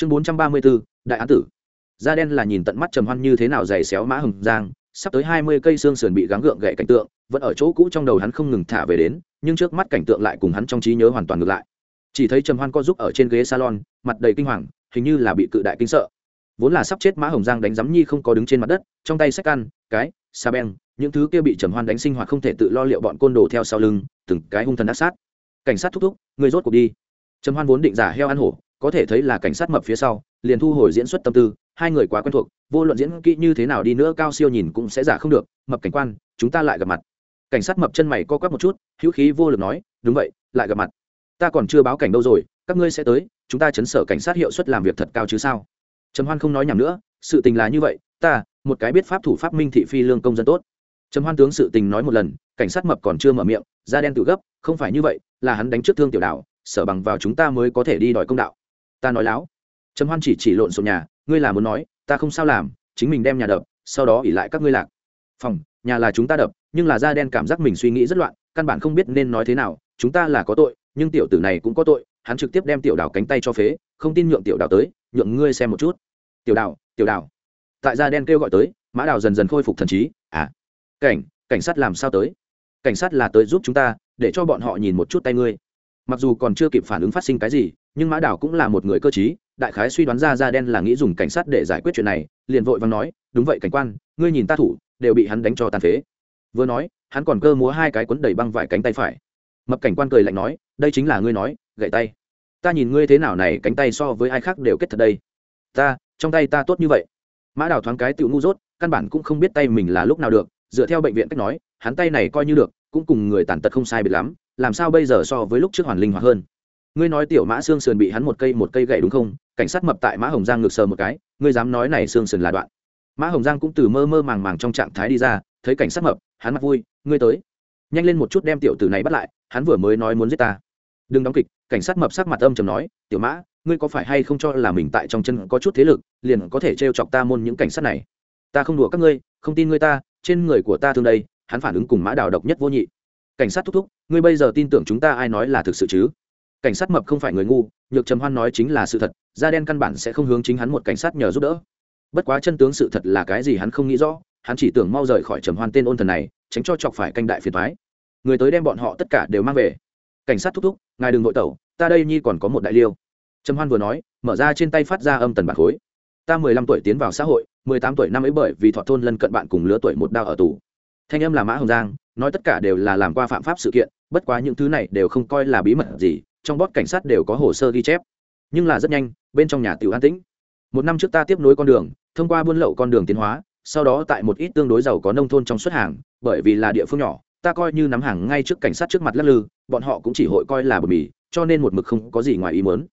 chương bốn trăm ba mươi bốn đại án tử. Da đen là nhìn tận mắt trầm hoan như thế nào giày xéo mã hồng giang, sắp tới hai mươi cây xương sườn bị gắng gượng gậy cảnh tượng, vẫn ở chỗ cũ trong đầu hắn không ngừng thả về đến, nhưng trước mắt cảnh tượng lại cùng hắn trong trí nhớ hoàn toàn ngược lại. Chỉ thấy trầm hoan co giúp ở trên ghế salon, mặt đầy kinh hoàng, hình như là bị cự đại kinh sợ. Vốn là sắp chết mã hồng giang đánh giám nhi không có đứng trên mặt đất, trong tay sách ăn, cái, sa beng, những thứ kia bị trầm hoan đánh sinh hoạt không thể tự lo liệu bọn côn đồ theo sau lưng, từng cái hung thần ác sát. Cảnh sát thúc thúc, người rốt cuộc đi. Trầm hoan vốn định giả heo ăn hổ có thể thấy là cảnh sát mập phía sau, liền thu hồi diễn xuất tâm tư, hai người quá quen thuộc, vô luận diễn kỹ như thế nào đi nữa cao siêu nhìn cũng sẽ giả không được, mập cảnh quan, chúng ta lại gặp mặt. Cảnh sát mập chân mày co quắp một chút, hữu khí vô lực nói, đúng vậy, lại gặp mặt. Ta còn chưa báo cảnh đâu rồi, các ngươi sẽ tới, chúng ta chấn sở cảnh sát hiệu suất làm việc thật cao chứ sao? Trầm hoan không nói nhầm nữa, sự tình là như vậy, ta, một cái biết pháp thủ pháp minh thị phi lương công dân tốt. Trầm hoan tướng sự tình nói một lần, cảnh sát mập còn chưa mở miệng, da đen tự gấp, không phải như vậy, là hắn đánh trước thương tiểu đạo sở bằng vào chúng ta mới có thể đi đòi công đạo ta nói láo. Trầm hoan chỉ chỉ lộn xộn nhà, ngươi là muốn nói, ta không sao làm, chính mình đem nhà đập, sau đó ỉ lại các ngươi lạc. Phòng, nhà là chúng ta đập, nhưng là da đen cảm giác mình suy nghĩ rất loạn, căn bản không biết nên nói thế nào, chúng ta là có tội, nhưng tiểu tử này cũng có tội, hắn trực tiếp đem tiểu đào cánh tay cho phế, không tin nhượng tiểu đào tới, nhượng ngươi xem một chút. Tiểu đào tiểu đào tại da đen kêu gọi tới, mã đào dần dần khôi phục thần trí à. Cảnh cảnh sát làm sao tới? Cảnh sát là tới giúp chúng ta, để cho bọn họ nhìn một chút tay ngươi. Mặc dù còn chưa kịp phản ứng phát sinh cái gì nhưng mã đào cũng là một người cơ t đại khái suy đoán ra da đen là nghĩ dùng cảnh sát để giải quyết chuyện này, liền vội và nói, đúng vậy cảnh quan, ngươi nhìn ta thủ, đều bị hắn đánh cho tàn phế. Vừa nói, hắn còn cơ múa hai cái quấn đầy băng vải cánh tay phải. Mập cảnh quan cười lạnh nói, đây chính là ngươi nói, gậy tay. Ta nhìn ngươi thế nào này, cánh tay so với ai khác đều kết thật đây. Ta, trong tay ta tốt như vậy. Mã đào thoáng cái tự ngu dốt, căn bản cũng không biết tay mình là lúc nào được, dựa theo bệnh viện cách nói, hắn tay này coi như được, cũng cùng người tàn tật không sai biệt lắm, làm sao bây giờ so với lúc trước hoàn linh hoạt hơn? Ngươi nói tiểu mã xương sườn bị hắn một cây một cây gậy đúng không? Cảnh sát mập tại mã hồng giang ngược sờ một cái, ngươi dám nói này xương sườn là đoạn. Mã hồng giang cũng từ mơ mơ màng màng trong trạng thái đi ra, thấy cảnh sát mập, hắn mặt vui, ngươi tới. Nhanh lên một chút đem tiểu tử này bắt lại, hắn vừa mới nói muốn giết ta. Đừng đóng kịch, cảnh sát mập sắc mặt âm chầm nói, tiểu mã, ngươi có phải hay không cho là mình tại trong chân có chút thế lực, liền có thể t chọc ta môn những cảnh sát này? Ta không đùa các ngươi, không tin ngươi ta, trên người của ta thương đây, hắn phản ứng cùng mã đào độc nhất vô nhị. Cảnh sát thúc thúc, ngươi bây giờ tin tưởng chúng ta ai nói là thực sự chứ? Cảnh sát mập không phải người ngu, nhược trầm hoan nói chính là sự thật, da đen căn bản sẽ không hướng chính hắn một cảnh sát nhờ giúp đỡ. Bất quá chân tướng sự thật là cái gì hắn không nghĩ rõ, hắn chỉ tưởng mau rời khỏi trầm hoan tên ôn thần này, tránh cho chọc phải canh đại phiền thoái người tới đem bọn họ tất cả đều mang về. Cảnh sát thúc thúc, ngài đừng vội tẩu, ta đây nhi còn có một đại liêu. Trầm hoan vừa nói, mở ra trên tay phát ra âm tần bạc khối. Ta mười lăm tuổi tiến vào xã hội, mười tám tuổi năm ấy bởi vì thọ thôn lân cận bạn cùng lứa tuổi một đao ở tù. Thanh âm là mã hồng giang, nói tất cả đều là làm qua phạm pháp sự kiện, bất quá những thứ này đều không coi là bí mật gì trong bót cảnh sát đều có hồ sơ ghi chép. Nhưng là rất nhanh, bên trong nhà tiểu an tĩnh. Một năm trước ta tiếp nối con đường, thông qua buôn lậu con đường tiến hóa, sau đó tại một ít tương đối giàu có nông thôn trong xuất hàng, bởi vì là địa phương nhỏ, ta coi như nắm hàng ngay trước cảnh sát trước mặt lắc lư, bọn họ cũng chỉ hội coi là bờ mì, cho nên một mực không có gì ngoài ý mớn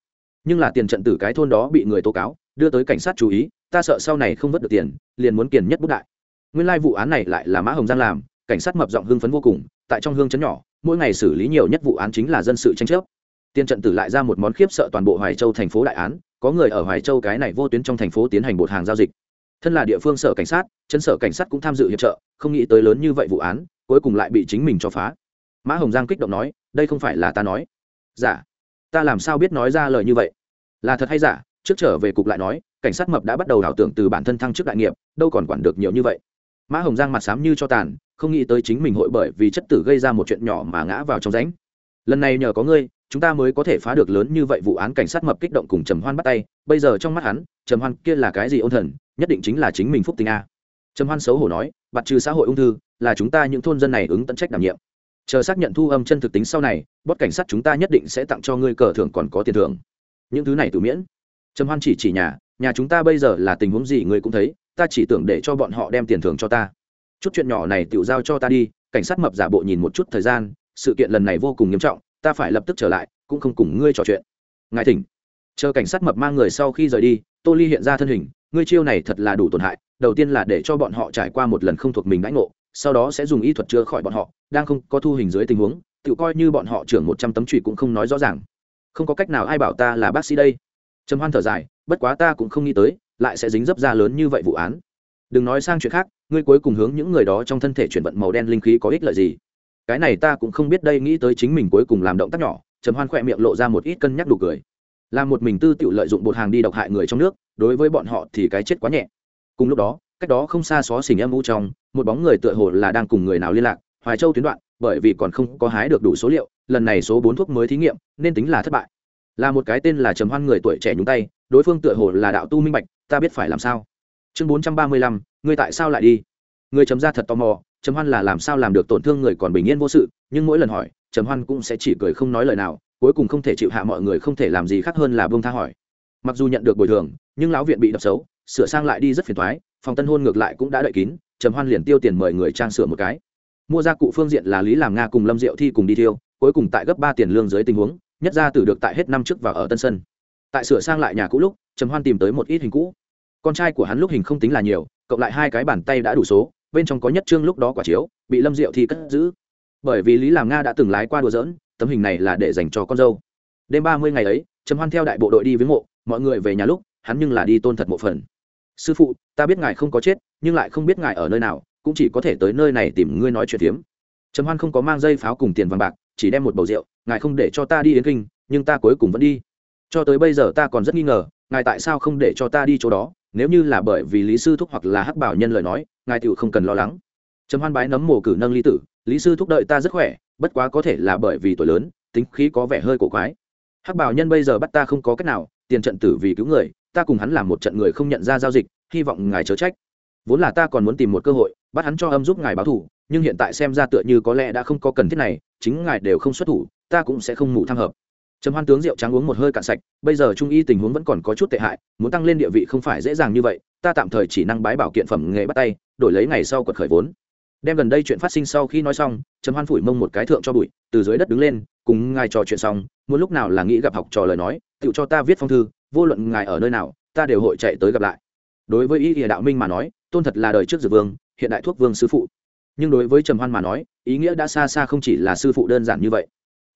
nhưng là tiền trận tử cái thôn đó bị người tố cáo, đưa tới cảnh sát chú ý, ta sợ sau này không vớt được tiền, liền muốn kiền nhất bút đại. Nguyên lai vụ án này lại là mã hồng giang làm, cảnh sát mập giọng hưng phấn vô cùng, tại trong hương chấn nhỏ, mỗi ngày xử lý nhiều nhất vụ án chính là dân sự tranh chấp. Tiên trận tử lại ra một món khiếp sợ toàn bộ hoài châu thành phố đại án, có người ở hoài châu cái này vô tuyến trong thành phố tiến hành bột hàng giao dịch. Thân là địa phương sở cảnh sát, chân sở cảnh sát cũng tham dự hiệp trợ, không nghĩ tới lớn như vậy vụ án, cuối cùng lại bị chính mình cho phá. Mã hồng giang kích động nói, đây không phải là ta nói. Giả? Ta làm sao biết nói ra lời như vậy? Là thật hay giả? Trước trở về cục lại nói, cảnh sát mập đã bắt đầu đảo tưởng từ bản thân thăng chức đại nghiệp, đâu còn quản được nhiều như vậy. Mã hồng giang mặt sám như cho tàn, không nghĩ tới chính mình hội bởi vì chất tử gây ra một chuyện nhỏ mà ngã vào trong ránh lần này nhờ có ngươi chúng ta mới có thể phá được lớn như vậy vụ án cảnh sát mập kích động cùng trầm hoan bắt tay. Bây giờ trong mắt hắn, trầm hoan kia là cái gì ôn thần? Nhất định chính là chính mình phúc tình a. Trầm hoan xấu hổ nói bặt trừ xã hội ung thư, là chúng ta những thôn dân này ứng tận trách đảm nhiệm. Chờ xác nhận thu âm chân thực tính sau này bót cảnh sát chúng ta nhất định sẽ tặng cho ngươi cờ thưởng còn có tiền thưởng. Những thứ này tự miễn. Trầm hoan chỉ chỉ nhà nhà chúng ta bây giờ là tình huống gì ngươi cũng thấy, ta chỉ tưởng để cho bọn họ đem tiền thưởng cho ta. Chút chuyện nhỏ này tự giao cho ta đi, cảnh sát mập giả bộ nhìn một chút thời gian, sự kiện lần này vô cùng nghiêm trọng ta phải lập tức trở lại, cũng không cùng ngươi trò chuyện. Ngài thỉnh. Chờ cảnh sát mập mang người sau khi rời đi, tô ly hiện ra thân hình, ngươi chiêu này thật là đủ tổn hại, đầu tiên là để cho bọn họ trải qua một lần không thuộc mình đãi ngộ, sau đó sẽ dùng y thuật chữa khỏi bọn họ, đang không có thu hình dưới tình huống, tự coi như bọn họ trưởng một trăm tấm trụy cũng không nói rõ ràng. Không có cách nào ai bảo ta là bác sĩ đây. Trầm hoan thở dài, bất quá ta cũng không nghĩ tới, lại sẽ dính dấp ra lớn như vậy vụ án. Đừng nói sang chuyện khác, ngươi cuối cùng hướng những người đó trong thân thể chuyển vận màu đen linh khí có ích lợi gì? Cái này ta cũng không biết đây nghĩ tới chính mình cuối cùng làm động tác nhỏ, trầm hoan khỏe miệng lộ ra một ít cân nhắc đủ cười. Là một mình tư tự lợi dụng bột hàng đi độc hại người trong nước, đối với bọn họ thì cái chết quá nhẹ. Cùng lúc đó, cách đó không xa xó xỉnh âm u trong, một bóng người tựa hồ là đang cùng người nào liên lạc, hoài châu tuyến đoạn, bởi vì còn không có hái được đủ số liệu, lần này số bốn thuốc mới thí nghiệm, nên tính là thất bại. Là một cái tên là trầm hoan người tuổi trẻ nhúng tay, đối phương tựa hồ là đạo tu minh bạch, ta biết phải làm sao. Chương bốn trăm ba mươi lăm người tại sao lại đi? Người chấm ra thật tò mò trầm hoan là làm sao làm được tổn thương người còn bình yên vô sự, nhưng mỗi lần hỏi, trầm hoan cũng sẽ chỉ cười không nói lời nào, cuối cùng không thể chịu hạ mọi người không thể làm gì khác hơn là bông tha hỏi. Mặc dù nhận được bồi thường, nhưng lão viện bị đập xấu, sửa sang lại đi rất phiền thoái phòng tân hôn ngược lại cũng đã đợi kín, trầm hoan liền tiêu tiền mời người trang sửa một cái. Mua gia cụ phương diện là lý làm nga cùng lâm diệu thi cùng đi thiêu, cuối cùng tại gấp ba tiền lương dưới tình huống, nhất gia tử được tại hết năm trước và ở tân sân tại sửa sang lại nhà cũ lúc, trầm hoan tìm tới một ít hình cũ. Con trai của hắn lúc hình không tính là nhiều, cộng lại hai cái bàn tay đã đủ số bên trong có nhất trương lúc đó quả chiếu, bị lâm diệu thi cất giữ. Bởi vì lý làm nga đã từng lái qua đùa dỡn tấm hình này là để dành cho con dâu. Đêm ba mươi ngày ấy, trầm hoan theo đại bộ đội đi với mộ, mọi người về nhà lúc, hắn nhưng là đi tôn thật mộ phần. Sư phụ, ta biết ngài không có chết, nhưng lại không biết ngài ở nơi nào, cũng chỉ có thể tới nơi này tìm ngươi nói chuyện phiếm. Trầm hoan không có mang dây pháo cùng tiền vàng bạc, chỉ đem một bầu rượu, ngài không để cho ta đi yến kinh, nhưng ta cuối cùng vẫn đi. Cho tới bây giờ ta còn rất nghi ngờ, ngài tại sao không để cho ta đi chỗ đó? Nếu như là bởi vì lý sư thúc hoặc là hắc bảo nhân lời nói, ngài tựu không cần lo lắng. Trầm hoan bái nấm mồ cử nâng ly tử, lý sư thúc đợi ta rất khỏe, bất quá có thể là bởi vì tuổi lớn, tính khí có vẻ hơi cổ quái. Hắc bảo nhân bây giờ bắt ta không có cách nào, tiền trận tử vì cứu người, ta cùng hắn làm một trận người không nhận ra giao dịch, hy vọng ngài chớ trách. Vốn là ta còn muốn tìm một cơ hội, bắt hắn cho âm giúp ngài báo thủ, nhưng hiện tại xem ra tựa như có lẽ đã không có cần thiết này, chính ngài đều không xuất thủ, ta cũng sẽ không mù tham hợp trầm hoan tướng rượu trắng uống một hơi cạn sạch, bây giờ trung y tình huống vẫn còn có chút tệ hại, muốn tăng lên địa vị không phải dễ dàng như vậy, ta tạm thời chỉ năng bái bảo kiện phẩm nghề bắt tay, đổi lấy ngày sau quật khởi vốn. Đem gần đây chuyện phát sinh sau khi nói xong, trầm hoan phủi mông một cái thượng cho bụi, từ dưới đất đứng lên, cùng ngài trò chuyện xong, muốn lúc nào là nghĩ gặp học trò lời nói, tự cho ta viết phong thư, vô luận ngài ở nơi nào, ta đều hội chạy tới gặp lại. Đối với ý nghĩa đạo minh mà nói, tôn thật là đời trước dược vương, hiện đại thuốc vương sư phụ. Nhưng đối với trầm hoan mà nói, ý nghĩa đã xa xa không chỉ là sư phụ đơn giản như vậy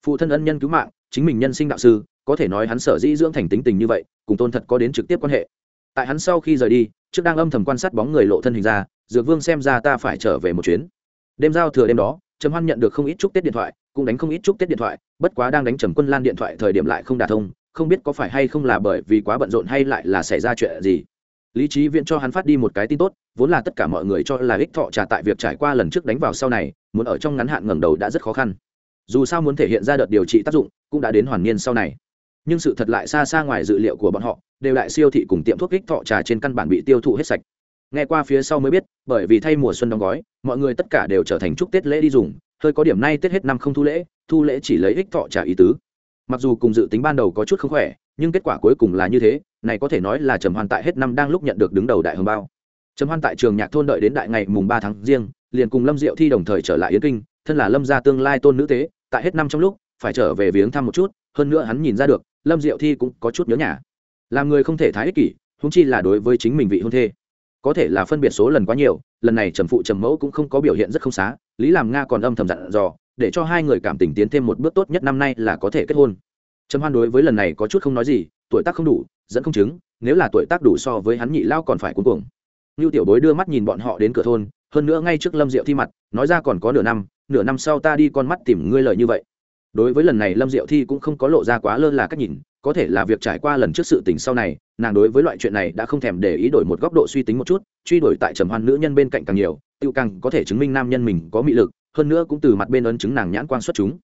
phụ thân ân nhân cứu mạng, chính mình nhân sinh đạo sư, có thể nói hắn sở dĩ dưỡng thành tính tình như vậy, cùng tôn thật có đến trực tiếp quan hệ. Tại hắn sau khi rời đi, trước đang âm thầm quan sát bóng người lộ thân hình ra, dược vương xem ra ta phải trở về một chuyến. Đêm giao thừa đêm đó, trầm hoan nhận được không ít chúc tết điện thoại, cũng đánh không ít chúc tết điện thoại, bất quá đang đánh trầm quân lan điện thoại thời điểm lại không đả thông, không biết có phải hay không là bởi vì quá bận rộn hay lại là xảy ra chuyện gì. Lý trí viện cho hắn phát đi một cái tin tốt, vốn là tất cả mọi người cho là ích thọ trà tại việc trải qua lần trước đánh vào sau này, muốn ở trong ngắn hạn ngẩng đầu đã rất khó khăn dù sao muốn thể hiện ra đợt điều trị tác dụng cũng đã đến hoàn niên sau này. Nhưng sự thật lại xa xa ngoài dự liệu của bọn họ, đều lại siêu thị cùng tiệm thuốc kích thọ trà trên căn bản bị tiêu thụ hết sạch. Nghe qua phía sau mới biết, bởi vì thay mùa xuân đóng gói, mọi người tất cả đều trở thành chúc tết lễ đi dùng, hơi có điểm nay tết hết năm không thu lễ thu lễ chỉ lấy ích thọ trà ý tứ. Mặc dù cùng dự tính ban đầu có chút không khỏe, nhưng kết quả cuối cùng là như thế, này có thể nói là trầm hoan tại hết năm đang lúc nhận được đứng đầu đại hồng bao. Trầm hoan tại trường nhạc thôn đợi đến đại ngày mùng ba tháng riêng, liền cùng lâm diệu thi đồng thời trở lại yến kinh, thân là lâm gia tương lai tôn nữ tế tại hết năm trong lúc, phải trở về viếng thăm một chút, hơn nữa hắn nhìn ra được, lâm diệu thi cũng có chút nhớ nhà. Làm người không thể thái ích kỷ húng chi là đối với chính mình vị hôn thê. Có thể là phân biệt số lần quá nhiều, lần này trầm phụ trầm mẫu cũng không có biểu hiện rất không xá, lý làm nga còn âm thầm dặn dò, để cho hai người cảm tình tiến thêm một bước tốt nhất năm nay là có thể kết hôn. Trầm hoan đối với lần này có chút không nói gì, tuổi tác không đủ, dẫn không chứng, nếu là tuổi tác đủ so với hắn nhị lao còn phải cuống cuồng. như tiểu bối đưa mắt nhìn bọn họ đến cửa thôn, hơn nữa ngay trước lâm diệu thi mặt, nói ra còn có nửa năm nửa năm sau ta đi con mắt tìm ngươi lời như vậy. Đối với lần này lâm diệu thi cũng không có lộ ra quá lơ là cách nhìn, có thể là việc trải qua lần trước sự tình sau này, nàng đối với loại chuyện này đã không thèm để ý đổi một góc độ suy tính một chút, truy đuổi tại trầm hoan nữ nhân bên cạnh càng nhiều, tự càng có thể chứng minh nam nhân mình có mị lực, hơn nữa cũng từ mặt bên ấn chứng nàng nhãn quan xuất chúng.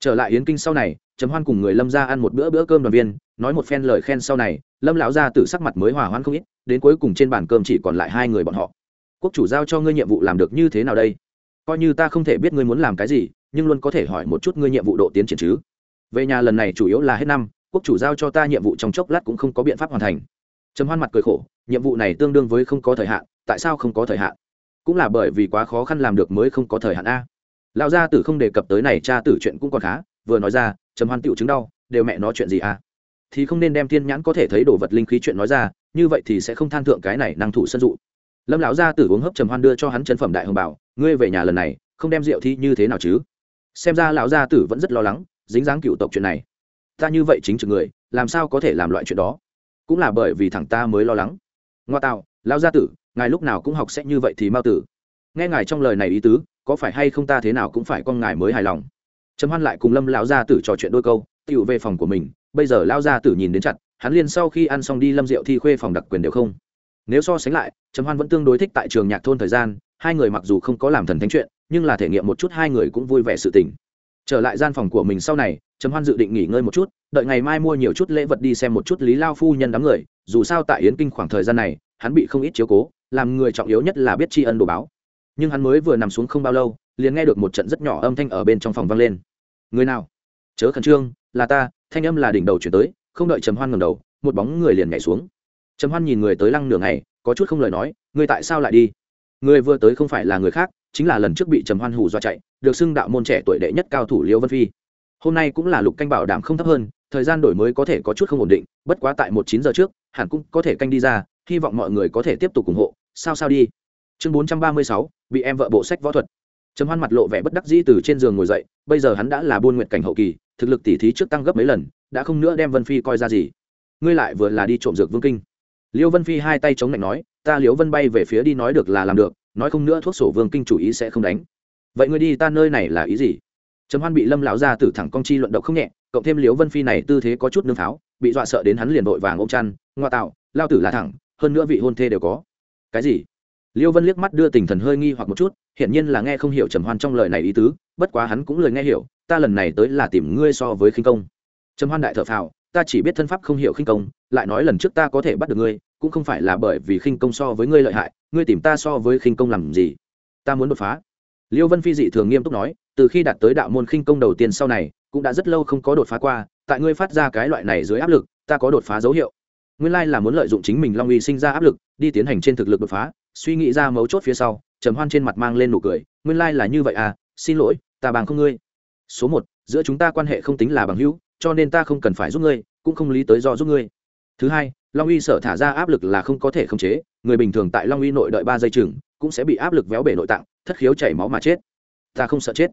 Trở lại yến kinh sau này, trầm hoan cùng người lâm ra ăn một bữa bữa cơm đoàn viên, nói một phen lời khen sau này, lâm lão ra từ sắc mặt mới hòa hoãn không ít, đến cuối cùng trên bàn cơm chỉ còn lại hai người bọn họ. Quốc chủ giao cho ngươi nhiệm vụ làm được như thế nào đây? Coi như ta không thể biết ngươi muốn làm cái gì, nhưng luôn có thể hỏi một chút ngươi nhiệm vụ độ tiến triển chứ. Về nhà lần này chủ yếu là hết năm, quốc chủ giao cho ta nhiệm vụ trong chốc lát cũng không có biện pháp hoàn thành. Trầm hoan mặt cười khổ, nhiệm vụ này tương đương với không có thời hạn, tại sao không có thời hạn? Cũng là bởi vì quá khó khăn làm được mới không có thời hạn a. Lão gia tử không đề cập tới này, cha tử chuyện cũng còn khá, vừa nói ra, trầm hoan tựu chứng đau, đều mẹ nói chuyện gì a? Thì không nên đem thiên nhãn có thể thấy đồ vật linh khí chuyện nói ra, như vậy thì sẽ không than thượng cái này năng thủ sân dụ lâm lão gia tử uống hấp trầm hoan đưa cho hắn chân phẩm đại hồng bảo, ngươi về nhà lần này, không đem rượu thi như thế nào chứ? Xem ra lão gia tử vẫn rất lo lắng, dính dáng cựu tộc chuyện này. Ta như vậy chính trực người, làm sao có thể làm loại chuyện đó? Cũng là bởi vì thằng ta mới lo lắng. Ngoa tạo, lão gia tử, ngài lúc nào cũng học sẽ như vậy thì mau tử. Nghe ngài trong lời này ý tứ, có phải hay không ta thế nào cũng phải con ngài mới hài lòng. Trầm hoan lại cùng lâm lão gia tử trò chuyện đôi câu tựu về phòng của mình, bây giờ lão gia tử nhìn đến chặt, hắn liền sau khi ăn xong đi lâm rượu thi khuê phòng đặc quyền đều không nếu so sánh lại, trầm hoan vẫn tương đối thích tại trường nhạc thôn thời gian, hai người mặc dù không có làm thần thánh chuyện, nhưng là thể nghiệm một chút hai người cũng vui vẻ sự tình. Trở lại gian phòng của mình sau này, trầm hoan dự định nghỉ ngơi một chút, đợi ngày mai mua nhiều chút lễ vật đi xem một chút lý lao phu nhân đám người, dù sao tại yến kinh khoảng thời gian này, hắn bị không ít chiếu cố, làm người trọng yếu nhất là biết tri ân đồ báo. Nhưng hắn mới vừa nằm xuống không bao lâu, liền nghe được một trận rất nhỏ âm thanh ở bên trong phòng vang lên. Người nào? Chớ khẩn trương, là ta, thanh âm là đỉnh đầu chuyển tới, không đợi trầm hoan ngầm đầu, một bóng người liền nhảy xuống trầm hoan nhìn người tới lăng nửa ngày, có chút không lời nói người tại sao lại đi? Người vừa tới không phải là người khác, chính là lần trước bị trầm hoan hù do chạy, được xưng đạo môn trẻ tuổi đệ nhất cao thủ liêu vân phi. Hôm nay cũng là lục canh bảo đảm không thấp hơn, thời gian đổi mới có thể có chút không ổn định, bất quá tại một chín giờ trước, hẳn cũng có thể canh đi ra, hy vọng mọi người có thể tiếp tục ủng hộ, sao sao đi. Chương bốn trăm ba mươi sáu, bị em vợ bộ sách võ thuật. Trầm hoan mặt lộ vẻ bất đắc dĩ từ trên giường ngồi dậy, bây giờ hắn đã là buôn nguyện cảnh hậu kỳ, thực lực tỉ thí trước tăng gấp mấy lần, đã không nữa đem vân phi coi ra gì. Ngươi lại vừa là đi trộm dược vương kinh liêu vân phi hai tay chống lạnh nói, ta liễu vân bay về phía đi nói được là làm được, nói không nữa thuốc sổ vương kinh chủ ý sẽ không đánh. Vậy ngươi đi ta nơi này là ý gì? Trầm hoan bị lâm lão ra từ thẳng công chi luận động không nhẹ, cộng thêm liễu vân phi này tư thế có chút nương pháo bị dọa sợ đến hắn liền vội vàng ôm chăn, ngoa tạo, lao tử là thẳng, hơn nữa vị hôn thê đều có. Cái gì? Liêu vân liếc mắt đưa tình thần hơi nghi hoặc một chút, hiển nhiên là nghe không hiểu trầm hoan trong lời này ý tứ, bất quá hắn cũng lời nghe hiểu, ta lần này tới là tìm ngươi so với khinh công. Trầm hoan đại thợ phào ta chỉ biết thân pháp không hiểu khinh công, lại nói lần trước ta có thể bắt được ngươi, cũng không phải là bởi vì khinh công so với ngươi lợi hại, ngươi tìm ta so với khinh công làm gì? Ta muốn đột phá. Liêu vân phi dị thường nghiêm túc nói, từ khi đạt tới đạo môn khinh công đầu tiên sau này, cũng đã rất lâu không có đột phá qua, tại ngươi phát ra cái loại này dưới áp lực, ta có đột phá dấu hiệu. Nguyên lai là muốn lợi dụng chính mình long uy sinh ra áp lực, đi tiến hành trên thực lực đột phá. Suy nghĩ ra mấu chốt phía sau, trầm hoan trên mặt mang lên nụ cười, nguyên lai là như vậy à xin lỗi, ta bằng không ngươi. Số một, giữa chúng ta quan hệ không tính là bằng hữu cho nên ta không cần phải giúp ngươi, cũng không lý tới do giúp ngươi. Thứ hai, long uy sở thả ra áp lực là không có thể khống chế, người bình thường tại long uy nội đợi ba giây chừng, cũng sẽ bị áp lực véo bể nội tạng, thất khiếu chảy máu mà chết. Ta không sợ chết.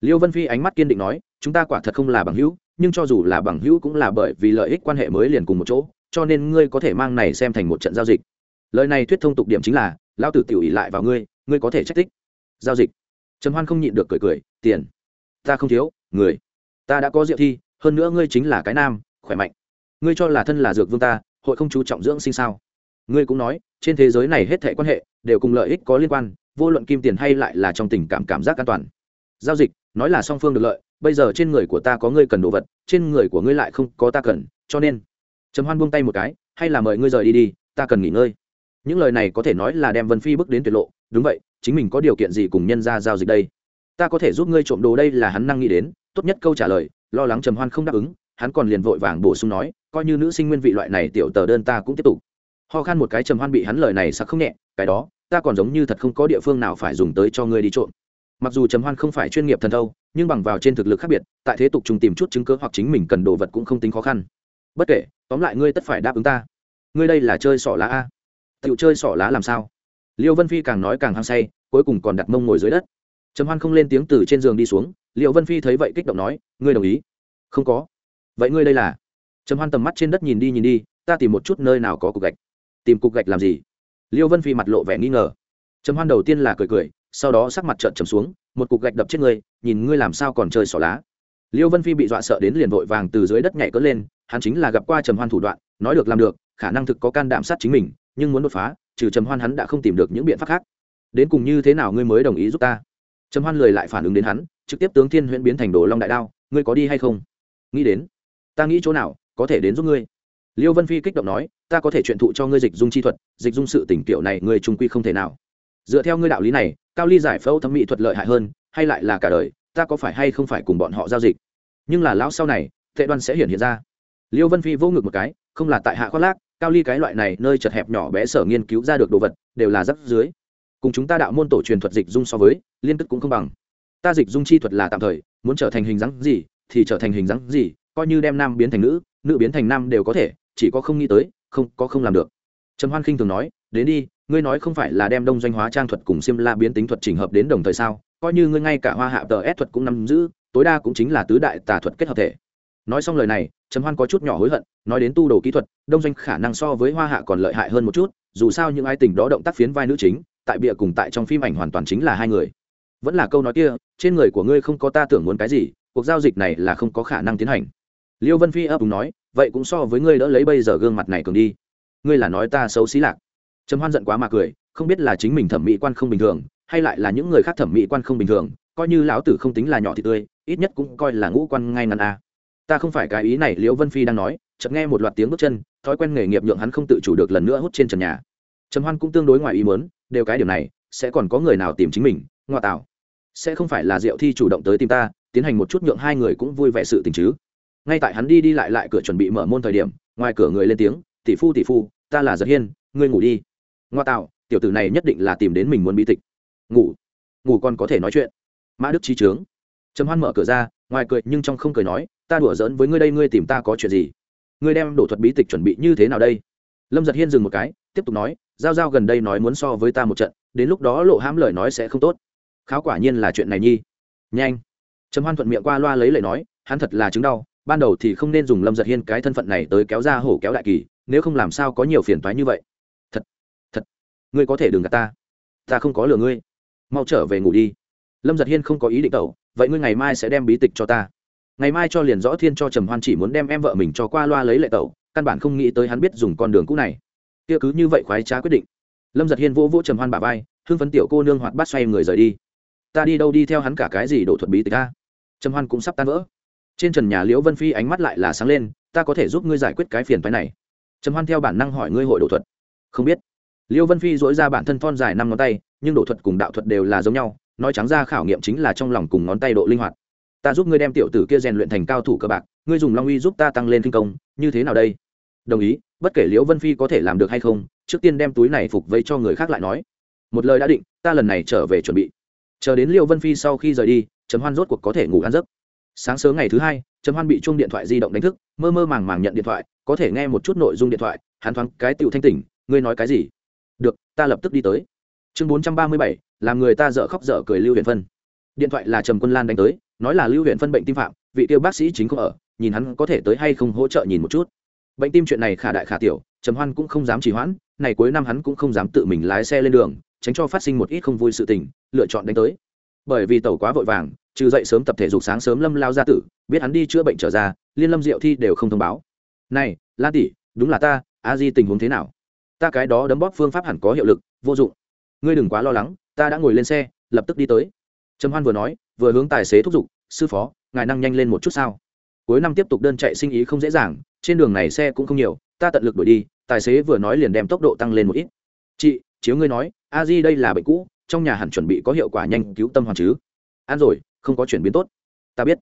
Liêu vân phi ánh mắt kiên định nói, chúng ta quả thật không là bằng hữu, nhưng cho dù là bằng hữu cũng là bởi vì lợi ích quan hệ mới liền cùng một chỗ, cho nên ngươi có thể mang này xem thành một trận giao dịch. Lời này thuyết thông tục điểm chính là lao tử tiểu ỉ lại vào ngươi ngươi có thể trách tích. Giao dịch. Trầm hoan không nhịn được cười cười, tiền. Ta không thiếu, người. Ta đã có diệu thi hơn nữa ngươi chính là cái nam, khỏe mạnh. Ngươi cho là thân là dược vương ta, hội không chú trọng dưỡng sinh sao? Ngươi cũng nói, trên thế giới này hết thảy quan hệ, đều cùng lợi ích có liên quan, vô luận kim tiền hay lại là trong tình cảm cảm giác an toàn. Giao dịch, nói là song phương được lợi, bây giờ trên người của ta có ngươi cần đồ vật, trên người của ngươi lại không có ta cần, cho nên, trầm hoan buông tay một cái, hay là mời ngươi rời đi đi, ta cần nghỉ ngơi. Những lời này có thể nói là đem vân phi bước đến tuyệt lộ, đúng vậy, chính mình có điều kiện gì cùng nhân ra giao dịch đây? Ta có thể giúp ngươi trộm đồ đây là hắn năng nghĩ đến, tốt nhất câu trả lời lo lắng trầm hoan không đáp ứng, hắn còn liền vội vàng bổ sung nói, coi như nữ sinh nguyên vị loại này tiểu tờ đơn ta cũng tiếp tục. Ho khan một cái trầm hoan bị hắn lời này sắc không nhẹ, cái đó, ta còn giống như thật không có địa phương nào phải dùng tới cho ngươi đi trộm. Mặc dù trầm hoan không phải chuyên nghiệp thần thâu, nhưng bằng vào trên thực lực khác biệt, tại thế tục trùng tìm chút chứng cớ hoặc chính mình cần đồ vật cũng không tính khó khăn. Bất kể, tóm lại ngươi tất phải đáp ứng ta. Ngươi đây là chơi sỏ lá a. Tựu chơi sỏ lá làm sao? Liêu vân phi càng nói càng hăng say, cuối cùng còn đặt mông ngồi dưới đất trầm hoan không lên tiếng từ trên giường đi xuống liệu vân phi thấy vậy kích động nói, ngươi đồng ý? Không có. Vậy ngươi đây là? Trầm hoan tầm mắt trên đất nhìn đi nhìn đi, ta tìm một chút nơi nào có cục gạch. Tìm cục gạch làm gì? Liêu vân phi mặt lộ vẻ nghi ngờ. Trầm hoan đầu tiên là cười cười, sau đó sắc mặt trợn trầm xuống, một cục gạch đập chết ngươi, nhìn ngươi làm sao còn chơi xỏ lá. Liêu vân phi bị dọa sợ đến liền vội vàng từ dưới đất nhảy cất lên, hắn chính là gặp qua trầm hoan thủ đoạn, nói được làm được, khả năng thực có can đảm sát chính mình, nhưng muốn đột phá, trừ trầm hoan hắn đã không tìm được những biện pháp khác. Đến cùng như thế nào ngươi mới đồng ý giúp ta? Trầm hoan lời lại phản ứng đến hắn, trực tiếp tướng thiên huyễn biến thành đồ long đại đao, ngươi có đi hay không? Nghĩ đến. Ta nghĩ chỗ nào, có thể đến giúp ngươi. Liêu vân phi kích động nói, ta có thể chuyện thụ cho ngươi dịch dung chi thuật, dịch dung sự tỉnh kiểu này ngươi trung quy không thể nào. Dựa theo ngươi đạo lý này, cao ly giải phẫu thẩm mỹ thuật lợi hại hơn, hay lại là cả đời, ta có phải hay không phải cùng bọn họ giao dịch? Nhưng là lão sau này, tệ đoan sẽ hiện hiện ra. Liêu vân phi vô ngực một cái, không là tại hạ khoác lác, cao ly cái loại này nơi chật hẹp nhỏ bé sở nghiên cứu ra được đồ vật, đều là rắc dưới cùng chúng ta đạo môn tổ truyền thuật dịch dung so với, liên tức cũng không bằng. Ta dịch dung chi thuật là tạm thời, muốn trở thành hình dáng gì, thì trở thành hình dáng gì, coi như đem nam biến thành nữ nữ biến thành nam đều có thể, chỉ có không nghĩ tới, không, có không làm được. Trầm hoan khinh thường nói, đến đi, ngươi nói không phải là đem đông doanh hóa trang thuật cùng xiêm la biến tính thuật chỉnh hợp đến đồng thời sao? Coi như ngươi ngay cả hoa hạ tờ ép thuật cũng nắm giữ, tối đa cũng chính là tứ đại tà thuật kết hợp thể. Nói xong lời này, trầm hoan có chút nhỏ hối hận, nói đến tu đồ kỹ thuật, đông doanh khả năng so với hoa hạ còn lợi hại hơn một chút, dù sao những ai tình đó động tác phiến vai nữ chính tại bịa cùng tại trong phim ảnh hoàn toàn chính là hai người. Vẫn là câu nói kia, trên người của ngươi không có ta tưởng muốn cái gì, cuộc giao dịch này là không có khả năng tiến hành. Liêu vân phi ấp úng nói, vậy cũng so với ngươi đỡ lấy bây giờ gương mặt này cường đi. Ngươi là nói ta xấu xí lạc. Trầm hoan giận quá mà cười, không biết là chính mình thẩm mỹ quan không bình thường, hay lại là những người khác thẩm mỹ quan không bình thường, coi như lão tử không tính là nhỏ thì tươi, ít nhất cũng coi là ngũ quan ngay ngắn a à. ta không phải cái ý này liễu vân phi đang nói, chợt nghe một loạt tiếng bước chân, thói quen nghề nghiệp nhượng hắn không tự chủ được lần nữa hút trên trần nhà trầm hoan cũng tương đối ngoài ý muốn, đều cái điều này, sẽ còn có người nào tìm chính mình, ngoại tạo. Sẽ không phải là diệu thi chủ động tới tìm ta, tiến hành một chút nhượng hai người cũng vui vẻ sự tình chứ. Ngay tại hắn đi đi lại lại cửa chuẩn bị mở môn thời điểm, ngoài cửa người lên tiếng, tỷ phu tỷ phu, ta là giật hiên, ngươi ngủ đi. Ngoa tạo, tiểu tử này nhất định là tìm đến mình muốn bi tịch. Ngủ ngủ còn có thể nói chuyện. Mã đức trí trướng. Trầm hoan mở cửa ra, ngoài cười nhưng trong không cười nói, ta đùa giỡn với ngươi đây, ngươi tìm ta có chuyện gì? Ngươi đem đổ thuật bí tịch chuẩn bị như thế nào đây? Lâm giật hiên dừng một cái, tiếp tục nói, giao giao gần đây nói muốn so với ta một trận, đến lúc đó lộ hãm lời nói sẽ không tốt. Kháo quả nhiên là chuyện này nhi. Nhanh. Trầm hoan thuận miệng qua loa lấy lời nói, hắn thật là chứng đau, ban đầu thì không nên dùng lâm giật hiên cái thân phận này tới kéo ra hổ kéo đại kỳ, nếu không làm sao có nhiều phiền toái như vậy. Thật thật, ngươi có thể đừng gạt ta ta không có lừa ngươi, mau trở về ngủ đi. Lâm giật hiên không có ý định tẩu, vậy ngươi ngày mai sẽ đem bí tịch cho ta. Ngày mai cho liền rõ thiên cho trầm hoan chỉ muốn đem em vợ mình cho qua loa lấy lệ tẩu căn bản không nghĩ tới hắn biết dùng con đường cũ này. Kia cứ như vậy khoái trá quyết định. Lâm giật hiên vỗ vỗ trầm hoan bà vai hương phấn tiểu cô nương hoạt bát xoay người rời đi. Ta đi đâu đi theo hắn cả cái gì đổ thuật bí tịch ta trầm hoan cũng sắp tan vỡ. Trên trần nhà liễu vân phi ánh mắt lại là sáng lên, ta có thể giúp ngươi giải quyết cái phiền phái này. Trầm hoan theo bản năng hỏi ngươi hội đổ thuật. Không biết. Liễu vân phi dỗi ra bản thân thon dài năm ngón tay, nhưng đổ thuật cùng đạo thuật đều là giống nhau, nói trắng ra khảo nghiệm chính là trong lòng cùng ngón tay độ linh hoạt. Ta giúp ngươi đem tiểu tử kia rèn luyện thành cao thủ cơ bạc ngươi dùng long uy giúp ta tăng lên kinh công, như thế nào đây? Đồng ý, bất kể liễu vân phi có thể làm được hay không, trước tiên đem túi này phục vây cho người khác lại nói. Một lời đã định, ta lần này trở về chuẩn bị. Chờ đến liễu vân phi sau khi rời đi, trầm hoan rốt cuộc có thể ngủ ăn giấc. Sáng sớm ngày thứ hai, trầm hoan bị chuông điện thoại di động đánh thức, mơ mơ màng màng nhận điện thoại, có thể nghe một chút nội dung điện thoại, hắn thoáng cái tựu thanh tỉnh, ngươi nói cái gì? Được, ta lập tức đi tới. Chương bốn trăm ba mươi bảy, làm người ta dở khóc dở cười lưu huyện phân. Điện thoại là trầm quân lan đánh tới, nói là lưu huyện phân bệnh tim phạm, vị tiêu bác sĩ chính không ở nhìn hắn có thể tới hay không hỗ trợ nhìn một chút. Bệnh tim chuyện này khả đại khả tiểu, trầm hoan cũng không dám trì hoãn, này cuối năm hắn cũng không dám tự mình lái xe lên đường, tránh cho phát sinh một ít không vui sự tình, lựa chọn đánh tới. Bởi vì tàu quá vội vàng, trừ dậy sớm tập thể dục sáng sớm lâm lao ra tử, biết hắn đi chữa bệnh trở ra, liên lâm diệu thi đều không thông báo. Này, la tỷ, đúng là ta, a di tình huống thế nào? Ta cái đó đấm bóp phương pháp hẳn có hiệu lực, vô dụng. Ngươi đừng quá lo lắng, ta đã ngồi lên xe, lập tức đi tới. Trầm hoan vừa nói, vừa hướng tài xế thúc giục, sư phó, ngài năng nhanh lên một chút sao? Cuối năm tiếp tục đơn chạy sinh ý không dễ dàng, trên đường này xe cũng không nhiều, ta tận lực đuổi đi, tài xế vừa nói liền đem tốc độ tăng lên một ít. Chị, chiếu ngươi nói, a di đây là bệnh cũ, trong nhà hẳn chuẩn bị có hiệu quả nhanh cứu tâm hoàn chứ? Ăn rồi, không có chuyển biến tốt. Ta biết.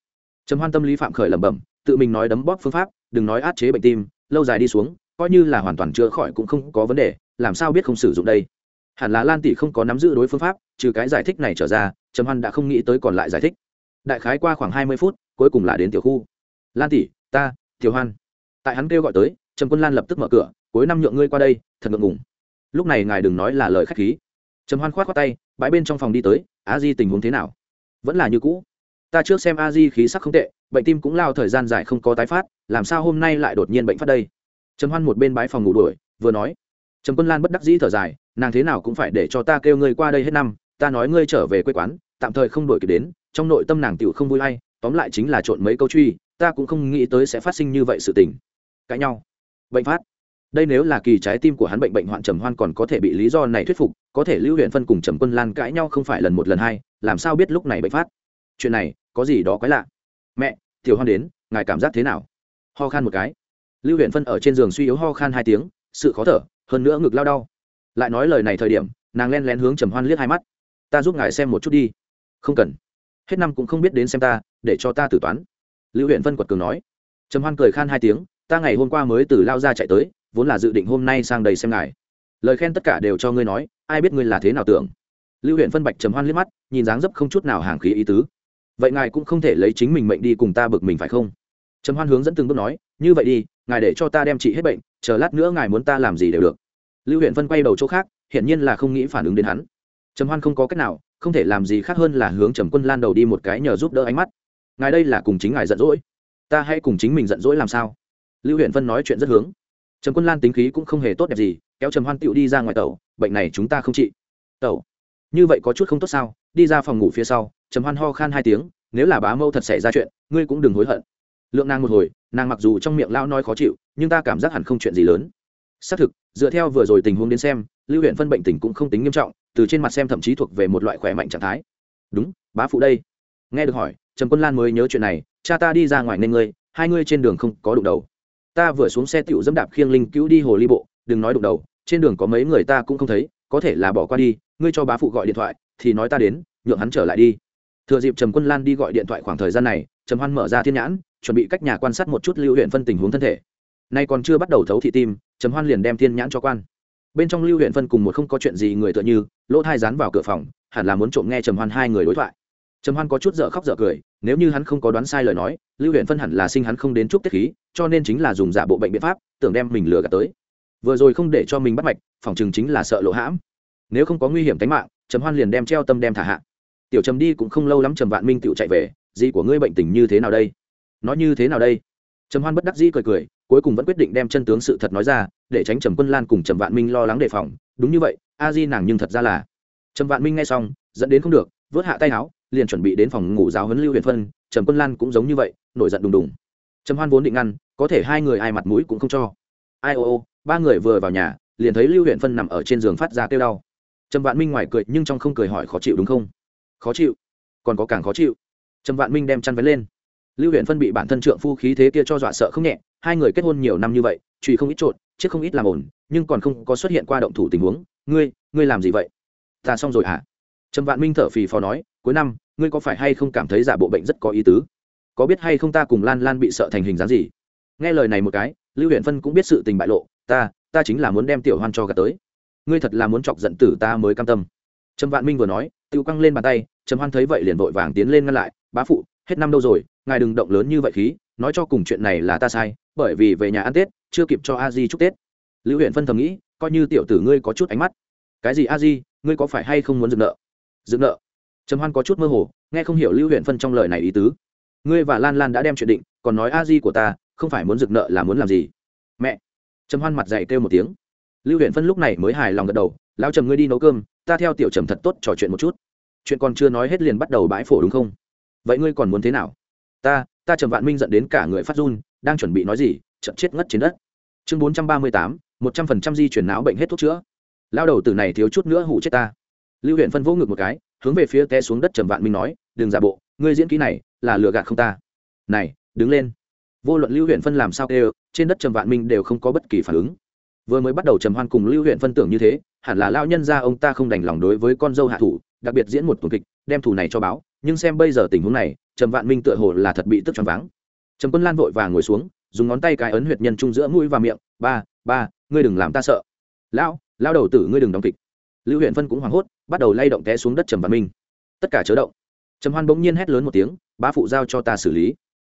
Trầm hoan tâm lý phạm khởi lẩm bẩm, tự mình nói đấm bóp phương pháp, đừng nói át chế bệnh tim, lâu dài đi xuống, coi như là hoàn toàn chữa khỏi cũng không có vấn đề, làm sao biết không sử dụng đây? Hẳn là lan tỷ không có nắm giữ đối phương pháp, trừ cái giải thích này trở ra, trầm hoan đã không nghĩ tới còn lại giải thích. Đại khái qua khoảng hai mươi phút, cuối cùng là đến tiểu khu lan tỷ, ta, tiểu hoan. Tại hắn kêu gọi tới, trầm quân lan lập tức mở cửa, cuối năm nhượng ngươi qua đây, thật ngượng ngùng. Lúc này ngài đừng nói là lời khách khí. Trầm hoan khoát khoát tay, bãi bên trong phòng đi tới, a di tình huống thế nào? Vẫn là như cũ. Ta trước xem a di khí sắc không tệ, bệnh tim cũng lao thời gian dài không có tái phát, làm sao hôm nay lại đột nhiên bệnh phát đây? Trầm hoan một bên bãi phòng ngủ đuổi, vừa nói, trầm quân lan bất đắc dĩ thở dài, nàng thế nào cũng phải để cho ta kêu ngươi qua đây hết năm, ta nói ngươi trở về quê quán, tạm thời không đổi kịp đến, trong nội tâm nàng tựu không vui hay tóm lại chính là trộn mấy câu truy ta cũng không nghĩ tới sẽ phát sinh như vậy sự tình. Cãi nhau. Bệnh phát. Đây nếu là kỳ trái tim của hắn bệnh bệnh hoạn trầm hoan còn có thể bị lý do này thuyết phục, có thể lưu huyện phân cùng trầm quân lan cãi nhau không phải lần một lần hai, làm sao biết lúc này bệnh phát? Chuyện này, có gì đó quái lạ? Mẹ, tiểu hoan đến, ngài cảm giác thế nào? Ho khan một cái. Lưu huyện phân ở trên giường suy yếu ho khan hai tiếng, sự khó thở, hơn nữa ngực lao đau. Lại nói lời này thời điểm, nàng len lén hướng trầm hoan liếc hai mắt. Ta giúp ngài xem một chút đi. Không cần. Hết năm cũng không biết đến xem ta, để cho ta tử toán lưu huyện Vân quật cường nói. Trầm hoan cười khan hai tiếng, ta ngày hôm qua mới từ lao ra chạy tới, vốn là dự định hôm nay sang đây xem ngài. Lời khen tất cả đều cho ngươi nói, ai biết ngươi là thế nào tưởng. Lưu huyện phân bạch trầm hoan liếc mắt, nhìn dáng dấp không chút nào hàng khí ý tứ. Vậy ngài cũng không thể lấy chính mình mệnh đi cùng ta bực mình phải không? Trầm hoan hướng dẫn từng bước nói, như vậy đi, ngài để cho ta đem trị hết bệnh, chờ lát nữa ngài muốn ta làm gì đều được. Lưu huyện phân quay đầu chỗ khác, hiển nhiên là không nghĩ phản ứng đến hắn. Trầm hoan không có cách nào, không thể làm gì khác hơn là hướng trầm quân lan đầu đi một cái nhờ giúp đỡ ánh mắt ngài đây là cùng chính ngài giận dỗi, ta hãy cùng chính mình giận dỗi làm sao? Lưu huyện Vân nói chuyện rất hướng. Trầm quân lan tính khí cũng không hề tốt đẹp gì, kéo trầm hoan tựu đi ra ngoài tàu, bệnh này chúng ta không trị. Tàu? Như vậy có chút không tốt sao? Đi ra phòng ngủ phía sau, trầm hoan ho khan hai tiếng, nếu là bá mâu thật xảy ra chuyện, ngươi cũng đừng hối hận. Lượng nàng một hồi, nàng mặc dù trong miệng lao nói khó chịu, nhưng ta cảm giác hẳn không chuyện gì lớn. Xác thực, dựa theo vừa rồi tình huống đến xem, lưu huyện phân bệnh tình cũng không tính nghiêm trọng, từ trên mặt xem thậm chí thuộc về một loại khỏe mạnh trạng thái. Đúng, bá phụ đây. Nghe được hỏi trầm quân lan mới nhớ chuyện này, cha ta đi ra ngoài nên ngươi, hai ngươi trên đường không có đụng đầu. Ta vừa xuống xe tiểu dẫm đạp khiêng linh cứu đi hồ ly bộ, đừng nói đụng đầu, trên đường có mấy người ta cũng không thấy, có thể là bỏ qua đi, ngươi cho bá phụ gọi điện thoại, thì nói ta đến, nhượng hắn trở lại đi. Thừa dịp trầm quân lan đi gọi điện thoại khoảng thời gian này, trầm hoan mở ra thiên nhãn, chuẩn bị cách nhà quan sát một chút lưu huyện phân tình huống thân thể. Nay còn chưa bắt đầu thấu thị tim, trầm hoan liền đem thiên nhãn cho quan. Bên trong lưu huyện phân cùng một không có chuyện gì người tựa như, lỗ thai dán vào cửa phòng, hẳn là muốn trộm nghe trầm hoan hai người đối thoại. Trầm hoan có chút dở khóc dở cười nếu như hắn không có đoán sai lời nói, lưu huyện phân hẳn là sinh hắn không đến chúc tiết khí, cho nên chính là dùng giả bộ bệnh biện pháp, tưởng đem mình lừa gạt tới. Vừa rồi không để cho mình bắt mạch, phòng chừng chính là sợ lộ hãm. Nếu không có nguy hiểm tính mạng, trầm hoan liền đem treo tâm đem thả hạ. Tiểu trầm đi cũng không lâu lắm trầm vạn minh tựu chạy về gì của ngươi bệnh tình như thế nào đây? Nói như thế nào đây? Trầm hoan bất đắc dĩ cười cười, cuối cùng vẫn quyết định đem chân tướng sự thật nói ra, để tránh trầm quân lan cùng trầm vạn minh lo lắng đề phòng. Đúng như vậy, a di nàng nhưng thật ra là. Trầm vạn minh nghe xong dẫn đến không được, vớt hạ tay áo liền chuẩn bị đến phòng ngủ giáo huấn lưu huyền phân, trầm quân lan cũng giống như vậy, nổi giận đùng đùng. Trầm hoan vốn định ngăn, có thể hai người ai mặt mũi cũng không cho. Ai ô ô, ba người vừa vào nhà, liền thấy lưu Huyền phân nằm ở trên giường phát ra kêu đau. Trầm vạn minh ngoài cười nhưng trong không cười hỏi khó chịu đúng không? Khó chịu. Còn có càng khó chịu. Trầm vạn minh đem chăn vén lên. Lưu Huyền phân bị bản thân trượng phu khí thế kia cho dọa sợ không nhẹ, hai người kết hôn nhiều năm như vậy truy không ít trộn chứ không ít làm ổn nhưng còn không có xuất hiện qua động thủ tình huống. Ngươi ngươi làm gì vậy? Ta xong rồi hả? Trầm vạn minh thở phì phò nói cuối năm, ngươi có phải hay không cảm thấy giả bộ bệnh rất có ý tứ? Có biết hay không ta cùng lan lan bị sợ thành hình dáng gì? Nghe lời này một cái, lưu huyện phân cũng biết sự tình bại lộ, ta ta chính là muốn đem tiểu hoan cho gạt tới. Ngươi thật là muốn chọc giận tử ta mới cam tâm. Trầm vạn minh vừa nói tự căng lên bàn tay, trầm hoan thấy vậy liền vội vàng tiến lên ngăn lại, bá phụ, hết năm đâu rồi, ngài đừng động lớn như vậy khí, nói cho cùng chuyện này là ta sai, bởi vì về nhà ăn tết, chưa kịp cho a di chúc tết. Lưu huyện phân thầm nghĩ, coi như tiểu tử ngươi có chút ánh mắt. Cái gì a di, ngươi có phải hay không muốn dừng nợ? Dừng nợ? Trầm hoan có chút mơ hồ, nghe không hiểu lưu huyện phân trong lời này ý tứ. Ngươi và lan lan đã đem chuyện định, còn nói a di của ta, không phải muốn rực nợ là muốn làm gì? Mẹ! Trầm hoan mặt dày kêu một tiếng. Lưu huyện phân lúc này mới hài lòng gật đầu lao trầm ngươi đi nấu cơm, ta theo tiểu trầm thật tốt trò chuyện một chút. Chuyện còn chưa nói hết liền bắt đầu bãi phổ đúng không? Vậy ngươi còn muốn thế nào? Ta ta trầm vạn minh dẫn đến cả người phát run, đang chuẩn bị nói gì chậm chết ngất trên đất. Chương bốn trăm ba mươi tám, một trăm phần trăm di chuyển não bệnh hết thuốc chữa. Lao đầu từ này thiếu chút nữa hủ chết ta. Lưu huyện phân vỗ ngực một cái hướng về phía té xuống đất trầm vạn minh nói, đừng giả bộ, ngươi diễn kỹ này là lừa gạt không ta. Này, đứng lên. Vô luận lưu huyện phân làm sao kêu, trên đất trầm vạn minh đều không có bất kỳ phản ứng. Vừa mới bắt đầu trầm hoan cùng lưu huyện phân tưởng như thế, hẳn là lao nhân ra ông ta không đành lòng đối với con dâu hạ thủ, đặc biệt diễn một tuần kịch, đem thủ này cho báo. Nhưng xem bây giờ tình huống này, trầm vạn minh tựa hồ là thật bị tức choáng váng. Trầm quân lan vội vàng ngồi xuống, dùng ngón tay cái ấn huyệt nhân trung giữa mũi và miệng, ba ba, ngươi đừng làm ta sợ. Lão lao đầu tử ngươi đừng đóng kịch lưu huyện phân cũng hoảng hốt, bắt đầu lay động té xuống đất trầm văn minh. Tất cả chớ động. Trầm hoan bỗng nhiên hét lớn một tiếng, bá phụ giao cho ta xử lý.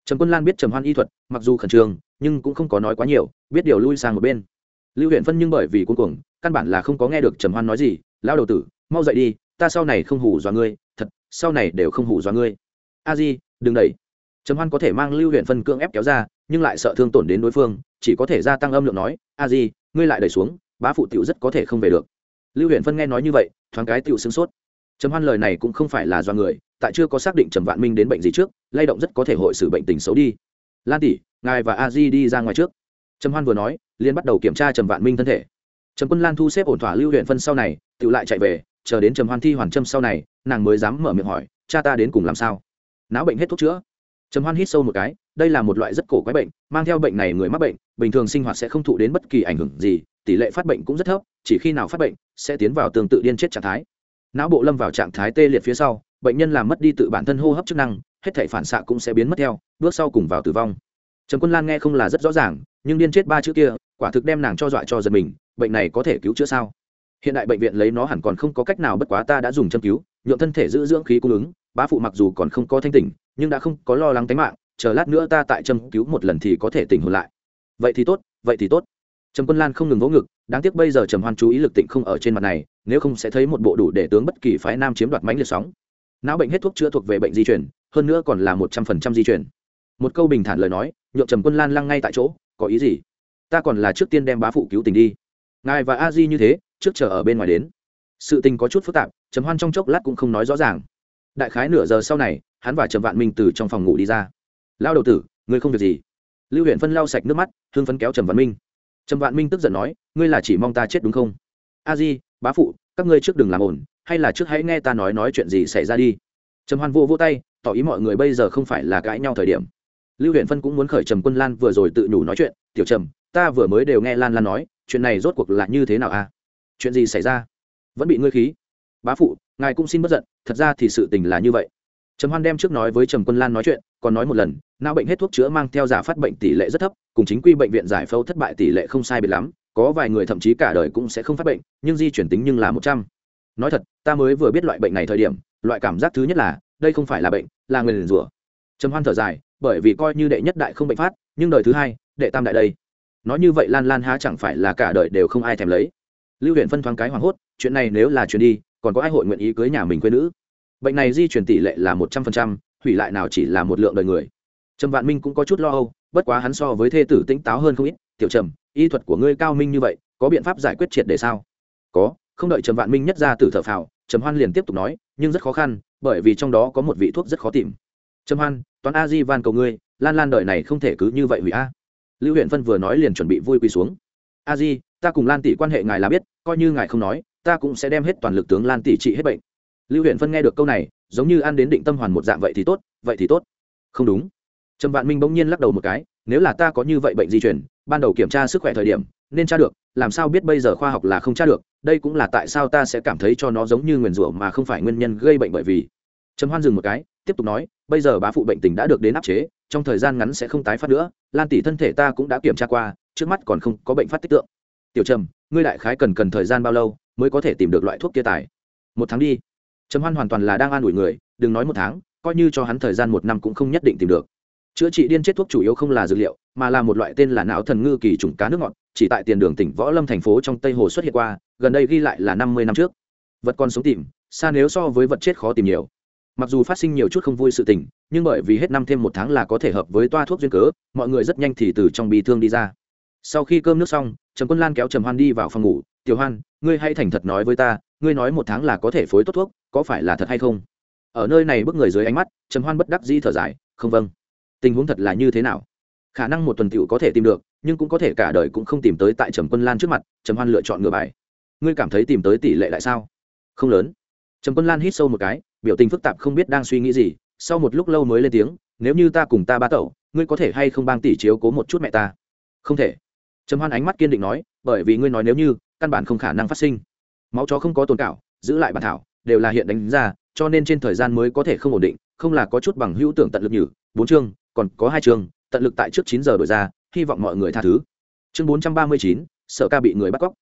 Trầm quân lan biết trầm hoan y thuật, mặc dù khẩn trương, nhưng cũng không có nói quá nhiều, biết điều lui sang một bên. Lưu huyện phân nhưng bởi vì cuối cùng căn bản là không có nghe được trầm hoan nói gì lao đầu tử, mau dậy đi, ta sau này không hủ dọa ngươi, thật, sau này đều không hủ dọa ngươi. A di, đừng đẩy. Trầm hoan có thể mang lưu huyện phân cưỡng ép kéo ra, nhưng lại sợ thương tổn đến đối phương, chỉ có thể gia tăng âm lượng nói, a di, ngươi lại đẩy xuống, bá phụ tiểu rất có thể không về được lưu huyện phân nghe nói như vậy, thoáng cái tựu xương sốt. Trầm hoan lời này cũng không phải là do người, tại chưa có xác định trầm vạn minh đến bệnh gì trước, lay động rất có thể hội xử bệnh tình xấu đi. Lan tỷ, ngài và a di đi ra ngoài trước. Trầm hoan vừa nói liên bắt đầu kiểm tra trầm vạn minh thân thể. Trầm quân lan thu xếp ổn thỏa lưu huyện phân sau này tự lại chạy về, chờ đến trầm hoan thi hoàn châm sau này, nàng mới dám mở miệng hỏi, cha ta đến cùng làm sao? Não bệnh hết thuốc chữa? Trầm hoan hít sâu một cái, đây là một loại rất cổ quái bệnh, mang theo bệnh này người mắc bệnh, bình thường sinh hoạt sẽ không thụ đến bất kỳ ảnh hưởng gì tỷ lệ phát bệnh cũng rất thấp, chỉ khi nào phát bệnh sẽ tiến vào tương tự điên chết trạng thái. Não bộ lâm vào trạng thái tê liệt phía sau, bệnh nhân làm mất đi tự bản thân hô hấp chức năng, hết thể phản xạ cũng sẽ biến mất theo, bước sau cùng vào tử vong. Trần quân lan nghe không là rất rõ ràng, nhưng điên chết ba chữ kia, quả thực đem nàng cho dọa cho giật mình, bệnh này có thể cứu chữa sao? Hiện đại bệnh viện lấy nó hẳn còn không có cách nào bất quá ta đã dùng châm cứu nhuộm thân thể giữ dưỡng khí cung ứng, bá phụ mặc dù còn không có thanh tỉnh, nhưng đã không có lo lắng tính mạng, chờ lát nữa ta tại châm cứu một lần thì có thể tỉnh hồn lại. Vậy thì tốt, vậy thì tốt trầm quân lan không ngừng vỗ ngực, đáng tiếc bây giờ trầm hoan chú ý lực tịnh không ở trên mặt này, nếu không sẽ thấy một bộ đủ để tướng bất kỳ phái nam chiếm đoạt mánh liệt sóng. Não bệnh hết thuốc chữa thuộc về bệnh di chuyển hơn nữa còn là một trăm phần trăm di chuyển một câu bình thản lời nói, nhượng trầm quân lan lăng ngay tại chỗ, có ý gì? Ta còn là trước tiên đem bá phụ cứu tình đi. Ngài và a di như thế, trước chờ ở bên ngoài đến. Sự tình có chút phức tạp, trầm hoan trong chốc lát cũng không nói rõ ràng. Đại khái nửa giờ sau này, hắn và trầm vạn minh từ trong phòng ngủ đi ra. Lao đầu tử, ngươi không việc gì. Lưu huyện phân lau sạch nước mắt hương phấn kéo trầm vạn minh trầm vạn minh tức giận nói, ngươi là chỉ mong ta chết đúng không? A di, bá phụ, các ngươi trước đừng làm ổn hay là trước hãy nghe ta nói nói chuyện gì xảy ra đi. Trầm hoan vô vô tay, tỏ ý mọi người bây giờ không phải là cãi nhau thời điểm. Lưu huyện phân cũng muốn khởi trầm quân lan vừa rồi tự nhủ nói chuyện, tiểu trầm, ta vừa mới đều nghe lan lan nói, chuyện này rốt cuộc là như thế nào a? Chuyện gì xảy ra? Vẫn bị ngươi khí. Bá phụ, ngài cũng xin bất giận, thật ra thì sự tình là như vậy. Trầm hoan đem trước nói với trầm quân lan nói chuyện, còn nói một lần não bệnh hết thuốc chữa mang theo giả phát bệnh tỷ lệ rất thấp, cùng chính quy bệnh viện giải phẫu thất bại tỷ lệ không sai biệt lắm, có vài người thậm chí cả đời cũng sẽ không phát bệnh, nhưng di chuyển tính nhưng là một trăm. Nói thật, ta mới vừa biết loại bệnh này thời điểm, loại cảm giác thứ nhất là, đây không phải là bệnh, là người liền rủa. Trầm hoan thở dài, bởi vì coi như đệ nhất đại không bệnh phát, nhưng đời thứ hai, đệ tam đại đây. Nói như vậy lan lan há chẳng phải là cả đời đều không ai thèm lấy. Lưu huyện phân thoáng cái hoảng hốt, chuyện này nếu là chuyện đi, còn có ai hội nguyện ý cưới nhà mình quê nữ? Bệnh này di chuyển tỷ lệ là một trăm phần trăm, hủy lại nào chỉ là một lượng đời người trầm vạn minh cũng có chút lo âu, bất quá hắn so với thê tử tỉnh táo hơn không ít. Tiểu trầm, y thuật của ngươi cao minh như vậy, có biện pháp giải quyết triệt để sao? Có, không đợi trầm vạn minh nhất ra từ thợ phào, trầm hoan liền tiếp tục nói, nhưng rất khó khăn, bởi vì trong đó có một vị thuốc rất khó tìm. Trầm hoan, toán a di van cầu ngươi, lan lan đời này không thể cứ như vậy hủy a. Lưu huyện phân vừa nói liền chuẩn bị vui quỳ xuống. A di, ta cùng lan tỷ quan hệ ngài là biết, coi như ngài không nói, ta cũng sẽ đem hết toàn lực tướng lan tỷ trị hết bệnh. Lưu huyện phân nghe được câu này, giống như ăn đến định tâm hoàn một dạng, vậy thì tốt, vậy thì tốt. Không đúng trầm vạn minh bỗng nhiên lắc đầu một cái, nếu là ta có như vậy bệnh di chuyển ban đầu kiểm tra sức khỏe thời điểm, nên tra được, làm sao biết bây giờ khoa học là không tra được, đây cũng là tại sao ta sẽ cảm thấy cho nó giống như nguyền rủa mà không phải nguyên nhân gây bệnh bởi vì. Trầm hoan dừng một cái, tiếp tục nói, bây giờ bá phụ bệnh tình đã được đến áp chế, trong thời gian ngắn sẽ không tái phát nữa, lan tỷ thân thể ta cũng đã kiểm tra qua, trước mắt còn không có bệnh phát tích tượng. Tiểu trầm, ngươi đại khái cần cần thời gian bao lâu mới có thể tìm được loại thuốc kia tài? Một tháng đi. Trầm hoan hoàn toàn là đang an ủi người, đừng nói một tháng, coi như cho hắn thời gian một năm cũng không nhất định tìm được chữa trị điên chết thuốc chủ yếu không là dược liệu, mà là một loại tên là não thần ngư kỳ trùng cá nước ngọt, chỉ tại tiền đường tỉnh võ lâm thành phố trong tây hồ xuất hiện qua, gần đây ghi lại là năm mươi năm trước. Vật còn sống tìm, xa nếu so với vật chết khó tìm nhiều. Mặc dù phát sinh nhiều chút không vui sự tình, nhưng bởi vì hết năm thêm một tháng là có thể hợp với toa thuốc duyên cớ, mọi người rất nhanh thì từ trong bị thương đi ra. Sau khi cơm nước xong, trầm quân lan kéo trầm hoan đi vào phòng ngủ. Tiểu hoan, ngươi hãy thành thật nói với ta, ngươi nói một tháng là có thể phối tốt thuốc, có phải là thật hay không? Ở nơi này bước người dưới ánh mắt, trầm hoan bất đắc dĩ thở dài, không vâng tình huống thật là như thế nào? Khả năng một tuần tựu có thể tìm được, nhưng cũng có thể cả đời cũng không tìm tới tại trầm quân lan trước mặt, trầm hoan lựa chọn ngựa bài. Ngươi cảm thấy tìm tới tỷ lệ lại sao? Không lớn. Trầm quân lan hít sâu một cái, biểu tình phức tạp không biết đang suy nghĩ gì, sau một lúc lâu mới lên tiếng, nếu như ta cùng ta ba tẩu, ngươi có thể hay không bang tỷ chiếu cố một chút mẹ ta? Không thể. Trầm hoan ánh mắt kiên định nói, bởi vì ngươi nói nếu như, căn bản không khả năng phát sinh. Máu chó không có tồn cảo, giữ lại bản thảo, đều là hiện đánh ra, cho nên trên thời gian mới có thể không ổn định, không là có chút bằng hữu tưởng tận lực nhử. Bốn chương còn có hai chương, tận lực tại trước chín giờ đổi ra, hy vọng mọi người tha thứ. Chương bốn trăm ba mươi chín, sợ ca bị người bắt cóc.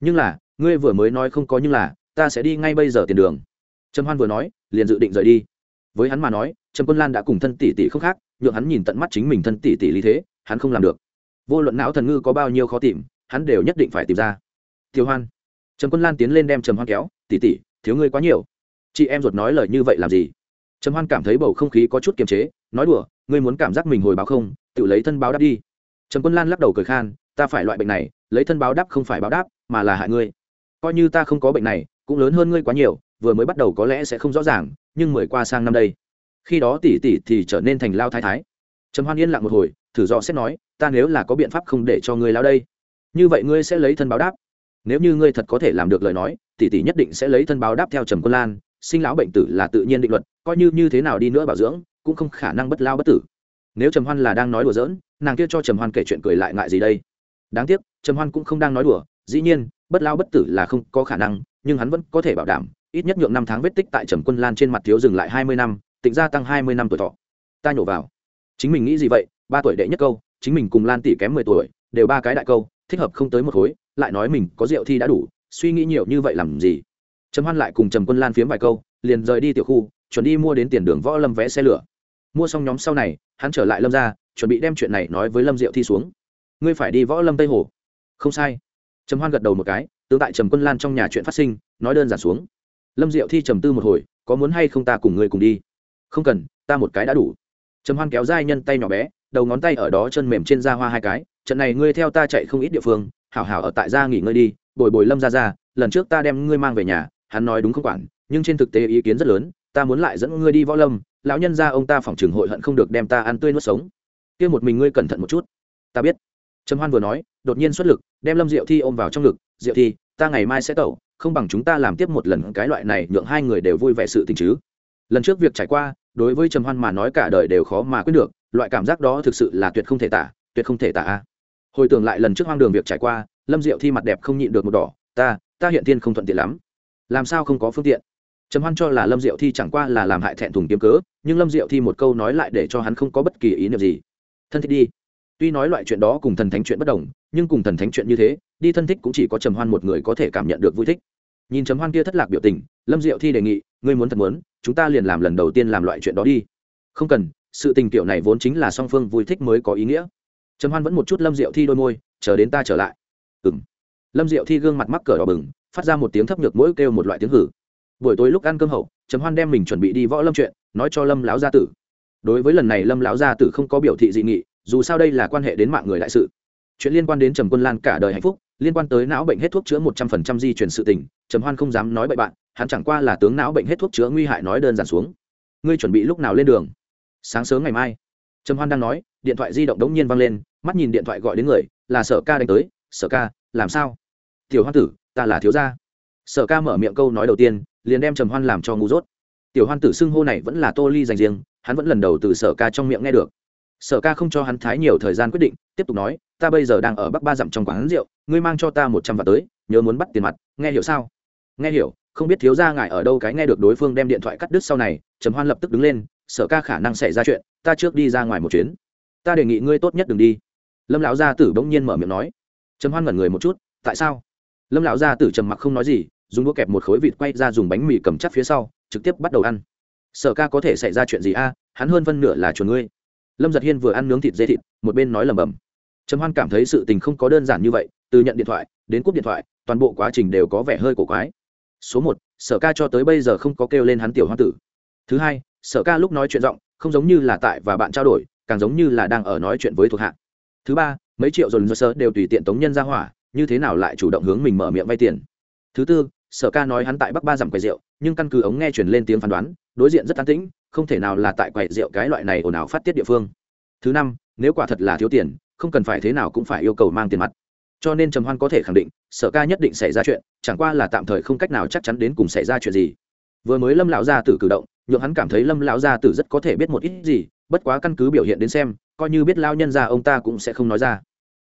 Nhưng là, ngươi vừa mới nói không có nhưng là, ta sẽ đi ngay bây giờ tiền đường. Trầm hoan vừa nói, liền dự định rời đi. Với hắn mà nói, trầm quân lan đã cùng thân tỷ tỷ không khác, nhượng hắn nhìn tận mắt chính mình thân tỷ tỷ lý thế, hắn không làm được. Vô luận não thần ngư có bao nhiêu khó tìm, hắn đều nhất định phải tìm ra. Tiêu hoan. Trầm quân lan tiến lên đem trầm hoan kéo, tỷ tỷ, thiếu ngươi quá nhiều. Chị em ruột nói lời như vậy làm gì? Trầm hoan cảm thấy bầu không khí có chút kiềm chế, nói đùa ngươi muốn cảm giác mình hồi báo không, tự lấy thân báo đáp đi. Trần quân lan lắc đầu cười khan, ta phải loại bệnh này, lấy thân báo đáp không phải báo đáp, mà là hại ngươi. Coi như ta không có bệnh này, cũng lớn hơn ngươi quá nhiều, vừa mới bắt đầu có lẽ sẽ không rõ ràng, nhưng mười qua sang năm đây, khi đó tỷ tỷ thì trở nên thành lao thái thái. Trầm hoan yên lặng một hồi, thử do xét nói, ta nếu là có biện pháp không để cho ngươi lao đây, như vậy ngươi sẽ lấy thân báo đáp. Nếu như ngươi thật có thể làm được lời nói, tỷ tỷ nhất định sẽ lấy thân báo đáp theo trầm quân lan, sinh lão bệnh tử là tự nhiên định luật, coi như như thế nào đi nữa bảo dưỡng cũng không khả năng bất lao bất tử. Nếu trầm hoan là đang nói đùa giỡn, nàng kia cho trầm hoan kể chuyện cười lại ngại gì đây? Đáng tiếc, trầm hoan cũng không đang nói đùa, dĩ nhiên, bất lao bất tử là không có khả năng, nhưng hắn vẫn có thể bảo đảm, ít nhất nhượng năm tháng vết tích tại trầm quân lan trên mặt thiếu dừng lại hai mươi năm, tịnh gia tăng hai mươi năm tuổi thọ. Ta nhổ vào. Chính mình nghĩ gì vậy? Ba tuổi đệ nhất câu, chính mình cùng lan tỷ kém mười tuổi, đều ba cái đại câu, thích hợp không tới một khối, lại nói mình có rượu thi đã đủ, suy nghĩ nhiều như vậy làm gì? Trầm hoan lại cùng trầm quân lan phiếm vài câu, liền rời đi tiểu khu, chuẩn đi mua đến tiền đường võ lâm vé xe lửa mua xong nhóm sau này, hắn trở lại lâm ra chuẩn bị đem chuyện này nói với lâm diệu thi xuống. Ngươi phải đi võ lâm tây hồ. Không sai. Trầm hoan gật đầu một cái tương tại trầm quân lan trong nhà chuyện phát sinh, nói đơn giản xuống. Lâm diệu thi trầm tư một hồi, có muốn hay không ta cùng ngươi cùng đi? Không cần, ta một cái đã đủ. Trầm hoan kéo dai nhân tay nhỏ bé, đầu ngón tay ở đó chân mềm trên da hoa hai cái, trận này ngươi theo ta chạy không ít địa phương, hảo hảo ở tại gia nghỉ ngơi đi, bồi bồi lâm ra ra lần trước ta đem ngươi mang về nhà, hắn nói đúng không quản, nhưng trên thực tế ý kiến rất lớn, ta muốn lại dẫn ngươi đi võ lâm lão nhân ra ông ta phỏng trường hội hận không được đem ta ăn tươi nuốt sống. Kia một mình ngươi cẩn thận một chút. Ta biết. Trầm hoan vừa nói, đột nhiên xuất lực, đem lâm diệu thi ôm vào trong ngực. Diệu thi, ta ngày mai sẽ tẩu, không bằng chúng ta làm tiếp một lần cái loại này nhượng hai người đều vui vẻ sự tình chứ. Lần trước việc trải qua, đối với trầm hoan mà nói cả đời đều khó mà quyết được, loại cảm giác đó thực sự là tuyệt không thể tả, tuyệt không thể tả hồi tưởng lại lần trước hoang đường việc trải qua, lâm diệu thi mặt đẹp không nhịn được một đỏ, ta ta hiện tiên không thuận tiện lắm. Làm sao không có phương tiện? Trầm hoan cho là lâm diệu thi chẳng qua là làm hại thẹn thùng kiếm cớ, nhưng lâm diệu thi một câu nói lại để cho hắn không có bất kỳ ý niệm gì. Thân thích đi. Tuy nói loại chuyện đó cùng thần thánh chuyện bất đồng, nhưng cùng thần thánh chuyện như thế, đi thân thích cũng chỉ có trầm hoan một người có thể cảm nhận được vui thích. Nhìn trầm hoan kia thất lạc biểu tình, lâm diệu thi đề nghị, ngươi muốn thật muốn, chúng ta liền làm lần đầu tiên làm loại chuyện đó đi. Không cần, sự tình tiểu này vốn chính là song phương vui thích mới có ý nghĩa. Trầm hoan vẫn một chút lâm diệu thi đôi môi, chờ đến ta trở lại. Ừng lâm diệu thi gương mặt mắc cờ đỏ bừng, phát ra một tiếng thấp nhược mỗi kêu một loại tiếng hử buổi tối lúc ăn cơm hậu, trầm hoan đem mình chuẩn bị đi võ lâm chuyện, nói cho lâm lão gia tử. Đối với lần này lâm lão gia tử không có biểu thị dị nghị, dù sao đây là quan hệ đến mạng người đại sự. Chuyện liên quan đến trầm quân lan cả đời hạnh phúc, liên quan tới não bệnh hết thuốc chữa một trăm phần trăm di chuyển sự tình, trầm hoan không dám nói bậy bạn, hắn chẳng qua là tướng não bệnh hết thuốc chữa nguy hại nói đơn giản xuống. Ngươi chuẩn bị lúc nào lên đường? Sáng sớm ngày mai. Trầm hoan đang nói, điện thoại di động đống nhiên vang lên, mắt nhìn điện thoại gọi đến người, là sở ca đánh tới, sở ca, làm sao? Tiểu hoan tử, ta là thiếu gia sở ca mở miệng câu nói đầu tiên, liền đem trầm hoan làm cho ngu dốt. Tiểu hoan tử xưng hô này vẫn là tô ly dành riêng, hắn vẫn lần đầu từ sở ca trong miệng nghe được. Sở ca không cho hắn thái nhiều thời gian quyết định, tiếp tục nói, ta bây giờ đang ở bắc ba dặm trong quán rượu, ngươi mang cho ta một trăm vạt tới, nhớ muốn bắt tiền mặt, nghe hiểu sao? Nghe hiểu, không biết thiếu gia ngài ở đâu cái nghe được đối phương đem điện thoại cắt đứt sau này. Trầm hoan lập tức đứng lên, sở ca khả năng xảy ra chuyện, ta trước đi ra ngoài một chuyến. Ta đề nghị ngươi tốt nhất đừng đi. Lâm lão gia tử bỗng nhiên mở miệng nói. Trầm hoan ngẩn người một chút, tại sao? Lâm lão gia tử trầm mặc không nói gì dùng đũa kẹp một khối vịt quay ra dùng bánh mì cầm chắc phía sau, trực tiếp bắt đầu ăn. Sở ca có thể xảy ra chuyện gì a? Hắn hơn phân nửa là chuồn ngươi. Lâm giật hiên vừa ăn nướng thịt dê thịt, một bên nói lầm bầm trầm hoan cảm thấy sự tình không có đơn giản như vậy, từ nhận điện thoại, đến cúp điện thoại, toàn bộ quá trình đều có vẻ hơi cổ quái. Số một, sở ca cho tới bây giờ không có kêu lên hắn tiểu hoa tử. Thứ hai, sở ca lúc nói chuyện giọng, không giống như là tại và bạn trao đổi, càng giống như là đang ở nói chuyện với thuộc hạ. Thứ ba, mấy triệu dồn dơ sơ đều tùy tiện tống nhân ra hỏa, như thế nào lại chủ động hướng mình mở miệng vay tiền? Thứ tư sở ca nói hắn tại bắc ba dặm quầy rượu, nhưng căn cứ ống nghe chuyển lên tiếng phán đoán, đối diện rất an tĩnh, không thể nào là tại quầy rượu cái loại này ồn ào phát tiết địa phương. Thứ năm, nếu quả thật là thiếu tiền, không cần phải thế nào cũng phải yêu cầu mang tiền mặt. Cho nên trầm hoan có thể khẳng định, sở ca nhất định xảy ra chuyện, chẳng qua là tạm thời không cách nào chắc chắn đến cùng xảy ra chuyện gì. Vừa mới lâm lão gia tử cử động, nhượng hắn cảm thấy lâm lão gia tử rất có thể biết một ít gì, bất quá căn cứ biểu hiện đến xem, coi như biết lao nhân ra ông ta cũng sẽ không nói ra.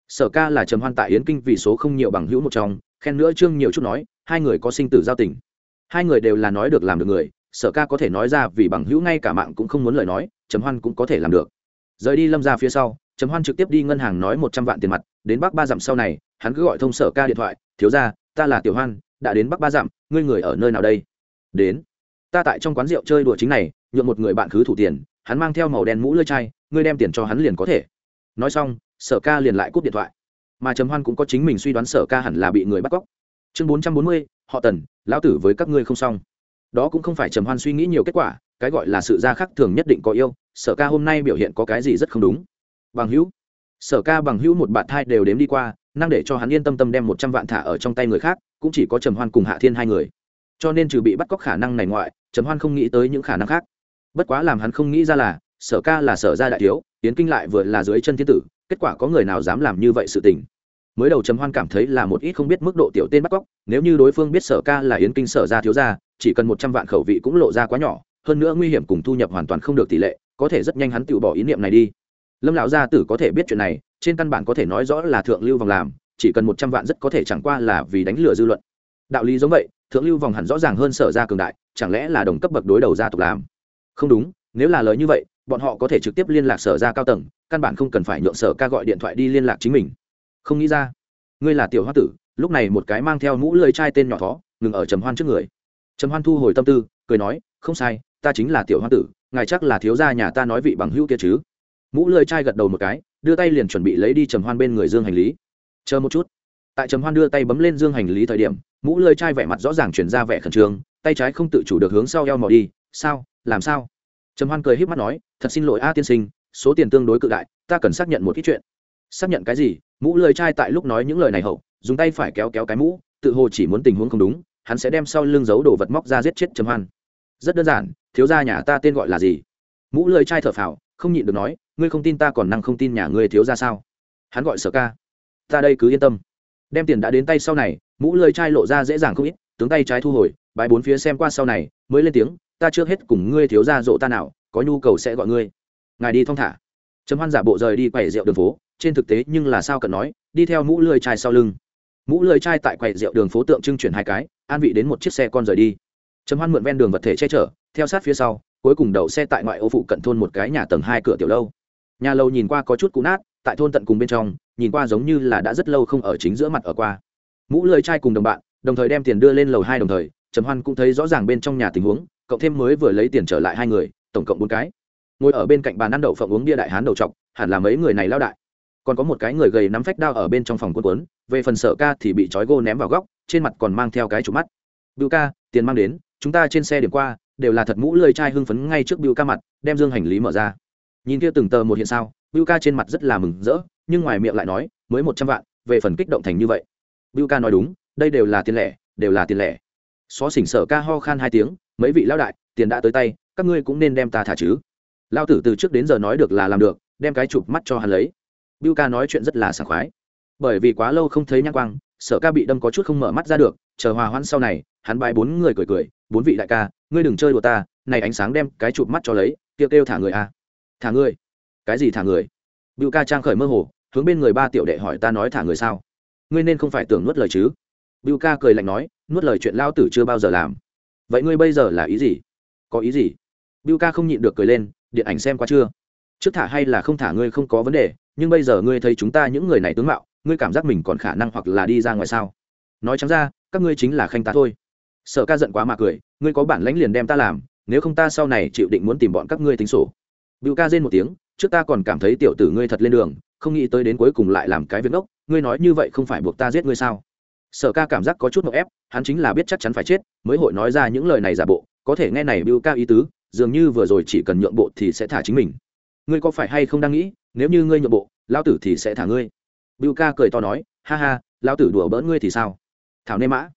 Sở ca là trầm hoan tại yến kinh vì số không nhiều bằng hữu một trong, khen nữa trương nhiều chút nói hai người có sinh tử giao tình. Hai người đều là nói được làm được người, sở ca có thể nói ra vì bằng hữu ngay cả mạng cũng không muốn lời nói, trầm hoan cũng có thể làm được. Rời đi lâm ra phía sau, trầm hoan trực tiếp đi ngân hàng nói một trăm vạn tiền mặt, đến bắc ba dặm sau này, hắn cứ gọi thông sở ca điện thoại, thiếu ra ta là tiểu hoan, đã đến bắc ba dặm, ngươi người ở nơi nào đây? Đến. Ta tại trong quán rượu chơi đùa chính này nhuộm một người bạn khứ thủ tiền, hắn mang theo màu đen mũ lơi chai, ngươi đem tiền cho hắn liền có thể. Nói xong, sở ca liền lại cúp điện thoại. Mà trầm hoan cũng có chính mình suy đoán sở ca hẳn là bị người bắt cóc chương bốn trăm bốn mươi, họ tần, lão tử với các ngươi không xong. Đó cũng không phải trầm hoan suy nghĩ nhiều kết quả, cái gọi là sự ra khác thường nhất định có yêu, sở ca hôm nay biểu hiện có cái gì rất không đúng. Bằng hữu. Sở ca bằng hữu một bạn thai đều đếm đi qua, năng để cho hắn yên tâm tâm đem một trăm vạn thả ở trong tay người khác, cũng chỉ có trầm hoan cùng hạ thiên hai người. Cho nên trừ bị bắt cóc khả năng này ngoại, trầm hoan không nghĩ tới những khả năng khác. Bất quá làm hắn không nghĩ ra là, sở ca là sở gia đại thiếu tiến kinh lại vừa là dưới chân thiên tử, kết quả có người nào dám làm như vậy sự tình mới đầu trầm hoan cảm thấy là một ít không biết mức độ tiểu tên bắt cóc, nếu như đối phương biết sở ca là yến kinh sở gia thiếu gia, chỉ cần một trăm vạn khẩu vị cũng lộ ra quá nhỏ, hơn nữa nguy hiểm cùng thu nhập hoàn toàn không được tỷ lệ, có thể rất nhanh hắn tự bỏ ý niệm này đi. Lâm lão gia tử có thể biết chuyện này, trên căn bản có thể nói rõ là thượng lưu vòng làm, chỉ cần một trăm vạn rất có thể chẳng qua là vì đánh lừa dư luận. Đạo lý giống vậy, thượng lưu vòng hẳn rõ ràng hơn sở gia cường đại, chẳng lẽ là đồng cấp bậc đối đầu gia tộc làm? Không đúng, nếu là lời như vậy, bọn họ có thể trực tiếp liên lạc sở gia cao tầng, căn bản không cần phải nhượng sở ca gọi điện thoại đi liên lạc chính mình không nghĩ ra. Ngươi là tiểu hoa tử, lúc này một cái mang theo mũ lưới trai tên nhỏ thó, ngừng ở trầm hoan trước người. Trầm hoan thu hồi tâm tư, cười nói, không sai, ta chính là tiểu hoa tử, ngài chắc là thiếu gia nhà ta nói vị bằng hữu kia chứ. Mũ lưới trai gật đầu một cái, đưa tay liền chuẩn bị lấy đi trầm hoan bên người dương hành lý. Chờ một chút. Tại trầm hoan đưa tay bấm lên dương hành lý thời điểm, mũ lưới trai vẻ mặt rõ ràng chuyển ra vẻ khẩn trương, tay trái không tự chủ được hướng sau eo mò đi, sao, làm sao? Trầm hoan cười h í p mắt nói, thật xin lỗi a tiên sinh, số tiền tương đối cự đại, ta cần xác nhận một ít chuyện. Xác nhận cái gì? Mũ lười trai tại lúc nói những lời này hậu, dùng tay phải kéo kéo cái mũ, tự hồ chỉ muốn tình huống không đúng, hắn sẽ đem sau lưng giấu đồ vật móc ra giết chết trầm hoan. Rất đơn giản, thiếu gia nhà ta tên gọi là gì? Mũ lười trai thở phào, không nhịn được nói, ngươi không tin ta còn năng không tin nhà ngươi thiếu ra sao? Hắn gọi sở ca. Ta đây cứ yên tâm. Đem tiền đã đến tay sau này, mũ lười chai lộ ra dễ dàng không ít, tướng tay trái thu hồi bãi bốn phía xem qua sau này, mới lên tiếng, ta trước hết cùng ngươi thiếu ra rộ ta nào, có nhu cầu sẽ gọi ngươi. Ngài đi thong thả. Trầm hoan giả bộ rời đi quầy rượu đường phố trên thực tế nhưng là sao cần nói, đi theo mũ lưới chai sau lưng. Mũ lưới chai tại quầy rượu đường phố tượng trưng chuyển hai cái, an vị đến một chiếc xe con rời đi. Trầm hoan mượn ven đường vật thể che chở, theo sát phía sau, cuối cùng đậu xe tại ngoại ô phụ cận thôn một cái nhà tầng hai cửa tiểu lâu. Nhà lâu nhìn qua có chút cũ nát, tại thôn tận cùng bên trong, nhìn qua giống như là đã rất lâu không ở chính giữa mặt ở qua. Mũ lưới chai cùng đồng bạn, đồng thời đem tiền đưa lên lầu hai đồng thời, trầm hoan cũng thấy rõ ràng bên trong nhà tình huống, cộng thêm mới vừa lấy tiền trở lại hai người, tổng cộng bốn cái. Ngồi ở bên cạnh bàn ăn đậu phộng uống bia đại hán đầu trọc hẳn là mấy người này lao đại còn có một cái người gầy nắm phách đao ở bên trong phòng quân quấn về phần sợ ca thì bị trói gô ném vào góc, trên mặt còn mang theo cái trụ mắt. Bưu ca, tiền mang đến, chúng ta trên xe điểm qua, đều là thật mũ lơi chai hưng phấn ngay trước bưu ca mặt, đem dương hành lý mở ra. Nhìn kia từng tờ một hiện sao bưu ca trên mặt rất là mừng rỡ, nhưng ngoài miệng lại nói, mới một trăm vạn, về phần kích động thành như vậy. Bưu ca nói đúng, đây đều là tiền lẻ, đều là tiền lẻ. Xó xỉnh sở ca ho khan hai tiếng, mấy vị lão đại, tiền đã tới tay, các ngươi cũng nên đem ta thả chứ. Lao tử từ trước đến giờ nói được là làm được, đem cái chụp mắt cho hắn lấy bưu ca nói chuyện rất là sảng khoái. Bởi vì quá lâu không thấy nhã quang, sở ca bị đâm có chút không mở mắt ra được, chờ hòa hoãn sau này, hắn bài bốn người cười cười, bốn vị đại ca, ngươi đừng chơi đùa ta, này ánh sáng đem cái chụp mắt cho lấy, kêu kêu thả người à. thả người? Cái gì thả người? Bưu ca trang khởi mơ hồ, hướng bên người ba tiểu đệ hỏi ta nói thả người sao? Ngươi nên không phải tưởng nuốt lời chứ? Bưu ca cười lạnh nói, nuốt lời chuyện lao tử chưa bao giờ làm. Vậy ngươi bây giờ là ý gì? Có ý gì? Bưu ca không nhịn được cười lên, điện ảnh xem qua chưa? Trước thả hay là không thả ngươi không có vấn đề nhưng bây giờ ngươi thấy chúng ta những người này tướng mạo, ngươi cảm giác mình còn khả năng hoặc là đi ra ngoài sao? Nói chẳng ra, các ngươi chính là khanh ta thôi. Sợ ca giận quá mà cười, ngươi có bản lãnh liền đem ta làm, nếu không ta sau này chịu định muốn tìm bọn các ngươi tính sổ. Bưu ca rên một tiếng, trước ta còn cảm thấy tiểu tử ngươi thật lên đường, không nghĩ tới đến cuối cùng lại làm cái việc ngốc, ngươi nói như vậy không phải buộc ta giết ngươi sao? Sở ca cảm giác có chút ngộ ép, hắn chính là biết chắc chắn phải chết, mới hội nói ra những lời này giả bộ, có thể nghe này bưu ca ý tứ, dường như vừa rồi chỉ cần nhượng bộ thì sẽ thả chính mình. Ngươi có phải hay không đang nghĩ nếu như ngươi nhượng bộ lao tử thì sẽ thả ngươi. Bưu ca cười to nói, ha ha lao tử đùa bỡn ngươi thì sao? Thảo nê mã.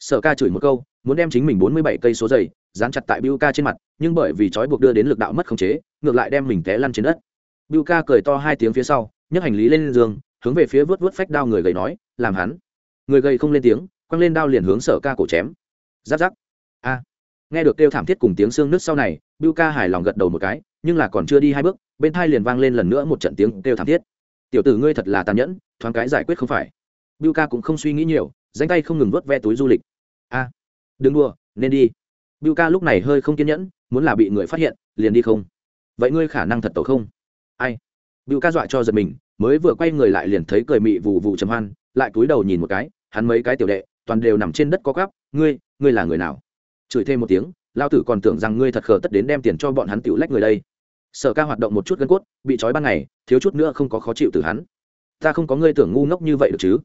Sở ca chửi một câu, muốn đem chính mình bốn mươi bảy cây số dày dán chặt tại bưu ca trên mặt, nhưng bởi vì trói buộc đưa đến lực đạo mất khống chế, ngược lại đem mình té lăn trên đất. Bưu ca cười to hai tiếng phía sau, nhấc hành lý lên giường, hướng về phía vớt vớt phách đao người gầy nói, làm hắn. Người gầy không lên tiếng, quăng lên đao liền hướng sở ca cổ chém. Giáp giáp. A. Nghe được kêu thảm thiết cùng tiếng xương nứt sau này bưu ca hài lòng gật đầu một cái nhưng là còn chưa đi hai bước, bên thai liền vang lên lần nữa một trận tiếng kêu thảm thiết. Tiểu tử ngươi thật là tàn nhẫn, thoáng cái giải quyết không phải. Bưu ca cũng không suy nghĩ nhiều danh tay không ngừng vớt ve túi du lịch. A, đừng đua nên đi. Bưu ca lúc này hơi không kiên nhẫn, muốn là bị người phát hiện, liền đi không. Vậy ngươi khả năng thật tổ không? Ai? Bưu ca dọa cho giật mình, mới vừa quay người lại liền thấy cười mị vù vù trầm hoan, lại cúi đầu nhìn một cái, hắn mấy cái tiểu đệ, toàn đều nằm trên đất có gắp, ngươi ngươi là người nào? Chửi thêm một tiếng lao tử còn tưởng rằng ngươi thật khờ tất đến đem tiền cho bọn hắn tiểu lách người đây. Sở ca hoạt động một chút gân cốt, bị trói ban ngày, thiếu chút nữa không có khó chịu từ hắn. Ta không có ngươi tưởng ngu ngốc như vậy được chứ?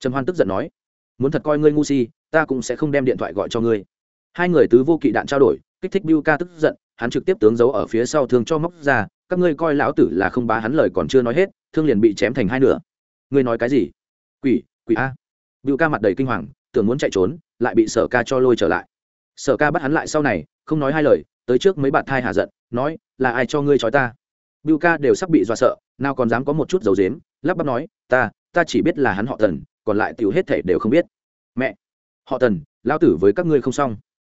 Trầm hoan tức giận nói. Muốn thật coi ngươi ngu si, ta cũng sẽ không đem điện thoại gọi cho ngươi. Hai người tứ vô kỵ đạn trao đổi, kích thích biu ca tức giận, hắn trực tiếp tướng giấu ở phía sau thương cho móc ra, các ngươi coi lão tử là không bá hắn lời còn chưa nói hết, thương liền bị chém thành hai nửa. Ngươi nói cái gì? Quỷ quỷ a. Biu ca mặt đầy kinh hoàng, tưởng muốn chạy trốn, lại bị sở ca cho lôi trở lại sở ca bắt hắn lại sau này, không nói hai lời, tới trước mấy bạn thai hạ giận, nói, là ai cho ngươi trói ta? Biu ca đều sắp bị dọa sợ, nào còn dám có một chút dầu dếm lắp bắp nói, ta ta chỉ biết là hắn họ tần, còn lại tiểu hết thể đều không biết. Mẹ, họ tần lao tử với các ngươi không xong.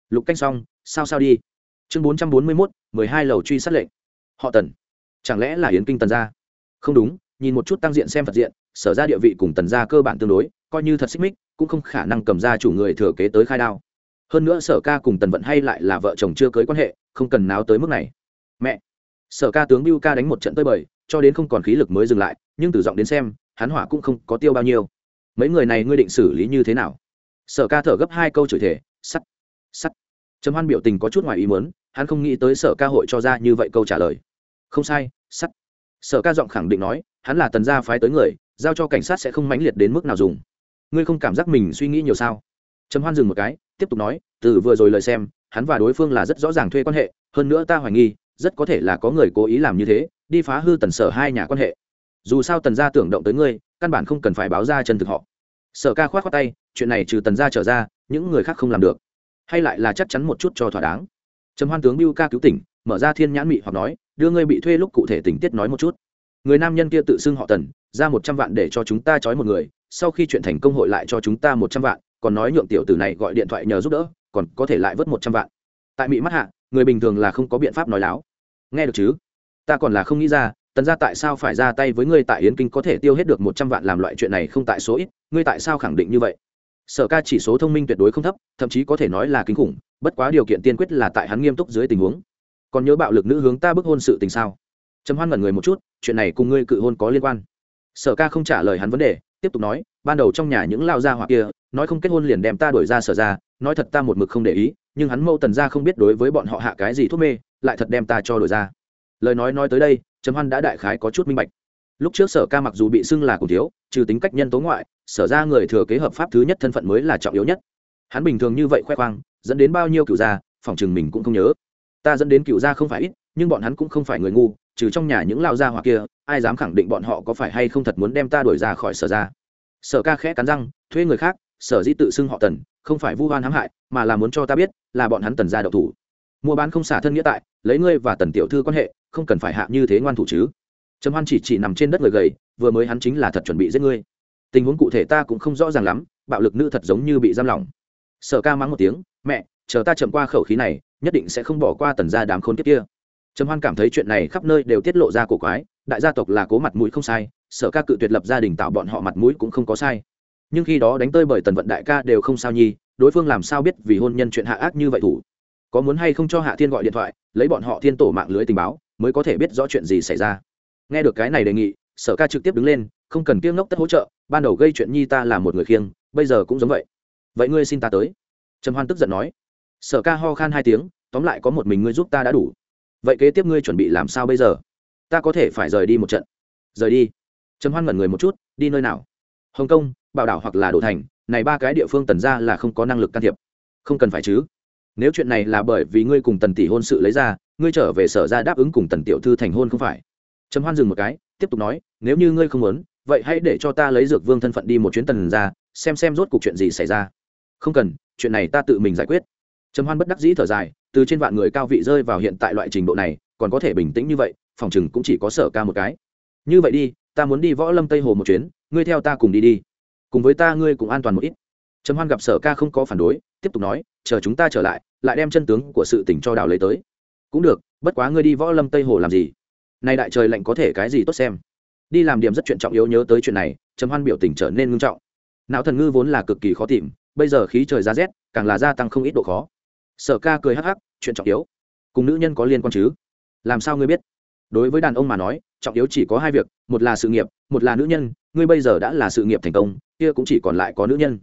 Lục canh xong, sao sao đi? Chương bốn trăm bốn mươi mốt, mười hai lầu truy sát lệnh. Họ tần, chẳng lẽ là yến kinh tần gia? Không đúng, nhìn một chút tăng diện xem phật diện, sở ra địa vị cùng tần gia cơ bản tương đối, coi như thật xích mích, cũng không khả năng cầm ra chủ người thừa kế tới khai đao hơn nữa sở ca cùng tần vận hay lại là vợ chồng chưa cưới quan hệ, không cần náo tới mức này. Mẹ. Sở ca tướng biu ca đánh một trận tơi bời, cho đến không còn khí lực mới dừng lại, nhưng từ giọng đến xem, hắn hỏa cũng không có tiêu bao nhiêu. Mấy người này ngươi định xử lý như thế nào? Sở ca thở gấp hai câu chửi thể sắt sắt. Trầm hoan biểu tình có chút ngoài ý muốn, hắn không nghĩ tới sở ca hội cho ra như vậy câu trả lời. Không sai, sắt. Sở ca giọng khẳng định nói, hắn là tần gia phái tới người, giao cho cảnh sát sẽ không mãnh liệt đến mức nào dùng. Ngươi không cảm giác mình suy nghĩ nhiều sao? Trầm hoan dừng một cái tiếp tục nói, từ vừa rồi lời xem, hắn và đối phương là rất rõ ràng thuê quan hệ, hơn nữa ta hoài nghi, rất có thể là có người cố ý làm như thế, đi phá hư tần sở hai nhà quan hệ. Dù sao tần gia tưởng động tới ngươi, căn bản không cần phải báo ra chân thực họ. Sở ca khoát khoát tay, chuyện này trừ tần gia trở ra, những người khác không làm được. Hay lại là chắc chắn một chút cho thỏa đáng. Trầm hoan tướng biu ca cứu tỉnh, mở ra thiên nhãn mị hoặc nói, đưa ngươi bị thuê lúc cụ thể tình tiết nói một chút. Người nam nhân kia tự xưng họ tần, ra một trăm vạn để cho chúng ta trói một người, sau khi chuyện thành công hội lại cho chúng ta một trăm vạn còn nói nhượng tiểu tử này gọi điện thoại nhờ giúp đỡ, còn có thể lại vớt một trăm vạn. Tại mỹ mắt hạ, người bình thường là không có biện pháp nói láo. Nghe được chứ? Ta còn là không nghĩ ra, tần ra tại sao phải ra tay với ngươi tại yến kinh có thể tiêu hết được một trăm vạn làm loại chuyện này không tại số ít, ngươi tại sao khẳng định như vậy? Sở ca chỉ số thông minh tuyệt đối không thấp, thậm chí có thể nói là kinh khủng, bất quá điều kiện tiên quyết là tại hắn nghiêm túc dưới tình huống. Còn nhớ bạo lực nữ hướng ta bức hôn sự tình sao? Trầm hoan ngẩn người một chút, chuyện này cùng ngươi cự hôn có liên quan. Sở ca không trả lời hắn vấn đề, tiếp tục nói, ban đầu trong nhà những lao gia hoặc kia nói không kết hôn liền đem ta đuổi ra sở ra, nói thật ta một mực không để ý, nhưng hắn mâu tần ra không biết đối với bọn họ hạ cái gì thuốc mê, lại thật đem ta cho đuổi ra. Lời nói nói tới đây, trầm hoan đã đại khái có chút minh bạch. Lúc trước sở ca mặc dù bị xưng là cùng thiếu, trừ tính cách nhân tố ngoại, sở ra người thừa kế hợp pháp thứ nhất thân phận mới là trọng yếu nhất. Hắn bình thường như vậy khoe khoang, dẫn đến bao nhiêu cựu gia, phòng chừng mình cũng không nhớ. Ta dẫn đến cựu gia không phải ít, nhưng bọn hắn cũng không phải người ngu, trừ trong nhà những lao gia hoặc kia, ai dám khẳng định bọn họ có phải hay không thật muốn đem ta đuổi ra khỏi sở ra. Sở ca khẽ cắn răng, thuê người khác sở dĩ tự xưng họ tần, không phải vu hoan hãm hại, mà là muốn cho ta biết là bọn hắn tần ra độc thủ. Mua bán không xả thân nghĩa tại, lấy ngươi và tần tiểu thư quan hệ, không cần phải hạ như thế ngoan thủ chứ. Trầm hoan chỉ chỉ nằm trên đất người gầy, vừa mới hắn chính là thật chuẩn bị giết ngươi. Tình huống cụ thể ta cũng không rõ ràng lắm, bạo lực nữ thật giống như bị giam lỏng. Sở ca mắng một tiếng, mẹ, chờ ta chậm qua khẩu khí này, nhất định sẽ không bỏ qua tần gia đám khôn kiếp kia. Trầm hoan cảm thấy chuyện này khắp nơi đều tiết lộ ra cổ quái, đại gia tộc là cố mặt mũi không sai, sở ca cự tuyệt lập gia đình tạo bọn họ mặt mũi cũng không có sai nhưng khi đó đánh tơi bởi tần vận đại ca đều không sao nhi, đối phương làm sao biết vì hôn nhân chuyện hạ ác như vậy thủ? Có muốn hay không cho hạ thiên gọi điện thoại, lấy bọn họ thiên tổ mạng lưới tình báo, mới có thể biết rõ chuyện gì xảy ra. Nghe được cái này đề nghị, sở ca trực tiếp đứng lên, không cần kiêng ngốc tất hỗ trợ, ban đầu gây chuyện nhi ta là một người khiêng, bây giờ cũng giống vậy. Vậy ngươi xin ta tới. Trầm hoan tức giận nói. Sở ca ho khan hai tiếng, tóm lại có một mình ngươi giúp ta đã đủ. Vậy kế tiếp ngươi chuẩn bị làm sao bây giờ? Ta có thể phải rời đi một trận. Rời đi. Trầm hoan ngẩn người một chút, đi nơi nào? Hồng kông bảo đảo hoặc là đổ thành, này ba cái địa phương tần ra là không có năng lực can thiệp. Không cần phải chứ. Nếu chuyện này là bởi vì ngươi cùng tần tỷ hôn sự lấy ra, ngươi trở về sở ra đáp ứng cùng tần tiểu thư thành hôn không phải? Trầm hoan dừng một cái, tiếp tục nói, nếu như ngươi không muốn, vậy hãy để cho ta lấy dược vương thân phận đi một chuyến tần ra, xem xem rốt cuộc chuyện gì xảy ra. Không cần, chuyện này ta tự mình giải quyết. Trầm hoan bất đắc dĩ thở dài, từ trên vạn người cao vị rơi vào hiện tại loại trình độ này, còn có thể bình tĩnh như vậy, phòng chừng cũng chỉ có sở ca một cái. Như vậy đi, ta muốn đi võ lâm tây hồ một chuyến, ngươi theo ta cùng đi đi cùng với ta ngươi cũng an toàn một ít. Trầm hoan gặp sở ca không có phản đối, tiếp tục nói, chờ chúng ta trở lại lại đem chân tướng của sự tỉnh cho đào lấy tới. Cũng được, bất quá ngươi đi võ lâm tây hồ làm gì? Nay đại trời lạnh có thể cái gì tốt xem? Đi làm điểm rất chuyện trọng yếu nhớ tới chuyện này, trầm hoan biểu tình trở nên ngưng trọng. Não thần ngư vốn là cực kỳ khó tìm, bây giờ khí trời giá rét, càng là gia tăng không ít độ khó. Sở ca cười hắc hắc, chuyện trọng yếu. Cùng nữ nhân có liên quan chứ? Làm sao ngươi biết? Đối với đàn ông mà nói, trọng yếu chỉ có hai việc, một là sự nghiệp, một là nữ nhân, ngươi bây giờ đã là sự nghiệp thành công kia cũng chỉ còn lại có nữ nhân.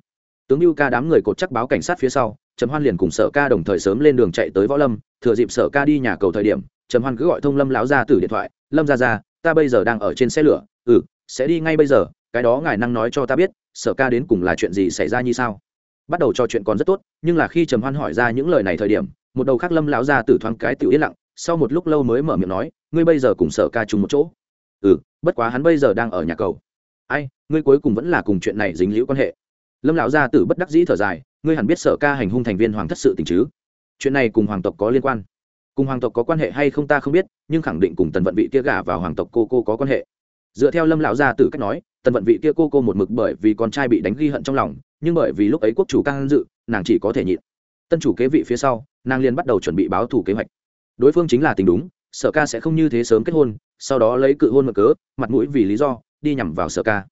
Tướng lưu ca đám người cột chắc báo cảnh sát phía sau, trầm hoan liền cùng sở ca đồng thời sớm lên đường chạy tới võ lâm, thừa dịp sở ca đi nhà cầu thời điểm, trầm hoan cứ gọi thông lâm lão ra từ điện thoại, lâm ra ra ta bây giờ đang ở trên xe lửa. Ừ sẽ đi ngay bây giờ, cái đó ngài năng nói cho ta biết, sở ca đến cùng là chuyện gì xảy ra như sao? Bắt đầu trò chuyện còn rất tốt, nhưng là khi trầm hoan hỏi ra những lời này thời điểm, một đầu khác lâm lão ra từ thoáng cái tự yên lặng, sau một lúc lâu mới mở miệng nói, ngươi bây giờ cùng sở ca chung một chỗ. Ừ bất quá hắn bây giờ đang ở nhà cầu ai, ngươi cuối cùng vẫn là cùng chuyện này dính liễu quan hệ. Lâm lão gia tử bất đắc dĩ thở dài, ngươi hẳn biết sở ca hành hung thành viên hoàng thất sự tình chứ? Chuyện này cùng hoàng tộc có liên quan. Cùng hoàng tộc có quan hệ hay không ta không biết, nhưng khẳng định cùng tần vận vị kia gả vào hoàng tộc cô cô có quan hệ. Dựa theo lâm lão gia tử cách nói, tần vận vị kia cô cô một mực bởi vì con trai bị đánh ghi hận trong lòng, nhưng bởi vì lúc ấy quốc chủ can dự, nàng chỉ có thể nhịn. Tân chủ kế vị phía sau, nàng liền bắt đầu chuẩn bị báo thủ kế hoạch. Đối phương chính là tình đúng, sở ca sẽ không như thế sớm kết hôn, sau đó lấy cự hôn mở cớ, mặt mũi vì lý do đi nhằm vào sở ca.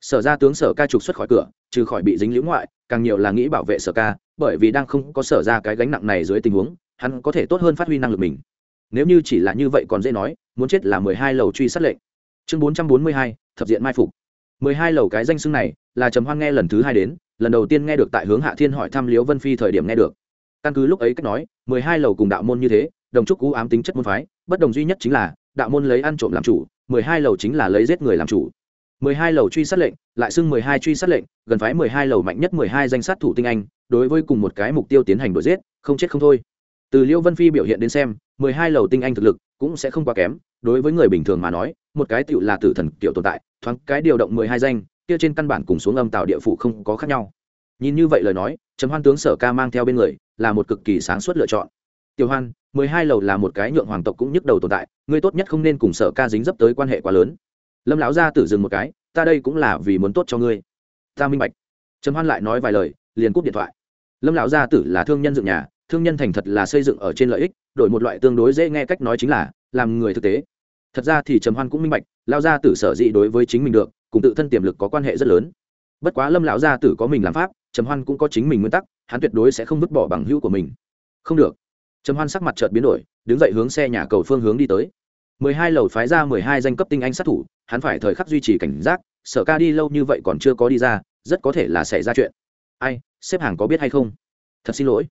Sở ra tướng sở ca trục xuất khỏi cửa, trừ khỏi bị dính liễu ngoại, càng nhiều là nghĩ bảo vệ sở ca, bởi vì đang không có sở ra cái gánh nặng này dưới tình huống, hắn có thể tốt hơn phát huy năng lực mình. Nếu như chỉ là như vậy còn dễ nói, muốn chết là mười hai lầu truy sát lệnh. Chương bốn trăm bốn mươi hai, thập diện mai phục. mười hai lầu cái danh xưng này là trầm hoan nghe lần thứ hai đến, lần đầu tiên nghe được tại hướng hạ thiên hỏi thăm liễu vân phi thời điểm nghe được. Căn cứ lúc ấy cách nói, mười hai lầu cùng đạo môn như thế, đồng trúc cú ám tính chất môn phái, bất đồng duy nhất chính là, đạo môn lấy ăn trộm làm chủ, mười hai lầu chính là lấy giết người làm chủ mười hai lầu truy sát lệnh, lại xưng mười hai truy sát lệnh, gần phái mười hai lầu mạnh nhất mười hai danh sát thủ tinh anh, đối với cùng một cái mục tiêu tiến hành đuổi giết, không chết không thôi. Từ liêu vân phi biểu hiện đến xem, mười hai lầu tinh anh thực lực cũng sẽ không quá kém, đối với người bình thường mà nói, một cái tựu là tử thần kiểu tồn tại, thoáng cái điều động mười hai danh, kia trên căn bản cùng xuống âm tạo địa phủ không có khác nhau. Nhìn như vậy lời nói, trầm hoan tướng sở ca mang theo bên người, là một cực kỳ sáng suốt lựa chọn. Tiểu hoan, mười hai lầu là một cái nhượng hoàng tộc cũng nhức đầu tồn tại ngươi tốt nhất không nên cùng sở ca dính dấp tới quan hệ quá lớn lâm lão gia tử dừng một cái, ta đây cũng là vì muốn tốt cho ngươi. Ta minh bạch. Trầm hoan lại nói vài lời, liền cúp điện thoại. Lâm lão gia tử là thương nhân dựng nhà, thương nhân thành thật là xây dựng ở trên lợi ích, đổi một loại tương đối dễ nghe cách nói chính là, làm người thực tế. Thật ra thì trầm hoan cũng minh bạch, Lão gia tử sở dĩ đối với chính mình được, cùng tự thân tiềm lực có quan hệ rất lớn. Bất quá lâm lão gia tử có mình làm pháp, trầm hoan cũng có chính mình nguyên tắc, hắn tuyệt đối sẽ không vứt bỏ bằng hữu của mình. Không được. Trầm hoan sắc mặt chợt biến đổi, đứng dậy hướng xe nhà cầu phương hướng đi tới mười hai lầu phái ra mười hai danh cấp tinh anh sát thủ, hắn phải thời khắc duy trì cảnh giác, sở ca đi lâu như vậy còn chưa có đi ra, rất có thể là xảy ra chuyện. Ai, xếp hàng có biết hay không? Thật xin lỗi.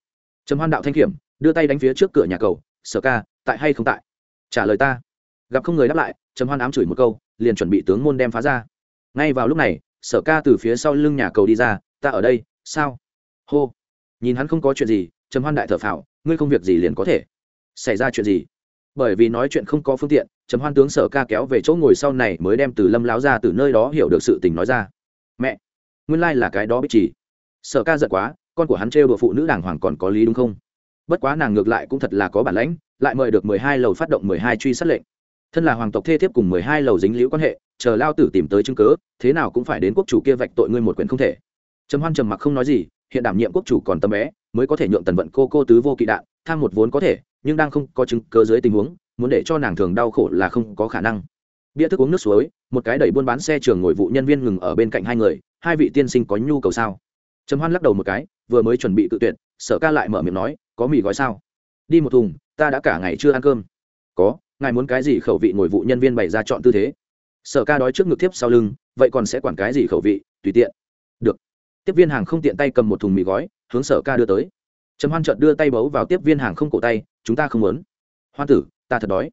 Trầm hoan đạo thanh kiểm, đưa tay đánh phía trước cửa nhà cầu, sở ca, tại hay không tại? Trả lời ta. Gặp không người đáp lại, trầm hoan ám chửi một câu, liền chuẩn bị tướng môn đem phá ra. Ngay vào lúc này, sở ca từ phía sau lưng nhà cầu đi ra, ta ở đây, sao? Hô. Nhìn hắn không có chuyện gì, trầm hoan đại thở phào, ngươi không việc gì liền có thể xảy ra chuyện gì? Bởi vì nói chuyện không có phương tiện, trầm hoan tướng sở ca kéo về chỗ ngồi sau này mới đem từ lâm láo ra từ nơi đó hiểu được sự tình nói ra. Mẹ, nguyên lai、like、là cái đó biết chỉ. Sở ca giận quá, con của hắn trêu đùa phụ nữ đàng hoàng còn có lý đúng không? Bất quá nàng ngược lại cũng thật là có bản lãnh, lại mời được mười hai lầu phát động mười hai truy sát lệnh. Thân là hoàng tộc thê thiếp cùng mười hai lầu dính liễu quan hệ, chờ lao tử tìm tới chứng cớ thế nào cũng phải đến quốc chủ kia vạch tội ngươi một quyền không thể. Trầm hoan trầm mặc không nói gì, hiện đảm nhiệm quốc chủ còn tâm bé, mới có thể nhượng tần vận cô cô tứ vô kỵ đạn, tham một vốn có thể nhưng đang không có chứng cơ dưới tình huống, muốn để cho nàng thường đau khổ là không có khả năng. Bia thức uống nước suối, một cái đẩy buôn bán xe trường ngồi vụ nhân viên ngừng ở bên cạnh hai người, hai vị tiên sinh có nhu cầu sao? Trầm hoan lắc đầu một cái, vừa mới chuẩn bị tự tuyển sở ca lại mở miệng nói, có mì gói sao? Đi một thùng, ta đã cả ngày chưa ăn cơm. Có, ngài muốn cái gì khẩu vị ngồi vụ nhân viên bày ra chọn tư thế? Sở ca đói trước ngực tiếp sau lưng, vậy còn sẽ quản cái gì khẩu vị? Tùy tiện. Được. Tiếp viên hàng không tiện tay cầm một thùng mì gói, hướng sở ca đưa tới trầm hoan trợt đưa tay bấu vào tiếp viên hàng không cổ tay, chúng ta không muốn. Hoan tử, ta thật đói.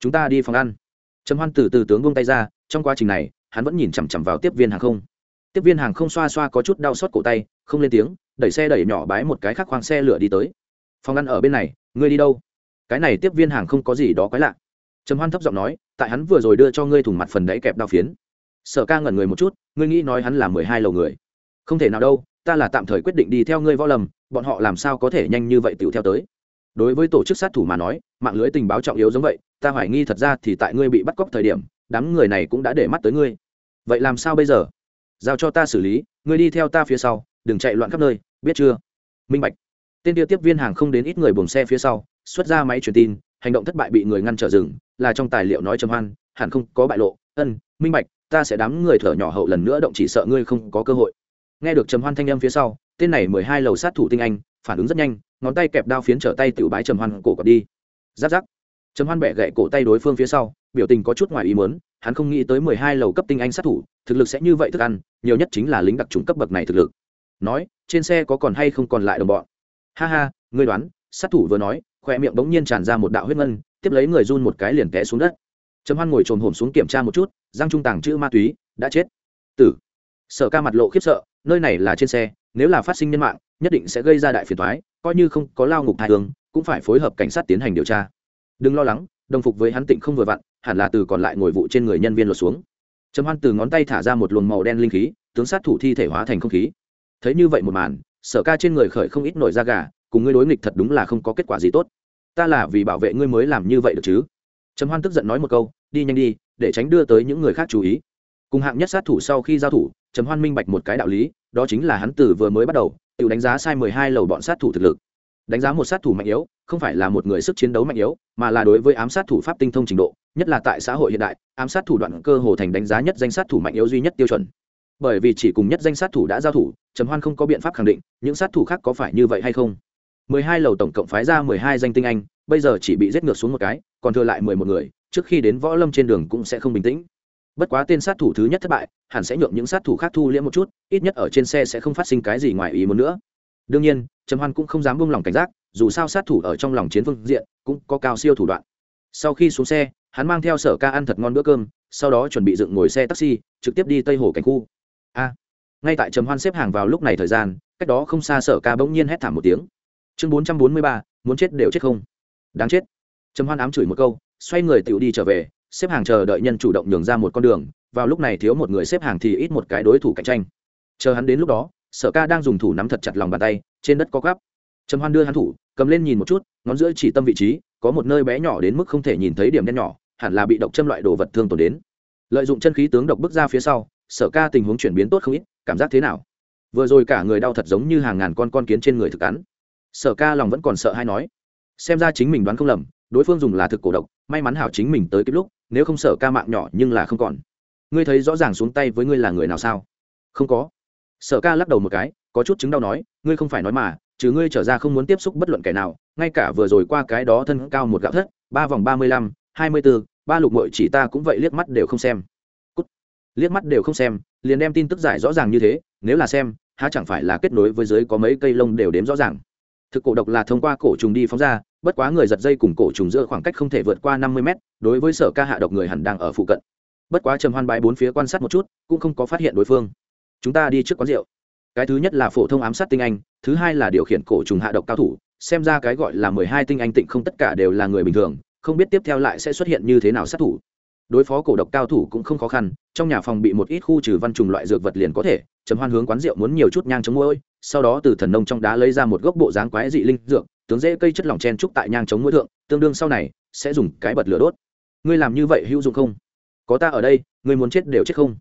Chúng ta đi phòng ăn. Trầm hoan từ từ tướng vung tay ra, trong quá trình này, hắn vẫn nhìn chằm chằm vào tiếp viên hàng không. Tiếp viên hàng không xoa xoa có chút đau xót cổ tay, không lên tiếng, đẩy xe đẩy nhỏ bái một cái khác khoang xe lửa đi tới. Phòng ăn ở bên này, ngươi đi đâu? Cái này tiếp viên hàng không có gì đó quái lạ. Trầm hoan thấp giọng nói, tại hắn vừa rồi đưa cho ngươi thủng mặt phần đáy kẹp đao phiến. Sở ca ngẩn người một chút, ngươi nghĩ nói hắn là mười hai lầu người. Không thể nào đâu, ta là tạm thời quyết định đi theo ngươi võ lầm bọn họ làm sao có thể nhanh như vậy tựu theo tới? Đối với tổ chức sát thủ mà nói, mạng lưới tình báo trọng yếu giống vậy, ta hoài nghi thật ra thì tại ngươi bị bắt cóc thời điểm, đám người này cũng đã để mắt tới ngươi. Vậy làm sao bây giờ? Giao cho ta xử lý, ngươi đi theo ta phía sau, đừng chạy loạn khắp nơi, biết chưa? Minh bạch. Tên tiêu tiếp viên hàng không đến ít người buồng xe phía sau, xuất ra máy truyền tin, hành động thất bại bị người ngăn trở rừng, là trong tài liệu nói trầm hoan, hẳn không có bại lộ. Ân, minh bạch, ta sẽ đám người thở nhỏ hậu lần nữa động chỉ sợ ngươi không có cơ hội. Nghe được trầm hoan thanh âm phía sau tên này mười hai lầu sát thủ tinh anh, phản ứng rất nhanh, ngón tay kẹp đao phiến trở tay tự bái trầm hoan cổ cọt đi. Giáp giáp. Trầm hoan bẻ gậy cổ tay đối phương phía sau, biểu tình có chút ngoài ý muốn, hắn không nghĩ tới mười hai lầu cấp tinh anh sát thủ, thực lực sẽ như vậy thức ăn, nhiều nhất chính là lính đặc trùng cấp bậc này thực lực. Nói, trên xe có còn hay không còn lại đồng bọn? Ha ha, ngươi đoán, sát thủ vừa nói, khoe miệng bỗng nhiên tràn ra một đạo huyết ngân, tiếp lấy người run một cái liền té xuống đất. Trầm hoan ngồi trồm hổm xuống kiểm tra một chút, răng trung tàng chữ ma túy, đã chết. Tử. Sở ca mặt lộ khiếp sợ nơi này là trên xe, nếu là phát sinh nhân mạng, nhất định sẽ gây ra đại phiền thoái coi như không có lao ngục thai hương, cũng phải phối hợp cảnh sát tiến hành điều tra. Đừng lo lắng, đồng phục với hắn tịnh không vừa vặn, hẳn là từ còn lại ngồi vụ trên người nhân viên lột xuống. Trầm hoan từ ngón tay thả ra một luồng màu đen linh khí, tướng sát thủ thi thể hóa thành không khí. Thấy như vậy một màn, sở ca trên người khởi không ít nổi da gà, cùng ngươi đối nghịch thật đúng là không có kết quả gì tốt. Ta là vì bảo vệ ngươi mới làm như vậy được chứ? Trầm hoan tức giận nói một câu, đi nhanh đi, để tránh đưa tới những người khác chú ý. Cùng hạng nhất sát thủ sau khi giao thủ trầm hoan minh bạch một cái đạo lý, đó chính là hắn từ vừa mới bắt đầu, tự đánh giá sai mười hai lầu bọn sát thủ thực lực. Đánh giá một sát thủ mạnh yếu, không phải là một người sức chiến đấu mạnh yếu, mà là đối với ám sát thủ pháp tinh thông trình độ, nhất là tại xã hội hiện đại, ám sát thủ đoạn cơ hồ thành đánh giá nhất danh sát thủ mạnh yếu duy nhất tiêu chuẩn. Bởi vì chỉ cùng nhất danh sát thủ đã giao thủ, trầm hoan không có biện pháp khẳng định những sát thủ khác có phải như vậy hay không. Mười hai lầu tổng cộng phái ra mười hai danh tinh anh, bây giờ chỉ bị giết ngược xuống một cái, còn thừa lại mười một người, trước khi đến võ lâm trên đường cũng sẽ không bình tĩnh bất quá tên sát thủ thứ nhất thất bại, hẳn sẽ nhượng những sát thủ khác thu liễm một chút, ít nhất ở trên xe sẽ không phát sinh cái gì ngoài ý muốn nữa. Đương nhiên, trầm hoan cũng không dám buông lỏng cảnh giác, dù sao sát thủ ở trong lòng chiến phương diện cũng có cao siêu thủ đoạn. Sau khi xuống xe, hắn mang theo sở ca ăn thật ngon bữa cơm, sau đó chuẩn bị dựng ngồi xe taxi, trực tiếp đi tây hồ cảnh khu. A! Ngay tại trầm hoan xếp hàng vào lúc này thời gian, cách đó không xa sở ca bỗng nhiên hét thảm một tiếng. Chương bốn trăm bốn mươi ba, muốn chết đều chết không? Đáng chết. Trầm hoan ám chửi một câu, xoay người tựu đi trở về xếp hàng chờ đợi nhân chủ động nhường ra một con đường, vào lúc này thiếu một người xếp hàng thì ít một cái đối thủ cạnh tranh. Chờ hắn đến lúc đó, sở ca đang dùng thủ nắm thật chặt lòng bàn tay, trên đất có gắp trầm hoan đưa hắn thủ, cầm lên nhìn một chút, ngón giữa chỉ tâm vị trí, có một nơi bé nhỏ đến mức không thể nhìn thấy điểm đen nhỏ, hẳn là bị độc châm loại đồ vật thương tổn đến. Lợi dụng chân khí tướng độc bước ra phía sau, sở ca tình huống chuyển biến tốt không ít, cảm giác thế nào? Vừa rồi cả người đau thật giống như hàng ngàn con con kiến trên người thực cắn. Sở ca lòng vẫn còn sợ hay nói, xem ra chính mình đoán không lầm, đối phương dùng là thực cổ độc, may mắn hảo chính mình tới kịp lúc nếu không sở ca mạng nhỏ nhưng là không còn. Ngươi thấy rõ ràng xuống tay với ngươi là người nào sao? Không có. Sở ca lắc đầu một cái, có chút chứng đau nói, ngươi không phải nói mà chứ ngươi trở ra không muốn tiếp xúc bất luận kẻ nào, ngay cả vừa rồi qua cái đó thân cao một gạo thất, ba vòng ba mươi lăm, hai mươi bốn ba lục mội chỉ ta cũng vậy liếc mắt đều không xem. Cút. liếc mắt đều không xem, liền đem tin tức giải rõ ràng như thế, nếu là xem, há chẳng phải là kết nối với dưới có mấy cây lông đều đếm rõ ràng. Thực cổ độc là thông qua cổ trùng đi phóng ra bất quá người giật dây cùng cổ trùng giữa khoảng cách không thể vượt qua năm mươi mét, đối với sở ca hạ độc người hẳn đang ở phụ cận. Bất quá trầm hoan bái bốn phía quan sát một chút, cũng không có phát hiện đối phương. Chúng ta đi trước quán rượu. Cái thứ nhất là phổ thông ám sát tinh anh, thứ hai là điều khiển cổ trùng hạ độc cao thủ, xem ra cái gọi là mười hai tinh anh tịnh không tất cả đều là người bình thường, không biết tiếp theo lại sẽ xuất hiện như thế nào sát thủ. Đối phó cổ độc cao thủ cũng không khó khăn, trong nhà phòng bị một ít khu trừ văn trùng loại dược vật liền có thể, trầm hoan hướng quán rượu muốn nhiều chút nhang chống môi sau đó từ thần nông trong đá lấy ra một gốc bộ dáng quái dị linh dược tướng dễ cây chất lỏng chen trúc tại nhang chống mũi thượng, tương đương sau này sẽ dùng cái bật lửa đốt. Ngươi làm như vậy hữu dụng không? Có ta ở đây, ngươi muốn chết đều chết không?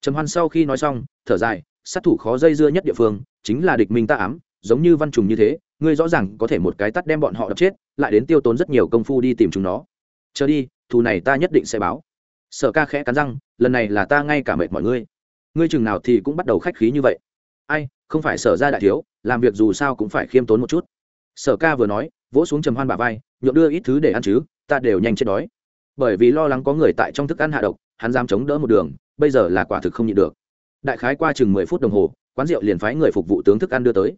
Trầm hoan sau khi nói xong, thở dài, sát thủ khó dây dưa nhất địa phương chính là địch minh ta ám, giống như văn trùng như thế, ngươi rõ ràng có thể một cái tắt đem bọn họ đập chết, lại đến tiêu tốn rất nhiều công phu đi tìm chúng nó. Chờ đi, thù này ta nhất định sẽ báo. Sở ca khẽ cắn răng, lần này là ta ngay cả mệt mọi ngươi. Ngươi chừng nào thì cũng bắt đầu khách khí như vậy. Ai, không phải sở ra đại thiếu, làm việc dù sao cũng phải khiêm tốn một chút sở ca vừa nói, vỗ xuống trầm hoan bà vai, nhượng đưa ít thứ để ăn chứ, ta đều nhanh chết đói. Bởi vì lo lắng có người tại trong thức ăn hạ độc, hắn dám chống đỡ một đường, bây giờ là quả thực không nhịn được. Đại khái qua chừng mười phút đồng hồ, quán rượu liền phái người phục vụ tướng thức ăn đưa tới.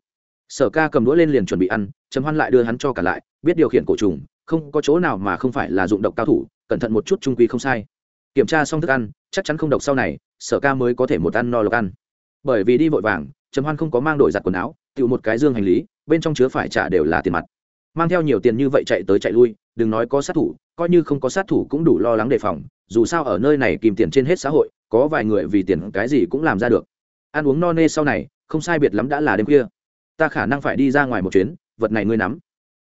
Sở ca cầm đũa lên liền chuẩn bị ăn, trầm hoan lại đưa hắn cho cả lại, biết điều khiển cổ trùng, không có chỗ nào mà không phải là dụng độc cao thủ, cẩn thận một chút trung quy không sai. Kiểm tra xong thức ăn, chắc chắn không độc sau này, sở ca mới có thể một ăn no lộc ăn. Bởi vì đi vội vàng, trầm hoan không có mang đổi giặt quần áo, tự một cái dương hành lý bên trong chứa phải trả đều là tiền mặt. Mang theo nhiều tiền như vậy chạy tới chạy lui, đừng nói có sát thủ, coi như không có sát thủ cũng đủ lo lắng đề phòng, dù sao ở nơi này kìm tiền trên hết xã hội, có vài người vì tiền cái gì cũng làm ra được. Ăn uống no nê sau này, không sai biệt lắm đã là đêm khuya. Ta khả năng phải đi ra ngoài một chuyến, vật này ngươi nắm.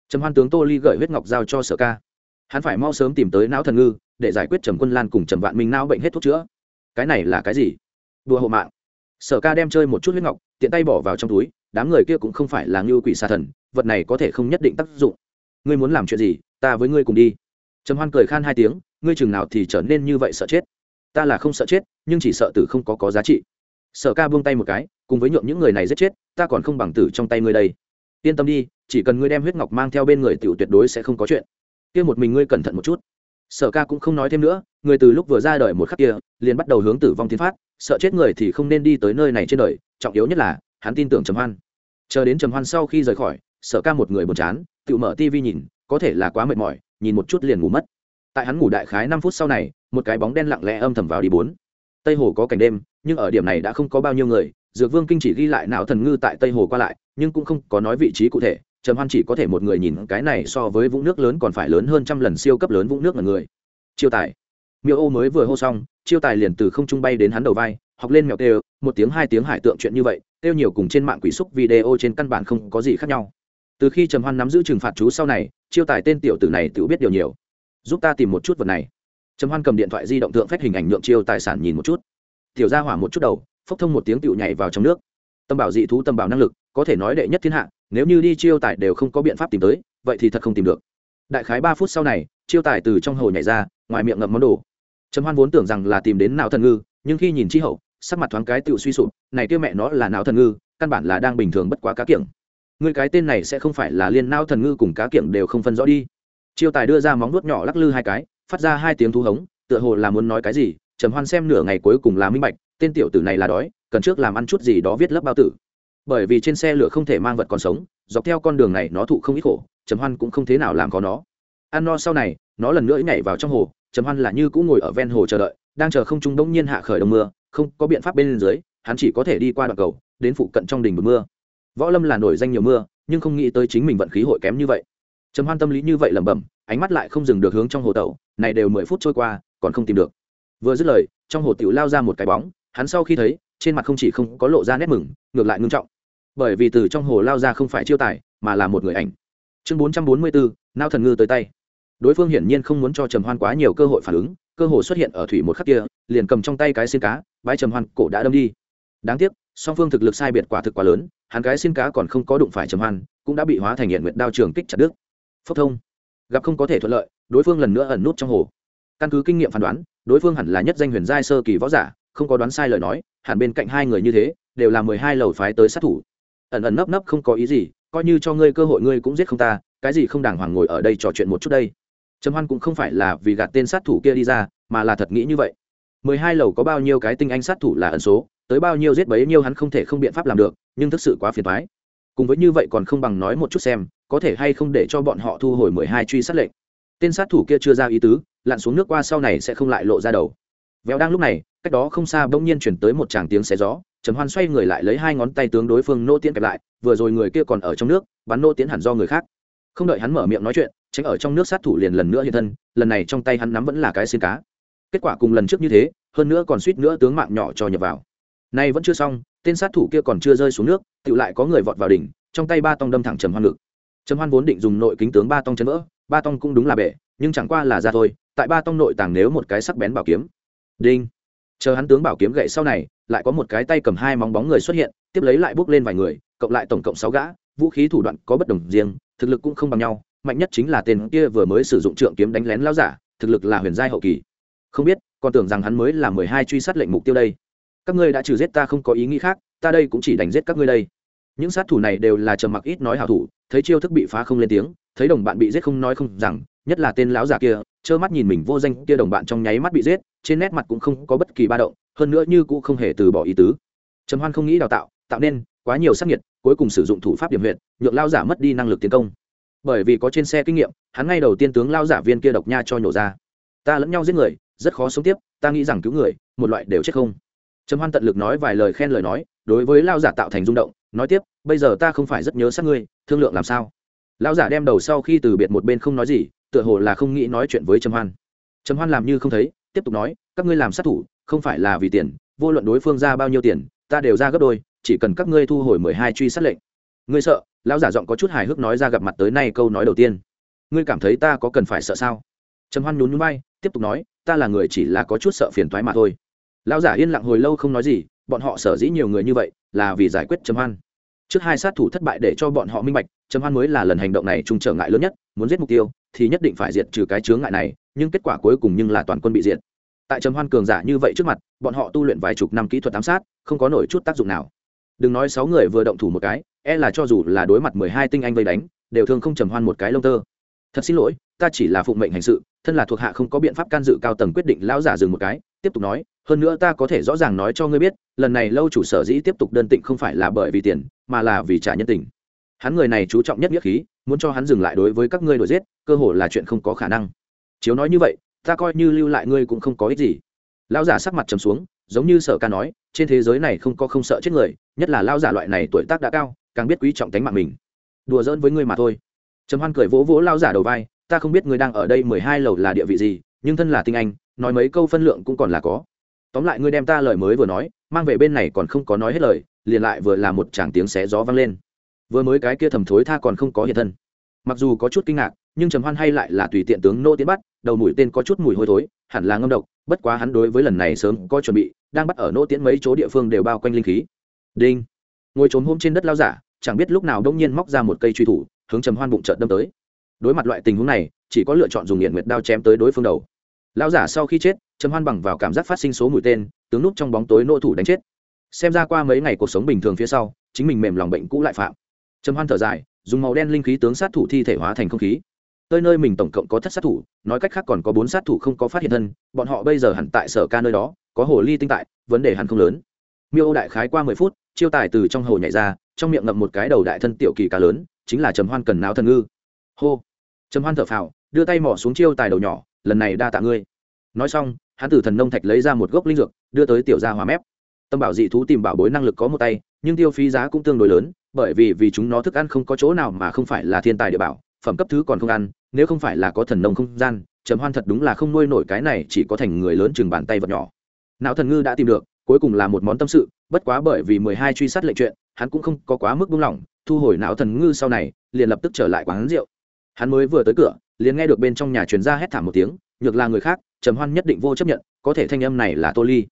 Trầm hoan tướng tô ly gợi huyết ngọc giao cho sở ca. Hắn phải mau sớm tìm tới não thần ngư, để giải quyết trầm quân lan cùng trầm vạn minh não bệnh hết thuốc chữa. Cái này là cái gì? Đùa hộ mạng. Sở ca đem chơi một chút huyết ngọc, tiện tay bỏ vào trong túi đám người kia cũng không phải là ngưu quỷ xà thần, vật này có thể không nhất định tác dụng. Ngươi muốn làm chuyện gì, ta với ngươi cùng đi. Trầm hoan cười khan hai tiếng, ngươi chừng nào thì trở nên như vậy sợ chết. Ta là không sợ chết, nhưng chỉ sợ tử không có có giá trị. Sở ca buông tay một cái, cùng với nhuộm những người này giết chết, ta còn không bằng tử trong tay ngươi đây. Yên tâm đi, chỉ cần ngươi đem huyết ngọc mang theo bên người tiểu tuyệt đối sẽ không có chuyện. Kia một mình ngươi cẩn thận một chút. Sở ca cũng không nói thêm nữa, người từ lúc vừa ra đời một khắc kia, liền bắt đầu hướng tử vong tiến phát, sợ chết người thì không nên đi tới nơi này trên đời, trọng yếu nhất là, hắn tin tưởng trầm hoan chờ đến trầm hoan sau khi rời khỏi sở ca một người buồn chán tự mở tivi nhìn có thể là quá mệt mỏi nhìn một chút liền ngủ mất. Tại hắn ngủ đại khái năm phút sau này một cái bóng đen lặng lẽ âm thầm vào đi bốn. Tây hồ có cảnh đêm nhưng ở điểm này đã không có bao nhiêu người dược vương kinh chỉ ghi lại não thần ngư tại tây hồ qua lại nhưng cũng không có nói vị trí cụ thể trầm hoan chỉ có thể một người nhìn cái này so với vũng nước lớn còn phải lớn hơn trăm lần siêu cấp lớn vũng nước là người. Chiêu tài. Miêu ô mới vừa hô xong chiêu tài liền từ không trung bay đến hắn đầu vai học lên mèo tê, một tiếng hai tiếng hải tượng chuyện như vậy têu nhiều cùng trên mạng quỷ xúc video trên căn bản không có gì khác nhau. Từ khi trầm hoan nắm giữ trừng phạt chú sau này, chiêu tài tên tiểu tử này tự biết điều nhiều. Giúp ta tìm một chút vật này. Trầm hoan cầm điện thoại di động thượng phép hình ảnh nhượng chiêu tài sản nhìn một chút. Tiểu ra hỏa một chút đầu, phốc thông một tiếng tựu nhảy vào trong nước. Tâm bảo dị thú, tâm bảo năng lực, có thể nói đệ nhất thiên hạ, nếu như đi chiêu tài đều không có biện pháp tìm tới, vậy thì thật không tìm được. Đại khái ba phút sau này, chiêu tài từ trong hồ nhảy ra, ngoài miệng ngậm món đồ. Trầm hoan vốn tưởng rằng là tìm đến nào thần ngư, nhưng khi nhìn chi hậu sắc mặt thoáng cái tựu suy sụp, này kia mẹ nó là não thần ngư, căn bản là đang bình thường bất quá cá kiểng. Người cái tên này sẽ không phải là liên não thần ngư cùng cá kiểng đều không phân rõ đi. Chiêu tài đưa ra móng nuốt nhỏ lắc lư hai cái, phát ra hai tiếng thu hống, tựa hồ là muốn nói cái gì, trầm hoan xem nửa ngày cuối cùng là minh bạch, tên tiểu tử này là đói, cần trước làm ăn chút gì đó viết lớp bao tử. Bởi vì trên xe lửa không thể mang vật còn sống, dọc theo con đường này nó thụ không ít khổ, trầm hoan cũng không thế nào làm có nó. Ăn no sau này, nó lần nữa nhảy vào trong hồ, trầm hoan là như cũng ngồi ở ven hồ chờ đợi, đang chờ không trung đông nhiên hạ khởi đông mưa không có biện pháp bên dưới, hắn chỉ có thể đi qua đoạn cầu, đến phụ cận trong đỉnh bực mưa. Võ lâm là nổi danh nhiều mưa, nhưng không nghĩ tới chính mình vận khí hội kém như vậy. Trầm hoan tâm lý như vậy lẩm bẩm, ánh mắt lại không dừng được hướng trong hồ tẩu, này đều mười phút trôi qua, còn không tìm được. Vừa dứt lời, trong hồ tiểu lao ra một cái bóng, hắn sau khi thấy, trên mặt không chỉ không có lộ ra nét mừng, ngược lại ngưng trọng. Bởi vì từ trong hồ lao ra không phải chiêu tài, mà là một người ảnh. Chương bốn trăm bốn mươi bốn nao thần ngư tới tay. Đối phương hiển nhiên không muốn cho trầm hoan quá nhiều cơ hội phản ứng cơ hội xuất hiện ở thủy một khắc kia, liền cầm trong tay cái xin cá, bãi trầm hoan cổ đã đâm đi. Đáng tiếc, song phương thực lực sai biệt quả thực quá lớn, hắn cái xin cá còn không có đụng phải trầm hoan, cũng đã bị hóa thành hiện nguyện đao trường kích chặt đứt. Phốc thông. Gặp không có thể thuận lợi, đối phương lần nữa ẩn nút trong hồ. Căn cứ kinh nghiệm phán đoán, đối phương hẳn là nhất danh huyền giai sơ kỳ võ giả, không có đoán sai lời nói, hẳn bên cạnh hai người như thế, đều là mười hai lầu phái tới sát thủ. Ẩn ẩn nấp nấp không có ý gì, coi như cho ngươi cơ hội ngươi cũng giết không ta, cái gì không đàng hoàng ngồi ở đây trò chuyện một chút đây trầm hoan cũng không phải là vì gạt tên sát thủ kia đi ra, mà là thật nghĩ như vậy. Mười hai lầu có bao nhiêu cái tinh anh sát thủ là ẩn số, tới bao nhiêu giết bấy nhiêu hắn không thể không biện pháp làm được, nhưng thực sự quá phiền thoái cùng với như vậy còn không bằng nói một chút xem, có thể hay không để cho bọn họ thu hồi mười hai truy sát lệnh. Tên sát thủ kia chưa ra ý tứ, lặn xuống nước qua sau này sẽ không lại lộ ra đầu. Véo đang lúc này, cách đó không xa bỗng nhiên chuyển tới một tràng tiếng xé gió, trầm hoan xoay người lại lấy hai ngón tay tướng đối phương nô tiễn kẹp lại, vừa rồi người kia còn ở trong nước, bắn nô tiễn hẳn do người khác. Không đợi hắn mở miệng nói chuyện tránh ở trong nước sát thủ liền lần nữa hiện thân, lần này trong tay hắn nắm vẫn là cái xin cá. Kết quả cùng lần trước như thế, hơn nữa còn suýt nữa tướng mạng nhỏ cho nhập vào. Nay vẫn chưa xong, tên sát thủ kia còn chưa rơi xuống nước tự lại có người vọt vào đỉnh, trong tay ba tông đâm thẳng trầm hoan ngực. Trầm hoan vốn định dùng nội kính tướng ba tông chấn vỡ, ba tông cũng đúng là bể, nhưng chẳng qua là ra thôi, tại ba tông nội tàng nếu một cái sắc bén bảo kiếm. Đinh. Chờ hắn tướng bảo kiếm gậy sau này, lại có một cái tay cầm hai móng bóng người xuất hiện, tiếp lấy lại bước lên vài người, cộng lại tổng cộng sáu gã, vũ khí thủ đoạn có bất đồng riêng, thực lực cũng không bằng nhau mạnh nhất chính là tên kia vừa mới sử dụng trượng kiếm đánh lén lao giả, thực lực là huyền giai hậu kỳ. Không biết, còn tưởng rằng hắn mới là mười hai truy sát lệnh mục tiêu đây. Các ngươi đã trừ giết ta không có ý nghĩ khác, ta đây cũng chỉ đánh giết các ngươi đây. Những sát thủ này đều là trầm mặc ít nói hảo thủ, thấy chiêu thức bị phá không lên tiếng, thấy đồng bạn bị giết không nói không rằng, nhất là tên lão già kia, trơ mắt nhìn mình vô danh kia đồng bạn trong nháy mắt bị giết, trên nét mặt cũng không có bất kỳ ba động, hơn nữa như cũng không hề từ bỏ ý tứ. Trầm hoan không nghĩ đào tạo tạo nên quá nhiều sắc nhiệt cuối cùng sử dụng thủ pháp điểm huyện nhượng lao giả mất đi năng lực tiến công bởi vì có trên xe kinh nghiệm, hắn ngay đầu tiên tướng lao giả viên kia độc nha cho nhổ ra. Ta lẫn nhau giết người, rất khó sống tiếp, ta nghĩ rằng cứu người, một loại đều chết không. Trầm hoan tận lực nói vài lời khen lời nói, đối với lao giả tạo thành rung động, nói tiếp, bây giờ ta không phải rất nhớ sát ngươi, thương lượng làm sao? Lao giả đem đầu sau khi từ biệt một bên không nói gì, tựa hồ là không nghĩ nói chuyện với trầm hoan. Trầm hoan làm như không thấy, tiếp tục nói, các ngươi làm sát thủ, không phải là vì tiền, vô luận đối phương ra bao nhiêu tiền, ta đều ra gấp đôi, chỉ cần các ngươi thu hồi mười hai truy sát lệnh. Ngươi sợ? Lão giả giọng có chút hài hước nói ra gặp mặt tới nay câu nói đầu tiên. Ngươi cảm thấy ta có cần phải sợ sao? Trầm hoan nhún nhún bay tiếp tục nói, ta là người chỉ là có chút sợ phiền thoái mà thôi. Lão giả yên lặng hồi lâu không nói gì, bọn họ sở dĩ nhiều người như vậy, là vì giải quyết trầm hoan. Trước hai sát thủ thất bại để cho bọn họ minh bạch, trầm hoan mới là lần hành động này chung trở ngại lớn nhất, muốn giết mục tiêu, thì nhất định phải diệt trừ cái chướng ngại này, nhưng kết quả cuối cùng nhưng là toàn quân bị diệt. Tại trầm hoan cường giả như vậy trước mặt, bọn họ tu luyện vài chục năm kỹ thuật ám sát, không có nổi chút tác dụng nào. Đừng nói sáu người vừa động thủ một cái e là cho dù là đối mặt mười hai tinh anh vây đánh, đều thường không trầm hoan một cái lông tơ. Thật xin lỗi, ta chỉ là phụng mệnh hành sự, thân là thuộc hạ không có biện pháp can dự cao tầng quyết định lão giả dừng một cái, tiếp tục nói, hơn nữa ta có thể rõ ràng nói cho ngươi biết, lần này lâu chủ sở dĩ tiếp tục đơn tịnh không phải là bởi vì tiền, mà là vì trả nhân tình. Hắn người này chú trọng nhất nghĩa khí, muốn cho hắn dừng lại đối với các ngươi đổi giết, cơ hồ là chuyện không có khả năng. Chiếu nói như vậy, ta coi như lưu lại ngươi cũng không có ích gì. Lão giả sắc mặt trầm xuống, giống như sở ca nói, trên thế giới này không có không sợ chết người, nhất là lão giả loại này tuổi tác đã cao càng biết quý trọng tánh mạng mình. Đùa giỡn với ngươi mà thôi. Trầm hoan cười vỗ vỗ lao giả đầu vai, ta không biết ngươi đang ở đây mười hai lầu là địa vị gì, nhưng thân là tinh anh, nói mấy câu phân lượng cũng còn là có. Tóm lại ngươi đem ta lời mới vừa nói, mang về bên này còn không có nói hết lời, liền lại vừa là một tràng tiếng xé gió vang lên. Vừa mới cái kia thầm thối tha còn không có hiện thân. Mặc dù có chút kinh ngạc, nhưng trầm hoan hay lại là tùy tiện tướng nô tiến bắt, đầu mũi tên có chút mùi hôi thối, hẳn là ngâm độc, bất quá hắn đối với lần này sớm có chuẩn bị, đang bắt ở nô tiến mấy chỗ địa phương đều bao quanh linh khí. Đinh ngồi trốn hôm trên đất lao giả, chẳng biết lúc nào đông nhiên móc ra một cây truy thủ, hướng trầm hoan bụng trợt đâm tới. Đối mặt loại tình huống này, chỉ có lựa chọn dùng nghiện nguyệt đao chém tới đối phương đầu. Lao giả sau khi chết, trầm hoan bằng vào cảm giác phát sinh số mũi tên, tướng nút trong bóng tối nô thủ đánh chết. Xem ra qua mấy ngày cuộc sống bình thường phía sau, chính mình mềm lòng bệnh cũ lại phạm. Trầm hoan thở dài, dùng màu đen linh khí tướng sát thủ thi thể hóa thành không khí. Tới nơi mình tổng cộng có thất sát thủ, nói cách khác còn có bốn sát thủ không có phát hiện thân, bọn họ bây giờ hẳn tại sở ca nơi đó, có hồ ly tinh tại, vấn đề hẳn không lớn miêu đại khái qua mười phút, chiêu tài từ trong hồ nhảy ra, trong miệng ngậm một cái đầu đại thân tiểu kỳ cá lớn, chính là trầm hoan cần náo thần ngư. Hô! Trầm hoan thở phào, đưa tay mỏ xuống chiêu tài đầu nhỏ, lần này đa tạ ngươi. Nói xong, hắn từ thần nông thạch lấy ra một gốc linh dược, đưa tới tiểu gia hòa mép. Tâm bảo dị thú tìm bảo bối năng lực có một tay, nhưng tiêu phí giá cũng tương đối lớn, bởi vì vì chúng nó thức ăn không có chỗ nào mà không phải là thiên tài địa bảo, phẩm cấp thứ còn không ăn, nếu không phải là có thần nông không gian, trầm hoan thật đúng là không nuôi nổi cái này chỉ có thành người lớn chừng bàn tay vật nhỏ. Não thần ngư đã tìm được cuối cùng là một món tâm sự, bất quá bởi vì mười hai truy sát lệnh chuyện, hắn cũng không có quá mức buông lỏng, thu hồi não thần ngư sau này, liền lập tức trở lại quán rượu. Hắn mới vừa tới cửa, liền nghe được bên trong nhà truyền ra hét thảm một tiếng, nhược là người khác, trầm hoan nhất định vô chấp nhận, có thể thanh âm này là tô ly.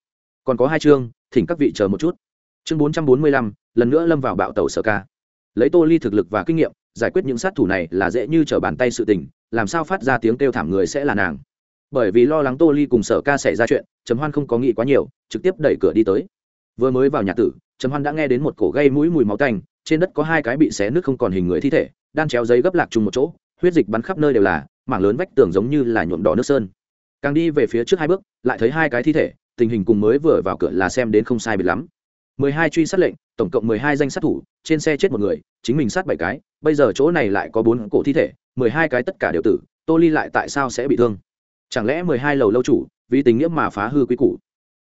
Còn có hai chương, thỉnh các vị chờ một chút. Chương bốn trăm bốn mươi lăm, lần nữa lâm vào bạo tàu sở ca. Lấy tô ly thực lực và kinh nghiệm, giải quyết những sát thủ này là dễ như trở bàn tay sự tình, làm sao phát ra tiếng kêu thảm người sẽ là nàng? Bởi vì lo lắng tô ly cùng sở ca xảy ra chuyện, trầm hoan không có nghĩ quá nhiều, trực tiếp đẩy cửa đi tới. Vừa mới vào nhà tử, trầm hoan đã nghe đến một cổ gây mũi mùi máu tanh, trên đất có hai cái bị xé nước không còn hình người thi thể đang chéo giấy gấp lạc chung một chỗ, huyết dịch bắn khắp nơi đều là, mảng lớn vách tường giống như là nhuộm đỏ nước sơn. Càng đi về phía trước hai bước, lại thấy hai cái thi thể, tình hình cùng mới vừa vào cửa là xem đến không sai biệt lắm. mười hai truy sát lệnh, tổng cộng mười hai danh sát thủ, trên xe chết một người, chính mình sát bảy cái, bây giờ chỗ này lại có bốn cổ thi thể, mười hai cái tất cả đều tử, tô ly lại tại sao sẽ bị thương? Chẳng lẽ mười hai lầu lâu chủ, vì tình nghĩa mà phá hư quy củ?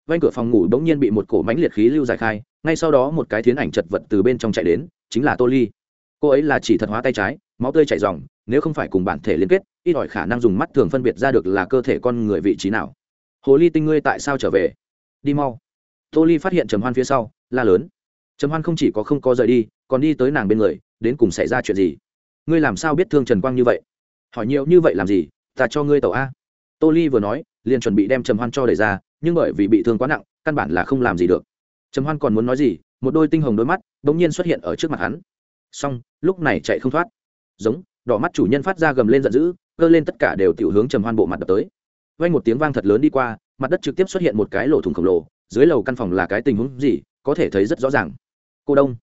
Vanh cửa phòng ngủ bỗng nhiên bị một cổ mánh liệt khí lưu giải khai, ngay sau đó một cái thiến ảnh chật vật từ bên trong chạy đến, chính là tô ly. Cô ấy là chỉ thật hóa tay trái, máu tươi chảy dòng nếu không phải cùng bản thể liên kết, ít ỏi khả năng dùng mắt thường phân biệt ra được là cơ thể con người vị trí nào. Hồ ly tinh ngươi tại sao trở về? Đi mau. Tô ly phát hiện trầm hoan phía sau, la lớn. Trầm hoan không chỉ có không có rời đi, còn đi tới nàng bên người, đến cùng xảy ra chuyện gì? Ngươi làm sao biết thương trần quang như vậy? Hỏi nhiều như vậy làm gì? Ta cho ngươi tàu a tô ly vừa nói, liền chuẩn bị đem trầm hoan cho đẩy ra, nhưng bởi vì bị thương quá nặng, căn bản là không làm gì được. Trầm hoan còn muốn nói gì, một đôi tinh hồng đôi mắt đ ỗ n g nhiên xuất hiện ở trước mặt hắn. Xong, lúc này chạy không thoát. Giống, đỏ mắt chủ nhân phát ra gầm lên giận dữ, cơ lên tất cả đều tiểu hướng trầm hoan bộ mặt đập tới. Vang một tiếng vang thật lớn đi qua, mặt đất trực tiếp xuất hiện một cái lỗ thủng khổng lồ, dưới lầu căn phòng là cái tình huống gì, có thể thấy rất rõ ràng. Cô đông.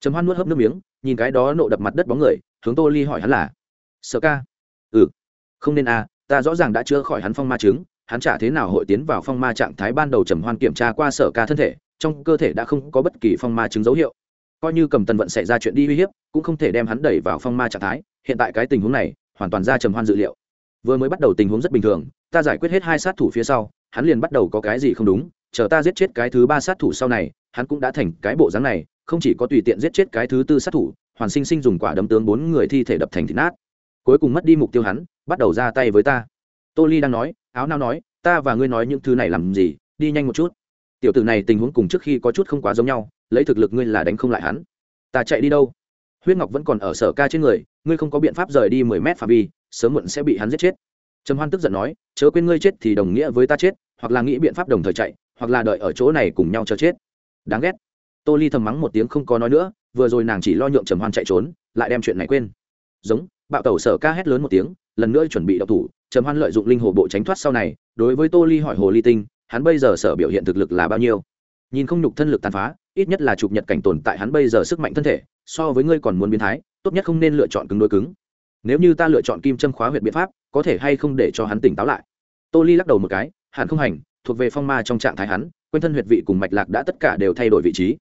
Trầm hoan nuốt hớp nước miếng, nhìn cái đó nộ đập mặt đất bóng người, hướng tô ly hỏi hắn là sợ ca? Ừ. Không nên à ta rõ ràng đã chữa khỏi hắn phong ma chứng, hắn chả thế nào hội tiến vào phong ma trạng thái ban đầu trầm hoan kiểm tra qua sở ca thân thể, trong cơ thể đã không có bất kỳ phong ma chứng dấu hiệu. Coi như cầm tần vận xảy ra chuyện đi uy hiếp, cũng không thể đem hắn đẩy vào phong ma trạng thái, hiện tại cái tình huống này, hoàn toàn ra trầm hoan dự liệu. Vừa mới bắt đầu tình huống rất bình thường, ta giải quyết hết hai sát thủ phía sau, hắn liền bắt đầu có cái gì không đúng, chờ ta giết chết cái thứ ba sát thủ sau này, hắn cũng đã thành cái bộ dáng này, không chỉ có tùy tiện giết chết cái thứ tư sát thủ, hoàn sinh sinh dùng quả đấm tướng bốn người thi thể đập thành thịt nát. Cuối cùng mất đi mục tiêu hắn bắt đầu ra tay với ta. Tô ly đang nói, áo nao nói, ta và ngươi nói những thứ này làm gì, đi nhanh một chút. Tiểu tử này tình huống cùng trước khi có chút không quá giống nhau, lấy thực lực ngươi là đánh không lại hắn. Ta chạy đi đâu? Huyết ngọc vẫn còn ở sở ca trên người, ngươi không có biện pháp rời đi mười mét phạm vi, sớm muộn sẽ bị hắn giết chết. Trầm hoan tức giận nói, chớ quên ngươi chết thì đồng nghĩa với ta chết, hoặc là nghĩ biện pháp đồng thời chạy, hoặc là đợi ở chỗ này cùng nhau chờ chết. Đáng ghét. Tô ly thầm mắng một tiếng không có nói nữa, vừa rồi nàng chỉ lo nhượng trầm hoan chạy trốn, lại đem chuyện này quên. Giống, bạo tẩu sở ca hét lớn một tiếng lần nữa chuẩn bị độc thủ, trầm hoan lợi dụng linh hồ bộ tránh thoát sau này, đối với tô ly hỏi hồ ly tinh, hắn bây giờ sở biểu hiện thực lực là bao nhiêu? Nhìn không nhục thân lực tàn phá, ít nhất là chụp nhật cảnh tồn tại hắn bây giờ sức mạnh thân thể, so với ngươi còn muốn biến thái, tốt nhất không nên lựa chọn cứng đối cứng. Nếu như ta lựa chọn kim châm khóa huyệt biện pháp, có thể hay không để cho hắn tỉnh táo lại? Tô ly lắc đầu một cái hẳn không hành, thuộc về phong ma trong trạng thái hắn, quanh thân huyệt vị cùng mạch lạc đã tất cả đều thay đổi vị trí.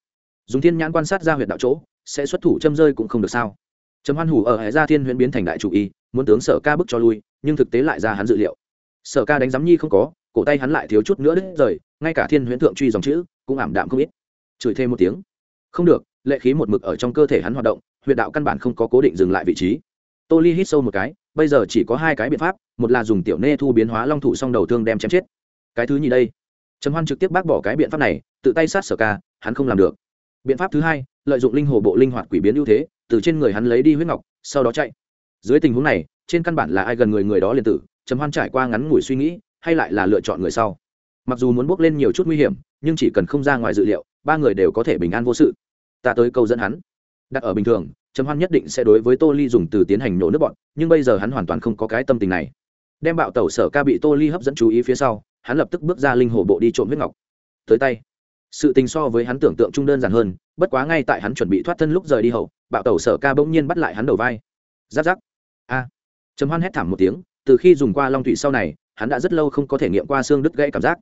Dùng thiên nhãn quan sát ra huyệt đạo chỗ, sẽ xuất thủ châm rơi cũng không được sao? Trầm hoan hủ ở hải gia thiên huyễn biến thành đại chủ y, muốn tướng sở ca bức cho lui, nhưng thực tế lại ra hắn dự liệu. Sở ca đánh giám nhi không có, cổ tay hắn lại thiếu chút nữa đứt rời, ngay cả thiên huyễn thượng truy dòng chữ cũng ảm đạm không ít. Chửi thêm một tiếng. Không được, lệ khí một mực ở trong cơ thể hắn hoạt động, huyệt đạo căn bản không có cố định dừng lại vị trí. Tô ly hít sâu một cái, bây giờ chỉ có hai cái biện pháp, một là dùng tiểu nê thu biến hóa long thủ song đầu thương đem chém chết. Cái thứ nhì đây. Trầm hoan trực tiếp bác bỏ cái biện pháp này, tự tay sát sở ca, hắn không làm được. Biện pháp thứ hai, lợi dụng linh hồ bộ linh hoạt quỷ biến ưu thế từ trên người hắn lấy đi huyết ngọc, sau đó chạy. Dưới tình huống này, trên căn bản là ai gần người người đó liền tử, trầm hoan trải qua ngắn ngủi suy nghĩ, hay lại là lựa chọn người sau. Mặc dù muốn bước lên nhiều chút nguy hiểm, nhưng chỉ cần không ra ngoài dự liệu, ba người đều có thể bình an vô sự. Ta tới câu dẫn hắn. Đặt ở bình thường, trầm hoan nhất định sẽ đối với tô ly dùng từ tiến hành nổ nước bọn, nhưng bây giờ hắn hoàn toàn không có cái tâm tình này. Đem bạo tẩu sở ca bị tô ly hấp dẫn chú ý phía sau, hắn lập tức bước ra linh hồ bộ đi trộm huyết ngọc. Tới tay sự tình so với hắn tưởng tượng trung đơn giản hơn, bất quá ngay tại hắn chuẩn bị thoát thân lúc rời đi hậu, bạo tẩu sở ca bỗng nhiên bắt lại hắn đầu vai. Giáp giáp. A. À. trầm hoan hét thảm một tiếng, từ khi dùng qua long thủy sau này, hắn đã rất lâu không có thể nghiệm qua xương đứt gãy cảm giác.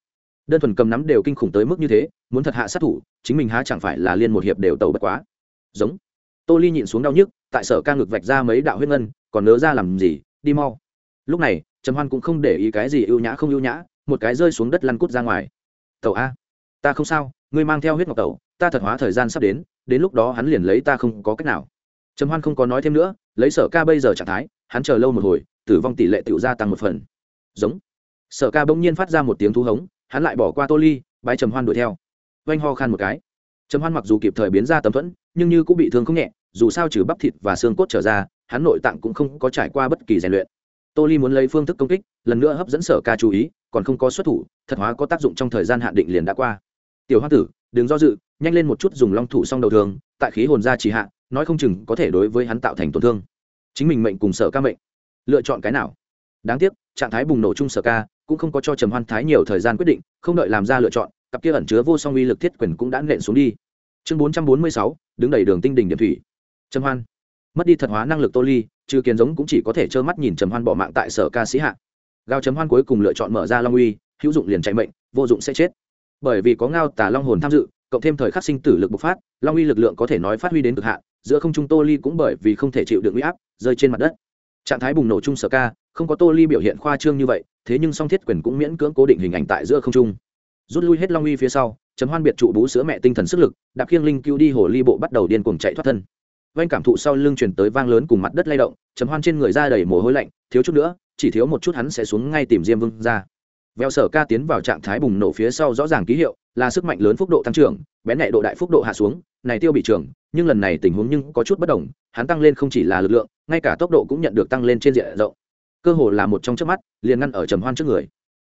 Đơn thuần cầm nắm đều kinh khủng tới mức như thế, muốn thật hạ sát thủ, chính mình há chẳng phải là liên một hiệp đều tẩu bất quá. Giống. Tô ly nhịn xuống đau nhức, tại sở ca ngực vạch ra mấy đạo huyết ngân, còn nớ ra làm gì, đi mau. Lúc này, trầm hoan cũng không để ý cái gì ưu nhã không ưu nhã, một cái rơi xuống đất lăn cút ra ngoài. Tẩu a. Ta không sao ngươi mang theo huyết ngọc tẩu, ta thật hóa thời gian sắp đến đến lúc đó hắn liền lấy ta không có cách nào. Trầm hoan không có nói thêm nữa, lấy sở ca bây giờ trạng thái, hắn chờ lâu một hồi, tử vong tỷ lệ tự gia tăng một phần. Giống. Sở ca bỗng nhiên phát ra một tiếng thú hống, hắn lại bỏ qua tô ly, bái trầm hoan đuổi theo. Vanh ho khan một cái. Trầm hoan mặc dù kịp thời biến ra tấm thuẫn, nhưng như cũng bị thương không nhẹ, dù sao trừ bắp thịt và xương cốt trở ra, hắn nội tạng cũng không có trải qua bất kỳ rèn luyện. Tô ly muốn lấy phương thức công kích, lần nữa hấp dẫn sở ca chú ý, còn không có xuất thủ, thật hóa có tác dụng trong thời gian hạn định liền đã qua tiểu hoa tử, đừng do dự, nhanh lên một chút dùng long thủ xong đầu thường tại khí hồn ra chỉ hạ, nói không chừng có thể đối với hắn tạo thành tổn thương. Chính mình mệnh cùng sở ca mệnh. Lựa chọn cái nào? Đáng tiếc, trạng thái bùng nổ chung sở ca cũng không có cho trầm hoan thái nhiều thời gian quyết định, không đợi làm ra lựa chọn, cặp kia ẩn chứa vô song uy lực thiết quyền cũng đã nện xuống đi. Chương bốn trăm bốn mươi sáu, đứng đầy đường tinh đỉnh điểm thủy. Trầm hoan, mất đi thật hóa năng lực tô ly, trừ kiến giống cũng chỉ có thể trơ mắt nhìn trầm hoan bỏ mạng tại sở ca sĩ hạ. Gao Trầm hoan cuối cùng lựa chọn mở ra long uy, hữu dụng liền chạy mệnh, vô dụng sẽ chết bởi vì có ngao tà long hồn tham dự, cộng thêm thời khắc sinh tử lực bộc phát, long uy lực lượng có thể nói phát huy đến cực hạn, giữa không trung tô ly cũng bởi vì không thể chịu được uy áp, rơi trên mặt đất. Trạng thái bùng nổ chung sở ca, không có tô ly biểu hiện khoa trương như vậy, thế nhưng song thiết quyền cũng miễn cưỡng cố định hình ảnh tại giữa không trung. Rút lui hết long uy phía sau chấm hoan biệt trụ bú sữa mẹ tinh thần sức lực, đạp khiêng linh cứu đi hồ ly bộ bắt đầu điên cuồng chạy thoát thân. Vanh cảm thụ sau lưng chuyển tới vang lớn cùng mặt đất lay động chấm hoan trên người ra đầy mồ hôi lạnh, thiếu chút nữa, chỉ thiếu một chút hắn sẽ xuống ngay tìm diêm vương ra vèo sở ca tiến vào trạng thái bùng nổ phía sau rõ ràng ký hiệu, là sức mạnh lớn phúc độ tăng trưởng, bén nhẹ độ đại phúc độ hạ xuống, này tiêu bị trưởng, nhưng lần này tình huống nhưng có chút bất đồng, hắn tăng lên không chỉ là lực lượng, ngay cả tốc độ cũng nhận được tăng lên trên diện rộng. Cơ hồ là một trong trước mắt, liền ngăn ở trầm hoan trước người.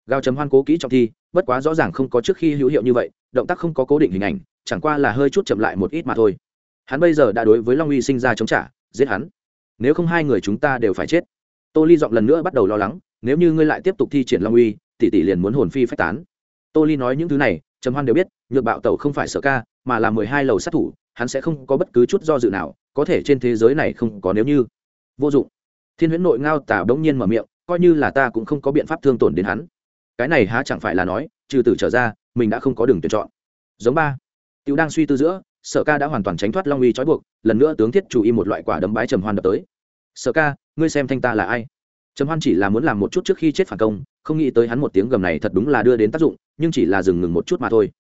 Gao trầm hoan cố kỹ trong thi, bất quá rõ ràng không có trước khi hữu hiệu như vậy, động tác không có cố định hình ảnh, chẳng qua là hơi chút chậm lại một ít mà thôi. Hắn bây giờ đã đối với long uy sinh ra chống trả, giết hắn. Nếu không hai người chúng ta đều phải chết. Tô ly giọng lần nữa bắt đầu lo lắng, nếu như ngươi lại tiếp tục thi triển long uy tỷ tỷ liền muốn hồn phi phách tán. Tô ly nói những thứ này, trầm hoan đều biết, nhược bạo tẩu không phải sở ca, mà là mười hai lầu sát thủ, hắn sẽ không có bất cứ chút do dự nào, có thể trên thế giới này không có nếu như. Vô dụng. Thiên huyễn nội ngao tả bỗng nhiên mở miệng, coi như là ta cũng không có biện pháp thương tổn đến hắn. Cái này há chẳng phải là nói, trừ tử trở ra, mình đã không có đường tuyển chọn. Giống ba. Tiểu đang suy tư giữa sở ca đã hoàn toàn tránh thoát long uy trói buộc, lần nữa tướng thiết chủ y một loại quả đấm bái trầm hoan đập tới. Sở ca, ngươi xem thanh ta là ai? Trầm hoan chỉ là muốn làm một chút trước khi chết phản công, không nghĩ tới hắn một tiếng gầm này thật đúng là đưa đến tác dụng, nhưng chỉ là dừng ngừng một chút mà thôi.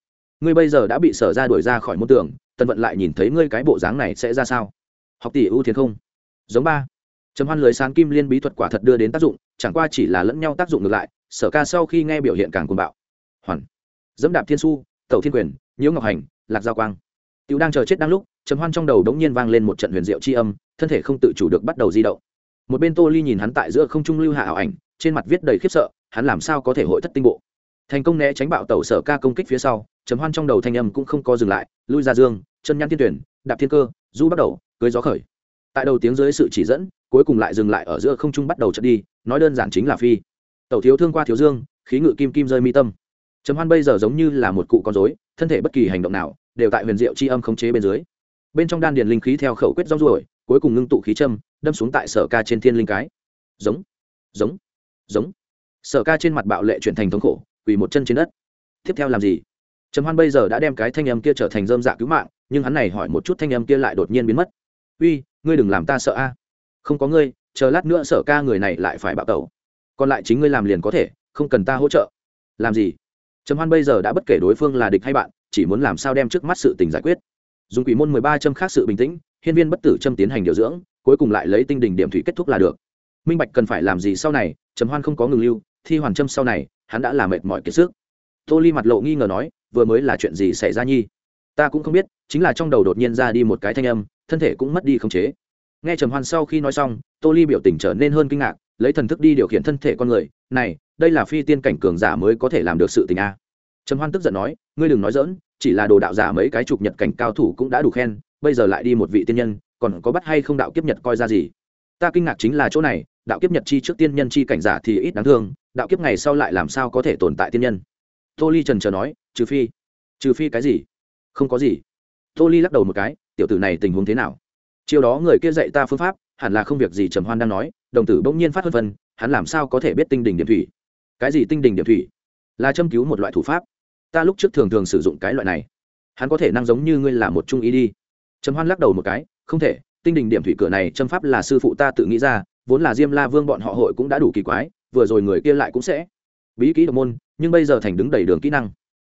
Ngươi bây giờ đã bị sở ra đuổi ra khỏi môn tưởng tần vận lại nhìn thấy ngươi cái bộ dáng này sẽ ra sao? Học tỷ ưu thiên không? Giống ba. Trầm hoan lưới sáng kim liên bí thuật quả thật đưa đến tác dụng, chẳng qua chỉ là lẫn nhau tác dụng ngược lại, sở ca sau khi nghe biểu hiện càng cuồng bạo. Hoàn. Dẫm đạp thiên su, tẩu thiên quyền, nhiễu ngọc hành, lạc giao quang. Tiểu đang chờ chết đang lúc, trầm hoan trong đầu đống nhiên vang lên một trận huyền diệu chi âm, thân thể không tự chủ được bắt đầu di động một bên tô ly nhìn hắn tại giữa không trung lưu hạ ảo ảnh, trên mặt viết đầy khiếp sợ, hắn làm sao có thể hội thất tinh bộ? Thành công né tránh bạo tẩu sở ca công kích phía sau, trầm hoan trong đầu thanh âm cũng không có dừng lại, lui ra dương, chân nhăn thiên tuyển, đạp thiên cơ, du bắt đầu, cưới gió khởi. Tại đầu tiếng dưới sự chỉ dẫn, cuối cùng lại dừng lại ở giữa không trung bắt đầu trận đi, nói đơn giản chính là phi. Tẩu thiếu thương qua thiếu dương, khí ngự kim kim rơi mi tâm. Trầm hoan bây giờ giống như là một cụ con dối thân thể bất kỳ hành động nào, đều tại huyền diệu chi âm khống chế bên dưới. Bên trong đan điền linh khí theo khẩu quyết rong ruổi, cuối cùng ngưng tụ khí châm đâm xuống tại sở ca trên thiên linh cái. Giống giống giống. Sở ca trên mặt bạo lệ chuyển thành thống khổ, quỳ một chân trên đất. Tiếp theo làm gì? Trầm hoan bây giờ đã đem cái thanh âm kia trở thành dơm dạ cứu mạng, nhưng hắn này hỏi một chút thanh âm kia lại đột nhiên biến mất. Uy, ngươi đừng làm ta sợ a. Không có ngươi, chờ lát nữa sở ca người này lại phải bạo tẩu. Còn lại chính ngươi làm liền có thể, không cần ta hỗ trợ. Làm gì? Trầm hoan bây giờ đã bất kể đối phương là địch hay bạn, chỉ muốn làm sao đem trước mắt sự tình giải quyết. Dùng quỷ môn mười ba châm khác sự bình tĩnh, hiên viên bất tử châm tiến hành điều dưỡng cuối cùng lại lấy tinh đỉnh điểm thủy kết thúc là được. Minh bạch cần phải làm gì sau này? Trầm hoan không có ngừng lưu, thi hoàn châm sau này, hắn đã làm mệt mỏi kiệt sức. Tô ly mặt lộ nghi ngờ nói, vừa mới là chuyện gì xảy ra nhi? Ta cũng không biết, chính là trong đầu đột nhiên ra đi một cái thanh âm, thân thể cũng mất đi khống chế. Nghe trầm hoan sau khi nói xong, tô ly biểu tình trở nên hơn kinh ngạc, lấy thần thức đi điều khiển thân thể con người, này, đây là phi tiên cảnh cường giả mới có thể làm được sự tình a. Trầm hoan tức giận nói, ngươi đừng nói dỡn chỉ là đồ đạo giả mấy cái chụp nhật cảnh cao thủ cũng đã đủ khen, bây giờ lại đi một vị tiên nhân còn có bắt hay không đạo kiếp nhật coi ra gì. Ta kinh ngạc chính là chỗ này, đạo kiếp nhật chi trước tiên nhân chi cảnh giả thì ít đáng thương, đạo kiếp ngày sau lại làm sao có thể tồn tại tiên nhân? Tô ly trần trờ nói, trừ phi trừ phi cái gì? Không có gì. Tô ly lắc đầu một cái, tiểu tử này tình huống thế nào? Chiều đó người kia dạy ta phương pháp, hẳn là không việc gì trầm hoan đang nói, đồng tử bỗng nhiên phát phân vân hắn làm sao có thể biết tinh đình điểm thủy? Cái gì tinh đình điểm thủy? Là châm cứu một loại thủ pháp. Ta lúc trước thường thường sử dụng cái loại này. Hắn có thể năng giống như ngươi là một trung ý đi. Trầm hoan lắc đầu một cái không thể, tinh đình điểm thủy cửa này châm pháp là sư phụ ta tự nghĩ ra, vốn là diêm la vương bọn họ hội cũng đã đủ kỳ quái, vừa rồi người kia lại cũng sẽ bí kỹ độc môn, nhưng bây giờ thành đứng đầy đường kỹ năng.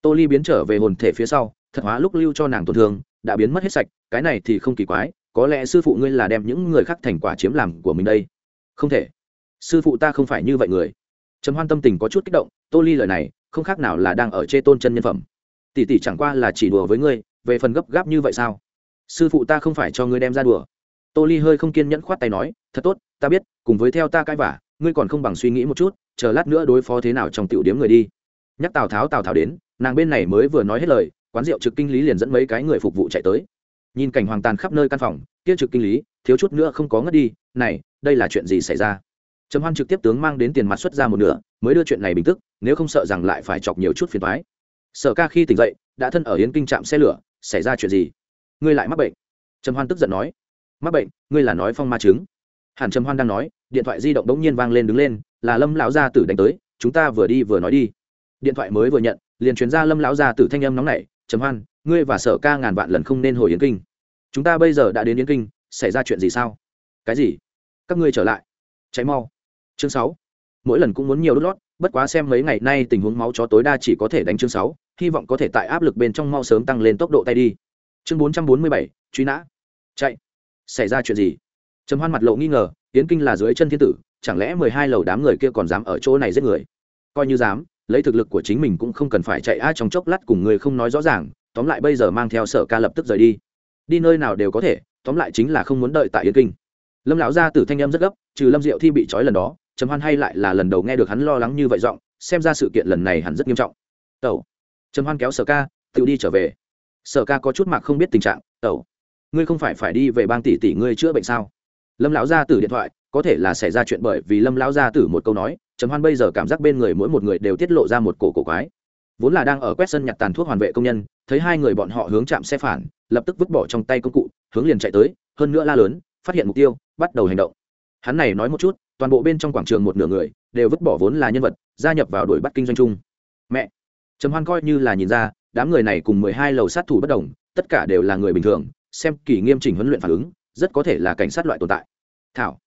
Tô ly biến trở về hồn thể phía sau, thật hóa lúc lưu cho nàng tổn thương, đã biến mất hết sạch, cái này thì không kỳ quái, có lẽ sư phụ ngươi là đem những người khác thành quả chiếm làm của mình đây. Không thể. Sư phụ ta không phải như vậy người. Trầm hoan tâm tình có chút kích động, tô ly lời này, không khác nào là đang ở chê tôn chân nhân phẩm. Tỷ tỷ chẳng qua là chỉ đùa với ngươi, về phần gấp gáp như vậy sao? Sư phụ ta không phải cho ngươi đem ra đùa. Tô ly hơi không kiên nhẫn khoát tay nói, thật tốt, ta biết, cùng với theo ta cãi vả ngươi còn không bằng suy nghĩ một chút, chờ lát nữa đối phó thế nào trong tiểu điếm người đi. Nhắc tào tháo tào tháo đến, nàng bên này mới vừa nói hết lời, quán rượu trực kinh lý liền dẫn mấy cái người phục vụ chạy tới. Nhìn cảnh hoàng tàn khắp nơi căn phòng, kia trực kinh lý, thiếu chút nữa không có ngất đi, này, đây là chuyện gì xảy ra? Trầm hoan trực tiếp tướng mang đến tiền mặt xuất ra một nửa, mới đưa chuyện này bình tức, nếu không sợ rằng lại phải chọc nhiều chút phiền thoái sở ca khi tỉnh dậy, đã thân ở yến kinh trạm xe lửa, xảy ra chuyện gì? Ngươi lại mắc bệnh. Trầm hoan tức giận nói. Mắc bệnh, ngươi là nói phong ma chứng. Hàn trầm hoan đang nói, điện thoại di động đống nhiên vang lên đứng lên, là lâm lão gia tử đánh tới, chúng ta vừa đi vừa nói đi. Điện thoại mới vừa nhận, liền chuyển ra lâm lão gia tử thanh âm nóng nảy, trầm hoan, ngươi và sở ca ngàn vạn lần không nên hồi yến kinh. Chúng ta bây giờ đã đến yến kinh, xảy ra chuyện gì sao? Cái gì? Các ngươi trở lại. Cháy mau. Chương sáu. Mỗi lần cũng muốn nhiều đốt lót, bất quá xem mấy ngày nay tình huống máu chó tối đa chỉ có thể đánh chương sáu, hy vọng có thể tại áp lực bên trong mau sớm tăng lên tốc độ tay đi chương bốn trăm bốn mươi bảy, truy nã. Chạy. Xảy ra chuyện gì? Trầm hoan mặt lộ nghi ngờ, yến kinh là dưới chân thiên tử, chẳng lẽ mười hai lầu đám người kia còn dám ở chỗ này giết người? Coi như dám, lấy thực lực của chính mình cũng không cần phải chạy ai trong chốc lát cùng người không nói rõ ràng, tóm lại bây giờ mang theo sở ca lập tức rời đi. Đi nơi nào đều có thể, tóm lại chính là không muốn đợi tại yến kinh. Lâm lão gia tử thanh em rất gấp, trừ lâm diệu thi bị trói lần đó, trầm hoan hay lại là lần đầu nghe được hắn lo lắng như vậy giọng, xem ra sự kiện lần này hẳn rất nghiêm trọng. Tẩu. Trầm hoan kéo sở ca tự đi trở về sở ca có chút mạc không biết tình trạng tẩu ngươi không phải phải đi về bang tỷ tỷ ngươi chữa bệnh sao? Lâm lão gia tử điện thoại, có thể là xảy ra chuyện bởi vì lâm lão gia tử một câu nói, trầm hoan bây giờ cảm giác bên người mỗi một người đều tiết lộ ra một cổ cổ quái. Vốn là đang ở quét sân nhặt tàn thuốc hoàn vệ công nhân, thấy hai người bọn họ hướng chạm xe phản, lập tức vứt bỏ trong tay công cụ, hướng liền chạy tới, hơn nữa la lớn, phát hiện mục tiêu, bắt đầu hành động. Hắn này nói một chút, toàn bộ bên trong quảng trường một nửa người, đều vứt bỏ vốn là nhân vật, gia nhập vào đuổi bắt kinh doanh chung. Mẹ! Trầm hoan coi như là nhìn ra đám người này cùng mười hai lầu sát thủ bất đồng, tất cả đều là người bình thường, xem kỳ nghiêm chỉnh huấn luyện phản ứng, rất có thể là cảnh sát loại tồn tại. Thảo,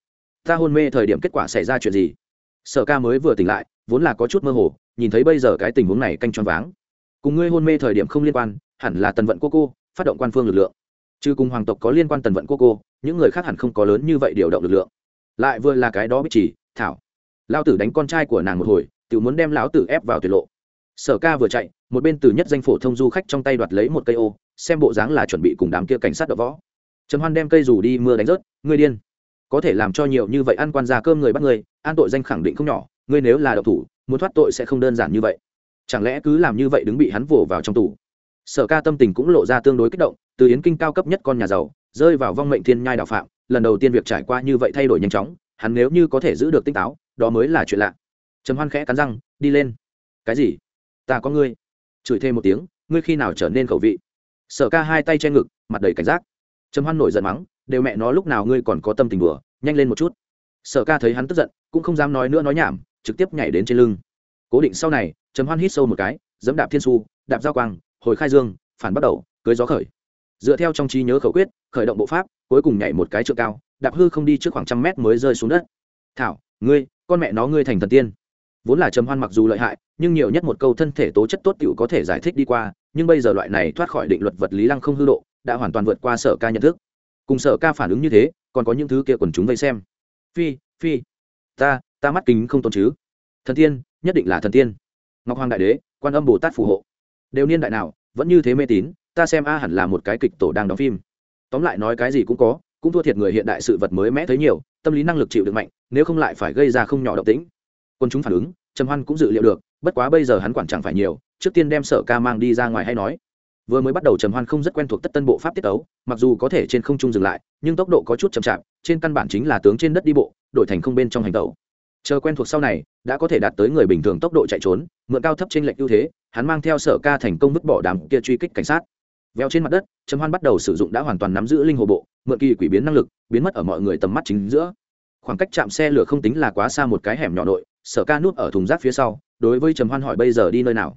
ta hôn mê thời điểm kết quả xảy ra chuyện gì? Sở ca mới vừa tỉnh lại, vốn là có chút mơ hồ, nhìn thấy bây giờ cái tình huống này canh choáng váng. Cùng ngươi hôn mê thời điểm không liên quan, hẳn là tần vận cô cô, phát động quan phương lực lượng. Chứ cùng hoàng tộc có liên quan tần vận cô cô, những người khác hẳn không có lớn như vậy điều động lực lượng. Lại vừa là cái đó bích chỉ, thảo. Lao tử đánh con trai của nàng một hồi tự muốn đem lão tử ép vào tuyệt lộ sở ca vừa chạy, một bên từ nhất danh phổ thông du khách trong tay đoạt lấy một cây ô, xem bộ dáng là chuẩn bị cùng đám kia cảnh sát đỡ võ. Trần hoan đem cây dù đi mưa đánh rớt, ngươi điên. Có thể làm cho nhiều như vậy ăn quan gia cơm người bắt người, an tội danh khẳng định không nhỏ, ngươi nếu là độc thủ, muốn thoát tội sẽ không đơn giản như vậy. Chẳng lẽ cứ làm như vậy đứng bị hắn vồ vào trong tù? Sở ca tâm tình cũng lộ ra tương đối kích động, từ yến kinh cao cấp nhất con nhà giàu, rơi vào vong mệnh thiên nhai đạo phạm, lần đầu tiên việc trải qua như vậy thay đổi nhanh chóng, hắn nếu như có thể giữ được tinh táo, đó mới là chuyện lạ. Trầm hoan khẽ cắn răng, đi lên. Cái gì? Ta có ngươi. Chửi thêm một tiếng, ngươi khi nào trở nên khẩu vị? Sở ca hai tay che ngực, mặt đầy cảnh giác. Trầm hoan nổi giận mắng, đều mẹ nó lúc nào ngươi còn có tâm tình đùa, nhanh lên một chút. Sở ca thấy hắn tức giận, cũng không dám nói nữa nói nhảm, trực tiếp nhảy đến trên lưng. Cố định sau này, trầm hoan hít sâu một cái, dẫm đạp thiên su, đạp giao quang, hồi khai dương, phản bắt đầu, cưới gió khởi. Dựa theo trong trí nhớ khẩu quyết, khởi động bộ pháp, cuối cùng nhảy một cái trượng cao, đạp hư không đi trước khoảng trăm mét mới rơi xuống đất. Thảo, ngươi, con mẹ nó ngươi thành thần tiên vốn là trầm hoan mặc dù lợi hại, nhưng nhiều nhất một câu thân thể tố chất tốt t có thể giải thích đi qua, nhưng bây giờ loại này thoát khỏi định luật vật lý lăng không hư độ, đã hoàn toàn vượt qua sở ca nhận thức. Cùng sở ca phản ứng như thế, còn có những thứ kia quần chúng vây xem. Phi phi, ta ta mắt kính không tôn chứ. Thần tiên, nhất định là thần tiên. Ngọc hoàng đại đế, quan âm bồ tát phù hộ. Đều niên đại nào, vẫn như thế mê tín, ta xem a hẳn là một cái kịch tổ đang đóng phim. Tóm lại nói cái gì cũng có, cũng thua thiệt người hiện đại sự vật mới mẽ thấy nhiều, tâm lý năng lực chịu được mạnh, nếu không lại phải gây ra không nhỏ động tĩnh quân chúng phản ứng, trầm hoan cũng dự liệu được, bất quá bây giờ hắn quản chẳng phải nhiều, trước tiên đem sở ca mang đi ra ngoài hay nói. Vừa mới bắt đầu trầm hoan không rất quen thuộc tất tân bộ pháp tiết ấu mặc dù có thể trên không trung dừng lại, nhưng tốc độ có chút chậm chạp, trên căn bản chính là tướng trên đất đi bộ, đổi thành không bên trong hành tẩu. Chờ quen thuộc sau này, đã có thể đạt tới người bình thường tốc độ chạy trốn, mượn cao thấp trên lệnh ưu thế, hắn mang theo sở ca thành công vứt bỏ đám kia truy kích cảnh sát. Veo trên mặt đất, trầm hoan bắt đầu sử dụng đã hoàn toàn nắm giữ linh hồ bộ, mượn kỳ quỷ biến năng lực, biến mất ở mọi người tầm mắt chính giữa. Khoảng cách chạm xe lửa không tính là quá xa một cái hẻm nhỏ nội sở ca núp ở thùng rác phía sau, đối với trầm hoan hỏi bây giờ đi nơi nào?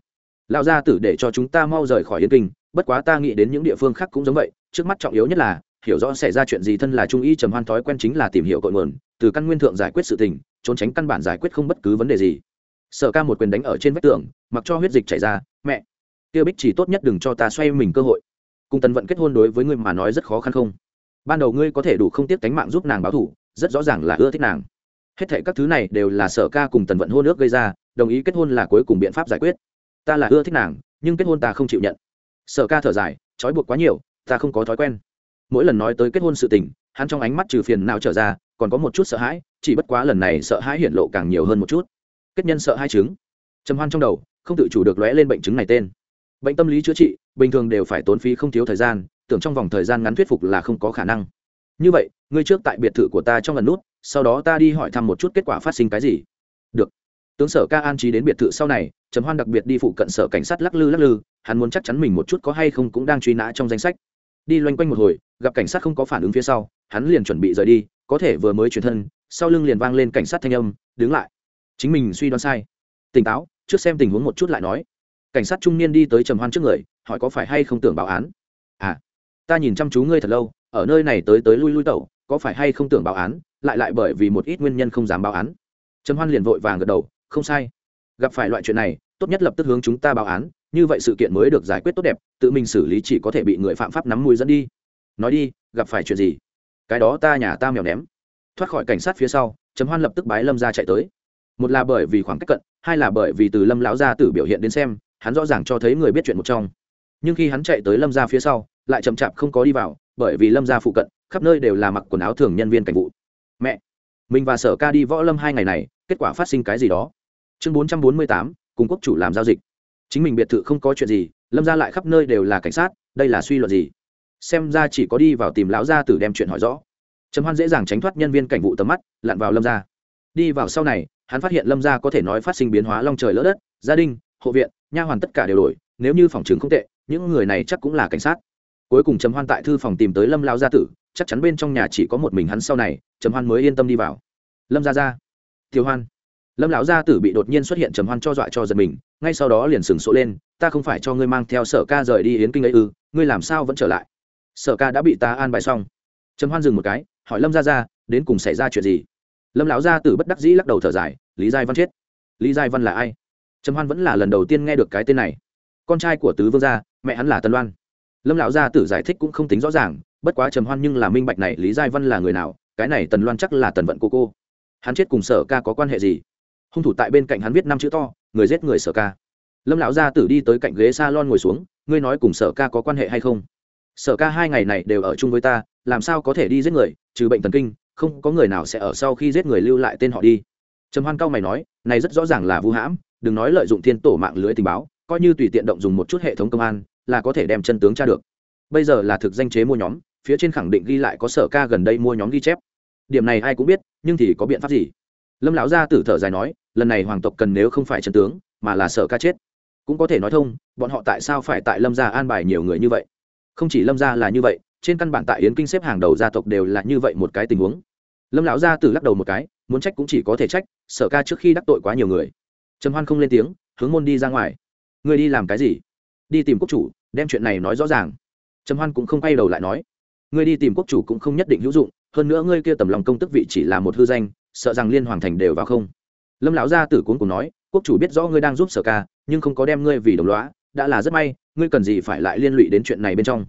Lão gia tử để cho chúng ta mau rời khỏi yên kinh, bất quá ta nghĩ đến những địa phương khác cũng giống vậy, trước mắt trọng yếu nhất là, hiểu rõ xảy ra chuyện gì thân là trung y trầm hoan thói quen chính là tìm hiểu cội nguồn, từ căn nguyên thượng giải quyết sự tình, trốn tránh căn bản giải quyết không bất cứ vấn đề gì. Sở ca một quyền đánh ở trên vách tường, mặc cho huyết dịch chảy ra, mẹ tiêu bích chỉ tốt nhất đừng cho ta xoay mình cơ hội. Cùng tần vận kết hôn đối với ngươi mà nói rất khó khăn không? Ban đầu ngươi có thể đủ không tiếc cánh mạng giúp nàng báo thủ rất rõ ràng là ưa thích nàng hết thảy các thứ này đều là sở ca cùng tần vận hôn ước gây ra, đồng ý kết hôn là cuối cùng biện pháp giải quyết. Ta là ưa thích nàng, nhưng kết hôn ta không chịu nhận. Sở ca thở dài, trói buộc quá nhiều, ta không có thói quen. Mỗi lần nói tới kết hôn sự tình, hắn trong ánh mắt trừ phiền nào trở ra, còn có một chút sợ hãi, chỉ bất quá lần này sợ hãi hiện lộ càng nhiều hơn một chút. Kết nhân sợ hai chứng. Trầm hoan trong đầu, không tự chủ được lóe lên bệnh chứng này tên. Bệnh tâm lý chữa trị, bình thường đều phải tốn phí không thiếu thời gian, tưởng trong vòng thời gian ngắn thuyết phục là không có khả năng. Như vậy, ngươi trước tại biệt thự của ta trong lần nút sau đó ta đi hỏi thăm một chút kết quả phát sinh cái gì. Được. Tướng sở ca an trí đến biệt thự sau này, trầm hoan đặc biệt đi phụ cận sở cảnh sát lắc lư lắc lư, hắn muốn chắc chắn mình một chút có hay không cũng đang truy nã trong danh sách. Đi loanh quanh một hồi, gặp cảnh sát không có phản ứng phía sau, hắn liền chuẩn bị rời đi, có thể vừa mới chuyển thân, sau lưng liền vang lên cảnh sát thanh âm, đứng lại. Chính mình suy đoán sai. Tỉnh táo, trước xem tình huống một chút lại nói. Cảnh sát trung niên đi tới trầm hoan trước người, hỏi có phải hay không tưởng báo án. À ta nhìn chăm chú ngươi thật lâu, ở nơi này tới tới lui lui tẩu có phải hay không tưởng báo án, lại lại bởi vì một ít nguyên nhân không dám báo án. Trầm hoan liền vội vàng gật đầu, không sai. Gặp phải loại chuyện này, tốt nhất lập tức hướng chúng ta báo án, như vậy sự kiện mới được giải quyết tốt đẹp, tự mình xử lý chỉ có thể bị người phạm pháp nắm mùi dẫn đi. Nói đi, gặp phải chuyện gì? Cái đó ta nhà ta mèo ném. Thoát khỏi cảnh sát phía sau, trầm hoan lập tức bái lâm ra chạy tới. Một là bởi vì khoảng cách cận, hai là bởi vì từ lâm lão gia tử biểu hiện đến xem, hắn rõ ràng cho thấy người biết chuyện một trong. Nhưng khi hắn chạy tới lâm ra phía sau, lại chậm chạp không có đi vào bởi vì lâm ra phụ cận, khắp nơi đều là mặc quần áo thường nhân viên cảnh vụ. Mẹ, mình và sở ca đi võ lâm hai ngày này, kết quả phát sinh cái gì đó? Chương bốn trăm bốn mươi tám, cùng quốc chủ làm giao dịch. Chính mình biệt thự không có chuyện gì, lâm ra lại khắp nơi đều là cảnh sát, đây là suy luận gì? Xem ra chỉ có đi vào tìm lão gia tử đem chuyện hỏi rõ. Trầm hoan dễ dàng tránh thoát nhân viên cảnh vụ tầm mắt, lặn vào lâm ra đi vào sau này, hắn phát hiện lâm gia có thể nói phát sinh biến hóa long trời lỡ đất, gia đình, hộ viện, nha hoàn tất cả đều đổi, nếu như phòng chứng không tệ, những người này chắc cũng là cảnh sát cuối cùng trầm hoan tại thư phòng tìm tới lâm lao gia tử, chắc chắn bên trong nhà chỉ có một mình hắn sau này, trầm hoan mới yên tâm đi vào. Lâm gia gia. Thiếu hoan. Lâm lão gia tử bị đột nhiên xuất hiện, trầm hoan cho dọa cho giật mình, ngay sau đó liền sừng sộ lên, ta không phải cho ngươi mang theo sở ca rời đi yến kinh ấy ư? Ngươi làm sao vẫn trở lại? Sở ca đã bị ta an bài xong. Trầm hoan dừng một cái, hỏi lâm gia gia, đến cùng xảy ra chuyện gì? Lâm lão gia tử bất đắc dĩ lắc đầu thở dài, lý giai văn chết. Lý giai văn là ai? Trầm hoan vẫn là lần đầu tiên nghe được cái tên này. Con trai của tứ vương gia, mẹ hắn là tân loan lâm lão gia tử giải thích cũng không tính rõ ràng, bất quá trầm hoan nhưng là minh bạch này lý giai văn là người nào, cái này tần loan chắc là tần vận cô cô. Hắn chết cùng sở ca có quan hệ gì? Hung thủ tại bên cạnh hắn viết năm chữ to, người giết người sở ca. Lâm lão gia tử đi tới cạnh ghế s a lon ngồi xuống, ngươi nói cùng sở ca có quan hệ hay không? Sở ca hai ngày này đều ở chung với ta, làm sao có thể đi giết người, trừ bệnh thần kinh, không có người nào sẽ ở sau khi giết người lưu lại tên họ đi. Trầm hoan cao mày nói, này rất rõ ràng là vu hãm, đừng nói lợi dụng thiên tổ mạng lưới tình báo, coi như tùy tiện động dùng một chút hệ thống công an là có thể đem chân tướng tra được. Bây giờ là thực danh chế mua nhóm, phía trên khẳng định ghi lại có sở ca gần đây mua nhóm ghi chép. Điểm này ai cũng biết, nhưng thì có biện pháp gì? Lâm lão gia tử thở dài nói, lần này hoàng tộc cần nếu không phải chân tướng, mà là sở ca chết. Cũng có thể nói thông, bọn họ tại sao phải tại lâm gia an bài nhiều người như vậy? Không chỉ lâm gia là như vậy, trên căn bản tại yến kinh xếp hàng đầu gia tộc đều là như vậy một cái tình huống. Lâm lão gia tử lắc đầu một cái, muốn trách cũng chỉ có thể trách, sở ca trước khi đắc tội quá nhiều người. Trầm hoan không lên tiếng, hướng môn đi ra ngoài. Người đi làm cái gì? Đi tìm quốc chủ, đem chuyện này nói rõ ràng. Trầm hoan cũng không quay đầu lại nói, ngươi đi tìm quốc chủ cũng không nhất định hữu dụng, hơn nữa ngươi kia tầm lòng công tức vị chỉ là một hư danh, sợ rằng liên hoàng thành đều vào không. Lâm lão gia tử cuốn cùng nói, quốc chủ biết rõ ngươi đang giúp sở ca, nhưng không có đem ngươi vì đồng lõa, đã là rất may, ngươi cần gì phải lại liên lụy đến chuyện này bên trong.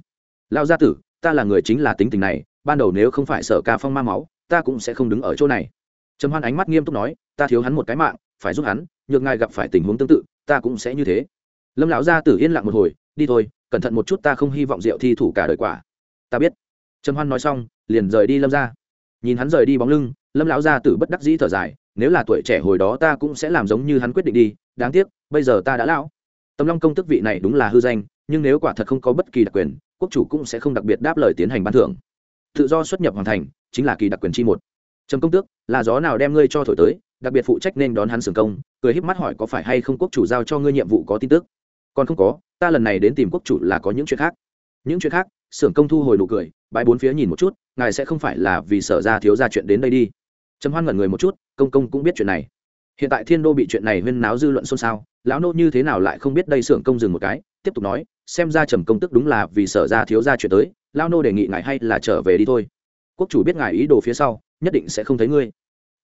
Lão gia tử, ta là người chính là tính tình này, ban đầu nếu không phải sở ca phong ma máu, ta cũng sẽ không đứng ở chỗ này. Trầm hoan ánh mắt nghiêm túc nói, ta thiếu hắn một cái mạng, phải giúp hắn, nhược ngài gặp phải tình huống tương tự, ta cũng sẽ như thế lâm lão gia tử yên lặng một hồi, đi thôi, cẩn thận một chút, ta không hy vọng diệu thi thủ cả đời quả. Ta biết. Trầm hoan nói xong, liền rời đi lâm ra nhìn hắn rời đi bóng lưng, lâm lão gia tử bất đắc dĩ thở dài, nếu là tuổi trẻ hồi đó ta cũng sẽ làm giống như hắn quyết định đi, đáng tiếc, bây giờ ta đã lão. Tầm long công tức vị này đúng là hư danh, nhưng nếu quả thật không có bất kỳ đặc quyền, quốc chủ cũng sẽ không đặc biệt đáp lời tiến hành ban thưởng. Tự do xuất nhập hoàn thành, chính là kỳ đặc quyền chi một. Trầm công tước, là gió nào đem ngươi cho thổi tới, đặc biệt phụ trách nên đón hắn sừng công, cười híp mắt hỏi có phải hay không quốc chủ giao cho ngươi nhiệm vụ có tin tức còn không có, ta lần này đến tìm quốc chủ là có những chuyện khác. Những chuyện khác, xưởng công thu hồi nụ cười bãi bốn phía nhìn một chút, ngài sẽ không phải là vì sở ra thiếu ra chuyện đến đây đi. Trầm hoan ngẩn người một chút, công công cũng biết chuyện này. Hiện tại thiên đô bị chuyện này huyên náo dư luận xôn xao, lão nô như thế nào lại không biết đây xưởng công dừng một cái, tiếp tục nói, xem ra trầm công tức đúng là vì sở ra thiếu ra chuyện tới, lão nô đề nghị ngài hay là trở về đi thôi. Quốc chủ biết ngài ý đồ phía sau, nhất định sẽ không thấy ngươi.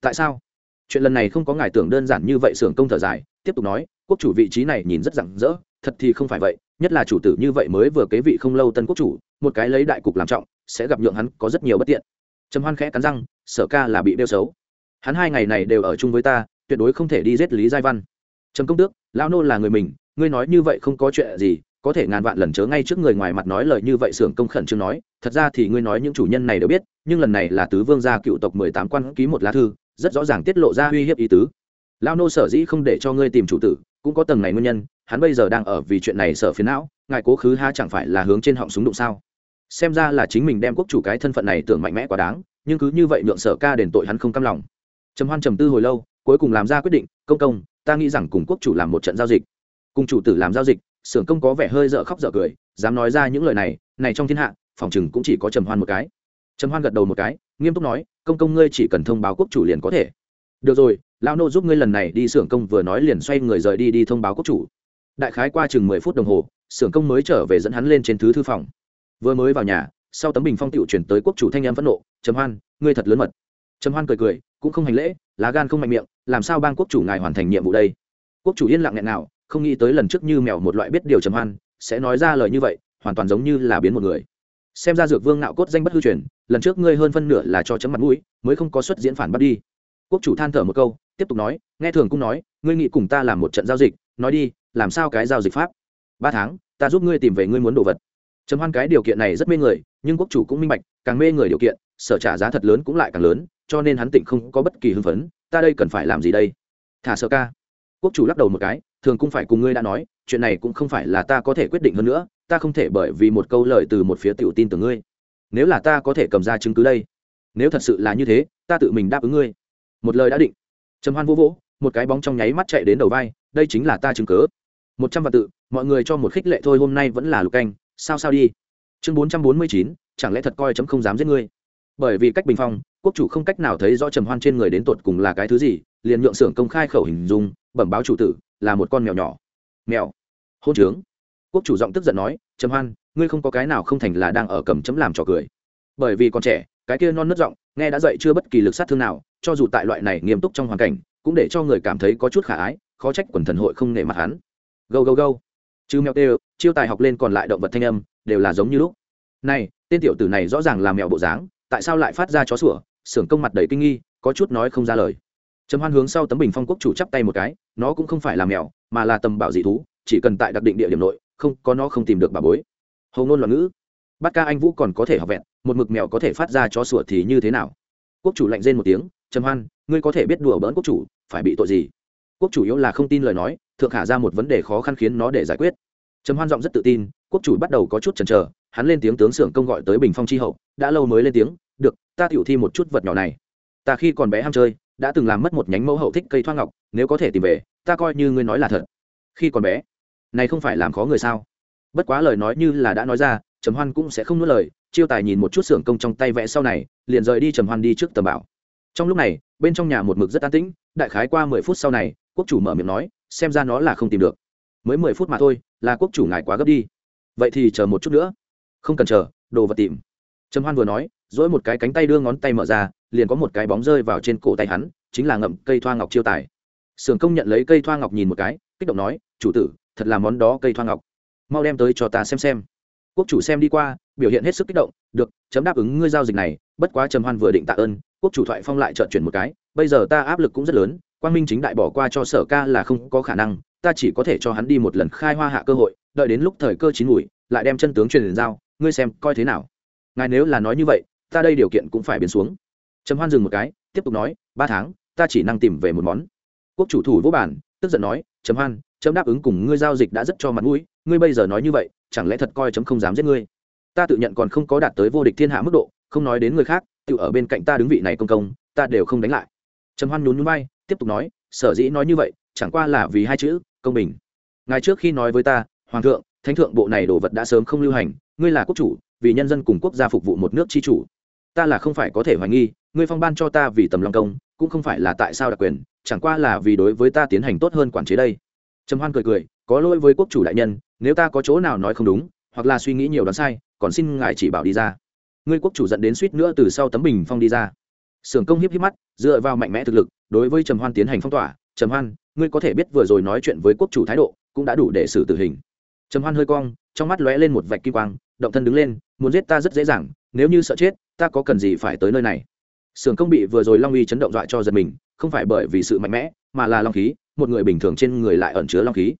Tại sao? Chuyện lần này không có ngài tưởng đơn giản như vậy, xưởng công thở dài, tiếp tục nói, quốc chủ vị trí này nhìn rất rạng rỡ thật thì không phải vậy, nhất là chủ tử như vậy mới vừa kế vị không lâu tân quốc chủ, một cái lấy đại cục làm trọng, sẽ gặp nhượng hắn có rất nhiều bất tiện. Trầm hoan khẽ cắn răng, sở ca là bị đeo xấu. Hắn hai ngày này đều ở chung với ta, tuyệt đối không thể đi giết lý giai văn. Trầm công tước, lão nô là người mình, ngươi nói như vậy không có chuyện gì, có thể ngàn vạn lần chớ ngay trước người ngoài mặt nói lời như vậy xưởng công khẩn chưa nói, thật ra thì ngươi nói những chủ nhân này đều biết, nhưng lần này là tứ vương gia cựu tộc mười tám quan ký một lá thư, rất rõ ràng tiết lộ ra uy hiếp ý tứ. Lao nô sở dĩ không để cho ngươi tìm chủ tử cũng có tầng này nguyên nhân, hắn bây giờ đang ở vì chuyện này sợ phiến não, ngài cố khứ ha chẳng phải là hướng trên họng súng đụng sao? Xem ra là chính mình đem quốc chủ cái thân phận này tưởng mạnh mẽ quá đáng, nhưng cứ như vậy nhượng sở ca đền tội hắn không cam lòng. Trầm hoan trầm tư hồi lâu, cuối cùng làm ra quyết định, công công, ta nghĩ rằng cùng quốc chủ làm một trận giao dịch. Cùng chủ tử làm giao dịch xưởng công có vẻ hơi dở khóc dở cười, dám nói ra những lời này này trong thiên hạ, phòng chừng cũng chỉ có trầm hoan một cái. Trầm hoan gật đầu một cái, nghiêm túc nói, công công ngươi chỉ cần thông báo quốc chủ liền có thể. Được rồi lão nô giúp ngươi lần này đi xưởng công vừa nói liền xoay người rời đi đi thông báo quốc chủ. Đại khái qua chừng mười phút đồng hồ, xưởng công mới trở về dẫn hắn lên trên thứ thư phòng. Vừa mới vào nhà, sau tấm bình phong tiệu chuyển tới quốc chủ thanh em phẫn nộ, trầm hoan, ngươi thật lớn mật. Trầm hoan cười cười, cũng không hành lễ, lá gan không mạnh miệng, làm sao bang quốc chủ ngài hoàn thành nhiệm vụ đây? Quốc chủ yên lặng nghẹn nào không nghĩ tới lần trước như mèo một loại biết điều trầm hoan, sẽ nói ra lời như vậy, hoàn toàn giống như là biến một người. Xem ra dược vương nạo cốt danh bất hư truyền, lần trước ngươi hơn phân nửa là cho chấm mặt mũi, mới không có xuất diễn phản bắt đi quốc chủ than thở một câu, tiếp tục nói, nghe thường cũng nói, ngươi nghị cùng ta làm một trận giao dịch, nói đi, làm sao cái giao dịch pháp? Ba tháng, ta giúp ngươi tìm về ngươi muốn đồ vật. Trầm hoan cái điều kiện này rất mê người, nhưng quốc chủ cũng minh bạch, càng mê người điều kiện, sở trả giá thật lớn cũng lại càng lớn, cho nên hắn tỉnh không có bất kỳ hưng phấn, ta đây cần phải làm gì đây? Thả sợ ca. Quốc chủ lắc đầu một cái, thường cũng phải cùng ngươi đã nói, chuyện này cũng không phải là ta có thể quyết định hơn nữa, ta không thể bởi vì một câu lời từ một phía tiểu tin từ ngươi. Nếu là ta có thể cầm ra chứng cứ đây, nếu thật sự là như thế, ta tự mình đáp ứng ngươi một lời đã định. Trầm hoan vô vỗ, một cái bóng trong nháy mắt chạy đến đầu vai, đây chính là ta chứng cớ một trăm vạn tự, mọi người cho một khích lệ thôi, hôm nay vẫn là lục canh, sao sao đi. Chương bốn trăm bốn mươi chín, chẳng lẽ thật coi chấm không dám giết ngươi? Bởi vì cách bình phong, quốc chủ không cách nào thấy rõ trầm hoan trên người đến tột cùng là cái thứ gì, liền nhượng xưởng công khai khẩu hình dung, bẩm báo chủ tử, là một con mèo nhỏ. Mèo. Hôn trướng. Quốc chủ giọng tức giận nói, trầm hoan, ngươi không có cái nào không thành là đang ở cầm chấm làm trò cười. Bởi vì còn trẻ cái kia non nớt giọng, nghe đã dậy chưa bất kỳ lực sát thương nào, cho dù tại loại này nghiêm túc trong hoàn cảnh, cũng để cho người cảm thấy có chút khả ái, khó trách quần thần hội không nể mặt hắn. Gâu gâu gâu. Chứ mèo tê chiêu tài học lên còn lại động vật thanh âm, đều là giống như lúc. Này, tên tiểu tử này rõ ràng là mèo bộ dáng, tại sao lại phát ra chó sủa Sưởng công mặt đầy kinh nghi, có chút nói không ra lời. Trầm hoan hướng sau tấm bình phong quốc chủ chắp tay một cái, nó cũng không phải là mèo, mà là tầm bảo dị thú, chỉ cần tại đặc định địa điểm nội, không, có nó không tìm được bà bối. Hầu ngôn loạn ngữ. Bắt ca anh vũ còn có thể học vẹn một mực mèo có thể phát ra chó sủa thì như thế nào? Quốc chủ lạnh rên một tiếng, trầm hoan, ngươi có thể biết đùa bỡn quốc chủ, phải bị tội gì? Quốc chủ yếu là không tin lời nói, thượng hạ ra một vấn đề khó khăn khiến nó để giải quyết. Trầm hoan giọng rất tự tin, quốc chủ bắt đầu có chút chần chờ, hắn lên tiếng tướng xưởng công gọi tới bình phong tri hậu, đã lâu mới lên tiếng, được, ta tiểu thi một chút vật nhỏ này. Ta khi còn bé ham chơi, đã từng làm mất một nhánh mẫu hậu thích cây thoa ngọc, nếu có thể tìm về, ta coi như ngươi nói là thật. Khi còn bé, này không phải làm khó người sao? Bất quá lời nói như là đã nói ra, trầm hoan cũng sẽ không nuốt lời chiêu tài nhìn một chút xưởng công trong tay vẽ sau này, liền rời đi trầm hoan đi trước tầm bảo. Trong lúc này, bên trong nhà một mực rất an tĩnh, đại khái qua mười phút sau này, quốc chủ mở miệng nói, xem ra nó là không tìm được. Mới mười phút mà thôi, là quốc chủ ngài quá gấp đi. Vậy thì chờ một chút nữa. Không cần chờ, đồ vật tìm. Trầm hoan vừa nói dỗi một cái cánh tay đưa ngón tay mở ra, liền có một cái bóng rơi vào trên cổ tay hắn, chính là ngậm cây thoa ngọc chiêu tài. Sưởng công nhận lấy cây thoa ngọc nhìn một cái, kích động nói, chủ tử, thật là món đó cây thoa ngọc. Mau đem tới cho ta xem xem. Quốc chủ xem đi qua biểu hiện hết sức kích động, được, chấm đáp ứng ngươi giao dịch này, bất quá trầm hoan vừa định tạ ơn, quốc chủ thoại phong lại trợn chuyển một cái, bây giờ ta áp lực cũng rất lớn, quang minh chính đại bỏ qua cho sở ca là không có khả năng, ta chỉ có thể cho hắn đi một lần khai hoa hạ cơ hội, đợi đến lúc thời cơ chín mùi, lại đem chân tướng truyền giao, ngươi xem coi thế nào. Ngài nếu là nói như vậy, ta đây điều kiện cũng phải biến xuống. Trầm hoan dừng một cái, tiếp tục nói, ba tháng, ta chỉ năng tìm về một món. Quốc chủ thủ vô bản, tức giận nói, trầm hoan, chấm đáp ứng cùng ngươi giao dịch đã rất cho mặt mũi, ngươi bây giờ nói như vậy, chẳng lẽ thật coi chấm không dám giết ngươi? Ta tự nhận còn không có đạt tới vô địch thiên hạ mức độ, không nói đến người khác, tự ở bên cạnh ta đứng vị này công công, ta đều không đánh lại. Trầm hoan nhún nhún bay tiếp tục nói, sở dĩ nói như vậy, chẳng qua là vì hai chữ, công bình. Ngài trước khi nói với ta, hoàng thượng, thánh thượng bộ này đồ vật đã sớm không lưu hành, ngươi là quốc chủ, vì nhân dân cùng quốc gia phục vụ một nước tri chủ. Ta là không phải có thể hoài nghi, ngươi phong ban cho ta vì tầm lòng công, cũng không phải là tại sao đặc quyền, chẳng qua là vì đối với ta tiến hành tốt hơn quản chế đây. Trầm hoan cười cười, có lỗi với quốc chủ đại nhân, nếu ta có chỗ nào nói không đúng hoặc là suy nghĩ nhiều đoán sai, còn xin ngài chỉ bảo đi ra. Ngươi quốc chủ dẫn đến suýt nữa từ sau tấm bình phong đi ra. Sưởng công hiếp hiếp mắt, dựa vào mạnh mẽ thực lực, đối với trầm hoan tiến hành phong tỏa. Trầm hoan, ngươi có thể biết vừa rồi nói chuyện với quốc chủ thái độ, cũng đã đủ để xử tử hình. Trầm hoan hơi cong, trong mắt lóe lên một vạch kim quang, động thân đứng lên, muốn giết ta rất dễ dàng, nếu như sợ chết, ta có cần gì phải tới nơi này? Sưởng công bị vừa rồi long uy chấn động dọa cho giật mình, không phải bởi vì sự mạnh mẽ, mà là long khí, một người bình thường trên người lại ẩn chứa long khí.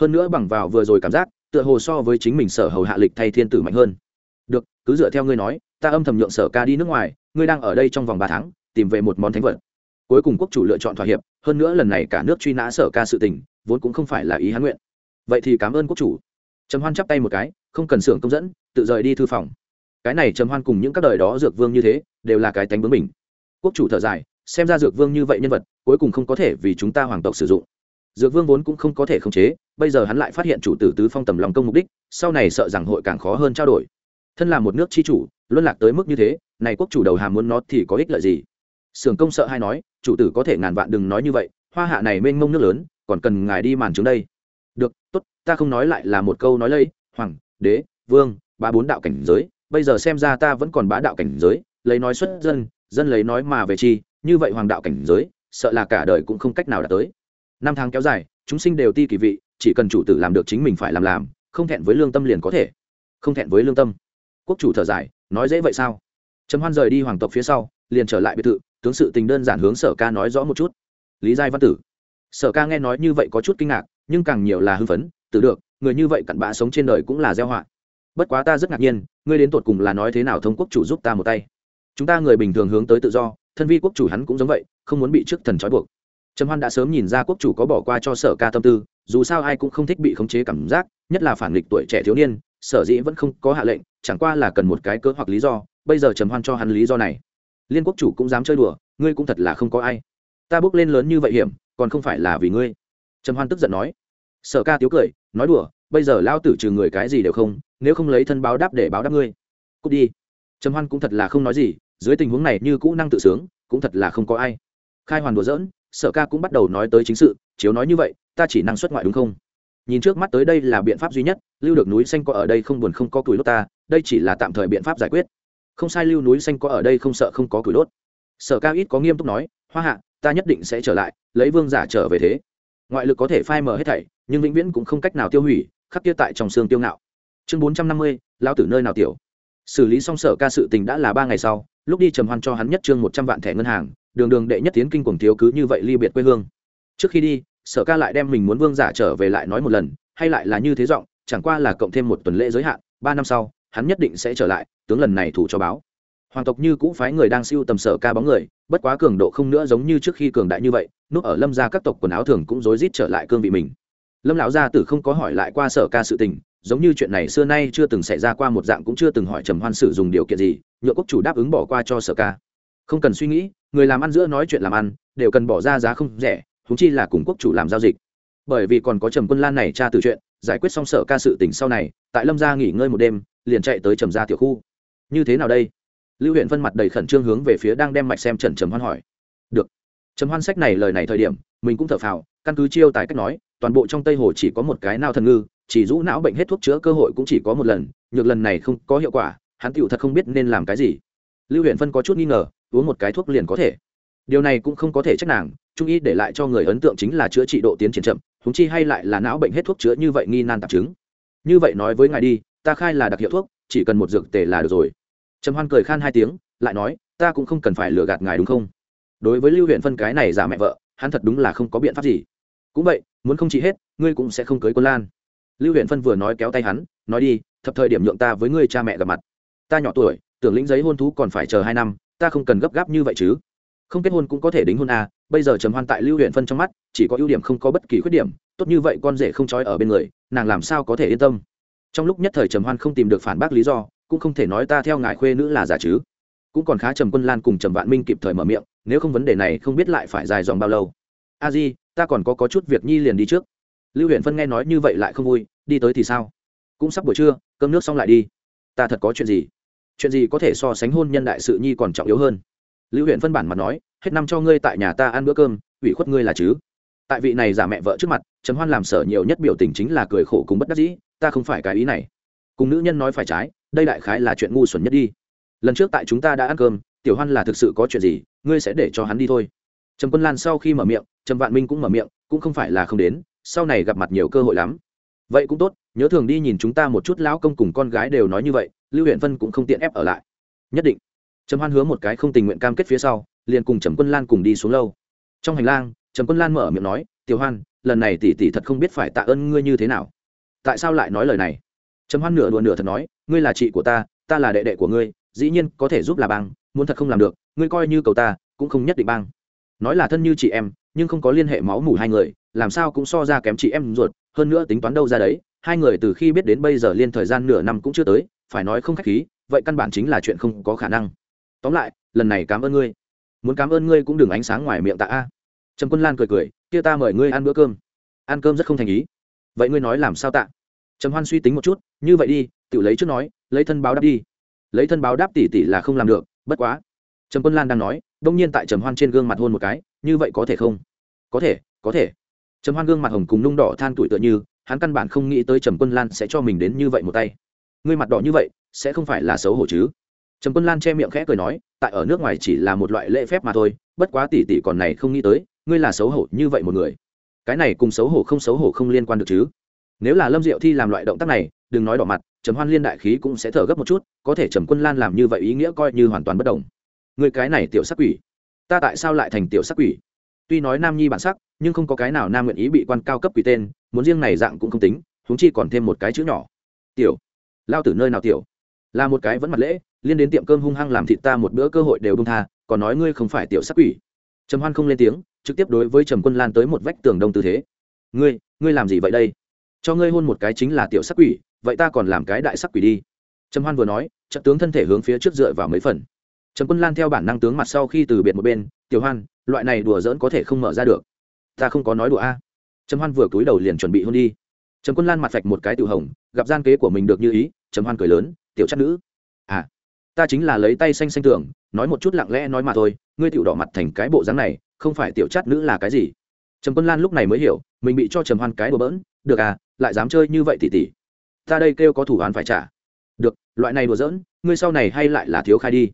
Hơn nữa bằng vào vừa rồi cảm giác tựa hồ so với chính mình sở hầu hạ lịch thay thiên tử mạnh hơn. Được, cứ dựa theo ngươi nói, ta âm thầm nhượng sở ca đi nước ngoài, ngươi đang ở đây trong vòng ba tháng, tìm về một món thánh vật. Cuối cùng quốc chủ lựa chọn thỏa hiệp, hơn nữa lần này cả nước truy nã sở ca sự tình, vốn cũng không phải là ý hắn nguyện. Vậy thì cảm ơn quốc chủ. Trầm hoan chắp tay một cái, không cần xưởng công dẫn, tự rời đi thư phòng. Cái này trầm hoan cùng những các đời đó dược vương như thế, đều là cái tánh bướng mình. Quốc chủ thở dài, xem ra dược vương như vậy nhân vật, cuối cùng không có thể vì chúng ta hoàng tộc sử dụng dược vương vốn cũng không có thể khống chế, bây giờ hắn lại phát hiện chủ tử tứ phong tầm lòng công mục đích, sau này sợ rằng hội càng khó hơn trao đổi. Thân là một nước chi chủ, luân lạc tới mức như thế, này quốc chủ đầu hàm muốn nó thì có ích lợi gì? Sưởng công sợ hay nói, chủ tử có thể ngàn vạn đừng nói như vậy, hoa hạ này mênh mông nước lớn, còn cần ngài đi màn trướng đây. Được, tốt, ta không nói lại là một câu nói lây hoàng, đế, vương ba bốn đạo cảnh giới, bây giờ xem ra ta vẫn còn bá đạo cảnh giới, lấy nói xuất dân dân lấy nói mà về chi, như vậy hoàng đạo cảnh giới, sợ là cả đời cũng không cách nào đạt tới năm tháng kéo dài, chúng sinh đều ti kỳ vị, chỉ cần chủ tử làm được chính mình phải làm làm, không thẹn với lương tâm liền có thể. Không thẹn với lương tâm. Quốc chủ thở dài, nói dễ vậy sao? Trầm hoan rời đi hoàng tộc phía sau, liền trở lại biệt thự, tướng sự tình đơn giản hướng sở ca nói rõ một chút. Lý giai văn tử. Sở ca nghe nói như vậy có chút kinh ngạc, nhưng càng nhiều là hưng phấn tự được, người như vậy cặn bã sống trên đời cũng là gieo họa. Bất quá ta rất ngạc nhiên, ngươi đến tột cùng là nói thế nào thông quốc chủ giúp ta một tay? Chúng ta người bình thường hướng tới tự do, thân vi quốc chủ hắn cũng giống vậy, không muốn bị trước thần trói buộc trầm hoan đã sớm nhìn ra quốc chủ có bỏ qua cho sở ca tâm tư, dù sao ai cũng không thích bị khống chế cảm giác, nhất là phản nghịch tuổi trẻ thiếu niên, sở dĩ vẫn không có hạ lệnh, chẳng qua là cần một cái cớ hoặc lý do, bây giờ trầm hoan cho hắn lý do này. Liên quốc chủ cũng dám chơi đùa, ngươi cũng thật là không có ai. Ta bước lên lớn như vậy hiểm, còn không phải là vì ngươi. Trầm hoan tức giận nói. Sở ca tiếu cười, nói đùa, bây giờ lao tử trừ người cái gì đều không, nếu không lấy thân báo đáp để báo đáp ngươi. Cút đi. Trầm hoan cũng thật là không nói gì, dưới tình huống này như cũ năng tự sướng, cũng thật là không có ai. Khai hoàn đùa dỡn sở ca cũng bắt đầu nói tới chính sự, chiếu nói như vậy, ta chỉ năng xuất ngoại đúng không? Nhìn trước mắt tới đây là biện pháp duy nhất, lưu được núi xanh có ở đây không buồn không có cùi đốt ta, đây chỉ là tạm thời biện pháp giải quyết. Không sai lưu núi xanh có ở đây không sợ không có cùi đốt sở ca ít có nghiêm túc nói, hoa hạ, ta nhất định sẽ trở lại, lấy vương giả trở về thế. Ngoại lực có thể phai mờ hết thảy, nhưng vĩnh viễn cũng không cách nào tiêu hủy, khắc kia tại trong xương tiêu ngạo. Chương bốn trăm năm mươi, lao tử nơi nào tiểu? Xử lý xong sở ca sự tình đã là ba ngày sau, lúc đi trầm hoan cho hắn nhất trương một trăm vạn thẻ ngân hàng đường đường đệ nhất tiến kinh cuồng thiếu cứ như vậy ly biệt quê hương. Trước khi đi, sở ca lại đem mình muốn vương giả trở về lại nói một lần, hay lại là như thế giọng, chẳng qua là cộng thêm một tuần lễ giới hạn, ba năm sau, hắn nhất định sẽ trở lại, tướng lần này thủ cho báo. Hoàng tộc như cũ phái người đang siêu tầm sở ca bóng người, bất quá cường độ không nữa giống như trước khi cường đại như vậy, núp ở lâm gia các tộc quần áo thường cũng rối rít trở lại cương vị mình. Lâm lão gia tử không có hỏi lại qua sở ca sự tình, giống như chuyện này xưa nay chưa từng xảy ra qua một dạng cũng chưa từng hỏi trầm hoan sử dùng điều kiện gì nhựa quốc chủ đáp ứng bỏ qua cho sở ca không cần suy nghĩ, người làm ăn giữa nói chuyện làm ăn, đều cần bỏ ra giá không rẻ thúng chi là cùng quốc chủ làm giao dịch. Bởi vì còn có trầm quân lan này tra từ chuyện, giải quyết xong sở ca sự tình sau này, tại lâm gia nghỉ ngơi một đêm, liền chạy tới trầm gia tiểu khu. Như thế nào đây? Lưu huyện phân mặt đầy khẩn trương hướng về phía đang đem mạch xem trần trầm hoan hỏi. Được. Trầm hoan sách này lời này thời điểm, mình cũng thở phào, căn cứ chiêu tài cách nói, toàn bộ trong tây hồ chỉ có một cái nao thần ngư, chỉ rũ não bệnh hết thuốc chữa cơ hội cũng chỉ có một lần, nhược lần này không có hiệu quả, hắn tựu thật không biết nên làm cái gì. Lưu huyện phân có chút nghi ngờ uống một cái thuốc liền có thể. Điều này cũng không có thể trách nàng, trung y để lại cho người ấn tượng chính là chữa trị độ tiến triển chậm húng chi hay lại là não bệnh hết thuốc chữa như vậy nghi nan tạp chứng. Như vậy nói với ngài đi, ta khai là đặc hiệu thuốc, chỉ cần một dược tề là được rồi. Trầm hoan cười khan hai tiếng, lại nói, ta cũng không cần phải lừa gạt ngài đúng không? Đối với lưu huyện phân cái này giả mẹ vợ, hắn thật đúng là không có biện pháp gì. Cũng vậy, muốn không trị hết, ngươi cũng sẽ không cưới quân lan. Lưu huyện phân vừa nói kéo tay hắn, nói đi, thập thời điểm nhượng ta với ngươi cha mẹ gặp mặt. Ta nhỏ tuổi, tưởng lĩnh giấy hôn thú còn phải chờ hai năm ta không cần gấp gáp như vậy chứ. Không kết hôn cũng có thể đính hôn à bây giờ trầm hoan tại lưu huyện phân trong mắt chỉ có ưu điểm không có bất kỳ khuyết điểm tốt như vậy con rể không trói ở bên người nàng làm sao có thể yên tâm. Trong lúc nhất thời trầm hoan không tìm được phản bác lý do cũng không thể nói ta theo ngài khuê nữ là giả chứ. Cũng còn khá trầm quân lan cùng trầm vạn minh kịp thời mở miệng nếu không vấn đề này không biết lại phải dài dòng bao lâu. A di ta còn có, có chút việc nhi liền đi trước. Lưu huyện phân nghe nói như vậy lại không vui đi tới thì sao? Cũng sắp buổi trưa cơm nước xong lại đi. Ta thật có chuyện gì? Chuyện gì có thể so sánh hôn nhân đại sự nhi còn trọng yếu hơn? Lưu huyện phân bản mặt nói, hết năm cho ngươi tại nhà ta ăn bữa cơm, ủy khuất ngươi là chứ? Tại vị này giả mẹ vợ trước mặt trầm hoan làm sở nhiều nhất biểu tình chính là cười khổ cùng bất đắc dĩ, ta không phải cái ý này. Cùng nữ nhân nói phải trái, đây đại khái là chuyện ngu xuẩn nhất đi. Lần trước tại chúng ta đã ăn cơm, tiểu hoan là thực sự có chuyện gì, ngươi sẽ để cho hắn đi thôi. Trầm quân lan sau khi mở miệng, trầm vạn minh cũng mở miệng, cũng không phải là không đến, sau này gặp mặt nhiều cơ hội lắm. Vậy cũng tốt, nhớ thường đi nhìn chúng ta một chút lão công cùng con gái đều nói như vậy lưu huyện phân cũng không tiện ép ở lại. Nhất định. Trầm hoan hứa một cái không tình nguyện cam kết phía sau, liền cùng trầm quân lan cùng đi xuống lâu. Trong hành lang, trầm quân lan mở miệng nói, tiểu hoan, lần này tỷ tỷ thật không biết phải tạ ơn ngươi như thế nào. Tại sao lại nói lời này? Trầm hoan nửa đùa nửa thật nói, ngươi là chị của ta ta là đệ đệ của ngươi, dĩ nhiên có thể giúp là bang muốn thật không làm được, ngươi coi như cầu ta, cũng không nhất định bang nói là thân như chị em, nhưng không có liên hệ máu mủ hai người, làm sao cũng so ra kém chị em ruột, hơn nữa tính toán đâu ra đấy, hai người từ khi biết đến bây giờ liên thời gian nửa năm cũng chưa tới phải nói không khách khí, vậy căn bản chính là chuyện không có khả năng. Tóm lại, lần này cảm ơn ngươi. Muốn cảm ơn ngươi cũng đừng ánh sáng ngoài miệng tạ a. Trầm quân lan cười cười, kia ta mời ngươi ăn bữa cơm. Ăn cơm rất không thành ý. Vậy ngươi nói làm sao tạ? Trầm hoan suy tính một chút, như vậy đi, tự lấy trước nói, lấy thân báo đáp đi. Lấy thân báo đáp tỷ tỷ là không làm được, bất quá. Trầm quân lan đang nói, đông nhiên tại trầm hoan trên gương mặt hôn một cái, như vậy có thể không? Có thể có thể. Trầm hoan gương mặt hồng cùng nung đỏ than tuổi tựa như, hắn căn bản không nghĩ tới trầm quân lan sẽ cho mình đến như vậy một tay ngươi mặt đỏ như vậy, sẽ không phải là xấu hổ chứ? Trầm quân lan che miệng khẽ cười nói, tại ở nước ngoài chỉ là một loại lễ phép mà thôi, bất quá tỷ tỷ còn này không nghĩ tới, ngươi là xấu hổ như vậy một người. Cái này cùng xấu hổ không xấu hổ không liên quan được chứ? Nếu là lâm diệu thi làm loại động tác này, đừng nói đỏ mặt, trầm hoan liên đại khí cũng sẽ thở gấp một chút, có thể trầm quân lan làm như vậy ý nghĩa coi như hoàn toàn bất đồng. Người cái này tiểu sắc quỷ, ta tại sao lại thành tiểu sắc quỷ? Tuy nói nam nhi bản sắc, nhưng không có cái nào nam nguyện ý bị quan cao cấp quỷ tên, muốn riêng này dạng cũng không tính, huống chi còn thêm một cái chữ nhỏ. Tiểu lao từ nơi nào tiểu? Là một cái vẫn mặt lễ, liên đến tiệm cơm hung hăng làm thịt ta một bữa cơ hội đều đông tha, còn nói ngươi không phải tiểu sắc quỷ. Trầm hoan không lên tiếng, trực tiếp đối với trầm quân lan tới một vách tường đông tư thế. Ngươi ngươi làm gì vậy đây? Cho ngươi hôn một cái chính là tiểu sắc quỷ, vậy ta còn làm cái đại sắc quỷ đi. Trầm hoan vừa nói trận tướng thân thể hướng phía trước dựa vào mấy phần. Trầm quân lan theo bản năng tướng mặt sau khi từ biệt một bên, tiểu hoan, loại này đùa dỡn có thể không mở ra được. Ta không có nói đùa a. Trầm hoan vừa cúi đầu liền chuẩn bị hôn đi trầm quân lan mặt vạch một cái tiểu hồng, gặp gian kế của mình được như ý, trầm hoan cười lớn, tiểu chất nữ à ta chính là lấy tay xanh xanh tưởng, nói một chút lặng lẽ nói mà thôi, ngươi tiểu đỏ mặt thành cái bộ dáng này, không phải tiểu chất nữ là cái gì? Trầm quân lan lúc này mới hiểu, mình bị cho trầm hoan cái đùa bỡn, được à lại dám chơi như vậy tỉ tỉ, ta đây kêu có thủ án phải trả. Được, loại này đùa giỡn, ngươi sau này hay lại là thiếu khai đi.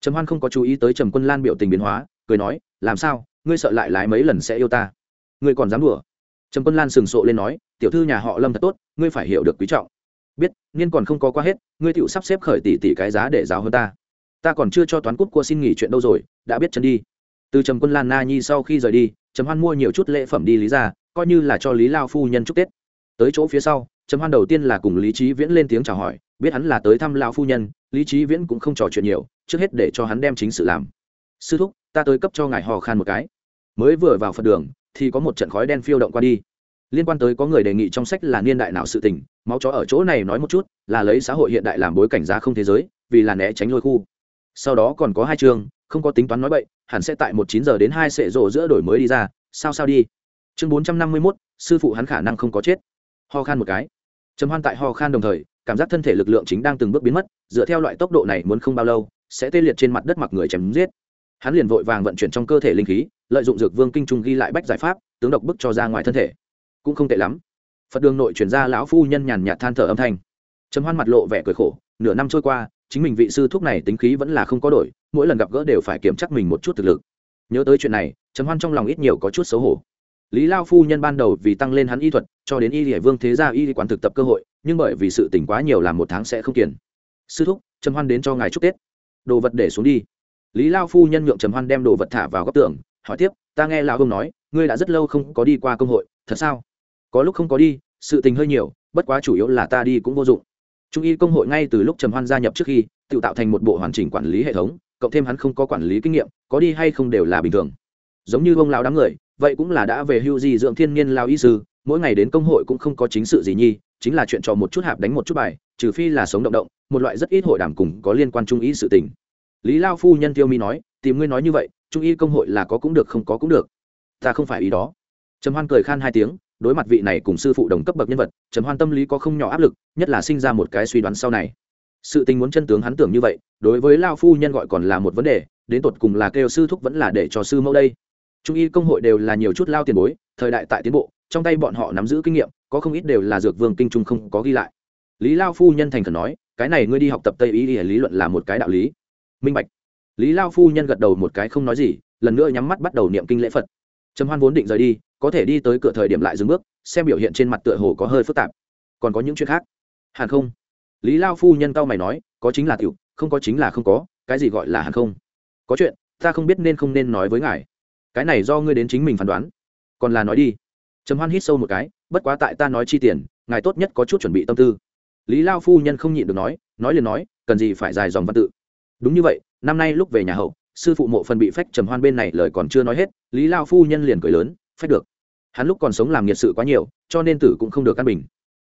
Trầm hoan không có chú ý tới trầm quân lan biểu tình biến hóa, cười nói, làm sao, ngươi sợ lại lái mấy lần sẽ yêu ta? Ngươi còn dám đùa? Trầm quân lan sừng sộ lên nói tiểu thư nhà họ lâm thật tốt, ngươi phải hiểu được quý trọng. Biết, niên còn không có qua hết, ngươi tựu sắp xếp khởi tỷ tỷ cái giá để giáo hơn ta. Ta còn chưa cho toán cút cua xin nghỉ chuyện đâu rồi, đã biết chân đi. Từ trầm quân lan na nhi sau khi rời đi, trầm hoan mua nhiều chút lễ phẩm đi lý ra, coi như là cho lý lao phu nhân chúc tết. Tới chỗ phía sau, trầm hoan đầu tiên là cùng lý trí viễn lên tiếng chào hỏi, biết hắn là tới thăm lao phu nhân, lý trí viễn cũng không trò chuyện nhiều, trước hết để cho hắn đem chính sự làm. Sư thúc, ta tới cấp cho ngài hò khan một cái. Mới vừa vào phật đường, thì có một trận khói đen phiêu động qua đi liên quan tới có người đề nghị trong sách là niên đại nào sự tình, máu chó ở chỗ này nói một chút, là lấy xã hội hiện đại làm bối cảnh ra không thế giới, vì là né tránh lôi khu. Sau đó còn có hai chương, không có tính toán nói bậy, hẳn sẽ tại một chín giờ đến hai sệ rộ giữa đổi mới đi ra, sao sao đi. Chương bốn trăm năm mươi mốt, sư phụ hắn khả năng không có chết. Ho khan một cái. Trầm hoan tại ho khan đồng thời, cảm giác thân thể lực lượng chính đang từng bước biến mất, dựa theo loại tốc độ này muốn không bao lâu, sẽ tê liệt trên mặt đất mặc người chém giết. Hắn liền vội vàng vận chuyển trong cơ thể linh khí, lợi dụng dược vương kinh trung ghi lại bách giải pháp, tướng độc bức cho ra ngoài thân thể cũng không tệ lắm. Phật đường nội chuyển ra lão phu nhân nhàn nhạt than thở âm thanh. Trầm hoan mặt lộ vẻ cười khổ, nửa năm trôi qua, chính mình vị sư thuốc này tính khí vẫn là không có đổi, mỗi lần gặp gỡ đều phải kiểm chắc mình một chút thực lực. Nhớ tới chuyện này, trầm hoan trong lòng ít nhiều có chút xấu hổ. Lý lao phu nhân ban đầu vì tăng lên hắn y thuật, cho đến y hải vương thế gia y quán thực tập cơ hội, nhưng bởi vì sự tỉnh quá nhiều làm một tháng sẽ không kiển sư thúc, trầm hoan đến cho ngài chúc tết. Đồ vật để xuống đi. Lý lao phu nhân nhượng trầm hoan đem đồ vật thả vào góc tường, hỏi tiếp, ta nghe lão ông nói, ngươi đã rất lâu không có đi qua công hội, thật sao? Có lúc không có đi, sự tình hơi nhiều, bất quá chủ yếu là ta đi cũng vô dụng. Trung y công hội ngay từ lúc trầm hoan gia nhập trước khi, tự tạo thành một bộ hoàn chỉnh quản lý hệ thống, cộng thêm hắn không có quản lý kinh nghiệm, có đi hay không đều là bình thường. Giống như ông lão đám người, vậy cũng là đã về hưu gì dưỡng thiên nhiên lao y sư, mỗi ngày đến công hội cũng không có chính sự gì nhi, chính là chuyện trò một chút hạp đánh một chút bài, trừ phi là sống động động, một loại rất ít hội đàm cùng có liên quan trung ý sự tình. Lý lao phu nhân tiêu mi nói, tìm ngươi nói như vậy, trung y công hội là có cũng được, không có cũng được. Ta không phải ý đó. Trầm hoan cười khan hai tiếng đối mặt vị này cùng sư phụ đồng cấp bậc nhân vật Trần hoan tâm lý có không nhỏ áp lực, nhất là sinh ra một cái suy đoán sau này. Sự tình muốn chân tướng hắn tưởng như vậy, đối với lao phu nhân gọi còn là một vấn đề, đến tột cùng là kêu sư thúc vẫn là để cho sư mẫu đây. Trung y công hội đều là nhiều chút lao tiền bối, thời đại tại tiến bộ, trong tay bọn họ nắm giữ kinh nghiệm, có không ít đều là dược vương kinh trung không có ghi lại. Lý lao phu nhân thành khẩn nói, cái này ngươi đi học tập tây y lý luận là một cái đạo lý. Minh bạch. Lý lao phu nhân gật đầu một cái không nói gì, lần nữa nhắm mắt bắt đầu niệm kinh lễ phật. Trầm hoan vốn định rời đi có thể đi tới cửa thời điểm lại dừng bước, xem biểu hiện trên mặt tựa hồ có hơi phức tạp. Còn có những chuyện khác? Hàn không? Lý lao phu nhân cao mày nói, có chính là tiểu, không có chính là không có, cái gì gọi là hàn không? Có chuyện, ta không biết nên không nên nói với ngài. Cái này do ngươi đến chính mình phán đoán. Còn là nói đi. Trầm hoan hít sâu một cái, bất quá tại ta nói chi tiền, ngài tốt nhất có chút chuẩn bị tâm tư. Lý lao phu nhân không nhịn được nói nói liền nói, cần gì phải dài dòng văn tự. Đúng như vậy, năm nay lúc về nhà hậu, sư phụ mộ phần bị phách trầm hoan bên này lời còn chưa nói hết, lý lao phu nhân liền cười lớn, phách được hắn lúc còn sống làm nhiệt sự quá nhiều, cho nên tử cũng không được căn bình.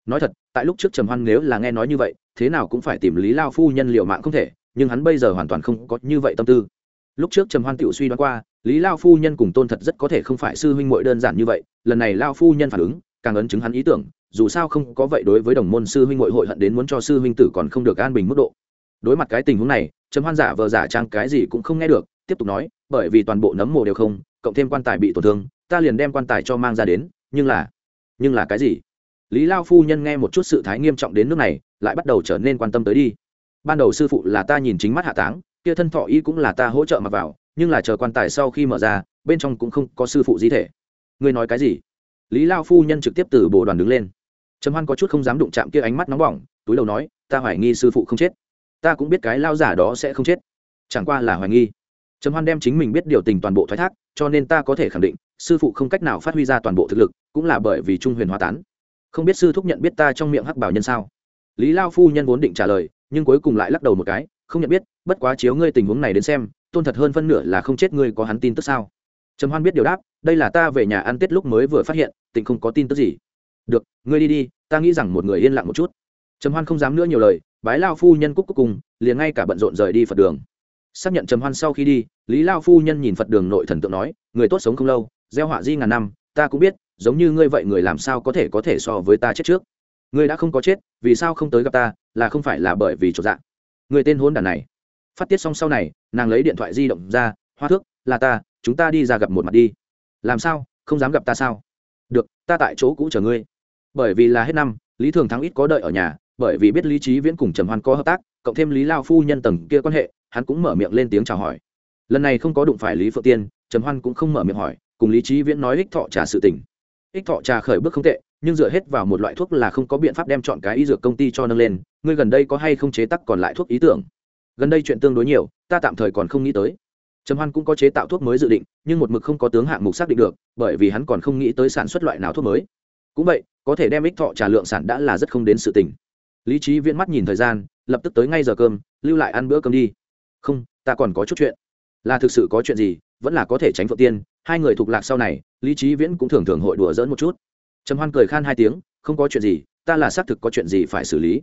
Nói thật, tại lúc trước trầm hoan nếu là nghe nói như vậy, thế nào cũng phải tìm lý lao phu nhân liệu mạng không thể, nhưng hắn bây giờ hoàn toàn không có như vậy tâm tư. Lúc trước trầm hoan tiểu suy đoán qua, lý lao phu nhân cùng tôn thật rất có thể không phải sư huynh muội đơn giản như vậy, lần này lao phu nhân phản ứng, càng ấn chứng hắn ý tưởng, dù sao không có vậy đối với đồng môn sư huynh muội hội hận đến muốn cho sư huynh tử còn không được an bình mức độ. Đối mặt cái tình huống này, trầm hoan giả vờ giả trang cái gì cũng không nghe được, tiếp tục nói, bởi vì toàn bộ nấm mồ đều không cộng thêm quan tài bị tổn thương, ta liền đem quan tài cho mang ra đến, nhưng là nhưng là cái gì? Lý lao phu nhân nghe một chút sự thái nghiêm trọng đến nước này, lại bắt đầu trở nên quan tâm tới đi. Ban đầu sư phụ là ta nhìn chính mắt hạ táng, kia thân thọ y cũng là ta hỗ trợ mặc vào, nhưng là chờ quan tài sau khi mở ra, bên trong cũng không có sư phụ di thể. Ngươi nói cái gì? Lý lao phu nhân trực tiếp từ bồ đoàn đứng lên. Trầm hoan có chút không dám đụng chạm kia ánh mắt nóng bỏng, túi đầu nói, ta hoài nghi sư phụ không chết. Ta cũng biết cái lao giả đó sẽ không chết. Chẳng qua là hoài nghi. Trầm hoan đem chính mình biết điều tình toàn bộ thoái thác cho nên ta có thể khẳng định, sư phụ không cách nào phát huy ra toàn bộ thực lực, cũng là bởi vì trung huyền hóa tán. Không biết sư thúc nhận biết ta trong miệng hắc bảo nhân sao? Lý lao phu nhân vốn định trả lời, nhưng cuối cùng lại lắc đầu một cái, không nhận biết, bất quá chiếu ngươi tình huống này đến xem, tôn thật hơn phân nửa là không chết ngươi có hắn tin tức sao? Trầm hoan biết điều đáp, đây là ta về nhà ăn tết lúc mới vừa phát hiện, tình không có tin tức gì. Được, ngươi đi đi, ta nghĩ rằng một người yên lặng một chút. Trầm hoan không dám nữa nhiều lời, bái lao phu nhân cúc cúc cùng, liền ngay cả bận rộn rời đi phật đường xác nhận trầm hoan sau khi đi, lý lao phu nhân nhìn phật đường nội thần tượng nói, người tốt sống không lâu, gieo họa di ngàn năm, ta cũng biết, giống như ngươi vậy người làm sao có thể có thể so với ta chết trước. Ngươi đã không có chết, vì sao không tới gặp ta, là không phải là bởi vì chỗ dạng người tên hôn đàn này. Phát tiết xong sau này, nàng lấy điện thoại di động ra, hoa thước, là ta, chúng ta đi ra gặp một mặt đi. Làm sao, không dám gặp ta sao? Được, ta tại chỗ cũ chờ ngươi. Bởi vì là hết năm, lý thường thắng ít có đợi ở nhà, bởi vì biết lý trí viễn cùng trầm hoan có hợp tác, cộng thêm lý lao phu nhân tầng kia quan hệ hắn cũng mở miệng lên tiếng chào hỏi. Lần này không có đụng phải lý phượng tiên, trầm hoan cũng không mở miệng hỏi, cùng lý trí viễn nói ích thọ trà sự tình. Ích thọ trà khởi bước không tệ, nhưng dựa hết vào một loại thuốc là không có biện pháp đem chọn cái y dược công ty cho nâng lên, ngươi gần đây có hay không chế tắc còn lại thuốc ý tưởng? Gần đây chuyện tương đối nhiều, ta tạm thời còn không nghĩ tới. Trầm hoan cũng có chế tạo thuốc mới dự định, nhưng một mực không có tướng hạng mục xác định được, bởi vì hắn còn không nghĩ tới sản xuất loại nào thuốc mới. Cũng vậy, có thể đem ích thọ trà lượng sản đã là rất không đến sự tình. Lý trí viễn mắt nhìn thời gian, lập tức tới ngay giờ cơm, lưu lại ăn bữa cơm đi không, ta còn có chút chuyện. Là thực sự có chuyện gì, vẫn là có thể tránh phượng tiên. Hai người thuộc lạc sau này, lý trí viễn cũng thường thường hội đùa dỡn một chút. Trầm hoan cười khan hai tiếng, không có chuyện gì, ta là xác thực có chuyện gì phải xử lý.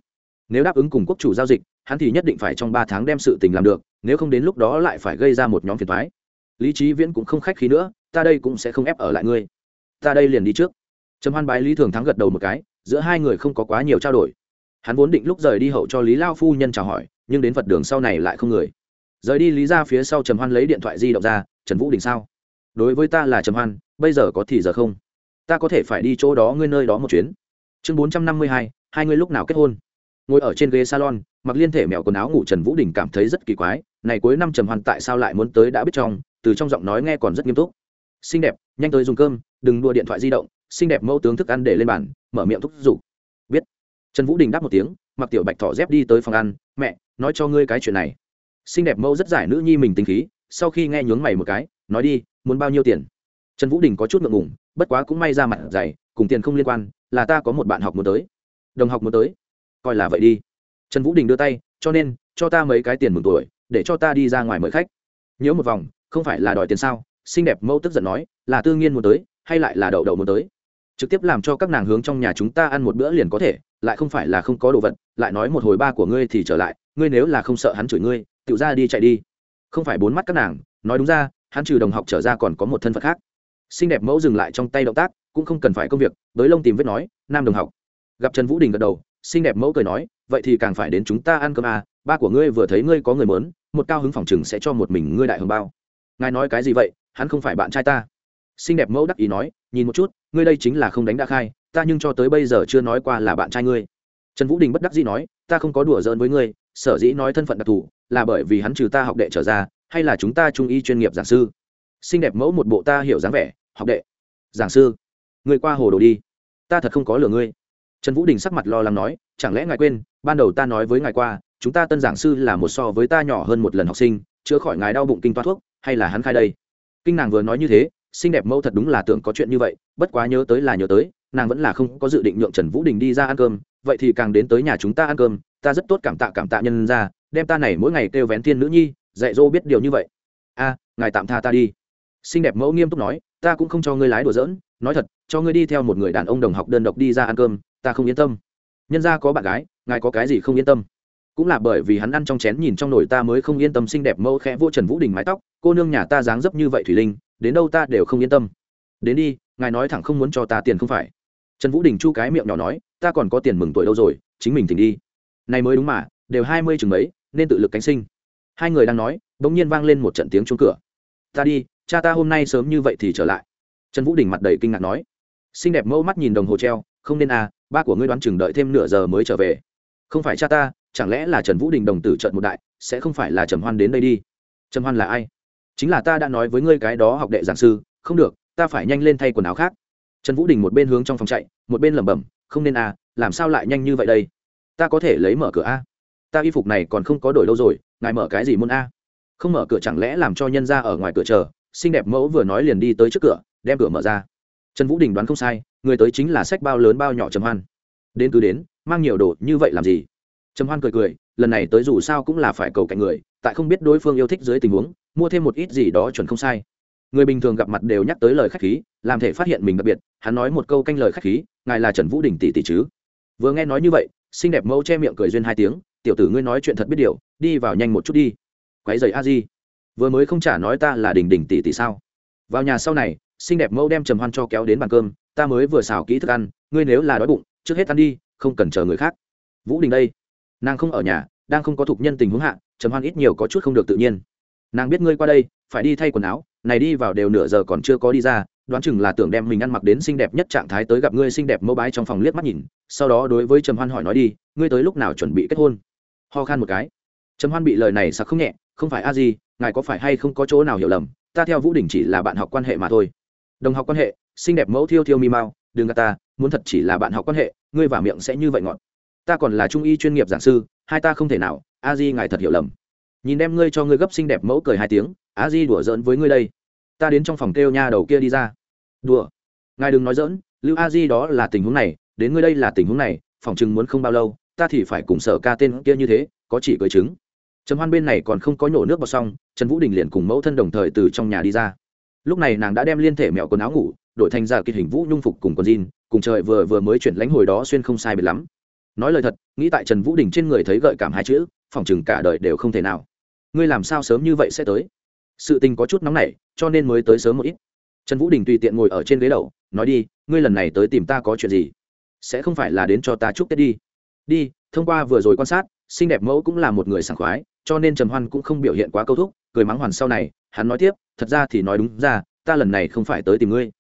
Nếu đáp ứng cùng quốc chủ giao dịch, hắn thì nhất định phải trong ba tháng đem sự tình làm được, nếu không đến lúc đó lại phải gây ra một nhóm phiền thoái lý trí viễn cũng không khách khí nữa, ta đây cũng sẽ không ép ở lại ngươi. Ta đây liền đi trước. Trầm hoan bái lý thường thắng gật đầu một cái, giữa hai người không có quá nhiều trao đổi. Hắn vốn định lúc rời đi hậu cho lý lao phu nhân chào hỏi, nhưng đến phật đường sau này lại không người rời đi lý ra phía sau trầm hoan lấy điện thoại di động ra, trần vũ đình sao? Đối với ta là trầm hoan, bây giờ có thì giờ không? Ta có thể phải đi chỗ đó ngươi nơi đó một chuyến. Chương bốn trăm năm mươi hai hai ngươi lúc nào kết hôn? Ngồi ở trên ghế salon, mặc liên thể mẹo quần áo ngủ trần vũ đình cảm thấy rất kỳ quái, này cuối năm trầm hoan tại sao lại muốn tới đã biết trong, từ trong giọng nói nghe còn rất nghiêm túc. Xinh đẹp, nhanh tới dùng cơm, đừng đua điện thoại di động, xinh đẹp mẫu tướng thức ăn để lên bàn, mở miệng thúc giục. Biết. Trần vũ đình đáp một tiếng, mặc tiểu bạch thỏ dép đi tới phòng ăn, mẹ, nói cho ngươi cái chuyện này xinh đẹp mẫu rất giải nữ nhi mình tính khí, sau khi nghe nhướng mày một cái, nói đi, muốn bao nhiêu tiền? Trần vũ đình có chút ngượng ngùng, bất quá cũng may ra mặt dày, cùng tiền không liên quan, là ta có một bạn học muốn tới. Đồng học muốn tới? Coi là vậy đi. Trần vũ đình đưa tay, cho nên, cho ta mấy cái tiền mừng tuổi, để cho ta đi ra ngoài mời khách. Nhớ một vòng, không phải là đòi tiền sao? Xinh đẹp mẫu tức giận nói, là tư nghiên muốn tới, hay lại là đậu đậu muốn tới? Trực tiếp làm cho các nàng hướng trong nhà chúng ta ăn một bữa liền có thể, lại không phải là không có đồ vật, lại nói một hồi ba của ngươi thì trở lại, ngươi nếu là không sợ hắn chửi ngươi tự ra đi chạy đi. Không phải bốn mắt các nàng, nói đúng ra, hắn trừ đồng học trở ra còn có một thân phận khác. Xinh đẹp mẫu dừng lại trong tay động tác, cũng không cần phải công việc đới lông tìm vết nói, nam đồng học. Gặp trần vũ đình gật đầu, xinh đẹp mẫu cười nói, vậy thì càng phải đến chúng ta ăn cơm à ba của ngươi vừa thấy ngươi có người mớn một cao hứng phòng chừng sẽ cho một mình ngươi đại hồng bao. Ngài nói cái gì vậy, hắn không phải bạn trai ta. Xinh đẹp mẫu đắc ý nói, nhìn một chút, ngươi đây chính là không đánh đã khai, ta nhưng cho tới bây giờ chưa nói qua là bạn trai ngươi. Trần vũ đình bất đắc dĩ nói, ta không có đùa giỡn với ngươi, sở dĩ nói thân phận đặc thù là bởi vì hắn trừ ta học đệ trở ra, hay là chúng ta trung y chuyên nghiệp giảng sư? Xinh đẹp mẫu một bộ ta hiểu dáng vẻ, học đệ. Giảng sư, người qua hồ đồ đi. Ta thật không có lừa ngươi. Trần vũ đình sắc mặt lo lắng nói, chẳng lẽ ngài quên, ban đầu ta nói với ngài qua, chúng ta tân giảng sư là một so với ta nhỏ hơn một lần học sinh, chữa khỏi ngài đau bụng kinh toa thuốc, hay là hắn khai đây? Kinh nàng vừa nói như thế, xinh đẹp mẫu thật đúng là tưởng có chuyện như vậy, bất quá nhớ tới là nhớ tới, nàng vẫn là không có dự định nhượng trần vũ đình đi ra ăn cơm, vậy thì càng đến tới nhà chúng ta ăn cơm, ta rất tốt cảm tạ cảm tạ nhân ra đem ta này mỗi ngày kêu vén thiên nữ nhi, dạy dỗ biết điều như vậy. A, ngài tạm tha ta đi. Xinh đẹp mẫu nghiêm túc nói, ta cũng không cho ngươi lái đùa giỡn, nói thật, cho ngươi đi theo một người đàn ông đồng học đơn độc đi ra ăn cơm, ta không yên tâm. Nhân ra có bạn gái, ngài có cái gì không yên tâm? Cũng là bởi vì hắn ăn trong chén nhìn trong nồi ta mới không yên tâm xinh đẹp mẫu khẽ vô trần vũ đình mái tóc, cô nương nhà ta dáng dấp như vậy thủy linh, đến đâu ta đều không yên tâm. Đến đi, ngài nói thẳng không muốn cho ta tiền không phải. Trần vũ đình chu cái miệng nhỏ nói, ta còn có tiền mừng tuổi đâu rồi, chính mình thỉnh đi. Này mới đúng mà, đều hai mươi chừng mấy nên tự lực cánh sinh. Hai người đang nói đ ỗ n g nhiên vang lên một trận tiếng chuông cửa. Ta đi, cha ta hôm nay sớm như vậy thì trở lại. Trần vũ đình mặt đầy kinh ngạc nói. Xinh đẹp mẫu mắt nhìn đồng hồ treo, không nên à ba của ngươi đoán chừng đợi thêm nửa giờ mới trở về. Không phải cha ta, chẳng lẽ là trần vũ đình đồng tử trận một đại, sẽ không phải là trầm hoan đến đây đi? Trầm hoan là ai? Chính là ta đã nói với ngươi cái đó học đệ giảng sư, không được, ta phải nhanh lên thay quần áo khác. Trần vũ đình một bên hướng trong phòng chạy, một bên lẩm bẩm, không nên à làm sao lại nhanh như vậy đây? Ta có thể lấy mở cửa a? Ta y phục này còn không có đổi lâu rồi, ngài mở cái gì môn a? Không mở cửa chẳng lẽ làm cho nhân ra ở ngoài cửa chờ, xinh đẹp mẫu vừa nói liền đi tới trước cửa, đem cửa mở ra. Trần vũ đình đoán không sai, người tới chính là sách bao lớn bao nhỏ trầm hoan. Đến cứ đến, mang nhiều đồ như vậy làm gì? Trầm hoan cười cười, lần này tới dù sao cũng là phải cầu cạnh người, tại không biết đối phương yêu thích dưới tình huống, mua thêm một ít gì đó chuẩn không sai. Người bình thường gặp mặt đều nhắc tới lời khách khí, làm thể phát hiện mình đặc biệt, hắn nói một câu canh lời khách khí, ngài là trần vũ đình tỷ tỷ chứ? Vừa nghe nói như vậy, xinh đẹp mẫu che miệng cười duyên hai tiếng tiểu tử ngươi nói chuyện thật biết điều, đi vào nhanh một chút đi. Quái dày a di. Vừa mới không trả nói ta là đình đình tỷ tỷ sao? Vào nhà sau này, xinh đẹp mẫu đem trầm hoan cho kéo đến bàn cơm, ta mới vừa xào kỹ thức ăn, ngươi nếu là đói bụng, trước hết ăn đi, không cần chờ người khác. Vũ đình đây. Nàng không ở nhà, đang không có thục nhân tình huống hạ, trầm hoan ít nhiều có chút không được tự nhiên. Nàng biết ngươi qua đây, phải đi thay quần áo, này đi vào đều nửa giờ còn chưa có đi ra, đoán chừng là tưởng đem mình ăn mặc đến xinh đẹp nhất trạng thái tới gặp ngươi xinh đẹp mẫu bái trong phòng liếc mắt nhìn, sau đó đối với trầm hoan hỏi nói đi, ngươi tới lúc nào chuẩn bị kết hôn? Ho khan một cái. Trầm hoan bị lời này sặc không nhẹ, không phải a gì ngài có phải hay không có chỗ nào hiểu lầm, ta theo vũ đình chỉ là bạn học quan hệ mà thôi. Đồng học quan hệ, xinh đẹp mẫu thiêu thiêu mi mau, đừng gà ta, muốn thật chỉ là bạn học quan hệ, ngươi và miệng sẽ như vậy ngọn ta còn là trung y chuyên nghiệp giảng sư, hai ta không thể nào, a di ngài thật hiểu lầm. Nhìn em ngươi cho ngươi gấp xinh đẹp mẫu cười hai tiếng, a di đùa giỡn với ngươi đây. Ta đến trong phòng kêu nha đầu kia đi ra. Đùa. Ngài đừng nói giỡn, lưu a di đó là tình huống này, đến ngươi đây là tình huống này, phòng chừng muốn không bao lâu ta thì phải cùng sở ca tên kia như thế, có chỉ cưới chứng trầm hoan bên này còn không có nhổ nước vào xong, trần vũ đình liền cùng mẫu thân đồng thời từ trong nhà đi ra. Lúc này nàng đã đem liên thể mẹo quần áo ngủ, đổi thành giả kịch hình vũ nhung phục cùng con jean, cùng trời vừa vừa mới chuyển lãnh hồi đó xuyên không sai biệt lắm. Nói lời thật, nghĩ tại trần vũ đình trên người thấy gợi cảm hai chữ, phòng chừng cả đời đều không thể nào. Ngươi làm sao sớm như vậy sẽ tới? Sự tình có chút nóng nảy, cho nên mới tới sớm một ít. Trần vũ đình tùy tiện ngồi ở trên ghế đầu, nói đi, ngươi lần này tới tìm ta có chuyện gì? Sẽ không phải là đến cho ta chúc tết đi đi, thông qua vừa rồi quan sát, xinh đẹp mẫu cũng là một người sảng khoái, cho nên trầm hoan cũng không biểu hiện quá câu thúc, cười mắng hoàn sau này, hắn nói tiếp, thật ra thì nói đúng ra, ta lần này không phải tới tìm ngươi,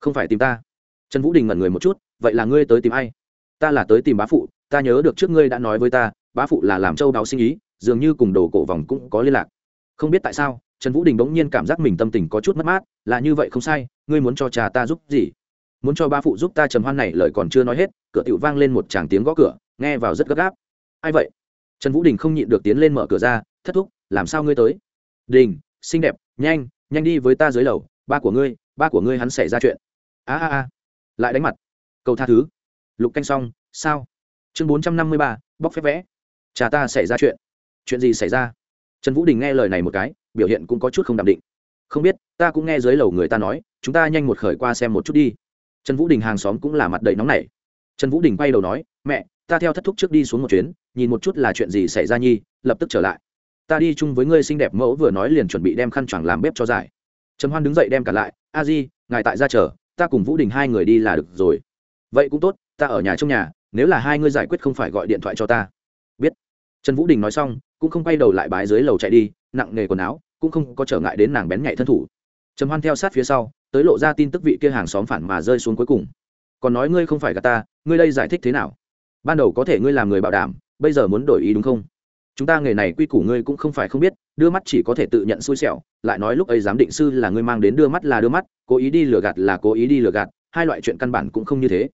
không phải tìm ta. Trần vũ đình ngẩn người một chút, vậy là ngươi tới tìm ai? Ta là tới tìm bá phụ, ta nhớ được trước ngươi đã nói với ta, bá phụ là làm châu đáo sinh ý, dường như cùng đồ cổ vòng cũng có liên lạc. Không biết tại sao, trần vũ đình bỗng nhiên cảm giác mình tâm tình có chút mất mát, là như vậy không sai, ngươi muốn cho cha ta giúp gì? Muốn cho ba phụ giúp ta trầm hoan này lời còn chưa nói hết, cửa tiểu vang lên một tràng tiếng gõ cửa nghe vào rất gấp gáp. Ai vậy? Trần vũ đình không nhịn được tiến lên mở cửa ra, thất thúc, làm sao ngươi tới? Đình, xinh đẹp, nhanh nhanh đi với ta dưới lầu, ba của ngươi, ba của ngươi hắn xảy ra chuyện. A a a. Lại đánh mặt. Cầu tha thứ. Lục canh xong, sao? Chương bốn trăm năm mươi ba, bóc phép vẽ. Cha ta xảy ra chuyện. Chuyện gì xảy ra? Trần vũ đình nghe lời này một cái, biểu hiện cũng có chút không đ định. Không biết, ta cũng nghe dưới lầu người ta nói, chúng ta nhanh một khởi qua xem một chút đi. Trần vũ đình hàng xóm cũng là mặt đầy nóng nảy. Trần vũ đình quay đầu nói, mẹ ta theo thất thúc trước đi xuống một chuyến, nhìn một chút là chuyện gì xảy ra nhi, lập tức trở lại. Ta đi chung với ngươi xinh đẹp mẫu vừa nói liền chuẩn bị đem khăn choàng làm bếp cho giải. Trầm hoan đứng dậy đem cả lại, a di, ngài tại ra chờ, ta cùng vũ đình hai người đi là được rồi. Vậy cũng tốt, ta ở nhà trong nhà, nếu là hai ngươi giải quyết không phải gọi điện thoại cho ta. Biết. Trần vũ đình nói xong, cũng không quay đầu lại bái dưới lầu chạy đi, nặng nghề quần áo, cũng không có trở ngại đến nàng bén nhạy thân thủ. Trầm hoan theo sát phía sau, tới lộ ra tin tức vị kia hàng xóm phản mà rơi xuống cuối cùng. Còn nói ngươi không phải gà ta, ngươi đây giải thích thế nào? Ban đầu có thể ngươi làm người bảo đảm, bây giờ muốn đổi ý đúng không? Chúng ta nghề này quy củ ngươi cũng không phải không biết, đưa mắt chỉ có thể tự nhận xui xẻo, lại nói lúc ấy giám định sư là ngươi mang đến đưa mắt là đưa mắt, cố ý đi lừa gạt là cố ý đi lừa gạt, hai loại chuyện căn bản cũng không như thế.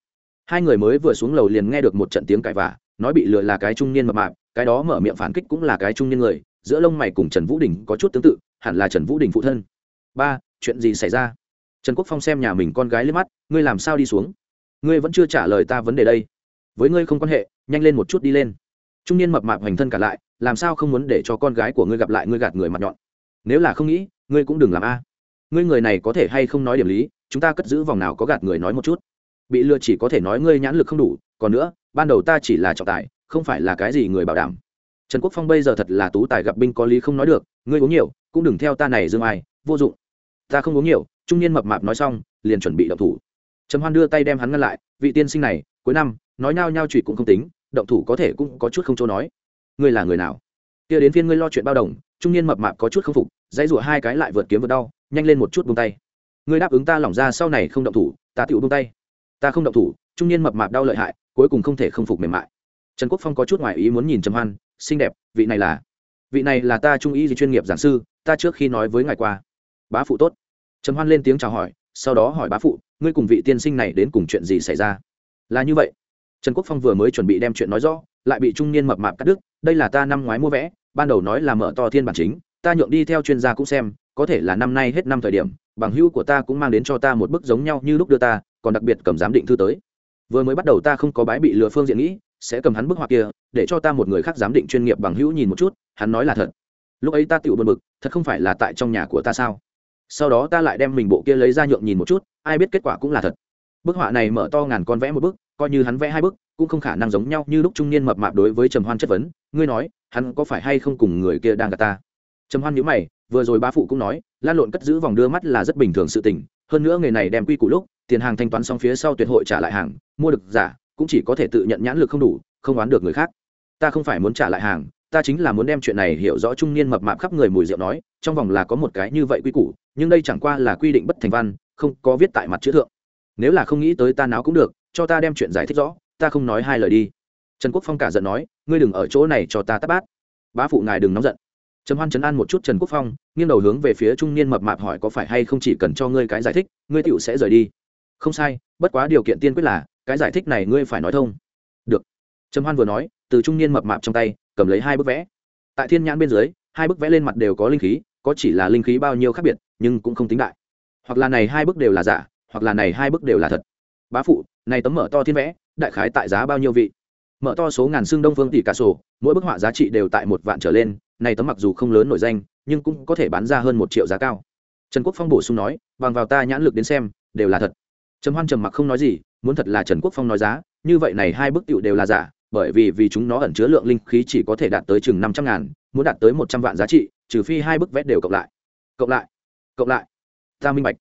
Hai người mới vừa xuống lầu liền nghe được một trận tiếng cãi vả nói bị lừa là cái trung niên mập mạp, cái đó mở miệng phản kích cũng là cái trung niên người, giữa lông mày cùng trần vũ đình có chút tương tự, hẳn là trần vũ đình phụ thân. Ba, chuyện gì xảy ra? Trần quốc phong xem nhà mình con gái lên mắt, ngươi làm sao đi xuống? Ngươi vẫn chưa trả lời ta vấn đề đây với ngươi không quan hệ, nhanh lên một chút đi lên. Trung niên mập mạp hành thân cả lại, làm sao không muốn để cho con gái của ngươi gặp lại ngươi gạt người mặt nhọn? Nếu là không nghĩ, ngươi cũng đừng làm a. Ngươi người này có thể hay không nói điểm lý, chúng ta cất giữ vòng nào có gạt người nói một chút. Bị lừa chỉ có thể nói ngươi nhãn lực không đủ, còn nữa, ban đầu ta chỉ là trọng tài, không phải là cái gì người bảo đảm. Trần quốc phong bây giờ thật là tú tài gặp binh có lý không nói được, ngươi uống nhiều, cũng đừng theo ta này dương ai, vô dụng. Ta không uống nhiều, trung niên mập mạp nói xong, liền chuẩn bị động thủ. Trầm hoan đưa tay đem hắn ngăn lại, vị tiên sinh này, cuối năm nói nhao nhao chửi cũng không tính, động thủ có thể cũng có chút không chỗ nói. Ngươi là người nào? Kia đến phiên ngươi lo chuyện bao đồng, trung niên mập mạp có chút không phục, dãy rủa hai cái lại vượt kiếm vượt đau, nhanh lên một chút buông tay. Ngươi đáp ứng ta lỏng ra sau này không động thủ, ta tựu buông tay. Ta không động thủ, trung niên mập mạp đau lợi hại, cuối cùng không thể không phục mềm mại. Trần quốc phong có chút ngoài ý muốn nhìn trầm hoan, xinh đẹp, vị này là, vị này là ta trung ý gì chuyên nghiệp giảng sư, ta trước khi nói với ngài qua. Bá phụ tốt. Trầm hoan lên tiếng chào hỏi, sau đó hỏi bá phụ, ngươi cùng vị tiên sinh này đến cùng chuyện gì xảy ra? Là như vậy trần quốc phong vừa mới chuẩn bị đem chuyện nói rõ, lại bị trung niên mập mạp cắt đứt, đây là ta năm ngoái mua vẽ ban đầu nói là mở to thiên bản chính, ta nhượng đi theo chuyên gia cũng xem, có thể là năm nay hết năm thời điểm, bằng hữu của ta cũng mang đến cho ta một bức giống nhau như lúc đưa ta, còn đặc biệt cầm giám định thư tới. Vừa mới bắt đầu ta không có bái bị lừa phương diện nghĩ, sẽ cầm hắn bức họa kia, để cho ta một người khác giám định chuyên nghiệp bằng hữu nhìn một chút, hắn nói là thật. Lúc ấy ta tự buồn bực, thật không phải là tại trong nhà của ta sao? Sau đó ta lại đem mình bộ kia lấy ra nhượng nhìn một chút, ai biết kết quả cũng là thật. Bức họa này mở to ngàn con vẽ một bức coi như hắn vẽ hai bức, cũng không khả năng giống nhau như lúc trung niên mập mạp đối với trầm hoan chất vấn, ngươi nói, hắn có phải hay không cùng người kia đang gặp ta? Trầm hoan nhữ mày, vừa rồi bá phụ cũng nói, lan lộn cất giữ vòng đưa mắt là rất bình thường sự tình, hơn nữa nghề này đem quy củ lúc, tiền hàng thanh toán xong phía sau tuyệt hội trả lại hàng, mua được giả, cũng chỉ có thể tự nhận nhãn lực không đủ, không oán được người khác. Ta không phải muốn trả lại hàng, ta chính là muốn đem chuyện này hiểu rõ trung niên mập mạp khắp người mùi rượu nói, trong vòng là có một cái như vậy quy củ, nhưng đây chẳng qua là quy định bất thành văn, không có viết tại mặt chữ thượng nếu là không nghĩ tới ta náo cũng được, cho ta đem chuyện giải thích rõ, ta không nói hai lời đi. Trần quốc phong cả giận nói, ngươi đừng ở chỗ này cho ta tắt bát. Bá phụ ngài đừng nóng giận. Trầm hoan chấn an một chút trần quốc phong, nghiêng đầu hướng về phía trung niên mập mạp hỏi có phải hay không chỉ cần cho ngươi cái giải thích, ngươi tựu sẽ rời đi. Không sai, bất quá điều kiện tiên quyết là, cái giải thích này ngươi phải nói thông. Được. Trầm hoan vừa nói, từ trung niên mập mạp trong tay, cầm lấy hai bức vẽ. Tại thiên nhãn bên dưới, hai bức vẽ lên mặt đều có linh khí, có chỉ là linh khí bao nhiêu khác biệt, nhưng cũng không tính đại. Hoặc là này hai bức đều là giả hoặc là này hai bức đều là thật. Bá phụ, này tấm mở to thiên vẽ, đại khái tại giá bao nhiêu vị? Mở to số ngàn xương đông phương tỷ cả sổ, mỗi bức họa giá trị đều tại một vạn trở lên, này tấm mặc dù không lớn nổi danh, nhưng cũng có thể bán ra hơn một triệu giá cao. Trần quốc phong bổ sung nói, bằng vào ta nhãn lực đến xem, đều là thật. Trầm hoan trầm mặc không nói gì, muốn thật là trần quốc phong nói giá, như vậy này hai bức tiệu đều là giả, bởi vì vì chúng nó ẩn chứa lượng linh khí chỉ có thể đạt tới chừng năm trăm ngàn, muốn đạt tới một trăm vạn giá trị, trừ phi hai bức vẽ đều cộng lại. Cộng lại. Cộng lại. Ta minh bạch.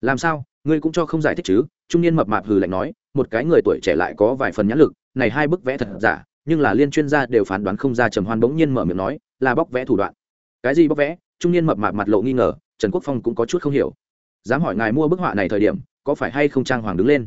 Làm sao? Ngươi cũng cho không giải thích chứ? Trung niên mập mạp hừ lạnh nói, một cái người tuổi trẻ lại có vài phần nhãn lực, này hai bức vẽ thật giả, nhưng là liên chuyên gia đều phán đoán không ra trầm hoan bỗng nhiên mở miệng nói, là bóc vẽ thủ đoạn. Cái gì bóc vẽ? Trung niên mập mạp mặt lộ nghi ngờ, trần quốc phong cũng có chút không hiểu. Dám hỏi ngài mua bức họa này thời điểm, có phải hay không trang hoàng đứng lên?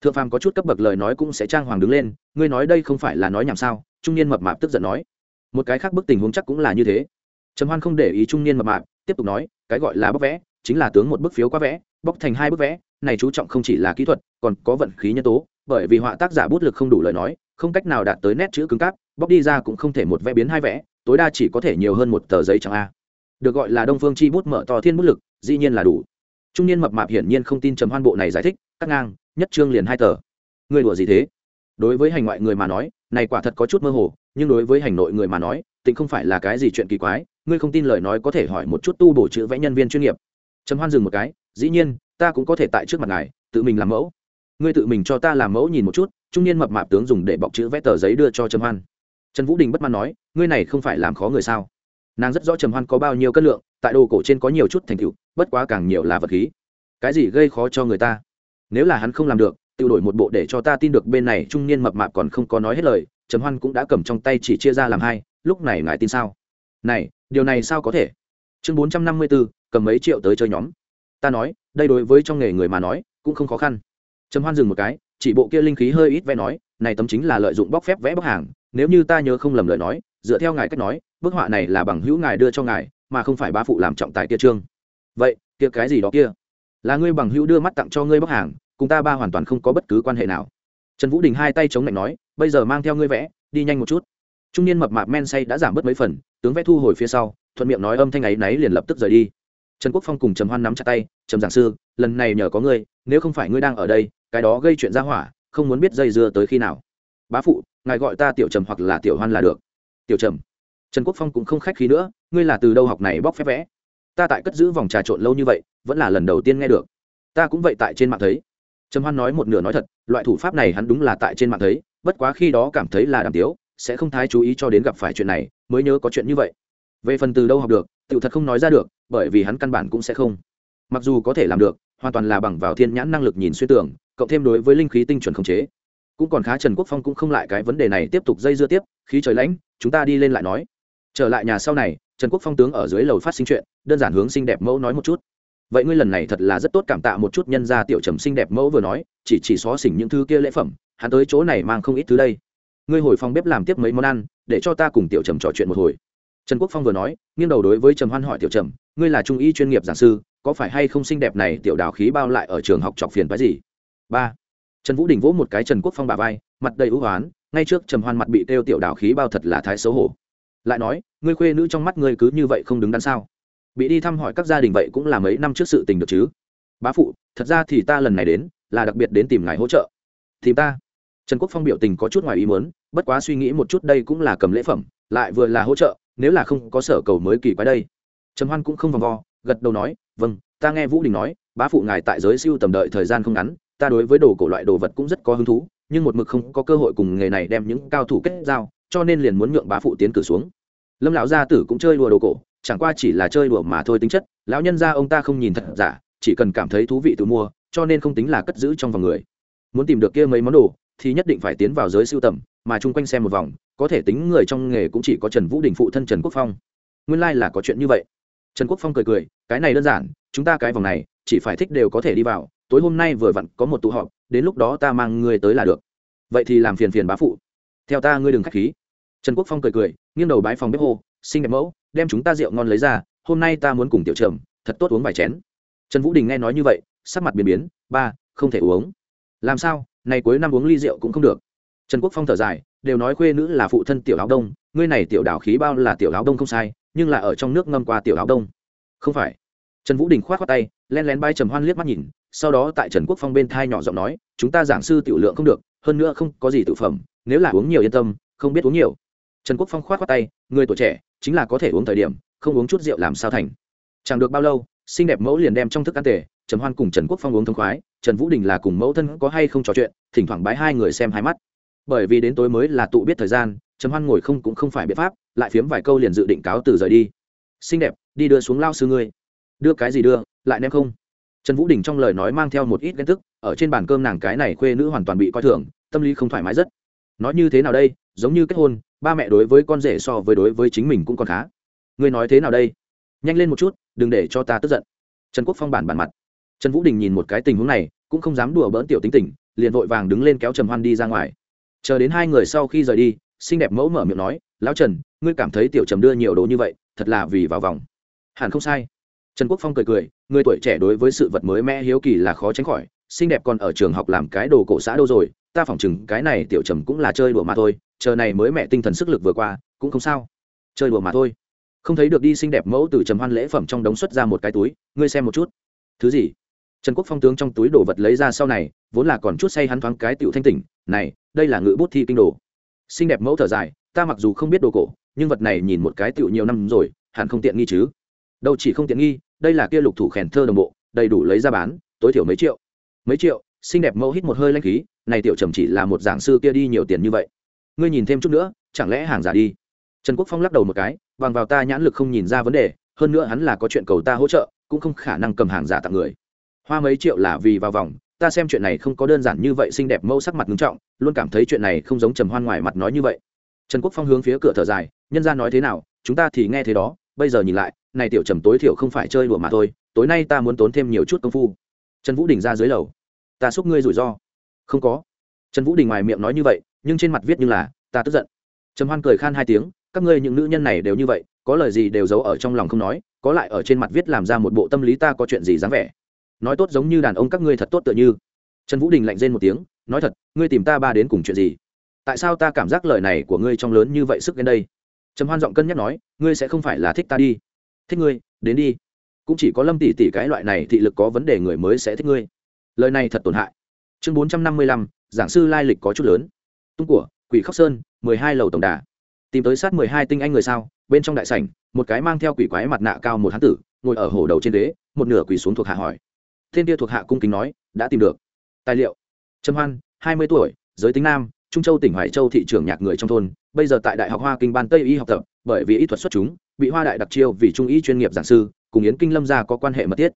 Thượng phàm có chút cấp bậc lời nói cũng sẽ trang hoàng đứng lên, ngươi nói đây không phải là nói nhảm sao? Trung niên mập mạp tức giận nói. Một cái khác bức tình huống chắc cũng là như thế. Trầm hoan không để ý trung niên mập mạp, tiếp tục nói, cái gọi là bóc vẽ, chính là tướng một bức phiếu qua vẽ bóc thành hai bức vẽ, này chú trọng không chỉ là kỹ thuật, còn có vận khí nhân tố, bởi vì họa tác giả bút lực không đủ lời nói, không cách nào đạt tới nét chữ cứng cáp, bóc đi ra cũng không thể một vẽ biến hai vẽ, tối đa chỉ có thể nhiều hơn một tờ giấy trắng a. Được gọi là đông phương chi bút mở to thiên bút lực, dĩ nhiên là đủ. Trung niên mập mạp hiển nhiên không tin trầm hoan bộ này giải thích, cắt ngang, nhất trương liền hai tờ. Người đùa gì thế? Đối với hành ngoại người mà nói, này quả thật có chút mơ hồ, nhưng đối với hành nội người mà nói tịnh không phải là cái gì chuyện kỳ quái, ngươi không tin lời nói có thể hỏi một chút tu bổ chữ vẽ nhân viên chuyên nghiệp. Trầm hoan dừng một cái dĩ nhiên, ta cũng có thể tại trước mặt ngài, tự mình làm mẫu. Ngươi tự mình cho ta làm mẫu nhìn một chút, trung niên mập mạp tướng dùng để bọc chữ vẽ tờ giấy đưa cho trầm hoan. Trần vũ đình bất mãn nói, ngươi này không phải làm khó người sao? Nàng rất rõ trầm hoan có bao nhiêu cân lượng, tại đồ cổ trên có nhiều chút thành tựu, bất quá càng nhiều là vật khí. Cái gì gây khó cho người ta? Nếu là hắn không làm được, tự đổi một bộ để cho ta tin được bên này trung niên mập mạp còn không có nói hết lời, trầm hoan cũng đã cầm trong tay chỉ chia ra làm hai, lúc này ngài tin sao? Này, điều này sao có thể? Chương bốn trăm năm mươi bốn cầm mấy triệu tới chơi nhóm ta nói, đây đối với trong nghề người mà nói, cũng không khó khăn. Trầm hoan dừng một cái, chỉ bộ kia linh khí hơi ít vẽ nói, này tấm chính là lợi dụng bóc phép vẽ bóc hàng, nếu như ta nhớ không lầm lời nói, dựa theo ngài cách nói, bức họa này là bằng hữu ngài đưa cho ngài, mà không phải bá phụ làm trọng tài kia trương. Vậy, kia cái gì đó kia? Là ngươi bằng hữu đưa mắt tặng cho ngươi bóc hàng, cùng ta ba hoàn toàn không có bất cứ quan hệ nào. Trần vũ đình hai tay chống lạnh nói, bây giờ mang theo ngươi vẽ, đi nhanh một chút. Trung niên mập mạp men say đã giảm bớt mấy phần, tướng vẽ thu hồi phía sau, thuận miệng nói âm thanh ấy náy liền lập tức rời đi trần quốc phong cùng trầm hoan nắm chặt tay, trầm giảng sư, lần này nhờ có ngươi, nếu không phải ngươi đang ở đây, cái đó gây chuyện ra hỏa, không muốn biết dây dưa tới khi nào. Bá phụ, ngài gọi ta tiểu trầm hoặc là tiểu hoan là được. Tiểu trầm. Trần quốc phong cũng không khách khí nữa, ngươi là từ đâu học này bóc phép vẽ? Ta tại cất giữ vòng trà trộn lâu như vậy, vẫn là lần đầu tiên nghe được. Ta cũng vậy tại trên mạng thấy. Trầm hoan nói một nửa nói thật, loại thủ pháp này hắn đúng là tại trên mạng thấy, bất quá khi đó cảm thấy là đàm tiếu, sẽ không thái chú ý cho đến gặp phải chuyện này, mới nhớ có chuyện như vậy về phần từ đâu học được tự thật không nói ra được, bởi vì hắn căn bản cũng sẽ không. Mặc dù có thể làm được, hoàn toàn là bằng vào thiên nhãn năng lực nhìn xuyên tưởng, cộng thêm đối với linh khí tinh chuẩn khống chế. Cũng còn khá trần quốc phong cũng không lại cái vấn đề này tiếp tục dây dưa tiếp, khí trời lãnh chúng ta đi lên lại nói. Trở lại nhà sau này, trần quốc phong tướng ở dưới lầu phát sinh chuyện, đơn giản hướng xinh đẹp mẫu nói một chút. Vậy ngươi lần này thật là rất tốt cảm tạ một chút nhân gia tiểu trầm xinh đẹp mẫu vừa nói, chỉ chỉ xó xỉnh những thứ kia lễ phẩm, hắn tới chỗ này mang không ít thứ đây. Ngươi hồi phòng bếp làm tiếp mấy món ăn, để cho ta cùng tiểu trầm trò chuyện một hồi trần quốc phong vừa nói, nghiêng đầu đối với trầm hoan hỏi, tiểu trầm, ngươi là trung y chuyên nghiệp giảng sư, có phải hay không xinh đẹp này tiểu đào khí bao lại ở trường học chọc phiền phái gì? Ba. Trần vũ đình vỗ một cái trần quốc phong bà vai, mặt đầy ưu hoán, ngay trước trầm hoan mặt bị kêu tiểu đào khí bao thật là thái xấu hổ. Lại nói, ngươi khuê nữ trong mắt ngươi cứ như vậy không đứng đắn sao? Bị đi thăm hỏi các gia đình vậy cũng là mấy năm trước sự tình được chứ? Bá phụ, thật ra thì ta lần này đến, là đặc biệt đến tìm ngài hỗ trợ. Tìm ta? Trần quốc phong biểu tình có chút ngoài ý muốn, bất quá suy nghĩ một chút đây cũng là cầm lễ phẩm, lại vừa là hỗ trợ nếu là không có sở cầu mới kỳ quái đây. Trầm hoan cũng không vòng vo, gật đầu nói vâng ta nghe vũ đình nói, bá phụ ngài tại giới siêu tầm đợi thời gian không ngắn, ta đối với đồ cổ loại đồ vật cũng rất có hứng thú, nhưng một mực không có cơ hội cùng nghề này đem những cao thủ kết giao, cho nên liền muốn nhượng bá phụ tiến cử xuống. Lâm lão gia tử cũng chơi đùa đồ cổ, chẳng qua chỉ là chơi đùa mà thôi tính chất, lão nhân gia ông ta không nhìn thật giả, chỉ cần cảm thấy thú vị tự mua, cho nên không tính là cất giữ trong vòng người. Muốn tìm được kia mấy món đồ, thì nhất định phải tiến vào giới siêu tầm, mà chung quanh xem một vòng có thể tính người trong nghề cũng chỉ có trần vũ đình phụ thân trần quốc phong. Nguyên lai、like、là có chuyện như vậy. Trần quốc phong cười cười, cái này đơn giản, chúng ta cái vòng này, chỉ phải thích đều có thể đi vào, tối hôm nay vừa vặn có một tụ họp, đến lúc đó ta mang ngươi tới là được. Vậy thì làm phiền phiền bá phụ. Theo ta ngươi đừng k h á c h khí. Trần quốc phong cười cười, nghiêng đầu bái phòng bếp hô, xinh đẹp mẫu, đem chúng ta rượu ngon lấy ra, hôm nay ta muốn cùng tiểu trầm, thật tốt uống vài chén. Trần vũ đình nghe nói như vậy, sắc mặt biến biến, ba, không thể uống. Làm sao? Này cuối năm uống ly rượu cũng không được. Trần quốc phong thở dài đều nói khuê nữ là phụ thân tiểu áo đông, ngươi này tiểu đảo khí bao là tiểu áo đông không sai, nhưng là ở trong nước ngâm qua tiểu áo đông. Không phải. Trần vũ đình k h o á t khoác tay, len lén bay trầm hoan liếc mắt nhìn, sau đó tại trần quốc phong bên thai nhỏ giọng nói, chúng ta giảng sư tiểu lượng không được, hơn nữa không có gì tự phẩm, nếu là uống nhiều yên tâm, không biết uống nhiều. Trần quốc phong k h o á t khoác tay, người tuổi trẻ, chính là có thể uống thời điểm, không uống chút rượu làm sao thành? Chẳng được bao lâu, xinh đẹp mẫu liền đem trong thức ăn tề, trầm hoan cùng trần quốc phong uống thông khoái, trần vũ đình là cùng mẫu thân có hay không trò chuyện, thỉnh thoảng bái hai người xem hai mắt bởi vì đến tối mới là tụ biết thời gian, trầm hoan ngồi không cũng không phải biện pháp, lại phiếm vài câu liền dự định cáo từ rời đi. Xinh đẹp, đi đưa xuống lao sư ngươi. Đưa cái gì đưa, lại ném không? Trần vũ đình trong lời nói mang theo một ít ghen tức, ở trên bàn cơm nàng cái này khuê nữ hoàn toàn bị coi thường, tâm lý không thoải mái rất. Nói như thế nào đây, giống như kết hôn, ba mẹ đối với con rể so với đối với chính mình cũng còn khá. Ngươi nói thế nào đây? Nhanh lên một chút, đừng để cho ta tức giận. Trần quốc phong bản bản mặt. Trần vũ đình nhìn một cái tình huống này, cũng không dám đùa bỡn tiểu tính tình, liền vội vàng đứng lên kéo trầm hoan đi ra ngoài chờ đến hai người sau khi rời đi, xinh đẹp mẫu mở miệng nói, lão trần, ngươi cảm thấy tiểu trầm đưa nhiều đồ như vậy, thật là vì vào vòng. Hẳn không sai. Trần quốc phong cười cười, người tuổi trẻ đối với sự vật mới mẽ hiếu kỳ là khó tránh khỏi, xinh đẹp còn ở trường học làm cái đồ cổ xã đâu rồi, ta phỏng chừng cái này tiểu trầm cũng là chơi đùa mà thôi, chờ này mới mẹ tinh thần sức lực vừa qua, cũng không sao. Chơi đùa mà thôi. Không thấy được đi xinh đẹp mẫu từ trầm hoan lễ phẩm trong đống xuất ra một cái túi, ngươi xem một chút. Thứ gì? Trần quốc phong tướng trong túi đồ vật lấy ra sau này, vốn là còn chút say hắn thoáng cái tiểu thanh tỉnh, này đây là ngự bút thi kinh đồ. Xinh đẹp mẫu thở dài, ta mặc dù không biết đồ cổ, nhưng vật này nhìn một cái tựu nhiều năm rồi, hẳn không tiện nghi chứ. Đâu chỉ không tiện nghi, đây là kia lục thủ khèn thơ đồng bộ, đầy đủ lấy ra bán, tối thiểu mấy triệu. Mấy triệu, xinh đẹp mẫu hít một hơi lanh khí, này tiểu trầm chỉ là một giảng sư kia đi nhiều tiền như vậy. Ngươi nhìn thêm chút nữa, chẳng lẽ hàng giả đi? Trần quốc phong lắc đầu một cái, bằng vào ta nhãn lực không nhìn ra vấn đề, hơn nữa hắn là có chuyện cầu ta hỗ trợ, cũng không khả năng cầm hàng giả tặng người. Hoa mấy triệu là vì vào vòng ta xem chuyện này không có đơn giản như vậy xinh đẹp mâu sắc mặt nghiêm trọng, luôn cảm thấy chuyện này không giống trầm hoan ngoài mặt nói như vậy. Trần quốc phong hướng phía cửa thở dài, nhân ra nói thế nào, chúng ta thì nghe thế đó, bây giờ nhìn lại, này tiểu trầm tối thiểu không phải chơi đùa mà thôi, tối nay ta muốn tốn thêm nhiều chút công phu. Trần vũ đình ra dưới lầu. Ta xúc ngươi rủi ro. Không có. Trần vũ đình ngoài miệng nói như vậy, nhưng trên mặt viết như là, ta tức giận. Trầm hoan cười khan hai tiếng, các ngươi những nữ nhân này đều như vậy, có lời gì đều giấu ở trong lòng không nói, có lại ở trên mặt viết làm ra một bộ tâm lý ta có chuyện gì dám vẻ nói tốt giống như đàn ông các ngươi thật tốt tựa như. Trần vũ đình lạnh rên một tiếng, nói thật, ngươi tìm ta ba đến cùng chuyện gì? Tại sao ta cảm giác lời này của ngươi trong lớn như vậy sức đến đây? Trầm hoan giọng cân nhắc nói, ngươi sẽ không phải là thích ta đi. Thích ngươi, đến đi. Cũng chỉ có lâm tỷ tỷ cái loại này thị lực có vấn đề người mới sẽ thích ngươi. Lời này thật tổn hại. Chương bốn trăm năm mươi lăm, giảng sư lai lịch có chút lớn. Tung của, quỷ khóc sơn, mười hai lầu tổng đà. Tìm tới sát mười hai tinh anh người sao, bên trong đại sảnh, một cái mang theo quỷ quái mặt nạ cao một hán tử, ngồi ở hổ đầu trên đế, một nửa quỷ xuống thuộc hạ hỏi thiên kia thuộc hạ cung kính nói, đã tìm được. Tài liệu. Trâm hoan, hai mươi tuổi, giới tính nam, trung châu tỉnh hoài châu thị trưởng nhạc người trong thôn, bây giờ tại đại học hoa kinh ban tây y học tập, bởi vì y thuật xuất chúng, bị hoa đại đặc chiêu vì trung y chuyên nghiệp giảng sư, cùng yến kinh lâm gia có quan hệ mật thiết.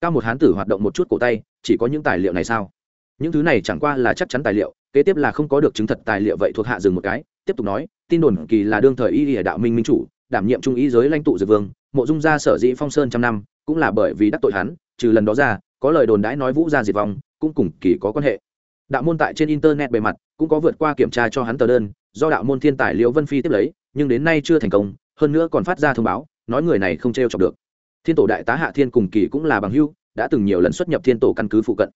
Cao một hán tử hoạt động một chút cổ tay, chỉ có những tài liệu này sao? Những thứ này chẳng qua là chắc chắn tài liệu, kế tiếp là không có được chứng thật tài liệu vậy thuộc hạ dừng một cái, tiếp tục nói, tin đồn kỳ là đương thời y địa đạo minh minh chủ, đảm nhiệm trung ý giới lãnh tụ dược vương, mộ dung gia sở dĩ phong sơn trăm năm, cũng là bởi vì đắc tội hắn, trừ lần đó ra có lời đồn đãi nói vũ gia diệt vong, cũng cùng kỳ có quan hệ. Đạo môn tại trên internet bề mặt, cũng có vượt qua kiểm tra cho hắn tờ đơn, do đạo môn thiên tài liễu vân phi tiếp lấy, nhưng đến nay chưa thành công, hơn nữa còn phát ra thông báo, nói người này không t r e o chọc được. Thiên tổ đại tá hạ thiên cùng kỳ cũng là bằng hưu đã từng nhiều lần xuất nhập thiên tổ căn cứ phụ cận.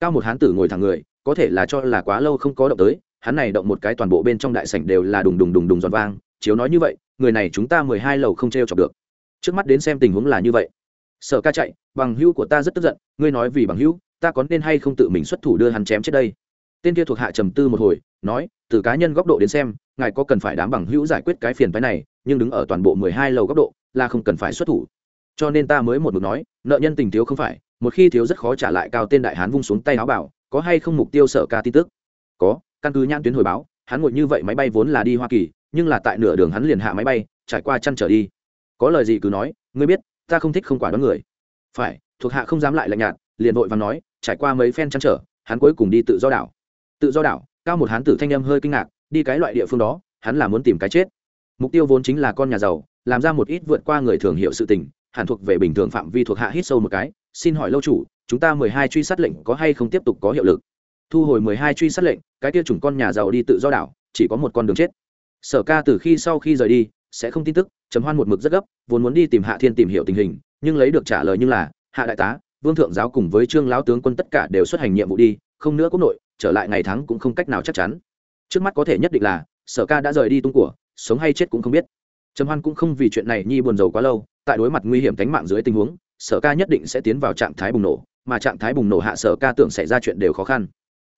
Cao một hán tử ngồi thẳng người, có thể là cho là quá lâu không có động tới, hắn này động một cái toàn bộ bên trong đại sảnh đều là đùng đùng đùng đùng giòn vang, chiếu nói như vậy, người này chúng ta mười hai lầu không t r e o chọc được. Trước mắt đến xem tình huống là như vậy sở ca chạy, bằng hữu của ta rất tức giận, ngươi nói vì bằng hữu, ta có nên hay không tự mình xuất thủ đưa hắn chém chết đây? Tên kia thuộc hạ trầm tư một hồi, nói, từ cá nhân góc độ đến xem, ngài có cần phải đám bằng hữu giải quyết cái phiền phái này, nhưng đứng ở toàn bộ mười hai lầu góc độ, là không cần phải xuất thủ. Cho nên ta mới một mực nói, nợ nhân tình thiếu không phải, một khi thiếu rất khó trả lại cao tên đại hán vung xuống tay áo bảo, có hay không mục tiêu sở ca tin tức? Có, căn cứ nhãn tuyến hồi báo, hắn ngồi như vậy máy bay vốn là đi hoa kỳ, nhưng là tại nửa đường hắn liền hạ máy bay, trải qua chăn trở đi. Có lời gì cứ nói, ngươi biết ta không thích không quả đoán người. Phải, thuộc hạ không dám lại lạnh nhạt, liền vội và nói, trải qua mấy phen chăn trở, hắn cuối cùng đi tự do đảo. Tự do đảo, cao một hán tử thanh âm hơi kinh ngạc, đi cái loại địa phương đó, hắn là muốn tìm cái chết. Mục tiêu vốn chính là con nhà giàu, làm ra một ít vượt qua người thường hiểu sự tình, hẳn thuộc về bình thường phạm vi thuộc hạ hít sâu một cái, xin hỏi lâu chủ, chúng ta mười hai truy sát lệnh có hay không tiếp tục có hiệu lực? Thu hồi mười hai truy sát lệnh, cái tiêu chủng con nhà giàu đi tự do đảo, chỉ có một con đường chết. Sở ca từ khi sau khi rời đi, sẽ không tin tức trầm hoan một mực rất gấp, vốn muốn đi tìm hạ thiên tìm hiểu tình hình, nhưng lấy được trả lời như là, hạ đại tá, vương thượng giáo cùng với trương lão tướng quân tất cả đều xuất hành nhiệm vụ đi, không nữa quốc nội, trở lại ngày tháng cũng không cách nào chắc chắn. Trước mắt có thể nhất định là, sở ca đã rời đi tung của, sống hay chết cũng không biết. Trầm hoan cũng không vì chuyện này nhi buồn rầu quá lâu, tại đối mặt nguy hiểm tính mạng dưới tình huống, sở ca nhất định sẽ tiến vào trạng thái bùng nổ, mà trạng thái bùng nổ hạ sở ca tưởng xảy ra chuyện đều khó khăn.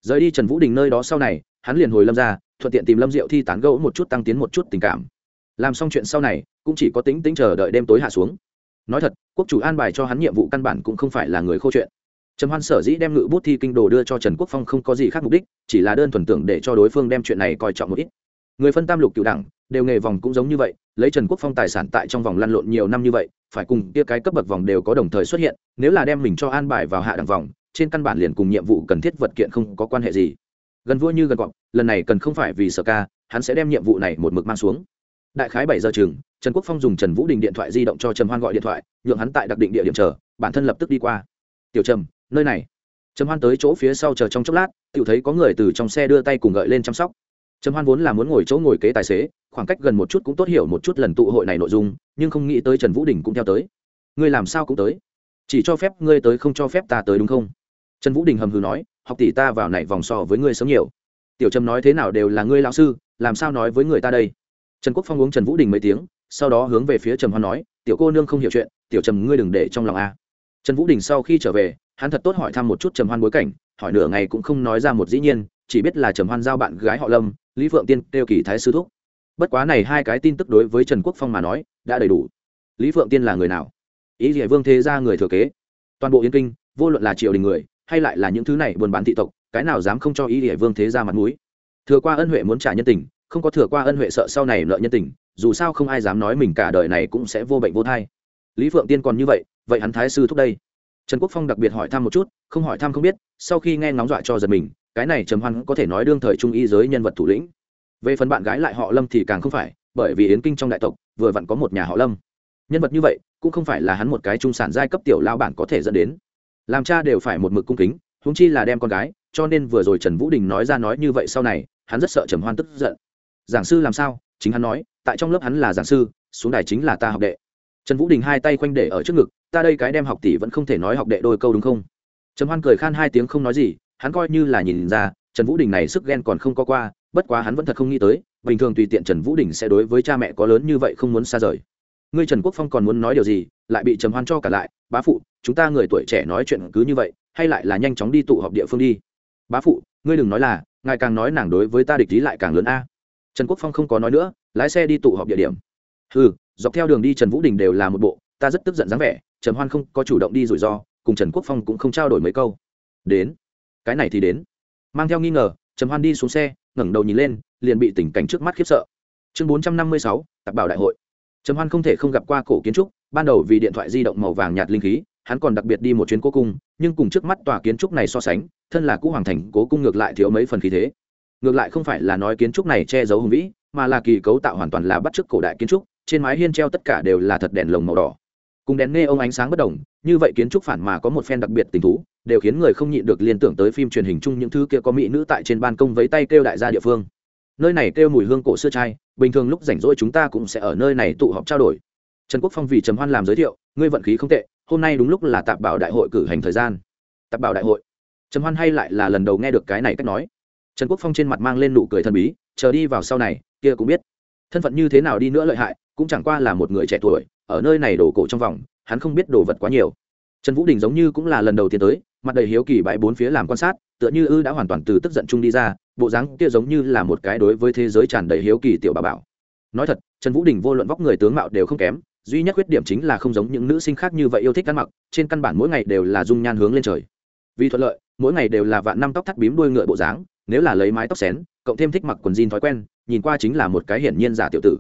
Rời đi trần vũ đình nơi đó sau này, hắn liền hồi lâm ra, thuận tiện tìm lâm diệu thi tán gẫu một chút, tăng tiến một chút tình cảm làm xong chuyện sau này, cũng chỉ có tính tính chờ đợi đêm tối hạ xuống. Nói thật, quốc chủ an bài cho hắn nhiệm vụ căn bản cũng không phải là người khô chuyện. Trầm hoan sở dĩ đem ngự bút thi kinh đồ đưa cho trần quốc phong không có gì khác mục đích, chỉ là đơn thuần tưởng để cho đối phương đem chuyện này coi trọng một ít. Người phân tam lục cựu đẳng, đều nghề vòng cũng giống như vậy, lấy trần quốc phong tài sản tại trong vòng lăn lộn nhiều năm như vậy, phải cùng kia cái cấp bậc vòng đều có đồng thời xuất hiện, nếu là đem mình cho an bài vào hạ đẳng vòng, trên căn bản liền cùng nhiệm vụ cần thiết vật kiện không có quan hệ gì. Gần vua như gần cọp lần này cần không phải vì sở ca, hắn sẽ đem nhiệm vụ này một mực mang xuống đại khái bảy giờ chừng, trần quốc phong dùng trần vũ đình điện thoại di động cho trầm hoan gọi điện thoại, nhượng hắn tại đặc định địa điểm chờ, bản thân lập tức đi qua. Tiểu trầm, nơi này. Trầm hoan tới chỗ phía sau chờ trong chốc lát tự thấy có người từ trong xe đưa tay cùng gợi lên chăm sóc. Trầm hoan vốn là muốn ngồi chỗ ngồi kế tài xế, khoảng cách gần một chút cũng tốt hiểu một chút lần tụ hội này nội dung, nhưng không nghĩ tới trần vũ đình cũng theo tới. Ngươi làm sao cũng tới? Chỉ cho phép ngươi tới không cho phép ta tới đúng không? Trần vũ đình hầm hừ nói, học tỷ ta vào này vòng so với ngươi sớm nhiều. Tiểu trầm nói thế nào đều là ngươi lão sư, làm sao nói với người ta đây? Trần quốc phong uống trần vũ đình mấy tiếng, sau đó hướng về phía trầm hoan nói, tiểu cô nương không hiểu chuyện, tiểu trầm ngươi đừng để trong lòng a. Trần vũ đình sau khi trở về, hắn thật tốt hỏi thăm một chút trầm hoan bối cảnh, hỏi nửa ngày cũng không nói ra một dĩ nhiên, chỉ biết là trầm hoan giao bạn gái họ lâm, lý phượng tiên kêu kỳ thái sư thúc. Bất quá này hai cái tin tức đối với trần quốc phong mà nói, đã đầy đủ. Lý phượng tiên là người nào? Ý địa vương thế ra người thừa kế. Toàn bộ yên kinh, vô luận là triều đình người, hay lại là những thứ này buôn bán thị tộc, cái nào dám không cho ý địa vương thế ra mặt mũi? Thừa qua ân huệ muốn trả nhân tình không có thừa qua ân huệ sợ sau này nợ nhân tình, dù sao không ai dám nói mình cả đời này cũng sẽ vô bệnh vô thai. Lý phượng tiên còn như vậy vậy hắn thái sư thúc đây? Trần quốc phong đặc biệt hỏi thăm một chút, không hỏi thăm không biết, sau khi nghe ngóng dọa cho giật mình, cái này trầm hoan có thể nói đương thời trung y giới nhân vật thủ lĩnh. Về phần bạn gái lại họ lâm thì càng không phải, bởi vì yến kinh trong đại tộc, vừa vặn có một nhà họ lâm. Nhân vật như vậy, cũng không phải là hắn một cái trung sản giai cấp tiểu lao bản có thể dẫn đến. Làm cha đều phải một mực cung kính húng chi là đem con gái, cho nên vừa rồi trần vũ đình nói ra nói như vậy sau này, hắn rất sợ trầm hoan tức giận giảng sư làm sao? Chính hắn nói, tại trong lớp hắn là giảng sư, xuống đài chính là ta học đệ. Trần vũ đình hai tay khoanh để ở trước ngực, ta đây cái đem học tỷ vẫn không thể nói học đệ đôi câu đúng không? Trầm hoan cười khan hai tiếng không nói gì, hắn coi như là nhìn ra, trần vũ đình này sức ghen còn không có qua, bất quá hắn vẫn thật không nghĩ tới, bình thường tùy tiện trần vũ đình sẽ đối với cha mẹ có lớn như vậy không muốn xa rời. Ngươi trần quốc phong còn muốn nói điều gì, lại bị trầm hoan cho cả lại, bá phụ, chúng ta người tuổi trẻ nói chuyện cứ như vậy, hay lại là nhanh chóng đi tụ họp địa phương đi. Bá phụ, ngươi đừng nói là, ngài càng nói nàng đối với ta địch ý lại càng lớn a trần quốc phong không có nói nữa, lái xe đi tụ họp địa điểm. Ừ dọc theo đường đi trần vũ đình đều là một bộ, ta rất tức giận dáng vẻ, trần hoan không có chủ động đi rủi ro, cùng trần quốc phong cũng không trao đổi mấy câu. Đến. Cái này thì đến. Mang theo nghi ngờ, trần hoan đi xuống xe, ngẩng đầu nhìn lên, liền bị tình cảnh trước mắt khiếp sợ. Chương bốn trăm năm mươi sáu, tạp bảo đại hội. Trần hoan không thể không gặp qua cổ kiến trúc, ban đầu vì điện thoại di động màu vàng nhạt linh khí, hắn còn đặc biệt đi một chuyến cố cung, nhưng cùng trước mắt tòa kiến trúc này so sánh, thân là cũ hoàng thành, cố cung ngược lại thiếu mấy phần khí thế ngược lại không phải là nói kiến trúc này che giấu hùng vĩ, mà là kỳ cấu tạo hoàn toàn là bắt chước cổ đại kiến trúc, trên mái hiên treo tất cả đều là thật đèn lồng màu đỏ. Cùng đèn nghe ông ánh sáng bất đồng, như vậy kiến trúc phản mà có một phen đặc biệt tình thú, đều khiến người không nhịn được liên tưởng tới phim truyền hình chung những thứ kia có mỹ nữ tại trên ban công với tay kêu đại gia địa phương. Nơi này kêu mùi hương cổ xưa trai, bình thường lúc rảnh rỗi chúng ta cũng sẽ ở nơi này tụ họp trao đổi. Trần quốc phong vì trầm hoan làm giới thiệu, ngươi vận khí không tệ, hôm nay đúng lúc là tạp bảo đại hội cử hành thời gian. Tạp bảo đại hội. Trầm hoan hay lại là lần đầu nghe được cái này cách nói trần quốc phong trên mặt mang lên nụ cười thần bí, chờ đi vào sau này, kia cũng biết. Thân phận như thế nào đi nữa lợi hại, cũng chẳng qua là một người trẻ tuổi, ở nơi này đổ cổ trong vòng, hắn không biết đồ vật quá nhiều. Trần vũ đình giống như cũng là lần đầu tiên tới, mặt đầy hiếu kỳ bãi bốn phía làm quan sát, tựa như ư đã hoàn toàn từ tức giận chung đi ra, bộ dáng kia giống như là một cái đối với thế giới tràn đầy hiếu kỳ tiểu bà bảo. Nói thật, trần vũ đình vô luận vóc người tướng mạo đều không kém, duy nhất khuyết điểm chính là không giống những nữ sinh khác như vậy yêu thích ăn mặc, trên căn bản mỗi ngày đều là dung nhan hướng lên trời. Vì thuận lợi, mỗi ngày đều là vạn năm tóc thắt bím đuôi ngựa bộ dáng nếu là lấy mái tóc xén, cộng thêm thích mặc quần jean thói quen, nhìn qua chính là một cái hiển nhiên giả tiểu tử.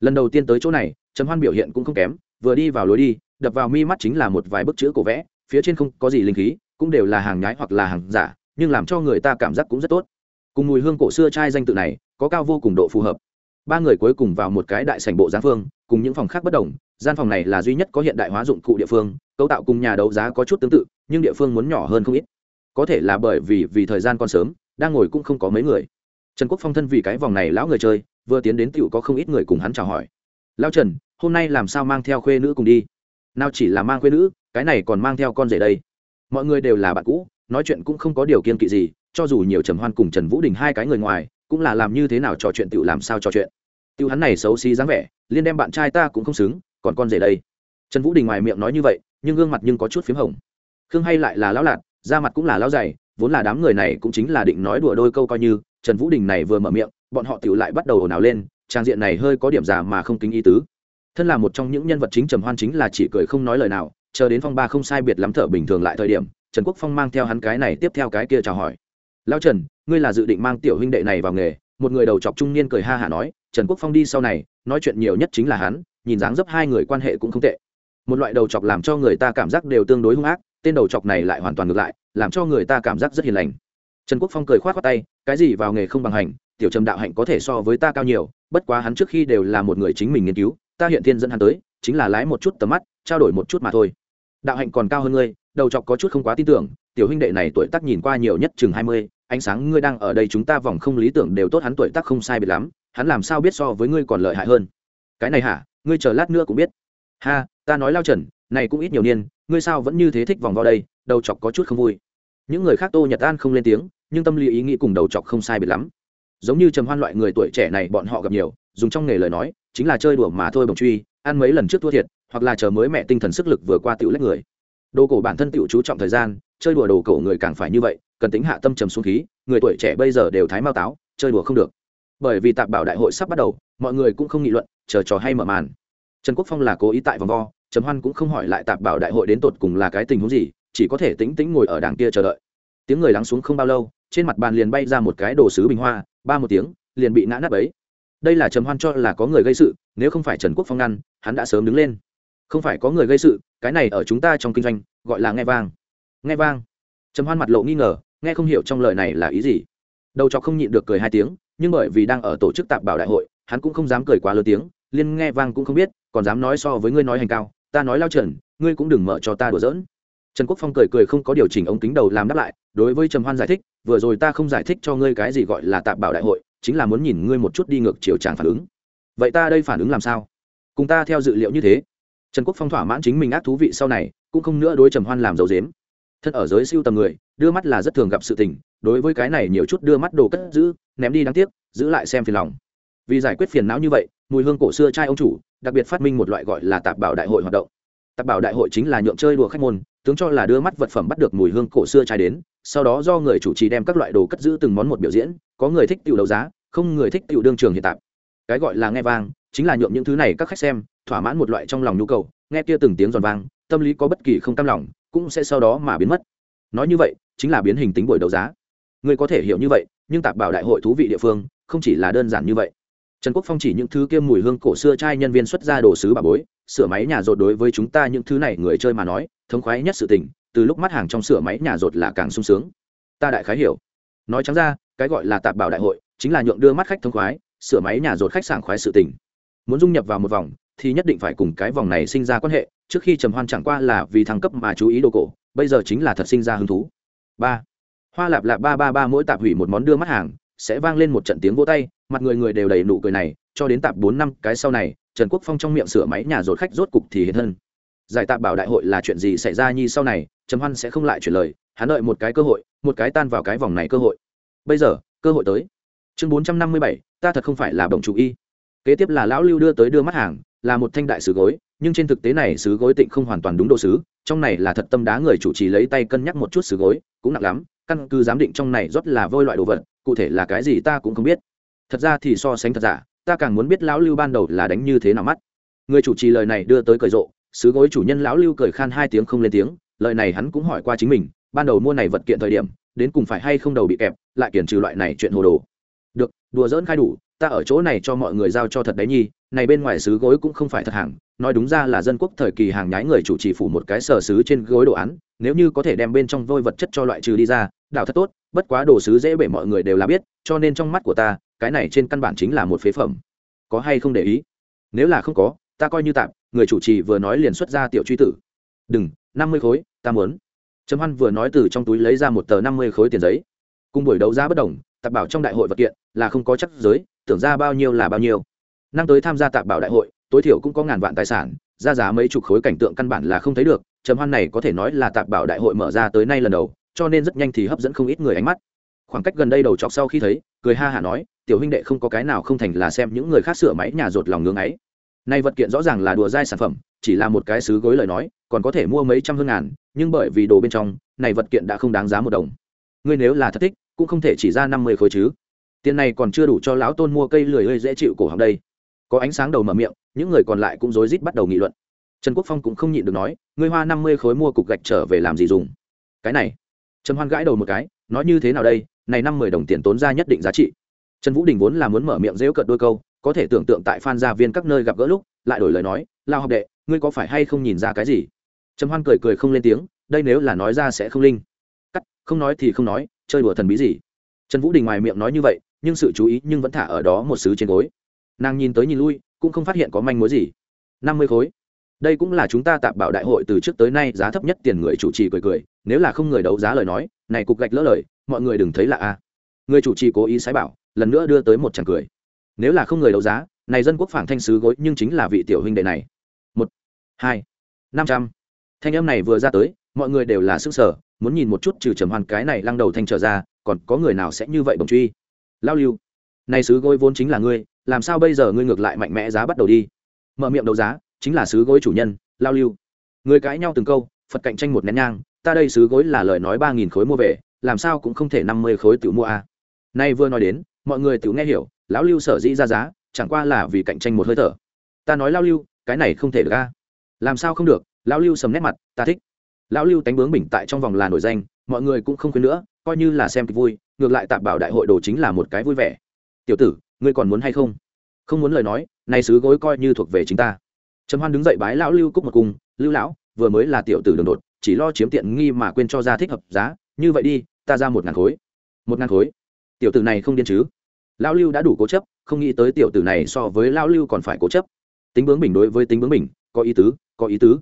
Lần đầu tiên tới chỗ này, trầm hoan biểu hiện cũng không kém, vừa đi vào lối đi, đập vào mi mắt chính là một vài bức chữ cổ vẽ, phía trên không có gì linh khí, cũng đều là hàng nhái hoặc là hàng giả, nhưng làm cho người ta cảm giác cũng rất tốt. Cùng mùi hương cổ xưa trai danh tự này, có cao vô cùng độ phù hợp. Ba người cuối cùng vào một cái đại sảnh bộ giáng phương, cùng những phòng khác bất đồng, gian phòng này là duy nhất có hiện đại hóa dụng cụ địa phương, cấu tạo cùng nhà đấu giá có chút tương tự, nhưng địa phương muốn nhỏ hơn không ít. Có thể là bởi vì vì thời gian còn sớm đang ngồi cũng không có mấy người. Trần quốc phong thân vì cái vòng này lão người chơi, vừa tiến đến tựu có không ít người cùng hắn chào hỏi. Lão trần, hôm nay làm sao mang theo khuê nữ cùng đi? Nào chỉ là mang khuê nữ, cái này còn mang theo con rể đây. Mọi người đều là bạn cũ, nói chuyện cũng không có điều kiên kỵ gì, cho dù nhiều trầm hoan cùng trần vũ đình hai cái người ngoài, cũng là làm như thế nào trò chuyện tựu làm sao trò chuyện. Tựu hắn này xấu xí dáng vẻ, liên đem bạn trai ta cũng không xứng, còn con rể đây. Trần vũ đình ngoài miệng nói như vậy, nhưng gương mặt nhưng có chút p h í m hồng. Khương hay lại là lão lạt, da mặt cũng là lão dày vốn là đám người này cũng chính là định nói đùa đôi câu coi như, trần vũ đình này vừa mở miệng, bọn họ tựu lại bắt đầu ồn ào lên, trang diện này hơi có điểm già mà không kính ý tứ. Thân là một trong những nhân vật chính trầm hoan chính là chỉ cười không nói lời nào, chờ đến phong ba không sai biệt lắm thở bình thường lại thời điểm, trần quốc phong mang theo hắn cái này tiếp theo cái kia chào hỏi. Lao trần, ngươi là dự định mang tiểu huynh đệ này vào nghề? Một người đầu chọc trung niên cười ha hả nói, trần quốc phong đi sau này, nói chuyện nhiều nhất chính là hắn, nhìn dáng dấp hai người quan hệ cũng không tệ. Một loại đầu chọc làm cho người ta cảm giác đều tương đối hung ác, tên đầu chọc này lại hoàn toàn ngược lại làm cho người ta cảm giác rất hiền lành. Trần quốc phong cười k h o á t khoác tay, cái gì vào nghề không bằng hành, tiểu trầm đạo hạnh có thể so với ta cao nhiều, bất quá hắn trước khi đều là một người chính mình nghiên cứu, ta hiện thiên dẫn hắn tới, chính là lái một chút tầm mắt, trao đổi một chút mà thôi. Đạo hạnh còn cao hơn ngươi, đầu chọc có chút không quá tin tưởng, tiểu huynh đệ này tuổi tác nhìn qua nhiều nhất chừng hai mươi, ánh sáng ngươi đang ở đây chúng ta vòng không lý tưởng đều tốt, hắn tuổi tác không sai biệt lắm, hắn làm sao biết so với ngươi còn lợi hại hơn? Cái này hả? Ngươi chờ lát nữa cũng biết. Ha, ta nói lao trần, này cũng ít nhiều niên, ngươi sao vẫn như thế thích vòng vào đây? Đầu chọc có chút không vui. Những người khác tô nhật an không lên tiếng, nhưng tâm lý ý nghĩ cùng đầu chọc không sai biệt lắm. Giống như trầm hoan loại người tuổi trẻ này bọn họ gặp nhiều, dùng trong nghề lời nói, chính là chơi đùa mà thôi bồng truy, ăn mấy lần trước thua thiệt, hoặc là chờ mới mẹ tinh thần sức lực vừa qua tiểu lách người. Đồ cổ bản thân tiểu chú trọng thời gian, chơi đùa đồ cổ người càng phải như vậy, cần tính hạ tâm trầm xuống khí, người tuổi trẻ bây giờ đều thái mao táo, chơi đùa không được. Bởi vì tạp bảo đại hội sắp bắt đầu, mọi người cũng không nghị luận, chờ trò hay mở màn. Trần quốc phong là cố ý tại vòng vo, trầm hoan cũng không hỏi lại tạp bảo đại hội đến tột cùng là cái tình huống gì chỉ có thể tĩnh tĩnh ngồi ở đàng kia chờ đợi. Tiếng người lắng xuống không bao lâu, trên mặt bàn liền bay ra một cái đồ sứ bình hoa, ba một tiếng, liền bị nã nát ấy đây là trầm hoan cho là có người gây sự, nếu không phải trần quốc phong ngăn, hắn đã sớm đứng lên. Không phải có người gây sự, cái này ở chúng ta trong kinh doanh, gọi là nghe vang. Nghe vang. Trầm hoan mặt lộ nghi ngờ, nghe không hiểu trong lời này là ý gì. Đầu chọc không nhịn được cười hai tiếng, nhưng bởi vì đang ở tổ chức tạp bảo đại hội, hắn cũng không dám cười quá lớn tiếng, liên nghe vang cũng không biết, còn dám nói so với ngươi nói hành cao, ta nói lao trần, ngươi cũng đừng mở cho ta đùa giỡn trần quốc phong cười cười không có điều chỉnh ống kính đầu làm đáp lại, đối với trầm hoan giải thích, vừa rồi ta không giải thích cho ngươi cái gì gọi là tạp bảo đại hội, chính là muốn nhìn ngươi một chút đi ngược chiều tràng phản ứng. Vậy ta đây phản ứng làm sao? Cùng ta theo dự liệu như thế. Trần quốc phong thỏa mãn chính mình ác thú vị sau này, cũng không nữa đối trầm hoan làm dấu dếm. Thân ở giới siêu tầm người, đưa mắt là rất thường gặp sự tình, đối với cái này nhiều chút đưa mắt đồ cất giữ, ném đi đáng tiếc, giữ lại xem phiền lòng. Vì giải quyết phiền não như vậy, mùi hương cổ xưa trai ông chủ, đặc biệt phát minh một loại gọi là tạp bảo đại hội hoạt động. Tạp bảo đại hội chính là nhượng chơi đùa khách môn tướng cho là đưa mắt vật phẩm bắt được mùi hương cổ xưa trai đến, sau đó do người chủ trì đem các loại đồ cất giữ từng món một biểu diễn, có người thích tiểu đấu giá, không người thích tiểu đương trường hiện tại. Cái gọi là nghe vang, chính là nhuộm những thứ này các khách xem, thỏa mãn một loại trong lòng nhu cầu, nghe kia từng tiếng giòn vang, tâm lý có bất kỳ không cam lòng, cũng sẽ sau đó mà biến mất. Nói như vậy, chính là biến hình tính buổi đấu giá. Người có thể hiểu như vậy, nhưng tạp bảo đại hội thú vị địa phương, không chỉ là đơn giản như vậy. Trần quốc phong chỉ những thứ kia mùi hương cổ xưa trai nhân viên xuất ra đồ sứ bà bối sửa máy nhà rột đối với chúng ta những thứ này người chơi mà nói, thống khoái nhất sự tình, từ lúc mắt hàng trong sửa máy nhà rột là càng sung sướng. Ta đại khái hiểu. Nói trắng ra, cái gọi là tạp bảo đại hội, chính là nhượng đưa mắt khách thống khoái, sửa máy nhà rột khách sảng khoái sự tình. Muốn dung nhập vào một vòng, thì nhất định phải cùng cái vòng này sinh ra quan hệ, trước khi trầm hoan chẳng qua là vì thăng cấp mà chú ý đồ cổ, bây giờ chính là thật sinh ra hứng thú. Ba. Hoa lạp lạp ba ba ba mỗi tạp hủy một món đưa mắt hàng, sẽ vang lên một trận tiếng vỗ tay, mặt người người đều đầy nụ cười này, cho đến tạp bốn năm cái sau này trần quốc phong trong miệng sửa máy nhà rột khách rốt cục thì hiện thân. Giải tạ bảo đại hội là chuyện gì xảy ra nhi sau này, trầm hoan sẽ không lại chuyển lời, hắn đợi một cái cơ hội, một cái tan vào cái vòng này cơ hội. Bây giờ, cơ hội tới. Chương bốn trăm năm mươi bảy, ta thật không phải là đồng chủ y. Kế tiếp là lão lưu đưa tới đưa mắt hàng, là một thanh đại sứ gối, nhưng trên thực tế này sứ gối tịnh không hoàn toàn đúng độ sứ, trong này là thật tâm đá người chủ trì lấy tay cân nhắc một chút sứ gối, cũng nặng lắm, căn cứ giám định trong này rót là vôi loại đồ vật, cụ thể là cái gì ta cũng không biết. Thật ra thì so sánh thật giả ta càng muốn biết lão lưu ban đầu là đánh như thế nào mắt. Người chủ trì lời này đưa tới cởi rộ, sứ gối chủ nhân lão lưu cười khan hai tiếng không lên tiếng, lời này hắn cũng hỏi qua chính mình, ban đầu mua này vật kiện thời điểm, đến cùng phải hay không đầu bị kẹp, lại kiển trừ loại này chuyện hồ đồ. Được, đùa dỡn khai đủ, ta ở chỗ này cho mọi người giao cho thật đấy nhi, này bên ngoài sứ gối cũng không phải thật hàng, nói đúng ra là dân quốc thời kỳ hàng nhái người chủ trì phủ một cái sở sứ trên gối đồ án, nếu như có thể đem bên trong vôi vật chất cho loại trừ đi ra, đạo thật tốt, bất quá đồ sứ dễ bể mọi người đều là biết, cho nên trong mắt của ta cái này trên căn bản chính là một phế phẩm. Có hay không để ý? Nếu là không có, ta coi như tạm, người chủ trì vừa nói liền xuất ra tiểu truy tử. Đừng, năm mươi khối, ta muốn. Trầm hoan vừa nói từ trong túi lấy ra một tờ năm mươi khối tiền giấy. Cùng buổi đấu giá bất đồng, tạp bảo trong đại hội vật kiện là không có chắc giới, tưởng ra bao nhiêu là bao nhiêu. Năng tới tham gia tạp bảo đại hội, tối thiểu cũng có ngàn vạn tài sản, ra giá mấy chục khối cảnh tượng căn bản là không thấy được, trầm hoan này có thể nói là tạp bảo đại hội mở ra tới nay lần đầu, cho nên rất nhanh thì hấp dẫn không ít người ánh mắt. Khoảng cách gần đây đầu chọc sau khi thấy, cười ha hả nói tiểu huynh đệ không có cái nào không thành là xem những người khác sửa máy nhà rột lòng ngưỡng ấy. Nay vật kiện rõ ràng là đùa dai sản phẩm, chỉ là một cái xứ gối lời nói, còn có thể mua mấy trăm hương ngàn, nhưng bởi vì đồ bên trong, này vật kiện đã không đáng giá một đồng. Ngươi nếu là thất thích, cũng không thể chỉ ra năm mươi khối chứ. Tiền này còn chưa đủ cho lão tôn mua cây lười hơi dễ chịu cổ họng đây. Có ánh sáng đầu mở miệng, những người còn lại cũng rối rít bắt đầu nghị luận. Trần quốc phong cũng không nhịn được nói, ngươi hoa năm mươi khối mua cục gạch trở về làm gì dùng? Cái này, trần hoan gãi đầu một cái, nói như thế nào đây? Này năm mười đồng tiền tốn ra nhất định giá trị trần vũ đình vốn là muốn mở miệng dễu cợt đôi câu, có thể tưởng tượng tại phan gia viên các nơi gặp gỡ lúc, lại đổi lời nói, lao học đệ, ngươi có phải hay không nhìn ra cái gì? Trầm hoan cười cười không lên tiếng, đây nếu là nói ra sẽ không linh. Cắt, không nói thì không nói, chơi đùa thần bí gì? Trần vũ đình ngoài miệng nói như vậy, nhưng sự chú ý nhưng vẫn thả ở đó một xứ trên gối. Nàng nhìn tới nhìn lui, cũng không phát hiện có manh mối gì. Năm mươi khối. Đây cũng là chúng ta tạm bảo đại hội từ trước tới nay giá thấp nhất tiền người chủ trì cười cười, nếu là không người đấu giá lời nói, này cục gạch lỡ lời, mọi người đừng thấy là a. Người chủ trì cố ý sái bảo lần nữa đưa tới một chàng cười. Nếu là không người đấu giá, này dân quốc phản thanh sứ gối nhưng chính là vị tiểu huynh đệ này. Một, hai, năm trăm. Thanh âm này vừa ra tới, mọi người đều là sức sở muốn nhìn một chút trừ trầm hoàn cái này lăng đầu thanh trở ra, còn có người nào sẽ như vậy bồng truy? Lao lưu, này sứ gối vốn chính là ngươi, làm sao bây giờ ngươi ngược lại mạnh mẽ giá bắt đầu đi? Mở miệng đấu giá, chính là sứ gối chủ nhân, lao lưu. Người cãi nhau từng câu, phật cạnh tranh một nén nhang, ta đây sứ gối là lời nói ba nghìn khối mua về, làm sao cũng không thể năm mươi khối tự mua a à. nay vừa nói đến mọi người tự nghe hiểu, lão lưu sở dĩ ra giá, chẳng qua là vì cạnh tranh một hơi thở. Ta nói lao lưu, cái này không thể được a. Làm sao không được? Lão lưu sầm nét mặt, ta thích. Lão lưu tánh bướng bình tại trong vòng là nổi danh, mọi người cũng không khuyên nữa, coi như là xem kịch vui, ngược lại tạm bảo đại hội đồ chính là một cái vui vẻ. Tiểu tử, ngươi còn muốn hay không? Không muốn lời nói, này sứ gối coi như thuộc về chính ta. Trầm hoan đứng dậy bái lão lưu cúc một cung, lưu lão, vừa mới là tiểu tử đường đột, chỉ lo chiếm tiện nghi mà quên cho ra thích hợp giá, như vậy đi, ta ra một ngàn khối. Một ngàn khối? Tiểu tử này không điên chứ? Lão lưu đã đủ cố chấp, không nghĩ tới tiểu tử này so với lão lưu còn phải cố chấp. Tính bướng bình đối với tính bướng bình, có ý tứ, có ý tứ.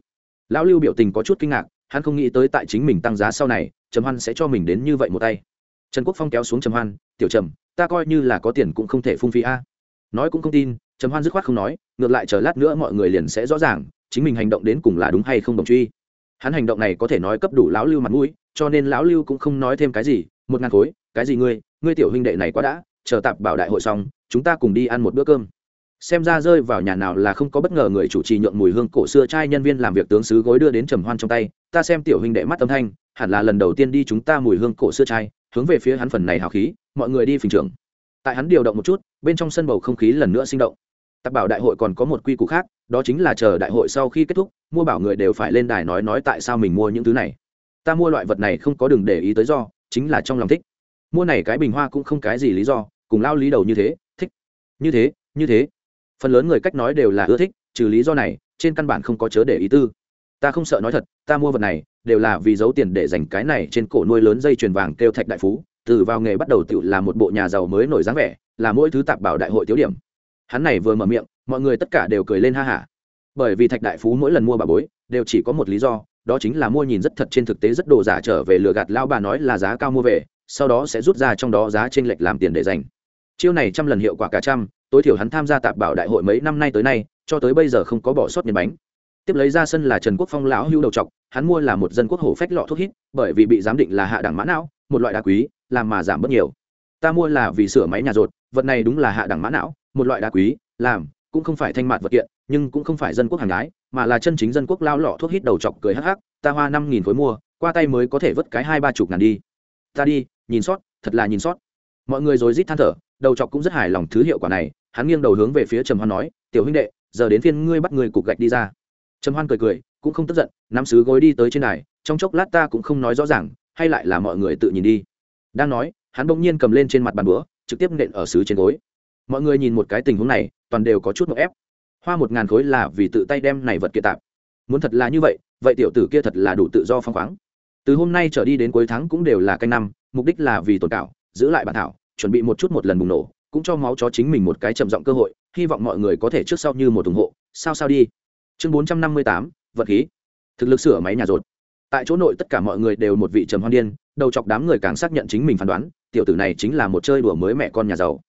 Lão lưu biểu tình có chút kinh ngạc, hắn không nghĩ tới tại chính mình tăng giá sau này, trầm hoan sẽ cho mình đến như vậy một tay. Trần quốc phong kéo xuống trầm hoan, tiểu trầm, ta coi như là có tiền cũng không thể phung phí a. Nói cũng không tin, trầm hoan dứt khoát không nói, ngược lại chờ lát nữa mọi người liền sẽ rõ ràng, chính mình hành động đến cùng là đúng hay không đồng truy. Hắn hành động này có thể nói cấp đủ lão lưu mặt mũi, cho nên lão lưu cũng không nói thêm cái gì, một ngàn khối, cái gì ngươi? Ngươi tiểu huynh đệ này quá đã, chờ tạp bảo đại hội xong, chúng ta cùng đi ăn một bữa cơm. Xem ra rơi vào nhà nào là không có bất ngờ người chủ trì nhượng mùi hương cổ xưa trai nhân viên làm việc tướng sứ gối đưa đến trầm hoan trong tay, ta xem tiểu huynh đệ mắt âm thanh, hẳn là lần đầu tiên đi chúng ta mùi hương cổ xưa trai, hướng về phía hắn phần này hào khí, mọi người đi phình trưởng tại hắn điều động một chút, bên trong sân bầu không khí lần nữa sinh động. Tạp bảo đại hội còn có một quy củ khác, đó chính là chờ đại hội sau khi kết thúc, mua bảo người đều phải lên đài nói nói tại sao mình mua những thứ này. Ta mua loại vật này không có đừng để ý tới do, chính là trong lòng thích mua này cái bình hoa cũng không cái gì lý do, cùng lao lý đầu như thế, thích. Như thế như thế. Phần lớn người cách nói đều là ưa thích, trừ lý do này, trên căn bản không có chớ để ý tư. Ta không sợ nói thật, ta mua vật này, đều là vì giấu tiền để dành cái này trên cổ nuôi lớn dây chuyền vàng kêu thạch đại phú. Từ vào nghề bắt đầu tự là một bộ nhà giàu mới nổi dáng vẻ, là mỗi thứ tạp bảo đại hội tiêu điểm. Hắn này vừa mở miệng, mọi người tất cả đều cười lên ha hả. Bởi vì thạch đại phú mỗi lần mua bà bối, đều chỉ có một lý do, đó chính là mua nhìn rất thật trên thực tế rất đồ giả trở về lừa gạt lao bà nói là giá cao mua về sau đó sẽ rút ra trong đó giá t r ê n lệch làm tiền để dành. Chiêu này trăm lần hiệu quả cả trăm, tối thiểu hắn tham gia tạp bảo đại hội mấy năm nay tới nay, cho tới bây giờ không có bỏ sót nhân bánh. Tiếp lấy ra sân là trần quốc phong lão hưu đầu trọc, hắn mua là một dân quốc hổ phách lọ thuốc hít, bởi vì bị giám định là hạ đẳng mã não, một loại đá quý, làm mà giảm bớt nhiều. Ta mua là vì sửa máy nhà rột, vật này đúng là hạ đẳng mã não, một loại đá quý, làm, cũng không phải thanh mạt vật kiện, nhưng cũng không phải dân quốc hàng gái mà là chân chính dân quốc lao lọ thuốc hít đầu chọc cười hắc hắc, ta hoa năm nghìn khối mua, qua tay mới có thể vớt cái hai ba chục ngàn đi. Ta đi nhìn sót, thật là nhìn sót. Mọi người rồi rít than thở, đầu chọc cũng rất hài lòng thứ hiệu quả này, hắn nghiêng đầu hướng về phía trầm hoan nói, tiểu huynh đệ, giờ đến phiên ngươi bắt người cục gạch đi ra. Trầm hoan cười cười, cũng không tức giận, nắm sứ gối đi tới trên này trong chốc lát ta cũng không nói rõ ràng, hay lại là mọi người tự nhìn đi. Đang nói, hắn bỗng nhiên cầm lên trên mặt bàn búa, trực tiếp nện ở sứ trên gối. Mọi người nhìn một cái tình huống này, toàn đều có chút một ép. Hoa một ngàn khối là vì tự tay đem này vật kiện tạp muốn thật là như vậy vậy tiểu tử kia thật là đủ tự do phong khoáng từ hôm nay trở đi đến cuối tháng cũng đều là canh năm, mục đích là vì tồn cảo, giữ lại bản thảo, chuẩn bị một chút một lần bùng nổ, cũng cho máu chó chính mình một cái trầm giọng cơ hội, hy vọng mọi người có thể trước sau như một ủng hộ, sao sao đi. Chương bốn trăm năm mươi tám, vật khí. Thực lực sửa máy nhà rột. Tại chỗ nội tất cả mọi người đều một vị trầm hoan điên, đầu chọc đám người càng xác nhận chính mình phán đoán, tiểu tử này chính là một chơi đùa mới mẹ con nhà giàu.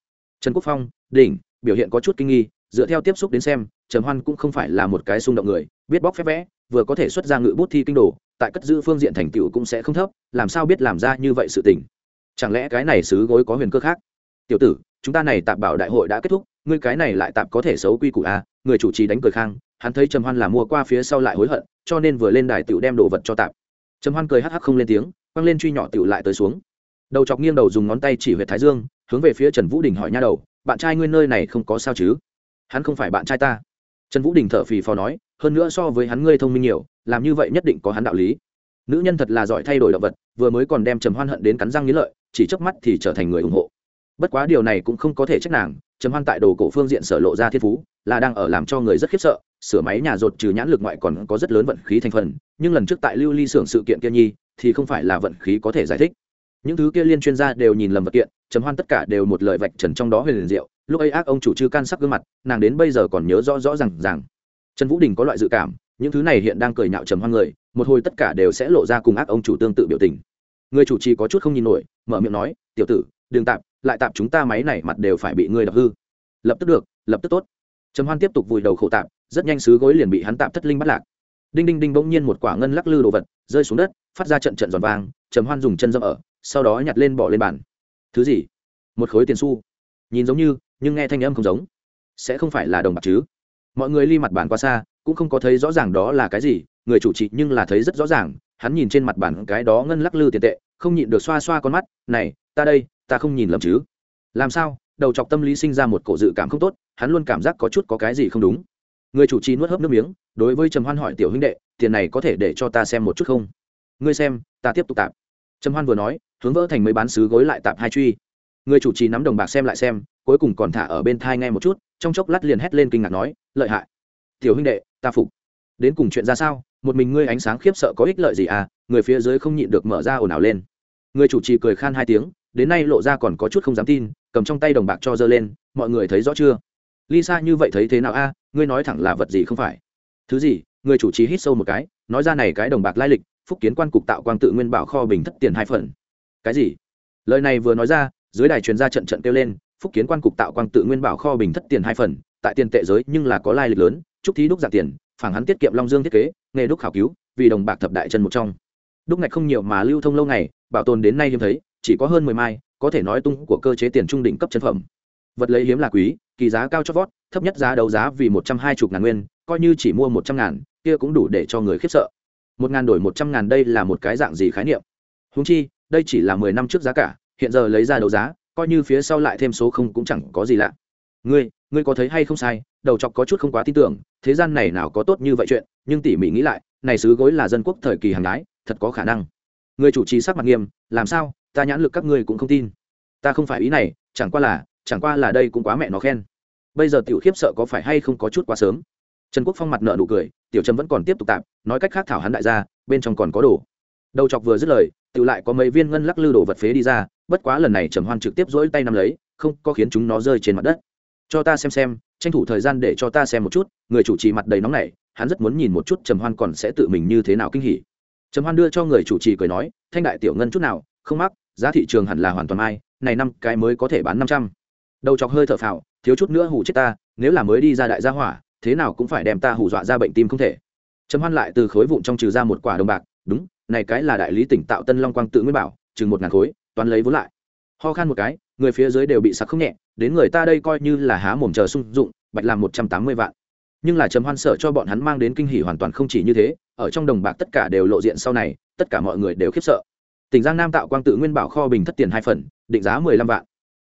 Trần quốc phong, đỉnh, biểu hiện có chút kinh nghi, dựa theo tiếp xúc đến xem, trầm hoan cũng không phải là một cái xung động người, biết bóc phép vẽ, vừa có thể xuất ra ngự bút thi kinh đồ tại cất giữ phương diện thành tựu cũng sẽ không thấp, làm sao biết làm ra như vậy sự tình? Chẳng lẽ cái này xứ gối có huyền cơ khác? Tiểu tử, chúng ta này tạp bảo đại hội đã kết thúc, ngươi cái này lại tạp có thể xấu quy củ a à? người chủ trì đánh cười khang, hắn thấy trầm hoan là mua qua phía sau lại hối hận, cho nên vừa lên đài tựu đem đồ vật cho tạp. Trầm hoan cười hắc hắc không lên tiếng, quăng lên truy nhỏ tựu lại tới xuống. Đầu chọc nghiêng đầu dùng ngón tay chỉ huyệt thái dương, hướng về phía trần vũ đình hỏi nha đầu, bạn trai ngươi nơi này không có sao chứ? Hắn không phải bạn trai ta. Trần vũ đình thở phì phò nói, hơn nữa so với hắn ngươi thông minh nhiều làm như vậy nhất định có hắn đạo lý. Nữ nhân thật là giỏi thay đổi động vật, vừa mới còn đem trầm hoan hận đến cắn răng nghĩ lợi, chỉ chớp mắt thì trở thành người ủng hộ. Bất quá điều này cũng không có thể trách nàng, trầm hoan tại đồ cổ phương diện sở lộ ra thiên phú, là đang ở làm cho người rất khiếp sợ, sửa máy nhà rột trừ nhãn lực ngoại còn có rất lớn vận khí thành phần, nhưng lần trước tại lưu ly xưởng sự kiện kia nhi, thì không phải là vận khí có thể giải thích. Những thứ kia liên chuyên gia đều nhìn lầm vật kiện, trầm hoan tất cả đều một lời vạch trần trong đó huyền liền diệu, lúc ấy ác ông chủ chư can sắc gương mặt, nàng đến bây giờ còn nhớ rõ rõ rằng rằng trần vũ đình có loại dự cảm những thứ này hiện đang cười nhạo trầm hoan người, một hồi tất cả đều sẽ lộ ra cùng ác ông chủ tương tự biểu tình. Người chủ trì có chút không nhìn nổi, mở miệng nói, tiểu tử, đừng tạm lại tạm chúng ta máy này mặt đều phải bị ngươi đập hư. Lập tức được, lập tức tốt. Trầm hoan tiếp tục vùi đầu khổ tạm rất nhanh xứ gối liền bị hắn tạm thất linh bắt lạc. Đinh đinh đinh bỗng nhiên một quả ngân lắc lư đồ vật rơi xuống đất, phát ra trận trận giòn vàng trầm hoan dùng chân dâm ở, sau đó nhặt lên bỏ lên bàn. Thứ gì? Một khối tiền xu. Nhìn giống như, nhưng nghe thanh âm không giống. Sẽ không phải là đồng bạc chứ? Mọi người ly mặt bàn qua xa cũng không có thấy rõ ràng đó là cái gì, người chủ trì nhưng là thấy rất rõ ràng, hắn nhìn trên mặt bản cái đó ngân lắc lư tiền tệ, không nhịn được xoa xoa con mắt, này, ta đây, ta không nhìn lầm chứ. Làm sao? Đầu chọc tâm lý sinh ra một cổ dự cảm không tốt, hắn luôn cảm giác có chút có cái gì không đúng. Người chủ trì nuốt hớp nước miếng, đối với trầm hoan hỏi, tiểu huynh đệ, tiền này có thể để cho ta xem một chút không? Ngươi xem, ta tiếp tục tạp. Trầm hoan vừa nói, hướng vỡ thành mấy bán sứ gối lại tạp hai truy. Người chủ trì nắm đồng bạc xem lại xem, cuối cùng còn thả ở bên thai nghe một chút, trong chốc lát liền hét lên kinh ngạc nói, lợi hại. Tiểu huynh đệ ta phục. Đến cùng chuyện ra sao? Một mình ngươi ánh sáng khiếp sợ có ích lợi gì à? Người phía dưới không nhịn được mở ra ồn ào lên. Người chủ trì cười khan hai tiếng, đến nay lộ ra còn có chút không dám tin, cầm trong tay đồng bạc cho dơ lên, mọi người thấy rõ chưa? Lisa như vậy thấy thế nào a? Ngươi nói thẳng là vật gì không phải? Thứ gì? Người chủ trì hít sâu một cái, nói ra này cái đồng bạc lai lịch, phúc kiến quan cục tạo quang tự nguyên bảo kho bình thất tiền hai phần. Cái gì? Lời này vừa nói ra, dưới đài truyền ra trận trận kêu lên, phúc kiến quan cục tạo quang tự nguyên bảo kho bình thất tiền hai phần, tại tiền tệ giới nhưng là có lai lịch lớn chúc thí đúc giả tiền phản hắn tiết kiệm long dương thiết kế, nghề đúc khảo cứu, vì đồng bạc thập đại chân một trong. Đúc ngạch không nhiều mà lưu thông lâu ngày, bảo tồn đến nay hiếm thấy, chỉ có hơn mười mai, có thể nói tung của cơ chế tiền trung đỉnh cấp chân phẩm. Vật lấy hiếm là quý, kỳ giá cao cho vót, thấp nhất giá đấu giá vì một trăm hai mươi ngàn nguyên, coi như chỉ mua một trăm ngàn, kia cũng đủ để cho người khiếp sợ. Một ngàn đổi một trăm ngàn đây là một cái dạng gì khái niệm? Húng chi, đây chỉ là mười năm trước giá cả, hiện giờ lấy ra đấu giá, coi như phía sau lại thêm số không cũng chẳng có gì lạ ngươi ngươi có thấy hay không sai, đầu chọc có chút không quá tin tưởng, thế gian này nào có tốt như vậy chuyện, nhưng tỉ mỉ nghĩ lại, này sứ gối là dân quốc thời kỳ hàng đái thật có khả năng. Người chủ trì sắc mặt nghiêm, làm sao, ta nhãn lực các ngươi cũng không tin. Ta không phải ý này, chẳng qua là, chẳng qua là đây cũng quá mẹ nó khen. Bây giờ tiểu khiếp sợ có phải hay không có chút quá sớm? Trần quốc phong mặt nợ nụ cười, tiểu trâm vẫn còn tiếp tục tạm nói cách khác thảo hắn đại gia, bên trong còn có đồ. Đầu chọc vừa dứt lời, tiểu lại có mấy viên ngân lắc lư đồ vật phế đi ra, bất quá lần này trầm hoan trực tiếp dỗi tay nắm lấy, không có khiến chúng nó rơi trên mặt đất cho ta xem xem, tranh thủ thời gian để cho ta xem một chút, người chủ trì mặt đầy nóng nảy, hắn rất muốn nhìn một chút trầm hoan còn sẽ tự mình như thế nào kinh hỉ. Trầm hoan đưa cho người chủ trì cười nói, thanh đại tiểu ngân chút nào, không mắc, giá thị trường hẳn là hoàn toàn mai này năm cái mới có thể bán năm trăm. Đầu chọc hơi thở phào, thiếu chút nữa hù chết ta, nếu là mới đi ra đại gia hỏa, thế nào cũng phải đem ta hù dọa ra bệnh tim không thể. Trầm hoan lại từ khối vụn trong trừ ra một quả đồng bạc, đúng, này cái là đại lý tỉnh tạo tân long quang tự nguyên bảo, chừng một ngàn khối toán lấy vốn lại. Ho khan một cái người phía dưới đều bị sặc không nhẹ, đến người ta đây coi như là há mồm chờ sung dụng, bạch làm một trăm tám mươi vạn. Nhưng là trầm hoan sợ cho bọn hắn mang đến kinh hỉ hoàn toàn không chỉ như thế, ở trong đồng bạc tất cả đều lộ diện sau này, tất cả mọi người đều khiếp sợ. Tỉnh giang nam tạo quang tự nguyên bảo kho bình thất tiền hai phần, định giá mười lăm vạn.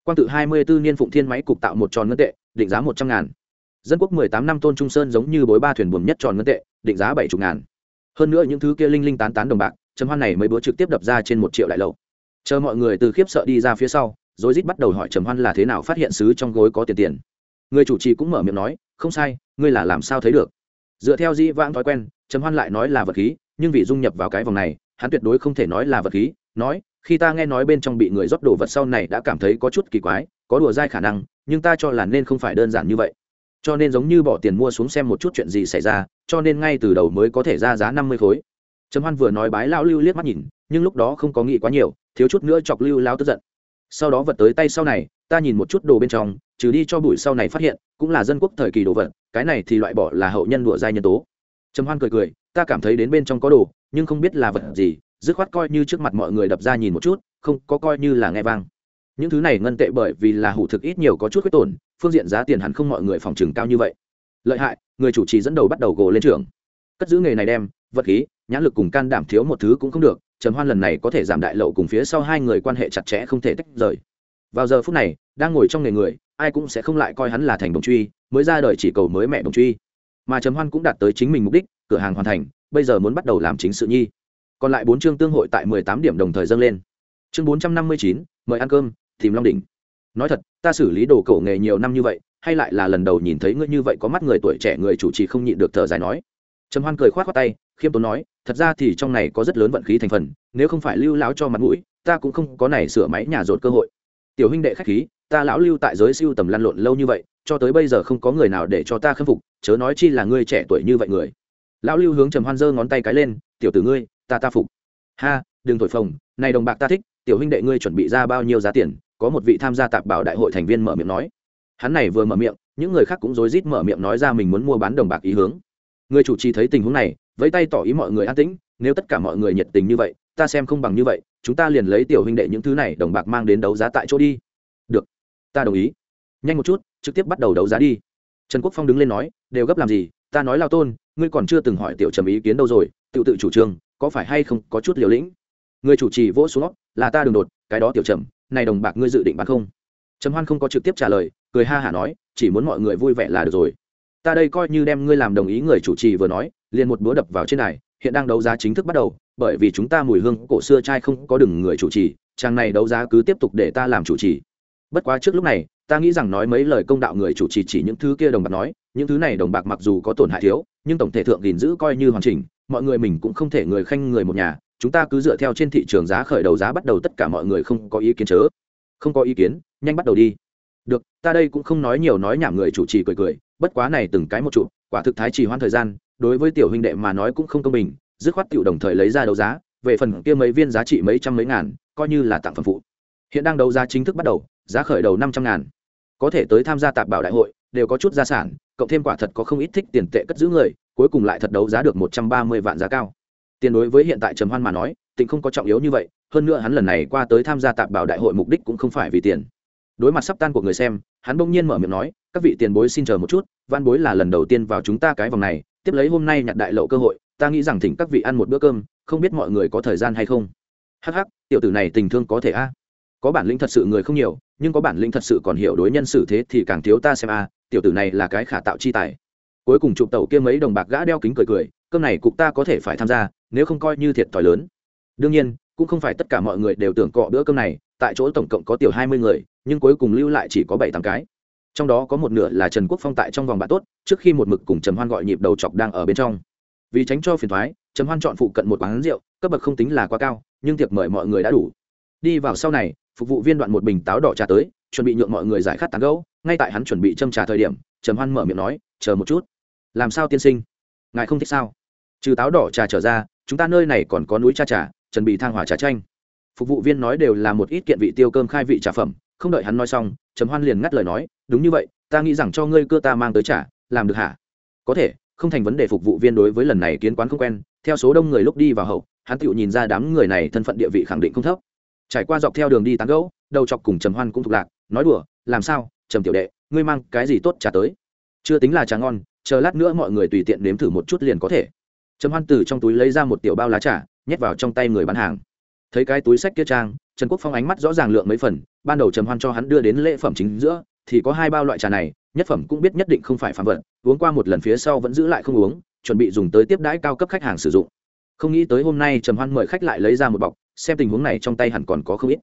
Quang tự hai mươi bốn niên phụng thiên máy cục tạo một tròn ngân tệ, định giá một trăm ngàn. Dân quốc mười tám năm tôn trung sơn giống như bối ba thuyền buồm nhất tròn ngân tệ, định giá bảy chục ngàn. Hơn nữa những thứ kia linh linh tán tán đồng bạc, trầm hoan này mấy bữa trực tiếp đập ra trên một triệu đại lầu. Chờ mọi người từ khiếp sợ đi ra phía sau rồi rít bắt đầu hỏi trầm hoan là thế nào phát hiện sứ trong gối có tiền tiền. Người chủ trì cũng mở miệng nói, không sai, ngươi là làm sao thấy được? Dựa theo dĩ vãng thói quen, trầm hoan lại nói là vật khí, nhưng vì dung nhập vào cái vòng này, hắn tuyệt đối không thể nói là vật khí, nói, khi ta nghe nói bên trong bị người rót đồ vật sau này đã cảm thấy có chút kỳ quái, có đùa dai khả năng, nhưng ta cho là nên không phải đơn giản như vậy. Cho nên giống như bỏ tiền mua xuống xem một chút chuyện gì xảy ra, cho nên ngay từ đầu mới có thể ra giá năm mươi khối. Trầm hoan vừa nói bái lão lưu liếc mắt nhìn, nhưng lúc đó không có nghĩ quá nhiều, thiếu chút nữa chọc lưu lao tức giận sau đó vật tới tay sau này, ta nhìn một chút đồ bên trong, trừ đi cho bụi sau này phát hiện, cũng là dân quốc thời kỳ đồ vật, cái này thì loại bỏ là hậu nhân đùa dai nhân tố. Trầm hoan cười cười, ta cảm thấy đến bên trong có đồ, nhưng không biết là vật gì, dứt khoát coi như trước mặt mọi người đập ra nhìn một chút, không, có coi như là nghe vang. Những thứ này ngân tệ bởi vì là hủ thực ít nhiều có chút khuyết tổn, phương diện giá tiền hẳn không mọi người phòng trừng cao như vậy. Lợi hại, người chủ trì dẫn đầu bắt đầu gồ lên trường cất giữ nghề này đem, vật khí, nhãn lực cùng can đảm thiếu một thứ cũng không được trầm hoan lần này có thể giảm đại lậu cùng phía sau hai người quan hệ chặt chẽ không thể tách rời. Vào giờ phút này, đang ngồi trong nghề người, ai cũng sẽ không lại coi hắn là thành đồng truy, mới ra đời chỉ cầu mới mẹ đồng truy. Mà trầm hoan cũng đạt tới chính mình mục đích, cửa hàng hoàn thành, bây giờ muốn bắt đầu làm chính sự nhi. Còn lại bốn chương tương hội tại mười tám điểm đồng thời dâng lên. Chương bốn trăm năm mươi chín, mời ăn cơm, tìm long đỉnh. Nói thật, ta xử lý đồ cổ nghề nhiều năm như vậy, hay lại là lần đầu nhìn thấy ngươi như vậy có mắt người tuổi trẻ người chủ trì không nhịn được thở dài nói. Trầm hoan cười khoát khoát tay, khiêm tốn nói thật ra thì trong này có rất lớn vận khí thành phần, nếu không phải lưu lão cho mặt mũi, ta cũng không có này sửa máy nhà rột cơ hội. Tiểu huynh đệ khách khí, ta lão lưu tại giới siêu tầm lăn lộn lâu như vậy, cho tới bây giờ không có người nào để cho ta khâm phục, chớ nói chi là ngươi trẻ tuổi như vậy người. Lão lưu hướng trầm hoan giơ ngón tay cái lên, tiểu tử ngươi, ta ta phục. Ha, đừng thổi phồng, này đồng bạc ta thích, tiểu huynh đệ ngươi chuẩn bị ra bao nhiêu giá tiền, có một vị tham gia tạp bảo đại hội thành viên mở miệng nói. Hắn này vừa mở miệng, những người khác cũng rối rít mở miệng nói ra mình muốn mua bán đồng bạc ý hướng. Người chủ trì thấy tình huống này với tay tỏ ý mọi người an tĩnh, nếu tất cả mọi người nhiệt tình như vậy, ta xem không bằng như vậy, chúng ta liền lấy tiểu huynh đệ những thứ này đồng bạc mang đến đấu giá tại chỗ đi. Được, ta đồng ý. Nhanh một chút, trực tiếp bắt đầu đấu giá đi. Trần quốc phong đứng lên nói, đều gấp làm gì, ta nói lao tôn, ngươi còn chưa từng hỏi tiểu trầm ý kiến đâu rồi tự tự chủ trương, có phải hay không có chút liều lĩnh? Người chủ trì vỗ xuống là ta đường đột, cái đó tiểu trầm, này đồng bạc ngươi dự định bán không? Trầm hoan không có trực tiếp trả lời, cười ha hả nói, chỉ muốn mọi người vui vẻ là được rồi ta đây coi như đem ngươi làm đồng ý người chủ trì vừa nói, liền một búa đập vào trên này, hiện đang đấu giá chính thức bắt đầu, bởi vì chúng ta mùi hương cổ xưa trai không có đừng người chủ trì trang này đấu giá cứ tiếp tục để ta làm chủ trì. Bất quá trước lúc này, ta nghĩ rằng nói mấy lời công đạo người chủ trì chỉ những thứ kia đồng bạc nói, những thứ này đồng bạc mặc dù có tổn hại thiếu, nhưng tổng thể thượng gìn giữ coi như hoàn chỉnh, mọi người mình cũng không thể người khanh người một nhà, chúng ta cứ dựa theo trên thị trường giá khởi đầu giá bắt đầu tất cả mọi người không có ý kiến chớ. Không có ý kiến, nhanh bắt đầu đi được, ta đây cũng không nói nhiều nói nhảm người chủ trì cười cười, bất quá này từng cái một chủ quả thực thái trì hoãn thời gian, đối với tiểu huynh đệ mà nói cũng không công bình, dứt khoát tiểu đồng thời lấy ra đấu giá, về phần kia mấy viên giá trị mấy trăm mấy ngàn, coi như là tặng phẩm phụ. Hiện đang đấu giá chính thức bắt đầu, giá khởi đầu năm trăm ngàn. Có thể tới tham gia tạp bảo đại hội, đều có chút gia sản, cộng thêm quả thật có không ít thích tiền tệ cất giữ người, cuối cùng lại thật đấu giá được một trăm ba mươi vạn giá cao. Tiền đối với hiện tại trầm hoan mà nói, tình không có trọng yếu như vậy, hơn nữa hắn lần này qua tới tham gia tạp bảo đại hội mục đích cũng không phải vì tiền đối mặt sắp tan của người xem, hắn bỗng nhiên mở miệng nói, các vị tiền bối xin chờ một chút văn bối là lần đầu tiên vào chúng ta cái vòng này, tiếp lấy hôm nay nhặt đại lộ cơ hội, ta nghĩ rằng thỉnh các vị ăn một bữa cơm, không biết mọi người có thời gian hay không? Hắc hắc, tiểu tử này tình thương có thể a. À? Có bản lĩnh thật sự người không nhiều, nhưng có bản lĩnh thật sự còn hiểu đối nhân xử thế thì càng thiếu ta xem a à? tiểu tử này là cái khả tạo chi tài. Cuối cùng chụp tàu kia mấy đồng bạc gã đeo kính cười cười, cơm này cục ta có thể phải tham gia, nếu không coi như thiệt thòi lớn. Đương nhiên, cũng không phải tất cả mọi người đều tưởng cọ bữa cơm này, tại chỗ tổng cộng có tiểu hai mươi người nhưng cuối cùng lưu lại chỉ có bảy tám cái. Trong đó có một nửa là trần quốc phong tại trong vòng bạn tốt, trước khi một mực cùng trầm hoan gọi nhịp đầu chọc đang ở bên trong. Vì tránh cho phiền thoái trầm hoan chọn phụ cận một quán rượu, cấp bậc không tính là quá cao, nhưng tiệc mời mọi người đã đủ. Đi vào sau này, phục vụ viên đoạn một bình táo đỏ trà tới, chuẩn bị nhượng mọi người giải khát tán gẫu, ngay tại hắn chuẩn bị châm trà thời điểm, trầm hoan mở miệng nói, chờ một chút. Làm sao tiên sinh? Ngài không thích sao? Trừ táo đỏ trà trở ra, chúng ta nơi này còn có núi cha trà, chuẩn bị thang hỏa trà chanh. Phục vụ viên nói đều là một ít kiện vị tiêu cơm khai vị trà phẩm không đợi hắn nói xong trầm hoan liền ngắt lời nói đúng như vậy ta nghĩ rằng cho ngươi cơ ta mang tới trả, làm được hả? Có thể không thành vấn đề phục vụ viên đối với lần này kiến quán không quen theo số đông người lúc đi vào hậu hắn tựu nhìn ra đám người này thân phận địa vị khẳng định không thấp. Trải qua dọc theo đường đi tán gẫu đầu chọc cùng trầm hoan cũng thuộc lạc nói đùa làm sao trầm tiểu đệ ngươi mang cái gì tốt trả tới? Chưa tính là trà ngon chờ lát nữa mọi người tùy tiện nếm thử một chút liền có thể. Trầm hoan từ trong túi lấy ra một tiểu bao lá trà nhét vào trong tay người bán hàng. Thấy cái túi sách kia trang trần quốc phong ánh mắt rõ ràng lượng mấy phần ban đầu trầm hoan cho hắn đưa đến lễ phẩm chính giữa, thì có hai bao loại trà này, nhất phẩm cũng biết nhất định không phải phạm vật, uống qua một lần phía sau vẫn giữ lại không uống, chuẩn bị dùng tới tiếp đãi cao cấp khách hàng sử dụng. Không nghĩ tới hôm nay trầm hoan mời khách lại lấy ra một bọc, xem tình huống này trong tay hẳn còn có không ít.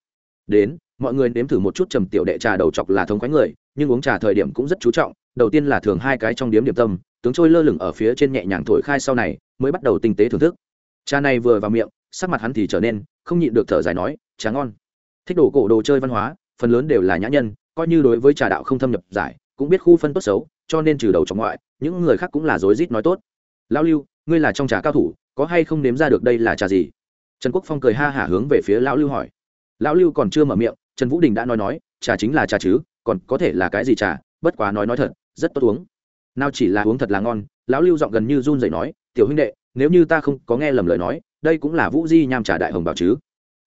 Đến, mọi người nếm thử một chút trầm tiểu đệ trà đầu chọc là thống khoái người, nhưng uống trà thời điểm cũng rất chú trọng, đầu tiên là thường hai cái trong điếm điểm tâm, tướng trôi lơ lửng ở phía trên nhẹ nhàng thổi khai sau này, mới bắt đầu tinh tế thưởng thức. Trà này vừa vào miệng, sắc mặt hắn thì trở nên không nhịn được thở dài nói, trà ngon thích đồ cổ đồ chơi văn hóa, phần lớn đều là nhã nhân, coi như đối với trà đạo không thâm nhập giải, cũng biết khu phân tốt xấu, cho nên trừ đầu trong ngoại, những người khác cũng là rối rít nói tốt. Lão lưu, ngươi là trong trà cao thủ, có hay không nếm ra được đây là trà gì? Trần quốc phong cười ha hả hướng về phía lão lưu hỏi. Lão lưu còn chưa mở miệng, trần vũ đình đã nói nói, trà chính là trà chứ, còn có thể là cái gì trà, bất quá nói nói thật, rất tốt uống. Nào chỉ là uống thật là ngon, lão lưu giọng gần như run rẩy nói, tiểu huynh đệ, nếu như ta không có nghe lầm lời nói, đây cũng là vũ di nham trà đại hồng bảo chứ.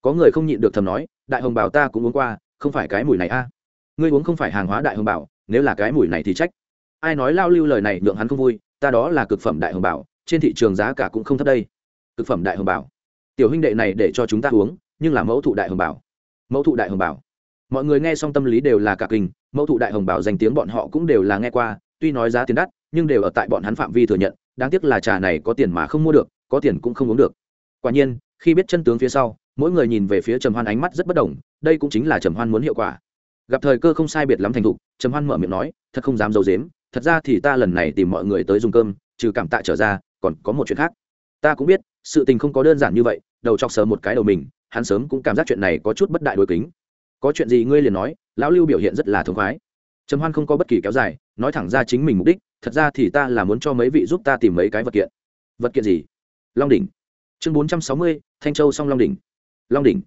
Có người không nhịn được thầm nói đại hồng bảo ta cũng uống qua, không phải cái mùi này a. À. ngươi uống không phải hàng hóa đại hồng bảo, nếu là cái mùi này thì trách. Ai nói lao lưu lời này nhượng hắn không vui, ta đó là cực phẩm đại hồng bảo, trên thị trường giá cả cũng không thấp đây. Cực phẩm đại hồng bảo. Tiểu huynh đệ này để cho chúng ta uống, nhưng là mẫu thụ đại hồng bảo. Mẫu thụ đại hồng bảo. Mọi người nghe xong tâm lý đều là cả kinh, mẫu thụ đại hồng bảo danh tiếng bọn họ cũng đều là nghe qua, tuy nói giá tiền đắt, nhưng đều ở tại bọn hắn phạm vi thừa nhận, đáng tiếc là trà này có tiền mà không mua được, có tiền cũng không uống được. Quả nhiên, khi biết chân tướng phía sau mỗi người nhìn về phía trầm hoan ánh mắt rất bất đồng, đây cũng chính là trầm hoan muốn hiệu quả. Gặp thời cơ không sai biệt lắm thành thục, trầm hoan mở miệng nói, thật không dám d i ấ u dếm thật ra thì ta lần này tìm mọi người tới dùng cơm, trừ cảm tạ trở ra, còn có một chuyện khác. Ta cũng biết, sự tình không có đơn giản như vậy, đầu chọc sờ một cái đầu mình, hắn sớm cũng cảm giác chuyện này có chút bất đại đôi kính. Có chuyện gì ngươi liền nói, lão lưu biểu hiện rất là thống khoái. Trầm hoan không có bất kỳ kéo dài, nói thẳng ra chính mình mục đích, thật ra thì ta là muốn cho mấy vị giúp ta tìm mấy cái vật kiện. Vật kiện gì? Long đỉnh. Chương bốn trăm sáu mươi, thanh châu song long đỉnh long đỉnh.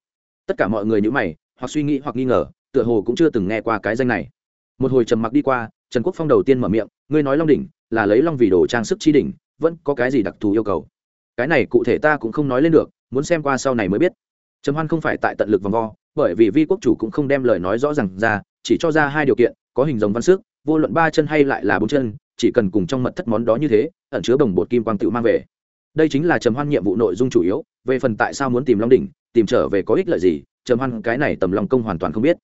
Tất cả mọi người nhữ mày, hoặc suy nghĩ hoặc nghi ngờ, tựa hồ cũng chưa từng nghe qua cái danh này. Một hồi trầm mặc đi qua, trần quốc phong đầu tiên mở miệng, ngươi nói long đỉnh, là lấy long vì đồ trang sức chi đỉnh, vẫn có cái gì đặc thù yêu cầu? Cái này cụ thể ta cũng không nói lên được, muốn xem qua sau này mới biết. Trầm hoan không phải tại tận lực vòng vo, bởi vì vi quốc chủ cũng không đem lời nói rõ r à n g ra, chỉ cho ra hai điều kiện, có hình dòng văn sức vô luận ba chân hay lại là bốn chân, chỉ cần cùng trong mật thất món đó như thế, ẩn chứa bồng bột kim quang tự mang về. Đây chính là trầm hoan nhiệm vụ nội dung chủ yếu, về phần tại sao muốn tìm long đỉnh tìm trở về có ích lợi gì, trầm hoan cái này tầm long công hoàn toàn không biết.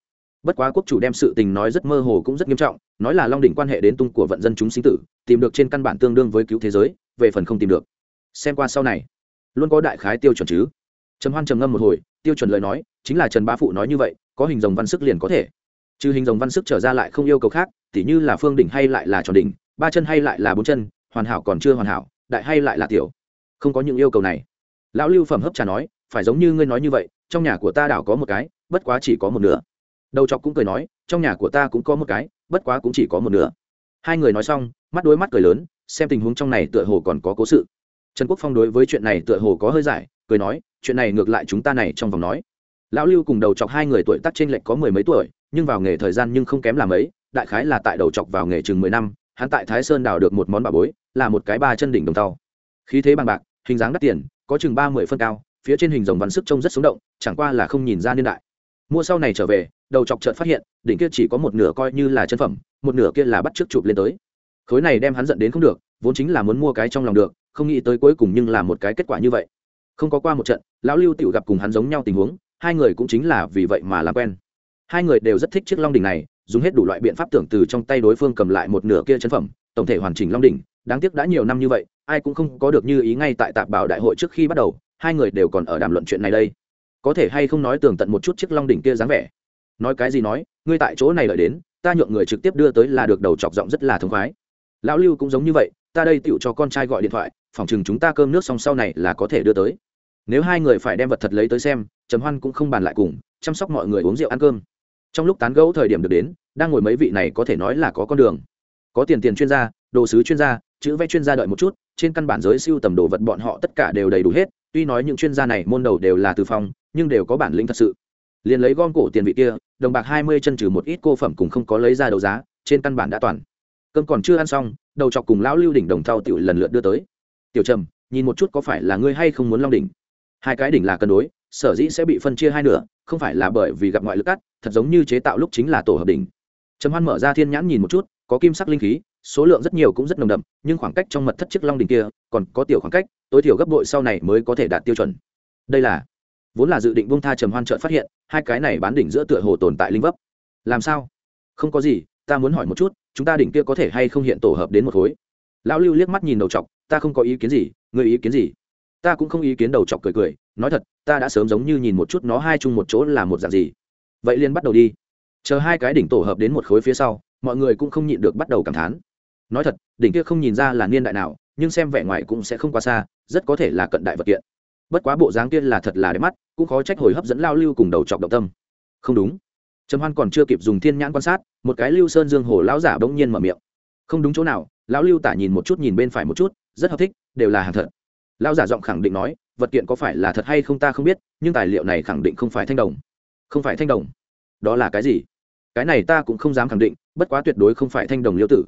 Bất quá quốc chủ đem sự tình nói rất mơ hồ cũng rất nghiêm trọng, nói là long đỉnh quan hệ đến tung của vận dân chúng sinh tử, tìm được trên căn bản tương đương với cứu thế giới, về phần không tìm được. Xem qua sau này, luôn có đại khái tiêu chuẩn chứ. Trầm hoan trầm ngâm một hồi, tiêu chuẩn lời nói, chính là trần bá phụ nói như vậy, có hình dòng văn sức liền có thể. Trừ hình dòng văn sức trở ra lại không yêu cầu khác, tỉ như là phương đỉnh hay lại là tròn đỉnh, ba chân hay lại là bốn chân, hoàn hảo còn chưa hoàn hảo, đại hay lại là tiểu. Không có những yêu cầu này. Lão lưu phẩm hấp trà nói phải giống như ngươi nói như vậy, trong nhà của ta đảo có một cái, bất quá chỉ có một nửa. Đầu chọc cũng cười nói, trong nhà của ta cũng có một cái, bất quá cũng chỉ có một nửa. Hai người nói xong, mắt đôi mắt cười lớn, xem tình huống trong này tựa hồ còn có cố sự. Trần quốc phong đối với chuyện này tựa hồ có hơi giải, cười nói, chuyện này ngược lại chúng ta này trong vòng nói. Lão lưu cùng đầu chọc hai người tuổi tác t r ê n lệch có mười mấy tuổi, nhưng vào nghề thời gian nhưng không kém làm ấy đại khái là tại đầu chọc vào nghề chừng mười năm, hắn tại thái sơn đào được một món bà bối, là một cái ba chân đỉnh đồng tàu khí thế bằng bạc, hình dáng đắt tiền, có chừng ba mươi phân cao phía trên hình rồng văn sức trông rất sống động, chẳng qua là không nhìn ra niên đại. Mua sau này trở về, đầu chọc trợt phát hiện, đỉnh kia chỉ có một nửa coi như là chân phẩm, một nửa kia là bắt trước chụp lên tới. Khối này đem hắn dẫn đến không được, vốn chính là muốn mua cái trong lòng được, không nghĩ tới cuối cùng nhưng là một cái kết quả như vậy. Không có qua một trận, lão lưu tự gặp cùng hắn giống nhau tình huống, hai người cũng chính là vì vậy mà làm quen. Hai người đều rất thích chiếc long đỉnh này, dùng hết đủ loại biện pháp tưởng từ trong tay đối phương cầm lại một nửa kia chân phẩm, tổng thể hoàn chỉnh long đỉnh, đáng tiếc đã nhiều năm như vậy, ai cũng không có được như ý ngay tại tạp bảo đại hội trước khi bắt đầu hai người đều còn ở đàm luận chuyện này đây. Có thể hay không nói tường tận một chút chiếc long đỉnh kia dáng vẻ? Nói cái gì nói, ngươi tại chỗ này đợi đến, ta nhượng người trực tiếp đưa tới là được đầu chọc giọng rất là thống khoái. Lão lưu cũng giống như vậy, ta đây tựu cho con trai gọi điện thoại, phòng chừng chúng ta cơm nước xong sau này là có thể đưa tới. Nếu hai người phải đem vật thật lấy tới xem, trầm hoan cũng không bàn lại cùng, chăm sóc mọi người uống rượu ăn cơm. Trong lúc tán gẫu thời điểm được đến, đang ngồi mấy vị này có thể nói là có con đường. Có tiền tiền chuyên gia, đồ sứ chuyên gia, chữ vẽ chuyên gia đợi một chút, trên căn bản giới siêu tầm đồ vật bọn họ tất cả đều đầy đủ hết tuy nói những chuyên gia này môn đầu đều là từ phòng nhưng đều có bản lĩnh thật sự. Liền lấy gom cổ tiền vị kia, đồng bạc hai mươi chân trừ một ít cô phẩm cùng không có lấy ra đấu giá, trên căn bản đã toàn. Cơm còn chưa ăn xong, đầu chọc cùng lão lưu đỉnh đồng thau tiểu lần lượt đưa tới. Tiểu trầm, nhìn một chút có phải là ngươi hay không muốn long đỉnh? Hai cái đỉnh là cân đối, sở dĩ sẽ bị phân chia hai nửa, không phải là bởi vì gặp ngoại lực cắt, thật giống như chế tạo lúc chính là tổ hợp đỉnh. Trầm hoan mở ra thiên nhãn nhìn một chút, có kim sắc linh khí số lượng rất nhiều cũng rất nồng đậm, nhưng khoảng cách trong mật thất chiếc long đỉnh kia còn có tiểu khoảng cách, tối thiểu gấp bội sau này mới có thể đạt tiêu chuẩn. Đây là, vốn là dự định bông tha trầm hoan trợn phát hiện, hai cái này bán đỉnh giữa tựa hồ tồn tại linh vấp. Làm sao? Không có gì, ta muốn hỏi một chút, chúng ta đỉnh kia có thể hay không hiện tổ hợp đến một khối? Lão lưu liếc mắt nhìn đầu chọc, ta không có ý kiến gì người ý kiến gì? Ta cũng không ý kiến đầu chọc cười cười, nói thật, ta đã sớm giống như nhìn một chút nó hai chung một chỗ là một dạng gì. Vậy liền bắt đầu đi. Chờ hai cái đỉnh tổ hợp đến một khối phía sau, mọi người cũng không nhịn được bắt đầu cảm thán nói thật, đỉnh kia không nhìn ra là niên đại nào, nhưng xem vẻ ngoài cũng sẽ không quá xa, rất có thể là cận đại vật kiện. Bất quá bộ dáng kia là thật là đẹp mắt, cũng khó trách hồi hấp dẫn lao lưu cùng đầu chọc động tâm. Không đúng. Trầm hoan còn chưa kịp dùng thiên nhãn quan sát, một cái lưu sơn dương hồ lão giả bỗng nhiên mở miệng. Không đúng chỗ nào, lão lưu tả nhìn một chút nhìn bên phải một chút, rất hợp thích, đều là hàng thật. Lão giả giọng khẳng định nói, vật kiện có phải là thật hay không ta không biết, nhưng tài liệu này khẳng định không phải thanh đồng. Không phải thanh đồng. Đó là cái gì? Cái này ta cũng không dám khẳng định, bất quá tuyệt đối không phải thanh đồng liêu tử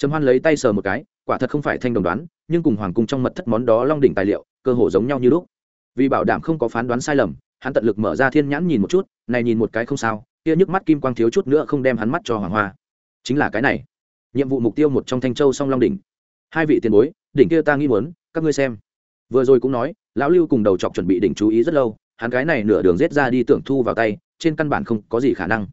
trầm hoan lấy tay sờ một cái, quả thật không phải thanh đồng đoán, nhưng cùng hoàng cung trong mật thất món đó long đỉnh tài liệu, cơ hồ giống nhau như lúc. Vì bảo đảm không có phán đoán sai lầm, hắn tận lực mở ra thiên nhãn nhìn một chút, này nhìn một cái không sao, kia nhức mắt kim quang thiếu chút nữa không đem hắn mắt cho hoàng hoa. Chính là cái này. Nhiệm vụ mục tiêu một trong thanh châu song long đỉnh. Hai vị tiền bối, đỉnh kia ta nghĩ muốn, các ngươi xem. Vừa rồi cũng nói, lão lưu cùng đầu chọc chuẩn bị đỉnh chú ý rất lâu, hắn cái này nửa đường rết ra đi tưởng thu vào tay, trên căn bản không có gì khả năng.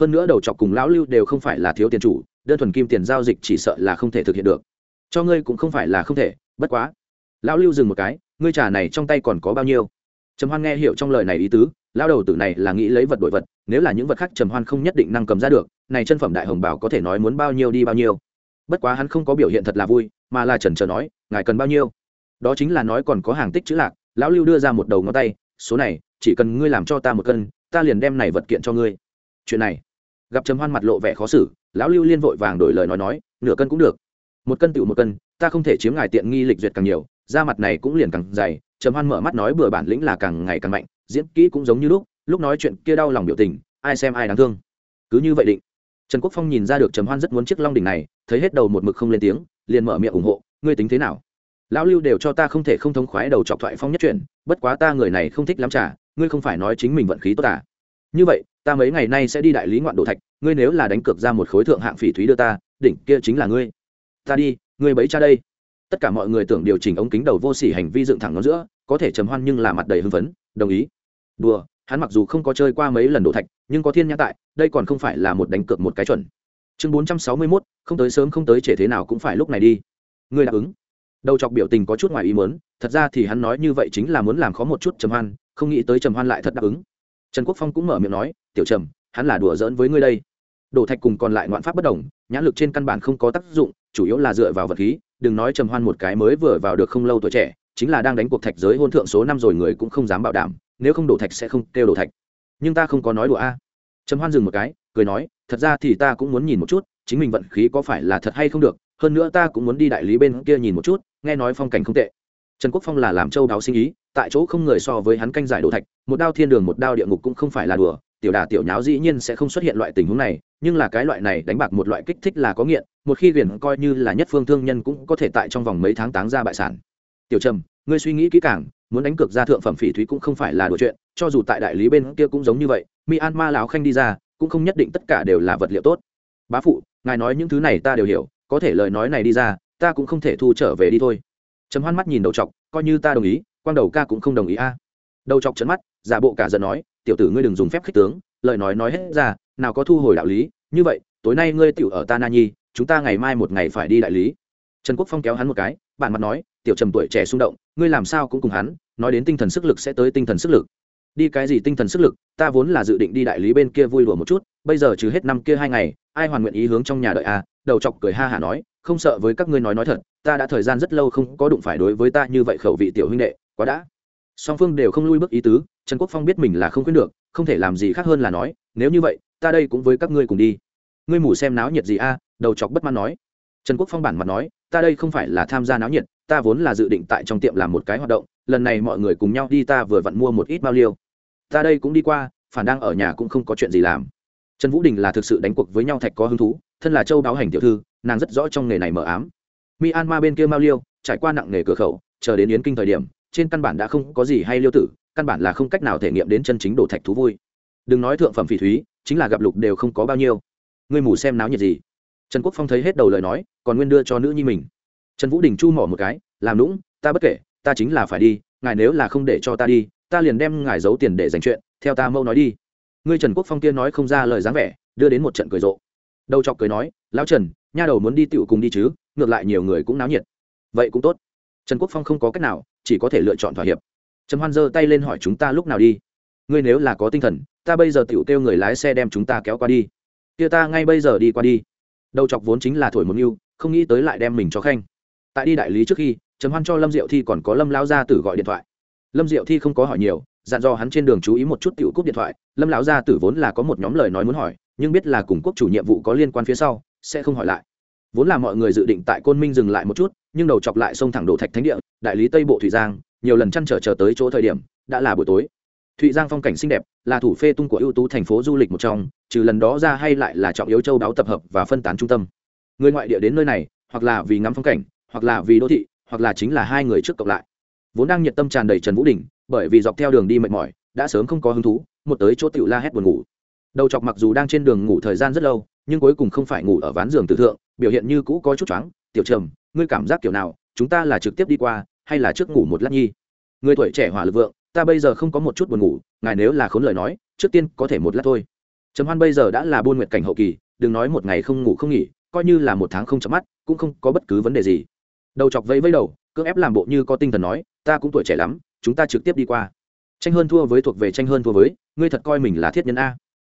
Hơn nữa đầu chọc cùng lão lưu đều không phải là thiếu tiền chủ đơn thuần kim tiền giao dịch chỉ sợ là không thể thực hiện được. Cho ngươi cũng không phải là không thể, bất quá. Lão lưu dừng một cái, ngươi trà này trong tay còn có bao nhiêu? Trầm hoan nghe hiểu trong lời này ý tứ lao đầu tử này là nghĩ lấy vật đổi vật, nếu là những vật khác trầm hoan không nhất định năng cầm ra được, này chân phẩm đại hồng bảo có thể nói muốn bao nhiêu đi bao nhiêu. Bất quá hắn không có biểu hiện thật là vui, mà là trần trờ nói, ngài cần bao nhiêu? Đó chính là nói còn có hàng tích chữ lạc, lão lưu đưa ra một đầu ngón tay, số này, chỉ cần ngươi làm cho ta một cân, ta liền đem này vật kiện cho ngươi. Chuyện này, gặp trầm hoan mặt lộ vẻ khó xử lão lưu liên vội vàng đổi lời nói nói, nửa cân cũng được. Một cân tựu một cân, ta không thể chiếm ngài tiện nghi lịch duyệt càng nhiều, da mặt này cũng liền càng dày. Trầm hoan mở mắt nói, bừa bản lĩnh là càng ngày càng mạnh, diễn kỹ cũng giống như lúc lúc nói chuyện kia đau lòng biểu tình, ai xem ai đáng thương. Cứ như vậy định. Trần quốc phong nhìn ra được trầm hoan rất muốn chiếc long đỉnh này, thấy hết đầu một mực không lên tiếng, liền mở miệng ủng hộ, ngươi tính thế nào? Lão lưu đều cho ta không thể không thống khoái đầu chọc thoại phong nhất chuyện, bất quá ta người này không thích lắm trả ngươi không phải nói chính mình vận khí tốt à? Như vậy ta mấy ngày nay sẽ đi đại lý ngoạn đồ thạch, ngươi nếu là đánh cược ra một khối thượng hạng phỉ thúy đưa ta, đỉnh kia chính là ngươi. Ta đi, ngươi bấy cha đây. Tất cả mọi người tưởng điều chỉnh ống kính đầu vô sỉ hành vi dựng thẳng nó giữa, có thể trầm hoan nhưng là mặt đầy hưng phấn, đồng ý. Đùa, hắn mặc dù không có chơi qua mấy lần đổ thạch, nhưng có thiên nhã tại, đây còn không phải là một đánh cược một cái chuẩn. Chương bốn trăm sáu mươi mốt, không tới sớm không tới trễ thế nào cũng phải lúc này đi. Ngươi đáp ứng. Đầu chọc biểu tình có chút ngoài ý muốn, thật ra thì hắn nói như vậy chính là muốn làm khó một chút trầm hoan, không nghĩ tới trầm hoan lại thật đáp ứng trần quốc phong cũng mở miệng nói, tiểu trầm, hắn là đùa giỡn với ngươi đây. Đổ thạch cùng còn lại ngoạn pháp bất đồng, nhãn lực trên căn bản không có tác dụng, chủ yếu là dựa vào vật khí, đừng nói trầm hoan một cái mới vừa vào được không lâu tuổi trẻ, chính là đang đánh cuộc thạch giới hôn thượng số năm rồi người cũng không dám bảo đảm, nếu không đổ thạch sẽ không kêu đổ thạch. Nhưng ta không có nói đùa a. Trầm hoan dừng một cái, cười nói, thật ra thì ta cũng muốn nhìn một chút, chính mình vận khí có phải là thật hay không được, hơn nữa ta cũng muốn đi đại lý bên kia nhìn một chút, nghe nói phong cảnh không tệ trần quốc phong là làm châu đáo sinh ý, tại chỗ không người so với hắn canh giải đồ thạch, một đao thiên đường một đao địa ngục cũng không phải là đùa, tiểu đà tiểu nháo dĩ nhiên sẽ không xuất hiện loại tình huống này, nhưng là cái loại này đánh bạc một loại kích thích là có nghiện, một khi viền coi như là nhất phương thương nhân cũng có thể tại trong vòng mấy tháng táng ra bại sản. Tiểu trầm, ngươi suy nghĩ kỹ càng, muốn đánh cược ra thượng phẩm phỉ thúy cũng không phải là đùa chuyện, cho dù tại đại lý bên kia cũng giống như vậy, myanmar lão khanh đi ra, cũng không nhất định tất cả đều là vật liệu tốt. Bá phụ, ngài nói những thứ này ta đều hiểu, có thể lời nói này đi ra, ta cũng không thể thu trở về đi thôi trầm hoan mắt nhìn đầu chọc, coi như ta đồng ý, quang đầu ca cũng không đồng ý a. Đầu chọc trấn mắt, giả bộ cả giận nói, tiểu tử ngươi đừng dùng phép khích tướng, lời nói nói hết ra, nào có thu hồi đạo lý, như vậy, tối nay ngươi tiểu ở ta na nhi, chúng ta ngày mai một ngày phải đi đại lý. Trần quốc phong kéo hắn một cái, bản mặt nói, tiểu trầm tuổi trẻ xung động, ngươi làm sao cũng cùng hắn, nói đến tinh thần sức lực sẽ tới tinh thần sức lực. Đi cái gì tinh thần sức lực, ta vốn là dự định đi đại lý bên kia vui đùa một chút, bây giờ trừ hết năm kia hai ngày, ai hoàn nguyện ý hướng trong nhà đợi à đầu chọc cười ha hả nói không sợ với các ngươi nói nói thật, ta đã thời gian rất lâu không có đụng phải đối với ta như vậy khẩu vị tiểu huynh đệ, quá đã. Song phương đều không lui bước ý tứ, trần quốc phong biết mình là không khuyên được, không thể làm gì khác hơn là nói, nếu như vậy, ta đây cũng với các ngươi cùng đi. Ngươi mù xem náo nhiệt gì a? Đầu chọc bất mãn nói. Trần quốc phong bản mặt nói, ta đây không phải là tham gia náo nhiệt, ta vốn là dự định tại trong tiệm làm một cái hoạt động, lần này mọi người cùng nhau đi ta vừa vặn mua một ít bao liêu. Ta đây cũng đi qua, phản đang ở nhà cũng không có chuyện gì làm. Trần vũ đình là thực sự đánh cuộc với nhau thạch có hứng thú, thân là châu đáo hành tiểu thư nàng rất rõ trong nghề này mở ám. Myanmar bên kia mao liêu, trải qua nặng nghề cửa khẩu, chờ đến yến kinh thời điểm, trên căn bản đã không có gì hay liêu tử, căn bản là không cách nào thể nghiệm đến chân chính đồ thạch thú vui. Đừng nói thượng phẩm phỉ thúy, chính là gặp lục đều không có bao nhiêu. Ngươi mù xem náo nhiệt gì? Trần quốc phong thấy hết đầu lời nói, còn nguyên đưa cho nữ nhi mình. Trần vũ đình chu mỏ một cái, làm lũng ta bất kể, ta chính là phải đi, ngài nếu là không để cho ta đi, ta liền đem ngài giấu tiền để dành chuyện, theo ta mâu nói đi. Ngươi trần quốc phong kia nói không ra lời dáng vẻ, đưa đến một trận cười rộ. Đầu chọc cười nói, lão trần nha đầu muốn đi tựu cùng đi chứ, ngược lại nhiều người cũng náo nhiệt. Vậy cũng tốt. Trần quốc phong không có cách nào, chỉ có thể lựa chọn thỏa hiệp. Trầm hoan giơ tay lên hỏi chúng ta lúc nào đi? Ngươi nếu là có tinh thần, ta bây giờ tựu kêu người lái xe đem chúng ta kéo qua đi. Kia ta ngay bây giờ đi qua đi. Đầu chọc vốn chính là thổi một mưu, không nghĩ tới lại đem mình cho khanh. Tại đi đại lý trước khi, trầm hoan cho lâm diệu thi còn có lâm lao gia tử gọi điện thoại. Lâm diệu thi không có hỏi nhiều, dặn dò hắn trên đường chú ý một chút tiểu cúp điện thoại. Lâm lão gia tử vốn là có một nhóm lời nói muốn hỏi, nhưng biết là cùng quốc chủ nhiệm vụ có liên quan phía sau sẽ không hỏi lại. Vốn là mọi người dự định tại côn minh dừng lại một chút, nhưng đầu chọc lại xông thẳng đổ thạch thánh địa, đại lý tây bộ thủy giang, nhiều lần chăn trở chờ tới chỗ thời điểm, đã là buổi tối. Thụy giang phong cảnh xinh đẹp, là thủ phê tung của ưu tú thành phố du lịch một trong, trừ lần đó ra hay lại là trọng yếu châu đáo tập hợp và phân tán trung tâm. Người ngoại địa đến nơi này, hoặc là vì ngắm phong cảnh, hoặc là vì đô thị, hoặc là chính là hai người trước cộng lại. Vốn đang nhiệt tâm tràn đầy trần vũ đình, bởi vì dọc theo đường đi mệt mỏi, đã sớm không có hứng thú, một tới chỗ tiểu la hét buồn ngủ. Đầu chọc mặc dù đang trên đường ngủ thời gian rất lâu nhưng cuối cùng không phải ngủ ở ván giường tử thượng, biểu hiện như cũ có chút choáng. Tiểu trầm, ngươi cảm giác kiểu nào? Chúng ta là trực tiếp đi qua, hay là trước ngủ một lát nhi? Người tuổi trẻ hỏa lực vượng, ta bây giờ không có một chút buồn ngủ, ngài nếu là khốn lời nói, trước tiên có thể một lát thôi. Trầm hoan bây giờ đã là buôn nguyệt cảnh hậu kỳ, đừng nói một ngày không ngủ không nghỉ, coi như là một tháng không chấm mắt, cũng không có bất cứ vấn đề gì. Đầu chọc vẫy vẫy đầu, cưỡng ép làm bộ như có tinh thần nói, ta cũng tuổi trẻ lắm, chúng ta trực tiếp đi qua. Tranh hơn thua với thuộc về tranh hơn thua với, ngươi thật coi mình là thiết nhân a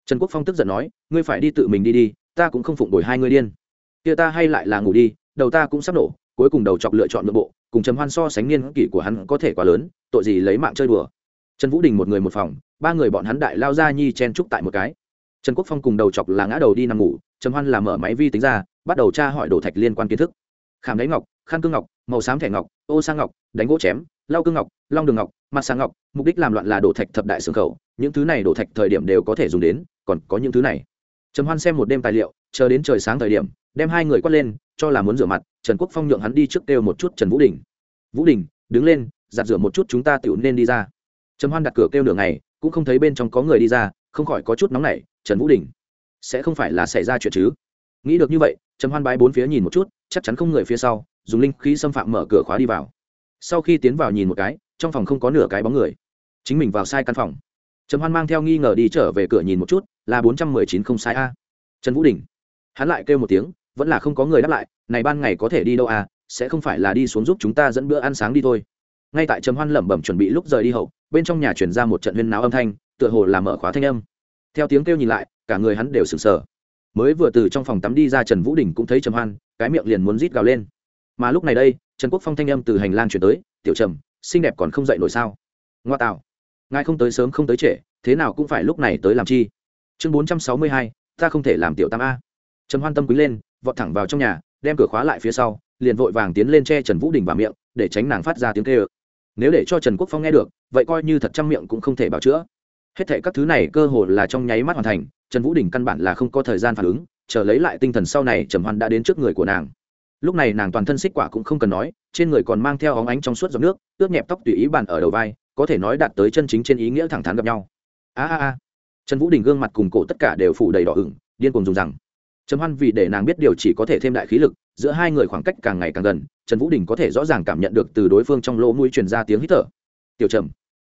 trần quốc phong tức giận nói, ngươi phải đi tự mình đi đi, ta cũng không phụng đổi hai ngươi điên. Kia ta hay lại là ngủ đi, đầu ta cũng sắp nổ, cuối cùng đầu chọc lựa chọn nội bộ, cùng trầm hoan so sánh niên kỷ của hắn có thể quá lớn, tội gì lấy mạng chơi đùa. Trần vũ đình một người một phòng, ba người bọn hắn đại lao ra nhi chen trúc tại một cái. Trần quốc phong cùng đầu chọc là ngã đầu đi nằm ngủ, trầm hoan là mở máy vi tính ra, bắt đầu tra hỏi đồ thạch liên quan kiến thức. Khảm đáy ngọc, khăn cương ngọc, màu xám thẻ ngọc, ô sang ngọc, đánh gỗ chém, lau cương ngọc, long đường ngọc, mặt sang ngọc, mục đích làm loạn là đổ thạch thập đại xương khẩu, những thứ này đổ thạch thời điểm đều có thể dùng đến còn có những thứ này. Trầm hoan xem một đêm tài liệu, chờ đến trời sáng thời điểm, đem hai người quát lên, cho là muốn rửa mặt, trần quốc phong nhượng hắn đi trước kêu một chút trần vũ đình. Vũ đình, đứng lên, giặt rửa một chút chúng ta tựu nên đi ra. Trầm hoan đặt cửa kêu nửa ngày, cũng không thấy bên trong có người đi ra, không khỏi có chút nóng nảy, trần vũ đình, sẽ không phải là xảy ra chuyện chứ? Nghĩ được như vậy, trầm hoan bái bốn phía nhìn một chút, chắc chắn không người phía sau, dùng linh khí xâm phạm mở cửa khóa đi vào. Sau khi tiến vào nhìn một cái, trong phòng không có nửa cái bóng người. Chính mình vào sai căn phòng. Trầm hoan mang theo nghi ngờ đi trở về cửa nhìn một chút là bốn trăm mười chín không sai a. Trần vũ đình. Hắn lại kêu một tiếng, vẫn là không có người đáp lại, này ban ngày có thể đi đâu à sẽ không phải là đi xuống giúp chúng ta dẫn bữa ăn sáng đi thôi. Ngay tại trầm hoan lẩm bẩm chuẩn bị lúc rời đi hậu, bên trong nhà chuyển ra một trận huyên náo âm thanh, tựa hồ là mở khóa thanh âm. Theo tiếng kêu nhìn lại, cả người hắn đều sửng sờ. Mới vừa từ trong phòng tắm đi ra trần vũ đình cũng thấy trầm hoan, cái miệng liền muốn rít gào lên. Mà lúc này đây, trần quốc phong thanh âm từ hành lang chuyển tới, tiểu trầm, xinh đẹp còn không dậy nổi sao? Ngoa tạo, ngài không tới sớm không tới trễ, thế nào cũng phải lúc này tới làm chi? Chương bốn trăm sáu mươi hai, ta không thể làm tiểu tam a. Trầm hoan tâm quý lên, vọt thẳng vào trong nhà, đem cửa khóa lại phía sau, liền vội vàng tiến lên che trần vũ đình vào miệng, để tránh nàng phát ra tiếng kêu. Nếu để cho trần quốc phong nghe được, vậy coi như thật trăm miệng cũng không thể bảo chữa. Hết thệ các thứ này cơ hồ là trong nháy mắt hoàn thành, trần vũ đình căn bản là không có thời gian phản ứng, chờ lấy lại tinh thần sau này, trầm hoan đã đến trước người của nàng. Lúc này nàng toàn thân xích quả cũng không cần nói, trên người còn mang theo óng ánh trong suốt dòng nước, ướt nhẹp tóc tùy ý bàn ở đầu vai, có thể nói đạt tới chân chính trên ý nghĩa thẳng thắn gặp nhau. A a a trần vũ đình gương mặt cùng cổ tất cả đều phủ đầy đỏ ửng, điên cùng dùng rằng. Trầm hoan vì để nàng biết điều chỉ có thể thêm đại khí lực, giữa hai người khoảng cách càng ngày càng gần, trần vũ đình có thể rõ ràng cảm nhận được từ đối phương trong lỗ mũi truyền ra tiếng hít thở. Tiểu trầm,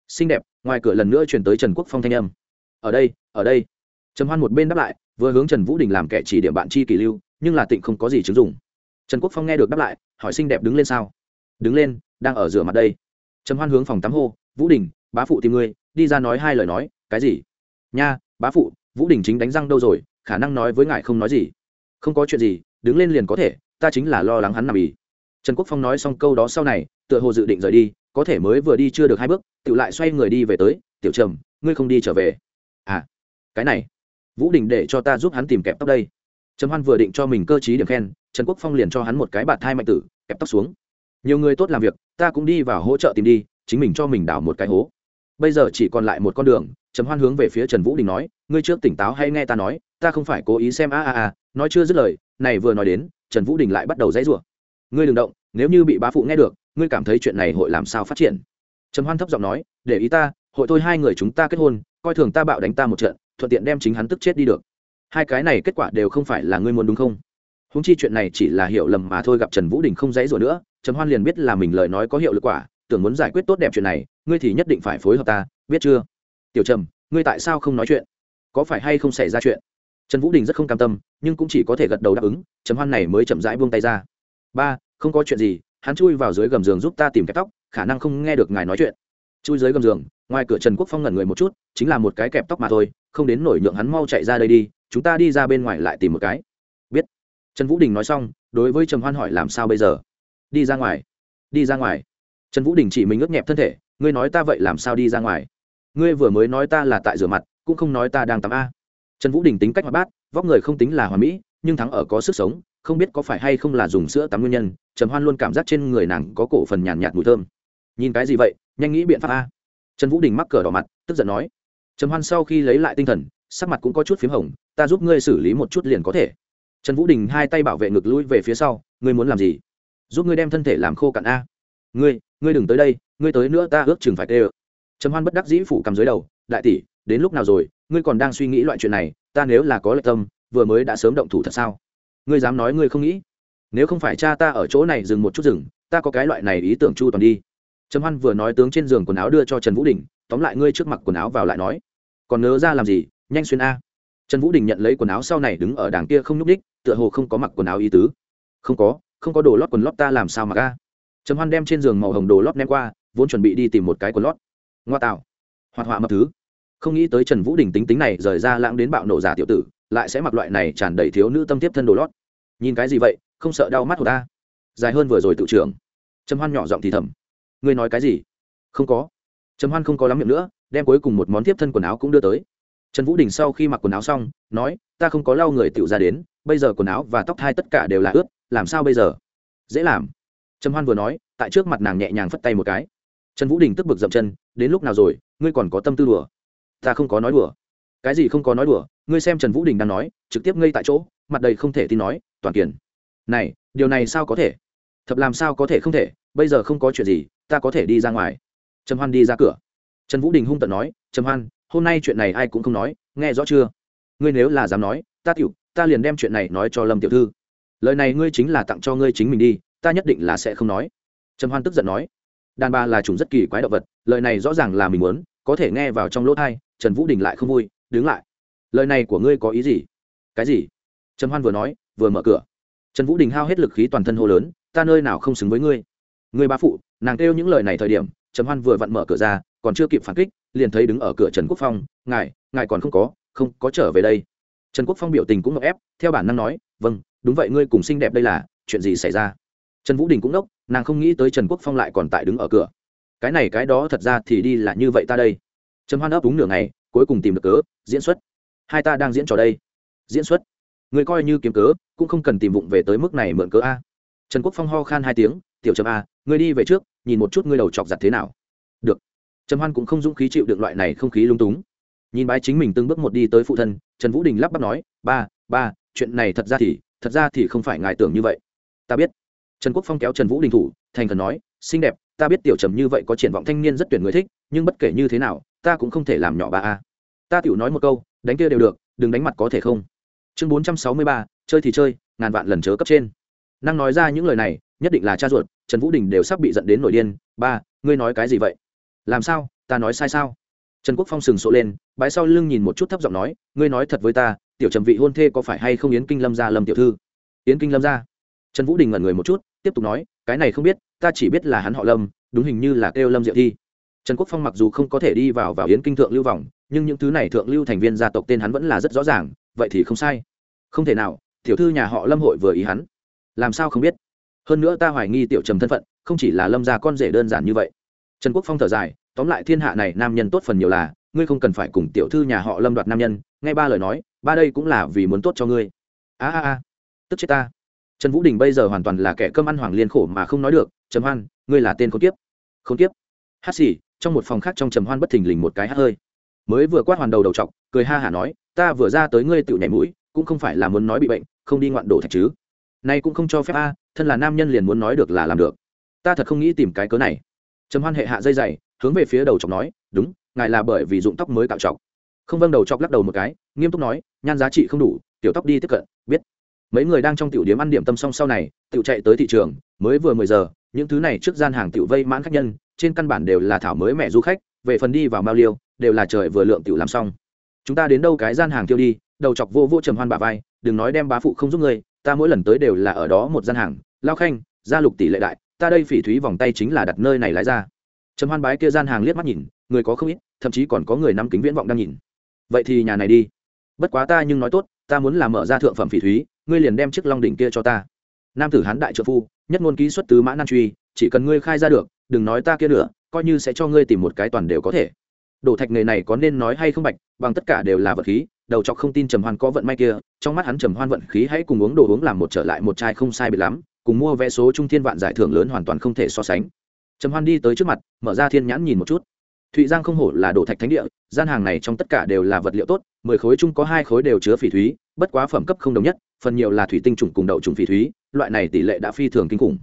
xinh đẹp, ngoài cửa lần nữa truyền tới trần quốc phong thanh âm. Ở đây ở đây. Trầm hoan một bên đáp lại, vừa hướng trần vũ đình làm kẻ chỉ điểm bạn chi kỷ lưu, nhưng là tịnh không có gì chứng dụng. Trần quốc phong nghe được đáp lại, hỏi xinh đẹp đứng lên sao? Đứng lên, đang ở rửa mặt đây. Trầm hoan hướng phòng tắm hô, vũ đình, bá phụ tìm ngươi, đi ra nói hai lời nói, cái gì? Nha, bá phụ, vũ đình chính đánh răng đâu rồi, khả năng nói với ngài không nói gì. Không có chuyện gì, đứng lên liền có thể, ta chính là lo lắng hắn nằm ì. Trần quốc phong nói xong câu đó sau này, tựa hồ dự định rời đi, có thể mới vừa đi chưa được hai bước, tự lại xoay người đi về tới, tiểu trầm, ngươi không đi trở về. À cái này, vũ đình để cho ta giúp hắn tìm kẹp tóc đây. Trầm hoan vừa định cho mình cơ t điểm khen, trần quốc phong liền cho hắn một cái bạt thai mạnh tử, kẹp tóc xuống. Nhiều người tốt làm việc, ta cũng đi vào hỗ trợ tìm đi, chính mình cho mình đào một cái hố bây giờ chỉ còn lại một con đường, trầm hoan hướng về phía trần vũ đình nói, ngươi trước tỉnh táo hay nghe ta nói, ta không phải cố ý xem a a a, nói chưa dứt lời, này vừa nói đến, trần vũ đình lại bắt đầu dãy rủa. Ngươi đừng động, nếu như bị bá phụ nghe được, ngươi cảm thấy chuyện này hội làm sao phát triển? Trầm hoan thấp giọng nói, để ý ta, hội thôi hai người chúng ta kết hôn, coi thường ta bạo đánh ta một trận, thuận tiện đem chính hắn tức chết đi được. Hai cái này kết quả đều không phải là ngươi muốn đúng không? Húng chi chuyện này chỉ là hiểu lầm mà thôi, gặp trần vũ đình không dãy rủa nữa, trầm hoan liền biết là mình lời nói có hiệu lực quả, tưởng muốn giải quyết tốt đẹp chuyện này ngươi thì nhất định phải phối hợp ta, biết chưa? Tiểu trầm, ngươi tại sao không nói chuyện? Có phải hay không xảy ra chuyện? Trần vũ đình rất không cam tâm, nhưng cũng chỉ có thể gật đầu đáp ứng, trầm hoan này mới chậm rãi buông tay ra. Ba, không có chuyện gì, hắn chui vào dưới gầm giường giúp ta tìm kẹp tóc, khả năng không nghe được ngài nói chuyện. Chui dưới gầm giường, ngoài cửa trần quốc phong ngẩn người một chút, chính là một cái kẹp tóc mà thôi, không đến nổi nhượng hắn mau chạy ra đây đi, chúng ta đi ra bên ngoài lại tìm một cái. Biết. Trần vũ đình nói xong, đối với trầm hoan hỏi làm sao bây giờ? Đi ra ngoài. Đi ra ngoài. Trần vũ đình chỉ mình ướt nhẹp thân thể ngươi nói ta vậy làm sao đi ra ngoài? Ngươi vừa mới nói ta là tại rửa mặt cũng không nói ta đang tắm a. Trần vũ đình tính cách hoạt bát vóc người không tính là hoà mỹ nhưng thắng ở có sức sống không biết có phải hay không là dùng sữa tắm nguyên nhân trầm hoan luôn cảm giác trên người nàng có cổ phần nhàn nhạt, mùi thơm. Nhìn cái gì vậy nhanh nghĩ biện pháp a. Trần vũ đình mắc cờ đỏ mặt tức giận nói. Trầm hoan sau khi lấy lại tinh thần sắc mặt cũng có chút p h í m hồng ta giúp ngươi xử lý một chút liền có thể. Trần vũ đình hai tay bảo vệ ngực lui về phía sau ngươi muốn làm gì? Giúp ngươi đem thân thể làm khô cạn a. Ngươi ngươi đừng tới đây, ngươi tới nữa ta ước chừng phải tê ơ trầm hoan bất đắc dĩ phủ cầm dưới đầu, đại tỷ, đến lúc nào rồi? Ngươi còn đang suy nghĩ loại chuyện này, ta nếu là có lệ tâm, vừa mới đã sớm động thủ thật sao? Ngươi dám nói ngươi không nghĩ? Nếu không phải cha ta ở chỗ này dừng một chút rừng ta có cái loại này ý tưởng chu toàn đi. Trầm hoan vừa nói tướng trên giường quần áo đưa cho trần vũ đình, tóm lại ngươi trước mặt quần áo vào lại nói. Còn nớ ra làm gì? Nhanh xuyên a. Trần vũ đình nhận lấy quần áo sau này đứng ở đàng kia không nhúc đích tựa hồ không có mặc quần áo ý tứ. Không có không có đồ lót quần lót ta làm sao mặc a? Trầm hoan đem trên giường màu hồng đồ lót ném qua, vốn chuẩn bị đi tìm một cái quần lót. Ngoa tạo. Hoạt họa mập thứ. Không nghĩ tới trần vũ đình tính tính này rời ra lãng đến bạo nổ giả tiểu tử, lại sẽ mặc loại này tràn đầy thiếu nữ tâm tiếp thân đồ lót. Nhìn cái gì vậy, không sợ đau mắt của ta. Dài hơn vừa rồi tự trưởng. Trầm hoan nhỏ giọng thì thầm. Ngươi nói cái gì? Không có. Trầm hoan không có lắm miệng nữa, đem cuối cùng một món tiếp thân quần áo cũng đưa tới. Trần vũ đình sau khi mặc quần áo xong, nói, ta không có lau người tựu ra đến, bây giờ quần áo và tóc thai tất cả đều là ướt, làm sao bây giờ? Dễ làm trầm hoan vừa nói, tại trước mặt nàng nhẹ nhàng phất tay một cái. Trần vũ đình tức bực dậm chân, đến lúc nào rồi, ngươi còn có tâm tư đùa? Ta không có nói đùa. Cái gì không có nói đùa? Ngươi xem trần vũ đình đang nói, trực tiếp ngây tại chỗ, mặt đầy không thể tin nói, toàn kiển này, điều này sao có thể? Thập làm sao có thể không thể? Bây giờ không có chuyện gì, ta có thể đi ra ngoài. Trầm hoan đi ra cửa. Trần vũ đình hung tận nói, trầm hoan, hôm nay chuyện này ai cũng không nói, nghe rõ chưa? Ngươi nếu là dám nói, ta tiểu, ta liền đem chuyện này nói cho lâm tiểu thư. Lời này ngươi chính là tặng cho ngươi chính mình đi ta nhất định là sẽ không nói. Trầm hoan tức giận nói, đàn bà là chủng rất kỳ quái động vật, lời này rõ ràng là mình muốn, có thể nghe vào trong lỗ thai trần vũ đình lại không vui, đứng lại. Lời này của ngươi có ý gì? Cái gì? Trầm hoan vừa nói, vừa mở cửa. Trần vũ đình hao hết lực khí toàn thân hô lớn, ta nơi nào không xứng với ngươi? Ngươi ba phụ, nàng kêu những lời này thời điểm, trầm hoan vừa vặn mở cửa ra, còn chưa kịp phản kích, liền thấy đứng ở cửa trần quốc phong, ngài ngài còn không có không có trở về đây. Trần quốc phong biểu tình cũng ngọc ép, theo bản năng nói vâng đúng vậy, ngươi cùng xinh đẹp đây là, chuyện gì xảy ra? Trần vũ đình cũng đốc nàng không nghĩ tới trần quốc phong lại còn tại đứng ở cửa. Cái này cái đó thật ra thì đi là như vậy ta đây. Trần hoan ấp đúng nửa ngày, cuối cùng tìm được cớ, diễn xuất. Hai ta đang diễn trò đây. Diễn xuất. Người coi như kiếm cớ, cũng không cần tìm vụng về tới mức này mượn cớ a. Trần quốc phong ho khan hai tiếng, tiểu trầm a, ngươi đi về trước, nhìn một chút ngươi đầu chọc giặt thế nào. Được. Trầm hoan cũng không dũng khí chịu được loại này không khí lung túng. Nhìn bái chính mình từng bước một đi tới phụ thân, trần vũ đình lắp bắp nói, ba ba, chuyện này thật ra thì, thật ra thì không phải ngài tưởng như vậy. Ta biết trần quốc phong kéo trần vũ đình thủ, thành cần nói, xinh đẹp, ta biết tiểu trầm như vậy có triển vọng thanh niên rất tuyển người thích, nhưng bất kể như thế nào, ta cũng không thể làm nhỏ ba a. Ta tiểu nói một câu, đánh kia đều được, đừng đánh mặt có thể không? Chương bốn trăm sáu mươi ba, chơi thì chơi, ngàn vạn lần chớ cấp trên. Năng nói ra những lời này, nhất định là cha ruột, trần vũ đình đều sắp bị dẫn đến nổi điên, ba, ngươi nói cái gì vậy? Làm sao? Ta nói sai sao? Trần quốc phong sừng sộ lên bãi sau lưng nhìn một chút thấp giọng nói, ngươi nói thật với ta, tiểu trầm vị hôn thê có phải hay không yến kinh lâm gia lâm tiểu thư? Yến kinh lâm gia? Trần vũ đình ngẩn người một chút tiếp tục nói, cái này không biết, ta chỉ biết là hắn họ lâm, đúng hình như là kêu lâm diệu thi. Trần quốc phong mặc dù không có thể đi vào vào yến kinh thượng lưu vòng, nhưng những thứ này thượng lưu thành viên gia tộc tên hắn vẫn là rất rõ ràng, vậy thì không sai. Không thể nào, tiểu thư nhà họ lâm hội vừa ý hắn. Làm sao không biết? Hơn nữa ta hoài nghi tiểu trầm thân phận, không chỉ là lâm gia con rể đơn giản như vậy. Trần quốc phong thở dài, tóm lại thiên hạ này nam nhân tốt phần nhiều là, ngươi không cần phải cùng tiểu thư nhà họ lâm đoạt nam nhân, nghe ba lời nói, ba đây cũng là vì muốn tốt cho ngươi. A a a. Tức chết ta trần vũ đình bây giờ hoàn toàn là kẻ cơm ăn hoàng liên khổ mà không nói được, trầm hoan, ngươi là tên khốn kiếp. Khốn kiếp? Hát xì, trong một phòng khác trong trầm hoan bất thình lình một cái hát hơi. Mới vừa quát hoàn đầu đầu t cười ha hả nói, ta vừa ra tới ngươi tự nhảy mũi, cũng không phải là muốn nói bị bệnh, không đi ngoạn đổ thạch chứ. Nay cũng không cho phép a, thân là nam nhân liền muốn nói được là làm được. Ta thật không nghĩ tìm cái cớ này. Trầm hoan hệ hạ dây dày, hướng về phía đầu chọc nói, đúng, ngài là bởi vì dụng tóc mới cạo chọc. Không vâng đầu chọc lắc đầu một cái, nghiêm túc nói, nhan giá trị không đủ, tiểu tóc đi tiếp cận, biết mấy người đang trong tiểu điểm ăn điểm tâm xong sau này, tiểu chạy tới thị trường, mới vừa mười giờ, những thứ này trước gian hàng tiểu vây mãn khách nhân, trên căn bản đều là thảo mới mẹ du khách, về phần đi vào mao liêu, đều là trời vừa lượng tiểu làm xong. Chúng ta đến đâu cái gian hàng tiêu đi, đầu chọc vô vô trầm hoan bà vai, đừng nói đem bá phụ không giúp người, ta mỗi lần tới đều là ở đó một gian hàng. Lao khanh, gia lục tỷ lệ đại, ta đây phỉ thúy vòng tay chính là đặt nơi này lái ra. Trầm hoan bái kia gian hàng liếc mắt nhìn, người có không ít, thậm chí còn có người nắm kính viễn vọng đang nhìn. Vậy thì nhà này đi. Bất quá ta nhưng nói tốt, ta muốn làm mở ra thượng phẩm phỉ thúy ngươi liền đem chiếc long đỉnh kia cho ta. Nam tử hán đại trợ phu, nhất ngôn ký xuất tứ mã nan truy, chỉ cần ngươi khai ra được, đừng nói ta kia nữa, coi như sẽ cho ngươi tìm một cái toàn đều có thể. Đổ thạch nghề này có nên nói hay không bạch, bằng tất cả đều là vật khí, đầu chọc không tin trầm hoan có vận may kia, trong mắt hắn trầm hoan vận khí hãy cùng uống đồ uống làm một trở lại một chai không sai biệt lắm, cùng mua vé số trung thiên vạn giải thưởng lớn hoàn toàn không thể so sánh. Trầm hoan đi tới trước mặt, mở ra thiên nhãn nhìn một chút thụy giang không hổ là đồ thạch thánh địa, gian hàng này trong tất cả đều là vật liệu tốt, mười khối chung có hai khối đều chứa phỉ thúy, bất quá phẩm cấp không đồng nhất, phần nhiều là thủy tinh trùng cùng đậu trùng phỉ thúy, loại này tỷ lệ đã phi thường kinh khủng.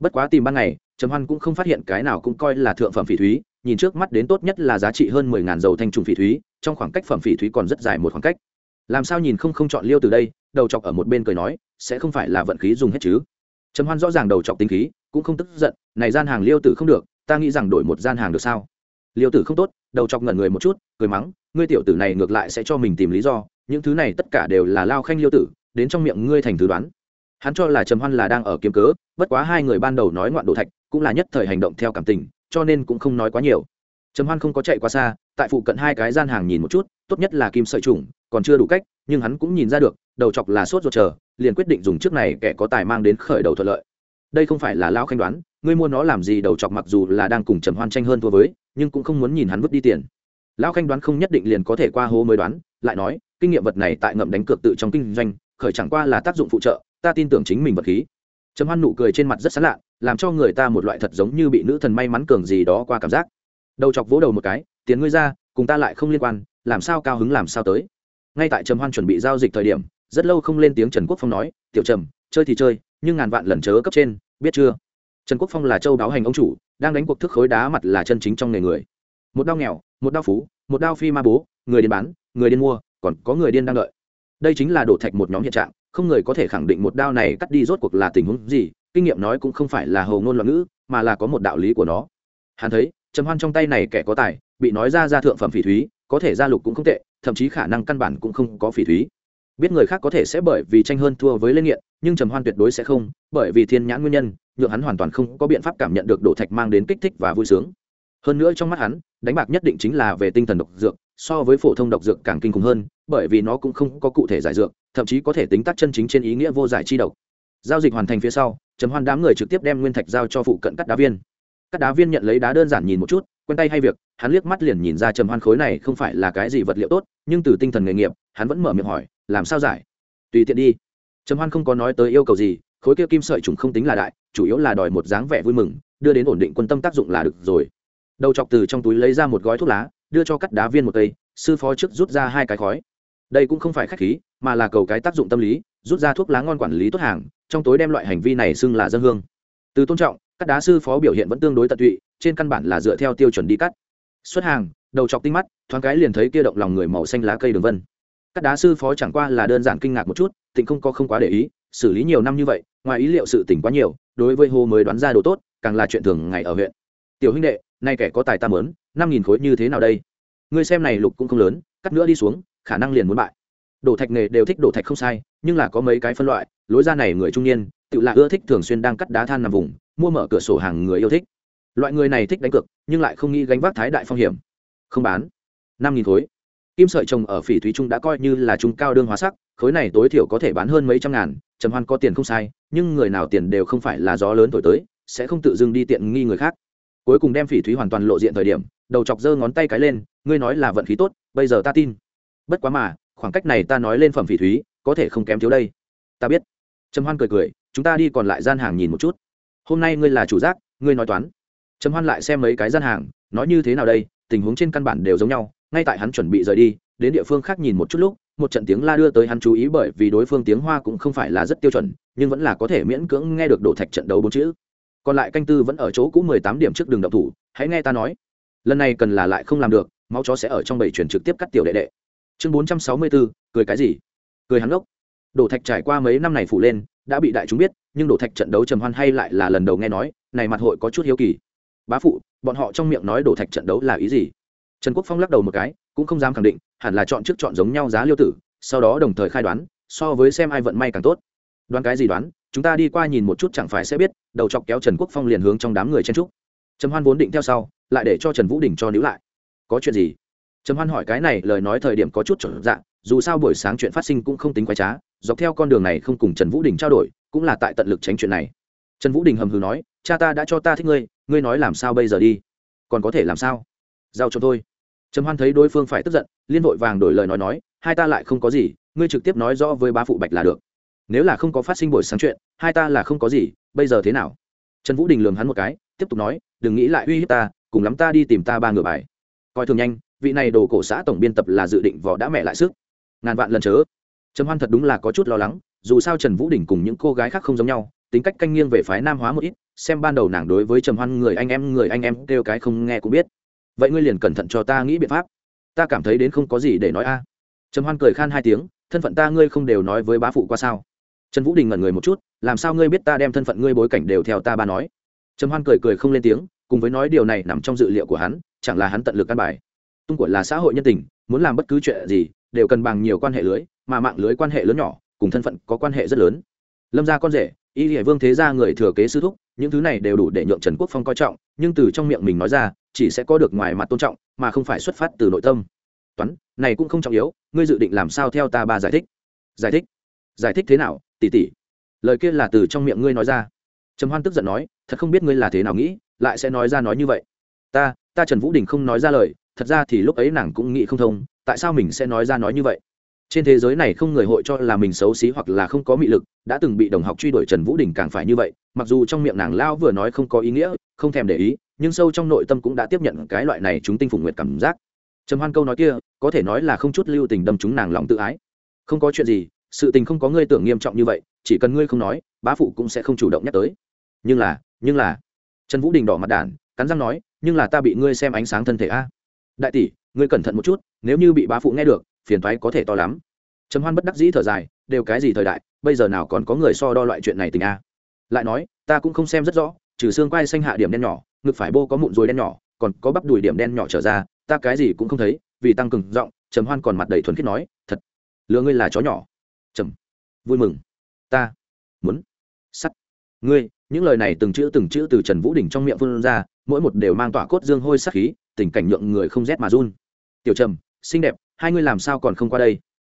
Bất quá tìm ban ngày, trầm hoan cũng không phát hiện cái nào cũng coi là thượng phẩm phỉ thúy, nhìn trước mắt đến tốt nhất là giá trị hơn mười ngàn dầu thanh trùng phỉ thúy, trong khoảng cách phẩm phỉ thúy còn rất dài một khoảng cách. Làm sao nhìn không không chọn liêu từ đây, đầu chọc ở một bên cười nói, sẽ không phải là vận khí dùng hết chứ? Trầm hoan rõ ràng đầu chọc tính khí, cũng không tức giận, này gian hàng liêu tử không được, ta nghĩ rằng đổi một gian hàng được sao? Liêu tử không tốt, đầu chọc ngẩn người một chút, cười mắng, ngươi tiểu tử này ngược lại sẽ cho mình tìm lý do, những thứ này tất cả đều là lao khanh liêu tử, đến trong miệng ngươi thành thứ đoán. Hắn cho là trầm hoan là đang ở kiếm cớ, bất quá hai người ban đầu nói ngoạn đồ thạch, cũng là nhất thời hành động theo cảm tình, cho nên cũng không nói quá nhiều. Trầm hoan không có chạy quá xa, tại phụ cận hai cái gian hàng nhìn một chút, tốt nhất là kim sợi trùng, còn chưa đủ cách, nhưng hắn cũng nhìn ra được, đầu chọc là sốt ruột chờ, liền quyết định dùng trước này kẻ có tài mang đến khởi đầu thuận lợi đây không phải là lao khanh đoán, ngươi mua nó làm gì đầu chọc mặc dù là đang cùng trầm hoan tranh hơn thua với, nhưng cũng không muốn nhìn hắn vứt đi tiền. Lão khanh đoán không nhất định liền có thể qua hố mới đoán, lại nói, kinh nghiệm vật này tại ngậm đánh cược tự trong kinh doanh, khởi chẳng qua là tác dụng phụ trợ, ta tin tưởng chính mình vật khí. Trầm hoan nụ cười trên mặt rất sán lạ, làm cho người ta một loại thật giống như bị nữ thần may mắn cường gì đó qua cảm giác. Đầu chọc vỗ đầu một cái, tiền ngươi ra, cùng ta lại không liên quan, làm sao cao hứng làm sao tới. Ngay tại trầm hoan chuẩn bị giao dịch thời điểm, rất lâu không lên tiếng trần quốc phong nói, tiểu trầm, chơi thì chơi nhưng ngàn vạn lần chớ cấp trên, biết chưa? Trần quốc phong là châu đáo hành ông chủ, đang đánh cuộc thức khối đá mặt là chân chính trong nghề người. Một đao nghèo, một đao phú, một đao phi ma bố, người điên bán, người điên mua, còn có người điên đang đợi. Đây chính là đổ thạch một nhóm hiện trạng, không người có thể khẳng định một đao này cắt đi rốt cuộc là tình huống gì, kinh nghiệm nói cũng không phải là hầu ngôn loạn ngữ, mà là có một đạo lý của nó. Hắn thấy, trầm hoan trong tay này kẻ có tài, bị nói ra ra thượng phẩm phỉ thúy, có thể ra lục cũng không tệ, thậm chí khả năng căn bản cũng không có phỉ thúy biết người khác có thể sẽ bởi vì tranh hơn thua với lên nghiện, nhưng trầm hoan tuyệt đối sẽ không, bởi vì thiên nhãn nguyên nhân, nhượng hắn hoàn toàn không có biện pháp cảm nhận được đổ thạch mang đến kích thích và vui sướng. Hơn nữa trong mắt hắn, đánh bạc nhất định chính là về tinh thần độc dược, so với phổ thông độc dược càng kinh khủng hơn, bởi vì nó cũng không có cụ thể giải dược, thậm chí có thể tính tác chân chính trên ý nghĩa vô giải chi độc. Giao dịch hoàn thành phía sau, trầm hoan đám người trực tiếp đem nguyên thạch giao cho phụ cận cắt đá viên. Cắt đá viên nhận lấy đá đơn giản nhìn một chút quen tay hay việc, hắn liếc mắt liền nhìn ra trầm hoan khối này không phải là cái gì vật liệu tốt, nhưng từ tinh thần nghề nghiệp, hắn vẫn mở miệng hỏi, làm sao giải? Tùy tiện đi. Trầm hoan không có nói tới yêu cầu gì, khối kia kim sợi trùng không tính là đại, chủ yếu là đòi một dáng vẻ vui mừng, đưa đến ổn định quân tâm tác dụng là được rồi. Đầu chọc từ trong túi lấy ra một gói thuốc lá, đưa cho cắt đá viên một cây, sư phó trước rút ra hai cái khói. Đây cũng không phải khách khí, mà là cầu cái tác dụng tâm lý, rút ra thuốc lá ngon quản lý tốt hàng, trong tối đem loại hành vi này xưng là dân hương. Từ tôn trọng các đá sư phó biểu hiện vẫn tương đối tận tụy trên căn bản là dựa theo tiêu chuẩn đi cắt. Xuất hàng, đầu chọc tinh mắt, thoáng cái liền thấy kia động lòng người màu xanh lá cây đường vân. Các đá sư phó chẳng qua là đơn giản kinh ngạc một chút, tịnh không có không quá để ý, xử lý nhiều năm như vậy, ngoài ý liệu sự tỉnh quá nhiều, đối với hồ mới đoán ra đồ tốt, càng là chuyện thường ngày ở huyện. Tiểu huynh đệ, nay kẻ có tài ta lớn năm nghìn khối như thế nào đây? Người xem này lục cũng không lớn, cắt nữa đi xuống, khả năng liền muốn bại. Đổ thạch nghề đều thích đổ thạch không sai, nhưng là có mấy cái phân loại, lối ra này người trung niên, tự là ưa thích thường xuyên đang cắt đá than nằm vùng, mua mở cửa sổ hàng người yêu thích loại người này thích đánh cược, nhưng lại không nghĩ gánh vác thái đại phong hiểm. Không bán. Năm nghìn khối. Kim sợi trồng ở phỉ thúy trung đã coi như là trung cao đương hóa sắc, khối này tối thiểu có thể bán hơn mấy trăm ngàn, trầm hoan có tiền không sai, nhưng người nào tiền đều không phải là gió lớn thổi tới, sẽ không tự dưng đi tiện nghi người khác. Cuối cùng đem phỉ thúy hoàn toàn lộ diện thời điểm, đầu chọc giơ ngón tay cái lên, ngươi nói là vận khí tốt, bây giờ ta tin. Bất quá mà, khoảng cách này ta nói lên phẩm phỉ thúy, có thể không kém thiếu đây. Ta biết. Trầm hoan cười cười, chúng ta đi còn lại gian hàng nhìn một chút. Hôm nay ngươi là chủ giác, ngươi nói toán trầm hoan lại xem mấy cái gian hàng, nói như thế nào đây, tình huống trên căn bản đều giống nhau, ngay tại hắn chuẩn bị rời đi, đến địa phương khác nhìn một chút lúc, một trận tiếng la đưa tới hắn chú ý bởi vì đối phương tiếng hoa cũng không phải là rất tiêu chuẩn, nhưng vẫn là có thể miễn cưỡng nghe được đổ thạch trận đấu bốn chữ. Còn lại canh tư vẫn ở chỗ cũ mười tám điểm trước đường độc thủ, hãy nghe ta nói. Lần này cần là lại không làm được, máu chó sẽ ở trong bảy chuyển trực tiếp cắt tiểu đệ đệ. Chương bốn trăm sáu mươi bốn, cười cái gì? Cười hắn lốc. đổ thạch trải qua mấy năm này phủ lên, đã bị đại chúng biết, nhưng đổ thạch trận đấu trầm hoan hay lại là lần đầu nghe nói, này mặt hội có chút hiếu kỳ bá phụ, bọn họ trong miệng nói đổ thạch trận đấu là ý gì? Trần quốc phong lắc đầu một cái, cũng không dám khẳng định, hẳn là chọn trước chọn giống nhau giá liêu tử, sau đó đồng thời khai đoán, so với xem ai vận may càng tốt. Đoán cái gì đoán, chúng ta đi qua nhìn một chút chẳng phải sẽ biết, đầu chọc kéo trần quốc phong liền hướng trong đám người chen trúc trầm hoan vốn định theo sau, lại để cho trần vũ đình cho níu lại. Có chuyện gì? Trầm hoan hỏi cái này, lời nói thời điểm có chút chuẩn dạng dù sao buổi sáng chuyện phát sinh cũng không tính quái trá, dọc theo con đường này không cùng trần vũ đình trao đổi, cũng là tại tận lực tránh chuyện này. Trần vũ đình hầm hừ nói, cha ta đã cho ta thích ngươi ngươi nói làm sao bây giờ đi? Còn có thể làm sao? Giao cho thôi trầm hoan thấy đối phương phải tức giận, liên vội vàng đổi lời nói nói, hai ta lại không có gì, ngươi trực tiếp nói rõ với bá phụ bạch là được. Nếu là không có phát sinh buổi sáng chuyện, hai ta là không có gì, bây giờ thế nào? Trần vũ đình lường hắn một cái, tiếp tục nói, đừng nghĩ lại uy hiếp ta, cùng lắm ta đi tìm ta ba ngựa bài. Coi thường nhanh, vị này đồ cổ xã tổng biên tập là dự định vỏ đã mẹ lại sức. Ngàn vạn lần chớ. Trầm hoan thật đúng là có chút lo lắng, dù sao trần vũ đình cùng những cô gái khác không giống nhau, tính cách canh nghiêng về phái nam hóa một ít xem ban đầu nàng đối với trầm hoan người anh em, người anh em kêu cái không nghe cũng biết. Vậy ngươi liền cẩn thận cho ta nghĩ biện pháp. Ta cảm thấy đến không có gì để nói a. Trầm hoan cười khan hai tiếng, thân phận ta ngươi không đều nói với bá phụ qua sao? Trần vũ đình ngẩn người một chút, làm sao ngươi biết ta đem thân phận ngươi bối cảnh đều theo ta ba nói? Trầm hoan cười cười không lên tiếng, cùng với nói điều này nằm trong dự liệu của hắn, chẳng là hắn tận lực căn bài. Tung của là xã hội nhân tình, muốn làm bất cứ chuyện gì, đều cần bằng nhiều quan hệ lưới, mà mạng lưới quan hệ lớn nhỏ, cùng thân phận có quan hệ rất lớn. Lâm gia con rể y hệ vương thế gia người thừa kế sư thúc, những thứ này đều đủ để nhượng trần quốc phong coi trọng, nhưng từ trong miệng mình nói ra, chỉ sẽ có được ngoài mặt tôn trọng, mà không phải xuất phát từ nội tâm. Toán, này cũng không trọng yếu, ngươi dự định làm sao theo ta ba giải thích? Giải thích? Giải thích thế nào tỉ tỉ lời kia là từ trong miệng ngươi nói ra. Trầm hoan tức giận nói, thật không biết ngươi là thế nào nghĩ, lại sẽ nói ra nói như vậy. Ta ta trần vũ đình không nói ra lời, thật ra thì lúc ấy nàng cũng nghĩ không thông, tại sao mình sẽ nói ra nói như vậy? Trên thế giới này không người hội cho là mình xấu xí hoặc là không có mị lực, đã từng bị đồng học truy đuổi trần vũ đình càng phải như vậy, mặc dù trong miệng nàng lao vừa nói không có ý nghĩa, không thèm để ý, nhưng sâu trong nội tâm cũng đã tiếp nhận cái loại này chúng tinh phụng nguyệt cảm giác. Trầm hoan câu nói kia, có thể nói là không chút lưu tình đâm chúng nàng lòng tự ái. Không có chuyện gì, sự tình không có ngươi tưởng nghiêm trọng như vậy, chỉ cần ngươi không nói, bá phụ cũng sẽ không chủ động nhắc tới. Nhưng là nhưng là, trần vũ đình đỏ mặt đản, cắn răng nói, nhưng là ta bị ngươi xem ánh sáng thân thể a. Đại tỷ, ngươi cẩn thận một chút, nếu như bị bá phụ nghe được phiền toái có thể to lắm. Trầm hoan bất đắc dĩ thở dài, đều cái gì thời đại, bây giờ nào còn có người so đo loại chuyện này tình a? Lại nói, ta cũng không xem rất rõ, trừ xương quai xanh hạ điểm đen nhỏ, ngực phải bô có mụn ruồi đen nhỏ, còn có bắp đùi điểm đen nhỏ trở ra, ta cái gì cũng không thấy, vì tăng cường giọng, trầm hoan còn mặt đầy thuần khiết nói, thật, lừa ngươi là chó nhỏ. Trầm, vui mừng, ta muốn sắt ngươi. Những lời này từng chữ từng chữ từ trần vũ đình trong miệng phương ra, mỗi một đều mang tỏa cốt dương hôi sắc khí, tình cảnh nhượng người không rét mà run. Tiểu trầm, xinh đẹp hai ngươi làm sao còn không qua đây?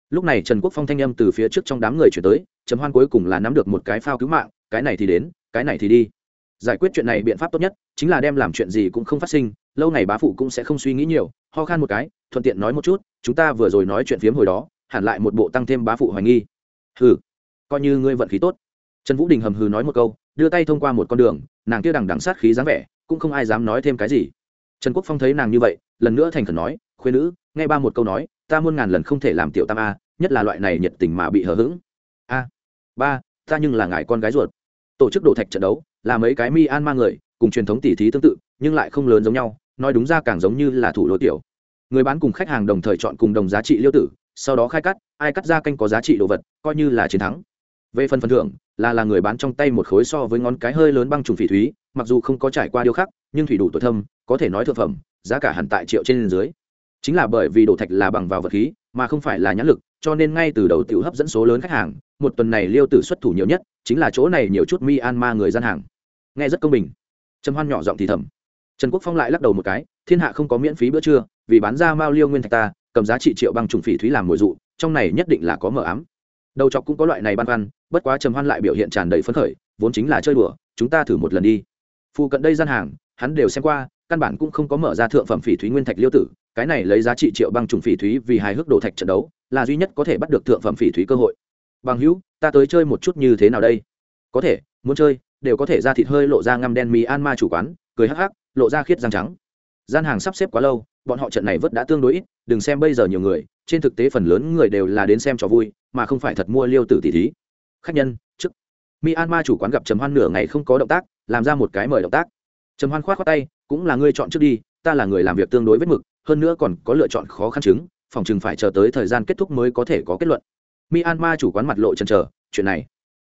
Lúc này trần quốc phong thanh âm từ phía trước trong đám người chuyển tới, trầm hoan cuối cùng là nắm được một cái phao cứu mạng, cái này thì đến, cái này thì đi. Giải quyết chuyện này biện pháp tốt nhất, chính là đem làm chuyện gì cũng không phát sinh, lâu ngày bá phụ cũng sẽ không suy nghĩ nhiều, ho khan một cái, thuận tiện nói một chút, chúng ta vừa rồi nói chuyện phiếm hồi đó, hẳn lại một bộ tăng thêm bá phụ hoài nghi. Hừ, coi như ngươi vận khí tốt. Trần vũ đình hầm hừ nói một câu, đưa tay thông qua một con đường, nàng kia đằng đằng sát khí dáng vẻ, cũng không ai dám nói thêm cái gì. Trần quốc phong thấy nàng như vậy, lần nữa thành khẩn nói khuyên nữ nghe ba một câu nói, ta muôn ngàn lần không thể làm tiểu tam a, nhất là loại này nhiệt tình mà bị hờ hững. A, ba, ta nhưng là ngài con gái ruột. Tổ chức đổ thạch trận đấu, là mấy cái mi an mang người, cùng truyền thống tỉ thí tương tự, nhưng lại không lớn giống nhau, nói đúng ra càng giống như là thủ lối tiểu. Người bán cùng khách hàng đồng thời chọn cùng đồng giá trị liêu tử, sau đó khai cắt, ai cắt ra canh có giá trị đồ vật, coi như là chiến thắng. Về phần phần thưởng, là là người bán trong tay một khối so với ngón cái hơi lớn băng trùng phỉ thúy, mặc dù không có trải qua điêu khắc nhưng thủy đủ tuổi thâm, có thể nói thượng phẩm, giá cả hẳn tại triệu trên dưới chính là bởi vì đồ thạch là bằng vào vật khí, mà không phải là nhãn lực, cho nên ngay từ đầu tiểu hấp dẫn số lớn khách hàng, một tuần này liêu tử xuất thủ nhiều nhất, chính là chỗ này nhiều chút myanmar người gian hàng. Nghe rất công bình. Trầm hoan nhỏ giọng thì thầm. Trần quốc phong lại lắc đầu một cái, thiên hạ không có miễn phí bữa trưa, vì bán ra mao liêu nguyên thạch ta, cầm giá trị triệu bằng trùng phỉ thúy làm mồi dụ, trong này nhất định là có mờ ám. Đầu chọc cũng có loại này băn khoăn, bất quá trầm hoan lại biểu hiện tràn đầy phấn khởi, vốn chính là chơi đùa, chúng ta thử một lần đi. Phụ cận đây gian hàng, hắn đều xem qua căn bản cũng không có mở ra thượng phẩm phỉ thúy nguyên thạch liêu tử, cái này lấy giá trị triệu băng trùng phỉ thúy vì hài hước đồ thạch trận đấu, là duy nhất có thể bắt được thượng phẩm phỉ thúy cơ hội. Bằng hữu, ta tới chơi một chút như thế nào đây? Có thể, muốn chơi, đều có thể ra thịt hơi lộ ra ngăm đen mì an ma chủ quán, cười hắc hắc, lộ ra khiết răng trắng. Gian hàng sắp xếp quá lâu, bọn họ trận này vớt đã tương đối ít, đừng xem bây giờ nhiều người, trên thực tế phần lớn người đều là đến xem trò vui, mà không phải thật mua liêu tử tỷ thí. Khách nhân, trước. Myanmar chủ quán gặp trầm hoan nửa ngày không có động tác, làm ra một cái mời động tác trầm hoan khoát khoát tay, cũng là ngươi chọn trước đi, ta là người làm việc tương đối vết mực, hơn nữa còn có lựa chọn khó khăn chứng, phòng chừng phải chờ tới thời gian kết thúc mới có thể có kết luận. Myanmar chủ quán mặt lộ chần chờ, chuyện này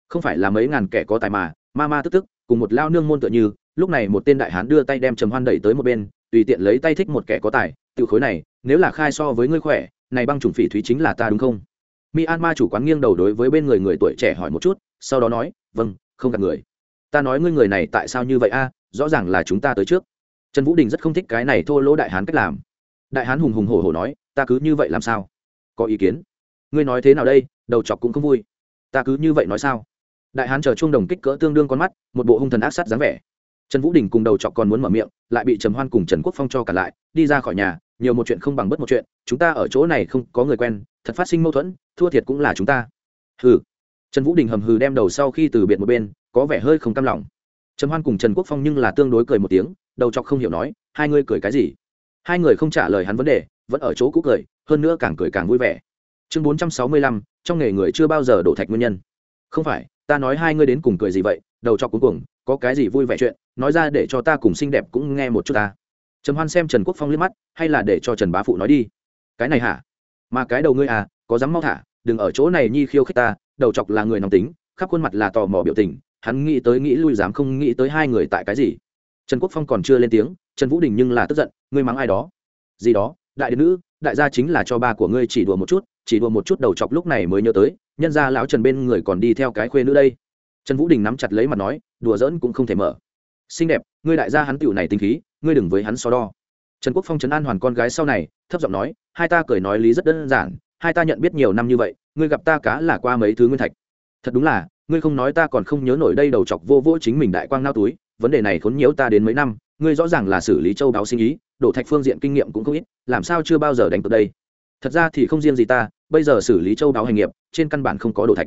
không phải là mấy ngàn kẻ có tài mà, ma ma tức tức, cùng một lao nương môn tựa như. Lúc này một tên đại hán đưa tay đem trầm hoan đẩy tới một bên, tùy tiện lấy tay thích một kẻ có tài tự khối này, nếu là khai so với ngươi khỏe, này băng trùng phỉ thúy chính là ta đúng không? Myanmar chủ quán nghiêng đầu đối với bên người người tuổi trẻ hỏi một chút, sau đó nói vâng không gặp người. Ta nói ngươi người này tại sao như vậy a? Rõ ràng là chúng ta tới trước. Trần vũ đình rất không thích cái này thô lỗ đại hán cách làm. Đại hán hùng hùng hổ hổ nói, ta cứ như vậy làm sao? Có ý kiến? Ngươi nói thế nào đây? Đầu chọc cũng không vui. Ta cứ như vậy nói sao? Đại hán chờ chuông đồng kích cỡ tương đương con mắt, một bộ hung thần ác sát dáng vẻ. Trần vũ đình cùng đầu chọc còn muốn mở miệng, lại bị trầm hoan cùng trần quốc phong cho cả lại, đi ra khỏi nhà, nhiều một chuyện không bằng bất một chuyện, chúng ta ở chỗ này không có người quen, thật phát sinh mâu thuẫn, thua thiệt cũng là chúng ta. Hừ. Trần vũ đình hầm hừ đem đầu sau khi từ biệt một bên, có vẻ hơi không cam lòng trầm hoan cùng trần quốc phong nhưng là tương đối cười một tiếng, đầu chọc không hiểu nói, hai người cười cái gì? Hai người không trả lời hắn vấn đề, vẫn ở chỗ cũ cười, hơn nữa càng cười càng vui vẻ. Chương bốn trăm sáu mươi lăm, trong nghề người chưa bao giờ đổ thạch nguyên nhân. Không phải, ta nói hai ngươi đến cùng cười gì vậy, đầu chọc cuối cùng có cái gì vui vẻ chuyện, nói ra để cho ta cùng xinh đẹp cũng nghe một chút ta. Trầm hoan xem trần quốc phong liếc mắt, hay là để cho trần bá phụ nói đi. Cái này hả? Mà cái đầu ngươi à có dám mau thả, đừng ở chỗ này nhi khiêu khích ta, đầu chọc là người nóng tính, khắp khuôn mặt là tò mò biểu tình hắn nghĩ tới nghĩ lui dám không nghĩ tới hai người tại cái gì. Trần quốc phong còn chưa lên tiếng, trần vũ đình nhưng là tức giận, ngươi mắng ai đó? Gì đó, đại đế nữ, đại gia chính là cho ba của ngươi chỉ đùa một chút, chỉ đùa một chút đầu chọc lúc này mới nhớ tới, nhân ra lão trần bên người còn đi theo cái khuê nữ đây. Trần vũ đình nắm chặt lấy mặt nói, đùa giỡn cũng không thể mở. Xinh đẹp, ngươi đại gia hắn tựu này tinh khí, ngươi đừng với hắn so đo. Trần quốc phong trấn an hoàn con gái sau này, thấp giọng nói, hai ta cười nói lý rất đơn giản, hai ta nhận biết nhiều năm như vậy, ngươi gặp ta cá là qua mấy thứ nguyên thạch. Thật đúng là ngươi không nói ta còn không nhớ nổi đây đầu chọc vô vô chính mình đại quang nao túi, vấn đề này khốn nhiễu ta đến mấy năm, ngươi rõ ràng là xử lý châu đáo sinh ý, đổ thạch phương diện kinh nghiệm cũng không ít, làm sao chưa bao giờ đánh tới đây? Thật ra thì không riêng gì ta, bây giờ xử lý châu đáo hành nghiệp, trên căn bản không có đổ thạch.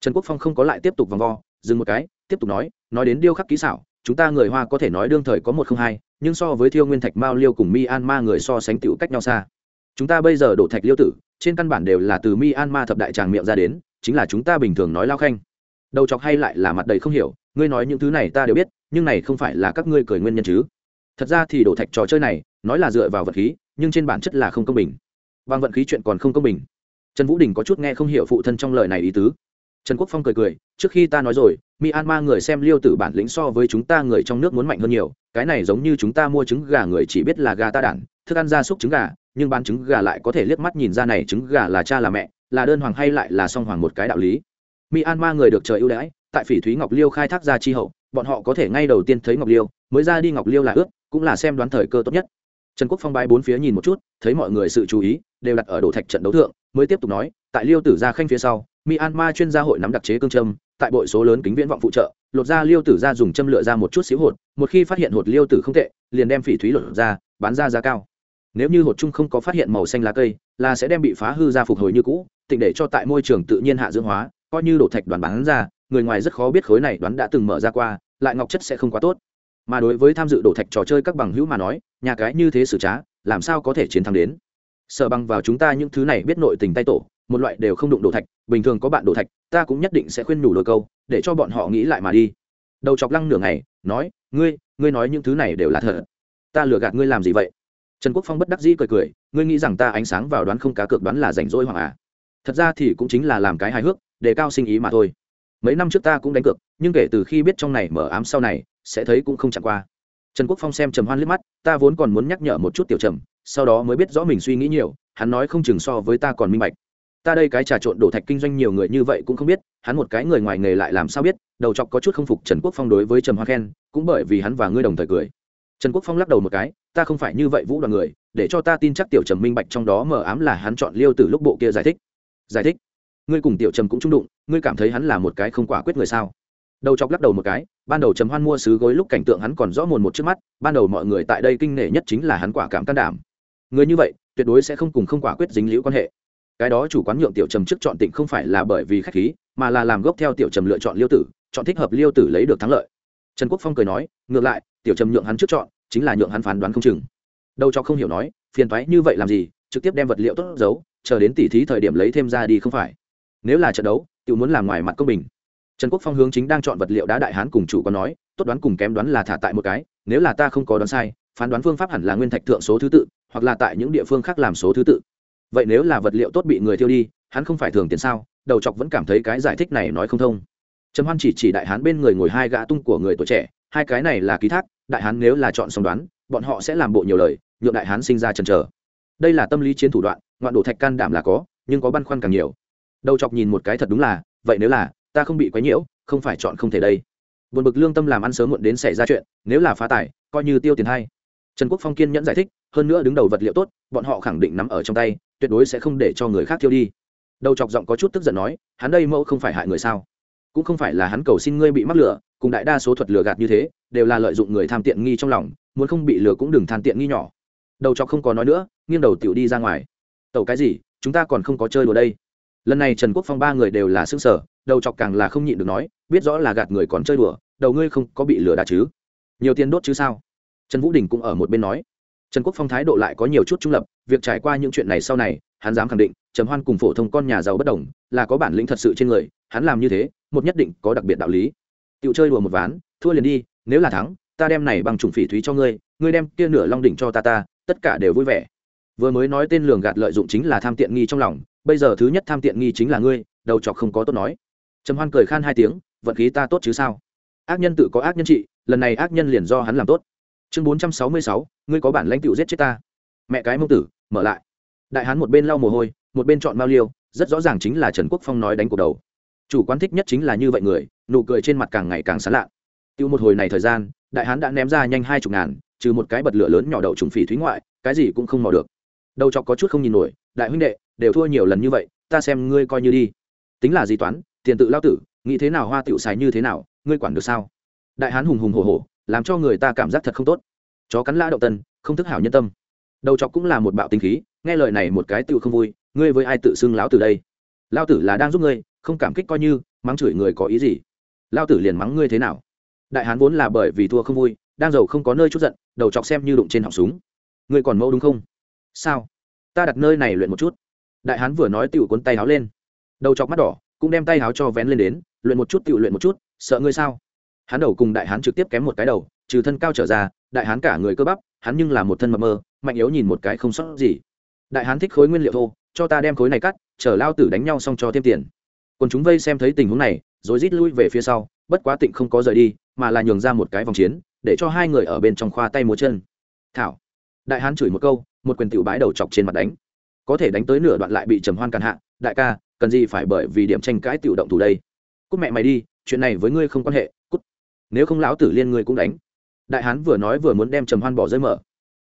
Trần quốc phong không có lại tiếp tục vòng vo, dừng một cái, tiếp tục nói nói đến điêu khắc kỹ xảo, chúng ta người hoa có thể nói đương thời có một không hai, nhưng so với thiêu nguyên thạch, mao liêu cùng myanmar người so sánh tựu cách nhau xa. Chúng ta bây giờ đổ thạch liêu tử, trên căn bản đều là từ myanmar thập đại tràng miệng ra đến, chính là chúng ta bình thường nói lao khanh đầu chọc hay lại là mặt đầy không hiểu, ngươi nói những thứ này ta đều biết, nhưng này không phải là các ngươi cười nguyên nhân chứ. Thật ra thì đổ thạch trò chơi này, nói là dựa vào vật khí, nhưng trên bản chất là không công bình. Bằng vận khí chuyện còn không công bình. Trần vũ đình có chút nghe không hiểu phụ thân trong lời này ý tứ. Trần quốc phong cười cười, trước khi ta nói rồi, myanmar người xem liêu tử bản lĩnh so với chúng ta người trong nước muốn mạnh hơn nhiều, cái này giống như chúng ta mua trứng gà người chỉ biết là gà ta đản, thức ăn ra súc trứng gà, nhưng bán trứng gà lại có thể liếc mắt nhìn ra này trứng gà là cha là mẹ, là đơn hoàng hay lại là song hoàng một cái đạo lý myanmar người được trời ưu đãi, tại phỉ thúy ngọc liêu khai thác ra chi hậu, bọn họ có thể ngay đầu tiên thấy ngọc liêu, mới ra đi ngọc liêu là ướt cũng là xem đoán thời cơ tốt nhất. Trần quốc phong bái bốn phía nhìn một chút, thấy mọi người sự chú ý, đều đặt ở đổ thạch trận đấu thượng, mới tiếp tục nói, tại liêu tử gia khanh phía sau, myanmar chuyên gia hội nắm đặc chế cương châm, tại bội số lớn kính viễn vọng phụ trợ, lột ra liêu tử ra dùng châm lựa ra một chút xíu hột, một khi phát hiện hột liêu tử không tệ, liền đem phỉ thúy lột ra, bán ra giá cao. Nếu như hột chung không có phát hiện màu xanh lá cây, là sẽ đem bị phá hư ra phục hồi như cũ, tịnh để cho tại môi trường tự nhiên hạ dưỡng hóa coi như đổ thạch đoàn bán ra, người ngoài rất khó biết khối này đoán đã từng mở ra qua, lại ngọc chất sẽ không quá tốt. Mà đối với tham dự đổ thạch trò chơi các bằng hữu mà nói, nhà cái như thế xử trá, làm sao có thể chiến thắng đến? Sợ bằng vào chúng ta những thứ này biết nội tình tay tổ, một loại đều không đụng đổ thạch, bình thường có bạn đổ thạch, ta cũng nhất định sẽ khuyên nhủ đôi câu, để cho bọn họ nghĩ lại mà đi. Đầu chọc lăng nửa ngày, nói, ngươi ngươi nói những thứ này đều là thật. Ta lừa gạt ngươi làm gì vậy? Trần quốc phong bất đắc dĩ cười cười, ngươi nghĩ rằng ta ánh sáng vào đoán không cá cược đoán là rảnh rỗi hoặc à? Thật ra thì cũng chính là làm cái hài hước đề cao sinh ý mà thôi. Mấy năm trước ta cũng đánh cược, nhưng kể từ khi biết trong này mở ám sau này, sẽ thấy cũng không chẳng qua. Trần quốc phong xem trầm hoan liếc mắt, ta vốn còn muốn nhắc nhở một chút tiểu trầm, sau đó mới biết rõ mình suy nghĩ nhiều, hắn nói không chừng so với ta còn minh bạch. Ta đây cái trà trộn đổ thạch kinh doanh nhiều người như vậy cũng không biết, hắn một cái người ngoài nghề lại làm sao biết, đầu chọc có chút không phục trần quốc phong đối với trầm hoa khen, cũng bởi vì hắn và ngươi đồng thời cười. Trần quốc phong lắc đầu một cái, ta không phải như vậy vũ đoàn người, để cho ta tin chắc tiểu trầm minh bạch trong đó mờ ám là hắn chọn liêu từ lúc bộ kia giải thích. Giải thích? Ngươi cùng tiểu trầm cũng trung đụng, ngươi cảm thấy hắn là một cái không quả quyết người sao? Đầu chọc lắc đầu một cái, ban đầu trầm hoan mua sứ gối lúc cảnh tượng hắn còn rõ mồn một trước mắt, ban đầu mọi người tại đây kinh nể nhất chính là hắn quả cảm can đảm. Người như vậy, tuyệt đối sẽ không cùng không quả quyết dính liễu quan hệ. Cái đó chủ quán nhượng tiểu trầm trước chọn tịnh không phải là bởi vì khách khí, mà là làm gốc theo tiểu trầm lựa chọn liêu tử, chọn thích hợp liêu tử lấy được thắng lợi. Trần quốc phong cười nói, ngược lại, tiểu trầm nhượng hắn trước chọn, chính là nhượng hắn phán đoán không chừng. Đâu cho không hiểu nói, phiền toái như vậy làm gì? Trực tiếp đem vật liệu tốt giấu, chờ đến tỉ thí thời điểm lấy thêm ra đi không phải nếu là trận đấu tự muốn làm ngoài mặt công bình. Trần quốc phong hướng chính đang chọn vật liệu đá đại hán cùng chủ có nói, tốt đoán cùng kém đoán là thả tại một cái, nếu là ta không có đoán sai, phán đoán phương pháp hẳn là nguyên thạch thượng số thứ tự, hoặc là tại những địa phương khác làm số thứ tự. Vậy nếu là vật liệu tốt bị người thiêu đi, hắn không phải thường tiền sao? Đầu chọc vẫn cảm thấy cái giải thích này nói không thông. Trầm hoan chỉ chỉ đại hán bên người ngồi hai gã tung của người tuổi trẻ, hai cái này là ký thác, đại hán nếu là chọn xong đoán, bọn họ sẽ làm bộ nhiều lời, nhượng đại hán sinh ra chần chờ. Đây là tâm lý chiến thủ đoạn, ngoạn đổ thạch can đảm là có, nhưng có băn khoăn càng nhiều đầu chọc nhìn một cái thật đúng là, vậy nếu là, ta không bị quấy nhiễu, không phải chọn không thể đây. Buồn bực lương tâm làm ăn sớm muộn đến xảy ra chuyện, nếu là phá tài, coi như tiêu tiền hay. Trần quốc phong kiên nhẫn giải thích, hơn nữa đứng đầu vật liệu tốt, bọn họ khẳng định nắm ở trong tay, tuyệt đối sẽ không để cho người khác thiêu đi. Đầu chọc giọng có chút tức giận nói, hắn đây mẫu không phải hại người sao? Cũng không phải là hắn cầu xin ngươi bị mắc lừa, cùng đại đa số thuật lừa gạt như thế, đều là lợi dụng người tham tiện nghi trong lòng, muốn không bị lừa cũng đừng than tiện nghi nhỏ. Đầu chọc không có nói nữa, nghiêng đầu tiểu đi ra ngoài. Tẩu cái gì, chúng ta còn không có chơi đùa đây lần này trần quốc phong ba người đều là xương sở đầu chọc càng là không nhịn được nói, biết rõ là gạt người còn chơi đùa, đầu ngươi không có bị lừa đá chứ? Nhiều tiền đốt chứ sao? Trần vũ đình cũng ở một bên nói. Trần quốc phong thái độ lại có nhiều chút trung lập, việc trải qua những chuyện này sau này, hắn dám khẳng định, trầm hoan cùng phổ thông con nhà giàu bất đồng, là có bản lĩnh thật sự trên người, hắn làm như thế, một nhất định có đặc biệt đạo lý. Tự chơi đùa một ván, thua liền đi, nếu là thắng, ta đem này bằng trùng phỉ thúy cho ngươi ngươi đem kia nửa long đỉnh cho ta ta, tất cả đều vui vẻ. Vừa mới nói tên lường gạt lợi dụng chính là tham tiện nghi trong lòng bây giờ thứ nhất tham tiện nghi chính là ngươi, đầu chọc không có tốt nói. Trầm hoan cười khan hai tiếng, vận khí ta tốt chứ sao? Ác nhân tự có ác nhân trị, lần này ác nhân liền do hắn làm tốt. Chương bốn trăm sáu mươi sáu, ngươi có bản lãnh tựu giết chết ta. Mẹ cái mông tử, mở lại. Đại hán một bên lau mồ hôi, một bên chọn mao liêu, rất rõ ràng chính là trần quốc phong nói đánh cuộc đầu. Chủ quán thích nhất chính là như vậy người, nụ cười trên mặt càng ngày càng sán lạ tiêu một hồi này thời gian, đại hán đã ném ra nhanh hai chục ngàn, trừ một cái bật lửa lớn nhỏ đậu trùng phỉ thúy ngoại, cái gì cũng không mò được. Đầu chọc có chút không nhìn nổi đại huynh đệ, đều thua nhiều lần như vậy, ta xem ngươi coi như đi. Tính là gì toán, tiền tự lao tử, nghĩ thế nào hoa tiểu xài như thế nào, ngươi quản được sao? Đại hán hùng hùng hổ hổ, làm cho người ta cảm giác thật không tốt. Chó cắn lã đậu tân, không thức hảo nhân tâm. Đầu chọc cũng là một bạo tinh khí, nghe lời này một cái tự không vui, ngươi với ai tự xưng lão tử đây? Lao tử là đang giúp ngươi, không cảm kích coi như, mắng chửi người có ý gì? Lao tử liền mắng ngươi thế nào? Đại hán vốn là bởi vì thua không vui, đang giàu không có nơi chút giận, đầu chọc xem như đụng trên họng súng. Ngươi còn mẫu đúng không? Sao? Ta đặt nơi này luyện một chút. Đại hán vừa nói tựu cuốn tay háo lên. Đầu chọc mắt đỏ, cũng đem tay háo cho vén lên đến, luyện một chút tựu luyện một chút, sợ ngươi sao? Hắn đầu cùng đại hán trực tiếp kém một cái đầu, trừ thân cao trở ra, đại hán cả người cơ bắp, hắn nhưng là một thân mập mơ mạnh yếu nhìn một cái không sót gì. Đại hán thích khối nguyên liệu thô, cho ta đem khối này cắt, chờ lao tử đánh nhau xong cho thêm tiền. Còn chúng vây xem thấy tình huống này, rồi rít lui về phía sau, bất quá tịnh không có rời đi, mà là nhường ra một cái vòng chiến, để cho hai người ở bên trong khoa tay múa chân. Thảo. Đại hán chửi một câu một quyền tiểu bái đầu chọc trên mặt đánh. Có thể đánh tới nửa đoạn lại bị trầm hoan càn hạ. Đại ca, cần gì phải bởi vì điểm tranh cãi tiểu động thủ đây? Cút mẹ mày đi, chuyện này với ngươi không quan hệ, cút. Nếu không lão tử liên ngươi cũng đánh. Đại hán vừa nói vừa muốn đem trầm hoan bỏ rơi mở.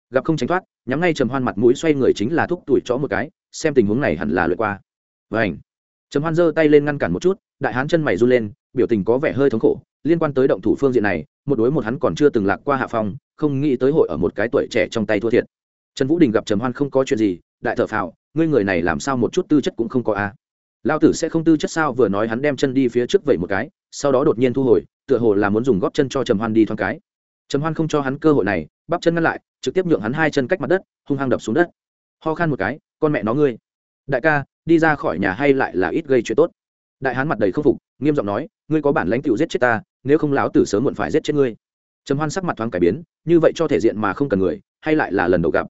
Gặp không tránh thoát, nhắm ngay trầm hoan mặt mũi xoay người chính là thúc tuổi chó một cái, xem tình huống này hẳn là lượt qua. Vảnh trầm hoan giơ tay lên ngăn cản một chút, đại hán chân mày run lên, biểu tình có vẻ hơi thống khổ. Liên quan tới động thủ phương diện này, một đối một hắn còn chưa từng lạc qua hạ phong, không nghĩ tới hội ở một cái tuổi trẻ trong tay thua thiệt trần vũ đình gặp trầm hoan không có chuyện gì, đại thở phào, ngươi người này làm sao một chút tư chất cũng không có a? À. lao tử sẽ không tư chất sao? Vừa nói hắn đem chân đi phía trước vậy một cái, sau đó đột nhiên thu hồi, tựa hồ là muốn dùng góp chân cho trầm hoan đi thoáng cái. Trầm hoan không cho hắn cơ hội này, bắp chân ngăn lại, trực tiếp nhượng hắn hai chân cách mặt đất, hung hăng đập xuống đất. Ho khan một cái, con mẹ nó ngươi, đại ca, đi ra khỏi nhà hay lại là ít gây chuyện tốt? Đại hán mặt đầy không phục, nghiêm giọng nói, ngươi có bản lãnh tựu giết chết ta, nếu không lão tử sớm muộn phải giết chết ngươi. Trầm hoan sắc mặt thoáng cải biến, như vậy cho thể diện mà không cần người, hay lại là lần đầu gặp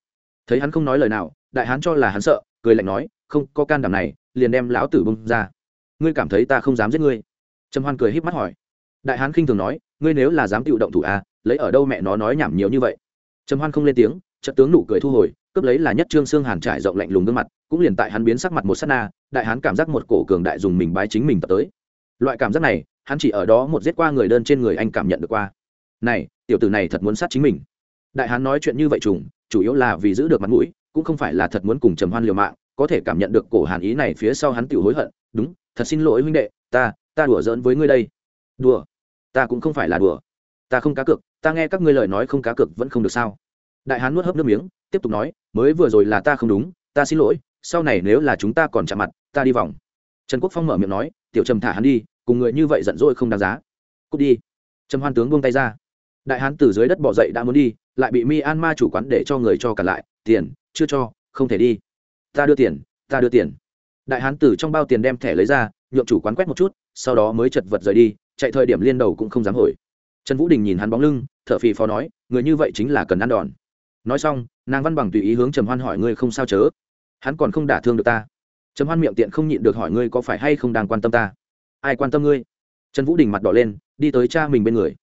thấy hắn không nói lời nào, đại hán cho là hắn sợ, cười lạnh nói, không, có can đảm này, liền đem lão tử bông ra. Ngươi cảm thấy ta không dám giết ngươi? Trầm hoan cười híp mắt hỏi. Đại hán khinh thường nói, ngươi nếu là dám tự động thủ a, lấy ở đâu mẹ nó nói nhảm nhiều như vậy? Trầm hoan không lên tiếng trận tướng nụ cười thu hồi, cướp lấy là nhất trương xương hàn trải rộng lạnh lùng gương mặt, cũng liền tại hắn biến sắc mặt một sát na, đại hán cảm giác một cổ cường đại dùng mình bái chính mình tập tới. Loại cảm giác này, hắn chỉ ở đó một giết qua người đơn trên người anh cảm nhận được qua. Này, tiểu tử này thật muốn sát chính mình. Đại hán nói chuyện như vậy trùng chủ yếu là vì giữ được mặt mũi, cũng không phải là thật muốn cùng trầm hoan liều mạng, có thể cảm nhận được cổ hàn ý này phía sau hắn tự hối hận, đúng, thật xin lỗi huynh đệ, ta ta đùa giỡn với ngươi đây. Đùa? Ta cũng không phải là đùa. Ta không cá cược, ta nghe các ngươi lời nói không cá cược vẫn không được sao? Đại hán nuốt hớp nước miếng, tiếp tục nói, mới vừa rồi là ta không đúng, ta xin lỗi, sau này nếu là chúng ta còn chạm mặt, ta đi vòng. Trần quốc phong mở miệng nói, tiểu trầm thả hắn đi, cùng người như vậy giận dỗi không đáng giá. Cút đi. Trầm hoan tướng buông tay ra đại hán từ dưới đất bỏ dậy đã muốn đi, lại bị mi an ma chủ quán để cho người cho cả lại, tiền, chưa cho, không thể đi. Ta đưa tiền, ta đưa tiền. Đại hán từ trong bao tiền đem thẻ lấy ra, nhượng chủ quán quét một chút, sau đó mới chật vật rời đi, chạy thời điểm liên đầu cũng không dám hồi. Trần vũ đình nhìn hắn bóng lưng t h ở phì phò nói, người như vậy chính là cần ăn đòn. Nói xong, nàng văn bằng tùy ý hướng trầm hoan hỏi ngươi không sao chớ? Hắn còn không đả thương được ta. Trầm hoan miệng tiện không nhịn được hỏi ngươi có phải hay không đang quan tâm ta? Ai quan tâm ngươi? Trần vũ đình mặt đỏ lên, đi tới cha mình bên người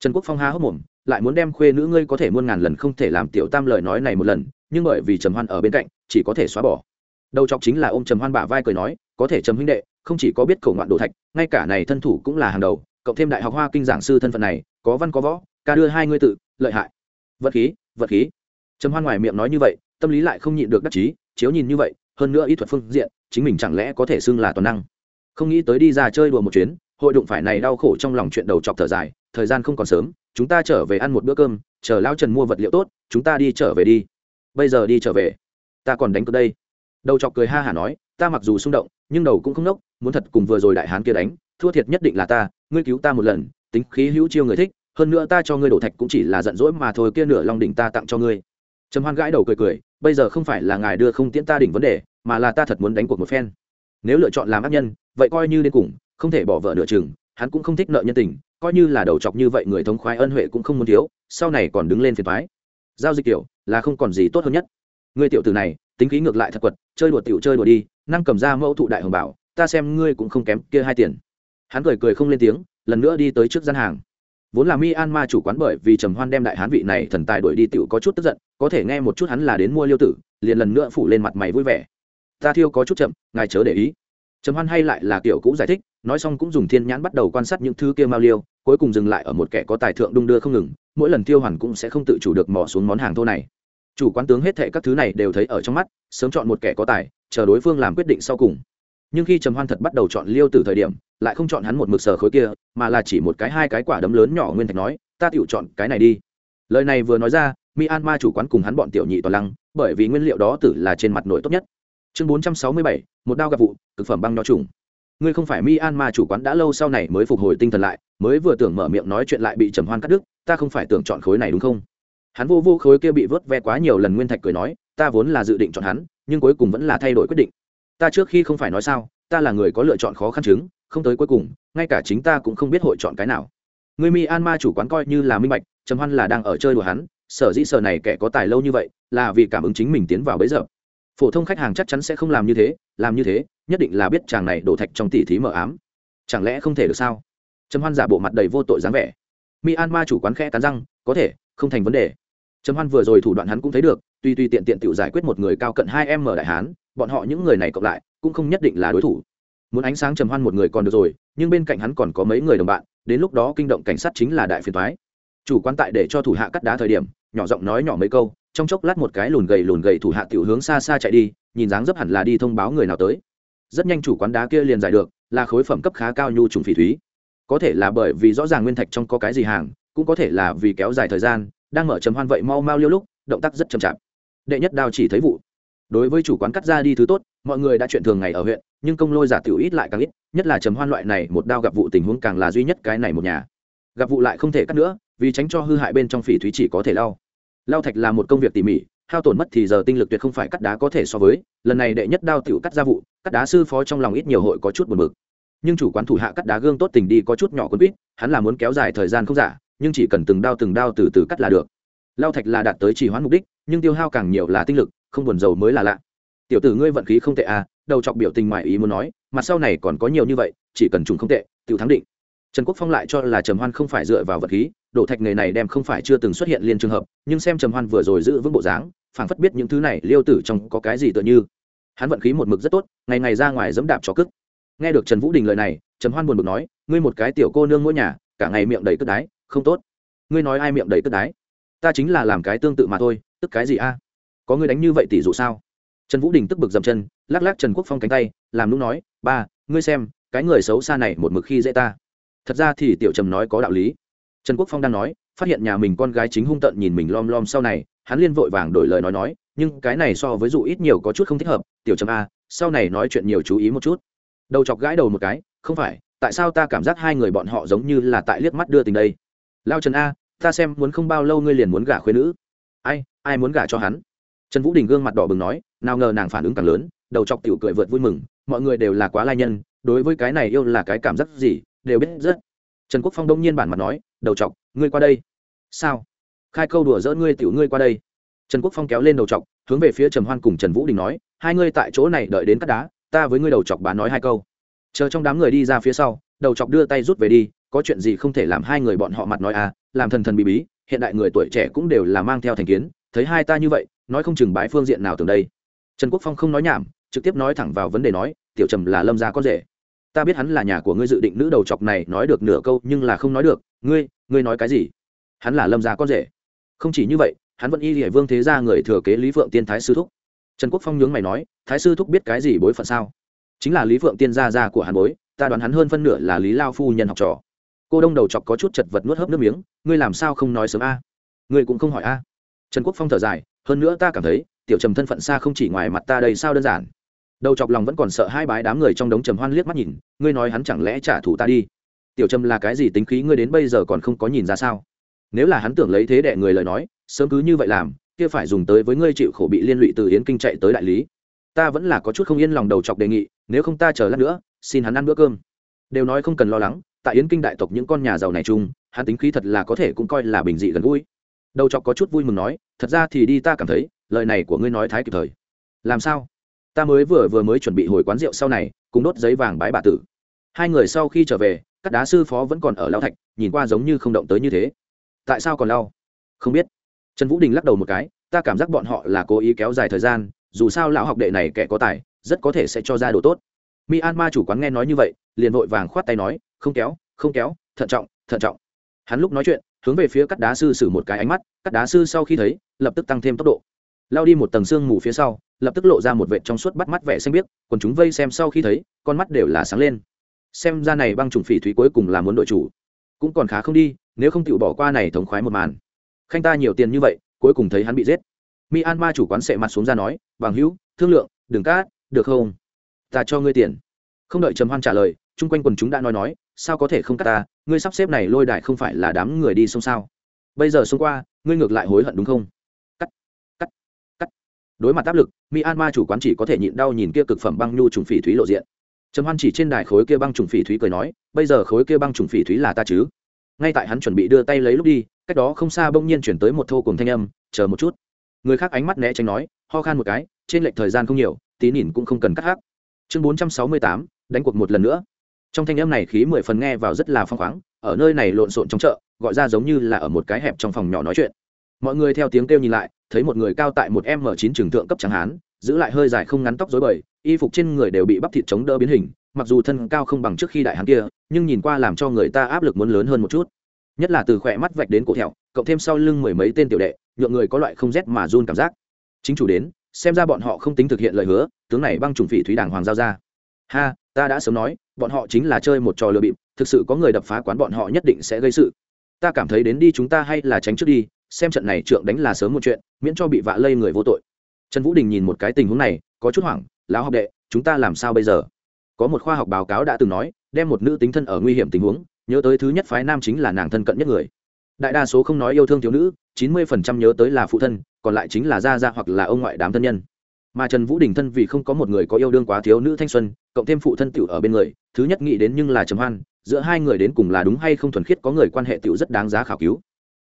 trần quốc phong há hốc mồm, lại muốn đem khuê nữ ngươi có thể muôn ngàn lần không thể làm tiểu tam lời nói này một lần, nhưng bởi vì trầm hoan ở bên cạnh, chỉ có thể xóa bỏ. Đầu chọc chính là ô m trầm hoan bả vai cười nói, có thể trầm huynh đệ, không chỉ có biết cầu ngoạn đồ thạch, ngay cả này thân thủ cũng là hàng đầu, cộng thêm đại học hoa kinh giảng sư thân phận này, có văn có võ, ca đưa hai ngươi tự, lợi hại. Vật khí vật khí. Trầm hoan ngoài miệng nói như vậy, tâm lý lại không nhịn được đắc chí, chiếu nhìn như vậy, hơn nữa ý thuật phương diện, chính mình chẳng lẽ có thể xưng là toàn năng. Không nghĩ tới đi ra chơi đùa một chuyến, hội đụng phải này đau khổ trong lòng chuyện đầu chọc thở dài thời gian không còn sớm, chúng ta trở về ăn một bữa cơm, chờ lao trần mua vật liệu tốt, chúng ta đi trở về đi. Bây giờ đi trở về. Ta còn đánh cược đây. Đầu chọc cười ha hả nói, ta mặc dù xung động, nhưng đầu cũng không nốc, muốn thật cùng vừa rồi đại hán kia đánh, thua thiệt nhất định là ta, ngươi cứu ta một lần, tính khí hữu chiêu người thích, hơn nữa ta cho ngươi đổ thạch cũng chỉ là giận dỗi mà thôi, kia nửa long đỉnh ta tặng cho ngươi. Trầm hoan gãi đầu cười cười, bây giờ không phải là ngài đưa không tiễn ta đỉnh vấn đề, mà là ta thật muốn đánh cuộc một phen. Nếu lựa chọn làm ác nhân, vậy coi như đến cùng, không thể bỏ vợ nửa chừng hắn cũng không thích nợ nhân tình, coi như là đầu chọc như vậy người thống khoái ân huệ cũng không muốn thiếu, sau này còn đứng lên phiền thoái giao dịch kiểu là không còn gì tốt hơn nhất. Người tiểu tử này, tính khí ngược lại thật quật, chơi đùa tiểu chơi đùa đi, năng cầm ra mẫu thụ đại hồng bảo, ta xem ngươi cũng không kém kia hai tiền. Hắn cười cười không lên tiếng, lần nữa đi tới trước gian hàng. Vốn là myanmar chủ quán bởi vì trầm hoan đem đại hán vị này thần tài đuổi đi tiểu có chút tức giận, có thể nghe một chút hắn là đến mua liêu tử, liền lần nữa phủ lên mặt mày vui vẻ. Ta thiêu có chút chậm, ngài chớ để ý trầm hoan hay lại là kiểu cũ giải thích, nói xong cũng dùng thiên nhãn bắt đầu quan sát những thứ kia mao liêu, cuối cùng dừng lại ở một kẻ có tài thượng đung đưa không ngừng, mỗi lần tiêu hoàn cũng sẽ không tự chủ được mò xuống món hàng thô này. Chủ quán tướng hết thệ các thứ này đều thấy ở trong mắt, sớm chọn một kẻ có tài, chờ đối phương làm quyết định sau cùng. Nhưng khi trầm hoan thật bắt đầu chọn liêu từ thời điểm, lại không chọn hắn một mực sờ khối kia, mà là chỉ một cái hai cái quả đấm lớn nhỏ nguyên thạch nói, ta tự chọn cái này đi. Lời này vừa nói ra myanmar chủ quán cùng hắn bọn tiểu nhị toàn lăng, bởi vì nguyên liệu đó tử là trên mặt nổi tốt nhất chương bốn trăm sáu mươi bảy, một đao gặp vụ thực phẩm băng nho trùng. Ngươi không phải my an mà chủ quán đã lâu sau này mới phục hồi tinh thần lại, mới vừa tưởng mở miệng nói chuyện lại bị trầm hoan cắt đứt, ta không phải tưởng chọn khối này đúng không? Hắn vô vô khối kia bị vớt ve quá nhiều lần nguyên thạch cười nói, ta vốn là dự định chọn hắn, nhưng cuối cùng vẫn là thay đổi quyết định. Ta trước khi không phải nói sao, ta là người có lựa chọn khó khăn chứng, không tới cuối cùng, ngay cả chính ta cũng không biết hội chọn cái nào. Người ma chủ quán coi như là minh bạch, trầm hoan là đang ở chơi đùa hắn, sở dĩ sở này kẻ có tài lâu như vậy, là vì cảm ứng chính mình tiến vào bấy giờ phổ thông khách hàng chắc chắn sẽ không làm như thế, làm như thế, nhất định là biết chàng này đổ thạch trong tỉ thí mờ ám. Chẳng lẽ không thể được sao? Trầm hoan giả bộ mặt đầy vô tội dáng vẻ. Myanmar chủ quán khẽ cắn răng, có thể, không thành vấn đề. Trầm hoan vừa rồi thủ đoạn hắn cũng thấy được, tuy tuy tiện tiện tự giải quyết một người cao cận hai em mở đại hán, bọn họ những người này cộng lại, cũng không nhất định là đối thủ. Muốn ánh sáng trầm hoan một người còn được rồi, nhưng bên cạnh hắn còn có mấy người đồng bạn, đến lúc đó kinh động cảnh sát chính là đại phiền thoái chủ quan tại để cho thủ hạ cắt đá thời điểm, nhỏ giọng nói nhỏ mấy câu, trong chốc lát một cái lùn gầy lùn gầy thủ hạ tiểu hướng xa xa chạy đi, nhìn dáng dấp hẳn là đi thông báo người nào tới. Rất nhanh chủ quán đá kia liền giải được, là khối phẩm cấp khá cao nhu trùng phỉ thúy. Có thể là bởi vì rõ ràng nguyên thạch trong có cái gì hàng, cũng có thể là vì kéo dài thời gian, đang mở trầm hoan vậy mau mau liêu lúc, động tác rất chậm chạp. Đệ nhất đao chỉ thấy vụ. Đối với chủ quán cắt ra đi thứ tốt, mọi người đã chuyện thường ngày ở huyện, nhưng công lôi giả tiểu ít lại càng ít, nhất là trầm hoan loại này, một đao gặp vụ tình huống càng là duy nhất cái này một nhà. Gặp vụ lại không thể cắt nữa vì tránh cho hư hại bên trong phỉ thúy chỉ có thể lau. Lau thạch là một công việc tỉ mỉ, hao tổn mất thì giờ tinh lực tuyệt không phải cắt đá có thể so với. Lần này đệ nhất đao tiểu cắt ra vụ, cắt đá sư phó trong lòng ít nhiều hội có chút buồn bực. Nhưng chủ quán thủ hạ cắt đá gương tốt tình đi có chút nhỏ quân quýt, hắn là muốn kéo dài thời gian không giả, nhưng chỉ cần từng đao từng đao từ từ cắt là được. Lao thạch là đạt tới chỉ hoãn mục đích, nhưng tiêu hao càng nhiều là tinh lực, không buồn dầu mới là lạ. Tiểu tử ngươi vận khí không tệ à đầu chọc biểu tình ngoài ý muốn nói, mặt sau này còn có nhiều như vậy, chỉ cần trùng không tệ tự thắng định trần quốc phong lại cho là trầm hoan không phải dựa vào vật khí, đổ thạch nghề này đem không phải chưa từng xuất hiện liên trường hợp, nhưng xem trầm hoan vừa rồi giữ vững bộ dáng, phảng phất biết những thứ này liêu tử trong có cái gì tựa như. Hắn vận khí một mực rất tốt, ngày ngày ra ngoài dẫm đạp cho cức. Nghe được trần vũ đình lời này, trầm hoan buồn bực nói, ngươi một cái tiểu cô nương mỗi nhà, cả ngày miệng đầy cất đái, không tốt. Ngươi nói ai miệng đầy cất đái? Ta chính là làm cái tương tự mà thôi, tức cái gì a? Có ngươi đánh như vậy tỷ dụ sao? Trần vũ đình tức bực dậm chân, lắc lắc trần quốc phong cánh tay, làm lúc nói, ba, ngươi xem, cái người xấu xa này một mực khi dễ ta thật ra thì tiểu trầm nói có đạo lý. Trần quốc phong đang nói, phát hiện nhà mình con gái chính hung tận nhìn mình lom lom sau này, hắn liên vội vàng đổi lời nói nói, nhưng cái này so với dụ ít nhiều có chút không thích hợp, tiểu trầm a, sau này nói chuyện nhiều chú ý một chút. Đầu chọc gãi đầu một cái, không phải, tại sao ta cảm giác hai người bọn họ giống như là tại liếc mắt đưa tình đây? Lao trần a, ta xem muốn không bao lâu ngươi liền muốn gả khuyên nữ. Ai ai muốn gả cho hắn? Trần vũ đình gương mặt đỏ bừng nói, nào ngờ nàng phản ứng càng lớn, đầu chọc tiểu cười vượt vui mừng, mọi người đều là quá lai nhân, đối với cái này yêu là cái cảm giác gì đều biết rất. Trần quốc phong đông nhiên bản mặt nói, đầu chọc, ngươi qua đây. Sao? Khai câu đùa dỡ ngươi tiểu ngươi qua đây. Trần quốc phong kéo lên đầu chọc, hướng về phía trầm hoan cùng trần vũ đình nói, hai ngươi tại chỗ này đợi đến cắt đá, ta với ngươi đầu chọc bán nói hai câu. Chờ trong đám người đi ra phía sau, đầu chọc đưa tay rút về đi, có chuyện gì không thể làm hai người bọn họ mặt nói à làm thần thần bí bí, hiện đại người tuổi trẻ cũng đều là mang theo thành kiến, thấy hai ta như vậy, nói không chừng bái phương diện nào từng đây. Trần quốc phong không nói nhảm, trực tiếp nói thẳng vào vấn đề nói, tiểu trầm là lâm gia con rể ta biết hắn là nhà của ngươi dự định nữ đầu chọc này nói được nửa câu nhưng là không nói được. Ngươi ngươi nói cái gì? Hắn là lâm gia con rể. Không chỉ như vậy, hắn vẫn y hệ vương thế gia người thừa kế lý phượng tiên thái sư thúc. Trần quốc phong nhướng mày nói, thái sư thúc biết cái gì bối phận sao? Chính là lý phượng tiên gia gia của hắn bối, ta đoán hắn hơn phân nửa là lý lao phu nhân học trò. Cô đông đầu chọc có chút chật vật nuốt hớp nước miếng, ngươi làm sao không nói sớm a? Ngươi cũng không hỏi a? Trần quốc phong thở dài, hơn nữa ta cảm thấy, tiểu trầm thân phận xa không chỉ ngoài mặt ta đây sao đơn giản đầu chọc lòng vẫn còn sợ hai bái đám người trong đống trầm hoan liếc mắt nhìn, ngươi nói hắn chẳng lẽ trả thù ta đi? Tiểu trầm là cái gì tính khí ngươi đến bây giờ còn không có nhìn ra sao? Nếu là hắn tưởng lấy thế đệ người lời nói, sớm cứ như vậy làm, kia phải dùng tới với ngươi chịu khổ bị liên lụy từ yến kinh chạy tới đại lý. Ta vẫn là có chút không yên lòng đầu chọc đề nghị, nếu không ta chờ lát nữa, xin hắn ăn bữa cơm. Đều nói không cần lo lắng, tại yến kinh đại tộc những con nhà giàu này chung, hắn tính khí thật là có thể cũng coi là bình dị gần gũi. Đầu chọc có chút vui mừng nói, thật ra thì đi ta cảm thấy, lời này của ngươi nói thái kịp thời. Làm sao? Ta mới vừa vừa mới chuẩn bị hồi quán rượu sau này, cùng đốt giấy vàng bái bà tử. Hai người sau khi trở về, các đá sư phó vẫn còn ở lao thạch, nhìn qua giống như không động tới như thế. Tại sao còn lao? Không biết. Trần vũ đình lắc đầu một cái, ta cảm giác bọn họ là cố ý kéo dài thời gian, dù sao lão học đệ này kẻ có tài, rất có thể sẽ cho ra đồ tốt. Myanmar chủ quán nghe nói như vậy, liền vội vàng khoát tay nói, không kéo không kéo, thận trọng thận trọng. Hắn lúc nói chuyện, hướng về phía cắt đá sư xử một cái ánh mắt cắt đá sư sau khi thấy, lập tức tăng thêm tốc độ. Lao đi một tầng xương mù phía sau lập tức lộ ra một vệ trong suốt bắt mắt vẻ xanh biếc, còn chúng vây xem sau khi thấy, con mắt đều là sáng lên. Xem ra này băng trùng phỉ thúy cuối cùng là muốn đội chủ. Cũng còn khá không đi, nếu không chịu bỏ qua này thống khoái một màn. Khanh ta nhiều tiền như vậy, cuối cùng thấy hắn bị giết. Myanmar chủ quán sệ mặt xuống ra nói, bằng hữu, thương lượng, đừng cát, được không? Ta cho ngươi tiền. Không đợi trầm hoan trả lời, chung quanh quần chúng đã nói nói, sao có thể không cắt ta? Ngươi sắp xếp này lôi đại không phải là đám người đi xông sao? Bây giờ xông qua, ngươi ngược lại hối hận đúng không? Cắt cắt cắt. Đối mặt áp lực myanmar chủ quán chỉ có thể nhịn đau nhìn kia cực phẩm băng nhu trùng phỉ thúy lộ diện. Trầm hoan chỉ trên đài khối kia băng trùng phỉ thúy cười nói, bây giờ khối kia băng trùng phỉ thúy là ta chứ? Ngay tại hắn chuẩn bị đưa tay lấy lúc đi, cách đó không xa bỗng nhiên chuyển tới một thô cùng thanh âm, chờ một chút. Người khác ánh mắt né tránh nói, ho khan một cái, trên lệch thời gian không nhiều, tí nhìn cũng không cần cắt hát chương bốn trăm sáu mươi tám, đánh cuộc một lần nữa. Trong thanh âm này khí mười phần nghe vào rất là phong khoáng, ở nơi này lộn xộn trong chợ, gọi ra giống như là ở một cái hẹp trong phòng nhỏ nói chuyện. Mọi người theo tiếng kêu nhìn lại thấy một người cao tại một m chín trường thượng cấp trắng hán, giữ lại hơi dài không ngắn tóc dối bời, y phục trên người đều bị bắp thịt chống đỡ biến hình, mặc dù thân cao không bằng trước khi đại hán kia, nhưng nhìn qua làm cho người ta áp lực muốn lớn hơn một chút. Nhất là từ khỏe mắt vạch đến cổ thẹo, cộng thêm sau lưng mười mấy tên tiểu đệ, nhượng người có loại không rét mà run cảm giác. Chính chủ đến, xem ra bọn họ không tính thực hiện lời hứa, tướng này băng trùng phỉ thúy đảng hoàng giao ra. Ha, ta đã sớm nói, bọn họ chính là chơi một trò lừa bịp, thực sự có người đập phá quán bọn họ nhất định sẽ gây sự. Ta cảm thấy đến đi chúng ta hay là tránh trước đi xem trận này trượng đánh là sớm một chuyện, miễn cho bị vạ lây người vô tội. Trần vũ đình nhìn một cái tình huống này, có chút hoảng, lão học đệ, chúng ta làm sao bây giờ? Có một khoa học báo cáo đã từng nói, đem một nữ tính thân ở nguy hiểm tình huống, nhớ tới thứ nhất phái nam chính là nàng thân cận nhất người. Đại đa số không nói yêu thương thiếu nữ, chín mươi phần trăm nhớ tới là phụ thân, còn lại chính là gia gia hoặc là ông ngoại đám thân nhân. Mà trần vũ đình thân vì không có một người có yêu đương quá thiếu nữ thanh xuân, cộng thêm phụ thân tiểu ở bên người, thứ nhất nghĩ đến nhưng là trầm hoan, giữa hai người đến cùng là đúng hay không thuần khiết có người quan hệ tiểu rất đáng giá khảo cứu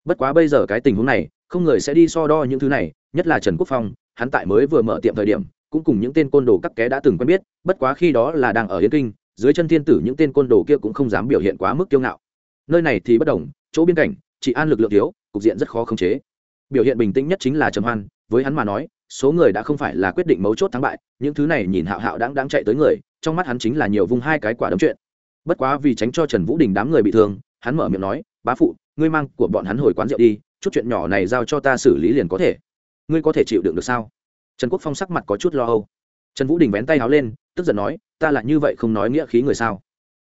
bất quá bây giờ cái tình huống này, không người sẽ đi so đo những thứ này, nhất là trần quốc phong, hắn tại mới vừa mở tiệm thời điểm, cũng cùng những tên côn đồ các ké đã từng quen biết, bất quá khi đó là đang ở yên kinh, dưới chân thiên tử những tên côn đồ kia cũng không dám biểu hiện quá mức kiêu ngạo. Nơi này thì bất đồng, chỗ biên cảnh chỉ an lực lượng thiếu, cục diện rất khó khống chế. Biểu hiện bình tĩnh nhất chính là trầm hoan, với hắn mà nói, số người đã không phải là quyết định mấu chốt thắng bại, những thứ này nhìn hạo hạo đáng đáng chạy tới người, trong mắt hắn chính là nhiều vung hai cái quả đấm chuyện. Bất quá vì tránh cho trần vũ đình đám người bị thương, hắn mở miệng nói, bá phụ ngươi mang của bọn hắn hồi quán rượu đi, chút chuyện nhỏ này giao cho ta xử lý liền có thể. Ngươi có thể chịu đựng được sao? Trần quốc phong sắc mặt có chút lo âu. Trần vũ đình vén tay háo lên, tức giận nói, ta là như vậy không nói nghĩa khí người sao?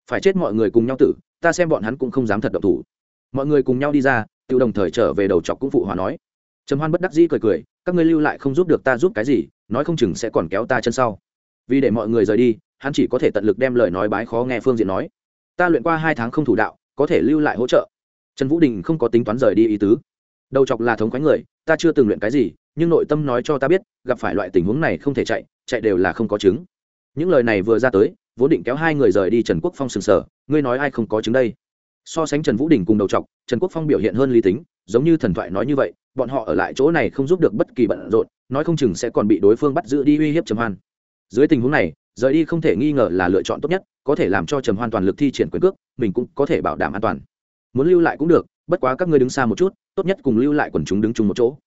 Phải chết mọi người cùng nhau tử, ta xem bọn hắn cũng không dám thật độc thủ. Mọi người cùng nhau đi ra tự đồng thời trở về đầu chọc cũng phụ hòa nói. Trầm hoan bất đắc dĩ cười cười, các ngươi lưu lại không giúp được ta giúp cái gì, nói không chừng sẽ còn kéo ta chân sau. Vì để mọi người rời đi, hắn chỉ có thể tận lực đem lời nói bái khó nghe phương diện nói. Ta luyện qua hai tháng không thủ đạo, có thể lưu lại hỗ trợ trần vũ đình không có tính toán rời đi ý tứ. Đầu chọc là thống khoái người, ta chưa từng luyện cái gì, nhưng nội tâm nói cho ta biết, gặp phải loại tình huống này không thể chạy chạy đều là không có chứng. Những lời này vừa ra tới, vốn định kéo hai người rời đi trần quốc phong sừng sờ, ngươi nói ai không có chứng đây? So sánh trần vũ đình cùng đầu t trần quốc phong biểu hiện hơn lý tính, giống như thần thoại nói như vậy, bọn họ ở lại chỗ này không giúp được bất kỳ bận rộn, nói không chừng sẽ còn bị đối phương bắt giữ đi uy hiếp trầm hoan. Dưới tình huống này, rời đi không thể nghi ngờ là lựa chọn tốt nhất, có thể làm cho trầm hoan toàn lực thi triển quyền cước, mình cũng có thể bảo đảm an toàn muốn lưu lại cũng được, bất quá các ngươi đứng xa một chút, tốt nhất cùng lưu lại quần chúng đứng chung một chỗ.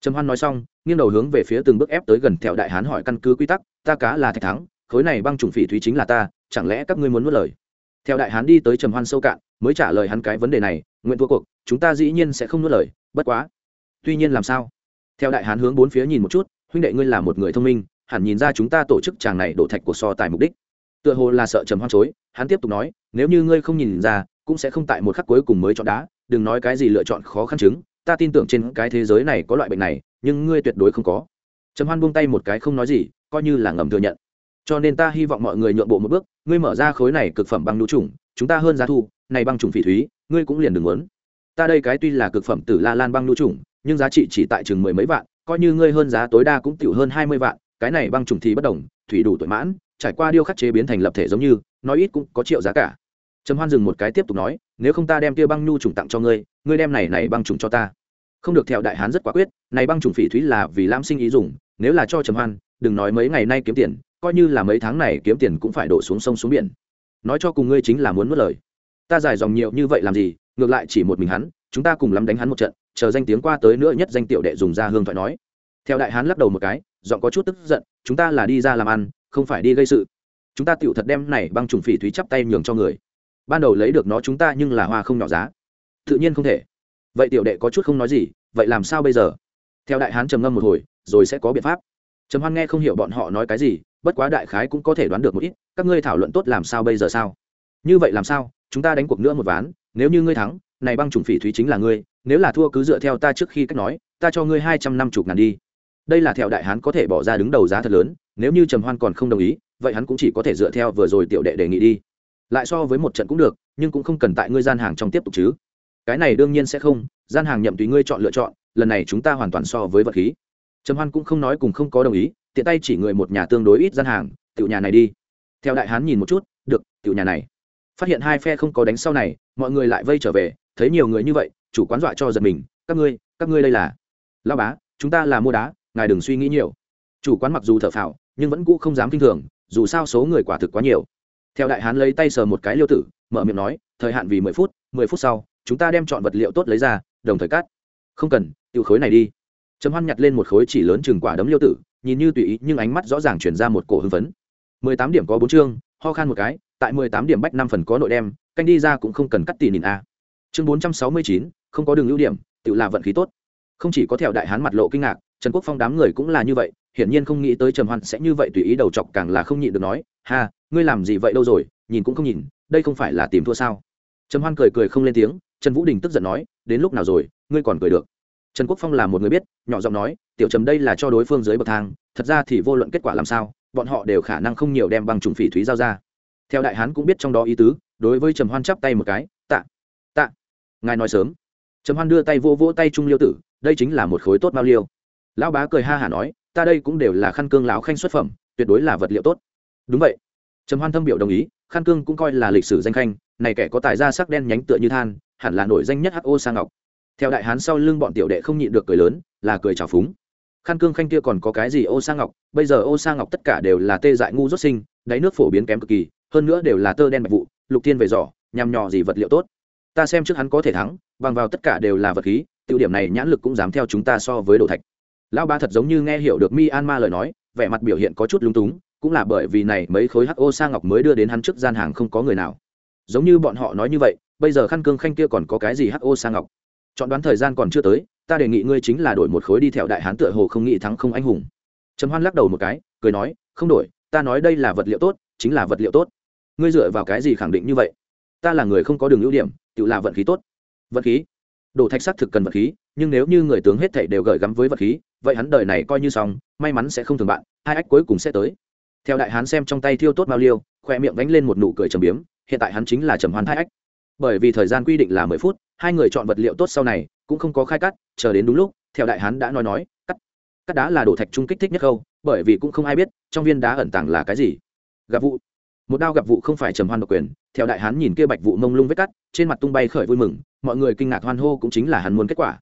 Trầm hoan nói xong, nghiêng đầu hướng về phía từng bước ép tới gần theo đại hán hỏi căn cứ quy tắc, ta cá là thạch thắng, khối này băng trùng phỉ thúy chính là ta, chẳng lẽ các ngươi muốn nuốt lời? Theo đại hán đi tới trầm hoan sâu cạn, mới trả lời hắn cái vấn đề này, nguyện thua cuộc, chúng ta dĩ nhiên sẽ không nuốt lời, bất quá. Tuy nhiên làm sao? Theo đại hán hướng bốn phía nhìn một chút, huynh đệ ngươi là một người thông minh, hẳn nhìn ra chúng ta tổ chức chàng này đổ thạch của so tài mục đích. Tựa hồ là sợ trầm hoan chối, hắn tiếp tục nói, nếu như ngươi không nhìn ra cũng sẽ không tại một khắc cuối cùng mới chọn đá, đừng nói cái gì lựa chọn khó khăn chứng, ta tin tưởng trên cái thế giới này có loại bệnh này, nhưng ngươi tuyệt đối không có. Trầm hoan buông tay một cái không nói gì, coi như là ngầm thừa nhận. Cho nên ta hy vọng mọi người nhượng bộ một bước, ngươi mở ra khối này cực phẩm băng nhu trùng, chúng ta hơn giá thu, này băng trùng phỉ thúy, ngươi cũng liền đừng muốn. Ta đây cái tuy là cực phẩm tử la lan băng nhu trùng, nhưng giá trị chỉ tại chừng mười mấy vạn, coi như ngươi hơn giá tối đa cũng tiểu hơn hai mươi vạn, cái này băng trùng thì bất đồng, thủy đủ tuổi mãn, trải qua điêu khắc chế biến thành lập thể giống như, nói ít cũng có triệu giá cả trầm hoan dừng một cái tiếp tục nói, nếu không ta đem tia băng nhu trùng tặng cho ngươi ngươi đem này này băng trùng cho ta. Không được theo đại hán rất quả quyết, này băng trùng phỉ thúy là vì lam sinh ý dùng, nếu là cho trầm hoan, đừng nói mấy ngày nay kiếm tiền, coi như là mấy tháng này kiếm tiền cũng phải đổ xuống sông xuống biển. Nói cho cùng ngươi chính là muốn mất lời. Ta giải dòng nhiều như vậy làm gì, ngược lại chỉ một mình hắn, chúng ta cùng lắm đánh hắn một trận, chờ danh tiếng qua tới nữa nhất danh tiểu đệ dùng ra hương thoại nói. Theo đại hán lắc đầu một cái, giọng có chút tức giận, chúng ta là đi ra làm ăn, không phải đi gây sự. Chúng ta tiểu thật đem này băng trùng phỉ thúy chắp tay nhường cho người ban đầu lấy được nó chúng ta nhưng là hoa không nhỏ giá. Tự nhiên không thể. Vậy tiểu đệ có chút không nói gì, vậy làm sao bây giờ? Theo đại hán trầm ngâm một hồi, rồi sẽ có biện pháp. Trầm hoan nghe không hiểu bọn họ nói cái gì, bất quá đại khái cũng có thể đoán được một ít, các ngươi thảo luận tốt làm sao bây giờ sao? Như vậy làm sao? Chúng ta đánh cuộc nữa một ván, nếu như ngươi thắng, này băng trùng phỉ thúy chính là ngươi, nếu là thua cứ dựa theo ta trước khi cách nói, ta cho ngươi hai trăm năm chục ngàn đi. Đây là theo đại hán có thể bỏ ra đứng đầu giá thật lớn, nếu như trầm hoan còn không đồng ý, vậy hắn cũng chỉ có thể dựa theo vừa rồi tiểu đệ đề nghị đi lại so với một trận cũng được, nhưng cũng không cần tại ngươi gian hàng trong tiếp tục chứ. Cái này đương nhiên sẽ không, gian hàng nhậm tùy ngươi chọn lựa chọn, lần này chúng ta hoàn toàn so với vật khí. Trầm hoan cũng không nói cùng không có đồng ý, tiện tay chỉ người một nhà tương đối ít gian hàng, tiểu nhà này đi. Theo đại hán nhìn một chút, được, tiểu nhà này. Phát hiện hai phe không có đánh sau này, mọi người lại vây trở về, thấy nhiều người như vậy, chủ quán dọa cho giật mình, các ngươi các ngươi đây là? Lao bá, chúng ta là mua đá, ngài đừng suy nghĩ nhiều. Chủ quán mặc dù thở phào, nhưng vẫn cũ không dám kinh thường, dù sao số người quả thực quá nhiều theo đại hán lấy tay sờ một cái liêu tử, mở miệng nói, thời hạn vì mười phút mười phút sau, chúng ta đem chọn vật liệu tốt lấy ra, đồng thời cắt. Không cần tiêu khối này đi. Trầm hoan nhặt lên một khối chỉ lớn chừng quả đấm liêu tử, nhìn như tùy ý, nhưng ánh mắt rõ ràng chuyển ra một cổ hưng phấn. Mười tám điểm có bốn chương, ho khan một cái, tại mười tám điểm bách năm phần có nội đem, canh đi ra cũng không cần cắt tỉ nhìn a. Chương bốn trăm sáu mươi chín, không có đường ưu điểm, tự là vận khí tốt. Không chỉ có theo đại hán mặt lộ kinh ngạc, trần quốc phong đám người cũng là như vậy, hiển nhiên không nghĩ tới trầm hoan sẽ như vậy tùy ý đầu chọc càng là không nhịn được nói, ha ngươi làm gì vậy đâu rồi, nhìn cũng không nhìn, đây không phải là tìm thua sao? Trầm hoan cười cười không lên tiếng, trần vũ đình tức giận nói, đến lúc nào rồi, ngươi còn cười được. Trần quốc phong là một người biết, nhỏ giọng nói, tiểu trầm đây là cho đối phương dưới bậc thang, thật ra thì vô luận kết quả làm sao, bọn họ đều khả năng không nhiều đem bằng trùng phỉ thúy giao ra. Theo đại hán cũng biết trong đó ý tứ, đối với trầm hoan chắp tay một cái, tạ tạ, ngài nói sớm. Trầm hoan đưa tay vô vỗ tay trung liêu tử, đây chính là một khối tốt bao liêu. Lão bá cười ha hả nói, ta đây cũng đều là khăn cương lão khanh xuất phẩm, tuyệt đối là vật liệu tốt. Đúng vậy trầm hoan thâm biểu đồng ý, khăn cương cũng coi là lịch sử danh khanh, này kẻ có tài ra sắc đen nhánh tựa như than, hẳn là nổi danh nhất ho sang ngọc. Theo đại hán sau lưng bọn tiểu đệ không nhịn được cười lớn, là cười trào phúng. Khăn cương khanh kia còn có cái gì ô sa ngọc, bây giờ ô sa ngọc tất cả đều là tê dại ngu rốt sinh, đáy nước phổ biến kém cực kỳ, hơn nữa đều là tơ đen bạch vụ, lục thiên về giỏ, nhằm nhò gì vật liệu tốt. Ta xem trước hắn có thể thắng, bằng vào tất cả đều là vật khí tiêu điểm này nhãn lực cũng dám theo chúng ta so với đồ thạch. Lão ba thật giống như nghe hiểu được mi an ma lời nói, vẻ mặt biểu hiện có chút lung túng cũng là bởi vì này mấy khối hắc ô sa ngọc mới đưa đến hắn trước gian hàng không có người nào. Giống như bọn họ nói như vậy, bây giờ khăn cương khanh kia còn có cái gì hắc ô sa ngọc? Chọn đoán thời gian còn chưa tới, ta đề nghị ngươi chính là đổi một khối đi theo đại hán tựa hồ không nghĩ thắng không anh hùng. Trầm hoan lắc đầu một cái, cười nói, không đổi, ta nói đây là vật liệu tốt, chính là vật liệu tốt. Ngươi dựa vào cái gì khẳng định như vậy? Ta là người không có đường ưu điểm, tự là vận khí tốt. Vận khí? Đồ thạch sắc thực cần vật khí, nhưng nếu như người tướng hết thảy đều gợi gắm với vật khí, vậy hắn đời này coi như xong, may mắn sẽ không thường bạn, hai ách cuối cùng sẽ tới theo đại hán xem trong tay thiêu tốt bao liêu, khoe miệng vánh lên một nụ cười trầm biếm, hiện tại hắn chính là trầm hoan thái ách. Bởi vì thời gian quy định là mười phút, hai người chọn vật liệu tốt sau này, cũng không có khai cắt, chờ đến đúng lúc, theo đại hán đã nói nói, cắt cắt đá là đồ thạch trung kích thích nhất khâu, bởi vì cũng không ai biết, trong viên đá ẩn tàng là cái gì. Gặp vụ. Một đao gặp vụ không phải trầm hoan độc quyền, theo đại hán nhìn kia bạch vụ mông lung vết cắt, trên mặt tung bay khởi vui mừng, mọi người kinh ngạc hoan hô cũng chính là hắn muốn kết quả.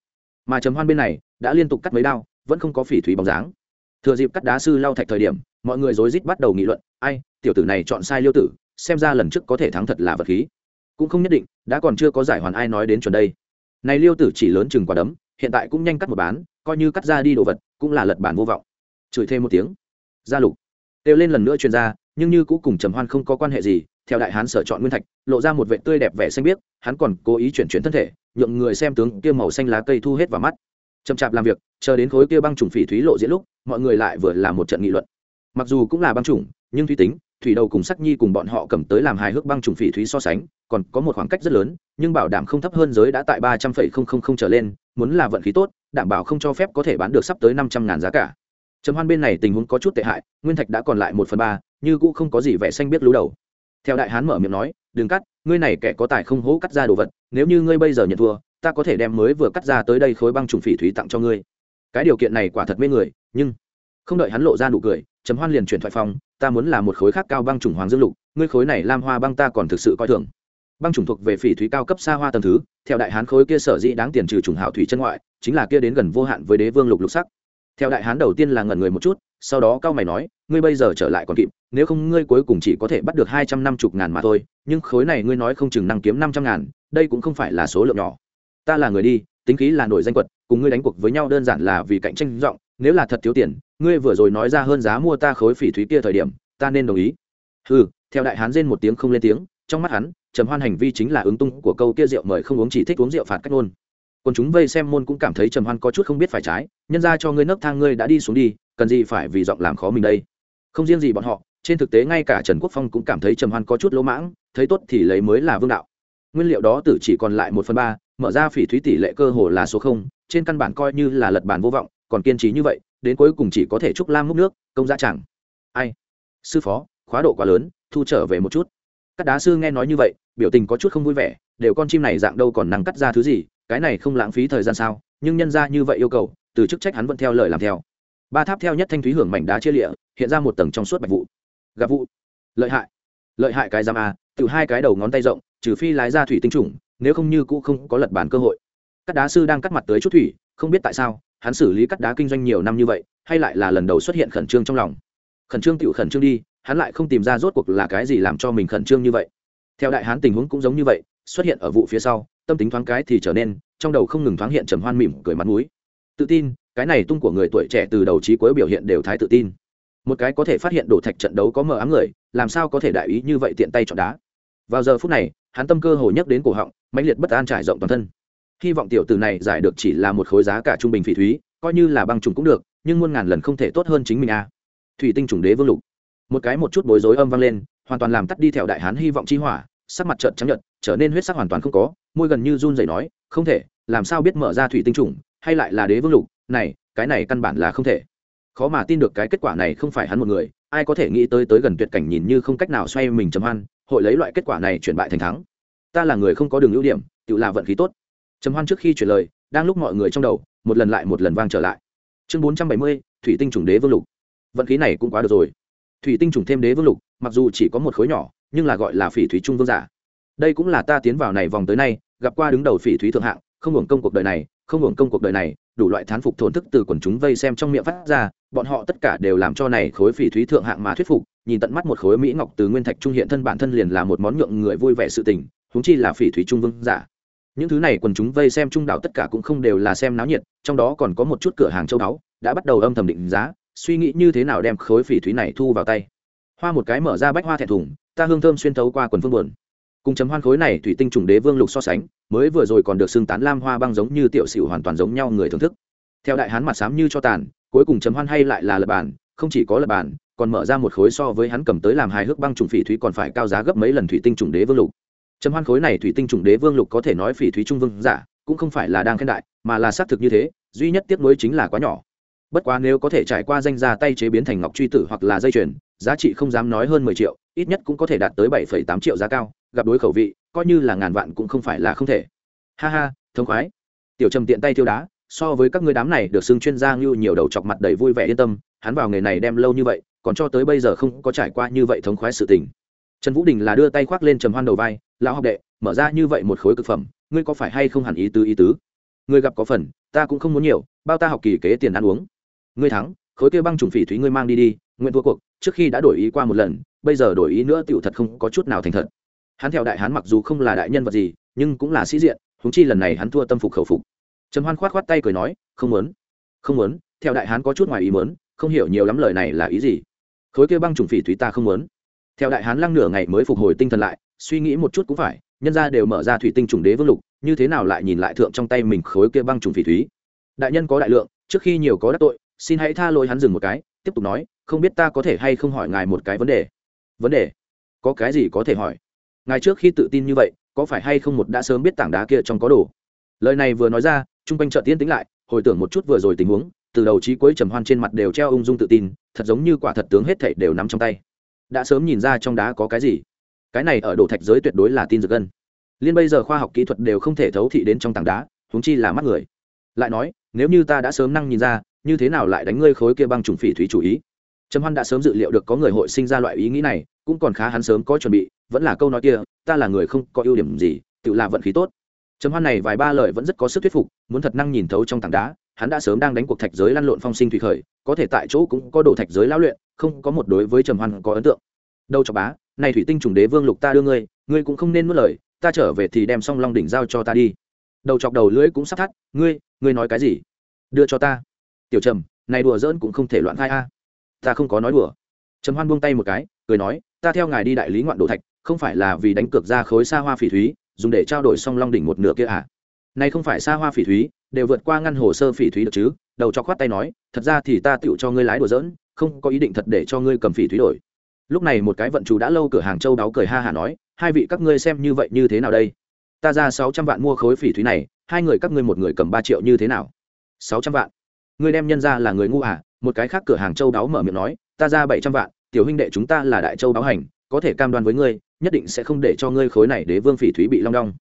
Mà trầm hoan bên này, đã liên tục cắt mấy đao, vẫn không có phỉ thủy bóng dáng thừa dịp cắt đá sư lau thạch thời điểm, mọi người rối rít bắt đầu nghị luận, ai, tiểu tử này chọn sai liêu tử, xem ra lần trước có thể thắng thật là vật khí. Cũng không nhất định, đã còn chưa có giải hoàn ai nói đến chuẩn đây. Này liêu tử chỉ lớn chừng quả đấm, hiện tại cũng nhanh cắt một bán, coi như cắt ra đi đồ vật, cũng là lật bản vô vọng. Chửi thêm một tiếng, gia lục. Kêu lên lần nữa chuyên gia, nhưng như cũ cùng trầm hoan không có quan hệ gì, theo đại hán sở chọn nguyên thạch, lộ ra một vệ tươi đẹp vẻ xanh biếc, hắn còn cố ý chuyển chuyển thân thể, nhượng người xem tướng kia màu xanh lá cây thu hết vào mắt chậm chạp làm việc, chờ đến khối kia băng trùng phỉ thúy lộ diễn lúc, mọi người lại vừa làm một trận nghị luận. Mặc dù cũng là băng trùng nhưng thúy tính, thủy đầu cùng sắc nhi cùng bọn họ cầm tới làm hài hước băng trùng phỉ thúy so sánh, còn có một khoảng cách rất lớn, nhưng bảo đảm không thấp hơn giới đã tại ba trăm phẩy không không không trở lên, muốn là vận khí tốt, đảm bảo không cho phép có thể bán được sắp tới năm trăm ngàn giá cả. Trầm hoan bên này tình huống có chút tệ hại, nguyên thạch đã còn lại một phần ba, như cũ không có gì vẻ xanh biết lú đầu. Theo đại hán mở miệng nói, đừng cắt, ngươi này kẻ có tài không hố cắt ra đồ vật, nếu như ngươi bây giờ nhận thua ta có thể đem mới vừa cắt ra tới đây khối băng trùng phỉ thúy tặng cho ngươi. Cái điều kiện này quả thật mê người, nhưng không đợi hắn lộ ra nụ cười, trầm hoan liền chuyển thoại phòng. ta muốn là một khối khác cao băng trùng hoàng dương lục, ngươi khối này lam hoa băng ta còn thực sự coi thường. Băng trùng thuộc về phỉ thúy cao cấp xa hoa tầng thứ, theo đại hán khối kia sở dĩ đáng tiền trừ trùng hảo thủy chân ngoại, chính là kia đến gần vô hạn với đế vương lục lục sắc. Theo đại hán đầu tiên là ngẩn người một chút, sau đó cao mày nói, ngươi bây giờ trở lại còn kịp, nếu không ngươi cuối cùng chỉ có thể bắt được hai trăm năm mươi ngàn mà thôi, nhưng khối này ngươi nói không chừng năng kiếm năm trăm ngàn, đây cũng không phải là số lượng nhỏ ta là người đi, tính khí là nổi danh quật, cùng ngươi đánh cuộc với nhau đơn giản là vì cạnh tranh rộng, nếu là thật thiếu tiền, ngươi vừa rồi nói ra hơn giá mua ta khối phỉ thúy kia thời điểm, ta nên đồng ý. Ừ theo đại hán rên một tiếng không lên tiếng, trong mắt hắn, trầm hoan hành vi chính là ứng tung của câu kia rượu mời không uống chỉ thích uống rượu phạt cách ngôn. Còn chúng vây xem môn cũng cảm thấy trầm hoan có chút không biết phải trái, nhân ra cho ngươi nấc thang ngươi đã đi xuống đi, cần gì phải vì giọng làm khó mình đây? Không riêng gì bọn họ, trên thực tế ngay cả trần quốc phong cũng cảm thấy trầm hoan có chút lỗ mãng, thấy tốt thì lấy mới là vương đạo. Nguyên liệu đó tử chỉ còn lại một phần ba mở ra phỉ thúy tỷ lệ cơ hồ là số không, trên căn bản coi như là lật bản vô vọng, còn kiên trì như vậy, đến cuối cùng chỉ có thể chúc lam múc nước, công giá chẳng. Ai? Sư phó, khóa độ quá lớn, thu trở về một chút. Các đá sư nghe nói như vậy, biểu tình có chút không vui vẻ, đều con chim này dạng đâu còn năng cắt ra thứ gì, cái này không lãng phí thời gian sao? Nhưng nhân ra như vậy yêu cầu, từ chức trách hắn vẫn theo lời làm theo. Ba tháp theo nhất thanh thúy hưởng mảnh đá chia lịa, hiện ra một tầng trong suốt bạch vụ. Gặp vụ. Lợi hại. Lợi hại cái giam a, từ hai cái đầu ngón tay rộng, trừ phi lái ra thủy tinh trùng nếu không như cũ không có lật bản cơ hội. Các đá sư đang cắt mặt tới chút thủy, không biết tại sao, hắn xử lý cắt đá kinh doanh nhiều năm như vậy, hay lại là lần đầu xuất hiện khẩn trương trong lòng. Khẩn trương tựu khẩn trương đi, hắn lại không tìm ra rốt cuộc là cái gì làm cho mình khẩn trương như vậy. Theo đại hán tình huống cũng giống như vậy, xuất hiện ở vụ phía sau, tâm tính thoáng cái thì trở nên, trong đầu không ngừng thoáng hiện trầm hoan mỉm cười mặt mũi. Tự tin, cái này tung của người tuổi trẻ từ đầu trí cuối biểu hiện đều thái tự tin. Một cái có thể phát hiện đổ thạch trận đấu có mờ ám người, làm sao có thể đại ý như vậy tiện tay chọn đá. Vào giờ phút này hắn tâm cơ hồ nhắc đến cổ họng, mãnh liệt bất an trải rộng toàn thân. Hy vọng tiểu từ này giải được chỉ là một khối giá cả trung bình phỉ thúy, coi như là băng trùng cũng được, nhưng muôn ngàn lần không thể tốt hơn chính mình a. À. thủy tinh trùng đế vương lục. Một cái một chút bối rối âm vang lên, hoàn toàn làm tắt đi theo đại hán hy vọng chi hỏa, sắc mặt trợn trắng nhợt, trở nên huyết sắc hoàn toàn không có, môi gần như run rẩy nói, không thể, làm sao biết mở ra thủy tinh trùng, hay lại là đế vương lục, này, cái này căn bản là không thể. Khó mà tin được cái kết quả này không phải hắn một người, ai có thể nghĩ tới tới gần tuyệt cảnh nhìn như không cách nào xoay mình chấm hoan hội lấy loại kết quả này chuyển bại thành thắng. Ta là người không có đường ưu điểm, tự là vận khí tốt. Trầm hoan trước khi chuyển lời, đang lúc mọi người trong đầu, một lần lại một lần vang trở lại. Chương bốn trăm bảy mươi, thủy tinh trùng đế vương lục. Vận khí này cũng quá được rồi. Thủy tinh trùng thêm đế vương lục, mặc dù chỉ có một khối nhỏ, nhưng là gọi là phỉ thủy trung vương giả. Đây cũng là ta tiến vào này vòng tới nay, gặp qua đứng đầu phỉ thúy thượng hạng, không hưởng công cuộc đời này không hưởng công cuộc đời này, đủ loại thán phục thổn thức từ quần chúng vây xem trong miệng phát ra, bọn họ tất cả đều làm cho này khối phỉ thúy thượng hạng mà thuyết phục, nhìn tận mắt một khối mỹ ngọc từ nguyên thạch trung hiện thân bản thân liền là một món nhượng người vui vẻ sự tình, huống chi là phỉ thúy trung vương giả. Những thứ này quần chúng vây xem trung đạo tất cả cũng không đều là xem náo nhiệt, trong đó còn có một chút cửa hàng châu đáo đã bắt đầu âm thầm định giá, suy nghĩ như thế nào đem khối phỉ thúy này thu vào tay. Hoa một cái mở ra bách hoa thẹn thùng, ta hương thơm xuyên thấu qua quần phương buồn cùng chấm hoan khối này thủy tinh trùng đế vương lục so sánh, mới vừa rồi còn được xưng tán lam hoa băng giống như tiểu sửu hoàn toàn giống nhau người thưởng thức. Theo đại hán mặt xám như cho tàn, cuối cùng chấm hoan hay lại là lập bản, không chỉ có lập bản, còn mở ra một khối so với hắn cầm tới làm hài hước băng trùng phỉ thúy còn phải cao giá gấp mấy lần thủy tinh trùng đế vương lục. Chấm hoan khối này thủy tinh trùng đế vương lục có thể nói phỉ thúy trung vương giả, cũng không phải là đang khen đại, mà là xác thực như thế, duy nhất tiếc nuối chính là quá nhỏ. Bất quá nếu có thể trải qua danh ra tay chế biến thành ngọc truy tử hoặc là dây chuyền, giá trị không dám nói hơn mười triệu, ít nhất cũng có thể đạt tới bảy phẩy tám triệu giá cao gặp đối khẩu vị, coi như là ngàn vạn cũng không phải là không thể. Ha ha, thông khoái. Tiểu trầm tiện tay thiêu đá, so với các ngươi đám này được xưng chuyên gia như nhiều đầu chọc mặt đầy vui vẻ yên tâm, hắn vào nghề này đem lâu như vậy, còn cho tới bây giờ không có trải qua như vậy thống khoái sự tình. Trần vũ đình là đưa tay khoác lên trầm hoan đầu vai, lão học đệ, mở ra như vậy một khối cực phẩm, ngươi có phải hay không hẳn ý tứ ý tứ? Ngươi gặp có phần, ta cũng không muốn nhiều, bao ta học kỳ kế tiền ăn uống. Ngươi thắng, khối kia băng trùng phỉ thúy ngươi mang đi đi, nguyện thua cuộc, trước khi đã đổi ý qua một lần, bây giờ đổi ý nữa tựu thật không có chút nào thành thật hắn theo đại hán mặc dù không là đại nhân vật gì, nhưng cũng là sĩ diện húng chi lần này hắn thua tâm phục khẩu phục. Trầm hoan khoát khoát tay cười nói, không muốn không muốn, theo đại hán có chút ngoài ý muốn, không hiểu nhiều lắm lời này là ý gì. Khối kia băng trùng phỉ thúy ta không muốn. Theo đại hán lăng nửa ngày mới phục hồi tinh thần lại, suy nghĩ một chút cũng phải, nhân ra đều mở ra thủy tinh trùng đế vương lục, như thế nào lại nhìn lại thượng trong tay mình khối kia băng trùng phỉ thúy. Đại nhân có đại lượng, trước khi nhiều có đắc tội, xin hãy tha lỗi hắn dừng một cái, tiếp tục nói, không biết ta có thể hay không hỏi ngài một cái vấn đề? Vấn đề? Có cái gì có thể hỏi? Ngài trước khi tự tin như vậy, có phải hay không một đã sớm biết tảng đá kia trong có đồ? Lời này vừa nói ra, chung quanh chợ tiên tính lại, hồi tưởng một chút vừa rồi tình huống, từ đầu chí cuối trầm hoan trên mặt đều treo ung dung tự tin, thật giống như quả thật tướng hết thảy đều nắm trong tay. Đã sớm nhìn ra trong đá có cái gì. Cái này ở đồ thạch giới tuyệt đối là tin dược gân liên bây giờ khoa học kỹ thuật đều không thể thấu thị đến trong tảng đá húng chi là mắt người. Lại nói, nếu như ta đã sớm năng nhìn ra, như thế nào lại đánh ngươi khối kia băng trùng phỉ thúy chủ ý? Trầm hoan đã sớm dự liệu được có người hội sinh ra loại ý nghĩ này, cũng còn khá hắn sớm có chuẩn bị vẫn là câu nói kia, ta là người không có ưu điểm gì, tự là vận khí tốt. Trầm hoan này vài ba lời vẫn rất có sức thuyết phục, muốn thật năng nhìn thấu trong tảng đá, hắn đã sớm đang đánh cuộc thạch giới lăn lộn phong sinh thủy khởi, có thể tại chỗ cũng có đồ thạch giới lão luyện, không có một đối với trầm hoan có ấn tượng. Đâu cho bá, này thủy tinh trùng đế vương lục ta đưa ngươi ngươi cũng không nên mất lời, ta trở về thì đem xong long đỉnh giao cho ta đi. Đầu chọc đầu lưỡi cũng sắp thắt, ngươi ngươi nói cái gì? Đưa cho ta. Tiểu trầm, này đùa giỡn cũng không thể loạn khai a. Ta không có nói đùa. Trầm hoan buông tay một cái, cười nói, ta theo ngài đi đại lý ngoạn đồ thạch không phải là vì đánh cược ra khối xa hoa phỉ thúy, dùng để trao đổi xong long đỉnh một nửa kia à? Này không phải xa hoa phỉ thúy, đều vượt qua ngăn hồ sơ phỉ thúy được chứ? Đầu cho khoát tay nói, thật ra thì ta tựu cho ngươi lái đùa dỡn không có ý định thật để cho ngươi cầm phỉ thúy đổi. Lúc này một cái vận chủ đã lâu cửa hàng châu đáo cười ha hả nói, hai vị các ngươi xem như vậy như thế nào đây? Ta ra sáu trăm vạn mua khối phỉ thúy này, hai người các ngươi một người cầm ba triệu như thế nào? Sáu trăm vạn. Ngươi đem nhân ra là người ngu à? Một cái khác cửa hàng châu đáo mở miệng nói, ta ra bảy trăm vạn, tiểu huynh đệ chúng ta là đại châu đáo hành, có thể cam đoan với ngươi nhất định sẽ không để cho ngươi khối này đế vương phỉ thúy bị long đong.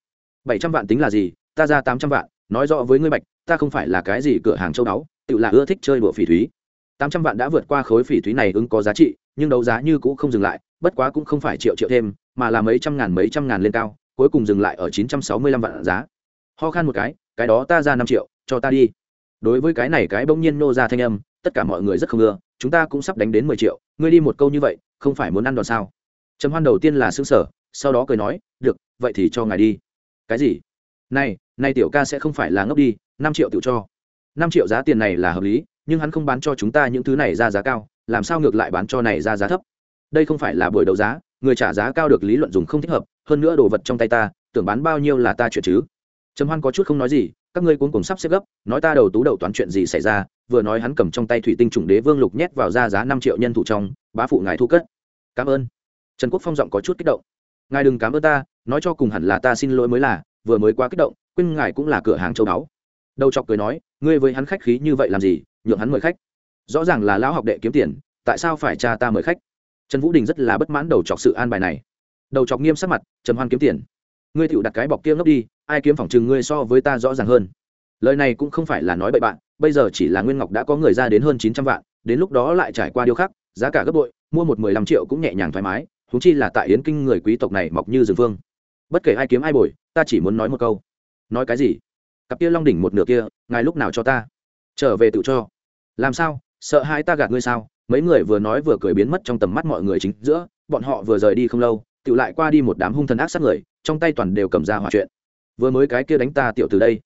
Bảy trăm vạn tính là gì? Ta ra tám trăm vạn, nói rõ với ngươi bạch, ta không phải là cái gì cửa hàng châu đáo tự là ưa thích chơi đùa phỉ thúy. Tám trăm vạn đã vượt qua khối phỉ thúy này ứng có giá trị, nhưng đấu giá như cũ không dừng lại, bất quá cũng không phải triệu triệu thêm, mà là mấy trăm ngàn mấy trăm ngàn lên cao, cuối cùng dừng lại ở chín trăm sáu mươi lăm vạn giá. Ho khan một cái cái đó ta ra năm triệu, cho ta đi. Đối với cái này cái bỗng nhiên nô ra thanh âm, tất cả mọi người rất không ưa, chúng ta cũng sắp đánh đến mười triệu, ngươi đi một câu như vậy, không phải muốn ăn đòn sao? Trầm hoan đầu tiên là xương sở sau đó cười nói, được, vậy thì cho ngài đi. Cái gì? Này này tiểu ca sẽ không phải là ngốc đi, năm triệu tự cho. Năm triệu giá tiền này là hợp lý, nhưng hắn không bán cho chúng ta những thứ này ra giá cao, làm sao ngược lại bán cho này ra giá thấp? Đây không phải là buổi đấu giá, người trả giá cao được lý luận dùng không thích hợp, hơn nữa đồ vật trong tay ta, tưởng bán bao nhiêu là ta chuyện chứ. Trầm hoan có chút không nói gì, các ngươi cuốn cùng sắp xếp gấp, nói ta đầu tú đầu toán chuyện gì xảy ra, vừa nói hắn cầm trong tay thủy tinh trùng đế vương lục nhét vào ra giá năm triệu nhân thủ trong, bá phụ ngài thu cất. Cảm ơn trần quốc phong giọng có chút kích động. Ngài đừng cảm ơn ta nói cho cùng hẳn là ta xin lỗi mới là vừa mới quá kích động quên ngài cũng là cửa hàng châu báu. Đầu chọc cười nói ngươi với hắn khách khí như vậy làm gì nhượng hắn mời khách. Rõ ràng là lão học đệ kiếm tiền tại sao phải cha ta mời khách? Trần vũ đình rất là bất mãn đầu chọc sự an bài này. Đầu chọc nghiêm sắc mặt trầm hoan kiếm tiền. Ngươi tựu đặt cái bọc kia ngốc đi ai kiếm phỏng chừng ngươi so với ta rõ ràng hơn. Lời này cũng không phải là nói bậy bạn bây giờ chỉ là nguyên ngọc đã có người ra đến hơn chín trăm vạn đến lúc đó lại trải qua điều khác, giá cả gấp bội mua một mười lăm triệu cũng nhẹ nhàng thoải mái thú chi là tại yến kinh người quý tộc này mọc như rừng phương bất kể ai kiếm ai bồi, ta chỉ muốn nói một câu. Nói cái gì? Cặp kia long đỉnh một nửa kia, ngài lúc nào cho ta? Trở về tự cho. Làm sao? Sợ hai ta gạt ngươi sao? Mấy người vừa nói vừa cười biến mất trong tầm mắt mọi người chính giữa, bọn họ vừa rời đi không lâu, tự lại qua đi một đám hung thần ác sát người, trong tay toàn đều cầm ra hỏa chuyện vừa mới cái kia đánh ta tiểu từ đây.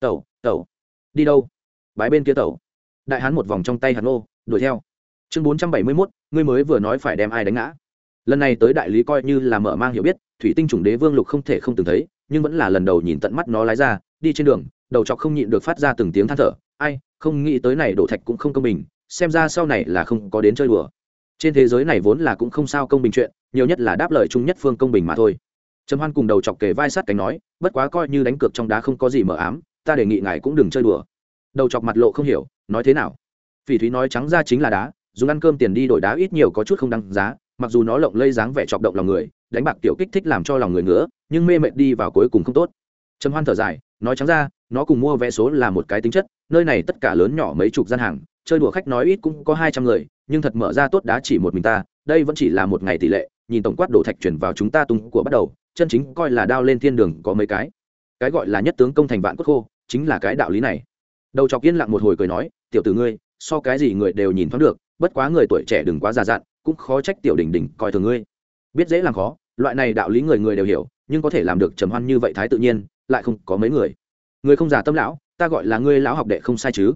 Tẩu tẩu. Đi đâu? Bái bên kia tẩu. Đại hán một vòng trong tay hạt nô đuổi theo. Chương bốn trăm bảy mươi mốt, ngươi mới vừa nói phải đem ai đánh ngã lần này tới đại lý coi như là mở mang hiểu biết, thủy tinh chủng đế vương lục không thể không từng thấy, nhưng vẫn là lần đầu nhìn tận mắt nó lái ra, đi trên đường, đầu chọc không nhịn được phát ra từng tiếng than thở. Ai, không nghĩ tới này đổ thạch cũng không công bình, xem ra sau này là không có đến chơi đùa. Trên thế giới này vốn là cũng không sao công bình chuyện, nhiều nhất là đáp lời chung nhất phương công bình mà thôi. Trầm hoan cùng đầu chọc kề vai sát cánh nói, bất quá coi như đánh cược trong đá không có gì mờ ám, ta đề nghị ngài cũng đừng chơi đùa. Đầu chọc mặt lộ không hiểu, nói thế nào? Phỉ thúy nói trắng ra chính là đá, dùng ăn cơm tiền đi đổi đá ít nhiều có chút không đăng giá mặc dù nó lộng lây dáng vẻ chọc động lòng người, đánh bạc tiểu kích thích làm cho lòng người ngứa, nhưng mê mệt đi vào cuối cùng không tốt. Trầm hoan thở dài, nói trắng ra, nó cùng mua vé số là một cái tính chất, nơi này tất cả lớn nhỏ mấy chục gian hàng, chơi đùa khách nói ít cũng có hai trăm người, nhưng thật mở ra tốt đá chỉ một mình ta, đây vẫn chỉ là một ngày tỷ lệ, nhìn tổng quát đổ thạch chuyển vào chúng ta tung của bắt đầu, chân chính coi là đao lên thiên đường có mấy cái. Cái gọi là nhất tướng công thành vạn cốt khô, chính là cái đạo lý này. Đầu chọc yên lặng một hồi cười nói, tiểu tử ngươi, so cái gì người đều nhìn thoáng được, bất quá người tuổi trẻ đừng quá già dặn cũng khó trách tiểu đình đình coi thường ngươi. Biết dễ làm khó, loại này đạo lý người người đều hiểu, nhưng có thể làm được trầm hoan như vậy thái tự nhiên, lại không có mấy người. Người không già tâm lão, ta gọi là ngươi lão học đệ không sai chứ.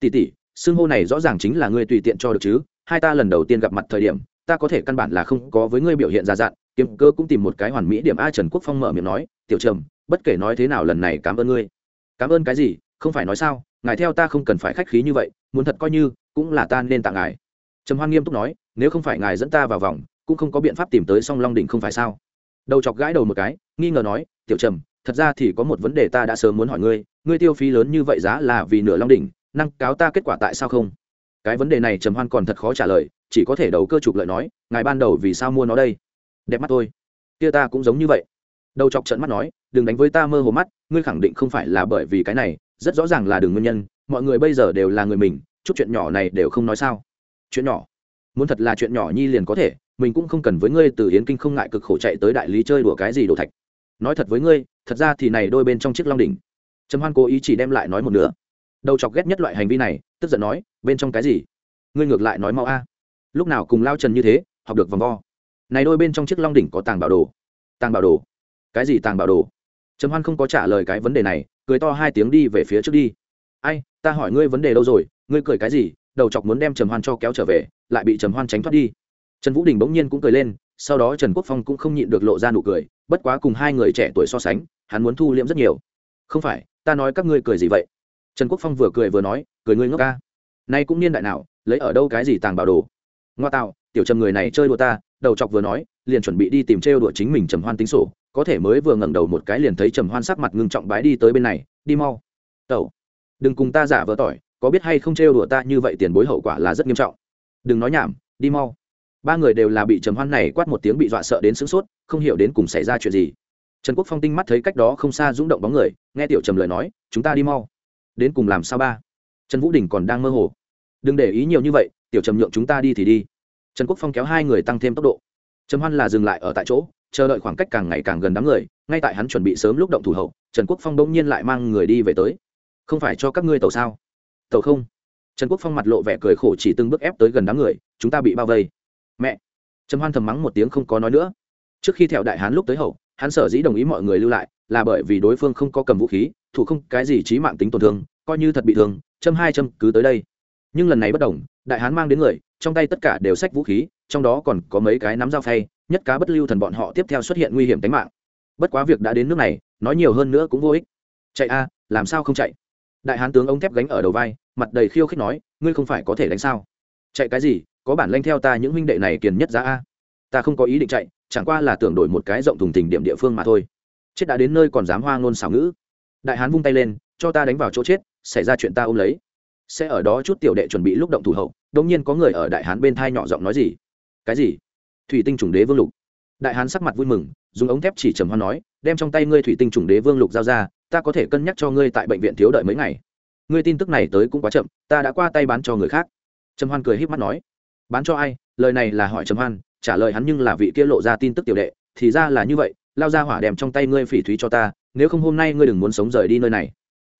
Tỷ tỷ, xưng hô này rõ ràng chính là ngươi tùy tiện cho được chứ, hai ta lần đầu tiên gặp mặt thời điểm, ta có thể căn bản là không có với ngươi biểu hiện ra dặn, kiếm cơ cũng tìm một cái hoàn mỹ điểm a trần quốc phong mở miệng nói, tiểu trầm, bất kể nói thế nào lần này cảm ơn ngươi. Cảm ơn cái gì? Không phải nói sao, ngài theo ta không cần phải khách khí như vậy, muốn thật coi như, cũng là ta nên tặng ngài. Trầm hoan nghiêm túc nói nếu không phải ngài dẫn ta vào vòng, cũng không có biện pháp tìm tới song long đỉnh không phải sao? Đầu chọc gãi đầu một cái, nghi ngờ nói, tiểu trầm, thật ra thì có một vấn đề ta đã sớm muốn hỏi ngươi ngươi tiêu phí lớn như vậy giá là vì nửa long đỉnh, năng cáo ta kết quả tại sao không? Cái vấn đề này trầm hoan còn thật khó trả lời, chỉ có thể đầu cơ trục lợi nói, ngài ban đầu vì sao mua nó đây? Đẹp mắt tôi kia ta cũng giống như vậy. Đầu chọc trận mắt nói, đừng đánh với ta mơ hồ mắt, ngươi khẳng định không phải là bởi vì cái này, rất rõ ràng là đường nguyên nhân, mọi người bây giờ đều là người mình, chút chuyện nhỏ này đều không nói sao. Chuyện nhỏ? Muốn thật là chuyện nhỏ nhi liền có thể, mình cũng không cần với ngươi từ yến kinh không ngại cực khổ chạy tới đại lý chơi đùa cái gì đồ thạch. Nói thật với ngươi, thật ra thì này đôi bên trong chiếc long đỉnh. Trầm hoan cố ý chỉ đem lại nói một nữa đầu chọc ghét nhất loại hành vi này, tức giận nói, bên trong cái gì? Ngươi ngược lại nói mau a. Lúc nào cùng lao trần như thế, học được vòng vo. Này đôi bên trong chiếc long đỉnh có tàng bảo đồ. Tàng bảo đồ? Cái gì tàng bảo đồ? Trầm hoan không có trả lời cái vấn đề này, cười to hai tiếng đi về phía trước đi. Ai, ta hỏi ngươi vấn đề đâu rồi, ngươi cười cái gì? Đầu chọc muốn đem trầm hoan cho kéo trở về, lại bị trầm hoan tránh thoát đi. Trần vũ đình bỗng nhiên cũng cười lên, sau đó trần quốc phong cũng không nhịn được lộ ra nụ cười, bất quá cùng hai người trẻ tuổi so sánh, hắn muốn thu liễm rất nhiều. Không phải, ta nói các ngươi cười gì vậy? Trần quốc phong vừa cười vừa nói, cười ngươi ngốc ca. Nay cũng niên đại nào, lấy ở đâu cái gì tàng bảo đồ? Ngoa tạo, tiểu trầm người này chơi đùa ta, đầu chọc vừa nói, liền chuẩn bị đi tìm trêu đùa chính mình trầm hoan tính sổ, có thể mới vừa ngẩng đầu một cái liền thấy trầm hoan sắc mặt ngưng trọng bái đi tới bên này, đi mau. Tẩu, đừng cùng ta giả vờ tỏi có biết hay không trêu đùa ta như vậy tiền bối hậu quả là rất nghiêm trọng. Đừng nói nhảm, đi mau. Ba người đều là bị trầm hoan này quát một tiếng bị dọa sợ đến sửng sốt, không hiểu đến cùng xảy ra chuyện gì. Trần quốc phong tinh mắt thấy cách đó không xa rung động bóng người, nghe tiểu trầm lời nói, chúng ta đi mau. Đến cùng làm sao ba? Trần vũ đình còn đang mơ hồ. Đừng để ý nhiều như vậy, tiểu trầm nhượng chúng ta đi thì đi. Trần quốc phong kéo hai người tăng thêm tốc độ. Trầm hoan là dừng lại ở tại chỗ, chờ đợi khoảng cách càng ngày càng gần đám người, ngay tại hắn chuẩn bị sớm lúc động thủ hậu, trần quốc phong bỗng nhiên lại mang người đi về tới. Không phải cho các ngươi tàu sao? Tàu không? Trần quốc phong mặt lộ vẻ cười khổ chỉ từng bước ép tới gần đám người, chúng ta bị bao vây. Mẹ! Trầm hoan thầm mắng một tiếng không có nói nữa. Trước khi theo đại hán lúc tới hậu, hắn sở dĩ đồng ý mọi người lưu lại, là bởi vì đối phương không có cầm vũ khí, thủ không cái gì trí mạng tính tổn thương, coi như thật bị thương, châm hai châm cứ tới đây. Nhưng lần này bất đồng, đại hán mang đến người, trong tay tất cả đều sách vũ khí, trong đó còn có mấy cái nắm dao phay, nhất cá bất lưu thần bọn họ tiếp theo xuất hiện nguy hiểm tính mạng. Bất quá việc đã đến nước này, nói nhiều hơn nữa cũng vô ích. Chạy a, làm sao không chạy? Đại hán tướng ống thép gánh ở đầu vai, mặt đầy khiêu khích nói, ngươi không phải có thể đánh sao? Chạy cái gì? Có bản lanh theo ta những huynh đệ này kiền nhất giá a? Ta không có ý định chạy, chẳng qua là tưởng đổi một cái rộng thùng tình điểm địa phương mà thôi. Chết đã đến nơi còn dám hoa ngôn xảo ngữ. Đại hán vung tay lên, cho ta đánh vào chỗ chết, xảy ra chuyện ta ôm lấy. Sẽ ở đó chút tiểu đệ chuẩn bị lúc động thủ hậu đông nhiên có người ở đại hán bên thai nhỏ giọng nói gì? Cái gì? Thủy tinh chủng đế vương lục. Đại hán sắc mặt vui mừng, dùng ống thép chỉ trầm hoan nói, đem trong tay ngươi thủy tinh chủng đế vương lục giao ra ta có thể cân nhắc cho ngươi tại bệnh viện thiếu đợi mấy ngày. Ngươi tin tức này tới cũng quá chậm, ta đã qua tay bán cho người khác. Trầm hoan cười h í p mắt nói. Bán cho ai? Lời này là hỏi trầm hoan, trả lời hắn nhưng là vị kia lộ ra tin tức tiểu đệ, thì ra là như vậy, lao ra hỏa đèm trong tay ngươi phỉ thúy cho ta, nếu không hôm nay ngươi đừng muốn sống rời đi nơi này.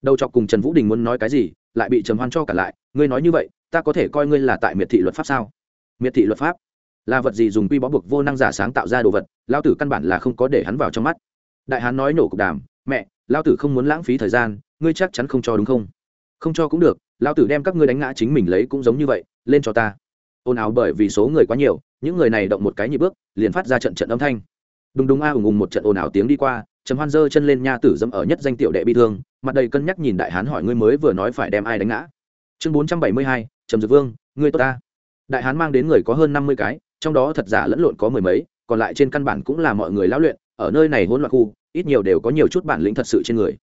Đầu chọc cùng trần vũ đình muốn nói cái gì, lại bị trầm hoan cho cả lại, ngươi nói như vậy, ta có thể coi ngươi là tại miệt thị luật pháp sao? Miệt thị luật pháp? Là vật gì dùng quy bó buộc vô năng giả sáng tạo ra đồ vật lao tử căn bản là không có để hắn vào trong mắt. Đại hán nói nổ cục đàm mẹ lao tử không muốn lãng phí thời gian, ngươi chắc chắn không cho đúng không? Không cho cũng được lao tử đem các ngươi đánh ngã chính mình lấy cũng giống như vậy, lên cho ta. Ồn ào bởi vì số người quá nhiều, những người này động một cái nhị bước, liền phát ra trận trận âm thanh. Đùng đùng a ùng ùng một trận ồn ào tiếng đi qua, trầm hoan dơ chân lên nha tử dâm ở nhất danh tiểu đệ bị thương, mặt đầy cân nhắc nhìn đại hán hỏi ngươi mới vừa nói phải đem ai đánh ngã. Chương bốn trăm bảy mươi hai, trầm dược vương, ngươi tốt ta. Đại hán mang đến người có hơn năm mươi cái, trong đó thật giả lẫn lộn có mười mấy, còn lại trên căn bản cũng là mọi người lão luyện, ở nơi này hỗn loạn khu ít nhiều đều có nhiều chút bản lĩnh thật sự trên người.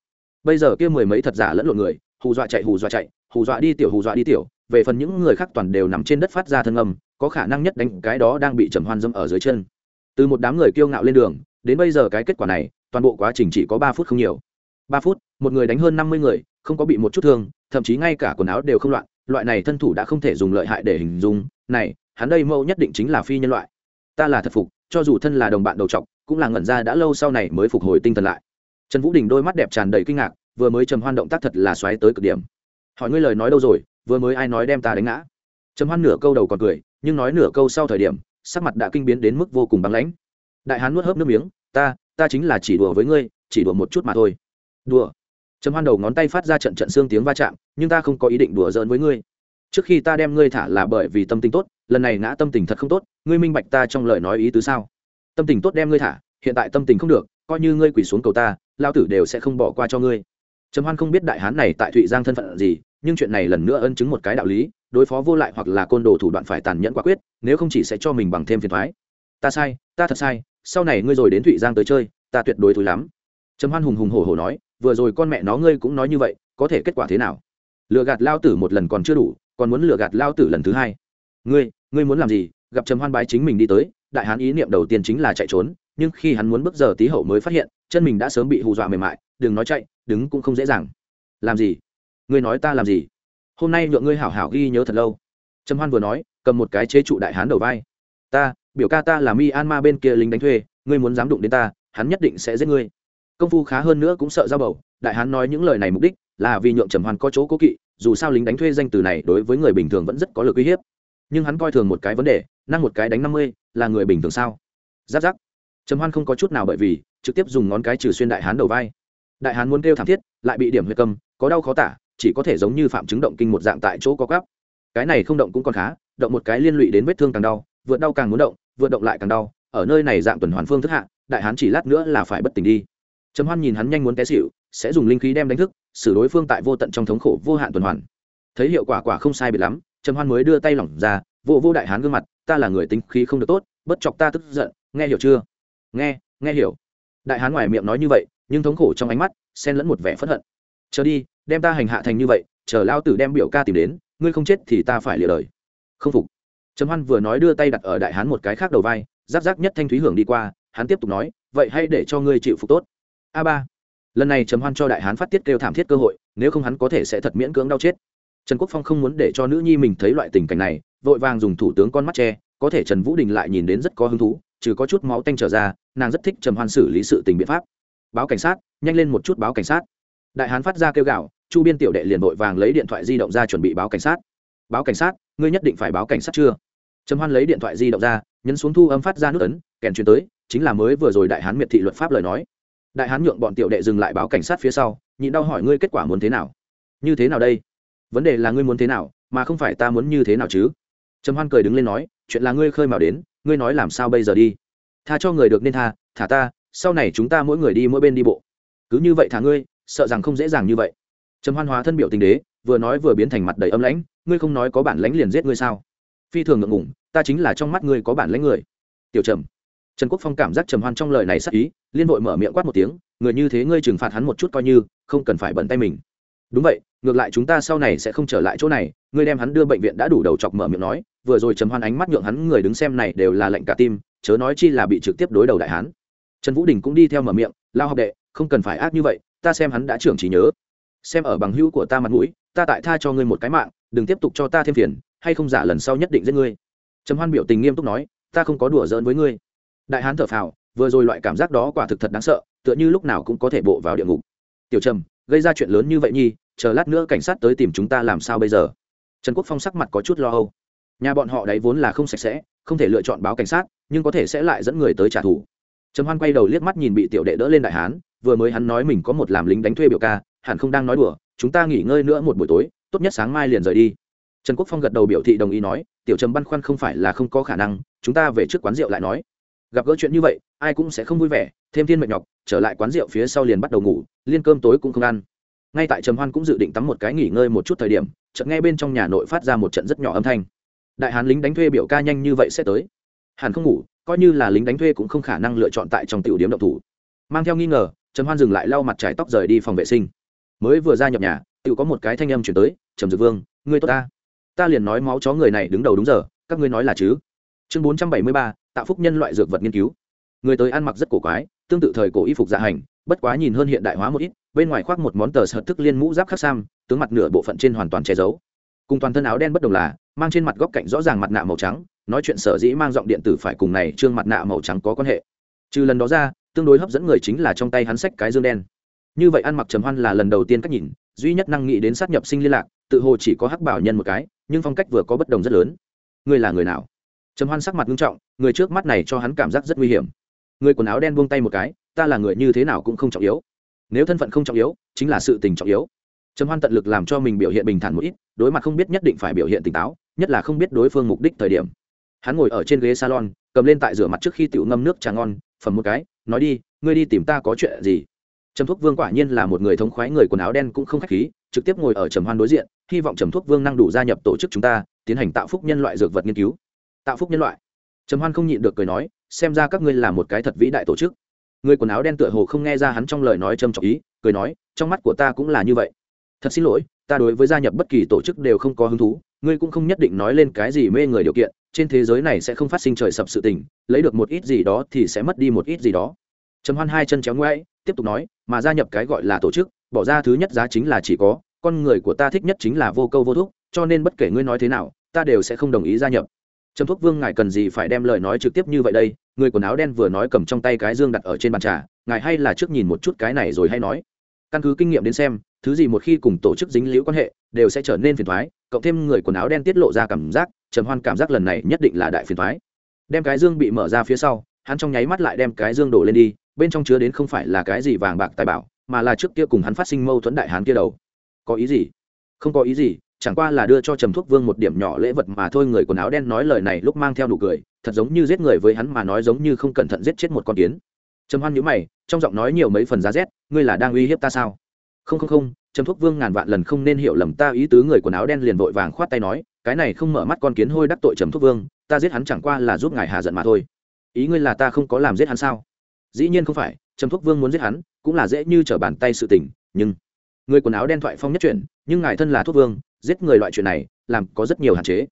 Bây giờ kia mười mấy thật giả lẫn lộn người, hù dọa chạy, hù dọa chạy, hù dọa đi tiểu, hù dọa đi tiểu, về phần những người khác toàn đều nằm trên đất phát ra thân âm, có khả năng nhất đánh cái đó đang bị trầm hoan dâm ở dưới chân. Từ một đám người kiêu ngạo lên đường, đến bây giờ cái kết quả này, toàn bộ quá trình chỉ có ba phút không nhiều. Ba phút, một người đánh hơn năm mươi người, không có bị một chút thương, thậm chí ngay cả quần áo đều không loạn, loại này thân thủ đã không thể dùng lợi hại để hình dung, này, hắn đây mẫu nhất định chính là phi nhân loại. Ta là thật phục, cho dù thân là đồng bạn đầu trọc cũng là ngẩn ra đã lâu sau này mới phục hồi tinh thần lại. Trần vũ đình đôi mắt đẹp tràn đầy kinh ngạc, vừa mới trầm hoan động tác thật là xoáy tới cực điểm. Hỏi ngươi lời nói đâu rồi, vừa mới ai nói đem ta đánh ngã? Trầm hoan nửa câu đầu còn cười, nhưng nói nửa câu sau thời điểm, sắc mặt đã kinh biến đến mức vô cùng băng lãnh. Đại hán nuốt hớp nước miếng, ta ta chính là chỉ đùa với ngươi, chỉ đùa một chút mà thôi. Đùa? Trầm hoan đầu ngón tay phát ra trận trận xương tiếng va chạm, nhưng ta không có ý định đùa giỡn với ngươi. Trước khi ta đem ngươi thả là bởi vì tâm tình tốt, lần này ngã tâm tình thật không tốt, ngươi minh bạch ta trong lời nói ý tứ sao? Tâm tình tốt đem ngươi thả, hiện tại tâm tình không được, coi như ngươi quỳ xuống cầu ta, lao tử đều sẽ không bỏ qua cho ngươi. Trầm hoan không biết đại hán này tại thụy giang thân phận gì, nhưng chuyện này lần nữa ân chứng một cái đạo lý, đối phó vô lại hoặc là côn đồ thủ đoạn phải tàn nhẫn quả quyết, nếu không chỉ sẽ cho mình bằng thêm phiền thoái ta sai, ta thật sai, sau này ngươi rồi đến thụy giang tới chơi, ta tuyệt đối thúi lắm. Trầm hoan hùng hùng hổ hổ nói, vừa rồi con mẹ nó ngươi cũng nói như vậy, có thể kết quả thế nào? Lừa gạt lao tử một lần còn chưa đủ, còn muốn lừa gạt lao tử lần thứ hai. Ngươi ngươi muốn làm gì? Gặp trầm hoan bái chính mình đi tới đại hán ý niệm đầu tiên chính là chạy trốn, nhưng khi hắn muốn bước giờ tí hậu mới phát hiện, chân mình đã sớm bị hù dọa mềm mại, đừng nói chạy, đứng cũng không dễ dàng. Làm gì? Ngươi nói ta làm gì? Hôm nay nhượng ngươi hảo hảo ghi nhớ thật lâu. Trầm hoan vừa nói, cầm một cái chế trụ đại hán đầu vai. Ta, biểu ca ta là mi an ma bên kia lính đánh thuê, ngươi muốn dám đụng đến ta, hắn nhất định sẽ giết ngươi. Công phu khá hơn nữa cũng sợ ra bầu, đại hán nói những lời này mục đích là vì nhượng trầm hoan có chỗ cố kỵ, dù sao lính đánh thuê danh từ này đối với người bình thường vẫn rất có lực uy hiếp nhưng hắn coi thường một cái vấn đề, năng một cái đánh năm mươi, là người bình thường sao? Giáp giáp. Trầm hoan không có chút nào bởi vì, trực tiếp dùng ngón cái trừ xuyên đại hán đầu vai. Đại hán muốn kêu thảm thiết, lại bị điểm huyệt cầm, có đau khó tả, chỉ có thể giống như phạm chứng động kinh một dạng tại chỗ có gắp cái này không động cũng còn khá, động một cái liên lụy đến vết thương càng đau, vượt đau càng muốn động, vượt động lại càng đau. Ở nơi này dạng tuần hoàn phương thức hạ, đại hán chỉ lát nữa là phải bất tỉnh đi. Trầm hoan nhìn hắn nhanh muốn té xịu sẽ dùng linh khí đem đánh thức, xử đối phương tại vô tận trong thống khổ vô hạn tuần hoàn. Thấy hiệu quả quả không sai biệt lắm trầm hoan mới đưa tay lỏng ra, vô vô đại hán gương mặt, ta là người tính khí không được tốt, bất chọc ta tức giận, nghe hiểu chưa? Nghe nghe hiểu. Đại hán ngoài miệng nói như vậy, nhưng thống khổ trong ánh mắt, xen lẫn một vẻ phẫn hận. Chờ đi, đem ta hành hạ thành như vậy, chờ lao tử đem biểu ca tìm đến, ngươi không chết thì ta phải lìa đời. Không phục. Trầm hoan vừa nói đưa tay đặt ở đại hán một cái khác đầu vai giáp giáp nhất thanh thúy hưởng đi qua, hắn tiếp tục nói, vậy hay để cho ngươi chịu phục tốt. A ba. Lần này trầm hoan cho đại hán phát tiết kêu thảm thiết cơ hội, nếu không hắn có thể sẽ thật miễn cưỡng đau chết trần quốc phong không muốn để cho nữ nhi mình thấy loại tình cảnh này, vội vàng dùng thủ tướng con mắt che, có thể trần vũ đình lại nhìn đến rất có hứng thú, trừ có chút máu tanh trở ra, nàng rất thích trầm hoan xử lý sự tình biện pháp. Báo cảnh sát, nhanh lên một chút báo cảnh sát. Đại hán phát ra kêu gạo chu biên tiểu đệ liền vội vàng lấy điện thoại di động ra chuẩn bị báo cảnh sát. Báo cảnh sát, ngươi nhất định phải báo cảnh sát chưa? Trầm hoan lấy điện thoại di động ra, nhấn xuống thu âm phát ra nước ấn, kèn truyền tới, chính là mới vừa rồi đại hán miệt thị luật pháp lời nói. Đại hán nhượng bọn tiểu đệ dừng lại báo cảnh sát phía sau, nhịn đau hỏi ngươi kết quả muốn thế nào? Như thế nào đây? Vấn đề là ngươi muốn thế nào, mà không phải ta muốn như thế nào chứ? Trầm hoan cười đứng lên nói, chuyện là ngươi khơi mào đến, ngươi nói làm sao bây giờ đi? Tha cho người được nên tha, thả ta, sau này chúng ta mỗi người đi mỗi bên đi bộ. Cứ như vậy thả ngươi, sợ rằng không dễ dàng như vậy. Trầm hoan hóa thân biểu tình đế, vừa nói vừa biến thành mặt đầy âm lãnh, ngươi không nói có bản lãnh liền giết ngươi sao? Phi thường ngượng ngủng ta chính là trong mắt ngươi có bản lãnh người. Tiểu trầm. Trần quốc phong cảm giác trầm hoan trong lời này sắc ý, liên hội mở miệng quát một tiếng, người như thế ngươi trừng phạt hắn một chút coi như, không cần phải bận tay mình đúng vậy, ngược lại chúng ta sau này sẽ không trở lại chỗ này, ngươi đem hắn đưa bệnh viện đã đủ đầu chọc mở miệng nói, vừa rồi trầm hoan ánh mắt nhượng hắn người đứng xem này đều là lệnh cả tim, chớ nói chi là bị trực tiếp đối đầu đại hán. Trần vũ đình cũng đi theo mở miệng, lao học đệ, không cần phải ác như vậy, ta xem hắn đã trưởng trí nhớ. Xem ở bằng hữu của ta mặt mũi, ta tại tha cho ngươi một cái mạng, đừng tiếp tục cho ta thêm phiền, hay không giả lần sau nhất định giết ngươi. Trầm hoan biểu tình nghiêm túc nói, ta không có đùa giỡn với ngươi. Đại hán thở phào, vừa rồi loại cảm giác đó quả thực thật đáng sợ, tựa như lúc nào cũng có thể bộ vào địa ngục. Tiểu trầm, gây ra chuyện lớn như vậy nhi chờ lát nữa cảnh sát tới tìm chúng ta làm sao bây giờ? Trần quốc phong sắc mặt có chút lo âu. Nhà bọn họ đấy vốn là không sạch sẽ, không thể lựa chọn báo cảnh sát, nhưng có thể sẽ lại dẫn người tới trả thù. Trầm hoan quay đầu liếc mắt nhìn bị tiểu đệ đỡ lên đại hán, vừa mới hắn nói mình có một làm lính đánh thuê biểu ca, hẳn không đang nói đùa, chúng ta nghỉ ngơi nữa một buổi tối, tốt nhất sáng mai liền rời đi. Trần quốc phong gật đầu biểu thị đồng ý nói, tiểu trầm băn khoăn không phải là không có khả năng, chúng ta về trước quán rượu lại nói. Gặp gỡ chuyện như vậy, ai cũng sẽ không vui vẻ, thêm thiên mệt nhọc, trở lại quán rượu phía sau liền bắt đầu ngủ, liên cơm tối cũng không ăn ngay tại trầm hoan cũng dự định tắm một cái nghỉ ngơi một chút thời điểm, chợt nghe bên trong nhà nội phát ra một trận rất nhỏ âm thanh. Đại hán lính đánh thuê biểu ca nhanh như vậy sẽ tới? Hàn không ngủ, coi như là lính đánh thuê cũng không khả năng lựa chọn tại trong tiểu điểm động thủ. Mang theo nghi ngờ, trầm hoan dừng lại lau mặt trái tóc rời đi phòng vệ sinh. Mới vừa ra nhập nhà tự có một cái thanh âm chuyển tới, trầm dược vương, ngươi tốt ta. Ta liền nói máu chó người này đứng đầu đúng giờ, các ngươi nói là chứ? Chương bốn trăm bảy mươi ba tạo phúc nhân loại dược vật nghiên cứu. Người tới ăn mặc rất cổ quái, tương tự thời cổ y phục dạ hành, bất quá nhìn hơn hiện đại hóa một ít bên ngoài khoác một món tờ sợt thức liên mũ giáp khắc sam, tướng mặt nửa bộ phận trên hoàn toàn che giấu. Cùng toàn thân áo đen bất đồng là, mang trên mặt góc cạnh rõ ràng mặt nạ màu trắng, nói chuyện sở dĩ mang giọng điện tử phải cùng này trương mặt nạ màu trắng có quan hệ. Trừ lần đó ra, tương đối hấp dẫn người chính là trong tay hắn sách cái dương đen. Như vậy ăn mặc trầm hoan là lần đầu tiên cách nhìn, duy nhất năng nghĩ đến sát nhập sinh liên lạc, tự hồ chỉ có hắc bảo nhân một cái, nhưng phong cách vừa có bất đồng rất lớn. Ngươi là người nào? Trầm hoan sắc mặt nghiêm trọng, người trước mắt này cho hắn cảm giác rất nguy hiểm. Người quần áo đen buông tay một cái, ta là người như thế nào cũng không trọng yếu nếu thân phận không trọng yếu, chính là sự tình trọng yếu. Trầm hoan tận lực làm cho mình biểu hiện bình thản một ít, đối mặt không biết nhất định phải biểu hiện tỉnh táo, nhất là không biết đối phương mục đích thời điểm. Hắn ngồi ở trên ghế salon, cầm lên tại rửa mặt trước khi tiểu ngâm nước trà ngon, phẩm một cái, nói đi, ngươi đi tìm ta có chuyện gì? Trầm thuốc vương quả nhiên là một người thống khoái người quần áo đen cũng không khách khí, trực tiếp ngồi ở trầm hoan đối diện, hy vọng trầm thuốc vương năng đủ gia nhập tổ chức chúng ta, tiến hành tạo phúc nhân loại dược vật nghiên cứu. Tạo phúc nhân loại. Trầm hoan không nhịn được cười nói, xem ra các ngươi là một cái thật vĩ đại tổ chức người quần áo đen tựa hồ không nghe ra hắn trong lời nói trầm trọng ý, cười nói, trong mắt của ta cũng là như vậy. Thật xin lỗi, ta đối với gia nhập bất kỳ tổ chức đều không có hứng thú, ngươi cũng không nhất định nói lên cái gì mê người điều kiện, trên thế giới này sẽ không phát sinh trời sập sự tình, lấy được một ít gì đó thì sẽ mất đi một ít gì đó. Trầm hoan hai chân chéo ngoãi tiếp tục nói, mà gia nhập cái gọi là tổ chức, bỏ ra thứ nhất giá chính là chỉ có, con người của ta thích nhất chính là vô câu vô thúc, cho nên bất kể ngươi nói thế nào, ta đều sẽ không đồng ý gia nhập trầm thuốc vương, ngài cần gì phải đem lời nói trực tiếp như vậy đây? Người quần áo đen vừa nói cầm trong tay cái dương đặt ở trên bàn trà, ngài hay là trước nhìn một chút cái này rồi hay nói. Căn cứ kinh nghiệm đến xem, thứ gì một khi cùng tổ chức dính liễu quan hệ, đều sẽ trở nên phiền thoái, cộng thêm người quần áo đen tiết lộ ra cảm giác, trầm hoan cảm giác lần này nhất định là đại phiền thoái. Đem cái dương bị mở ra phía sau, hắn trong nháy mắt lại đem cái dương đổ lên đi, bên trong chứa đến không phải là cái gì vàng bạc tài bảo, mà là trước kia cùng hắn phát sinh mâu thuẫn đại hán kia đầu. Có ý gì? Không có ý gì chẳng qua là đưa cho trầm thuốc vương một điểm nhỏ lễ vật mà thôi, người quần áo đen nói lời này lúc mang theo nụ cười, thật giống như giết người với hắn mà nói giống như không cẩn thận giết chết một con kiến. Trầm hoan nhữ mày, trong giọng nói nhiều mấy phần giá rét, ngươi là đang uy hiếp ta sao? Không không không, trầm thuốc vương ngàn vạn lần không nên hiểu lầm ta, ý tứ người quần áo đen liền vội vàng khoát tay nói, cái này không mở mắt con kiến hôi đắc tội trầm thuốc vương, ta giết hắn chẳng qua là giúp ngài hạ giận mà thôi. Ý ngươi là ta không có làm giết hắn sao? Dĩ nhiên không phải, trầm thuốc vương muốn giết hắn, cũng là dễ như trở bàn tay sự tình, nhưng người quần áo đen thoại phong nhất chuyển, nhưng ngài thân là thuốc vương giết người loại chuyện này, làm có rất nhiều hạn chế.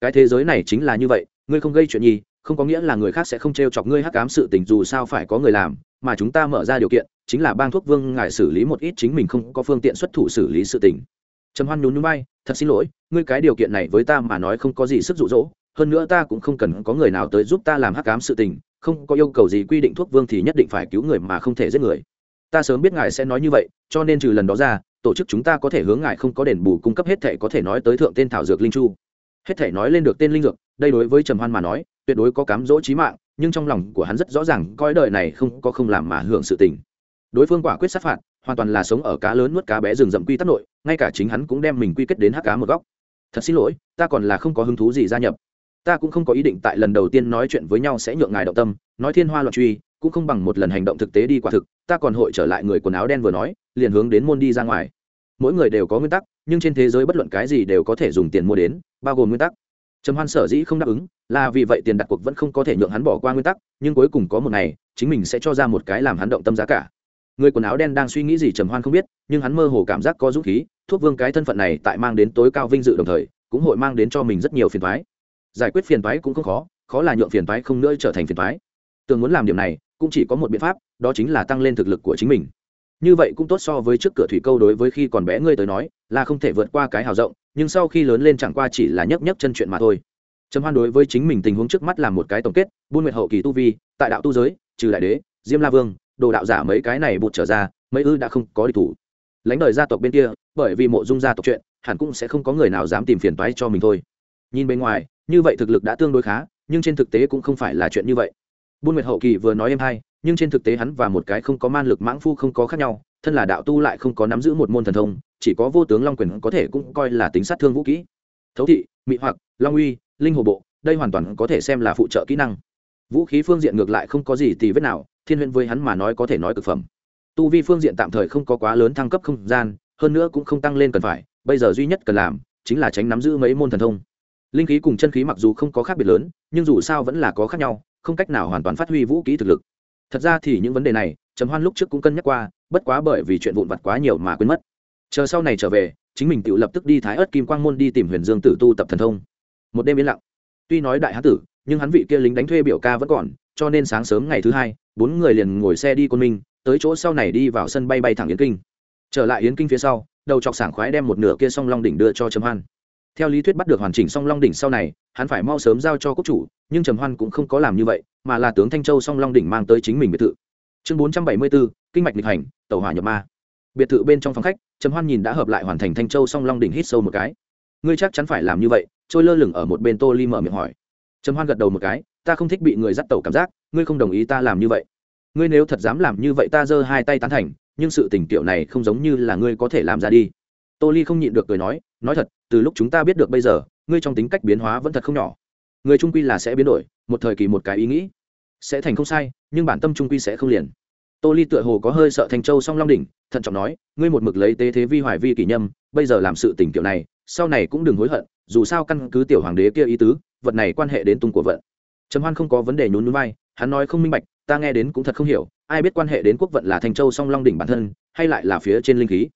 Cái thế giới này chính là như vậy, ngươi không gây chuyện gì không có nghĩa là người khác sẽ không t r e o chọc ngươi hắc cám sự tình dù sao phải có người làm, mà chúng ta mở ra điều kiện, chính là bang thuốc vương ngài xử lý một ít chính mình không có phương tiện xuất thủ xử lý sự tình. Trầm hoan nhún núi bay thật xin lỗi, ngươi cái điều kiện này với ta mà nói không có gì sức rụ rỗ hơn nữa ta cũng không cần có người nào tới giúp ta làm hắc cám sự tình, không có yêu cầu gì quy định thuốc vương thì nhất định phải cứu người mà không thể giết người ta sớm biết ngài sẽ nói như vậy, cho nên trừ lần đó ra, tổ chức chúng ta có thể hướng ngài không có đền bù cung cấp hết thể có thể nói tới thượng tên thảo dược linh chu. Hết thể nói lên được tên linh dược, đây đối với trầm hoan mà nói, tuyệt đối có cám dỗ trí mạng, nhưng trong lòng của hắn rất rõ ràng coi đời này không có không làm mà hưởng sự tình. Đối phương quả quyết sát phạt, hoàn toàn là sống ở cá lớn nuốt cá bé rừng rậm quy tắc nội, ngay cả chính hắn cũng đem mình quy kết đến hắc cá một góc. Thật xin lỗi, ta còn là không có hứng thú gì gia nhập. Ta cũng không có ý định tại lần đầu tiên nói chuyện với nhau sẽ nhượng ngài động tâm, nói thiên hoa loạn truy cũng không bằng một lần hành động thực tế đi quả thực, ta còn hội trở lại người quần áo đen vừa nói, liền hướng đến môn đi ra ngoài. Mỗi người đều có nguyên tắc, nhưng trên thế giới bất luận cái gì đều có thể dùng tiền mua đến, bao gồm nguyên tắc. Trầm hoan sở dĩ không đáp ứng, là vì vậy tiền đặt cuộc vẫn không có thể nhượng hắn bỏ qua nguyên tắc, nhưng cuối cùng có một ngày, chính mình sẽ cho ra một cái làm hắn động tâm giá cả. Người quần áo đen đang suy nghĩ gì trầm hoan không biết, nhưng hắn mơ hồ cảm giác có dũng khí, thuốc vương cái thân phận này tại mang đến tối cao vinh dự đồng thời, cũng hội mang đến cho mình rất nhiều phiền thoái giải quyết phiền thoái cũng không khó khó là nhượng phiền thoái không nữa trở thành phiền thoái tường muốn làm điểm này cũng chỉ có một biện pháp, đó chính là tăng lên thực lực của chính mình. Như vậy cũng tốt so với trước cửa thủy câu đối với khi còn bé ngươi tới nói, là không thể vượt qua cái hào rộng, nhưng sau khi lớn lên chẳng qua chỉ là nhấc nhấc chân chuyện mà thôi. Trầm hoan đối với chính mình tình huống trước mắt là một cái tổng kết, buôn nguyệt hậu kỳ tu vi, tại đạo tu giới, trừ đại đế, diêm la vương, đồ đạo giả mấy cái này bụt trở ra, mấy ư đã không có địch thủ. Lãnh đời gia tộc bên kia, bởi vì mộ dung gia tộc chuyện, hẳn cũng sẽ không có người nào dám tìm phiền toái cho mình thôi. Nhìn bên ngoài, như vậy thực lực đã tương đối khá, nhưng trên thực tế cũng không phải là chuyện như vậy buôn nguyệt hậu kỳ vừa nói em hay nhưng trên thực tế hắn và một cái không có man lực mãng phu không có khác nhau, thân là đạo tu lại không có nắm giữ một môn thần thông, chỉ có vô tướng long quyền có thể cũng coi là tính sát thương vũ kỹ. Thấu thị, mị hoặc, long uy, linh hồ bộ, đây hoàn toàn có thể xem là phụ trợ kỹ năng. Vũ khí phương diện ngược lại không có gì tì vết nào, thiên huyễn với hắn mà nói có thể nói cực phẩm. Tu vi phương diện tạm thời không có quá lớn thăng cấp không gian, hơn nữa cũng không tăng lên cần phải, bây giờ duy nhất cần làm chính là tránh nắm giữ mấy môn thần thông. Linh khí cùng chân khí mặc dù không có khác biệt lớn, nhưng dù sao vẫn là có khác nhau không cách nào hoàn toàn phát huy vũ kỹ thực lực. Thật ra thì những vấn đề này, trầm hoan lúc trước cũng cân nhắc qua, bất quá bởi vì chuyện vụn vặt quá nhiều mà quên mất. Chờ sau này trở về, chính mình tự lập tức đi thái ớt kim quang môn đi tìm huyền dương tử tu tập thần thông. Một đêm yên lặng. Tuy nói đại hán tử, nhưng hắn vị kia lính đánh thuê biểu ca vẫn còn, cho nên sáng sớm ngày thứ hai, bốn người liền ngồi xe đi côn minh, tới chỗ sau này đi vào sân bay bay thẳng yến kinh. Trở lại yến kinh phía sau, đầu chọc sảng khoái đem một nửa kia song long đỉnh đưa cho trầm hoan theo lý thuyết bắt được hoàn chỉnh song long đỉnh sau này, hắn phải mau sớm giao cho quốc chủ, nhưng trầm hoan cũng không có làm như vậy, mà là tướng thanh châu song long đỉnh mang tới chính mình biệt thự. Chương bốn trăm bảy mươi bốn kinh mạch lịch hành, tàu hỏa nhập ma. Biệt thự bên trong phòng khách, trầm hoan nhìn đã hợp lại hoàn thành thanh châu song long đỉnh hít sâu một cái. Ngươi chắc chắn phải làm như vậy, trôi lơ lửng ở một bên tô ly mở miệng hỏi. Trầm hoan gật đầu một cái, ta không thích bị người dắt tàu cảm giác, ngươi không đồng ý ta làm như vậy. Ngươi nếu thật dám làm như vậy ta giơ hai tay tán thành, nhưng sự tình tiểu này không giống như là ngươi có thể làm ra đi. Tô ly không nhịn được cười nói nói thật, từ lúc chúng ta biết được bây giờ, ngươi trong tính cách biến hóa vẫn thật không nhỏ. Người trung quy là sẽ biến đổi, một thời kỳ một cái ý nghĩ. Sẽ thành không sai, nhưng bản tâm trung quy sẽ không liền. Tô ly tựa hồ có hơi sợ thành châu song long đỉnh, thận trọng nói, ngươi một mực lấy tế thế vi hoài vi kỷ nhâm, bây giờ làm sự tình kiểu này, sau này cũng đừng hối hận, dù sao căn cứ tiểu hoàng đế kia ý tứ, vật này quan hệ đến tung của vận. Trầm hoan không có vấn đề nhún núi vai, hắn nói không minh bạch, ta nghe đến cũng thật không hiểu, ai biết quan hệ đến quốc vận là thành châu song long đỉnh bản thân, hay lại là phía trên linh khí?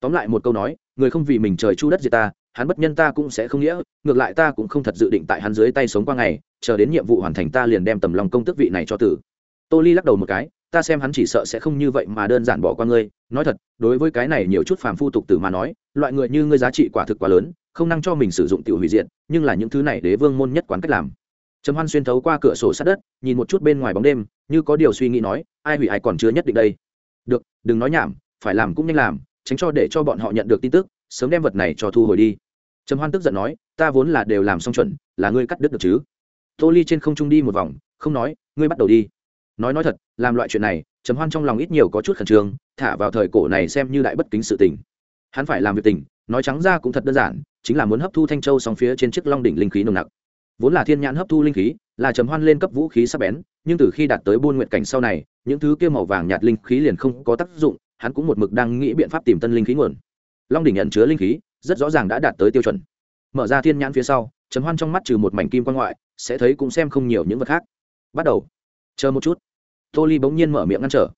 Tóm lại một câu nói người không vì mình trời chu đất diệt ta, hắn bất nhân ta cũng sẽ không nghĩa, ngược lại ta cũng không thật dự định tại hắn dưới tay sống qua ngày, chờ đến nhiệm vụ hoàn thành ta liền đem tầm lòng công tức vị này cho tử. Tô ly lắc đầu một cái, ta xem hắn chỉ sợ sẽ không như vậy mà đơn giản bỏ qua ngươi, nói thật, đối với cái này nhiều chút phàm phu tục tử mà nói, loại người như ngươi giá trị quả thực quá lớn, không năng cho mình sử dụng tiểu hủy diện nhưng là những thứ này đế vương môn nhất quán cách làm. Trầm hoan xuyên thấu qua cửa sổ sát đất, nhìn một chút bên ngoài bóng đêm, như có điều suy nghĩ nói, ai hủy ai còn chưa nhất định đây. Được, đừng nói nhảm, phải làm cũng nhanh làm tránh cho để cho bọn họ nhận được tin tức, sớm đem vật này cho thu hồi đi. Trầm hoan tức giận nói, ta vốn là đều làm xong chuẩn, là ngươi cắt đứt được chứ? Tô ly trên không trung đi một vòng, không nói, ngươi bắt đầu đi. Nói nói thật, làm loại chuyện này, trầm hoan trong lòng ít nhiều có chút khẩn trương, thả vào thời cổ này xem như đại bất kính sự tình. Hắn phải làm việc tình, nói trắng ra cũng thật đơn giản, chính là muốn hấp thu thanh châu song phía trên chiếc long đỉnh linh khí nồng nặc. Vốn là thiên nhãn hấp thu linh khí, là trầm hoan lên cấp vũ khí sắp bén, nhưng từ khi đạt tới buôn nguyện cảnh sau này, những thứ kia màu vàng nhạt linh khí liền không có tác dụng hắn cũng một mực đang nghĩ biện pháp tìm tân linh khí nguồn. Long đỉnh nhận chứa linh khí, rất rõ ràng đã đạt tới tiêu chuẩn. Mở ra thiên nhãn phía sau, trầm hoan trong mắt trừ một mảnh kim quan ngoại, sẽ thấy cũng xem không nhiều những vật khác. Bắt đầu. Chờ một chút. Tô ly bỗng nhiên mở miệng ngăn trở.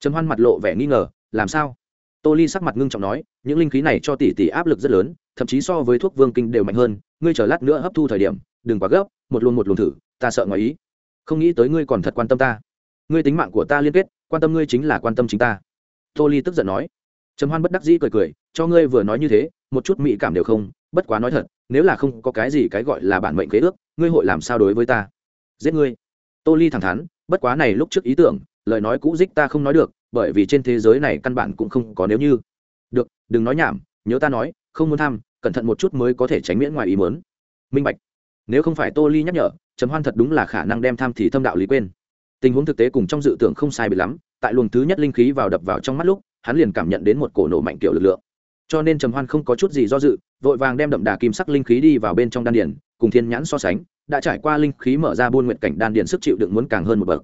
Trầm hoan mặt lộ vẻ nghi ngờ, làm sao? Tô ly sắc mặt ngưng trọng nói, những linh khí này cho tỷ tỷ áp lực rất lớn, thậm chí so với thuốc vương kinh đều mạnh hơn, ngươi chờ lát nữa hấp thu thời điểm, đừng quá gấp, một luôn một luồng thử, ta sợ ngoài ý. Không nghĩ tới ngươi còn thật quan tâm ta. Ngươi tính mạng của ta liên kết, quan tâm ngươi chính là quan tâm chính ta tô ly tức giận nói. Trầm hoan bất đắc dĩ cười cười, cho ngươi vừa nói như thế, một chút mỹ cảm đều không, bất quá nói thật, nếu là không có cái gì cái gọi là bản mệnh kế ước, ngươi hội làm sao đối với ta? Giết ngươi. Tô ly thẳng thắn, bất quá này lúc trước ý tưởng, lời nói cũ dích ta không nói được, bởi vì trên thế giới này căn bản cũng không có nếu như. Được, đừng nói nhảm, nhớ ta nói, không muốn tham, cẩn thận một chút mới có thể tránh miễn ngoài ý muốn. Minh bạch. Nếu không phải tô ly nhắc nhở, trầm hoan thật đúng là khả năng đem tham thì thâm đạo lý quên tình huống thực tế cùng trong dự tưởng không sai bị lắm tại luồng thứ nhất linh khí vào đập vào trong mắt lúc hắn liền cảm nhận đến một cổ nổ mạnh kiểu lực lượng. Cho nên trầm hoan không có chút gì do dự vội vàng đem đậm đà kim sắc linh khí đi vào bên trong đan điển, cùng thiên nhãn so sánh đã trải qua linh khí mở ra buôn nguyện cảnh đan điển sức chịu đựng muốn càng hơn một bậc.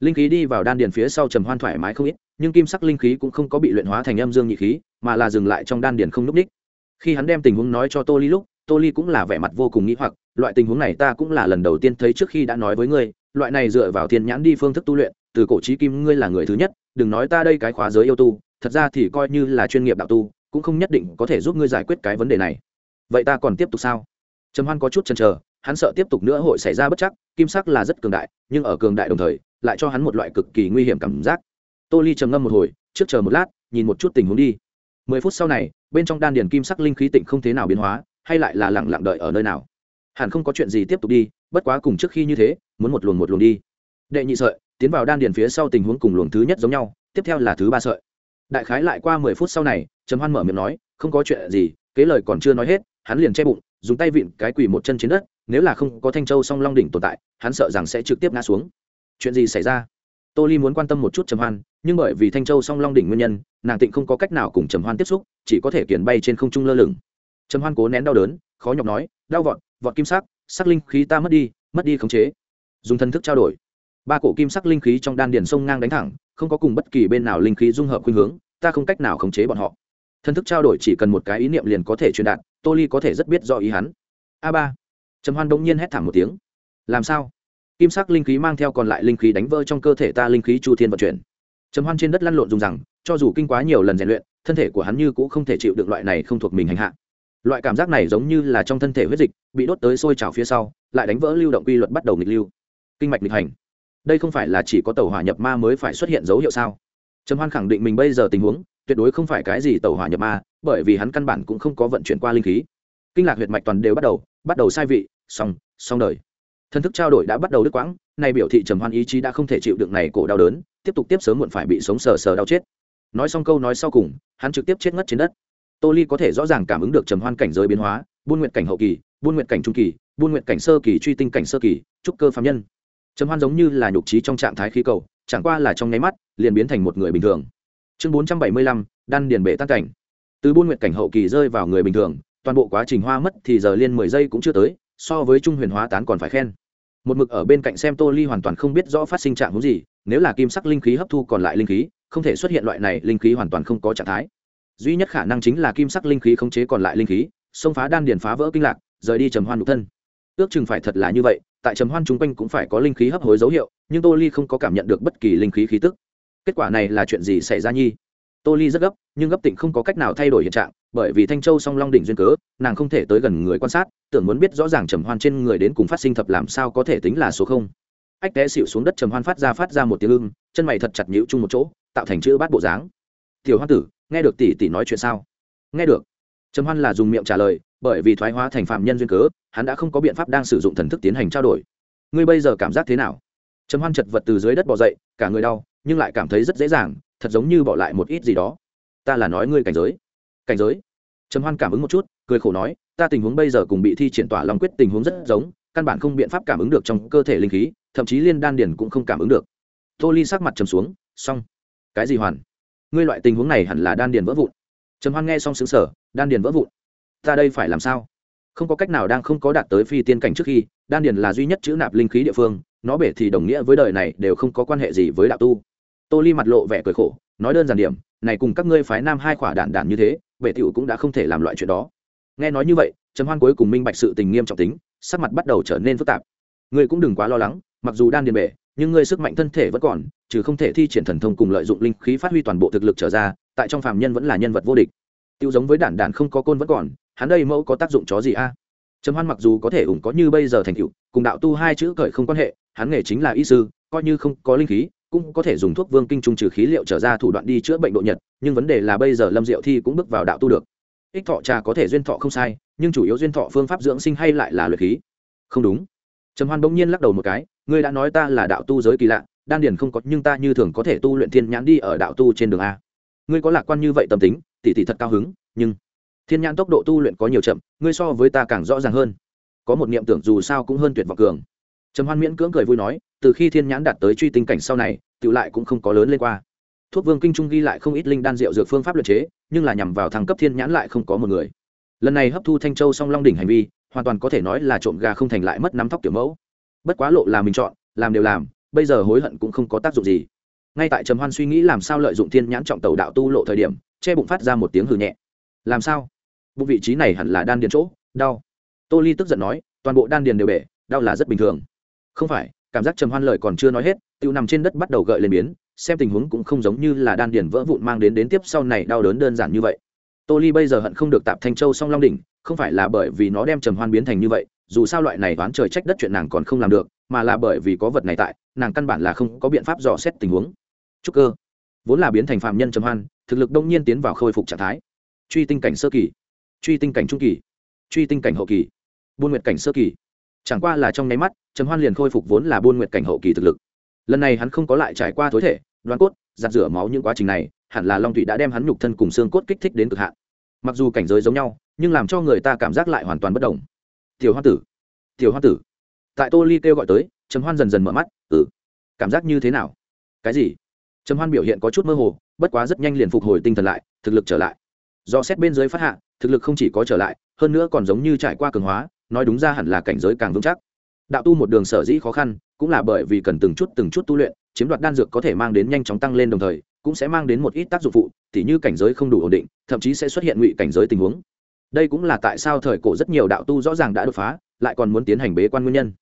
Linh khí đi vào đan điền phía sau trầm hoan thoải mái không ít nhưng kim sắc linh khí cũng không có bị luyện hóa thành âm dương nhị khí mà là dừng lại trong đan điền không núp ních khi hắn đem tình huống nói cho tô ly lúc tô ly cũng là vẻ mặt vô cùng nghĩ hoặc loại tình huống này ta cũng là lần đầu tiên thấy trước khi đã nói với ngươi loại này dựa vào thiên nhãn đi phương thức tu luyện, từ cổ trí kim ngươi là người thứ nhất, đừng nói ta đây cái khóa giới yêu tu, thật ra thì coi như là chuyên nghiệp đạo tu, cũng không nhất định có thể giúp ngươi giải quyết cái vấn đề này. Vậy ta còn tiếp tục sao? Trầm hoan có chút chần chờ, hắn sợ tiếp tục nữa hội xảy ra bất chắc, kim sắc là rất cường đại, nhưng ở cường đại đồng thời, lại cho hắn một loại cực kỳ nguy hiểm cảm giác. Tô ly trầm ngâm một hồi, trước chờ một lát, nhìn một chút tình huống đi. Mười phút sau này, bên trong đan điền kim sắc linh khí tịnh không thế nào biến hóa, hay lại là lặng lặng đợi ở nơi nào? Hẳn không có chuyện gì tiếp tục đi bất quá cùng trước khi như thế, muốn một luồng một luồng đi. Đệ nhị sợi, tiến vào đan điền phía sau tình huống cùng luồng thứ nhất giống nhau, tiếp theo là thứ ba sợi. Đại khái lại qua mười phút sau này, trầm hoan mở miệng nói, không có chuyện gì, kế lời còn chưa nói hết, hắn liền che bụng, dùng tay vịn cái quỳ một chân trên đất, nếu là không có thanh châu song long đỉnh tồn tại, hắn sợ rằng sẽ trực tiếp ngã xuống. Chuyện gì xảy ra? Tô ly muốn quan tâm một chút trầm hoan, nhưng bởi vì thanh châu song long đỉnh nguyên nhân, nàng tịnh không có cách nào cùng trầm hoan tiếp xúc, chỉ có thể kiển bay trên không trung lơ lửng. Trầm hoan cố nén đau đớn, khó nhọc nói, đau vọt vọt kim sắc sắc linh khí ta mất đi mất đi khống chế. Dùng thân thức trao đổi. Ba cổ kim sắc linh khí trong đan điền sông ngang đánh thẳng, không có cùng bất kỳ bên nào linh khí dung hợp khuynh hướng, ta không cách nào khống chế bọn họ. Thân thức trao đổi chỉ cần một cái ý niệm liền có thể truyền đạt, tô ly có thể rất biết do ý hắn. A ba. Trầm hoan đông nhiên hét thảm một tiếng. Làm sao? Kim sắc linh khí mang theo còn lại linh khí đánh vỡ trong cơ thể ta linh khí chu thiên vận chuyển. Trầm hoan trên đất lăn lộn dùng rằng, cho dù kinh quá nhiều lần rèn luyện, thân thể của hắn như cũng không thể chịu được loại này không thuộc mình hành hạ loại cảm giác này giống như là trong thân thể huyết dịch bị đốt tới sôi trào phía sau, lại đánh vỡ lưu động quy luật bắt đầu nghịch lưu. Kinh mạch nghịch hành. Đây không phải là chỉ có tàu hỏa nhập ma mới phải xuất hiện dấu hiệu sao? Trầm hoan khẳng định mình bây giờ tình huống, tuyệt đối không phải cái gì tàu hỏa nhập ma, bởi vì hắn căn bản cũng không có vận chuyển qua linh khí. Kinh lạc huyệt mạch toàn đều bắt đầu bắt đầu sai vị, xong xong đời. Thân thức trao đổi đã bắt đầu đứt quãng, nay biểu thị trầm hoan ý chí đã không thể chịu được này cổ đau đớn, tiếp tục tiếp sớm muộn phải bị sống sờ sờ đau chết. Nói xong câu nói sau cùng, hắn trực tiếp chết ngất trên đất tô ly có thể rõ ràng cảm ứng được trầm hoan cảnh giới biến hóa, buôn nguyện cảnh hậu kỳ, buôn nguyện cảnh trung kỳ, buôn nguyện cảnh sơ kỳ, truy tinh cảnh sơ kỳ, trúc cơ phạm nhân. Trầm hoan giống như là nhục trí trong trạng thái khí cầu, chẳng qua là trong nháy mắt, liền biến thành một người bình thường. Chương bốn trăm bảy mươi lăm, đan điền bệ tăng cảnh. Từ buôn nguyện cảnh hậu kỳ rơi vào người bình thường, toàn bộ quá trình hoa mất thì giờ liên mười giây cũng chưa tới, so với trung huyền hóa tán còn phải khen. Một mực ở bên cạnh xem tô ly hoàn toàn không biết rõ phát sinh trạng hữu gì, nếu là kim sắc linh khí hấp thu còn lại linh khí, không thể xuất hiện loại này linh khí hoàn toàn không có trạng thái duy nhất khả năng chính là kim sắc linh khí khống chế còn lại linh khí, xông phá đan điền phá vỡ kinh lạc, rời đi trầm hoan nhục thân. Ước chừng phải thật là như vậy, tại trầm hoan chung quanh cũng phải có linh khí hấp hối dấu hiệu, nhưng tô ly không có cảm nhận được bất kỳ linh khí khí tức. Kết quả này là chuyện gì xảy ra nhi? Tô ly rất gấp, nhưng gấp tỉnh không có cách nào thay đổi hiện trạng, bởi vì thanh châu song long đỉnh duyên cớ, nàng không thể tới gần người quan sát, tưởng muốn biết rõ ràng trầm hoan trên người đến cùng phát sinh thập làm sao có thể tính là số không. Ách té xịu xuống đất trầm hoan phát ra phát ra một tiếng ưng, chân mày thật chặt nhũ chung một chỗ, tạo thành chữ bát bộ dáng tiểu Hoa tử, nghe được tỷ tỷ nói chuyện sao? Nghe được. Trầm hoan là dùng miệng trả lời, bởi vì thoái hóa thành phạm nhân duyên cớ, hắn đã không có biện pháp đang sử dụng thần thức tiến hành trao đổi. Ngươi bây giờ cảm giác thế nào? Trầm hoan chật vật từ dưới đất bỏ dậy, cả người đau, nhưng lại cảm thấy rất dễ dàng, thật giống như bỏ lại một ít gì đó. Ta là nói ngươi cảnh giới. Cảnh giới? Trầm hoan cảm ứng một chút, cười khổ nói, ta tình huống bây giờ cùng bị thi triển tỏa long quyết tình huống rất giống, căn bản không biện pháp cảm ứng được trong cơ thể linh khí, thậm chí liên đan điển cũng không cảm ứng được. Tô ly sắc mặt trầm xuống, xong. Cái gì hoàn? Ngươi loại tình huống này hẳn là đan điền vỡ vụn. Trầm hoan nghe xong xứng sở đan điền vỡ vụn. Ta đây phải làm sao? Không có cách nào đang không có đạt tới phi tiên cảnh trước khi, đan điền là duy nhất chữ nạp linh khí địa phương, nó bể thì đồng nghĩa với đời này đều không có quan hệ gì với đạo tu. Tô ly mặt lộ vẻ cười khổ, nói đơn giản điểm, này cùng các ngươi phái nam hai khỏa đạn đạn như thế, bể tiểu cũng đã không thể làm loại chuyện đó. Nghe nói như vậy, trầm hoan cuối cùng minh bạch sự tình nghiêm trọng tính, sắc mặt bắt đầu trở nên phức tạp. Ngươi cũng đừng quá lo lắng, mặc dù đan điền bể, nhưng ngươi sức mạnh thân thể vẫn còn chứ không thể thi triển thần thông cùng lợi dụng linh khí phát huy toàn bộ thực lực trở ra, tại trong phàm nhân vẫn là nhân vật vô địch. Tiêu giống với đản đản không có côn vẫn còn, hắn đây mẫu có tác dụng chó gì a? Trầm hoan mặc dù có thể ủng có như bây giờ thành tựu, cùng đạo tu hai chữ cởi không quan hệ, hắn nghề chính là y sư, coi như không có linh khí, cũng có thể dùng thuốc vương kinh trung trừ khí liệu trở ra thủ đoạn đi chữa bệnh độ nhật, nhưng vấn đề là bây giờ lâm diệu thi cũng bước vào đạo tu được. Ích thọ trà có thể duyên thọ không sai, nhưng chủ yếu duyên thọ phương pháp dưỡng sinh hay lại là luyện khí? Không đúng. Trầm hoan bỗng nhiên lắc đầu một cái, ngươi đã nói ta là đạo tu giới kỳ lạ đan điền không có, nhưng ta như thường có thể tu luyện thiên nhãn đi ở đạo tu trên đường a. Ngươi có lạc quan như vậy tâm tính, tỷ tỷ thật cao hứng, nhưng thiên nhãn tốc độ tu luyện có nhiều chậm, ngươi so với ta càng rõ ràng hơn. Có một niệm tưởng dù sao cũng hơn tuyệt vọng cường. Trầm hoan miễn cưỡng cười vui nói, từ khi thiên nhãn đạt tới truy tinh cảnh sau này tự lại cũng không có lớn lên qua. Thuốc vương kinh trung ghi lại không ít linh đan rượu dược phương pháp luật chế, nhưng là nhằm vào thăng cấp thiên nhãn lại không có một người. Lần này hấp thu thanh châu song long đỉnh hành vi, hoàn toàn có thể nói là trộm gà không thành lại mất nắm thóc tiểu mẫu. Bất quá lộ là mình chọn, làm đều làm bây giờ hối hận cũng không có tác dụng gì. Ngay tại trầm hoan suy nghĩ làm sao lợi dụng thiên nhãn trọng tàu đạo tu lộ thời điểm, che bụng phát ra một tiếng hừ nhẹ. Làm sao? Bụng vị trí này hẳn là đan điền chỗ, đau. Tô ly tức giận nói, toàn bộ đan điền đều bể, đau là rất bình thường. Không phải, cảm giác trầm hoan lời còn chưa nói hết, tiêu nằm trên đất bắt đầu gợi lên biến, xem tình huống cũng không giống như là đan điền vỡ vụn mang đến đến tiếp sau này đau đớn đơn giản như vậy. Tô ly bây giờ hận không được tạp thanh châu song long đỉnh, không phải là bởi vì nó đem trầm hoan biến thành như vậy, dù sao loại này đoán trời trách đất chuyện nàng còn không làm được, mà là bởi vì có vật này tại nàng căn bản là không có biện pháp dò xét tình huống. Trúc cơ. Vốn là biến thành phạm nhân trầm hoan, thực lực đông nhiên tiến vào khôi phục trạng thái. Truy tinh cảnh sơ kỳ. Truy tinh cảnh trung kỳ. Truy tinh cảnh hậu kỳ. Buôn nguyệt cảnh sơ kỳ. Chẳng qua là trong nháy mắt, trầm hoan liền khôi phục vốn là buôn nguyệt cảnh hậu kỳ thực lực. Lần này hắn không có lại trải qua thối thể, đoán cốt, giặt rửa máu những quá trình này, hẳn là long thủy đã đem hắn nhục thân cùng xương cốt kích thích đến cực hạn. Mặc dù cảnh giới giống nhau, nhưng làm cho người ta cảm giác lại hoàn toàn bất đồng. Tiểu hoa tử. Tiểu hoa tử. Tại tô ly kêu gọi tới trầm hoan dần dần mở mắt ừ cảm giác như thế nào? Cái gì? Trầm hoan biểu hiện có chút mơ hồ, bất quá rất nhanh liền phục hồi tinh thần lại, thực lực trở lại. Do xét bên dưới phát hạ, thực lực không chỉ có trở lại, hơn nữa còn giống như trải qua cường hóa, nói đúng ra hẳn là cảnh giới càng vững chắc. Đạo tu một đường sở dĩ khó khăn, cũng là bởi vì cần từng chút từng chút tu luyện, chiếm đoạt đan dược có thể mang đến nhanh chóng tăng lên đồng thời, cũng sẽ mang đến một ít tác dụng phụ, tỉ như cảnh giới không đủ ổn định, thậm chí sẽ xuất hiện ngụy cảnh giới tình huống. Đây cũng là tại sao thời cổ rất nhiều đạo tu rõ ràng đã đột phá, lại còn muốn tiến hành bế quan nguyên nhân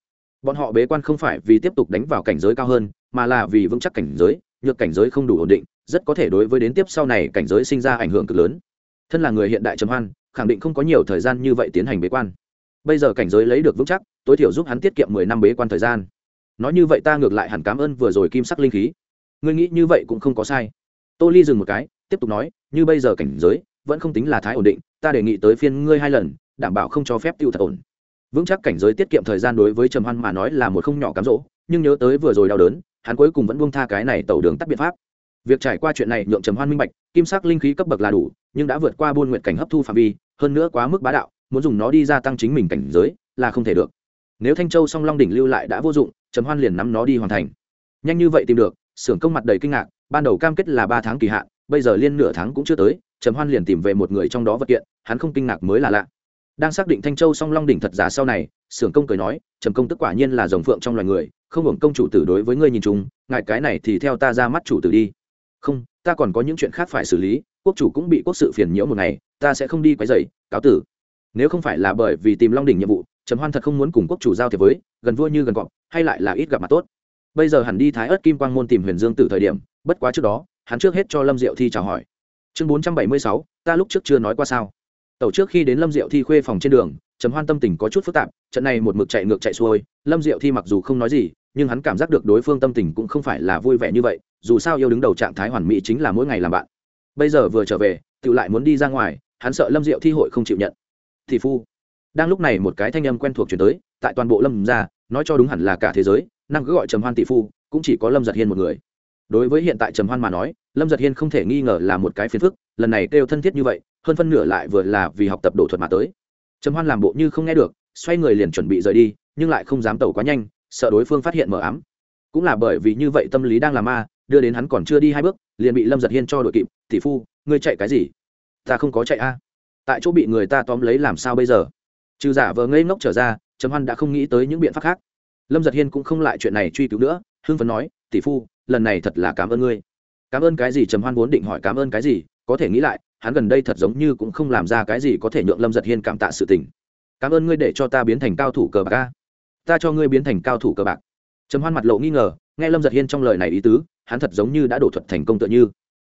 bọn họ bế quan không phải vì tiếp tục đánh vào cảnh giới cao hơn, mà là vì vững chắc cảnh giới, nhược cảnh giới không đủ ổn định, rất có thể đối với đến tiếp sau này cảnh giới sinh ra ảnh hưởng cực lớn. Thân là người hiện đại trầm hoan, khẳng định không có nhiều thời gian như vậy tiến hành bế quan. Bây giờ cảnh giới lấy được vững chắc, tối thiểu giúp hắn tiết kiệm mười năm bế quan thời gian. Nói như vậy ta ngược lại hẳn cảm ơn vừa rồi kim sắc linh khí. Ngươi nghĩ như vậy cũng không có sai. Tô ly dừng một cái, tiếp tục nói, như bây giờ cảnh giới, vẫn không tính là thái ổn định, ta đề nghị tới phiên ngươi hai lần, đảm bảo không cho phép tiêu thật ổn vững chắc cảnh giới tiết kiệm thời gian đối với trầm hoan mà nói là một không nhỏ cám dỗ, nhưng nhớ tới vừa rồi đau đớn, hắn cuối cùng vẫn buông tha cái này tẩu đường tắt biện pháp. Việc trải qua chuyện này nhượng trầm hoan minh bạch, kim sắc linh khí cấp bậc là đủ, nhưng đã vượt qua buôn nguyện cảnh hấp thu phạm vi, hơn nữa quá mức bá đạo, muốn dùng nó đi gia tăng chính mình cảnh giới là không thể được. Nếu thanh châu song long đỉnh lưu lại đã vô dụng, trầm hoan liền nắm nó đi hoàn thành. Nhanh như vậy tìm được, xưởng công mặt đầy kinh ngạc, ban đầu cam kết là ba tháng kỳ hạn, bây giờ liên nửa tháng cũng chưa tới, trầm hoan liền tìm về một người trong đó vật kiện, hắn không kinh ngạc mới là lạ đang xác định thanh châu song long đỉnh thật giả sau này, sưởng công cười nói, trầm công tức quả nhiên là dòng phượng trong loài người, không hưởng công chủ tử đối với ngươi nhìn chúng ngại cái này thì theo ta ra mắt chủ tử đi. Không, ta còn có những chuyện khác phải xử lý, quốc chủ cũng bị quốc sự phiền nhiễu một ngày, ta sẽ không đi quấy dày cáo tử. Nếu không phải là bởi vì tìm long đỉnh nhiệm vụ, trầm hoan thật không muốn cùng quốc chủ giao thiệp với, gần vua như gần cọp, hay lại là ít gặp mặt tốt. Bây giờ hẳn đi thái ớt kim quang môn tìm huyền dương từ thời điểm, bất quá trước đó, hắn trước hết cho lâm diệu thi chào hỏi. Chương bốn trăm bảy mươi sáu, ta lúc trước chưa nói qua sao? Tàu trước khi đến lâm diệu thi khuê phòng trên đường, trầm hoan tâm tình có chút phức tạp, trận này một mực chạy ngược chạy xuôi, lâm diệu thi mặc dù không nói gì, nhưng hắn cảm giác được đối phương tâm tình cũng không phải là vui vẻ như vậy, dù sao yêu đứng đầu trạng thái hoàn mỹ chính là mỗi ngày làm bạn. Bây giờ vừa trở về tự lại muốn đi ra ngoài, hắn sợ lâm diệu thi hội không chịu nhận. Thì phu, đang lúc này một cái thanh âm quen thuộc chuyển tới, tại toàn bộ lâm ra nói cho đúng hẳn là cả thế giới, năng cứ gọi trầm hoan tỷ phu, cũng chỉ có lâm giật hiên một người. Đối với hiện tại trầm hoan mà nói, lâm giật hiên không thể nghi ngờ là một cái phiền phức, lần này kêu thân thiết như vậy hơn phân nửa lại vừa là vì học tập đổ thuật mà tới. Trầm hoan làm bộ như không nghe được, xoay người liền chuẩn bị rời đi, nhưng lại không dám tẩu quá nhanh, sợ đối phương phát hiện mờ ám. Cũng là bởi vì như vậy tâm lý đang làm ma, đưa đến hắn còn chưa đi hai bước, liền bị lâm giật hiên cho đội kịp, tỷ phu, ngươi chạy cái gì? Ta không có chạy a. Tại chỗ bị người ta tóm lấy làm sao bây giờ? Trừ giả vờ ngây ngốc trở ra, trầm hoan đã không nghĩ tới những biện pháp khác. Lâm giật hiên cũng không lại chuyện này truy cứu nữa, hưng phấn nói, tỷ phu, lần này thật là cảm ơn ngươi. Cảm ơn cái gì? Trầm hoan vốn định hỏi, cảm ơn cái gì? Có thể nghĩ lại hắn gần đây thật giống như cũng không làm ra cái gì có thể nhượng lâm giật hiên cảm tạ sự tình. Cảm ơn ngươi để cho ta biến thành cao thủ cờ bạc ca ta cho ngươi biến thành cao thủ cờ bạc. Trầm hoan mặt lộ nghi ngờ, nghe lâm giật hiên trong lời này ý tứ, hắn thật giống như đã đổ thuật thành công tựa như.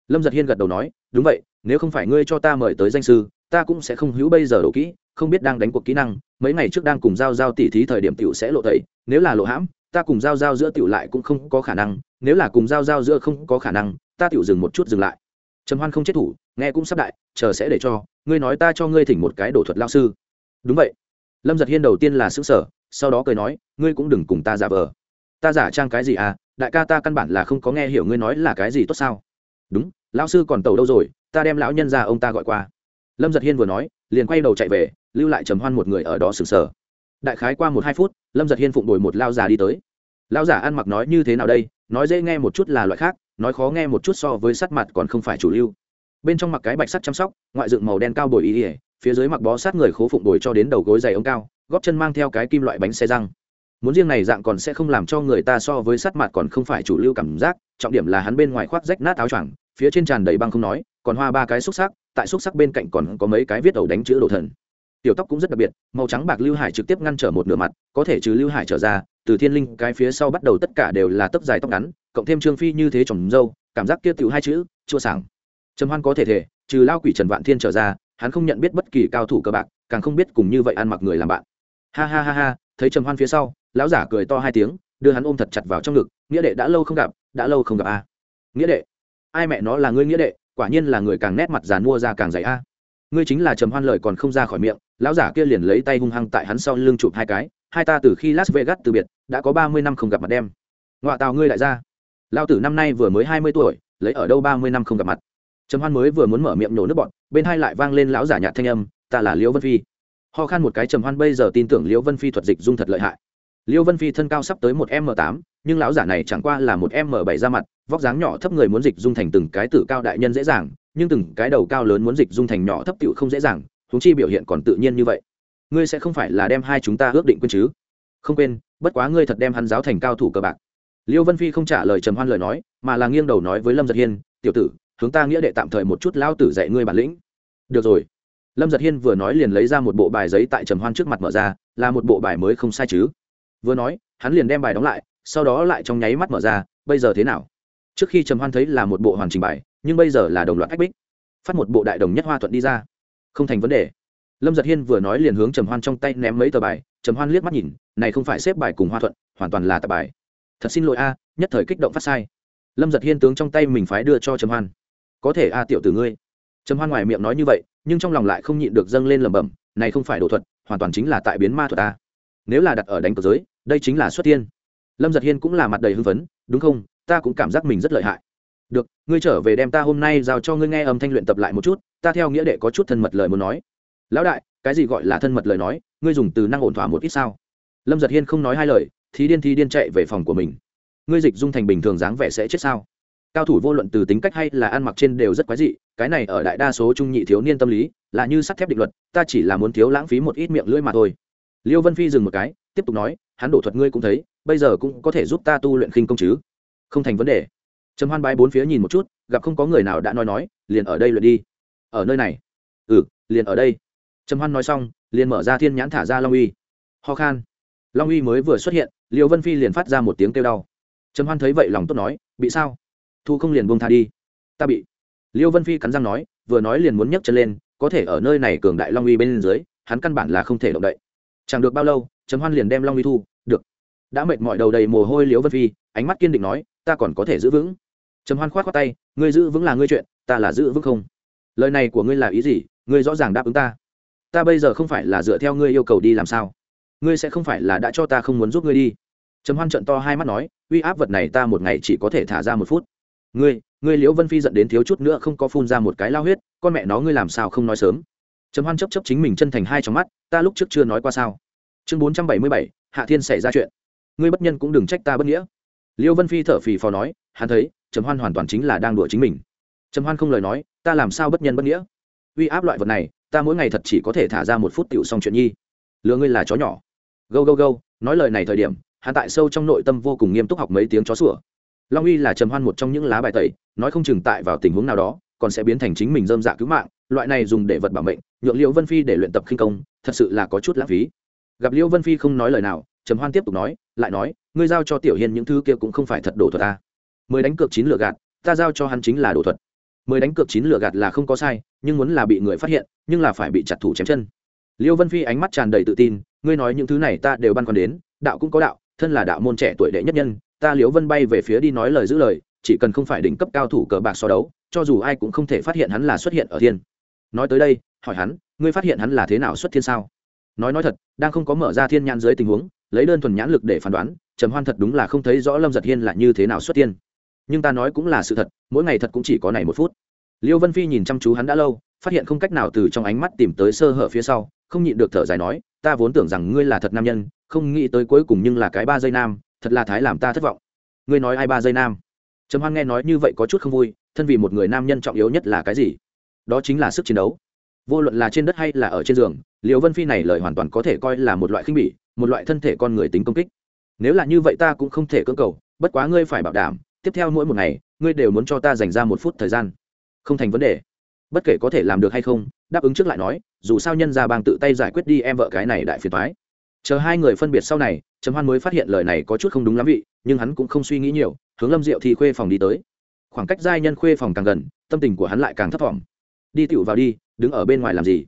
Lâm giật hiên gật đầu nói, đúng vậy, nếu không phải ngươi cho ta mời tới danh sư, ta cũng sẽ không hữu bây giờ đổ kỹ, không biết đang đánh cuộc kỹ năng, mấy ngày trước đang cùng giao giao tỉ thí thời điểm tiểu sẽ lộ tẩy, nếu là lộ hãm, ta cùng giao giao giữa tiểu lại cũng không có khả năng, nếu là cùng giao giao giữa không có khả năng, ta tiểu dừng một chút dừng lại trầm hoan không chết thủ, nghe cũng sắp đại, chờ sẽ để cho, ngươi nói ta cho ngươi thỉnh một cái đổ thuật lao sư. Đúng vậy. Lâm giật hiên đầu tiên là xứng sở sau đó cười nói, ngươi cũng đừng cùng ta giả vờ. Ta giả trang cái gì à đại ca ta căn bản là không có nghe hiểu ngươi nói là cái gì tốt sao. Đúng lão sư còn tàu đâu rồi, ta đem lão nhân ra ông ta gọi qua. Lâm giật hiên vừa nói, liền quay đầu chạy về, lưu lại trầm hoan một người ở đó sừng sờ. Đại khái qua một hai phút, lâm giật hiên phụng đổi một lao già đi tới. Lao giả ăn mặc nói như thế nào đây, nói dễ nghe một chút là loại khác nói khó nghe một chút so với sắt mặt còn không phải chủ lưu. Bên trong mặc cái bạch sắt chăm sóc, ngoại dựng màu đen cao bồi ý ỉa phía dưới mặc bó sát người khố phụng bồi cho đến đầu gối dày ống cao góp chân mang theo cái kim loại bánh xe răng. Muốn riêng này dạng còn sẽ không làm cho người ta so với sắt mặt còn không phải chủ lưu cảm giác, trọng điểm là hắn bên ngoài khoác rách nát áo choàng, phía trên tràn đầy băng không nói, còn hoa ba cái xúc sắc, tại xúc sắc bên cạnh còn có mấy cái viết đầu đánh chữ đồ thần. Tiểu tóc cũng rất đặc biệt, màu trắng bạc lưu hải trực tiếp ngăn trở một nửa mặt, có thể trừ lưu hải trở ra từ thiên linh cái phía sau bắt đầu tất cả đều là tóc dài tóc ngắn, cộng thêm trương phi như thế trồng dâu, cảm giác kia tiểu hai chữ, chua sảng. Trầm hoan có thể thể, trừ lao quỷ trần vạn thiên trở ra, hắn không nhận biết bất kỳ cao thủ cơ bạc, càng không biết cùng như vậy ăn mặc người làm bạn. Ha ha ha ha, thấy trầm hoan phía sau, lão giả cười to hai tiếng, đưa hắn ôm thật chặt vào trong ngực, nghĩa đệ đã lâu không gặp, đã lâu không gặp a. Nghĩa đệ? Ai mẹ nó là ngươi nghĩa đệ, quả nhiên là người càng nét mặt già mua ra càng dày a. Ngươi chính là trầm hoan lời còn không ra khỏi miệng. Lão giả kia liền lấy tay hung hăng tại hắn sau lưng chụp hai cái hai ta từ khi las vegas từ biệt, đã có ba mươi năm không gặp mặt đem ngoại tào ngươi lại ra. Lao tử năm nay vừa mới hai mươi tuổi, lấy ở đâu ba mươi năm không gặp mặt? Trầm hoan mới vừa muốn mở miệng nổ nước bọn, bên hai lại vang lên lão giả nhạt thanh âm, ta là liễu vân phi. Ho khan một cái trầm hoan bây giờ tin tưởng liễu vân phi thuật dịch dung thật lợi hại. Liễu vân phi thân cao sắp tới một m tám, nhưng lão giả này chẳng qua là một m bảy ra mặt, vóc dáng nhỏ thấp người muốn dịch dung thành từng cái tử cao đại nhân dễ dàng, nhưng từng cái đầu cao lớn muốn dịch dung thành nhỏ thấp tựu không dễ dàng, huống chi biểu hiện còn tự nhiên như vậy ngươi sẽ không phải là đem hai chúng ta ước định quên chứ? Không quên, bất quá ngươi thật đem hắn giáo thành cao thủ cờ bạc. Liêu vân phi không trả lời trầm hoan lời nói, mà là nghiêng đầu nói với lâm giật hiên, tiểu tử, hướng ta nghĩa đệ tạm thời một chút lao tử dạy ngươi bản lĩnh. Được rồi. Lâm giật hiên vừa nói liền lấy ra một bộ bài giấy tại trầm hoan trước mặt mở ra, là một bộ bài mới không sai chứ? Vừa nói, hắn liền đem bài đóng lại, sau đó lại trong nháy mắt mở ra, bây giờ thế nào? Trước khi trầm hoan thấy là một bộ hoàn chỉnh bài, nhưng bây giờ là đồng loạt ách bích. Phát một bộ đại đồng nhất hoa thuận đi ra. Không thành vấn đề lâm giật hiên vừa nói liền hướng trầm hoan trong tay ném mấy tờ bài, trầm hoan liếc mắt nhìn, này không phải xếp bài cùng hoa thuận, hoàn toàn là tập bài. Thật xin lỗi a, nhất thời kích động phát sai. Lâm giật hiên tướng trong tay mình phái đưa cho trầm hoan. Có thể a, tiểu tử ngươi. Trầm hoan ngoài miệng nói như vậy, nhưng trong lòng lại không nhịn được dâng lên lẩm bẩm, này không phải đồ thuật, hoàn toàn chính là tại biến ma thuật a. Nếu là đặt ở đánh cờ giới, đây chính là xuất tiên. Lâm giật hiên cũng là mặt đầy hưng phấn, đúng không, ta cũng cảm giác mình rất lợi hại. Được, ngươi trở về đem ta hôm nay giao cho ngươi nghe âm thanh luyện tập lại một chút, ta theo nghĩa đệ có chút thân mật lời muốn nói lão đại, cái gì gọi là thân mật lời nói, ngươi dùng từ năng ổn thỏa một ít sao? Lâm giật hiên không nói hai lời thì điên thì điên chạy về phòng của mình. Ngươi dịch dung thành bình thường dáng vẻ sẽ chết sao? Cao thủ vô luận từ tính cách hay là ăn mặc trên đều rất quái dị, cái này ở đại đa số trung nhị thiếu niên tâm lý, là như sắt thép định luật, ta chỉ là muốn thiếu lãng phí một ít miệng lưỡi mà thôi. Liêu vân phi dừng một cái, tiếp tục nói, hắn đổ thuật ngươi cũng thấy, bây giờ cũng có thể giúp ta tu luyện khinh công chứ? Không thành vấn đề. Trầm hoan bái bốn phía nhìn một chút, gặp không có người nào đã nói nói, liền ở đây luyện đi. Ở nơi này. Ừ liền ở đây trầm hoan nói xong, liền mở ra thiên nhãn thả ra long uy. Ho khan. Long uy mới vừa xuất hiện liều vân phi liền phát ra một tiếng kêu đau. Trầm hoan thấy vậy lòng tốt nói, bị sao? Thu không liền buông tha đi. Ta bị. Liêu vân phi cắn răng nói, vừa nói liền muốn nhấc chân lên, có thể ở nơi này cường đại long uy bên dưới, hắn căn bản là không thể động đậy. Chẳng được bao lâu, trầm hoan liền đem long uy thu, được. Đã mệt mỏi đầu đầy mồ hôi Liêu vân phi, ánh mắt kiên định nói, ta còn có thể giữ vững. Trầm hoan khoát khoát tay, ngươi giữ vững là ngươi chuyện, ta là giữ vững không? Lời này của ngươi là ý gì? Ngươi rõ ràng đáp ứng ta ta bây giờ không phải là dựa theo ngươi yêu cầu đi làm sao? Ngươi sẽ không phải là đã cho ta không muốn giúp ngươi đi? Trầm hoan trận to hai mắt nói, uy áp vật này ta một ngày chỉ có thể thả ra một phút. Ngươi ngươi liễu vân phi dẫn đến thiếu chút nữa không có phun ra một cái lao huyết, con mẹ nó ngươi làm sao không nói sớm? Trầm hoan chấp chấp chính mình chân thành hai trong mắt, ta lúc trước chưa nói qua sao? Chương bốn trăm bảy mươi bảy, hạ thiên xảy ra chuyện. Ngươi bất nhân cũng đừng trách ta bất nghĩa. Liêu vân phi thở phì phò nói, hắn thấy, trầm hoan hoàn toàn chính là đang đùa chính mình. Trầm hoan không lời nói, ta làm sao bất nhân bất nghĩa? Uy áp loại vật này ta mỗi ngày thật chỉ có thể thả ra một phút tiểu xong chuyện nhi. Lừa ngươi là chó nhỏ. Gâu gâu gâu, nói lời này thời điểm, hắn tại sâu trong nội tâm vô cùng nghiêm túc học mấy tiếng chó sủa. Long uy là trầm hoan một trong những lá bài tẩy, nói không chừng tại vào tình huống nào đó, còn sẽ biến thành chính mình dơm dạ cứu mạng, loại này dùng để vật bảo mệnh, nhượng liễu vân phi để luyện tập khinh công, thật sự là có chút lãng phí. Gặp liễu vân phi không nói lời nào, trầm hoan tiếp tục nói, lại nói, ngươi giao cho tiểu hiên những thứ kia cũng không phải thật đồ thuật à. ta mới đánh cược chín lựa gạt, ta giao cho hắn chính là đồ thuật mười đánh cược chín lửa gạt là không có sai, nhưng muốn là bị người phát hiện, nhưng là phải bị chặt thủ chém chân. Liêu vân phi ánh mắt tràn đầy tự tin, ngươi nói những thứ này ta đều băn khoăn đến, đạo cũng có đạo, thân là đạo môn trẻ tuổi đệ nhất nhân, ta liếu vân bay về phía đi nói lời giữ lời, chỉ cần không phải đỉnh cấp cao thủ cờ bạc so đấu, cho dù ai cũng không thể phát hiện hắn là xuất hiện ở thiên. Nói tới đây, hỏi hắn, ngươi phát hiện hắn là thế nào xuất thiên sao? Nói nói thật, đang không có mở ra thiên nhãn dưới tình huống, lấy đơn thuần nhãn lực để phán đoán, trầm hoan thật đúng là không thấy rõ lâm giật hiên là như thế nào xuất thiên nhưng ta nói cũng là sự thật, mỗi ngày thật cũng chỉ có này một phút. Liêu vân phi nhìn chăm chú hắn đã lâu, phát hiện không cách nào từ trong ánh mắt tìm tới sơ hở phía sau, không nhịn được thở dài nói, ta vốn tưởng rằng ngươi là thật nam nhân, không nghĩ tới cuối cùng nhưng là cái ba giây nam, thật là thái làm ta thất vọng. Ngươi nói ai ba giây nam? Trầm hoan nghe nói như vậy có chút không vui, thân vì một người nam nhân trọng yếu nhất là cái gì? Đó chính là sức chiến đấu. Vô luận là trên đất hay là ở trên giường liều vân phi này lời hoàn toàn có thể coi là một loại khinh bỉ, một loại thân thể con người tính công kích. Nếu là như vậy ta cũng không thể cưỡng cầu, bất quá ngươi phải bảo đảm tiếp theo mỗi một ngày, ngươi đều muốn cho ta dành ra một phút thời gian. Không thành vấn đề. Bất kể có thể làm được hay không, đáp ứng trước lại nói, dù sao nhân ra bang tự tay giải quyết đi em vợ cái này đại phiền thoái chờ hai người phân biệt sau này, trầm hoan mới phát hiện lời này có chút không đúng lắm vị, nhưng hắn cũng không suy nghĩ nhiều, hướng lâm diệu thì khuê phòng đi tới. Khoảng cách giai nhân khuê phòng càng gần, tâm tình của hắn lại càng thấp thỏm. Đi tựu vào đi, đứng ở bên ngoài làm gì?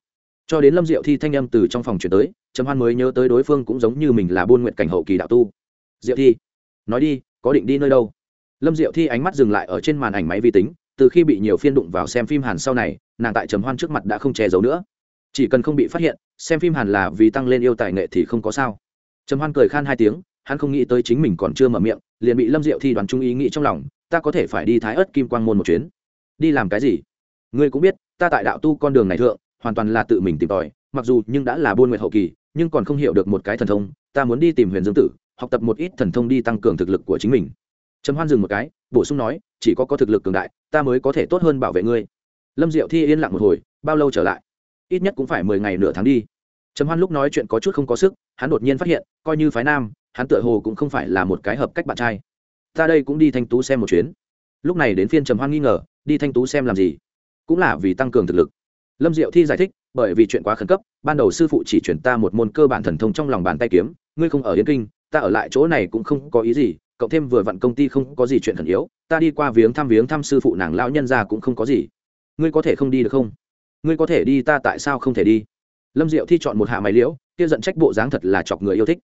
Cho đến lâm diệu thi thanh âm từ trong phòng chuyển tới, trầm hoan mới nhớ tới đối phương cũng giống như mình là buôn nguyện cảnh hậu kỳ đạo tu. Diệu thi, nói đi, có định đi nơi đâu? Lâm diệu thi ánh mắt dừng lại ở trên màn ảnh máy vi tính, từ khi bị nhiều phiên đụng vào xem phim hàn sau này, nàng tại trầm hoan trước mặt đã không che giấu nữa. Chỉ cần không bị phát hiện, xem phim hàn là vì tăng lên yêu tài nghệ thì không có sao. Trầm hoan cười khan hai tiếng, hắn không nghĩ tới chính mình còn chưa mở miệng, liền bị lâm diệu thi đoán trung ý nghĩ trong lòng, ta có thể phải đi thái ớt kim quang môn một chuyến. Đi làm cái gì? Ngươi cũng biết, ta tại đạo tu con đường này thượng, hoàn toàn là tự mình tìm tòi, mặc dù nhưng đã là buôn nguyệt hậu kỳ, nhưng còn không hiểu được một cái thần thông, ta muốn đi tìm huyền dương tử, học tập một ít thần thông đi tăng cường thực lực của chính mình trầm hoan dừng một cái, bổ sung nói, chỉ có có thực lực cường đại, ta mới có thể tốt hơn bảo vệ ngươi. Lâm diệu thi yên lặng một hồi, bao lâu trở lại? Ít nhất cũng phải mười ngày nửa tháng đi. Trầm hoan lúc nói chuyện có chút không có sức, hắn đột nhiên phát hiện, coi như phái nam, hắn tựa hồ cũng không phải là một cái hợp cách bạn trai. Ta đây cũng đi thanh tú xem một chuyến. Lúc này đến phiên trầm hoan nghi ngờ, đi thanh tú xem làm gì? Cũng là vì tăng cường thực lực. Lâm diệu thi giải thích, bởi vì chuyện quá khẩn cấp, ban đầu sư phụ chỉ chuyển ta một môn cơ bản thần thông trong lòng bàn tay kiếm, ngươi không ở yên kinh, ta ở lại chỗ này cũng không có ý gì cộng thêm vừa vặn công ty không có gì chuyện khẩn yếu, ta đi qua viếng thăm viếng thăm sư phụ nàng lão nhân ra cũng không có gì. Ngươi có thể không đi được không? Ngươi có thể đi, ta tại sao không thể đi? Lâm diệu thi chọn một hạ máy liễu, kia giận trách bộ dáng thật là chọc người yêu thích.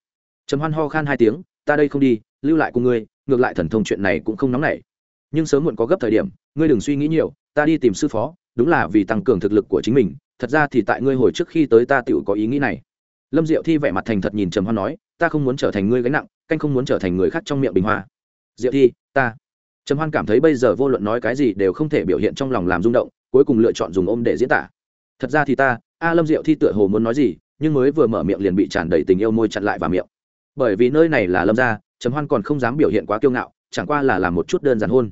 Trầm hoan ho khan hai tiếng, ta đây không đi, lưu lại cùng ngươi, ngược lại thần thông chuyện này cũng không nóng nảy. Nhưng sớm muộn có gấp thời điểm, ngươi đừng suy nghĩ nhiều, ta đi tìm sư phó, đúng là vì tăng cường thực lực của chính mình, thật ra thì tại ngươi hồi trước khi tới ta tiểu có ý nghĩ này. Lâm diệu thi vẻ mặt thành thật nhìn trầm hoan nói, ta không muốn trở thành ngươi gánh nặng canh không muốn trở thành người khác trong miệng bình hoa. Diệu thi, ta. Trầm hoan cảm thấy bây giờ vô luận nói cái gì đều không thể biểu hiện trong lòng làm rung động, cuối cùng lựa chọn dùng ôm để diễn tả. Thật ra thì ta, a lâm diệu thi tựa hồ muốn nói gì, nhưng mới vừa mở miệng liền bị tràn đầy tình yêu môi chặn lại vào miệng. Bởi vì nơi này là lâm gia, trầm hoan còn không dám biểu hiện quá kiêu ngạo, chẳng qua là làm một chút đơn giản hôn.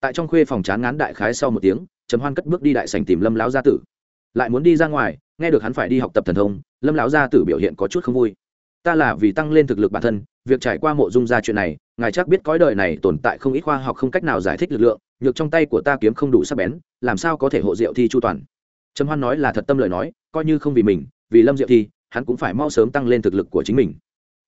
Tại trong khuê phòng chán ngán đại khái sau một tiếng, trầm hoan cất bước đi đại sành tìm lâm lão gia tử. Lại muốn đi ra ngoài, nghe được hắn phải đi học tập thần thông, lâm lão gia tử biểu hiện có chút không vui ta là vì tăng lên thực lực bản thân, việc trải qua mộ dung ra chuyện này, ngài chắc biết cõi đời này tồn tại không ít khoa học không cách nào giải thích lực lượng, nhược trong tay của ta kiếm không đủ sắc bén, làm sao có thể hộ diệu thi chu toàn? Trầm hoan nói là thật tâm lời nói, coi như không vì mình, vì lâm diệu thi, hắn cũng phải mau sớm tăng lên thực lực của chính mình.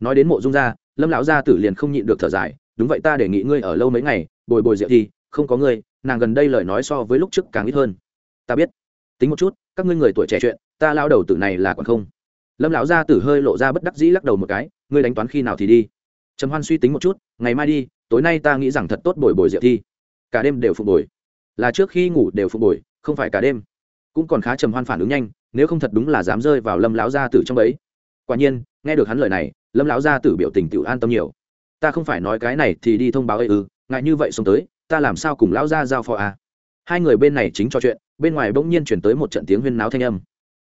Nói đến mộ dung gia lâm lão gia tử liền không nhịn được thở dài, đúng vậy ta đề nghị ngươi ở lâu mấy ngày, bồi bồi diệu thi, không có ngươi, nàng gần đây lời nói so với lúc trước càng ít hơn. Ta biết. Tính một chút, các ngươi người tuổi trẻ chuyện, ta lao đầu tử này là còn không? Lâm lão gia tử hơi lộ ra bất đắc dĩ lắc đầu một cái, ngươi đánh toán khi nào thì đi? Trầm hoan suy tính một chút, ngày mai đi, tối nay ta nghĩ rằng thật tốt bồi bồi diệu thi. Cả đêm đều phục bồi là trước khi ngủ đều phục bồi không phải cả đêm. Cũng còn khá trầm hoan phản ứng nhanh, nếu không thật đúng là dám rơi vào lâm lão gia tử trong ấy quả nhiên, nghe được hắn lời này, lâm lão gia tử biểu tình tự an tâm nhiều. Ta không phải nói cái này thì đi thông báo ấy ư, ngại như vậy xuống tới, ta làm sao cùng lão gia giao phó à? hai người bên này chính trò chuyện, bên ngoài bỗng nhiên chuyển tới một trận tiếng huyên náo thanh âm.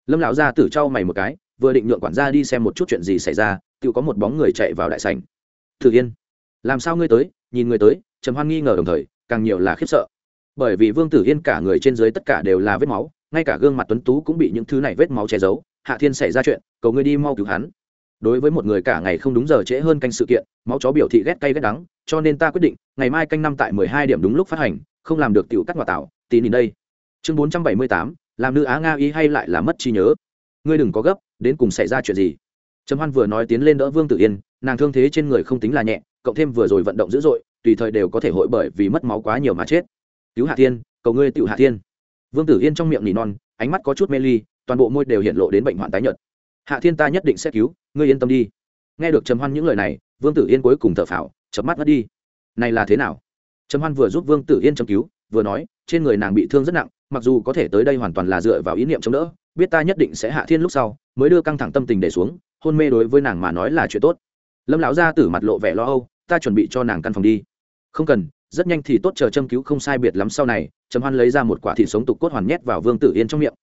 Lâm lão gia tử trao mày một cái vừa định nhượng quản gia đi xem một chút chuyện gì xảy ra, tự có một bóng người chạy vào đại sảnh. Thử yên, làm sao ngươi tới? Nhìn người tới, trầm hoan nghi ngờ đồng thời, càng nhiều là khiếp sợ. Bởi vì vương tử yên cả người trên dưới tất cả đều là vết máu, ngay cả gương mặt tuấn tú cũng bị những thứ này vết máu che giấu. Hạ thiên xảy ra chuyện, cầu ngươi đi mau cứu hắn. Đối với một người cả ngày không đúng giờ trễ hơn canh sự kiện, máu chó biểu thị ghét cay ghét đắng, cho nên ta quyết định, ngày mai canh năm tại mười hai điểm đúng lúc phát hành, không làm được tiểu cắt ngoại tạo Tín nhìn đây. Chương bốn trăm bảy mươi tám, làm nữ á nga ý hay lại là mất trí nhớ ngươi đừng có gấp, đến cùng xảy ra chuyện gì? Trầm hoan vừa nói tiến lên đỡ vương tử yên, nàng thương thế trên người không tính là nhẹ, cộng thêm vừa rồi vận động dữ dội, tùy thời đều có thể hội bởi vì mất máu quá nhiều mà chết. Cứu hạ thiên, cầu ngươi tự hạ thiên. Vương tử yên trong miệng nỉ non, ánh mắt có chút mê ly, toàn bộ môi đều hiện lộ đến bệnh hoạn tái nhợt. Hạ thiên ta nhất định sẽ cứu, ngươi yên tâm đi. Nghe được trầm hoan những lời này, vương tử yên cuối cùng thở phào chớp mắt mất đi. Này là thế nào? Trầm hoan vừa giúp vương tử yên châm cứu, vừa nói, trên người nàng bị thương rất nặng, mặc dù có thể tới đây hoàn toàn là dựa vào ý niệm chống đỡ biết ta nhất định sẽ hạ thiên lúc sau, mới đưa căng thẳng tâm tình để xuống, hôn mê đối với nàng mà nói là chuyện tốt. Lâm lão gia tử mặt lộ vẻ lo âu, ta chuẩn bị cho nàng căn phòng đi. Không cần, rất nhanh thì tốt chờ châm cứu không sai biệt lắm sau này, trầm hoan lấy ra một quả thịt sống tục cốt hoàn nhét vào vương tử yên trong miệng.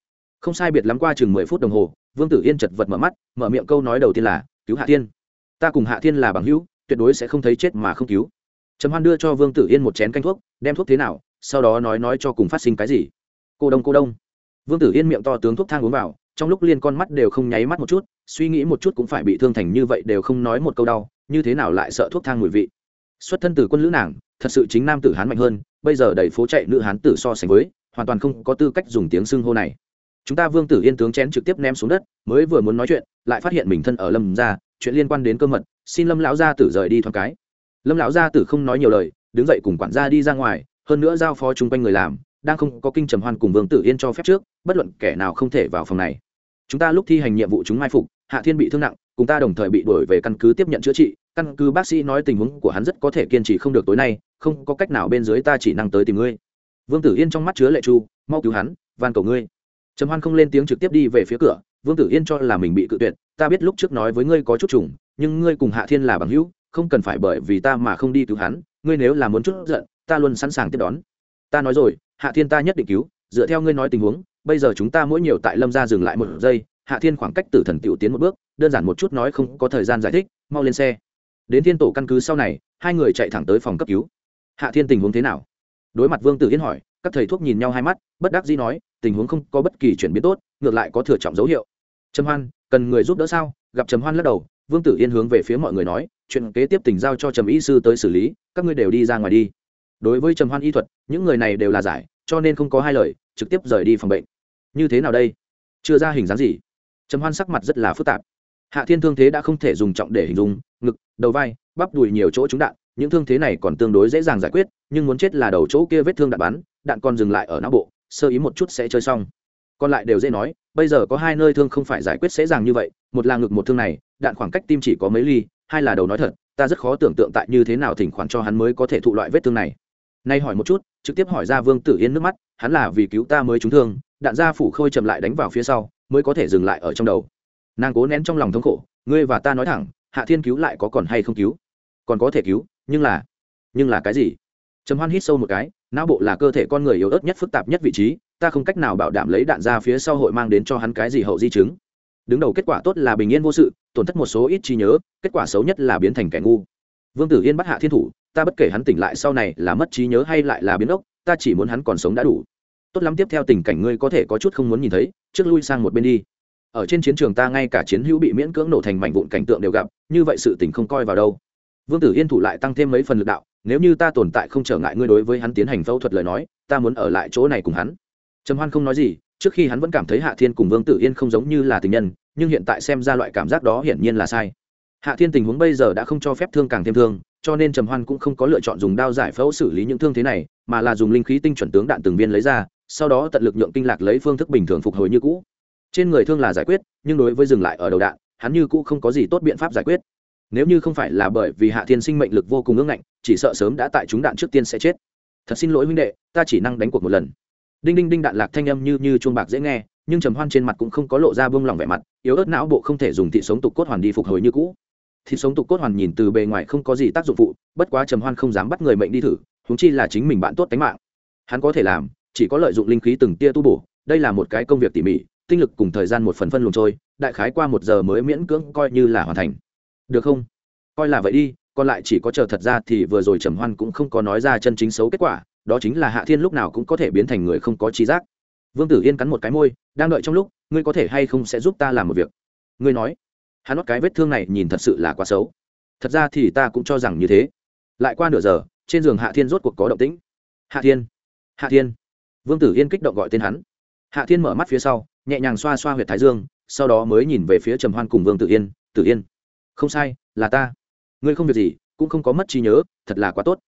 Không sai biệt lắm qua chừng mười phút đồng hồ, vương tử yên chật vật mở mắt, mở miệng câu nói đầu tiên là, cứu hạ thiên. Ta cùng hạ thiên là bằng hữu, tuyệt đối sẽ không thấy chết mà không cứu. Trầm hoan đưa cho vương tử yên một chén canh thuốc, đem thuốc thế nào, sau đó nói nói cho cùng phát sinh cái gì? Cô đông cô đông vương tử yên miệng to tướng thuốc thang uống vào, trong lúc liên con mắt đều không nháy mắt một chút, suy nghĩ một chút cũng phải bị thương thành như vậy đều không nói một câu đau, như thế nào lại sợ thuốc thang mùi vị. Xuất thân từ quân lữ nàng, thật sự chính nam tử hán mạnh hơn, bây giờ đầy phố chạy nữ hán tử so sánh với, hoàn toàn không có tư cách dùng tiếng xưng hô này. Chúng ta vương tử yên tướng chén trực tiếp ném xuống đất, mới vừa muốn nói chuyện, lại phát hiện mình thân ở lâm ra chuyện liên quan đến cơ mật, xin lâm lão gia tử rời đi thoáng cái. Lâm lão gia tử không nói nhiều lời, đứng dậy cùng quản gia đi ra ngoài, hơn nữa giao phó chung quanh người làm đang không có kinh trầm hoan cùng vương tử yên cho phép trước, bất luận kẻ nào không thể vào phòng này. Chúng ta lúc thi hành nhiệm vụ chúng mai phục, hạ thiên bị thương nặng, cùng ta đồng thời bị đuổi về căn cứ tiếp nhận chữa trị, căn cứ bác sĩ nói tình huống của hắn rất có thể kiên trì không được tối nay, không có cách nào bên dưới ta chỉ năng tới tìm ngươi. Vương tử yên trong mắt chứa lệ chu mau cứu hắn, van cầu ngươi. Trầm hoan không lên tiếng trực tiếp đi về phía cửa, vương tử yên cho là mình bị cự tuyệt, ta biết lúc trước nói với ngươi có chút trùng, nhưng ngươi cùng hạ thiên là bằng hữu, không cần phải bởi vì ta mà không đi cứu hắn, ngươi nếu là muốn chút giận, ta luôn sẵn sàng tiếp đón. Ta nói rồi hạ thiên ta nhất định cứu, dựa theo ngươi nói tình huống, bây giờ chúng ta mỗi nhiều tại lâm gia dừng lại một giây, hạ thiên khoảng cách tử thần tiểu tiến một bước, đơn giản một chút nói không có thời gian giải thích, mau lên xe. Đến thiên tổ căn cứ sau này, hai người chạy thẳng tới phòng cấp cứu. Hạ thiên tình huống thế nào? Đối mặt vương tử yên hỏi, các thầy thuốc nhìn nhau hai mắt, bất đắc dĩ nói, tình huống không có bất kỳ chuyển biến tốt, ngược lại có thừa trọng dấu hiệu. Trầm hoan, cần người giúp đỡ sao? Gặp trầm hoan lắc đầu, vương tử yên hướng về phía mọi người nói, chuyện kế tiếp tình giao cho trầm y sư tới xử lý, các ngươi đều đi ra ngoài đi đối với trầm hoan y thuật, những người này đều là giải, cho nên không có hai lời, trực tiếp rời đi phòng bệnh. Như thế nào đây? Chưa ra hình dáng gì? Trầm hoan sắc mặt rất là phức tạp. Hạ thiên thương thế đã không thể dùng trọng để hình dung, ngực, đầu vai, bắp đùi nhiều chỗ trúng đạn, những thương thế này còn tương đối dễ dàng giải quyết, nhưng muốn chết là đầu chỗ kia vết thương đạn bắn, đạn còn dừng lại ở não bộ, sơ ý một chút sẽ chơi xong. Còn lại đều dễ nói, bây giờ có hai nơi thương không phải giải quyết dễ dàng như vậy, một là ngực một thương này, đạn khoảng cách tim chỉ có mấy ly, hai là đầu nói thật, ta rất khó tưởng tượng tại như thế nào thỉnh khoản cho hắn mới có thể thụ loại vết thương này nay hỏi một chút, trực tiếp hỏi ra vương tử yên nước mắt, hắn là vì cứu ta mới trúng thương, đạn gia phủ khôi chậm lại đánh vào phía sau, mới có thể dừng lại ở trong đầu. Nàng cố nén trong lòng thống khổ, ngươi và ta nói thẳng, hạ thiên cứu lại có còn hay không cứu? Còn có thể cứu, nhưng là nhưng là cái gì? Trầm hoan hít sâu một cái, não bộ là cơ thể con người yếu ớt nhất phức tạp nhất vị trí, ta không cách nào bảo đảm lấy đạn ra phía sau hội mang đến cho hắn cái gì hậu di chứng. Đứng đầu kết quả tốt là bình yên vô sự, tổn thất một số ít trí nhớ, kết quả xấu nhất là biến thành kẻ ngu. Vương tử yên bắt hạ thiên thủ ta bất kể hắn tỉnh lại sau này là mất trí nhớ hay lại là biến ốc, ta chỉ muốn hắn còn sống đã đủ. Tốt lắm, tiếp theo tình cảnh ngươi có thể có chút không muốn nhìn thấy, trước lui sang một bên đi. Ở trên chiến trường ta ngay cả chiến hữu bị miễn cưỡng nổ thành mảnh vụn cảnh tượng đều gặp, như vậy sự tình không coi vào đâu. Vương tử yên thủ lại tăng thêm mấy phần lực đạo, nếu như ta tồn tại không trở ngại ngươi đối với hắn tiến hành phẫu thuật lời nói, ta muốn ở lại chỗ này cùng hắn. Trầm hoan không nói gì, trước khi hắn vẫn cảm thấy hạ thiên cùng vương tử yên không giống như là tình nhân, nhưng hiện tại xem ra loại cảm giác đó hiển nhiên là sai hạ thiên tình huống bây giờ đã không cho phép thương càng thêm thương, cho nên trầm hoan cũng không có lựa chọn dùng đao giải phẫu xử lý những thương thế này, mà là dùng linh khí tinh chuẩn tướng đạn từng viên lấy ra, sau đó tận lực nhượng kinh lạc lấy phương thức bình thường phục hồi như cũ. Trên người thương là giải quyết, nhưng đối với dừng lại ở đầu đạn, hắn như cũ không có gì tốt biện pháp giải quyết. Nếu như không phải là bởi vì hạ thiên sinh mệnh lực vô cùng ưng ngạnh, chỉ sợ sớm đã tại chúng đạn trước tiên sẽ chết. Thật xin lỗi huynh đệ, ta chỉ năng đánh cuộc một lần. Đinh đinh đinh đạn lạc thanh âm như như chuông bạc dễ nghe, nhưng trầm hoan trên mặt cũng không có lộ ra bông lòng vẻ mặt, yếu ớt não bộ không thể dùng thị sống tục cốt hoàn đi phục hồi như cũ thì sống tục cốt hoàn nhìn từ bề ngoài không có gì tác dụng phụ, bất quá trầm hoan không dám bắt người mệnh đi thử húng chi là chính mình bạn tốt tánh mạng. Hắn có thể làm, chỉ có lợi dụng linh khí từng tia tu bổ, đây là một cái công việc tỉ mỉ, tinh lực cùng thời gian một phần phân luồng trôi, đại khái qua một giờ mới miễn cưỡng coi như là hoàn thành. Được không? Coi là vậy đi, còn lại chỉ có chờ thật ra thì vừa rồi trầm hoan cũng không có nói ra chân chính xấu kết quả, đó chính là hạ thiên lúc nào cũng có thể biến thành người không có trí giác. Vương tử yên cắn một cái môi, đang đợi trong lúc, ngươi có thể hay không sẽ giúp ta làm một việc? Ngươi nói hắn nót cái vết thương này nhìn thật sự là quá xấu. Thật ra thì ta cũng cho rằng như thế. Lại qua nửa giờ, trên giường hạ thiên rốt cuộc có động tĩnh. Hạ thiên! Hạ thiên! Vương tử yên kích động gọi tên hắn. Hạ thiên mở mắt phía sau, nhẹ nhàng xoa xoa h u y ệ t thái dương, sau đó mới nhìn về phía trầm hoan cùng vương tử yên. Tử yên! Không sai, là ta. Ngươi không việc gì, cũng không có mất trí nhớ, thật là quá tốt.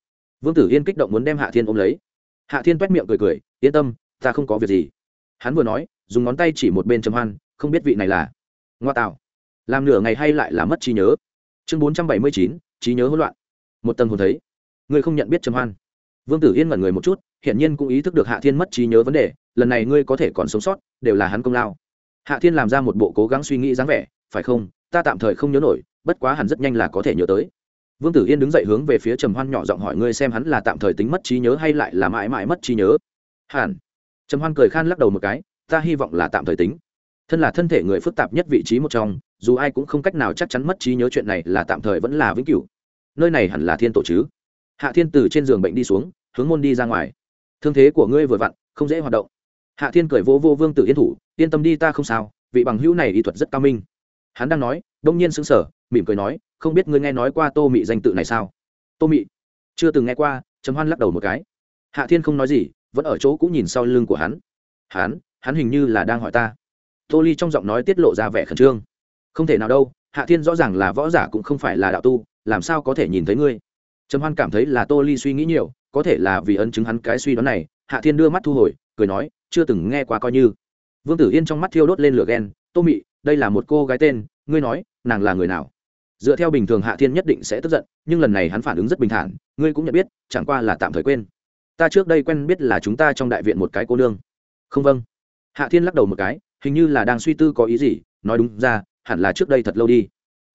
Vương tử yên kích động muốn đem hạ thiên ôm lấy. Hạ thiên t u é t miệng cười cười, yên tâm, ta không có việc gì. Hắn vừa nói, dùng ngón tay chỉ một bên trầm hoan, không biết vị này là ngoa tạo làm nửa ngày hay lại là mất trí nhớ. Chương bốn trăm bảy mươi chín, trí nhớ hỗn loạn. Một tầng hồn thấy. Ngươi không nhận biết trầm hoan. Vương tử yên ngẩn người một chút, hiển nhiên cũng ý thức được hạ thiên mất trí nhớ vấn đề, lần này ngươi có thể còn sống sót, đều là hắn công lao. Hạ thiên làm ra một bộ cố gắng suy nghĩ dáng vẻ, phải không, ta tạm thời không nhớ nổi, bất quá hẳn rất nhanh là có thể nhớ tới. Vương tử yên đứng dậy hướng về phía trầm hoan nhỏ giọng hỏi ngươi xem hắn là tạm thời tính mất trí nhớ hay lại là mãi mãi mất trí nhớ. Hẳn. Trầm hoan cười khan lắc đầu một cái, ta hy vọng là tạm thời tính thân là thân thể người phức tạp nhất vị trí một trong, dù ai cũng không cách nào chắc chắn mất trí nhớ chuyện này là tạm thời vẫn là vĩnh cửu. Nơi này hẳn là thiên tổ chứ? Hạ thiên từ trên giường bệnh đi xuống, hướng môn đi ra ngoài. Thương thế của ngươi vừa vặn, không dễ hoạt động. Hạ thiên cười vô vô vương tử yên thủ, yên tâm đi ta không sao, vị bằng hữu này y thuật rất cao minh. Hắn đang nói, đông nhiên sững sờ, mỉm cười nói, không biết ngươi nghe nói qua tô mị danh tự này sao? Tô mị? Chưa từng nghe qua chấm hoan lắc đầu một cái. Hạ thiên không nói gì, vẫn ở chỗ cũng nhìn sau lưng của hắn. Hắn hắn hình như là đang hỏi ta tô ly trong giọng nói tiết lộ ra vẻ khẩn trương. Không thể nào đâu, hạ thiên rõ ràng là võ giả cũng không phải là đạo tu, làm sao có thể nhìn thấy ngươi? Trầm hoan cảm thấy là tô ly suy nghĩ nhiều, có thể là vì ấn chứng hắn cái suy đoán này, hạ thiên đưa mắt thu hồi, cười nói, chưa từng nghe qua coi như. Vương tử yên trong mắt thiêu đốt lên lửa ghen, tô mị, đây là một cô gái tên, ngươi nói, nàng là người nào? Dựa theo bình thường hạ thiên nhất định sẽ tức giận, nhưng lần này hắn phản ứng rất bình thản, ngươi cũng nhận biết, chẳng qua là tạm thời quên. Ta trước đây quen biết là chúng ta trong đại viện một cái cô nương. Không vâng. Hạ thiên lắc đầu một cái hình như là đang suy tư có ý gì, nói đúng ra, hẳn là trước đây thật lâu đi.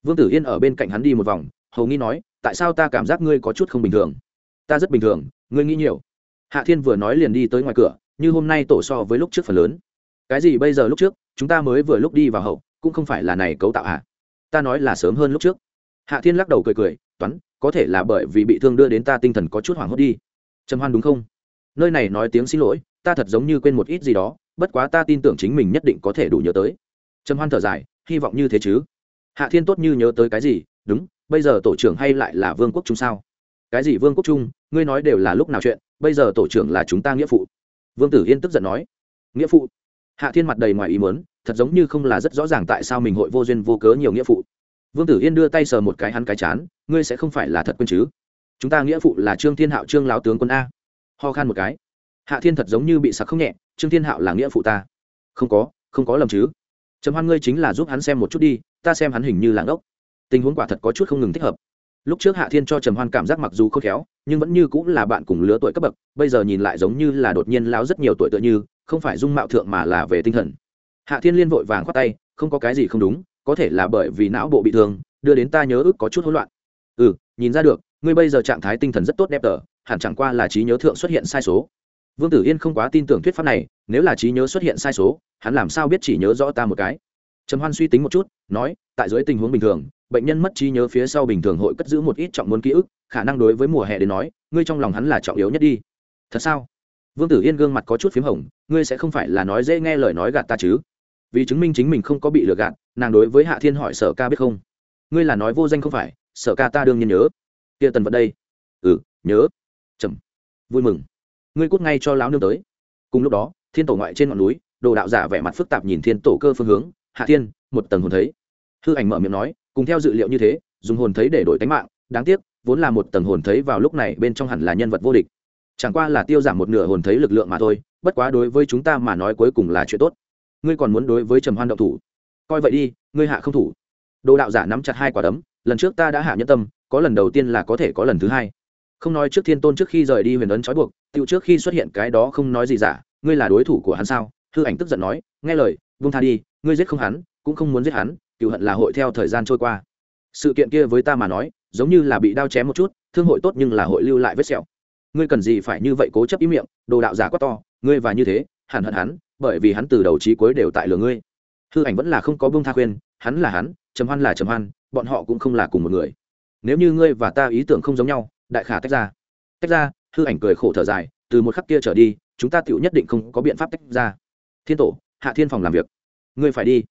Vương tử yên ở bên cạnh hắn đi một vòng, hầu nghi nói, tại sao ta cảm giác ngươi có chút không bình thường? Ta rất bình thường, ngươi nghĩ nhiều. Hạ thiên vừa nói liền đi tới ngoài cửa, như hôm nay tổ so với lúc trước phần lớn. Cái gì bây giờ lúc trước, chúng ta mới vừa lúc đi vào hậu, cũng không phải là này cấu tạo hạ ta nói là sớm hơn lúc trước. Hạ thiên lắc đầu cười cười, toán, có thể là bởi vì bị thương đưa đến ta tinh thần có chút hoảng hốt đi. Trầm hoan đúng không? Nơi này nói tiếng xin lỗi, ta thật giống như quên một ít gì đó bất quá ta tin tưởng chính mình nhất định có thể đủ nhớ tới. Trầm hoan thở dài, hy vọng như thế chứ. Hạ thiên tốt như nhớ tới cái gì? Đúng, bây giờ tổ trưởng hay lại là vương quốc trung sao? Cái gì vương quốc trung? Ngươi nói đều là lúc nào chuyện, bây giờ tổ trưởng là chúng ta nghĩa phụ. Vương tử yên tức giận nói. Nghĩa phụ? Hạ thiên mặt đầy ngoài ý muốn, thật giống như không là rất rõ ràng tại sao mình hội vô duyên vô cớ nhiều nghĩa phụ. Vương tử yên đưa tay sờ một cái hắn cái chán, ngươi sẽ không phải là thật quân chứ? Chúng ta nghĩa phụ là trương thiên hạo trương lão tướng quân a. Ho khan một cái. Hạ thiên thật giống như bị sặc không nhẹ trương thiên hạo là nghĩa phụ ta. Không có không có lầm chứ. Trầm hoan ngươi chính là giúp hắn xem một chút đi, ta xem hắn hình như là ngốc. Tình huống quả thật có chút không ngừng thích hợp. Lúc trước hạ thiên cho trầm hoan cảm giác mặc dù khôn khéo, nhưng vẫn như cũng là bạn cùng lứa tuổi cấp bậc, bây giờ nhìn lại giống như là đột nhiên láo rất nhiều tuổi tựa như, không phải dung mạo thượng mà là về tinh thần. Hạ thiên liên vội vàng khoát tay, không có cái gì không đúng, có thể là bởi vì não bộ bị thương, đưa đến ta nhớ ức có chút hỗn loạn. Ừ nhìn ra được, ngươi bây giờ trạng thái tinh thần rất tốt đẹp tờ, hẳn chẳng qua là trí nhớ thượng xuất hiện sai số vương tử yên không quá tin tưởng thuyết pháp này nếu là trí nhớ xuất hiện sai số hắn làm sao biết chỉ nhớ rõ ta một cái? Trầm hoan suy tính một chút nói tại dưới tình huống bình thường bệnh nhân mất trí nhớ phía sau bình thường hội cất giữ một ít trọng muốn ký ức khả năng đối với mùa hè đến nói ngươi trong lòng hắn là trọng yếu nhất đi. Thật sao? Vương tử yên gương mặt có chút p h í m hồng ngươi sẽ không phải là nói dễ nghe lời nói gạt ta chứ? Vì chứng minh chính mình không có bị lừa gạt nàng đối với hạ thiên hỏi sở ca biết không? Ngươi là nói vô danh không phải sở ca ta đương nhiên nhớ. Kia tần vật đây. Ừ nhớ. Trầm, vui mừng ngươi cút ngay cho lão nương tới. Cùng lúc đó, thiên tổ ngoại trên ngọn núi, đồ đạo giả vẻ mặt phức tạp nhìn thiên tổ cơ phương hướng, hạ thiên, một tầng hồn thấy. Hư ảnh mở miệng nói, cùng theo dự liệu như thế, dùng hồn thấy để đổi tánh mạng, đáng tiếc, vốn là một tầng hồn thấy vào lúc này bên trong hẳn là nhân vật vô địch. Chẳng qua là tiêu giảm một nửa hồn thấy lực lượng mà thôi, bất quá đối với chúng ta mà nói cuối cùng là chuyện tốt. Ngươi còn muốn đối với trầm hoan động thủ? Coi vậy đi, ngươi hạ không thủ. Đồ đạo giả nắm chặt hai quả đấm, lần trước ta đã hạ nhân tâm, có lần đầu tiên là có thể có lần thứ hai không nói trước thiên tôn trước khi rời đi huyền ấn trói buộc tựu trước khi xuất hiện cái đó không nói gì giả, ngươi là đối thủ của hắn sao? Hư ảnh tức giận nói, nghe lời vung tha đi, ngươi giết không hắn, cũng không muốn giết hắn, cựu hận là hội theo thời gian trôi qua. Sự kiện kia với ta mà nói, giống như là bị đao chém một chút, thương hội tốt nhưng là hội lưu lại vết sẹo. Ngươi cần gì phải như vậy cố chấp ý miệng, đồ đạo giả quá to, ngươi và như thế, hẳn hận hắn, bởi vì hắn từ đầu trí cuối đều tại lừa ngươi. Hư ảnh vẫn là không có bông tha khuyên, hắn là hắn, trầm hoan là trầm hoan, bọn họ cũng không là cùng một người. Nếu như ngươi và ta ý tưởng không giống nhau đại khả tách ra. Tách ra, hư ảnh cười khổ thở dài, từ một khắc kia trở đi, chúng ta tựu nhất định không có biện pháp tách ra. Thiên tổ, hạ thiên phòng làm việc. Ngươi phải đi.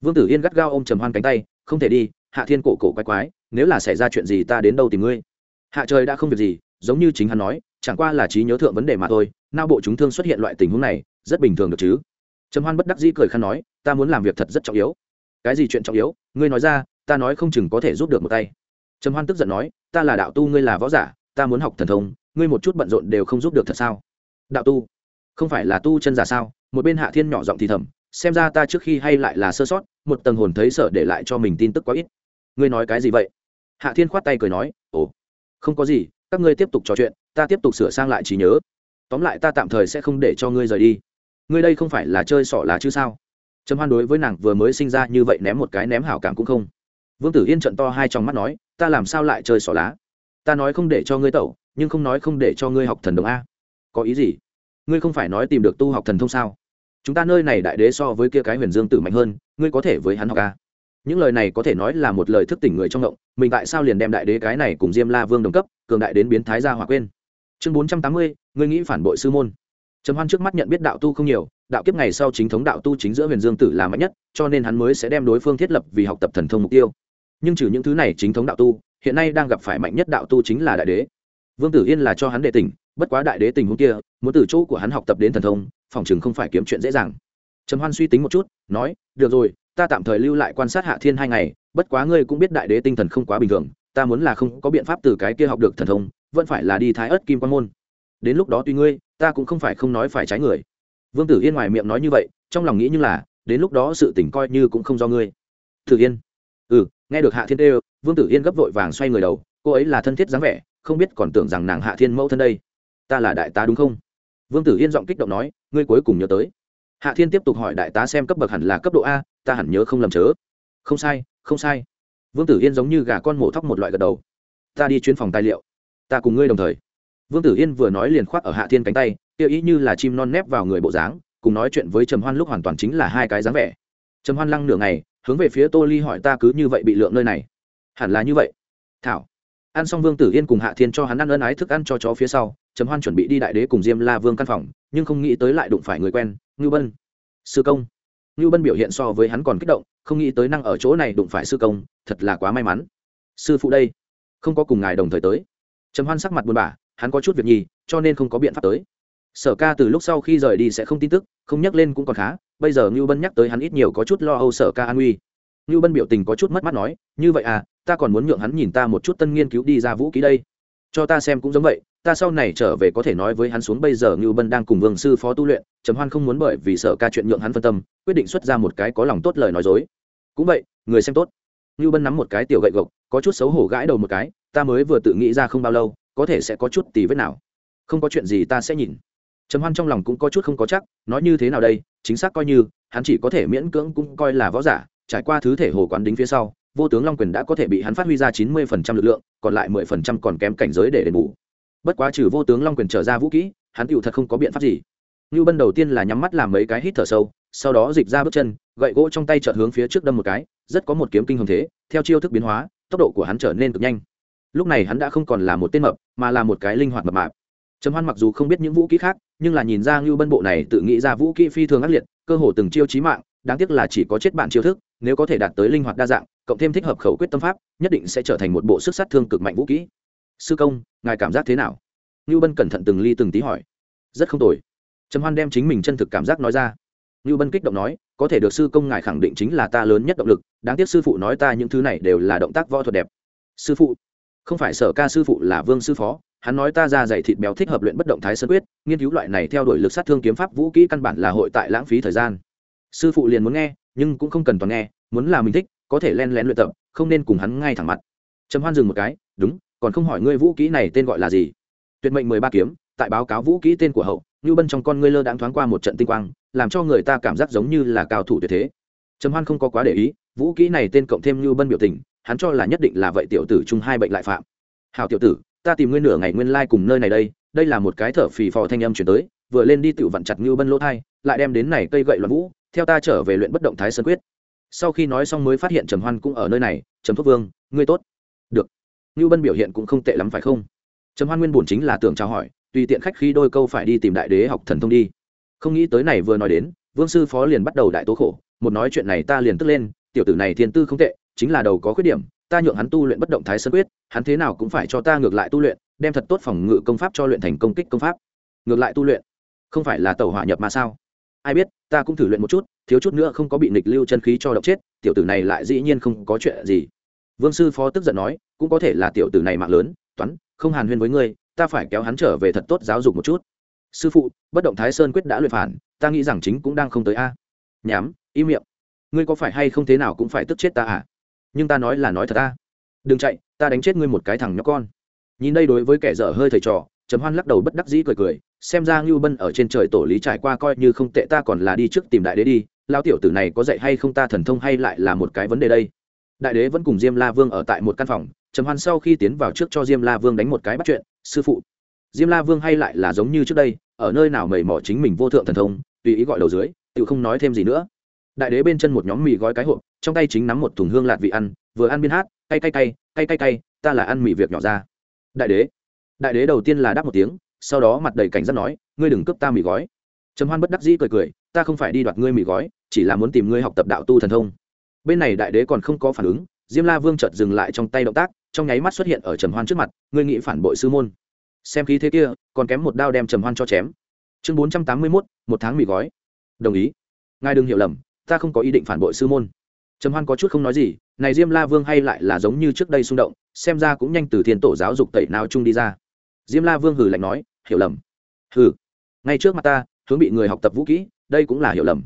Vương tử yên gắt gao ôm trầm hoan cánh tay, không thể đi, hạ thiên cổ cổ quái quái, nếu là xảy ra chuyện gì ta đến đâu tìm ngươi? Hạ trời đã không việc gì, giống như chính hắn nói, chẳng qua là trí nhớ thượng vấn đề mà thôi nao bộ chúng thương xuất hiện loại tình huống này, rất bình thường được chứ? Trầm hoan bất đắc dĩ cười khăn nói, ta muốn làm việc thật rất trọng yếu. Cái gì chuyện trọng yếu? Ngươi nói ra, ta nói không chừng có thể giúp được một tay. Trầm hoan tức giận nói ta là đạo tu, ngươi là võ giả, ta muốn học thần thông, ngươi một chút bận rộn đều không giúp được thật sao? Đạo tu, không phải là tu chân giả sao? Một bên hạ thiên nhỏ giọng thì thầm, xem ra ta trước khi hay lại là sơ sót, một tầng hồn thấy sợ để lại cho mình tin tức quá ít. Ngươi nói cái gì vậy? Hạ thiên khoát tay cười nói, ồ, không có gì, các ngươi tiếp tục trò chuyện, ta tiếp tục sửa sang lại trí nhớ. Tóm lại ta tạm thời sẽ không để cho ngươi rời đi. Ngươi đây không phải là chơi sỏ lá chứ sao? Trầm hoan đối với nàng vừa mới sinh ra như vậy ném một cái ném hảo cảm cũng không. Vương tử yên trận to hai trong mắt nói ta làm sao lại chơi xỏ lá? Ta nói không để cho ngươi tẩu, nhưng không nói không để cho ngươi học thần đồng a. Có ý gì? Ngươi không phải nói tìm được tu học thần thông sao? Chúng ta nơi này đại đế so với kia cái huyền dương tử mạnh hơn, ngươi có thể với hắn học a. Những lời này có thể nói là một lời thức tỉnh người trong động, mình tại sao liền đem đại đế cái này cùng diêm la vương đồng cấp, cường đại đến biến thái gia hỏa quên? Chương bốn trăm tám mươi, ngươi nghĩ phản bội sư môn. Trầm hoan trước mắt nhận biết đạo tu không nhiều, đạo kiếp ngày sau chính thống đạo tu chính giữa huyền dương tử là mạnh nhất, cho nên hắn mới sẽ đem đối phương thiết lập vì học tập thần thông mục tiêu nhưng trừ những thứ này chính thống đạo tu, hiện nay đang gặp phải mạnh nhất đạo tu chính là đại đế. Vương tử yên là cho hắn đệ tỉnh bất quá đại đế tình huống kia, muốn từ chỗ của hắn học tập đến thần thông, phòng chừng không phải kiếm chuyện dễ dàng. Trầm hoan suy tính một chút, nói, được rồi, ta tạm thời lưu lại quan sát hạ thiên hai ngày, bất quá ngươi cũng biết đại đế tinh thần không quá bình thường, ta muốn là không có biện pháp từ cái kia học được thần thông, vẫn phải là đi thái ớt kim quan môn. Đến lúc đó tuy ngươi, ta cũng không phải không nói phải trái người. Vương tử yên ngoài miệng nói như vậy, trong lòng nghĩ như là, đến lúc đó sự tỉnh coi như cũng không do ngươi. Thử yên ừ nghe được hạ thiên tê vương tử yên gấp vội vàng xoay người đầu, cô ấy là thân thiết dáng vẻ, không biết còn tưởng rằng nàng hạ thiên mẫu thân đây. Ta là đại tá đúng không? Vương tử yên giọng kích động nói, ngươi cuối cùng nhớ tới. Hạ thiên tiếp tục hỏi đại tá xem cấp bậc hẳn là cấp độ a, ta hẳn nhớ không lầm chớ. Không sai không sai. Vương tử yên giống như gà con mổ thóc một loại gật đầu. Ta đi chuyến phòng tài liệu. Ta cùng ngươi đồng thời. Vương tử yên vừa nói liền khoác ở hạ thiên cánh tay tiêu ý như là chim non nép vào người bộ dáng, cùng nói chuyện với trầm hoan lúc hoàn toàn chính là hai cái dáng vẻ trầm hoan lăng nửa ngày, hướng về phía tô ly hỏi ta cứ như vậy bị lượng nơi này. Hẳn là như vậy. Thảo. Ăn xong vương tử yên cùng hạ thiên cho hắn ăn ân ái thức ăn cho chó phía sau, trầm hoan chuẩn bị đi đại đế cùng diêm la vương căn phòng, nhưng không nghĩ tới lại đụng phải người quen, ngưu bân. Sư công. Ngưu bân biểu hiện so với hắn còn kích động, không nghĩ tới năng ở chỗ này đụng phải sư công, thật là quá may mắn. Sư phụ đây. Không có cùng ngài đồng thời tới. Trầm hoan sắc mặt buồn bã, hắn có chút việc nhì, cho nên không có biện pháp tới. Sở ca từ lúc sau khi rời đi sẽ không tin tức, không nhắc lên cũng còn khá bây giờ ngưu bân nhắc tới hắn ít nhiều có chút lo âu sở ca an nguy ngưu bân biểu tình có chút mất mắt nói, như vậy à ta còn muốn nhượng hắn nhìn ta một chút tân nghiên cứu đi ra vũ ký đây. Cho ta xem cũng giống vậy, ta sau này trở về có thể nói với hắn xuống bây giờ ngưu bân đang cùng vương sư phó tu luyện, trầm hoan không muốn bởi vì sở ca chuyện nhượng hắn phân tâm, quyết định xuất ra một cái có lòng tốt lời nói dối. Cũng vậy, người xem tốt. Ngưu bân nắm một cái tiểu gậy gộc, có chút xấu hổ gãi đầu một cái, ta mới vừa tự nghĩ ra không bao lâu, có thể sẽ có chút tì vết nào. Không có chuyện gì ta sẽ nhìn trầm hoan trong lòng cũng có chút không có chắc, nói như thế nào đây, chính xác coi như, hắn chỉ có thể miễn cưỡng cũng coi là võ giả, trải qua thứ thể hồ quán đính phía sau, vô tướng long quyền đã có thể bị hắn phát huy ra chín mươi phần trăm lực lượng, còn lại mười phần trăm còn kém cảnh giới để đền bù. Bất quá trừ vô tướng long quyền trở ra vũ kỹ, hắn tựu thật không có biện pháp gì. Như bân đầu tiên là nhắm mắt làm mấy cái hít thở sâu, sau đó dịch ra bước chân, gậy gỗ trong tay chợt hướng phía trước đâm một cái, rất có một kiếm kinh hồng thế, theo chiêu thức biến hóa, tốc độ của hắn trở nên cực nhanh. Lúc này hắn đã không còn là một tên mập, mà là một cái linh hoạt mập mạp trầm hoan mặc dù không biết những vũ kỹ khác, nhưng là nhìn ra ngưu bân bộ này tự nghĩ ra vũ kỹ phi thường ác liệt, cơ hồ từng chiêu chí mạng, đáng tiếc là chỉ có chết bạn chiêu thức, nếu có thể đạt tới linh hoạt đa dạng, cộng thêm thích hợp khẩu quyết tâm pháp, nhất định sẽ trở thành một bộ sức sát thương cực mạnh vũ kỹ sư công, ngài cảm giác thế nào? Ngưu bân cẩn thận từng ly từng tí hỏi. Rất không tồi. Trầm hoan đem chính mình chân thực cảm giác nói ra. Ngưu bân kích động nói, có thể được sư công ngài khẳng định chính là ta lớn nhất động lực, đáng tiếc sư phụ nói ta những thứ này đều là động tác võ thuật đẹp. Sư phụ? Không phải sở ca sư phụ là vương sư phó hắn nói ta ra dày thịt béo thích hợp luyện bất động thái sơn quyết, nghiên cứu loại này theo đuổi lực sát thương kiếm pháp vũ kỹ căn bản là hội tại lãng phí thời gian. Sư phụ liền muốn nghe, nhưng cũng không cần toàn nghe, muốn là mình thích, có thể len lén luyện tập, không nên cùng hắn ngay thẳng mặt. Trầm hoan dừng một cái, đúng, còn không hỏi ngươi vũ kỹ này tên gọi là gì? Tuyệt mệnh mười ba kiếm, tại báo cáo vũ kỹ tên của hậu như bân trong con ngươi lơ đãng thoáng qua một trận tinh quang, làm cho người ta cảm giác giống như là cao thủ tuyệt thế. Trầm hoan không có quá để ý, vũ kỹ này tên cộng thêm như bân biểu tình, hắn cho là nhất định là vậy tiểu tử chung hai bệnh lại phạm. Hào tiểu tử ta tìm ngươi nửa ngày nguyên lai cùng nơi này đây đây là một cái thở phì phò thanh âm chuyển tới, vừa lên đi tự vặn chặt như bân lỗ thai, lại đem đến này cây gậy loạn vũ, theo ta trở về luyện bất động thái sơn quyết. Sau khi nói xong mới phát hiện trầm hoan cũng ở nơi này, trầm thúc vương, ngươi tốt. Được. Như bân biểu hiện cũng không tệ lắm phải không? Trầm hoan nguyên bổn chính là tưởng chào hỏi, tùy tiện khách khi đôi câu phải đi tìm đại đế học thần thông đi. Không nghĩ tới này vừa nói đến, vương sư phó liền bắt đầu đại tố khổ, một nói chuyện này ta liền tức lên, tiểu tử này thiên tư không tệ, chính là đầu có khuyết điểm ta nhượng hắn tu luyện bất động thái sơn quyết, hắn thế nào cũng phải cho ta ngược lại tu luyện, đem thật tốt phòng ngự công pháp cho luyện thành công kích công pháp. Ngược lại tu luyện, không phải là tàu hỏa nhập mà sao? Ai biết, ta cũng thử luyện một chút, thiếu chút nữa không có bị nịch lưu chân khí cho độc chết, tiểu tử này lại dĩ nhiên không có chuyện gì. Vương sư phó tức giận nói, cũng có thể là tiểu tử này mạng lớn, toán, không hàn huyên với ngươi, ta phải kéo hắn trở về thật tốt giáo dục một chút. Sư phụ, bất động thái sơn quyết đã luyện phản, ta nghĩ rằng chính cũng đang không tới a. Nhám, im miệng. Ngươi có phải hay không thế nào cũng phải tức chết ta à? Nhưng ta nói là nói thật ta. Đừng chạy, ta đánh chết ngươi một cái thằng nhóc con. Nhìn đây đối với kẻ dở hơi thầy trò, trầm hoan lắc đầu bất đắc dĩ cười cười, xem ra ngưu bân ở trên trời tổ lý trải qua coi như không tệ, ta còn là đi trước tìm đại đế đi lao tiểu tử này có dạy hay không ta thần thông hay lại là một cái vấn đề đây. Đại đế vẫn cùng diêm la vương ở tại một căn phòng, trầm hoan sau khi tiến vào trước cho diêm la vương đánh một cái bắt chuyện, sư phụ, diêm la vương hay lại là giống như trước đây, ở nơi nào mầy mỏ chính mình vô thượng thần thông? tùy ý gọi đầu dưới, tự không nói thêm gì nữa đại đế bên chân một nhóm mì gói cái hộp, trong tay chính nắm một thùng hương lạt vị ăn, vừa ăn biên hát, cay cay cay cay cay cay, ta là ăn mì việc nhỏ ra. Đại đế đại đế đầu tiên là đáp một tiếng, sau đó mặt đầy cảnh giác nói, ngươi đừng cướp ta mì gói. Trầm hoan bất đắc dĩ cười cười, ta không phải đi đoạt ngươi mì gói, chỉ là muốn tìm ngươi học tập đạo tu thần thông. Bên này đại đế còn không có phản ứng, diêm la vương chợt dừng lại trong tay động tác, trong nháy mắt xuất hiện ở trầm hoan trước mặt, ngươi nghĩ phản bội sư môn. Xem khí thế kia, còn kém một đao đem trầm hoan cho chém. Chương bốn trăm tám mươi mốt, một tháng mì gói. Đồng ý. Ngài đừng hiểu lầm ta không có ý định phản bội sư môn. Trầm hoan có chút không nói gì, này diêm la vương hay lại là giống như trước đây xung động, xem ra cũng nhanh từ thiên tổ giáo dục tẩy nào chung đi ra. Diêm la vương hừ lạnh nói, hiểu lầm. Hừ, ngay trước mặt ta, hướng bị người học tập vũ kỹ, đây cũng là hiểu lầm.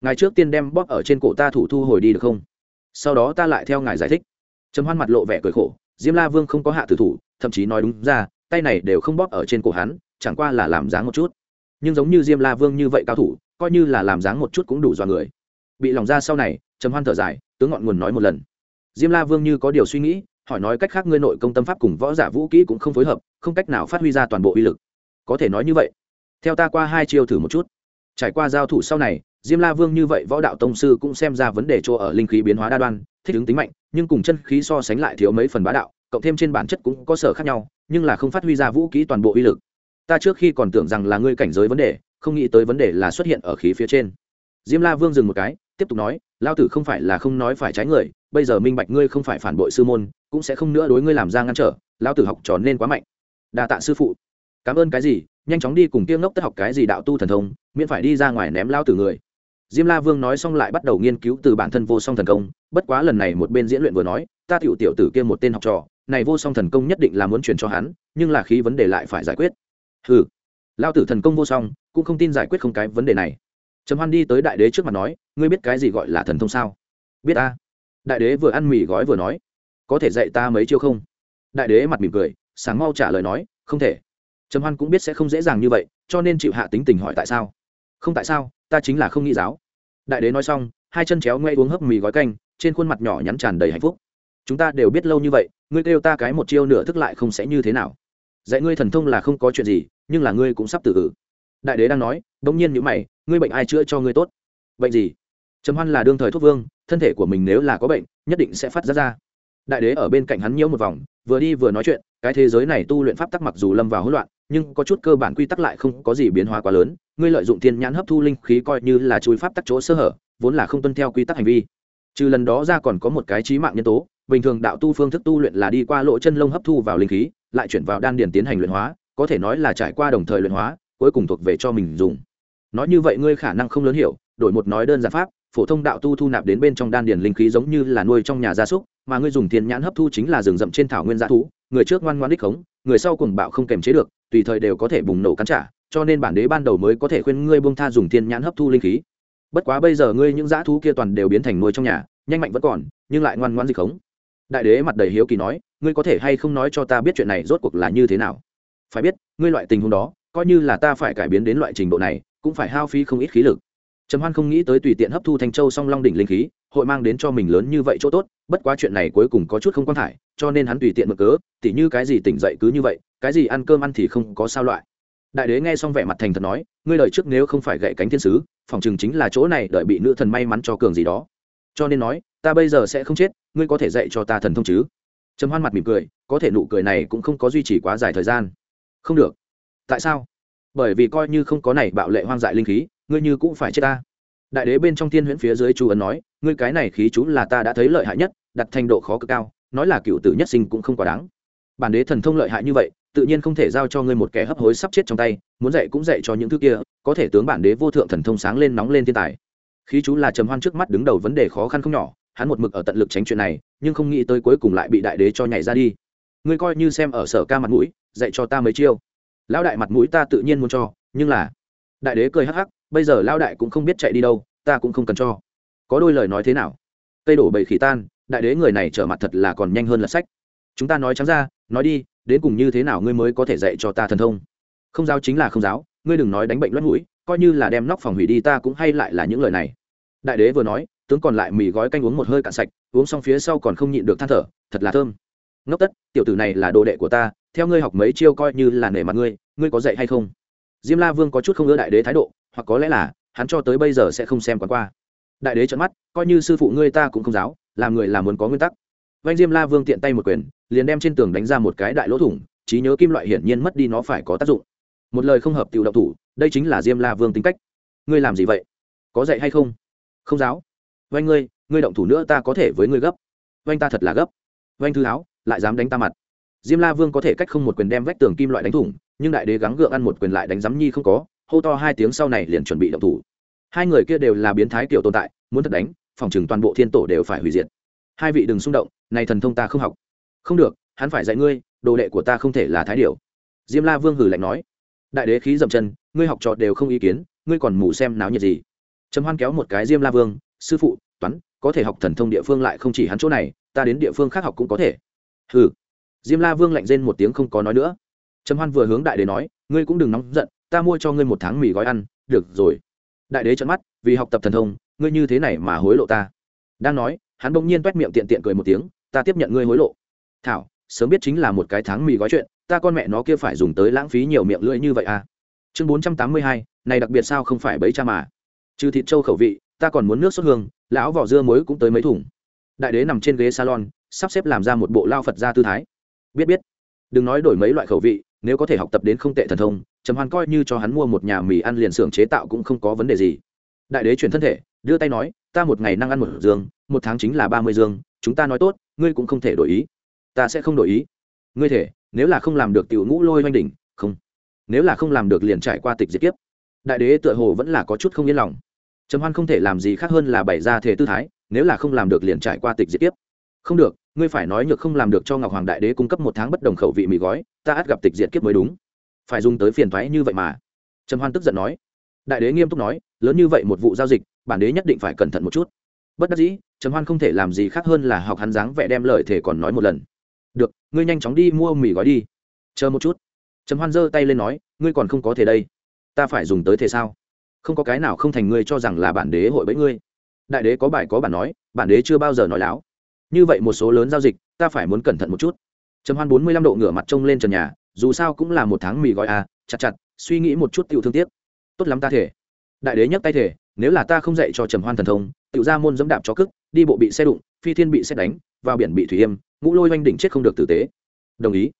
Ngài trước tiên đem bóp ở trên cổ ta thủ thu hồi đi được không? Sau đó ta lại theo ngài giải thích. Trầm hoan mặt lộ vẻ cười khổ, diêm la vương không có hạ tử thủ, thậm chí nói đúng ra, tay này đều không bóp ở trên cổ hắn, chẳng qua là làm dáng một chút. Nhưng giống như diêm la vương như vậy cao thủ, coi như là làm dáng một chút cũng đủ dọa người bị lòng ra sau này, trầm hoan thở dài, tướng ngọn nguồn nói một lần. Diêm la vương như có điều suy nghĩ, hỏi nói cách khác ngươi nội công tâm pháp cùng võ giả vũ kỹ cũng không phối hợp, không cách nào phát huy ra toàn bộ uy lực. Có thể nói như vậy. Theo ta qua hai chiêu thử một chút. Trải qua giao thủ sau này, diêm la vương như vậy võ đạo tông sư cũng xem ra vấn đề chỗ ở linh khí biến hóa đa đoan, thích ứng tính mạnh, nhưng cùng chân khí so sánh lại thiếu mấy phần bá đạo, cộng thêm trên bản chất cũng có sở khác nhau, nhưng là không phát huy ra vũ kỹ toàn bộ uy lực. Ta trước khi còn tưởng rằng là ngươi cảnh giới vấn đề, không nghĩ tới vấn đề là xuất hiện ở khí phía trên. Diêm la vương dừng một cái tiếp tục nói, lao tử không phải là không nói phải trái người, bây giờ minh bạch ngươi không phải phản bội sư môn, cũng sẽ không nữa đối ngươi làm ra ngăn trở lao tử học trò nên quá mạnh. Đa tạ sư phụ. Cảm ơn cái gì? Nhanh chóng đi cùng tiêu ngốc tất học cái gì đạo tu thần thông, miễn phải đi ra ngoài ném lao tử người. Diêm la vương nói xong lại bắt đầu nghiên cứu từ bản thân vô song thần công, bất quá lần này một bên diễn luyện vừa nói, ta tiểu tiểu tử kia một tên học trò, này vô song thần công nhất định là muốn truyền cho hắn, nhưng là khí vấn đề lại phải giải quyết. Ừ lao tử thần công vô song, cũng không tin giải quyết không cái vấn đề này trầm hoan đi tới đại đế trước mặt nói, ngươi biết cái gì gọi là thần thông sao? Biết ta đại đế vừa ăn mì gói vừa nói, có thể dạy ta mấy chiêu không? Đại đế mặt mỉm cười sáng mau trả lời nói, không thể. Trầm hoan cũng biết sẽ không dễ dàng như vậy, cho nên chịu hạ tính tình hỏi tại sao. Không tại sao, ta chính là không nghĩ giáo. Đại đế nói xong, hai chân chéo ngoe uống hấp mì gói canh, trên khuôn mặt nhỏ nhắn tràn đầy hạnh phúc. Chúng ta đều biết lâu như vậy, ngươi kêu ta cái một chiêu nửa thức lại không sẽ như thế nào. Dạy ngươi thần thông là không có chuyện gì, nhưng là ngươi cũng sắp tự tử. Đại đế đang nói đ ỗ n g nhiên nhữ mày ngươi bệnh ai chữa cho ngươi tốt? Bệnh gì? Trầm hoan là đương thời thuốc vương, thân thể của mình nếu là có bệnh, nhất định sẽ phát ra ra. Đại đế ở bên cạnh hắn nhiễu một vòng, vừa đi vừa nói chuyện, cái thế giới này tu luyện pháp tắc mặc dù lâm vào hỗn loạn, nhưng có chút cơ bản quy tắc lại không có gì biến hóa quá lớn, ngươi lợi dụng thiên nhãn hấp thu linh khí coi như là chui pháp tắc chỗ sơ hở, vốn là không tuân theo quy tắc hành vi. Trừ lần đó ra còn có một cái trí mạng nhân tố, bình thường đạo tu phương thức tu luyện là đi qua lỗ chân lông hấp thu vào linh khí, lại chuyển vào đan điền tiến hành luyện hóa, có thể nói là trải qua đồng thời luyện hóa, cuối cùng thuộc về cho mình dùng nói như vậy ngươi khả năng không lớn hiểu, đổi một nói đơn giản pháp, phổ thông đạo tu thu nạp đến bên trong đan điền linh khí giống như là nuôi trong nhà gia súc, mà ngươi dùng thiên nhãn hấp thu chính là rừng rậm trên thảo nguyên gia thú, người trước ngoan ngoan đích khống, người sau cùng bạo không kềm chế được, tùy thời đều có thể bùng nổ cắn trả, cho nên bản đế ban đầu mới có thể khuyên ngươi buông tha dùng thiên nhãn hấp thu linh khí. Bất quá bây giờ ngươi những dã thú kia toàn đều biến thành nuôi trong nhà, nhanh mạnh vẫn còn, nhưng lại ngoan ngoan dịch khống. Đại đế mặt đầy hiếu kỳ nói, ngươi có thể hay không nói cho ta biết chuyện này rốt cuộc là như thế nào? Phải biết, ngươi loại tình huống đó, coi như là ta phải cải biến đến loại trình độ này cũng phải hao phí không ít khí lực. Trầm hoan không nghĩ tới tùy tiện hấp thu thanh châu song long đỉnh linh khí, hội mang đến cho mình lớn như vậy chỗ tốt, bất quá chuyện này cuối cùng có chút không quan thải, cho nên hắn tùy tiện mở cớ, tỉ như cái gì tỉnh dậy cứ như vậy, cái gì ăn cơm ăn thì không có sao loại. Đại đế nghe xong vẻ mặt thành thật nói, ngươi lời trước nếu không phải gậy cánh thiên sứ, phòng chừng chính là chỗ này, đợi bị nữ thần may mắn cho cường gì đó. Cho nên nói, ta bây giờ sẽ không chết, ngươi có thể dạy cho ta thần thông chứ? Trầm hoan mặt mỉm cười, có thể nụ cười này cũng không có duy trì quá dài thời gian. Không được. Tại sao? Bởi vì coi như không có này bạo lệ hoang dại linh khí, ngươi như cũng phải chết ta. Đại đế bên trong thiên huyễn phía dưới chu ấn nói, ngươi cái này khí chú là ta đã thấy lợi hại nhất, đặt thành độ khó cực cao, nói là cựu tử nhất sinh cũng không quá đáng. Bản đế thần thông lợi hại như vậy, tự nhiên không thể giao cho ngươi một kẻ hấp hối sắp chết trong tay, muốn dạy cũng dạy cho những thứ kia, có thể tướng bản đế vô thượng thần thông sáng lên nóng lên thiên tài. Khí chú là trầm hoan trước mắt đứng đầu vấn đề khó khăn không nhỏ, hắn một mực ở tận lực tránh chuyện này, nhưng không nghĩ tới cuối cùng lại bị đại đế cho nhảy ra đi. Ngươi coi như xem ở sở ca mặt mũi, dạy cho ta mấy chiêu lão đại mặt mũi ta tự nhiên muốn cho, nhưng là, đại đế cười hắc hắc, bây giờ lão đại cũng không biết chạy đi đâu, ta cũng không cần cho. Có đôi lời nói thế nào? Cây đổ bầy khỉ tan, đại đế người này trở mặt thật là còn nhanh hơn là sách. Chúng ta nói trắng ra, nói đi, đến cùng như thế nào ngươi mới có thể dạy cho ta thần thông? Không giáo chính là không giáo, ngươi đừng nói đánh bệnh loắt mũi, coi như là đem nóc phòng hủy đi ta cũng hay lại là những lời này. Đại đế vừa nói, tướng còn lại mì gói canh uống một hơi cạn sạch, uống xong phía sau còn không nhịn được than thở, thật là thơm. Ngốc tất, tiểu tử này là đồ đệ của ta theo ngươi học mấy chiêu coi như là nể mặt ngươi ngươi có dạy hay không? Diêm la vương có chút không ưa đại đế thái độ, hoặc có lẽ là hắn cho tới bây giờ sẽ không xem quán qua. Đại đế trợn mắt, coi như sư phụ ngươi ta cũng không giáo, làm người làm muốn có nguyên tắc. Vanh diêm la vương tiện tay một quyền, liền đem trên tường đánh ra một cái đại lỗ thủng, trí nhớ kim loại hiển nhiên mất đi nó phải có tác dụng. Một lời không hợp tiểu động thủ, đây chính là diêm la vương tính cách. Ngươi làm gì vậy? Có dạy hay không? Không giáo. Vanh ngươi ngươi động thủ nữa ta có thể với ngươi gấp. Vanh ta thật là gấp. Vanh thư áo, lại dám đánh ta mặt diêm la vương có thể cách không một quyền đem vách tường kim loại đánh thủng, nhưng đại đế gắng gượng ăn một quyền lại đánh giám nhi không có, hô to hai tiếng sau này liền chuẩn bị động thủ. Hai người kia đều là biến thái kiểu tồn tại, muốn thật đánh, phòng chừng toàn bộ thiên tổ đều phải hủy diệt. Hai vị đừng xung động, này thần thông ta không học. Không được, hắn phải dạy ngươi, đồ đệ của ta không thể là thái điểu. Diêm la vương hử lạnh nói. Đại đế khí dậm chân, ngươi học trò đều không ý kiến, ngươi còn mù xem náo nhiệt gì. Trầm hoan kéo một cái diêm la vương, sư phụ, toán, có thể học thần thông địa phương lại không chỉ hắn chỗ này, ta đến địa phương khác học cũng có thể. Hừ diêm la vương lạnh rên một tiếng không có nói nữa. Trầm hoan vừa hướng đại đế nói, ngươi cũng đừng nóng giận, ta mua cho ngươi một tháng mì gói ăn, được rồi. Đại đế trợn mắt, vì học tập thần thông, ngươi như thế này mà hối lộ ta. Đang nói, hắn bỗng nhiên t miệng tiện tiện cười một tiếng, ta tiếp nhận ngươi hối lộ. Thảo, sớm biết chính là một cái tháng mì gói chuyện, ta con mẹ nó kia phải dùng tới lãng phí nhiều miệng lưỡi như vậy à? Chương bốn trăm tám mươi hai, này đặc biệt sao không phải bấy cha mà. Trừ thịt trâu khẩu vị, ta còn muốn nước sốt hương, lão vỏ dưa muối cũng tới mấy thùng. Đại đế nằm trên ghế salon, sắp xếp làm ra một bộ lao phật ra tư thái biết biết. Đừng nói đổi mấy loại khẩu vị, nếu có thể học tập đến không tệ thần thông, trầm hoan coi như cho hắn mua một nhà mì ăn liền xưởng chế tạo cũng không có vấn đề gì. Đại đế chuyển thân thể, đưa tay nói, ta một ngày năng ăn một dương một tháng chính là ba mươi dương chúng ta nói tốt, ngươi cũng không thể đổi ý. Ta sẽ không đổi ý. Ngươi thể, nếu là không làm được tiểu ngũ lôi oanh đỉnh, không. Nếu là không làm được liền trải qua tịch diệt kiếp. Đại đế tựa hồ vẫn là có chút không yên lòng. Trầm hoan không thể làm gì khác hơn là bày ra thể tư thái, nếu là không làm được liền trải qua tịch diệt kiếp không được, ngươi phải nói nhược không làm được cho ngọc hoàng đại đế cung cấp một tháng bất đồng khẩu vị mì gói, ta át gặp tịch diệt kiếp mới đúng. Phải dùng tới phiền thoái như vậy mà. Trầm hoan tức giận nói. Đại đế nghiêm túc nói, lớn như vậy một vụ giao dịch, bản đế nhất định phải cẩn thận một chút. Bất đắc dĩ, trầm hoan không thể làm gì khác hơn là học hắn dáng vẻ đem lời thể còn nói một lần. Được, ngươi nhanh chóng đi mua mì gói đi. Chờ một chút. Trầm hoan giơ tay lên nói, ngươi còn không có thể đây. Ta phải dùng tới thế sao? Không có cái nào không thành ngươi cho rằng là bản đế hội bẫy ngươi. Đại đế có bài có bản nói, bản đế chưa bao giờ nói láo như vậy một số lớn giao dịch, ta phải muốn cẩn thận một chút. Trầm hoan bốn mươi lăm độ ngửa mặt trông lên trần nhà, dù sao cũng là một tháng mì gói à chặt chặt, suy nghĩ một chút tiểu thương tiếc. Tốt lắm ta thể. Đại đế nhấc tay thể, nếu là ta không dạy cho trầm hoan thần thông, tiểu ra môn dẫm đạp cho cức, đi bộ bị xe đụng, phi thiên bị xét đánh, vào biển bị thủy yêm, ngũ lôi oanh đỉnh chết không được tử tế. Đồng ý.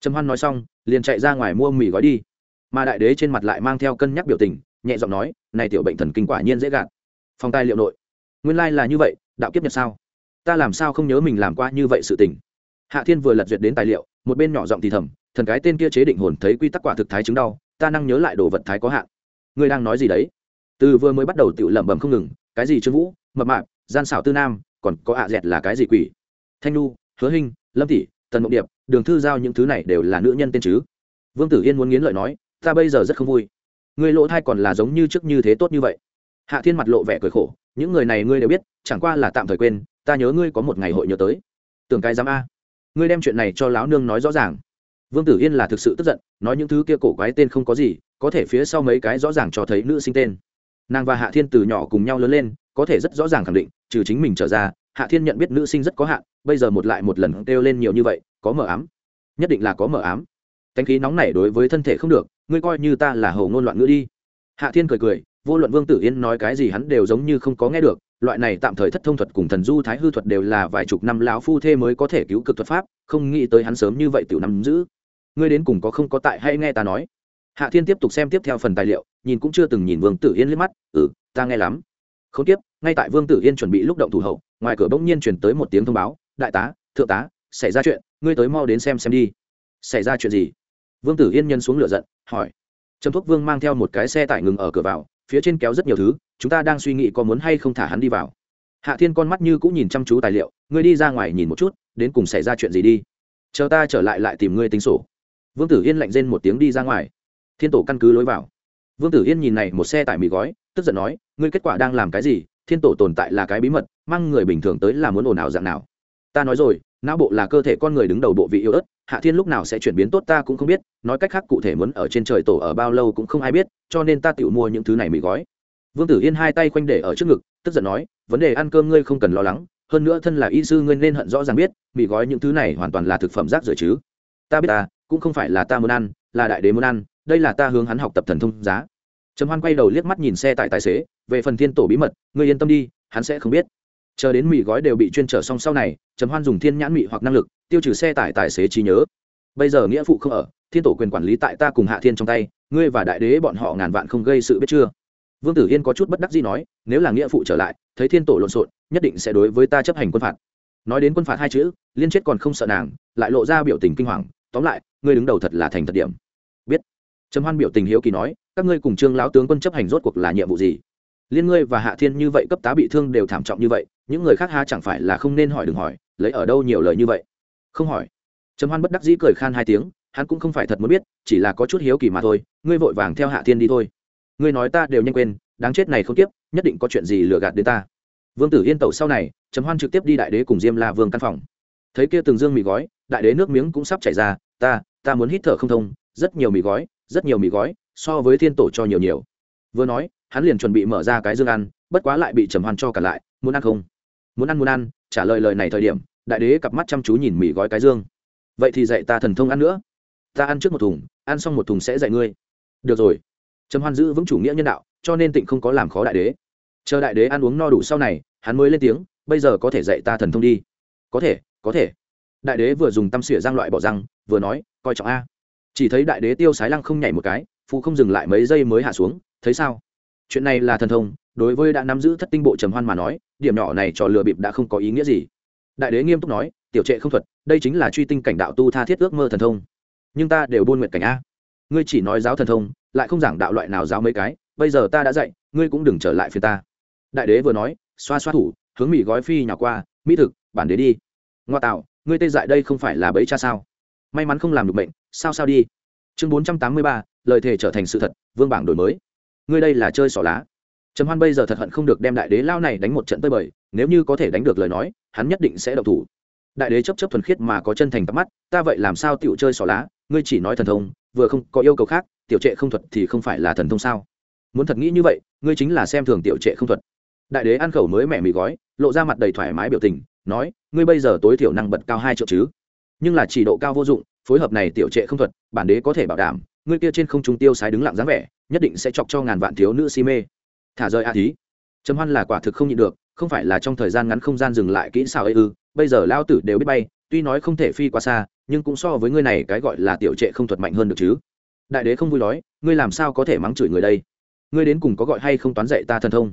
Trầm hoan nói xong, liền chạy ra ngoài mua mì gói đi. Mà đại đế trên mặt lại mang theo cân nhắc biểu tình, nhẹ giọng nói, này tiểu bệnh thần kinh quả nhiên dễ gạt. Phòng tài liệu nội. Nguyên lai là như vậy, đạo kiếp nhật sao? Ta làm sao không nhớ mình làm qua như vậy sự tình? Hạ thiên vừa lật duyệt đến tài liệu, một bên nhỏ giọng thì thầm, thần cái tên kia chế định hồn thấy quy tắc quả thực thái chứng đau, ta năng nhớ lại đồ vật thái có hạn. Ngươi đang nói gì đấy? Từ vừa mới bắt đầu tự lẩm bẩm không ngừng, cái gì trương vũ, mập mạp, gian xảo tư nam, còn có ạ dẹt là cái gì quỷ? Thanh nu hứa hinh, lâm tỷ, tần mộng điệp, đường thư giao những thứ này đều là nữ nhân tên chứ? Vương tử yên muốn nghiến lợi nói, ta bây giờ rất không vui. Người lỗ thai còn là giống như trước như thế tốt như vậy. Hạ thiên mặt lộ vẻ cười khổ, những người này ngươi đều biết, chẳng qua là tạm thời quên ta nhớ ngươi có một ngày hội nhớ tới. Tưởng cái dám a. Ngươi đem chuyện này cho lão nương nói rõ ràng. Vương tử yên là thực sự tức giận, nói những thứ kia cổ quái tên không có gì, có thể phía sau mấy cái rõ ràng cho thấy nữ sinh tên. Nàng và hạ thiên từ nhỏ cùng nhau lớn lên, có thể rất rõ ràng khẳng định, trừ chính mình trở ra, hạ thiên nhận biết nữ sinh rất có hạn, bây giờ một lại một lần kêu lên nhiều như vậy, có mờ ám. Nhất định là có mờ ám. Cánh khí nóng này đối với thân thể không được, ngươi coi như ta là hầu ngôn loạn ngữ đi. Hạ thiên cười cười, vô luận vương tử yên nói cái gì hắn đều giống như không có nghe được loại này tạm thời thất thông thuật cùng thần du thái hư thuật đều là vài chục năm lão phu thê mới có thể cứu cực thuật pháp, không nghĩ tới hắn sớm như vậy tiểu nắm giữ. Ngươi đến cùng có không có tại hay nghe ta nói? Hạ thiên tiếp tục xem tiếp theo phần tài liệu, nhìn cũng chưa từng nhìn vương tử yên liếc mắt ừ ta nghe lắm. Không tiếp, ngay tại vương tử yên chuẩn bị lúc động thủ hậu, ngoài cửa bỗng nhiên chuyển tới một tiếng thông báo, đại tá, thượng tá, xảy ra chuyện, ngươi tới mau đến xem xem đi. Xảy ra chuyện gì? Vương tử yên nhân xuống lửa giận, hỏi. Trầm thuốc vương mang theo một cái xe tải ngừng ở cửa vào, phía trên kéo rất nhiều thứ chúng ta đang suy nghĩ có muốn hay không thả hắn đi vào. Hạ thiên con mắt như cũng nhìn chăm chú tài liệu, ngươi đi ra ngoài nhìn một chút, đến cùng xảy ra chuyện gì đi. Chờ ta trở lại lại tìm ngươi tính sổ. Vương tử yên lạnh rên một tiếng đi ra ngoài. Thiên tổ căn cứ lối vào. Vương tử yên nhìn này một xe tải mì gói, tức giận nói, ngươi kết quả đang làm cái gì? Thiên tổ tồn tại là cái bí mật, mang người bình thường tới là muốn ồn ào dạng nào? Ta nói rồi, não bộ là cơ thể con người đứng đầu bộ vị yếu ớt, hạ thiên lúc nào sẽ chuyển biến tốt ta cũng không biết, nói cách khác cụ thể muốn ở trên trời tổ ở bao lâu cũng không ai biết, cho nên ta tự mua những thứ này mì gói vương tử yên hai tay khoanh để ở trước ngực, tức giận nói, vấn đề ăn cơm ngươi không cần lo lắng, hơn nữa thân là y sư ngươi nên hận rõ ràng biết, mì gói những thứ này hoàn toàn là thực phẩm rác rưởi chứ. Ta biết ta, cũng không phải là ta muốn ăn, là đại đế muốn ăn, đây là ta hướng hắn học tập thần thông giá. Trầm hoan quay đầu liếc mắt nhìn xe tại tài xế, về phần thiên tổ bí mật, ngươi yên tâm đi, hắn sẽ không biết. Chờ đến mì gói đều bị chuyên trở xong sau này, trầm hoan dùng thiên nhãn mị hoặc năng lực, tiêu trừ xe tải tài xế trí nhớ. Bây giờ nghĩa phụ không ở, thiên tổ quyền quản lý tại ta cùng hạ thiên trong tay, ngươi và đại đế bọn họ ngàn vạn không gây sự biết chưa? Vương tử yên có chút bất đắc gì nói, nếu là nghĩa phụ trở lại, thấy thiên tổ lộn xộn, nhất định sẽ đối với ta chấp hành quân phạt. Nói đến quân phạt hai chữ, liên chết còn không sợ nàng, lại lộ ra biểu tình kinh hoàng, tóm lại, ngươi đứng đầu thật là thành thật điểm. Biết. Trầm hoan biểu tình hiếu kỳ nói, các ngươi cùng trương lão tướng quân chấp hành rốt cuộc là nhiệm vụ gì? Liên ngươi và hạ thiên như vậy cấp tá bị thương đều thảm trọng như vậy, những người khác ha chẳng phải là không nên hỏi đừng hỏi, lấy ở đâu nhiều lời như vậy? Không hỏi. Trầm hoan bất đắc dĩ cười khan hai tiếng, hắn cũng không phải thật muốn biết, chỉ là có chút hiếu kỳ mà thôi, ngươi vội vàng theo hạ thiên đi thôi ngươi nói ta đều nhanh quên, đáng chết này không tiếp, nhất định có chuyện gì lừa gạt đến ta. Vương tử yên tẩu sau này, trầm hoan trực tiếp đi đại đế cùng diêm la vương căn phòng. Thấy kia từng dương mì gói, đại đế nước miếng cũng sắp chảy ra, ta ta muốn hít thở không thông, rất nhiều mì gói, rất nhiều mì gói, so với thiên tổ cho nhiều nhiều. Vừa nói, hắn liền chuẩn bị mở ra cái dương ăn, bất quá lại bị trầm hoan cho cả lại, muốn ăn không? Muốn ăn muốn ăn. Trả lời lời này thời điểm, đại đế cặp mắt chăm chú nhìn mì gói cái dương. Vậy thì dạy ta thần thông ăn nữa. Ta ăn trước một thùng, ăn xong một thùng sẽ dạy ngươi. Được rồi trầm hoan giữ vững chủ nghĩa nhân đạo, cho nên tịnh không có làm khó đại đế. Chờ đại đế ăn uống no đủ sau này, hắn mới lên tiếng, bây giờ có thể dạy ta thần thông đi. Có thể có thể. Đại đế vừa dùng tăm xỉa giang loại bỏ răng, vừa nói, coi trọng a. Chỉ thấy đại đế tiêu sái lăng không nhảy một cái phụ không dừng lại mấy giây mới hạ xuống, thấy sao? Chuyện này là thần thông, đối với đã nắm giữ thất tinh bộ trầm hoan mà nói, điểm nhỏ này trò lừa bịp đã không có ý nghĩa gì. Đại đế nghiêm túc nói, tiểu trệ không thuật, đây chính là truy tinh cảnh đạo tu tha thiết ước mơ thần thông. Nhưng ta đều buôn nguyện cảnh a ngươi chỉ nói giáo thần thông, lại không giảng đạo loại nào giáo mấy cái, bây giờ ta đã dạy, ngươi cũng đừng trở lại phía ta. Đại đế vừa nói, xoa xoa thủ, hướng mỹ gói phi nhỏ qua, mỹ thực, bản đế đi. Ngoa tạo, ngươi tê dại đây không phải là bẫy cha sao? May mắn không làm được bệnh, sao sao đi. Chương bốn trăm tám mươi ba, lời thề trở thành sự thật, vương bảng đổi mới. Ngươi đây là chơi xỏ lá. Trầm hoan bây giờ thật hận không được đem đại đế lao này đánh một trận tơi bời, nếu như có thể đánh được lời nói, hắn nhất định sẽ đậu thủ. Đại đế chấp chấp thuần khiết mà có chân thành tắm mắt, ta vậy làm sao tiểu chơi xỏ lá, ngươi chỉ nói thần thông vừa không có yêu cầu khác, tiểu trệ không thuật thì không phải là thần thông sao? Muốn thật nghĩ như vậy, ngươi chính là xem thường tiểu trệ không thuật. Đại đế ăn khẩu mới mẹ mì gói, lộ ra mặt đầy thoải mái biểu tình, nói, ngươi bây giờ tối thiểu năng bật cao hai triệu chứ? Nhưng là chỉ độ cao vô dụng, phối hợp này tiểu trệ không thuật, bản đế có thể bảo đảm, ngươi kia trên không trung tiêu sái đứng lặng dáng vẻ, nhất định sẽ chọc cho ngàn vạn thiếu nữ si mê. Thả rơi a thí. Trầm hoan là quả thực không nhịn được, không phải là trong thời gian ngắn không gian dừng lại kỹ xào ấy ư, bây giờ lao tử đều biết bay tuy nói không thể phi quá xa, nhưng cũng so với ngươi này cái gọi là tiểu trệ không thuật mạnh hơn được chứ. Đại đế không vui nói, ngươi làm sao có thể mắng chửi người đây? Ngươi đến cùng có gọi hay không toán dạy ta thần thông?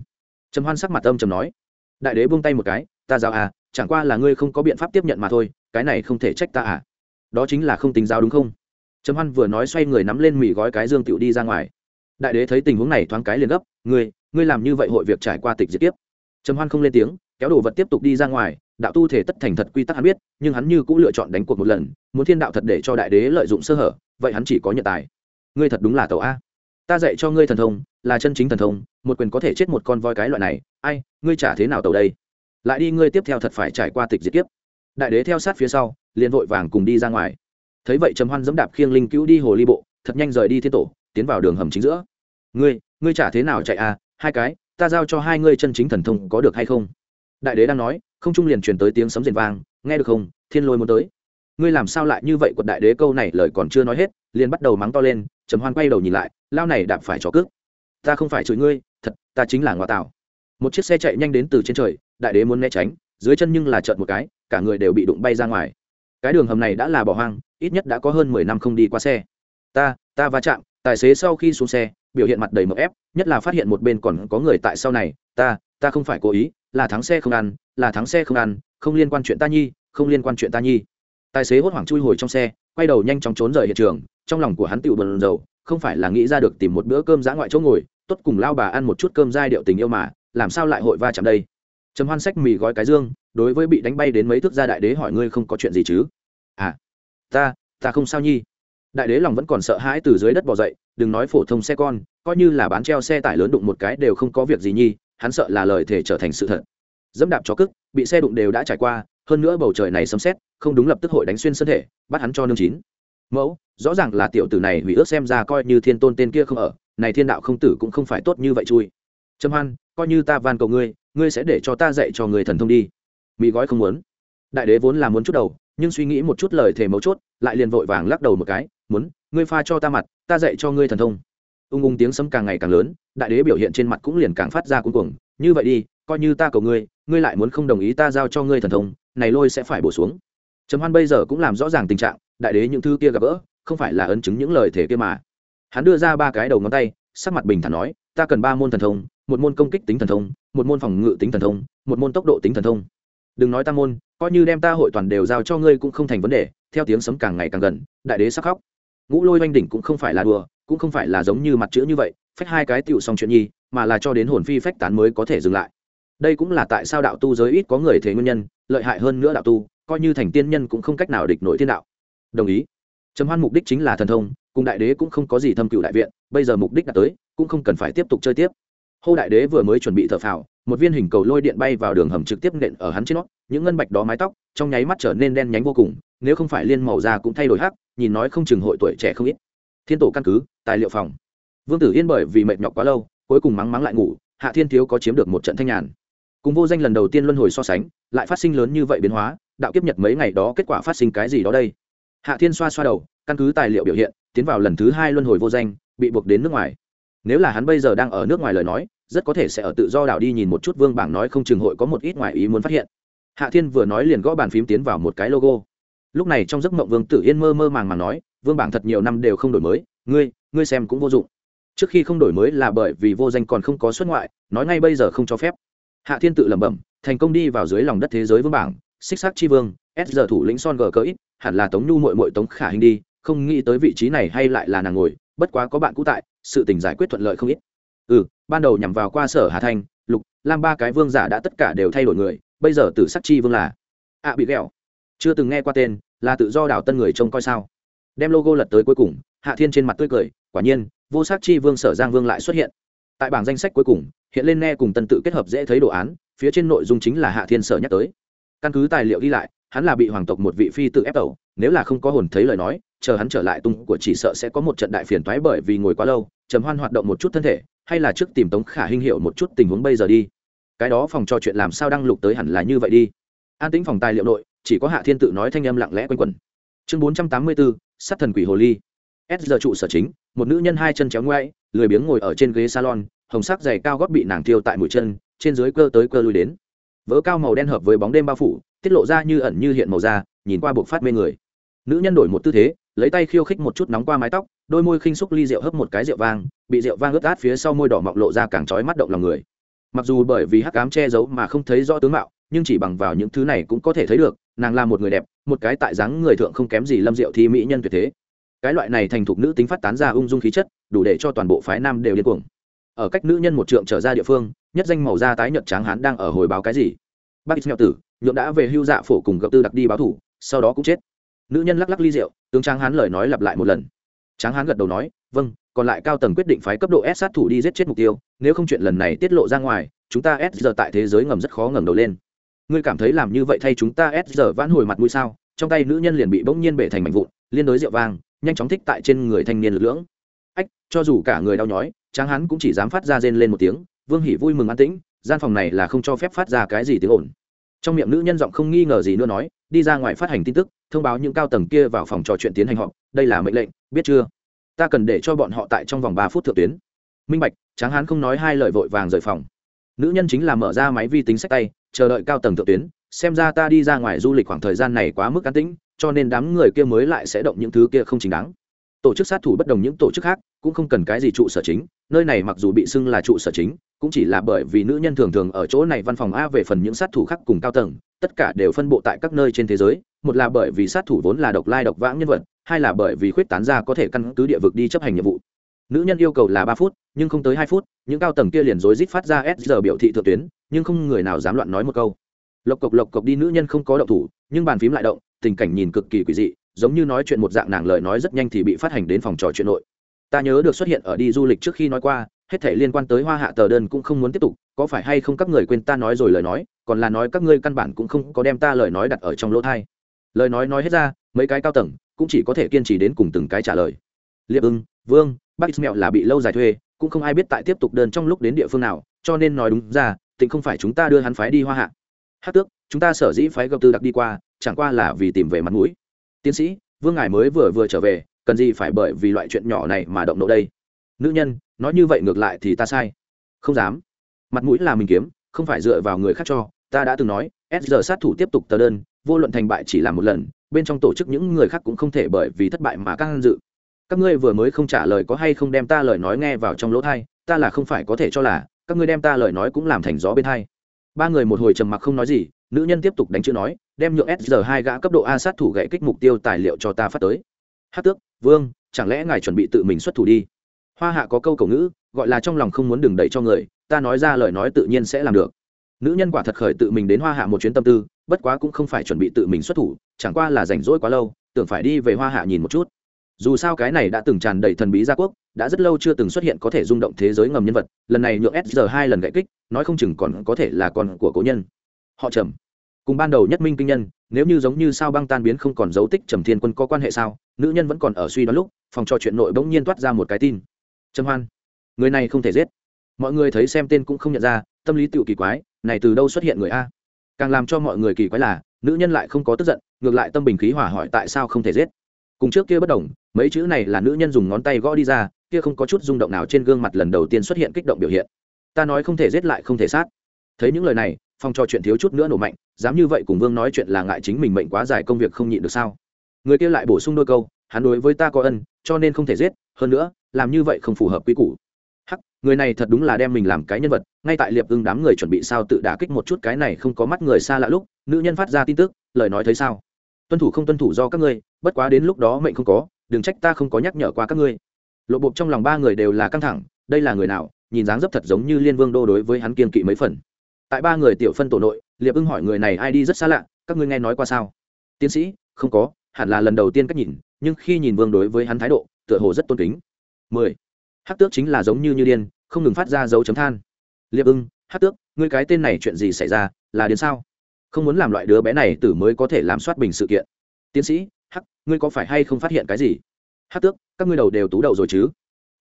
Trầm hoan sắc mặt âm trầm nói. Đại đế buông tay một cái, ta giáo à chẳng qua là ngươi không có biện pháp tiếp nhận mà thôi, cái này không thể trách ta à. Đó chính là không tính giáo đúng không? Trầm hoan vừa nói xoay người nắm lên mì gói cái dương tựu đi ra ngoài. Đại đế thấy tình huống này thoáng cái liền gấp, ngươi ngươi làm như vậy hội việc trải qua tịch diệt tiếp trầm hoan không lên tiếng, kéo đồ vật tiếp tục đi ra ngoài đạo tu thể tất thành thật quy tắc hắn biết, nhưng hắn như cũng lựa chọn đánh cuộc một lần, muốn thiên đạo thật để cho đại đế lợi dụng sơ hở, vậy hắn chỉ có nhận tài. Ngươi thật đúng là tàu a. Ta dạy cho ngươi thần thông, là chân chính thần thông, một quyền có thể chết một con voi cái loại này, ai, ngươi trả thế nào tàu đây? Lại đi, ngươi tiếp theo thật phải trải qua tịch diệt kiếp. Đại đế theo sát phía sau, liền vội vàng cùng đi ra ngoài. Thấy vậy trầm hoan dẫm đạp khiêng linh cứu đi hồ ly bộ, thật nhanh rời đi thiên tổ, tiến vào đường hầm chính giữa. Ngươi ngươi trả thế nào chạy à? Hai cái, ta giao cho hai ngươi chân chính thần thông có được hay không? Đại đế đang nói, không trung liền truyền tới tiếng sấm rền vang, nghe được không, thiên lôi muốn tới. Ngươi làm sao lại như vậy quật đại đế câu này lời còn chưa nói hết, liền bắt đầu mắng to lên, trầm hoan quay đầu nhìn lại, lao này đạp phải trò cước. Ta không phải chửi ngươi, thật, ta chính là ngoại tạo một chiếc xe chạy nhanh đến từ trên trời, đại đế muốn né tránh, dưới chân nhưng là trợn một cái, cả người đều bị đụng bay ra ngoài. Cái đường hầm này đã là bỏ hoang, ít nhất đã có hơn mười năm không đi qua xe. Ta ta va chạm, tài xế sau khi xuống xe, biểu hiện mặt đầy mậu ép, nhất là phát hiện một bên còn có người tại sau này ta ta không phải cố ý, là thắng xe không ăn, là thắng xe không ăn, không liên quan chuyện ta nhi, không liên quan chuyện ta nhi. Tài xế hốt hoảng chui hồi trong xe, quay đầu nhanh chóng trốn rời hiện trường, trong lòng của hắn tựu bần dầu không phải là nghĩ ra được tìm một bữa cơm giã ngoại chỗ ngồi, tốt cùng lao bà ăn một chút cơm giai điệu tình yêu mà, làm sao lại hội va chạm đây? Trầm hoan sách mì gói cái dương, đối với bị đánh bay đến mấy thước gia đại đế hỏi ngươi không có chuyện gì chứ? À ta ta không sao nhi. Đại đế lòng vẫn còn sợ hãi từ dưới đất bỏ dậy, đừng nói phổ thông xe con, coi như là bán treo xe tải lớn đụng một cái đều không có việc gì nhi hắn sợ là lời thể trở thành sự thật. Dẫm đạp chó cức, bị xe đụng đều đã trải qua, hơn nữa bầu trời này sấm xét không đúng lập tức hội đánh xuyên thân thể, bắt hắn cho nương chín. Mẫu, rõ ràng là tiểu tử này hủy ước xem ra coi như thiên tôn tên kia không ở, này thiên đạo không tử cũng không phải tốt như vậy chui. Trâm hoan, coi như ta van cầu ngươi ngươi sẽ để cho ta dạy cho người thần thông đi. Mỹ gói không muốn. Đại đế vốn là muốn chút đầu, nhưng suy nghĩ một chút lời thề mấu chốt, lại liền vội vàng lắc đầu một cái, muốn, ngươi pha cho ta mặt, ta dạy cho ngươi thần thông. Ung ung tiếng sấm càng ngày càng lớn đại đế biểu hiện trên mặt cũng liền càng phát ra cuống cuồng, như vậy đi, coi như ta cầu ngươi ngươi lại muốn không đồng ý ta giao cho ngươi thần thông, này lôi sẽ phải bổ xuống. Trầm hoan bây giờ cũng làm rõ ràng tình trạng, đại đế những thứ kia gặp gỡ, không phải là ấn chứng những lời thể kia mà. Hắn đưa ra ba cái đầu ngón tay, sắc mặt bình thản nói, ta cần ba môn thần thông, một môn công kích tính thần thông, một môn phòng ngự tính thần thông, một môn tốc độ tính thần thông. Đừng nói ta môn, coi như đem ta hội toàn đều giao cho ngươi cũng không thành vấn đề. Theo tiếng sấm càng ngày càng gần, đại đế sắc khóc. Ngũ lôi oanh đỉnh cũng không phải là đùa cũng không phải là giống như mặt chữ như vậy, phách hai cái tựu xong chuyện nhi, mà là cho đến hồn phi phách tán mới có thể dừng lại. Đây cũng là tại sao đạo tu giới ít có người thế nguyên nhân, lợi hại hơn nữa đạo tu, coi như thành tiên nhân cũng không cách nào địch nổi thiên đạo. Đồng ý. Trầm hoan mục đích chính là thần thông, cùng đại đế cũng không có gì thâm cựu đại viện, bây giờ mục đích đã tới, cũng không cần phải tiếp tục chơi tiếp. Hô đại đế vừa mới chuẩn bị thở phào, một viên hình cầu lôi điện bay vào đường hầm trực tiếp nện ở hắn trên nót những ngân bạch đó mái tóc, trong nháy mắt trở nên đen nhánh vô cùng, nếu không phải liên màu da cũng thay đổi hắc, nhìn nói không chừng hội tuổi trẻ không ít. Thiên tổ căn cứ tài liệu phòng. Vương tử yên bởi vì mệt nhọc quá lâu, cuối cùng mắng mắng lại ngủ, hạ thiên thiếu có chiếm được một trận thanh nhàn. Cùng vô danh lần đầu tiên luân hồi so sánh, lại phát sinh lớn như vậy biến hóa, đạo kiếp nhật mấy ngày đó kết quả phát sinh cái gì đó đây? Hạ thiên xoa xoa đầu, căn cứ tài liệu biểu hiện, tiến vào lần thứ hai luân hồi vô danh, bị buộc đến nước ngoài. Nếu là hắn bây giờ đang ở nước ngoài lời nói, rất có thể sẽ ở tự do đảo đi nhìn một chút vương bảng nói không chừng hội có một ít ngoại ý muốn phát hiện. Hạ thiên vừa nói liền gõ bàn phím tiến vào một cái logo. Lúc này trong giấc mộng vương tử yên mơ mơ màng màng nói, vương bảng thật nhiều năm đều không đổi mới, ngươi ngươi xem cũng vô dụng. Trước khi không đổi mới là bởi vì vô danh còn không có xuất ngoại, nói ngay bây giờ không cho phép. Hạ thiên tự lẩm bẩm, thành công đi vào dưới lòng đất thế giới vương bảng xích xác chi vương, s giờ thủ lĩnh son gờ cỡ ít, hẳn là tống nhu mội mội tống khả hình đi, không nghĩ tới vị trí này hay lại là nàng ngồi, bất quá có bạn cũ tại, sự tình giải quyết thuận lợi không ít. Ừ ban đầu nhằm vào qua sở hà thanh, lục, lam ba cái vương giả đã tất cả đều thay đổi người, bây giờ tử sắc chi vương là ạ bị ghẹo chưa từng nghe qua tên, là tự do đảo tân người trông coi sao. Đem logo lật tới cuối cùng, hạ thiên trên mặt tươi cười quả nhiên, vô sắc chi vương sở giang vương lại xuất hiện. Tại bảng danh sách cuối cùng, hiện lên nghe cùng tân tự kết hợp dễ thấy đồ án, phía trên nội dung chính là hạ thiên sở nhắc tới. Căn cứ tài liệu ghi lại, hắn là bị hoàng tộc một vị phi tự ép tẩu nếu là không có hồn thấy lời nói, chờ hắn trở lại tung của chỉ sợ sẽ có một trận đại phiền toái bởi vì ngồi quá lâu, trầm hoan hoạt động một chút thân thể, hay là trước tìm tống khả hinh hiệu một chút tình huống bây giờ đi. Cái đó phòng trò chuyện làm sao đăng lục tới hẳn là như vậy đi. An tính phòng tài liệu nội, chỉ có hạ thiên tự nói thanh âm lặng lẽ quanh quẩn. Chương bốn trăm tám mươi bốn, sát thần quỷ hồ ly s giờ trụ sở chính, một nữ nhân hai chân chéo ngoáy lười biếng ngồi ở trên ghế salon, hồng sắc giày cao gót bị nàng thiêu tại mũi chân, trên dưới cơ tới cơ lui đến. Vỡ cao màu đen hợp với bóng đêm bao phủ, tiết lộ ra như ẩn như hiện màu da, nhìn qua buộc phát mê người. Nữ nhân đổi một tư thế, lấy tay khiêu khích một chút nóng qua mái tóc, đôi môi khinh xúc ly rượu hấp một cái rượu vang, bị rượu vang ướt át phía sau môi đỏ mọng lộ ra càng trói mắt động lòng người. Mặc dù bởi vì hắc ám che giấu mà không thấy rõ tướng mạo, nhưng chỉ bằng vào những thứ này cũng có thể thấy được, nàng là một người đẹp, một cái tại dáng người thượng không kém gì lâm diệu thi mỹ nhân tuyệt thế cái loại này thành thục nữ tính phát tán ra ung dung khí chất, đủ để cho toàn bộ phái nam đều điên cuồng. Ở cách nữ nhân một trượng trở ra địa phương, nhất danh màu da tái nhợt tráng hán đang ở hồi báo cái gì? Bác ít tử, nhượng đã về hưu dạ phổ cùng gặp tư đặc đi báo thủ, sau đó cũng chết. Nữ nhân lắc lắc ly rượu, tướng tráng hán lời nói lặp lại một lần. Tráng hán gật đầu nói vâng còn lại cao tầng quyết định phái cấp độ s sát thủ đi giết chết mục tiêu, nếu không chuyện lần này tiết lộ ra ngoài, chúng ta s giờ tại thế giới ngầm rất khó ngẩng đầu lên. Ngươi cảm thấy làm như vậy thay chúng ta s giờ vãn hồi mặt mũi sao? Trong tay nữ nhân liền bị bỗng nhiên bể thành mảnh vụn, liên đối rượu vang nhanh chóng thích tại trên người thanh niên lực lưỡng. Ách, cho dù cả người đau nhói, tráng hắn cũng chỉ dám phát ra rên lên một tiếng. Vương hỉ vui mừng an tĩnh, gian phòng này là không cho phép phát ra cái gì tiếng ồn. Trong miệng nữ nhân giọng không nghi ngờ gì nữa nói, đi ra ngoài phát hành tin tức, thông báo những cao tầng kia vào phòng trò chuyện tiến hành họp, đây là mệnh lệnh, biết chưa? Ta cần để cho bọn họ tại trong vòng ba phút thượng tuyến. Minh bạch, tráng hán không nói hai lời vội vàng rời phòng. Nữ nhân chính là mở ra máy vi tính sách tay, chờ đợi cao tầng thượng tuyến, xem ra ta đi ra ngoài du lịch khoảng thời gian này quá mức an tĩnh cho nên đám người kia mới lại sẽ động những thứ kia không chính đáng. Tổ chức sát thủ bất đồng những tổ chức khác cũng không cần cái gì trụ sở chính, nơi này mặc dù bị xưng là trụ sở chính, cũng chỉ là bởi vì nữ nhân thường thường ở chỗ này văn phòng a về phần những sát thủ khác cùng cao tầng, tất cả đều phân bộ tại các nơi trên thế giới, một là bởi vì sát thủ vốn là độc lai độc vãng nhân vật, hai là bởi vì khuyết tán ra có thể căn cứ địa vực đi chấp hành nhiệm vụ. Nữ nhân yêu cầu là ba phút, nhưng không tới hai phút, những cao tầng kia liền rối rít phát ra s giờ biểu thị thượng tuyến, nhưng không người nào dám loạn nói một câu. Lộc cộc lộc cộc đi, nữ nhân không có động thủ, nhưng bàn phím lại động tình cảnh nhìn cực kỳ quỷ dị, giống như nói chuyện một dạng nàng lời nói rất nhanh thì bị phát hành đến phòng trò chuyện nội. Ta nhớ được xuất hiện ở đi du lịch trước khi nói qua, hết thể liên quan tới hoa hạ tờ đơn cũng không muốn tiếp tục, có phải hay không các người quên ta nói rồi lời nói, còn là nói các ngươi căn bản cũng không có đem ta lời nói đặt ở trong lỗ thai. Lời nói nói hết ra, mấy cái cao tầng cũng chỉ có thể kiên trì đến cùng từng cái trả lời. Liệp ưng, vương, bác mẹo là bị lâu dài thuê, cũng không ai biết tại tiếp tục đơn trong lúc đến địa phương nào, cho nên nói đúng ra tịnh không phải chúng ta đưa hắn phái đi hoa hạ. Hát tước, chúng ta sở dĩ phái gặp tư đặc đi qua chẳng qua là vì tìm về mặt mũi. Tiến sĩ, vương ngài mới vừa vừa trở về, cần gì phải bởi vì loại chuyện nhỏ này mà động nộ đây? Nữ nhân, nói như vậy ngược lại thì ta sai. Không dám. Mặt mũi là mình kiếm, không phải dựa vào người khác cho. Ta đã từng nói, s giờ sát thủ tiếp tục tờ đơn, vô luận thành bại chỉ là một lần, bên trong tổ chức những người khác cũng không thể bởi vì thất bại mà căng dự. Các ngươi vừa mới không trả lời có hay không đem ta lời nói nghe vào trong lỗ thai ta là không phải có thể cho là, các ngươi đem ta lời nói cũng làm thành gió bên thai ba người một hồi trầm mặc không nói gì nữ nhân tiếp tục đánh chữ nói, đem nhượng s hai gã cấp độ a sát thủ gậy kích mục tiêu tài liệu cho ta phát tới. Hát tước, vương, chẳng lẽ ngài chuẩn bị tự mình xuất thủ đi? Hoa hạ có câu cầu ngữ, gọi là trong lòng không muốn đừng đẩy cho người, ta nói ra lời nói tự nhiên sẽ làm được. Nữ nhân quả thật khởi tự mình đến hoa hạ một chuyến tâm tư, bất quá cũng không phải chuẩn bị tự mình xuất thủ, chẳng qua là rảnh rỗi quá lâu, tưởng phải đi về hoa hạ nhìn một chút. Dù sao cái này đã từng tràn đầy thần bí gia quốc, đã rất lâu chưa từng xuất hiện có thể rung động thế giới ngầm nhân vật, lần này nhượng s giờ hai lần gậy kích, nói không chừng còn có thể là con của cố nhân họ trầm. Cùng ban đầu nhất minh kinh nhân, nếu như giống như sao băng tan biến không còn dấu tích trầm thiên quân có quan hệ sao? Nữ nhân vẫn còn ở suy đoán lúc, phòng trò chuyện nội bỗng nhiên toát ra một cái tin. Trầm hoan, người này không thể giết. Mọi người thấy xem tên cũng không nhận ra, tâm lý tự kỳ quái, này từ đâu xuất hiện người a? Càng làm cho mọi người kỳ quái là, nữ nhân lại không có tức giận, ngược lại tâm bình khí hỏa hỏi tại sao không thể giết. Cùng trước kia bất đồng, mấy chữ này là nữ nhân dùng ngón tay gõ đi ra, kia không có chút rung động nào trên gương mặt lần đầu tiên xuất hiện kích động biểu hiện. Ta nói không thể giết lại không thể sát. Thấy những lời này phong trò chuyện thiếu chút nữa nổ mạnh, dám như vậy cùng vương nói chuyện là ngại chính mình mệnh quá dài công việc không nhịn được sao? Người kia lại bổ sung đôi câu, hắn đối với ta có ân, cho nên không thể giết, hơn nữa, làm như vậy không phù hợp quy củ. Hắc, người này thật đúng là đem mình làm cái nhân vật, ngay tại liệp ưng đám người chuẩn bị sao tự đả kích một chút cái này không có mắt người xa lạ lúc, nữ nhân phát ra tin tức, lời nói thấy sao? Tuân thủ không tuân thủ do các ngươi, bất quá đến lúc đó mệnh không có, đừng trách ta không có nhắc nhở qua các ngươi. Lộ bộp trong lòng ba người đều là căng thẳng, đây là người nào, nhìn dáng dấp thật giống như liên vương đô đối với hắn kiên kỵ mấy phần tại ba người tiểu phân tổ nội, liệp ưng hỏi người này ai đi rất xa lạ, các ngươi nghe nói qua sao? Tiến sĩ, không có, hẳn là lần đầu tiên cách nhìn, nhưng khi nhìn vương đối với hắn thái độ, tựa hồ rất tôn kính. Mười. Hát tước chính là giống như như điên, không ngừng phát ra dấu chấm than. Liệp ưng hát tước, ngươi cái tên này chuyện gì xảy ra, là đến sao? Không muốn làm loại đứa bé này tử mới có thể làm soát bình sự kiện. Tiến sĩ, hắc, ngươi có phải hay không phát hiện cái gì? Hát tước, các ngươi đầu đều tú đầu rồi chứ?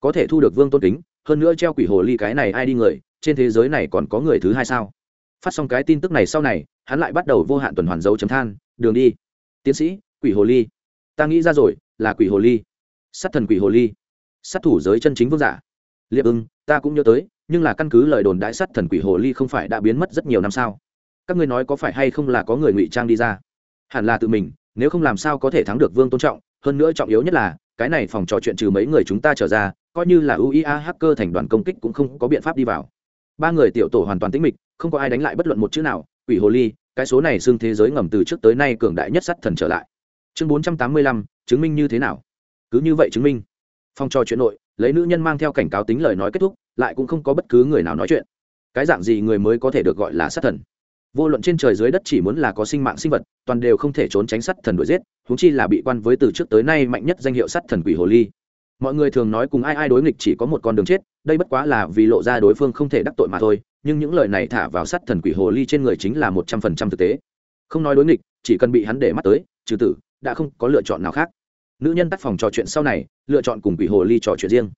Có thể thu được vương tôn kính, hơn nữa treo quỷ hồ ly cái này ai đi người trên thế giới này còn có người thứ hai sao? Phát xong cái tin tức này sau này, hắn lại bắt đầu vô hạn tuần hoàn dấu chấm than, đường đi, tiến sĩ, quỷ hồ ly. Ta nghĩ ra rồi, là quỷ hồ ly. Sát thần quỷ hồ ly. Sát thủ giới chân chính vương giả. Liệp ưng, ta cũng nhớ tới, nhưng là căn cứ lời đồn đại sát thần quỷ hồ ly không phải đã biến mất rất nhiều năm sao? Các ngươi nói có phải hay không là có người ngụy trang đi ra? Hẳn là tự mình, nếu không làm sao có thể thắng được vương tôn trọng, hơn nữa trọng yếu nhất là, cái này phòng trò chuyện trừ mấy người chúng ta trở ra, coi như là uia hacker thành đoàn công kích cũng không có biện pháp đi vào ba người tiểu tổ hoàn toàn tĩnh mịch, không có ai đánh lại bất luận một chữ nào, quỷ hồ ly, cái số này xưng thế giới ngầm từ trước tới nay cường đại nhất sắt thần trở lại. Chương bốn trăm tám mươi lăm, chứng minh như thế nào? Cứ như vậy chứng minh. Phong trò chuyện nội, lấy nữ nhân mang theo cảnh cáo tính lời nói kết thúc, lại cũng không có bất cứ người nào nói chuyện. Cái dạng gì người mới có thể được gọi là sát thần? Vô luận trên trời dưới đất chỉ muốn là có sinh mạng sinh vật, toàn đều không thể trốn tránh sát thần đuổi giết húng chi là bị quan với từ trước tới nay mạnh nhất danh hiệu sát thần quỷ hồ ly. Mọi người thường nói cùng ai ai đối nghịch chỉ có một con đường chết đây bất quá là vì lộ ra đối phương không thể đắc tội mà thôi, nhưng những lời này thả vào sát thần quỷ hồ ly trên người chính là một trăm phần trăm thực tế. Không nói đối nghịch, chỉ cần bị hắn để mắt tới, trừ tử, đã không có lựa chọn nào khác. Nữ nhân tắt phòng trò chuyện sau này, lựa chọn cùng quỷ hồ ly trò chuyện riêng.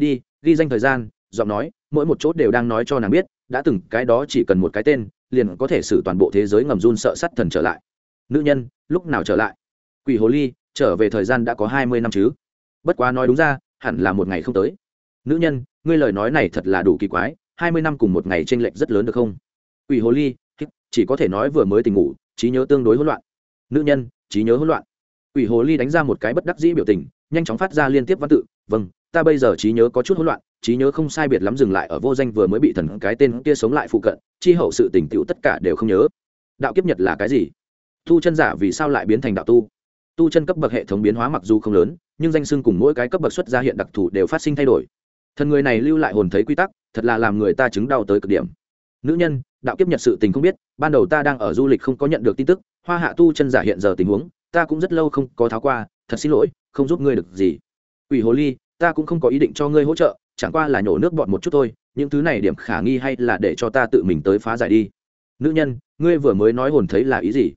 Id ghi danh thời gian, giọng nói, mỗi một chốt đều đang nói cho nàng biết, đã từng cái đó chỉ cần một cái tên, liền có thể xử toàn bộ thế giới ngầm run sợ sắt thần trở lại. Nữ nhân, lúc nào trở lại? Quỷ hồ ly, trở về thời gian đã có hai mươi năm chứ? Bất quá nói đúng ra, hẳn là một ngày không tới. Nữ nhân ngươi lời nói này thật là đủ kỳ quái, hai mươi năm cùng một ngày tranh lệch rất lớn được không? Quỷ hồ ly chỉ có thể nói vừa mới tỉnh ngủ, trí nhớ tương đối hỗn loạn. Nữ nhân, trí nhớ hỗn loạn. Quỷ hồ ly đánh ra một cái bất đắc dĩ biểu tình, nhanh chóng phát ra liên tiếp văn tự vâng ta bây giờ trí nhớ có chút hỗn loạn, trí nhớ không sai biệt lắm dừng lại ở vô danh vừa mới bị thần cái tên kia sống lại phụ cận, chi hậu sự tình tựu tất cả đều không nhớ. Đạo kiếp nhật là cái gì? Tu chân giả vì sao lại biến thành đạo tu? Tu chân cấp bậc hệ thống biến hóa mặc dù không lớn, nhưng danh xưng cùng mỗi cái cấp bậc xuất ra hiện đặc thù đều phát sinh thay đổi thần người này lưu lại hồn thấy quy tắc, thật là làm người ta chứng đau tới cực điểm. Nữ nhân, đạo kiếp nhật sự tình không biết, ban đầu ta đang ở du lịch không có nhận được tin tức, hoa hạ tu chân giả hiện giờ tình huống, ta cũng rất lâu không có tháo qua, thật xin lỗi, không giúp ngươi được gì. Ủy hồ ly, ta cũng không có ý định cho ngươi hỗ trợ, chẳng qua là nhổ nước bọt một chút thôi, những thứ này điểm khả nghi hay là để cho ta tự mình tới phá giải đi. Nữ nhân, ngươi vừa mới nói hồn thấy là ý gì?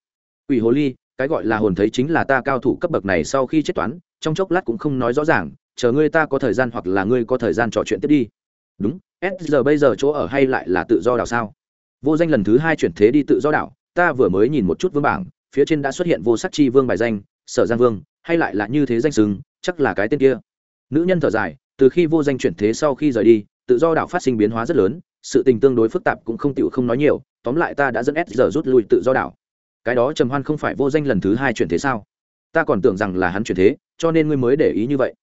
Ủy hồ ly, cái gọi là hồn thấy chính là ta cao thủ cấp bậc này sau khi chết toán, trong chốc lát cũng không nói rõ ràng chờ ngươi ta có thời gian hoặc là ngươi có thời gian trò chuyện tiếp đi. Đúng, s giờ bây giờ chỗ ở hay lại là tự do đảo sao? Vô danh lần thứ hai chuyển thế đi tự do đảo, ta vừa mới nhìn một chút vương bảng, phía trên đã xuất hiện vô sắc chi vương bài danh, sở giang vương, hay lại là như thế danh xứng, chắc là cái tên kia. Nữ nhân thở dài, từ khi vô danh chuyển thế sau khi rời đi, tự do đảo phát sinh biến hóa rất lớn, sự tình tương đối phức tạp cũng không tựu không nói nhiều, tóm lại ta đã dẫn s giờ rút lui tự do đảo. Cái đó trầm hoan không phải vô danh lần thứ hai chuyển thế sao? Ta còn tưởng rằng là hắn chuyển thế, cho nên ngươi mới để ý như vậy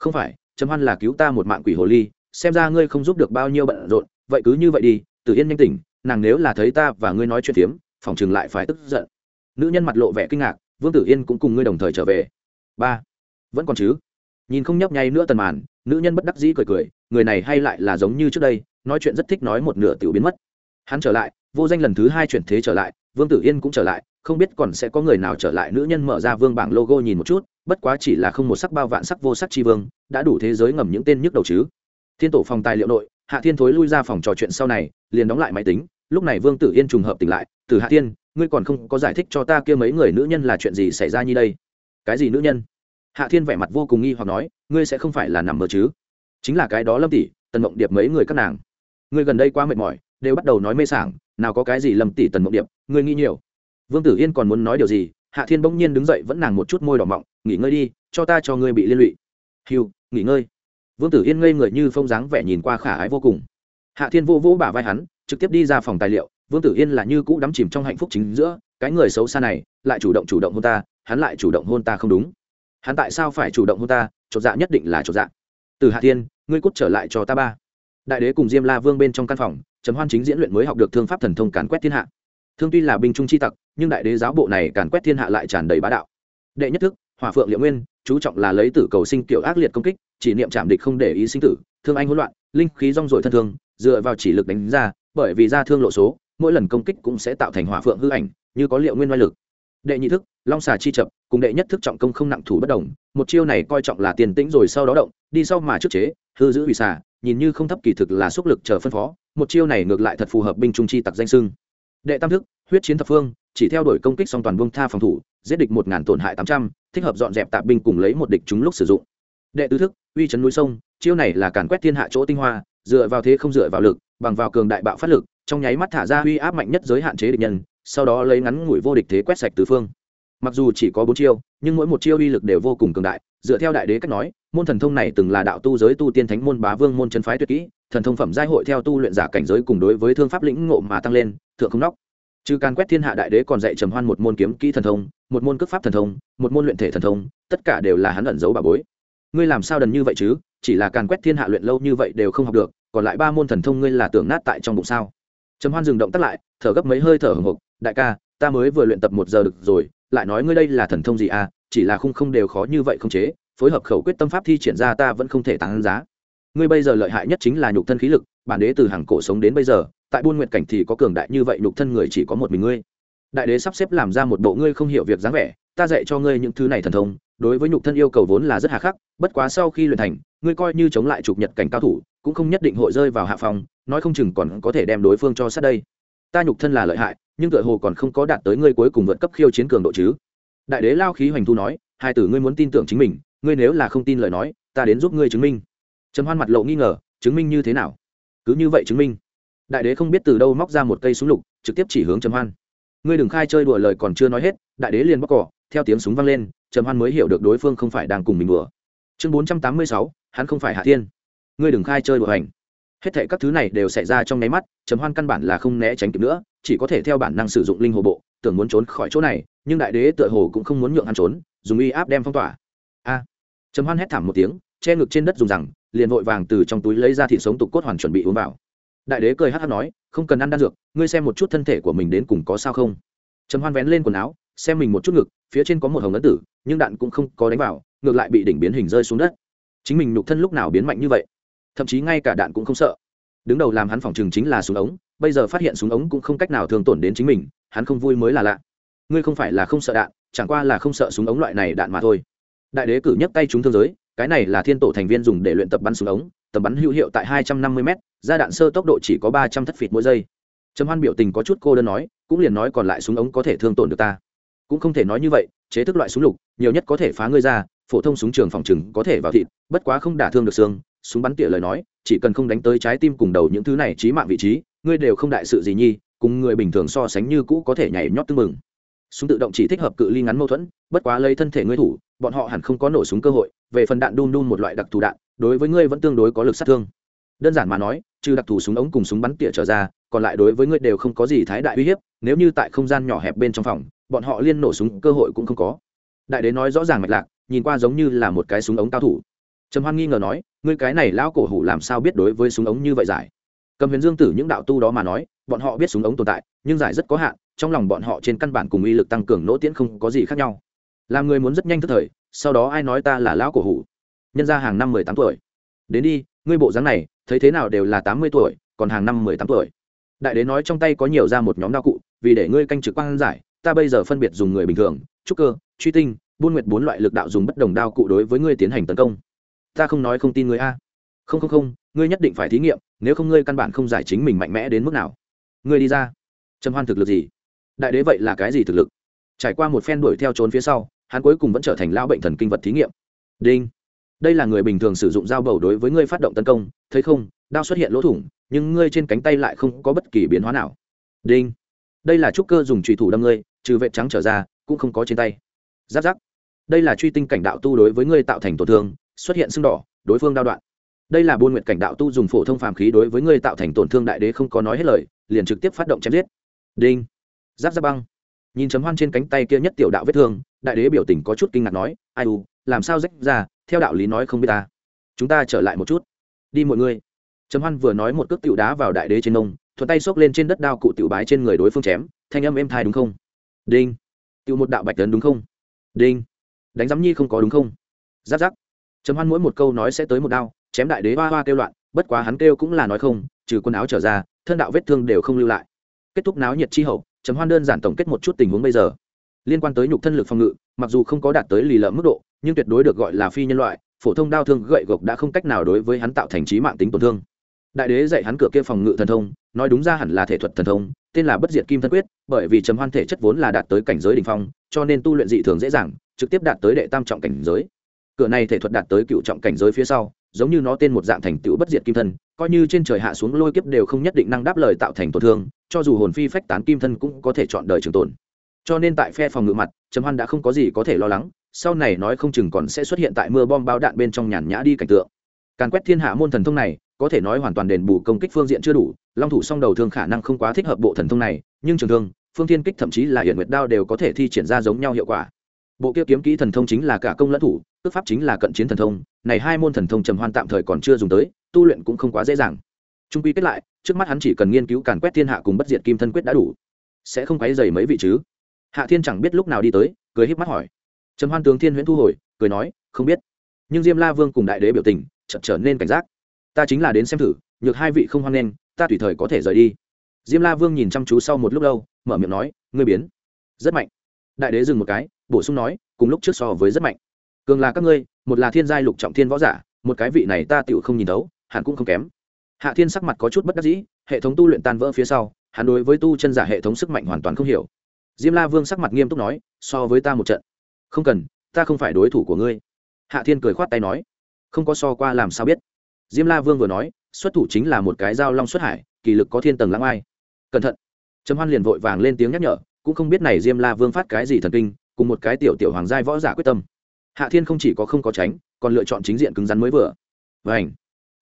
không phải, trầm hoan là cứu ta một mạng quỷ hồ ly, xem ra ngươi không giúp được bao nhiêu bận rộn, vậy cứ như vậy đi tự yên nhanh tỉnh, nàng nếu là thấy ta và ngươi nói chuyện phiếm, phòng chừng lại phải tức giận. Nữ nhân mặt lộ vẻ kinh ngạc, vương tử yên cũng cùng ngươi đồng thời trở về. Ba, vẫn còn chứ? Nhìn không nhấp nháy nữa tần màn, nữ nhân bất đắc dĩ cười cười, người này hay lại là giống như trước đây, nói chuyện rất thích nói một nửa tiểu biến mất. Hắn trở lại, vô danh lần thứ hai chuyển thế trở lại, vương tử yên cũng trở lại, không biết còn sẽ có người nào trở lại, nữ nhân mở ra vương bảng logo nhìn một chút bất quá chỉ là không một sắc bao vạn sắc vô sắc chi vương, đã đủ thế giới ngầm những tên nhức đầu chứ. Thiên tổ phòng tài liệu nội, hạ thiên thối lui ra phòng trò chuyện sau này, liền đóng lại máy tính, lúc này vương tử yên trùng hợp tỉnh lại từ hạ thiên, ngươi còn không có giải thích cho ta kia mấy người nữ nhân là chuyện gì xảy ra như đây? Cái gì nữ nhân? Hạ thiên vẻ mặt vô cùng nghi hoặc nói, ngươi sẽ không phải là nằm mơ chứ? Chính là cái đó lâm tỷ, tần mộng điệp mấy người các nàng. Ngươi gần đây quá mệt mỏi, đều bắt đầu nói mê sảng, nào có cái gì lâm tỷ tần mộng điệp, ngươi nghĩ nhiều. Vương tử yên còn muốn nói điều gì hạ thiên bỗng nhiên đứng dậy vẫn nàng một chút môi đỏ mọng, nghỉ ngơi đi, cho ta cho ngươi bị liên lụy. Hiu nghỉ ngơi. Vương tử yên ngây người như phông dáng vẻ nhìn qua khả ái vô cùng. Hạ thiên vô vỗ bả vai hắn, trực tiếp đi ra phòng tài liệu, vương tử yên là như cũ đắm chìm trong hạnh phúc chính giữa, cái người xấu xa này lại chủ động chủ động hôn ta, hắn lại chủ động hôn ta không đúng. Hắn tại sao phải chủ động hôn ta? Chột dạ nhất định là chột dạ. Từ hạ thiên, ngươi cút trở lại cho ta ba. Đại đế cùng diêm la vương bên trong căn phòng, trầm hoan chính diễn luyện mới học được thương pháp thần thông càn quét thiên hạ thương tuy là binh trung chi tặc, nhưng đại đế giáo bộ này càn quét thiên hạ lại tràn đầy bá đạo. Đệ nhất thức, hỏa phượng liệu nguyên, chú trọng là lấy tử cầu sinh kiểu ác liệt công kích, chỉ niệm chạm địch không để ý sinh tử, thương anh hỗn loạn, linh khí rong rồi thân thương, dựa vào chỉ lực đánh ra, bởi vì ra thương lộ số, mỗi lần công kích cũng sẽ tạo thành hỏa phượng hư ảnh, như có liệu nguyên oai lực. Đệ nhị thức, long xà chi chậm cùng đệ nhất thức trọng công không nặng thủ bất đồng, một chiêu này coi trọng là tiền tĩnh rồi sau đó động, đi sau mà trước chế, hư giữ hủy xà, nhìn như không thấp kỳ thực là xúc lực chờ phân phó, một chiêu này ngược lại thật phù hợp binh trung chi tặc danh sưng đệ tam thức, huyết chiến thập phương, chỉ theo đuổi công kích song toàn vương tha phòng thủ, giết địch một ngàn tổn hại tám trăm, thích hợp dọn dẹp tạp binh cùng lấy một địch chúng lúc sử dụng. Đệ tứ thức, uy chấn núi sông, chiêu này là càn quét thiên hạ chỗ tinh hoa, dựa vào thế không dựa vào lực, bằng vào cường đại bạo phát lực, trong nháy mắt thả ra uy áp mạnh nhất giới hạn chế địch nhân, sau đó lấy ngắn ngủi vô địch thế quét sạch tứ phương. Mặc dù chỉ có bốn chiêu, nhưng mỗi một chiêu uy lực đều vô cùng cường đại, dựa theo đại đế cách nói, môn thần thông này từng là đạo tu giới tu tiên thánh môn bá vương môn chân phái tuyệt kỹ, thần thông phẩm giai hội theo tu luyện giả cảnh giới cùng đối với thương pháp lĩnh ngộ mà tăng lên thượng không nóc. Trừ can quét thiên hạ đại đế còn dạy trầm hoan một môn kiếm kỹ thần thông, một môn cước pháp thần thông, một môn luyện thể thần thông, tất cả đều là hắn ẩn giấu bà bối. Ngươi làm sao đần như vậy chứ? Chỉ là càn quét thiên hạ luyện lâu như vậy đều không học được, còn lại ba môn thần thông ngươi là tưởng nát tại trong bụng sao? Trầm hoan dừng động tắt lại, thở gấp mấy hơi thở hồng hộc, đại ca, ta mới vừa luyện tập một giờ được rồi, lại nói ngươi đây là thần thông gì à? Chỉ là không không đều khó như vậy không chế, phối hợp khẩu quyết tâm pháp thi triển ra ta vẫn không thể tăng giá ngươi bây giờ lợi hại nhất chính là nhục thân khí lực, bản đế từ hàng cổ sống đến bây giờ, tại buôn nguyện cảnh thì có cường đại như vậy nhục thân người chỉ có một mình ngươi. Đại đế sắp xếp làm ra một bộ ngươi không hiểu việc dáng vẻ, ta dạy cho ngươi những thứ này thần thông, đối với nhục thân yêu cầu vốn là rất hà khắc, bất quá sau khi luyện thành, ngươi coi như chống lại trục nhật cảnh cao thủ, cũng không nhất định hội rơi vào hạ phòng nói không chừng còn có thể đem đối phương cho sát đây. Ta nhục thân là lợi hại, nhưng tựa hồ còn không có đạt tới ngươi cuối cùng vượt cấp khiêu chiến cường độ chứ. Đại đế lao khí hoành thu nói, hai tử ngươi muốn tin tưởng chính mình, ngươi nếu là không tin lời nói, ta đến giúp ngươi chứng minh trầm hoan mặt lộ nghi ngờ, chứng minh như thế nào? Cứ như vậy chứng minh. Đại đế không biết từ đâu móc ra một cây súng lục, trực tiếp chỉ hướng trầm hoan. Ngươi đừng khai chơi đùa lời còn chưa nói hết, đại đế liền bóc cỏ, theo tiếng súng vang lên, trầm hoan mới hiểu được đối phương không phải đang cùng mình đùa. Chương bốn trăm tám mươi sáu, hắn không phải hạ thiên. Ngươi đừng khai chơi đùa hành. Hết thệ các thứ này đều xảy ra trong nháy mắt, trầm hoan căn bản là không né tránh kịp nữa, chỉ có thể theo bản năng sử dụng linh hồ bộ, tưởng muốn trốn khỏi chỗ này, nhưng đại đế tựa hồ cũng không muốn nhượng hắn trốn, dùng uy áp đem phong tỏa. A! Trầm hoan hét thảm một tiếng, che ngực trên đất dùng rằng liền vội vàng từ trong túi lấy ra thịt sống tục cốt hoàn chuẩn bị uống vào. Đại đế cười hát hát nói, không cần ăn đan dược, ngươi xem một chút thân thể của mình đến cùng có sao không? Trầm hoan vén lên quần áo, xem mình một chút ngực, phía trên có một hồng ấn tử, nhưng đạn cũng không có đánh vào, ngược lại bị đỉnh biến hình rơi xuống đất. Chính mình nhục thân lúc nào biến mạnh như vậy? Thậm chí ngay cả đạn cũng không sợ. Đứng đầu làm hắn phòng trường chính là súng ống, bây giờ phát hiện súng ống cũng không cách nào thường tổn đến chính mình, hắn không vui mới là lạ. Ngươi không phải là không sợ đạn, chẳng qua là không sợ súng ống loại này đạn mà thôi. Đại đế cử nhấc tay chúng thương giới cái này là thiên tổ thành viên dùng để luyện tập bắn súng ống, tầm bắn hữu hiệu tại hai trăm năm mươi m ra đạn sơ tốc độ chỉ có ba trăm thất phịt mỗi giây. Trầm hoan biểu tình có chút cô đơn nói, cũng liền nói còn lại súng ống có thể thương tổn được ta. Cũng không thể nói như vậy, chế thức loại súng lục, nhiều nhất có thể phá ngươi ra, phổ thông súng trường phòng chừng có thể vào thịt, bất quá không đả thương được xương, súng bắn tỉa lời nói, chỉ cần không đánh tới trái tim cùng đầu những thứ này trí mạng vị trí, ngươi đều không đại sự gì nhi, cùng người bình thường so sánh như cũ có thể nhảy nhót tư mừng súng tự động chỉ thích hợp cự ly ngắn mâu thuẫn, bất quá lấy thân thể ngươi thủ, bọn họ hẳn không có nổ súng cơ hội, về phần đạn đun đun một loại đặc thù đạn, đối với ngươi vẫn tương đối có lực sát thương. Đơn giản mà nói, trừ đặc thù súng ống cùng súng bắn tỉa trở ra, còn lại đối với ngươi đều không có gì thái đại uy hiếp, nếu như tại không gian nhỏ hẹp bên trong phòng, bọn họ liên nổ súng cơ hội cũng không có. Đại đế nói rõ ràng mạch lạc, nhìn qua giống như là một cái súng ống cao thủ. Trầm hoan nghi ngờ nói, ngươi cái này lão cổ hủ làm sao biết đối với súng ống như vậy giải? Cầm huyền dương tử những đạo tu đó mà nói, bọn họ biết súng ống tồn tại, nhưng giải rất có hạn trong lòng bọn họ trên căn bản cùng uy lực tăng cường nỗ tiễn không có gì khác nhau. Làm người muốn rất nhanh thức thời, sau đó ai nói ta là lão cổ hủ? Nhân ra hàng năm mười tám tuổi. Đến đi, ngươi bộ dáng này, thấy thế nào đều là tám mươi tuổi, còn hàng năm mười tám tuổi. Đại đế nói trong tay có nhiều ra một nhóm đao cụ, vì để ngươi canh trực quan giải, ta bây giờ phân biệt dùng người bình thường, trúc cơ, truy tinh, buôn nguyệt bốn loại lực đạo dùng bất đồng đao cụ đối với ngươi tiến hành tấn công. Ta không nói không tin ngươi a. Không không không, ngươi nhất định phải thí nghiệm, nếu không ngươi căn bản không giải chính mình mạnh mẽ đến mức nào. Ngươi đi ra. Trầm hoan thực lực gì? Đại đế vậy là cái gì thực lực? Trải qua một phen đuổi theo trốn phía sau, hắn cuối cùng vẫn trở thành lao bệnh thần kinh vật thí nghiệm. Đinh. Đây là người bình thường sử dụng dao bầu đối với ngươi phát động tấn công, thấy không, đao xuất hiện lỗ thủng, nhưng ngươi trên cánh tay lại không có bất kỳ biến hóa nào. Đinh. Đây là trúc cơ dùng trùy thủ đâm ngươi, trừ vệ trắng trở ra, cũng không có trên tay. Giáp giáp. Đây là truy tinh cảnh đạo tu đối với ngươi tạo thành tổn thương, xuất hiện sưng đỏ, đối phương đao đoạn. Đây là buôn nguyện cảnh đạo tu dùng phổ thông phàm khí đối với ngươi tạo thành tổn thương đại đế không có nói hết lời, liền trực tiếp phát động chém giết. Đinh giáp giáp băng. Nhìn chấm hoan trên cánh tay kia nhất tiểu đạo vết thương, đại đế biểu tình có chút kinh ngạc nói, ai u, làm sao rách ra, theo đạo lý nói không biết ta. Chúng ta trở lại một chút. Đi mọi người. Chấm hoan vừa nói một cước tiểu đá vào đại đế trên nông thuận tay xốc lên trên đất đao cụ tiểu bái trên người đối phương chém, thanh âm êm thai đúng không? Đinh. Tiểu một đạo bạch tấn đúng không? Đinh. Đánh giám nhi không có đúng không? Giáp giáp. Chấm hoan mỗi một câu nói sẽ tới một đao, chém đại đế hoa hoa kêu loạn, bất quá hắn kêu cũng là nói không, trừ quần áo trở ra, thân đạo vết thương đều không lưu lại. Kết thúc náo nhiệt chi hậu chấm hoan đơn giản tổng kết một chút tình huống bây giờ. Liên quan tới nhục thân lực phòng ngự, mặc dù không có đạt tới lì lợm mức độ, nhưng tuyệt đối được gọi là phi nhân loại, phổ thông đao thương gậy gộc đã không cách nào đối với hắn tạo thành trí mạng tính tổn thương. Đại đế dạy hắn cửa kia phòng ngự thần thông, nói đúng ra hẳn là thể thuật thần thông, tên là bất diệt kim thân quyết, bởi vì chấm hoan thể chất vốn là đạt tới cảnh giới đ ỉ n h phong, cho nên tu luyện dị thường dễ dàng, trực tiếp đạt tới đệ tam trọng cảnh giới. Cửa này thể thuật đạt tới cựu trọng cảnh giới phía sau giống như nó tên một dạng thành tựu bất diệt kim thân, coi như trên trời hạ xuống lôi kiếp đều không nhất định năng đáp lời tạo thành tổn thương, cho dù hồn phi phách tán kim thân cũng có thể chọn đời trường tồn. Cho nên tại phe phòng ngự mặt, trầm hoan đã không có gì có thể lo lắng, sau này nói không chừng còn sẽ xuất hiện tại mưa bom bao đạn bên trong nhàn nhã đi cảnh tượng. Càn quét thiên hạ môn thần thông này, có thể nói hoàn toàn đền bù công kích phương diện chưa đủ, long thủ song đầu thương khả năng không quá thích hợp bộ thần thông này, nhưng trường thương, phương thiên kích thậm chí là hiện nguyệt đao đều có thể thi triển ra giống nhau hiệu quả bộ kia kiếm kỹ thần thông chính là cả công lẫn thủ, cước pháp chính là cận chiến thần thông, này hai môn thần thông trầm hoan tạm thời còn chưa dùng tới, tu luyện cũng không quá dễ dàng. Trung quy kết lại, trước mắt hắn chỉ cần nghiên cứu càn quét thiên hạ cùng bất diệt kim thân quyết đã đủ. Sẽ không quấy dày mấy vị chứ? Hạ thiên chẳng biết lúc nào đi tới, cười híp mắt hỏi. Trầm hoan tướng thiên huyễn thu hồi, cười nói, không biết. Nhưng diêm la vương cùng đại đế biểu tình, chợt trở nên cảnh giác. Ta chính là đến xem thử, nhược hai vị không hoan nghênh, ta tùy thời có thể rời đi. Diêm la vương nhìn chăm chú sau một lúc lâu, mở miệng nói, ngươi biến. Rất mạnh. Đại đế dừng một cái bổ sung nói, cùng lúc trước so với rất mạnh. Cường là các ngươi, một là thiên giai lục trọng thiên võ giả, một cái vị này ta tựu không nhìn thấu, hẳn cũng không kém. Hạ thiên sắc mặt có chút bất đắc dĩ, hệ thống tu luyện tan vỡ phía sau, hắn đối với tu chân giả hệ thống sức mạnh hoàn toàn không hiểu. Diêm la vương sắc mặt nghiêm túc nói, so với ta một trận. Không cần, ta không phải đối thủ của ngươi. Hạ thiên cười khoát tay nói, không có so qua làm sao biết. Diêm la vương vừa nói, xuất thủ chính là một cái dao long xuất hải, kỳ lực có thiên tầng lãng ai. Cẩn thận. Trầm hoan liền vội vàng lên tiếng nhắc nhở, cũng không biết này diêm la vương phát cái gì thần kinh cùng một cái tiểu tiểu hoàng giai võ giả quyết tâm. Hạ thiên không chỉ có không có tránh, còn lựa chọn chính diện cứng rắn mới vừa. Và ảnh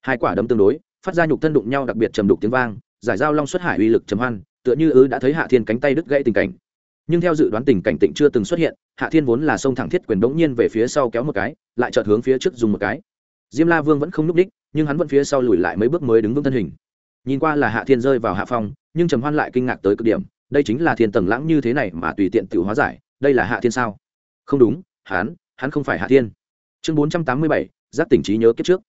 hai quả đấm tương đối, phát ra nhục thân đụng nhau đặc biệt trầm đục tiếng vang, giải giao long xuất hải uy lực trầm hoan, tựa như ứ đã thấy hạ thiên cánh tay đứt gãy tình cảnh. Nhưng theo dự đoán tình cảnh tịnh chưa từng xuất hiện, hạ thiên vốn là sông thẳng thiết quyền đống nhiên về phía sau kéo một cái, lại chợt hướng phía trước dùng một cái. Diêm la vương vẫn không n ú c đích, nhưng hắn vẫn phía sau lùi lại mấy bước mới đứng vững thân hình. Nhìn qua là hạ thiên rơi vào hạ phong, nhưng trầm hoan lại kinh ngạc tới cực điểm, đây chính là thiên tầng lãng như thế này mà tùy tiện tự hóa giải đây là hạ thiên sao? Không đúng, hắn hắn không phải hạ thiên. Chương bốn trăm tám mươi bảy giáp tỉnh trí nhớ kết trước.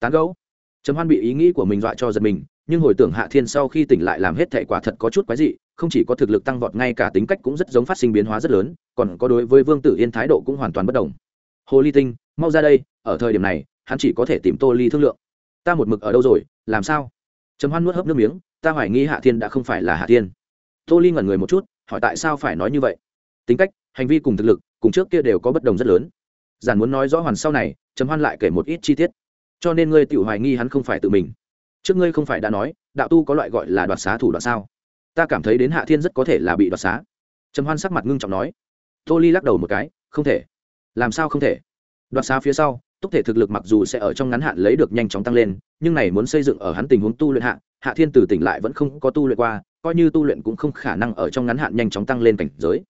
Tán gấu trầm hoan bị ý nghĩ của mình dọa cho giật mình, nhưng hồi tưởng hạ thiên sau khi tỉnh lại làm hết thệ quả thật có chút quái dị, không chỉ có thực lực tăng vọt, ngay cả tính cách cũng rất giống phát sinh biến hóa rất lớn, còn có đối với vương tử yên thái độ cũng hoàn toàn bất đồng. Hồ ly tinh, mau ra đây, ở thời điểm này, hắn chỉ có thể tìm tô ly thương lượng. Ta một mực ở đâu rồi, làm sao? Trầm hoan nuốt hớp nước miếng, ta hoài nghi hạ thiên đã không phải là hạ thiên. Tô ly ngẩn người một chút, hỏi tại sao phải nói như vậy? Tính cách, hành vi cùng thực lực, cùng trước kia đều có bất đồng rất lớn. Giản muốn nói rõ hoàn sau này, trầm hoan lại kể một ít chi tiết. Cho nên ngươi tự hoài nghi hắn không phải tự mình. Trước ngươi không phải đã nói, đạo tu có loại gọi là đoạt xá thủ đoạn sao? Ta cảm thấy đến hạ thiên rất có thể là bị đoạt xá. Trầm hoan sắc mặt ngưng trọng nói. Tô ly lắc đầu một cái, không thể. Làm sao không thể? Đoạt xá phía sau, túc thể thực lực mặc dù sẽ ở trong ngắn hạn lấy được nhanh chóng tăng lên, nhưng này muốn xây dựng ở hắn tình huống tu luyện hạ hạ thiên từ tỉnh lại vẫn không có tu luyện qua, coi như tu luyện cũng không khả năng ở trong ngắn hạn nhanh chóng tăng lên cảnh giới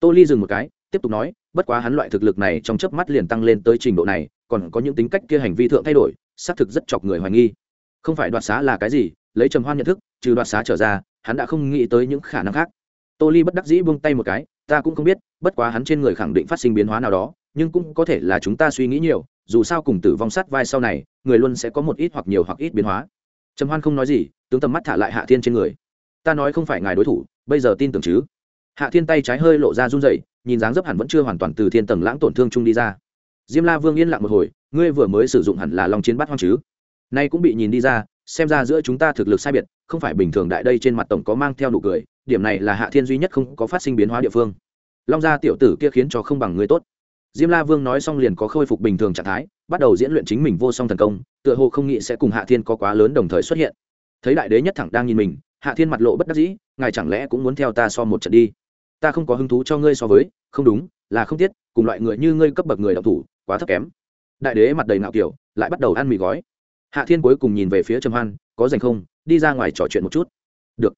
tô ly dừng một cái, tiếp tục nói, bất quá hắn loại thực lực này trong chớp mắt liền tăng lên tới trình độ này, còn có những tính cách kia hành vi thượng thay đổi, xác thực rất chọc người hoài nghi. Không phải đoạt xá là cái gì, lấy trầm hoan nhận thức, trừ đoạt xá trở ra, hắn đã không nghĩ tới những khả năng khác. Tô ly bất đắc dĩ buông tay một cái, ta cũng không biết, bất quá hắn trên người khẳng định phát sinh biến hóa nào đó, nhưng cũng có thể là chúng ta suy nghĩ nhiều, dù sao cùng tử vong sát vai sau này, người luôn sẽ có một ít hoặc nhiều hoặc ít biến hóa. Trầm hoan không nói gì, tướng tầm mắt thả lại hạ thiên trên người. Ta nói không phải ngài đối thủ, bây giờ tin tưởng chứ? Hạ thiên tay trái hơi lộ ra run dậy nhìn dáng dấp hẳn vẫn chưa hoàn toàn từ thiên tầng lãng tổn thương chung đi ra. Diêm la vương yên lặng một hồi, ngươi vừa mới sử dụng hẳn là lòng chiến bắt hoang chứ? Nay cũng bị nhìn đi ra, xem ra giữa chúng ta thực lực sai biệt, không phải bình thường đại đây trên mặt tổng có mang theo nụ cười, điểm này là hạ thiên duy nhất không có phát sinh biến hóa địa phương. Long gia tiểu tử kia khiến cho không bằng người tốt. Diêm la vương nói xong liền có khôi phục bình thường trạng thái, bắt đầu diễn luyện chính mình vô song thần công, tựa hồ không nghĩ sẽ cùng hạ thiên có quá lớn đồng thời xuất hiện. Thấy đại đế nhất thẳng đang nhìn mình, hạ thiên mặt lộ bất đắc dĩ, ngài chẳng lẽ cũng muốn theo ta so một trận đi? Ta không có hứng thú cho ngươi so với, không đúng, là không tiết, cùng loại người như ngươi cấp bậc người đạo thủ, quá thấp kém. Đại đế mặt đầy ngạo kiểu, lại bắt đầu ăn mì gói. Hạ thiên cuối cùng nhìn về phía trầm hoan, có dành không, đi ra ngoài trò chuyện một chút. Được.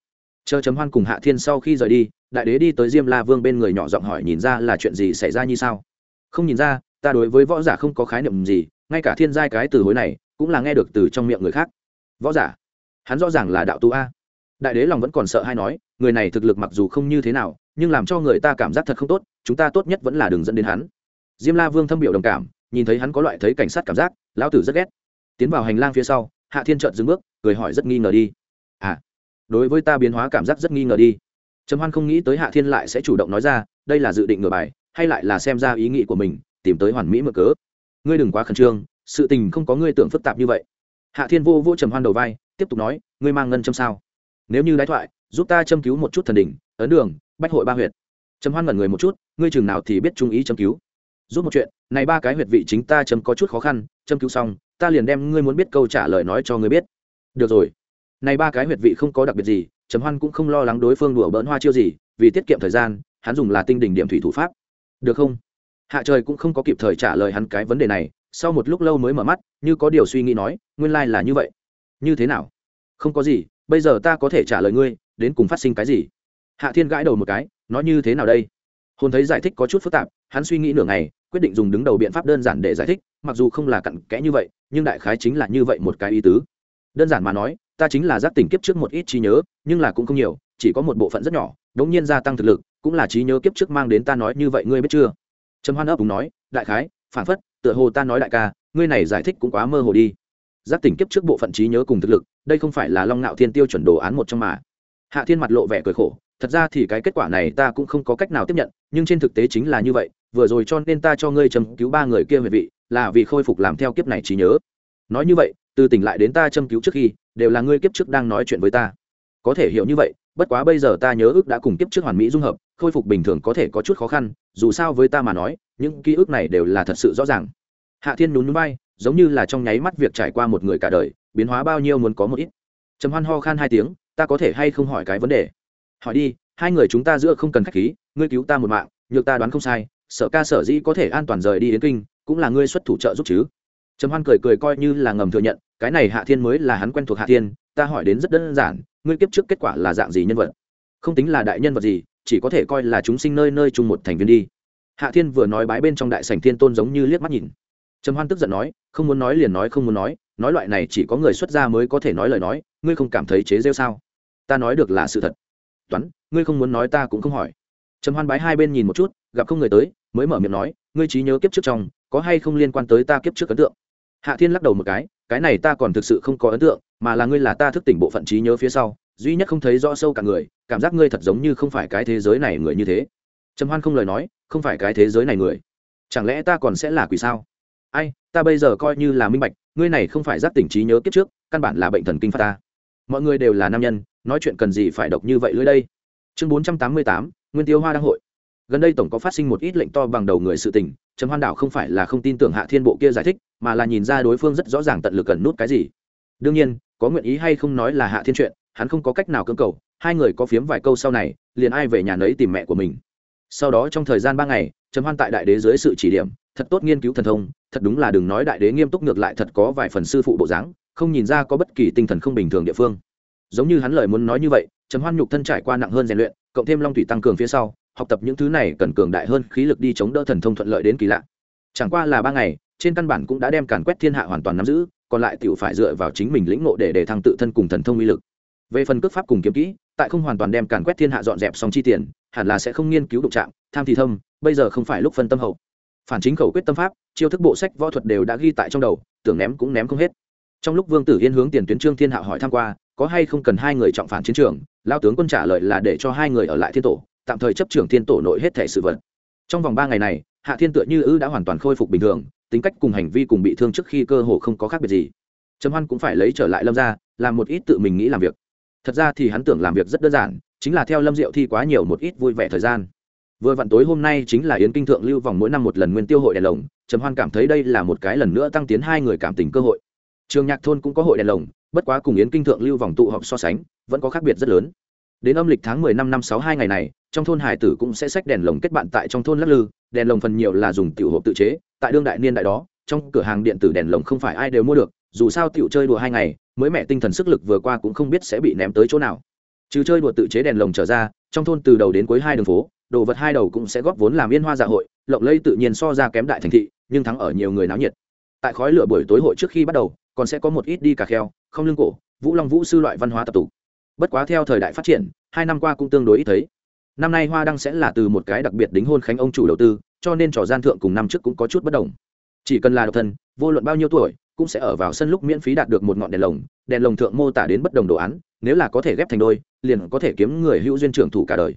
Chờ trầm hoan cùng hạ thiên sau khi rời đi, đại đế đi tới diêm la vương bên người nhỏ giọng hỏi nhìn ra là chuyện gì xảy ra như sao. Không nhìn ra, ta đối với võ giả không có khái niệm gì, ngay cả thiên giai cái từ hối này, cũng là nghe được từ trong miệng người khác. Võ giả? Hắn rõ ràng là đạo tu a. Đại đế lòng vẫn còn sợ hay nói, người này thực lực mặc dù không như thế nào nhưng làm cho người ta cảm giác thật không tốt, chúng ta tốt nhất vẫn là đường dẫn đến hắn. Diêm la vương thâm biểu đồng cảm, nhìn thấy hắn có loại thấy cảnh sát cảm giác, lão tử rất ghét. Tiến vào hành lang phía sau, hạ thiên trợn dừng bước, cười hỏi rất nghi ngờ đi. À đối với ta biến hóa cảm giác rất nghi ngờ đi. Trầm hoan không nghĩ tới hạ thiên lại sẽ chủ động nói ra, đây là dự định ngửa bài, hay lại là xem ra ý nghĩ của mình, tìm tới hoàn mỹ mở cớ. Ngươi đừng quá khẩn trương, sự tình không có ngươi tưởng phức tạp như vậy. Hạ thiên vô vô trầm hoan đầu vai, tiếp tục nói, ngươi mang ngân châm sao? Nếu như đái thoại, giúp ta châm cứu một chút thần đỉnh, ấn đường bách hội ba huyệt. Trầm hoan ngẩn người một chút, ngươi chừng nào thì biết trung ý châm cứu. Giúp một chuyện, này ba cái huyệt vị chính ta chấm có chút khó khăn, châm cứu xong, ta liền đem ngươi muốn biết câu trả lời nói cho ngươi biết. Được rồi. Này ba cái huyệt vị không có đặc biệt gì, trầm hoan cũng không lo lắng đối phương đùa bỡn hoa chiêu gì, vì tiết kiệm thời gian, hắn dùng là tinh đỉnh điểm thủy thủ pháp. Được không? Hạ trời cũng không có kịp thời trả lời hắn cái vấn đề này, sau một lúc lâu mới mở mắt, như có điều suy nghĩ nói, nguyên lai là như vậy. Như thế nào? Không có gì, bây giờ ta có thể trả lời ngươi, đến cùng phát sinh cái gì? Hạ thiên gãi đầu một cái nói như thế nào đây? Hồn thấy giải thích có chút phức tạp, hắn suy nghĩ nửa ngày, quyết định dùng đứng đầu biện pháp đơn giản để giải thích, mặc dù không là cặn kẽ như vậy, nhưng đại khái chính là như vậy một cái ý tứ. Đơn giản mà nói, ta chính là giác tỉnh kiếp trước một ít trí nhớ, nhưng là cũng không nhiều, chỉ có một bộ phận rất nhỏ, đống nhiên gia tăng thực lực, cũng là trí nhớ kiếp trước mang đến ta nói như vậy ngươi biết chưa? Trầm hoan ấp đúng nói, đại khái, phản phất, tựa hồ ta nói đại ca, ngươi này giải thích cũng quá mơ hồ đi. Giác tỉnh kiếp trước bộ phận trí nhớ cùng thực lực, đây không phải là long ngạo thiên tiêu chuẩn đồ án một trong mà. Hạ thiên mặt lộ vẻ cười khổ thật ra thì cái kết quả này ta cũng không có cách nào tiếp nhận, nhưng trên thực tế chính là như vậy, vừa rồi cho nên ta cho ngươi châm cứu ba người kia về vị, là vì khôi phục làm theo kiếp này trí nhớ. Nói như vậy, từ tỉnh lại đến ta châm cứu trước khi, đều là ngươi kiếp trước đang nói chuyện với ta. Có thể hiểu như vậy, bất quá bây giờ ta nhớ ước đã cùng kiếp trước hoàn mỹ dung hợp, khôi phục bình thường có thể có chút khó khăn, dù sao với ta mà nói, những ký ức này đều là thật sự rõ ràng. Hạ thiên nhún núi bay giống như là trong nháy mắt việc trải qua một người cả đời, biến hóa bao nhiêu muốn có một ít. Trầm hoan ho khan hai tiếng, ta có thể hay không hỏi cái vấn đề? Hỏi đi, hai người chúng ta giữa không cần khách khí, ngươi cứu ta một mạng, nhược ta đoán không sai, sở ca sở dĩ có thể an toàn rời đi yến kinh, cũng là ngươi xuất thủ trợ giúp chứ. Trầm hoan cười cười coi như là ngầm thừa nhận, cái này hạ thiên mới là hắn quen thuộc hạ thiên, ta hỏi đến rất đơn giản, ngươi kiếp trước kết quả là dạng gì nhân vật? Không tính là đại nhân vật gì, chỉ có thể coi là chúng sinh nơi nơi chung một thành viên đi. Hạ thiên vừa nói bái bên trong đại sảnh thiên tôn giống như liếc mắt nhìn. Trầm hoan tức giận nói, không muốn nói liền nói không muốn nói nói loại này chỉ có người xuất gia mới có thể nói lời nói, ngươi không cảm thấy chế rêu sao? Ta nói được là sự thật toán, ngươi không muốn nói ta cũng không hỏi. Trầm hoan bái hai bên nhìn một chút, gặp không người tới, mới mở miệng nói, ngươi trí nhớ kiếp trước trong, có hay không liên quan tới ta kiếp trước ấn tượng? Hạ thiên lắc đầu một cái cái này ta còn thực sự không có ấn tượng, mà là ngươi là ta thức tỉnh bộ phận trí nhớ phía sau, duy nhất không thấy rõ sâu cả người, cảm giác ngươi thật giống như không phải cái thế giới này người như thế. Trầm hoan không lời nói, không phải cái thế giới này người. Chẳng lẽ ta còn sẽ là quỷ sao? Ai, ta bây giờ coi như là minh bạch, ngươi này không phải giác tỉnh trí nhớ kiếp trước, căn bản là bệnh thần kinh phát ta. Mọi người đều là nam nhân nói chuyện cần gì phải độc như vậy lưỡi đây? Chương bốn trăm tám mươi tám, nguyên tiêu hoa đăng hội. Gần đây tổng có phát sinh một ít lệnh to bằng đầu người sự tình, trầm hoan đảo không phải là không tin tưởng hạ thiên bộ kia giải thích, mà là nhìn ra đối phương rất rõ ràng tận lực cần nút cái gì. Đương nhiên, có nguyện ý hay không nói là hạ thiên chuyện, hắn không có cách nào cưỡng cầu, hai người có phiếm vài câu sau này, liền ai về nhà nấy tìm mẹ của mình. Sau đó trong thời gian ba ngày, trầm hoan tại đại đế dưới sự chỉ điểm, thật tốt nghiên cứu thần thông, thật đúng là đừng nói đại đế nghiêm túc ngược lại thật có vài phần sư phụ bộ dáng, không nhìn ra có bất kỳ tinh thần không bình thường địa phương giống như hắn lời muốn nói như vậy, trầm hoan nhục thân trải qua nặng hơn rèn luyện, cộng thêm long thủy tăng cường phía sau, học tập những thứ này cần cường đại hơn khí lực đi chống đỡ thần thông thuận lợi đến kỳ lạ. Chẳng qua là ba ngày, trên căn bản cũng đã đem càn quét thiên hạ hoàn toàn nắm giữ, còn lại tiểu phải dựa vào chính mình lĩnh ngộ để để thăng tự thân cùng thần thông uy lực. Về phần cước pháp cùng kiếm kỹ, tại không hoàn toàn đem càn quét thiên hạ dọn dẹp xong chi tiền, hẳn là sẽ không nghiên cứu đụng trạng tham thì thâm, bây giờ không phải lúc phân tâm hậu. Phản chính khẩu quyết tâm pháp, chiêu thức bộ sách võ thuật đều đã ghi tại trong đầu, tưởng ném cũng ném không hết. Trong lúc vương tử yên hướng tiền tuyến trương thiên hạ hỏi tham q u a có hay không cần hai người trọng phản chiến trường lao tướng quân trả lời là để cho hai người ở lại thiên tổ, tạm thời chấp trưởng thiên tổ nội hết thể sự vật. Trong vòng ba ngày này, hạ thiên tựa như ư đã hoàn toàn khôi phục bình thường, tính cách cùng hành vi cùng bị thương trước khi cơ hồ không có khác biệt gì. Trầm hoan cũng phải lấy trở lại lâm ra làm một ít tự mình nghĩ làm việc. Thật ra thì hắn tưởng làm việc rất đơn giản, chính là theo lâm diệu thi quá nhiều một ít vui vẻ thời gian. Vừa vặn tối hôm nay chính là yến kinh thượng lưu vòng mỗi năm một lần nguyên tiêu hội đèn lồng, trầm hoan cảm thấy đây là một cái lần nữa tăng tiến hai người cảm tình cơ hội. Trường nhạc thôn cũng có hội đèn lồng bất quá cùng yến kinh thượng lưu vòng tụ họp so sánh, vẫn có khác biệt rất lớn. Đến âm lịch tháng mười năm năm sáu hai ngày này, trong thôn hải tử cũng sẽ xách đèn lồng kết bạn tại trong thôn lắc lư, đèn lồng phần nhiều là dùng tiểu hộp tự chế, tại đương đại niên đại đó, trong cửa hàng điện tử đèn lồng không phải ai đều mua được, dù sao tiểu chơi đùa hai ngày, mới mẹ tinh thần sức lực vừa qua cũng không biết sẽ bị ném tới chỗ nào. Trừ chơi đùa tự chế đèn lồng trở ra, trong thôn từ đầu đến cuối hai đường phố, đồ vật hai đầu cũng sẽ góp vốn làm yên hoa dạ hội, lộng lây tự nhiên so ra kém đại thành thị, nhưng thắng ở nhiều người náo nhiệt. Tại khói lửa buổi tối hội trước khi bắt đầu, còn sẽ có một ít đi cà kheo không lưng cổ, vũ long vũ sư loại văn hóa tập tục. Bất quá theo thời đại phát triển, hai năm qua cũng tương đối ít thấy. Năm nay hoa đăng sẽ là từ một cái đặc biệt đính hôn khánh ông chủ đầu tư, cho nên trò gian thượng cùng năm trước cũng có chút bất đồng. Chỉ cần là độc thân, vô luận bao nhiêu tuổi, cũng sẽ ở vào sân lúc miễn phí đạt được một ngọn đèn lồng đèn lồng thượng mô tả đến bất đồng đồ án, nếu là có thể ghép thành đôi, liền có thể kiếm người hữu duyên trưởng thủ cả đời.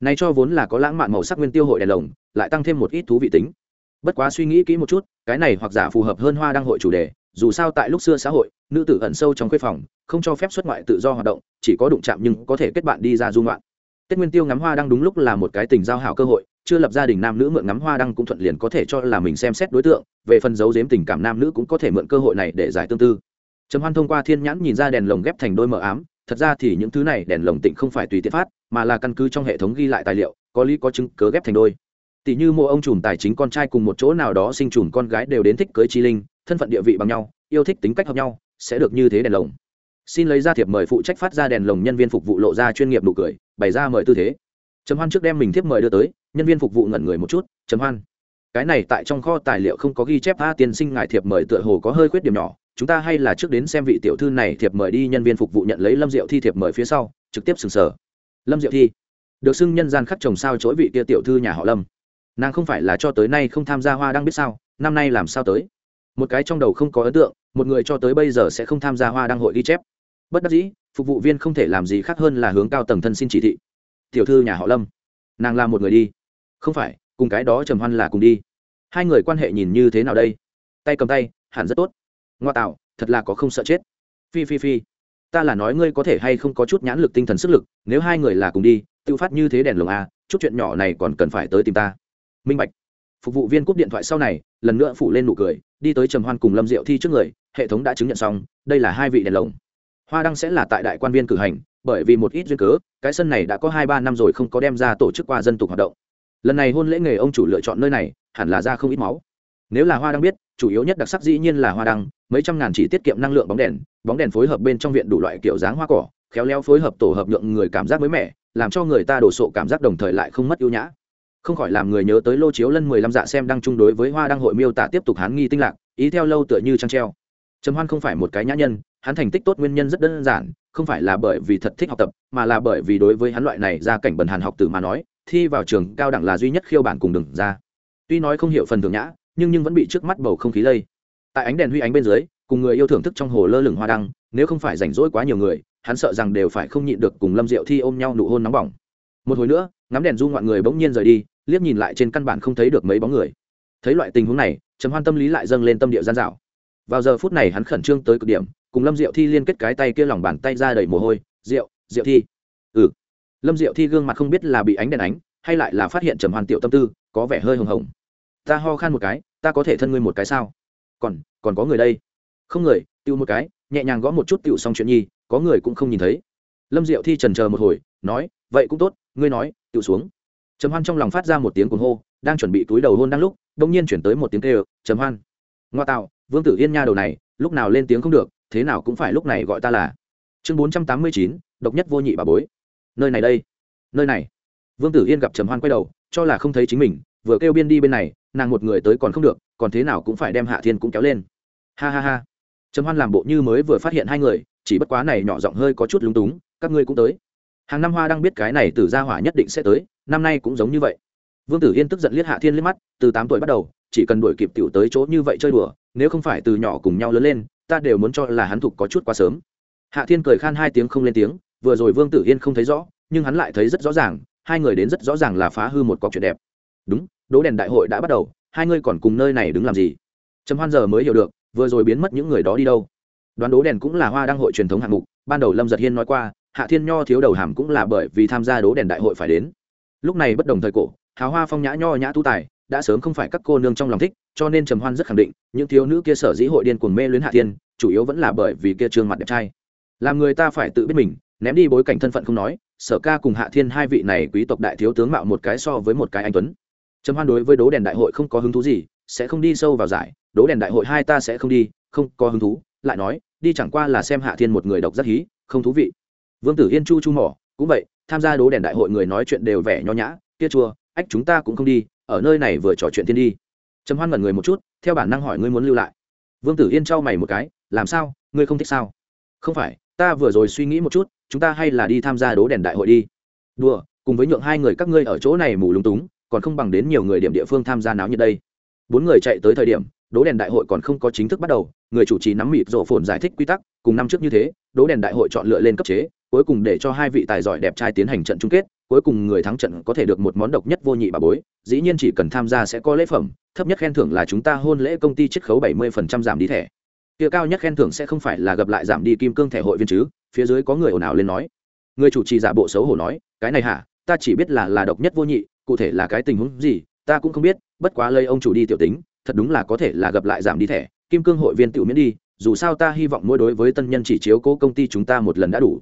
Này cho vốn là có lãng mạn màu sắc nguyên tiêu hội đèn lồng, lại tăng thêm một ít thú vị tính. Bất quá suy nghĩ kỹ một chút, cái này hoặc giả phù hợp hơn hoa đăng hội chủ đề dù sao tại lúc xưa xã hội, nữ tử ẩn sâu trong khuê phòng, không cho phép xuất ngoại tự do hoạt động, chỉ có đụng chạm nhưng có thể kết bạn đi ra du ngoạn. Tết nguyên tiêu ngắm hoa đang đúng lúc là một cái tình giao hảo cơ hội, chưa lập gia đình nam nữ mượn ngắm hoa đăng cũng thuận liền có thể cho là mình xem xét đối tượng, về phần giấu giếm tình cảm nam nữ cũng có thể mượn cơ hội này để giải tương tư. Trầm hoan thông qua thiên nhãn nhìn ra đèn lồng ghép thành đôi mờ ám, thật ra thì những thứ này đèn lồng tịnh không phải tùy tiện phát, mà là căn cứ trong hệ thống ghi lại tài liệu, có lý có chứng, cớ ghép thành đôi. Tỷ như mộ ông trùm tài chính con trai cùng một chỗ nào đó sinh trùm con gái đều đến thích cưới chi linh thân phận địa vị bằng nhau, yêu thích tính cách hợp nhau, sẽ được như thế đèn lồng. Xin lấy ra thiệp mời phụ trách phát ra đèn lồng nhân viên phục vụ lộ ra chuyên nghiệp nụ cười, bày ra mời tư thế. Trầm hoan trước đem mình thiếp mời đưa tới, nhân viên phục vụ ngẩn người một chút, trầm hoan, cái này tại trong kho tài liệu không có ghi chép, a, tiên sinh ngài thiệp mời tựa hồ có hơi khuyết điểm nhỏ, chúng ta hay là trước đến xem vị tiểu thư này thiệp mời đi, nhân viên phục vụ nhận lấy lâm diệu thi thiệp mời phía sau, trực tiếp sừng sờ. Lâm diệu thi, được xưng nhân gian khắc chồng sao chối vị kia tiểu thư nhà họ lâm. Nàng không phải là cho tới nay không tham gia hoa đang biết sao, năm nay làm sao tới? Một cái trong đầu không có ấn tượng, một người cho tới bây giờ sẽ không tham gia hoa đăng hội ghi chép. Bất đắc dĩ, phục vụ viên không thể làm gì khác hơn là hướng cao tầng thân xin chỉ thị. Tiểu thư nhà họ lâm, nàng là một người đi. Không phải, cùng cái đó trầm hoan là cùng đi. Hai người quan hệ nhìn như thế nào đây? Tay cầm tay, hẳn rất tốt. Ngoa tạo, thật là có không sợ chết. Phi phi phi, ta là nói ngươi có thể hay không có chút nhãn lực tinh thần sức lực, nếu hai người là cùng đi tự phát như thế đèn lồng a chút chuyện nhỏ này còn cần phải tới tìm ta. Minh bạch phục vụ viên cúp điện thoại sau này, lần nữa phủ lên nụ cười, đi tới trầm hoan cùng lâm diệu thi trước người, hệ thống đã chứng nhận xong, đây là hai vị đèn lồng. Hoa đăng sẽ là tại đại quan viên cử hành, bởi vì một ít duyên cớ, cái sân này đã có hai ba năm rồi không có đem ra tổ chức qua dân tục hoạt động. Lần này hôn lễ nghề ông chủ lựa chọn nơi này, hẳn là ra không ít máu. Nếu là hoa đăng biết, chủ yếu nhất đặc sắc dĩ nhiên là hoa đăng, mấy trăm ngàn chỉ tiết kiệm năng lượng bóng đèn bóng đèn phối hợp bên trong viện đủ loại kiểu dáng hoa cỏ, khéo léo phối hợp tổ hợp nhượng người cảm giác mới mẻ, làm cho người ta đổ sộ cảm giác đồng thời lại không mất ưu nhã không khỏi làm người nhớ tới lô chiếu lân mười lăm dạ xem đang chung đối với hoa đăng hội miêu tả tiếp tục hán nghi tinh lạc, ý theo lâu tựa như trăng treo. Trầm hoan không phải một cái nhã nhân, hắn thành tích tốt nguyên nhân rất đơn giản, không phải là bởi vì thật thích học tập, mà là bởi vì đối với hắn loại này ra cảnh bần hàn học tử mà nói, thi vào trường cao đẳng là duy nhất khiêu bản cùng đừng ra. Tuy nói không hiểu phần thường nhã, nhưng nhưng vẫn bị trước mắt bầu không khí lây. Tại ánh đèn huy ánh bên dưới, cùng người yêu thưởng thức trong hồ lơ lửng hoa đăng, nếu không phải rảnh rỗi quá nhiều người, hắn sợ rằng đều phải không nhịn được cùng lâm diệu thi ôm nhau nụ hôn nóng bỏng. Một hồi nữa ngắm đèn du ngoạn người bỗng nhiên rời đi, liếc nhìn lại trên căn bản không thấy được mấy bóng người. Thấy loại tình huống này, trầm hoan tâm lý lại dâng lên tâm địa gian dạo. Vào giờ phút này hắn khẩn trương tới cực điểm, cùng lâm diệu thi liên kết cái tay kia lòng bàn tay ra đầy mồ hôi, diệu diệu thi. Ừ. Lâm diệu thi gương mặt không biết là bị ánh đèn ánh, hay lại là phát hiện trầm hoan tiểu tâm tư, có vẻ hơi hồng hồng. Ta ho khan một cái, ta có thể thân ngươi một cái sao? Còn còn có người đây. Không người tiêu một cái, nhẹ nhàng gõ một chút tiểu xong chuyện nhi, có người cũng không nhìn thấy. Lâm diệu thi trần chờ một hồi, nói, vậy cũng tốt ngươi nói tự xuống. Trầm hoan trong lòng phát ra một tiếng cuồng hô, đang chuẩn bị túi đầu hôn đang lúc đông nhiên chuyển tới một tiếng kêu, trầm hoan. Ngoa tạo, vương tử yên nha đầu này, lúc nào lên tiếng không được, thế nào cũng phải lúc này gọi ta là. Chương bốn trăm tám mươi chín, độc nhất vô nhị bà bối. Nơi này đây, nơi này. Vương tử yên gặp trầm hoan quay đầu, cho là không thấy chính mình, vừa kêu biên đi bên này, nàng một người tới còn không được, còn thế nào cũng phải đem hạ thiên cũng kéo lên. Ha ha ha. Trầm hoan làm bộ như mới vừa phát hiện hai người, chỉ bất quá này nhỏ giọng hơi có chút lúng túng, các ngươi cũng tới hàng năm hoa đang biết cái này từ gia hỏa nhất định sẽ tới, năm nay cũng giống như vậy. Vương tử yên tức giận liếc hạ thiên liếc mắt, từ tám tuổi bắt đầu, chỉ cần đuổi kịp tiểu tới chỗ như vậy chơi đùa, nếu không phải từ nhỏ cùng nhau lớn lên, ta đều muốn cho là hắn thục có chút quá sớm. Hạ thiên cười khan hai tiếng không lên tiếng, vừa rồi vương tử yên không thấy rõ, nhưng hắn lại thấy rất rõ ràng, hai người đến rất rõ ràng là phá hư một cọc chuyện đẹp. Đúng, đố đèn đại hội đã bắt đầu, hai ngươi còn cùng nơi này đứng làm gì? Trầm hoan giờ mới hiểu được, vừa rồi biến mất những người đó đi đâu. Đoán đố đèn cũng là hoa đăng hội truyền thống hạng mục, ban đầu lâm giật hiên nói qua hạ thiên nho thiếu đầu hàm cũng là bởi vì tham gia đố đèn đại hội phải đến. Lúc này bất đồng thời cổ, hào hoa phong nhã nho nhã tu tài, đã sớm không phải các cô nương trong lòng thích, cho nên trầm hoan rất khẳng định, những thiếu nữ kia sở dĩ hội điên cuồng mê luyến hạ thiên, chủ yếu vẫn là bởi vì kia trương mặt đẹp trai. Làm người ta phải tự biết mình, ném đi bối cảnh thân phận không nói, sở ca cùng hạ thiên hai vị này quý tộc đại thiếu tướng mạo một cái so với một cái anh tuấn. Trầm hoan đối với đố đèn đại hội không có hứng thú gì, sẽ không đi sâu vào giải, đố đèn đại hội hai ta sẽ không đi, không có hứng thú, lại nói, đi chẳng qua là xem hạ thiên một người độc rất hí, không thú vị vương tử yên chu chu mỏ, cũng vậy, tham gia đố đèn đại hội người nói chuyện đều vẻ nho nhã kia chua, ách chúng ta cũng không đi, ở nơi này vừa trò chuyện thiên đi. Trầm hoan ngẩn người một chút, theo bản năng hỏi, ngươi muốn lưu lại? Vương tử yên trao mày một cái, làm sao? Ngươi không thích sao? Không phải, ta vừa rồi suy nghĩ một chút, chúng ta hay là đi tham gia đố đèn đại hội đi. Đùa, cùng với nhượng hai người các ngươi ở chỗ này mù lúng túng, còn không bằng đến nhiều người điểm địa phương tham gia náo như đây. Bốn người chạy tới thời điểm, đố đèn đại hội còn không có chính thức bắt đầu, người chủ trì nắm mịt rổ phồn giải thích quy tắc, cùng năm trước như thế, đố đèn đại hội chọn lựa lên cấp chế cuối cùng để cho hai vị tài giỏi đẹp trai tiến hành trận chung kết, cuối cùng người thắng trận có thể được một món độc nhất vô nhị bà bối, dĩ nhiên chỉ cần tham gia sẽ có lễ phẩm, thấp nhất khen thưởng là chúng ta hôn lễ công ty chiết khấu bảy mươi giảm đi thẻ. Kia cao nhất khen thưởng sẽ không phải là gặp lại giảm đi kim cương thẻ hội viên chứ, phía dưới có người ồn ào lên nói. Người chủ trì giả bộ xấu hổ nói, cái này hả? Ta chỉ biết là là độc nhất vô nhị, cụ thể là cái tình huống gì, ta cũng không biết, bất quá lây ông chủ đi tiểu tính, thật đúng là có thể là gặp lại giảm đi thẻ, kim cương hội viên tự miễn đi, dù sao ta hy vọng mỗi đối với tân nhân chỉ chiếu cố công ty chúng ta một lần đã đủ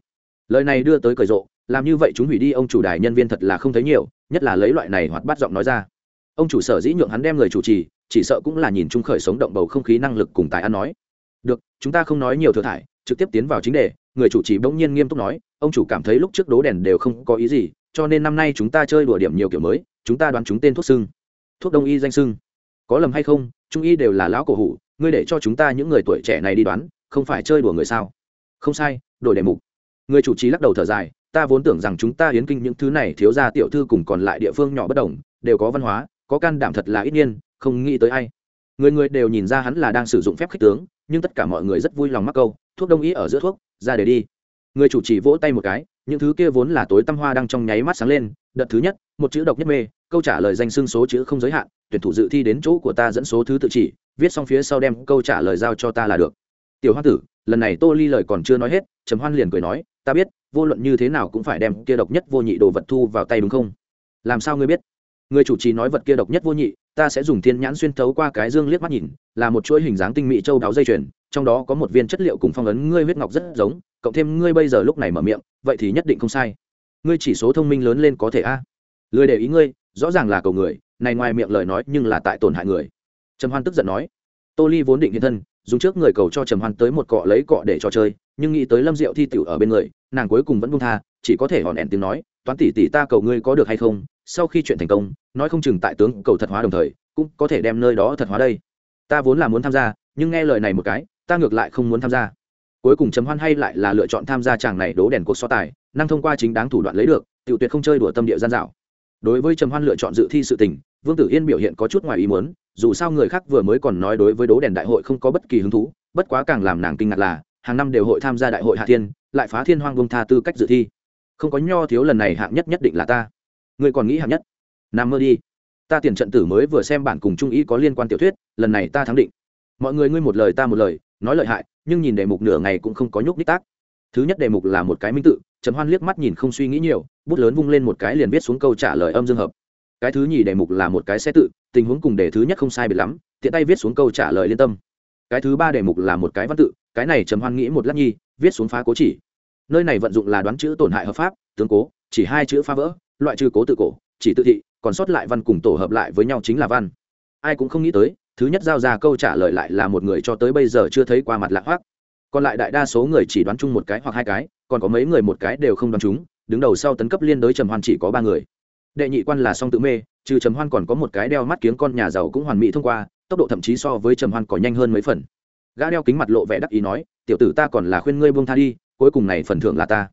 lời này đưa tới cởi rộ, làm như vậy chúng hủy đi ông chủ đài nhân viên thật là không thấy nhiều, nhất là lấy loại này hoặc bắt giọng nói ra. Ông chủ sở dĩ nhượng hắn đem người chủ trì, chỉ sợ cũng là nhìn chung khởi sống động bầu không khí năng lực cùng tài ăn nói. Được, chúng ta không nói nhiều thừa thải, trực tiếp tiến vào chính đề, người chủ trì bỗng nhiên nghiêm túc nói, ông chủ cảm thấy lúc trước đố đèn đều không có ý gì, cho nên năm nay chúng ta chơi đùa điểm nhiều kiểu mới, chúng ta đoán chúng tên thuốc sưng thuốc đông y danh sưng có lầm hay không, trung y đều là lão cổ hủ, ngươi để cho chúng ta những người tuổi trẻ này đi đoán, không phải chơi đùa người sao? Không sai, đổi đề mục người chủ trì lắc đầu thở dài, ta vốn tưởng rằng chúng ta hiến kinh những thứ này thiếu ra tiểu thư cùng còn lại địa phương nhỏ bất đồng, đều có văn hóa, có can đảm thật là ít nhiên không nghĩ tới ai. Người người đều nhìn ra hắn là đang sử dụng phép khích tướng, nhưng tất cả mọi người rất vui lòng mắc câu, thuốc đông y ở giữa thuốc, ra để đi. Người chủ trì vỗ tay một cái, những thứ kia vốn là tối tăm hoa đang trong nháy mắt sáng lên, đợt thứ nhất, một chữ độc nhất mê, câu trả lời danh xưng số chữ không giới hạn, tuyển thủ dự thi đến chỗ của ta dẫn số thứ tự chỉ, viết xong phía sau đem câu trả lời giao cho ta là được. Tiểu hoa tử, lần này tô ly lời còn chưa nói hết, trầm hoan liền cười nói ta biết, vô luận như thế nào cũng phải đem kia độc nhất vô nhị đồ vật thu vào tay đúng không? Làm sao ngươi biết? Người chủ trì nói vật kia độc nhất vô nhị, ta sẽ dùng thiên nhãn xuyên thấu qua cái dương liếc mắt nhìn, là một chuỗi hình dáng tinh mỹ châu đáo dây chuyền, trong đó có một viên chất liệu cùng phong ấn ngươi huyết ngọc rất giống, cộng thêm ngươi bây giờ lúc này mở miệng, vậy thì nhất định không sai. Ngươi chỉ số thông minh lớn lên có thể a. À. lười để ý ngươi, rõ ràng là cầu người, này ngoài miệng lời nói nhưng là tại tổn hại người. Trầm hoan tức giận nói, tô ly vốn định hiện thân, dùng trước người cầu cho trầm hoan tới một cọ lấy cọ để cho chơi nhưng nghĩ tới lâm diệu thi tiểu ở bên người, nàng cuối cùng vẫn buông tha, chỉ có thể hòn ẹn tiếng nói, toán tỷ tỷ ta cầu ngươi có được hay không? Sau khi chuyện thành công, nói không chừng tại tướng cầu thật hóa đồng thời, cũng có thể đem nơi đó thật hóa đây. Ta vốn là muốn tham gia, nhưng nghe lời này một cái, ta ngược lại không muốn tham gia. Cuối cùng chấm hoan hay lại là lựa chọn tham gia chàng này đố đèn cuộc so tài, năng thông qua chính đáng thủ đoạn lấy được, tiểu tuyệt không chơi đùa tâm địa gian dạo. Đối với trầm hoan lựa chọn dự thi sự tình, vương tử yên biểu hiện có chút ngoài ý muốn, dù sao người khác vừa mới còn nói đối với đố đèn đại hội không có bất kỳ hứng thú, bất quá càng làm nàng kinh ngạc là hàng năm đều hội tham gia đại hội hạ thiên, lại phá thiên hoang bông tha tư cách dự thi. Không có nho thiếu lần này hạng nhất nhất định là ta. Người còn nghĩ hạng nhất? Nằm mơ đi. Ta tiền trận tử mới vừa xem bản cùng trung ý có liên quan tiểu thuyết, lần này ta thắng định. Mọi người ngươi một lời ta một lời, nói lợi hại, nhưng nhìn đề mục nửa ngày cũng không có nhúc ních tác. Thứ nhất đề mục là một cái minh tự, trầm hoan liếc mắt nhìn không suy nghĩ nhiều, bút lớn vung lên một cái liền viết xuống câu trả lời âm dương hợp. Cái thứ nhì đề mục là một cái xe tự, tình huống cùng đề thứ nhất không sai biệt lắm, tiện tay viết xuống câu trả lời liên tâm cái thứ ba đề mục là một cái văn tự, cái này trầm hoan nghĩ một lát nhi, viết xuống phá cố chỉ. Nơi này vận dụng là đoán chữ tổn hại hợp pháp, tướng cố, chỉ hai chữ phá vỡ, loại trừ cố tự cổ, chỉ tự thị, còn sót lại văn cùng tổ hợp lại với nhau chính là văn. Ai cũng không nghĩ tới, thứ nhất giao ra câu trả lời lại là một người cho tới bây giờ chưa thấy qua mặt lạ hoác còn lại đại đa số người chỉ đoán chung một cái hoặc hai cái, còn có mấy người một cái đều không đoán chúng, đứng đầu sau tấn cấp liên đối trầm hoan chỉ có ba người. Đệ nhị quan là song tự mê, trừ trầm hoan còn có một cái đeo mắt kiếng con nhà giàu cũng hoàn mỹ thông qua tốc độ thậm chí so với trầm hoan có nhanh hơn mấy phần. Gã đeo kính mặt lộ vẻ đắc ý nói, tiểu tử ta còn là khuyên ngươi buông tha đi, cuối cùng này phần thưởng là ta.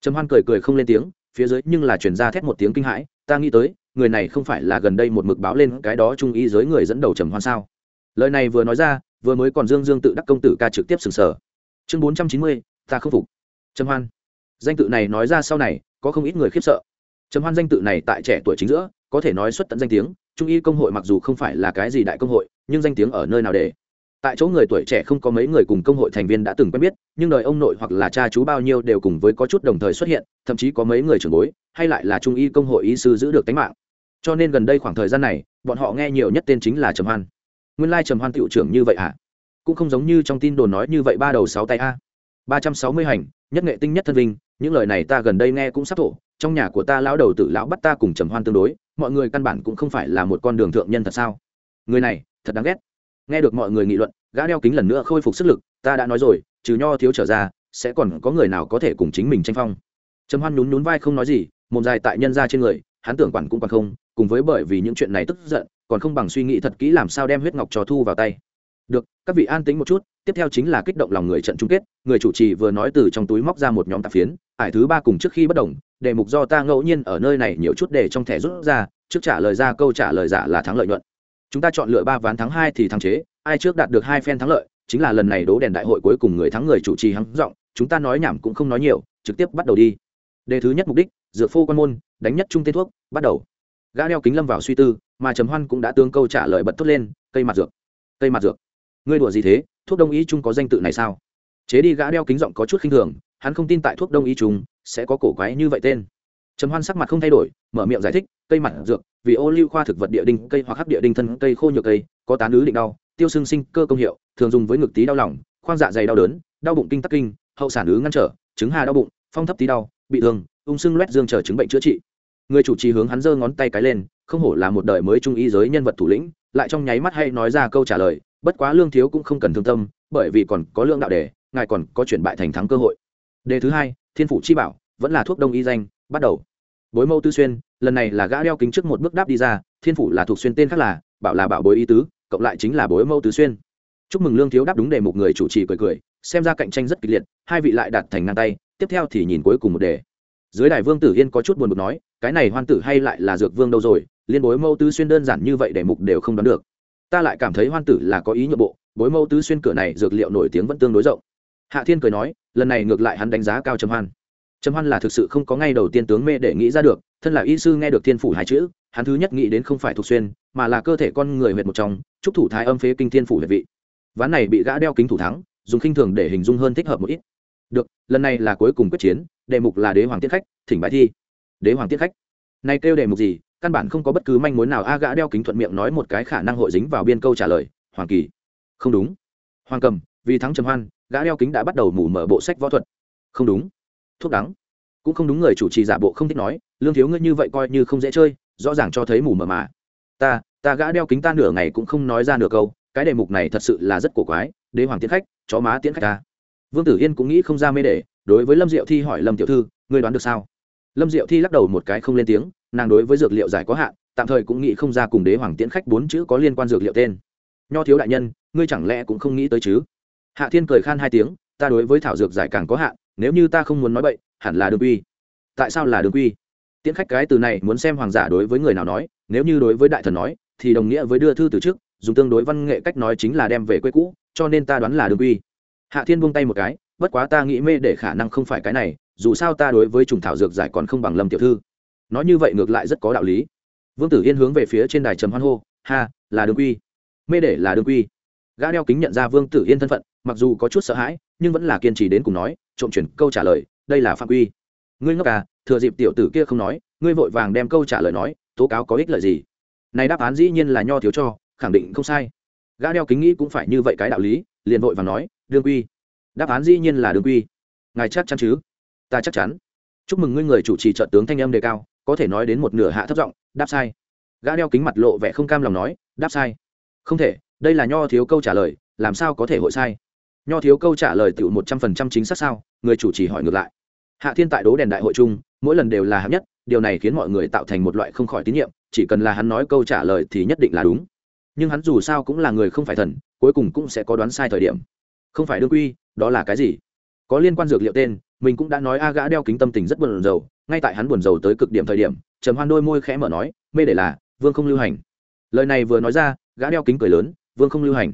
Trầm hoan cười cười không lên tiếng, phía dưới nhưng là chuyển ra thét một tiếng kinh hãi, ta nghĩ tới, người này không phải là gần đây một mực báo lên cái đó trung ý giới người dẫn đầu trầm hoan sao? Lời này vừa nói ra, vừa mới còn dương dương tự đắc công tử ca trực tiếp sừng sờ. Chương bốn trăm chín mươi, ta không phục. Trầm hoan, danh tự này nói ra sau này, có không ít người khiếp sợ. Trầm hoan danh tự này tại trẻ tuổi chính giữa, có thể nói xuất tận danh tiếng, trung y công hội mặc dù không phải là cái gì đại công hội nhưng danh tiếng ở nơi nào để? Tại chỗ người tuổi trẻ không có mấy người cùng công hội thành viên đã từng quen biết, nhưng đời ông nội hoặc là cha chú bao nhiêu đều cùng với có chút đồng thời xuất hiện, thậm chí có mấy người trưởng bối, hay lại là trung y công hội y sư giữ được tính mạng. Cho nên gần đây khoảng thời gian này, bọn họ nghe nhiều nhất tên chính là trầm hoan. Nguyên lai trầm hoan tiệu trưởng như vậy à cũng không giống như trong tin đồn nói như vậy ba đầu sáu tay a. Ba trăm sáu mươi hành, nhất nghệ tinh nhất thân vinh, những lời này ta gần đây nghe cũng sắp thổ, trong nhà của ta lão đầu tử lão bắt ta cùng trầm hoan tương đối, mọi người căn bản cũng không phải là một con đường thượng nhân thật sao? Người này thật đáng ghét. Nghe được mọi người nghị luận, gã đeo kính lần nữa khôi phục sức lực, ta đã nói rồi, trừ nho thiếu trở ra, sẽ còn có người nào có thể cùng chính mình tranh phong. Trầm hoan nhún nhún vai không nói gì, mồm dài tại nhân ra trên người, hắn tưởng quản cũng còn không, cùng với bởi vì những chuyện này tức giận, còn không bằng suy nghĩ thật kỹ làm sao đem huyết ngọc trò thu vào tay. Được, các vị an tính một chút, tiếp theo chính là kích động lòng người trận chung kết, người chủ trì vừa nói từ trong túi móc ra một nhóm tạp phiến, ải thứ ba cùng trước khi bất đồng, đề mục do ta ngẫu nhiên ở nơi này nhiều chút để trong thẻ rút ra, trước trả lời ra câu trả lời giả là thắng lợi nhuận chúng ta chọn lựa ba ván thắng hai thì thắng chế, ai trước đạt được hai phen thắng lợi, chính là lần này đố đèn đại hội cuối cùng người thắng người chủ trì hắn giọng, chúng ta nói nhảm cũng không nói nhiều, trực tiếp bắt đầu đi. Đề thứ nhất mục đích, dược phô quan môn, đánh nhất trung tên thuốc, bắt đầu. Gã đeo kính lâm vào suy tư, mà trầm hoan cũng đã tương câu trả lời bật thốt lên, cây mặt dược, cây mặt dược. Ngươi đùa gì thế, thuốc đông y chung có danh tự này sao? Chế đi gã đeo kính giọng có chút khinh thường, hắn không tin tại thuốc đông y chung sẽ có cổ quái như vậy tên. Trầm hoan sắc mặt không thay đổi, mở miệng giải thích cây mặt dược, vì ô lưu khoa thực vật địa đinh, cây hoặc hắc địa đinh thân cây khô nhược cây, có tán ứ định đau, tiêu xương sinh cơ công hiệu, thường dùng với ngực tí đau lòng, khoang dạ dày đau đớn, đau bụng kinh tắc kinh, hậu sản ứ ngăn trở chứng hà đau bụng, phong thấp tí đau, bị thương, ung sưng loét dương chờ chứng bệnh chữa trị. Người chủ trì hướng hắn giơ ngón tay cái lên, không hổ là một đời mới trung y giới nhân vật thủ lĩnh, lại trong nháy mắt hay nói ra câu trả lời, bất quá lương thiếu cũng không cần thương tâm, bởi vì còn có lương đạo đề, ngài còn có chuyển bại thành thắng cơ hội. Đề thứ hai, thiên phủ chi bảo, vẫn là thuốc đông y danh, bắt đầu. Bối mâu tư xuyên lần này là gã đeo kính trước một bước đáp đi ra, thiên phủ là thuộc xuyên tên khác là, bảo là bảo bối y tứ, cộng lại chính là bối mâu tứ xuyên. Chúc mừng lương thiếu đáp đúng đề mục người chủ trì cười cười, xem ra cạnh tranh rất kịch liệt, hai vị lại đặt thành ngang tay, tiếp theo thì nhìn cuối cùng một đề. Dưới đài vương tử yên có chút buồn bực nói, cái này hoan tử hay lại là dược vương đâu rồi, liên bối mâu tứ xuyên đơn giản như vậy đề mục đều không đoán được. Ta lại cảm thấy hoan tử là có ý nhượng bộ, bối mâu tứ xuyên cửa này dược liệu nổi tiếng vẫn tương đối rộng. Hạ thiên cười nói, lần này ngược lại hắn đánh giá cao trầm hoan. Trầm hoan là thực sự không có ngay đầu tiên tướng mê để nghĩ ra được thân là y sư nghe được thiên phủ hai chữ, hắn thứ nhất nghĩ đến không phải thuộc xuyên, mà là cơ thể con người huyệt một trong trúc thủ thái âm phế kinh thiên phủ huyệt vị. Ván này bị gã đeo kính thủ thắng, dùng khinh thường để hình dung hơn thích hợp một ít. Được, lần này là cuối cùng quyết chiến, đề mục là đế hoàng tiết khách, thỉnh bài thi. Đế hoàng tiết khách. Này kêu đề mục gì, căn bản không có bất cứ manh mối nào, a gã đeo kính thuận miệng nói một cái khả năng hội dính vào biên câu trả lời, hoàng kỳ. Không đúng. Hoàng cầm, vì thắng trầm hoan, gã đeo kính đã bắt đầu mủ mở bộ sách võ thuật. Không đúng. Thuốc đắng cũng không đúng người chủ trì giả bộ không thích nói, lương thiếu ngươi như vậy coi như không dễ chơi, rõ ràng cho thấy mù mờ mà. Ta ta gã đeo kính ta nửa ngày cũng không nói ra nửa câu, cái đề mục này thật sự là rất cổ quái, đế hoàng tiến khách, chó má tiến khách ta. Vương tử yên cũng nghĩ không ra mê để đối với lâm diệu thi hỏi lâm tiểu thư, ngươi đoán được sao? Lâm diệu thi lắc đầu một cái không lên tiếng, nàng đối với dược liệu giải có hạn, tạm thời cũng nghĩ không ra cùng đế hoàng tiễn khách bốn chữ có liên quan dược liệu tên. Nho thiếu đại nhân, ngươi chẳng lẽ cũng không nghĩ tới chứ? Hạ thiên cười khan hai tiếng, ta đối với thảo dược giải càng có hạn nếu như ta không muốn nói bậy, hẳn là đường quy. Tại sao là đường quy? Tiễn khách cái từ này muốn xem hoàng giả đối với người nào nói, nếu như đối với đại thần nói, thì đồng nghĩa với đưa thư từ trước, dùng tương đối văn nghệ cách nói chính là đem về quê cũ, cho nên ta đoán là đường quy. Hạ thiên buông tay một cái, bất quá ta nghĩ mê để khả năng không phải cái này, dù sao ta đối với trùng thảo dược giải còn không bằng lâm tiểu thư. Nói như vậy ngược lại rất có đạo lý. Vương tử yên hướng về phía trên đài trầm hoan hô, ha, là đường quy. Mê để là đường quy. Gã đeo kính nhận ra vương tử yên thân phận, mặc dù có chút sợ hãi, nhưng vẫn là kiên trì đến cùng nói trộm chuyển câu trả lời, đây là phạm quy. Ngươi ngốc à thừa dịp tiểu tử kia không nói, ngươi vội vàng đem câu trả lời nói, tố cáo có ích lợi gì? Này đáp án dĩ nhiên là nho thiếu cho, khẳng định không sai. Gã đeo kính nghĩ cũng phải như vậy cái đạo lý, liền vội vàng nói, đương quy. Đáp án dĩ nhiên là đương quy. Ngài chắc chắn chứ? Ta chắc chắn. Chúc mừng ngươi người chủ trì trợ tướng thanh âm đề cao, có thể nói đến một nửa hạ thấp giọng, đáp sai. Gã đeo kính mặt lộ vẻ không cam lòng nói, đáp sai. Không thể, đây là nho thiếu câu trả lời, làm sao có thể hội sai? Nho thiếu câu trả lời tựu một trăm phần trăm chính xác sao? Người chủ trì hỏi ngược lại. Hạ thiên tại đố đèn đại hội chung, mỗi lần đều là hạng nhất, điều này khiến mọi người tạo thành một loại không khỏi tín nhiệm, chỉ cần là hắn nói câu trả lời thì nhất định là đúng. Nhưng hắn dù sao cũng là người không phải thần, cuối cùng cũng sẽ có đoán sai thời điểm. Không phải đương quy, đó là cái gì? Có liên quan dược liệu tên, mình cũng đã nói a gã đeo kính tâm tình rất buồn rầu, ngay tại hắn buồn rầu tới cực điểm thời điểm, trầm hoan đôi môi khẽ mở nói, mê để là, vương không lưu hành. Lời này vừa nói ra, gã đeo kính cười lớn, vương không lưu hành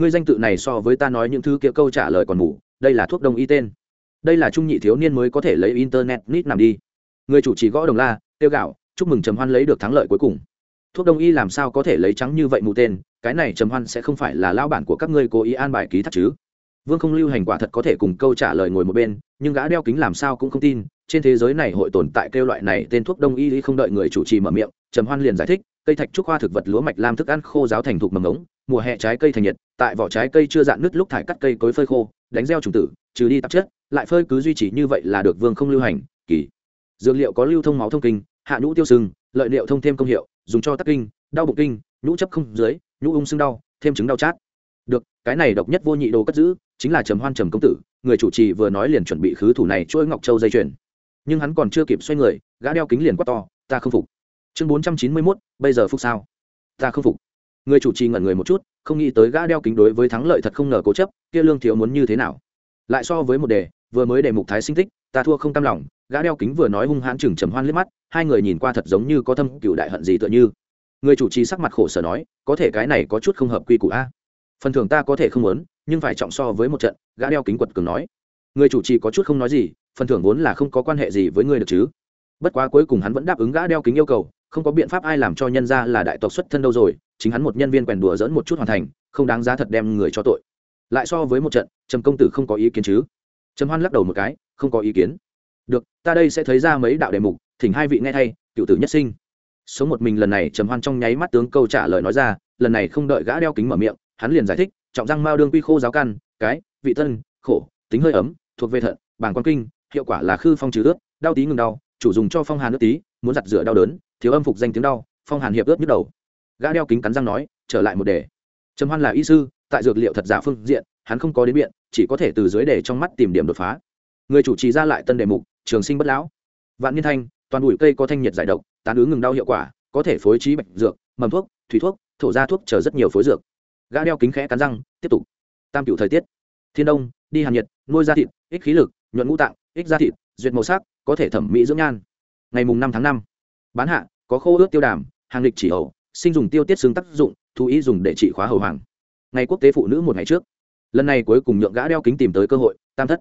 ngươi danh tự này so với ta nói những thứ kia câu trả lời còn mù, đây là thuốc đông y tên. Đây là trung nhị thiếu niên mới có thể lấy internet nít nằm đi. Người chủ trì gõ đồng la tiêu gạo, chúc mừng trầm hoan lấy được thắng lợi cuối cùng. Thuốc đông y làm sao có thể lấy trắng như vậy mù tên, cái này trầm hoan sẽ không phải là lao bản của các ngươi cố ý an bài ký thác chứ. Vương không lưu hành quả thật có thể cùng câu trả lời ngồi một bên, nhưng gã đeo kính làm sao cũng không tin, trên thế giới này hội tồn tại kêu loại này tên thuốc đông y không đợi người chủ trì mở miệng, trầm hoan liền giải thích, cây thạch trúc hoa thực vật lúa mạch làm thức ăn khô giáo thành thục mầm ống mùa hè trái cây thành nhiệt, tại vỏ trái cây chưa dạn nứt lúc thải cắt cây cối phơi khô, đánh gieo trùng tử, trừ đi tạp chất, lại phơi cứ duy trì như vậy là được vương không lưu hành, kỳ. Dược liệu có lưu thông máu thông kinh, hạ nhũ tiêu sưng lợi liệu thông thêm công hiệu, dùng cho tắc kinh, đau bụng kinh, nhũ chấp không dưới, nhũ ung sưng đau, thêm chứng đau chát. Được, cái này độc nhất vô nhị đồ cất giữ, chính là trầm hoan trầm công tử, người chủ trì vừa nói liền chuẩn bị khứ thủ này chuỗi ngọc châu dây chuyền. Nhưng hắn còn chưa kịp xoay người, gã đeo kính liền quát to, ta không phục. Chương bốn trăm chín mươi mốt, bây giờ phục sao? Ta không phục người chủ trì ngẩn người một chút, không nghĩ tới gã đeo kính đối với thắng lợi thật không ngờ cố chấp, kia lương thiếu muốn như thế nào? Lại so với một đề, vừa mới đề mục thái sinh tích ta thua không tam lòng, gã đeo kính vừa nói hung hãn chừng trầm hoan liếc mắt, hai người nhìn qua thật giống như có thâm cựu đại hận gì tựa như. Người chủ trì sắc mặt khổ sở nói, có thể cái này có chút không hợp quy củ a. Phần thưởng ta có thể không muốn, nhưng phải trọng so với một trận, gã đeo kính quật cường nói. Người chủ trì có chút không nói gì, phần thưởng vốn là không có quan hệ gì với ngươi được chứ. Bất quá cuối cùng hắn vẫn đáp ứng gã đeo kính yêu cầu, không có biện pháp ai làm cho nhân ra là đại tộc xuất thân đâu rồi chính hắn một nhân viên quèn đùa dẫn một chút hoàn thành, không đáng giá thật đem người cho tội. Lại so với một trận, trầm công tử không có ý kiến chứ? Trầm hoan lắc đầu một cái, không có ý kiến. Được, ta đây sẽ thấy ra mấy đạo đề mục, thỉnh hai vị nghe thay, cựu tử nhất sinh. Sống một mình lần này, trầm hoan trong nháy mắt tướng câu trả lời nói ra, lần này không đợi gã đeo kính mở miệng, hắn liền giải thích, trọng răng mao đương quy khô giáo căn, cái, vị thân, khổ, tính hơi ấm, thuộc về thận, bàng quan kinh, hiệu quả là khư phong trừ ướt, đau tí ngừng đau, chủ dùng cho phong hàn nước tí, muốn giặt rửa đau đớn, thiếu âm phục danh tiếng đau, phong hàn hiệp ướt nhức đầu gã đeo kính cắn răng nói, trở lại một đề. Trầm hoan là y sư, tại dược liệu thật giả phương diện, hắn không có đến biện, chỉ có thể từ dưới đề trong mắt tìm điểm đột phá. Người chủ trì ra lại tân đề mục, trường sinh bất lão. Vạn niên thanh, toàn bụi cây có thanh nhiệt giải độc, tán ứng ngừng đau hiệu quả, có thể phối trí bệnh dược, mầm thuốc, thủy thuốc, thổ ra thuốc chờ rất nhiều phối dược. Gã đeo kính khẽ cắn răng, tiếp tục. Tam cựu thời tiết. Thiên đông, đi hàn nhiệt, nuôi da thịt, ích khí lực, nhuận ngũ tạng, ích da thịt, duyệt màu sắc, có thể thẩm mỹ dưỡng nhan. Ngày mùng năm tháng năm. Bán hạ, có khô ướt tiêu đàm, hàng lịch chỉ ẩu sinh dùng tiêu tiết xương tác dụng, thú ý dùng để trị khóa hầu hoàng. Ngày quốc tế phụ nữ một ngày trước, lần này cuối cùng nhượng gã đeo kính tìm tới cơ hội, tam thất.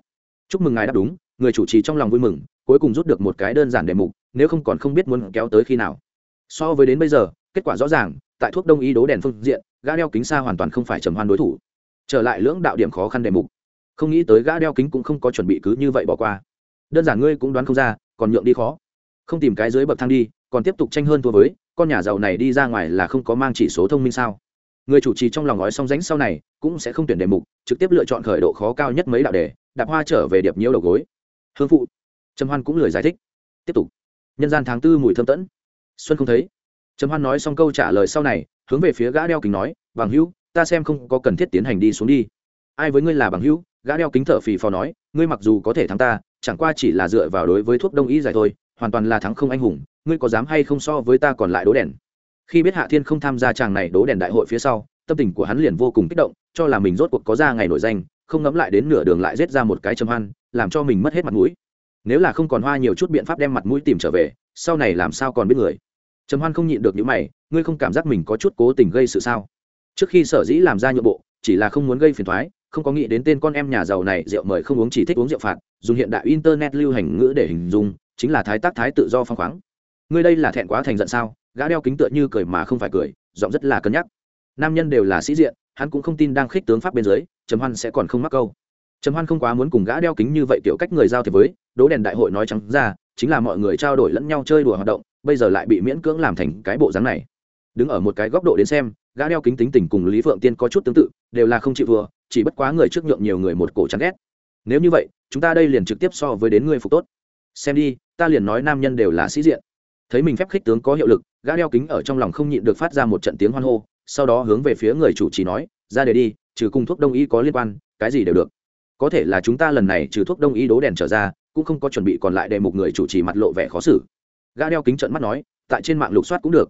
Chúc mừng ngài đáp đúng, người chủ trì trong lòng vui mừng, cuối cùng rút được một cái đơn giản đề mục, nếu không còn không biết muốn kéo tới khi nào. So với đến bây giờ, kết quả rõ ràng, tại thuốc đông y đố đèn phương diện, gã đeo kính xa hoàn toàn không phải trầm hoan đối thủ. Trở lại lưỡng đạo điểm khó khăn đề mục. Không nghĩ tới gã đeo kính cũng không có chuẩn bị cứ như vậy bỏ qua. Đơn giản ngươi cũng đoán không ra, còn nhượng đi khó. Không tìm cái dưới bậc thang đi còn tiếp tục tranh hơn thua với, con nhà giàu này đi ra ngoài là không có mang chỉ số thông minh sao? Người chủ trì trong lòng nói song ránh sau này, cũng sẽ không tuyển đề mục, trực tiếp lựa chọn khởi độ khó cao nhất mấy đạo đề, đạp hoa trở về điệp nhiễu đầu gối. Hương phụ, trầm hoan cũng lười giải thích. Tiếp tục. Nhân gian tháng tư mùi thơm tẫn. Xuân không thấy. Trầm hoan nói xong câu trả lời sau này, hướng về phía gã đeo kính nói, bằng hữu, ta xem không có cần thiết tiến hành đi xuống đi. Ai với ngươi là bằng hữu? Gã đeo kính thở phì phò nói, ngươi mặc dù có thể thắng ta, chẳng qua chỉ là dựa vào đối với thuốc đông y giải thôi hoàn toàn là thắng không anh hùng, ngươi có dám hay không so với ta còn lại đố đèn? Khi biết hạ thiên không tham gia chàng này đố đèn đại hội phía sau, tâm tình của hắn liền vô cùng kích động, cho là mình rốt cuộc có ra ngày nổi danh, không ngẫm lại đến nửa đường lại rết ra một cái châm hoan, làm cho mình mất hết mặt mũi. Nếu là không còn hoa nhiều chút biện pháp đem mặt mũi tìm trở về, sau này làm sao còn biết người? Trầm hoan không nhịn được những mày, ngươi không cảm giác mình có chút cố tình gây sự sao? Trước khi sở dĩ làm ra nhượng bộ, chỉ là không muốn gây phiền thoái không có nghĩ đến tên con em nhà giàu này rượu mời không uống chỉ thích uống rượu phạt, dùng hiện đại internet lưu hành ngữ để hình dung chính là thái tác thái tự do phong khoáng. Ngươi đây là thẹn quá thành giận sao? Gã đeo kính tựa như cười mà không phải cười, giọng rất là cân nhắc. Nam nhân đều là sĩ diện, hắn cũng không tin đang khích tướng pháp bên dưới, trầm hoan sẽ còn không mắc câu. Trầm hoan không quá muốn cùng gã đeo kính như vậy kiểu cách người giao thiệp với, đố đèn đại hội nói trắng ra, chính là mọi người trao đổi lẫn nhau chơi đùa hoạt động, bây giờ lại bị miễn cưỡng làm thành cái bộ dáng này. Đứng ở một cái góc độ đến xem, gã đeo kính tính tình cùng lý phượng tiên có chút tương tự, đều là không chịu vừa chỉ bất quá người trước nhượng nhiều người một cổ chán ghét. Nếu như vậy, chúng ta đây liền trực tiếp so với đến người phục tốt. Xem đi ta liền nói nam nhân đều là sĩ diện. Thấy mình phép khích tướng có hiệu lực, gã đeo kính ở trong lòng không nhịn được phát ra một trận tiếng hoan hô, sau đó hướng về phía người chủ trì nói, ra để đi, trừ cung thuốc đông y có liên quan, cái gì đều được. Có thể là chúng ta lần này trừ thuốc đông y đố đèn trở ra, cũng không có chuẩn bị còn lại đề mục người chủ trì mặt lộ vẻ khó xử. Gã đeo kính trận mắt nói, tại trên mạng lục soát cũng được.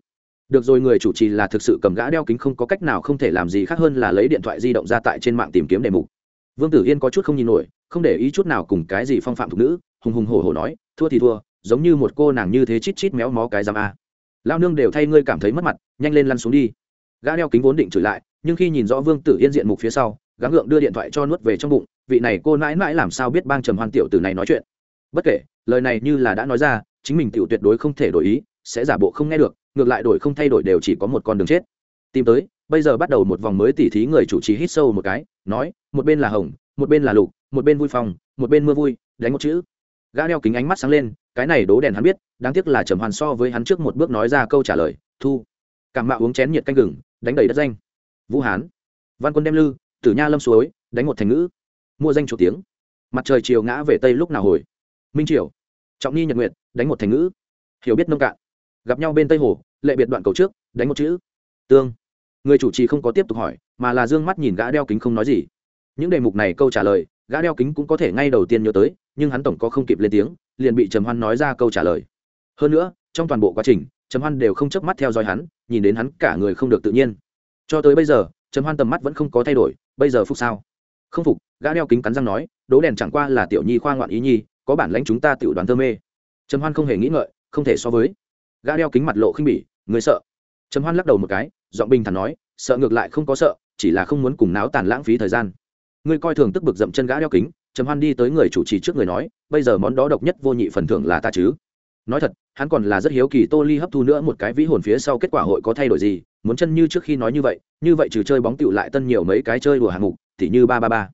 Được rồi, người chủ trì là thực sự cầm gã đeo kính không có cách nào không thể làm gì khác hơn là lấy điện thoại di động ra tại trên mạng tìm kiếm đề mục. Vương tử yên có chút không nhìn nổi, không để ý chút nào cùng cái gì phong phạm thục nữ hùng hùng hổ hổ nói, thua thì thua, giống như một cô nàng như thế chít chít méo mó cái giam a. Lao nương đều thay ngươi cảm thấy mất mặt, nhanh lên lăn xuống đi. Gã đeo kính vốn định chửi lại, nhưng khi nhìn rõ vương tử yên diện mục phía sau gắng gượng đưa điện thoại cho nuốt về trong bụng, vị này cô mãi mãi làm sao biết bang trầm hoan tiểu tử này nói chuyện? Bất kể, lời này như là đã nói ra, chính mình tiểu tuyệt đối không thể đổi ý, sẽ giả bộ không nghe được, ngược lại đổi không thay đổi đều chỉ có một con đường chết. Tìm tới, bây giờ bắt đầu một vòng mới tỉ thí người chủ trì hít sâu một cái, nói, một bên là hồng, một bên là lục, một bên vui phòng, một bên mưa vui, đánh một chữ gã đeo kính ánh mắt sáng lên, cái này đố đèn hắn biết, đáng tiếc là trầm hoàn so với hắn trước một bước nói ra câu trả lời, thu. Cảm mạo uống chén nhiệt canh gừng, đánh đầy đất danh. Vũ hán. Văn quân đem lư, tử nha lâm suối, đánh một thành ngữ. Mua danh chủ tiếng. Mặt trời chiều ngã về tây lúc nào hồi? Minh triều. Trọng Nhi nhật nguyện đánh một thành ngữ. Hiểu biết nông cạn. Gặp nhau bên tây hồ, lệ biệt đoạn cầu trước, đánh một chữ. Tương. Người chủ trì không có tiếp tục hỏi, mà là d ư ơ n g mắt nhìn gã đeo kính không nói gì. Những đề mục này câu trả lời, gã đeo kính cũng có thể ngay đầu tiên nhớ tới nhưng hắn tổng có không kịp lên tiếng, liền bị trầm hoan nói ra câu trả lời. Hơn nữa, trong toàn bộ quá trình, trầm hoan đều không chớp mắt theo dõi hắn, nhìn đến hắn cả người không được tự nhiên. Cho tới bây giờ, trầm hoan tầm mắt vẫn không có thay đổi, bây giờ phục sao? Không phục, gã đeo kính cắn răng nói, đố đèn chẳng qua là tiểu nhi khoa ngoạn ý nhi, có bản lãnh chúng ta tiểu đoàn thơ mê. Trầm hoan không hề nghĩ ngợi, không thể so với. Gã đeo kính mặt lộ khinh bỉ, người sợ. Trầm hoan lắc đầu một cái, giọng bình thản nói, sợ ngược lại không có sợ, chỉ là không muốn cùng náo tàn lãng phí thời gian. Ngươi coi thường tức bực dậm chân gã đeo kính trầm hoan đi tới người chủ trì trước người nói, bây giờ món đó độc nhất vô nhị phần thưởng là ta chứ? Nói thật, hắn còn là rất hiếu kỳ tô ly hấp thu nữa một cái vĩ hồn phía sau kết quả hội có thay đổi gì, muốn chân như trước khi nói như vậy như vậy trừ chơi bóng tựu lại tân nhiều mấy cái chơi đùa hạng mục, tỉ như ba ba ba.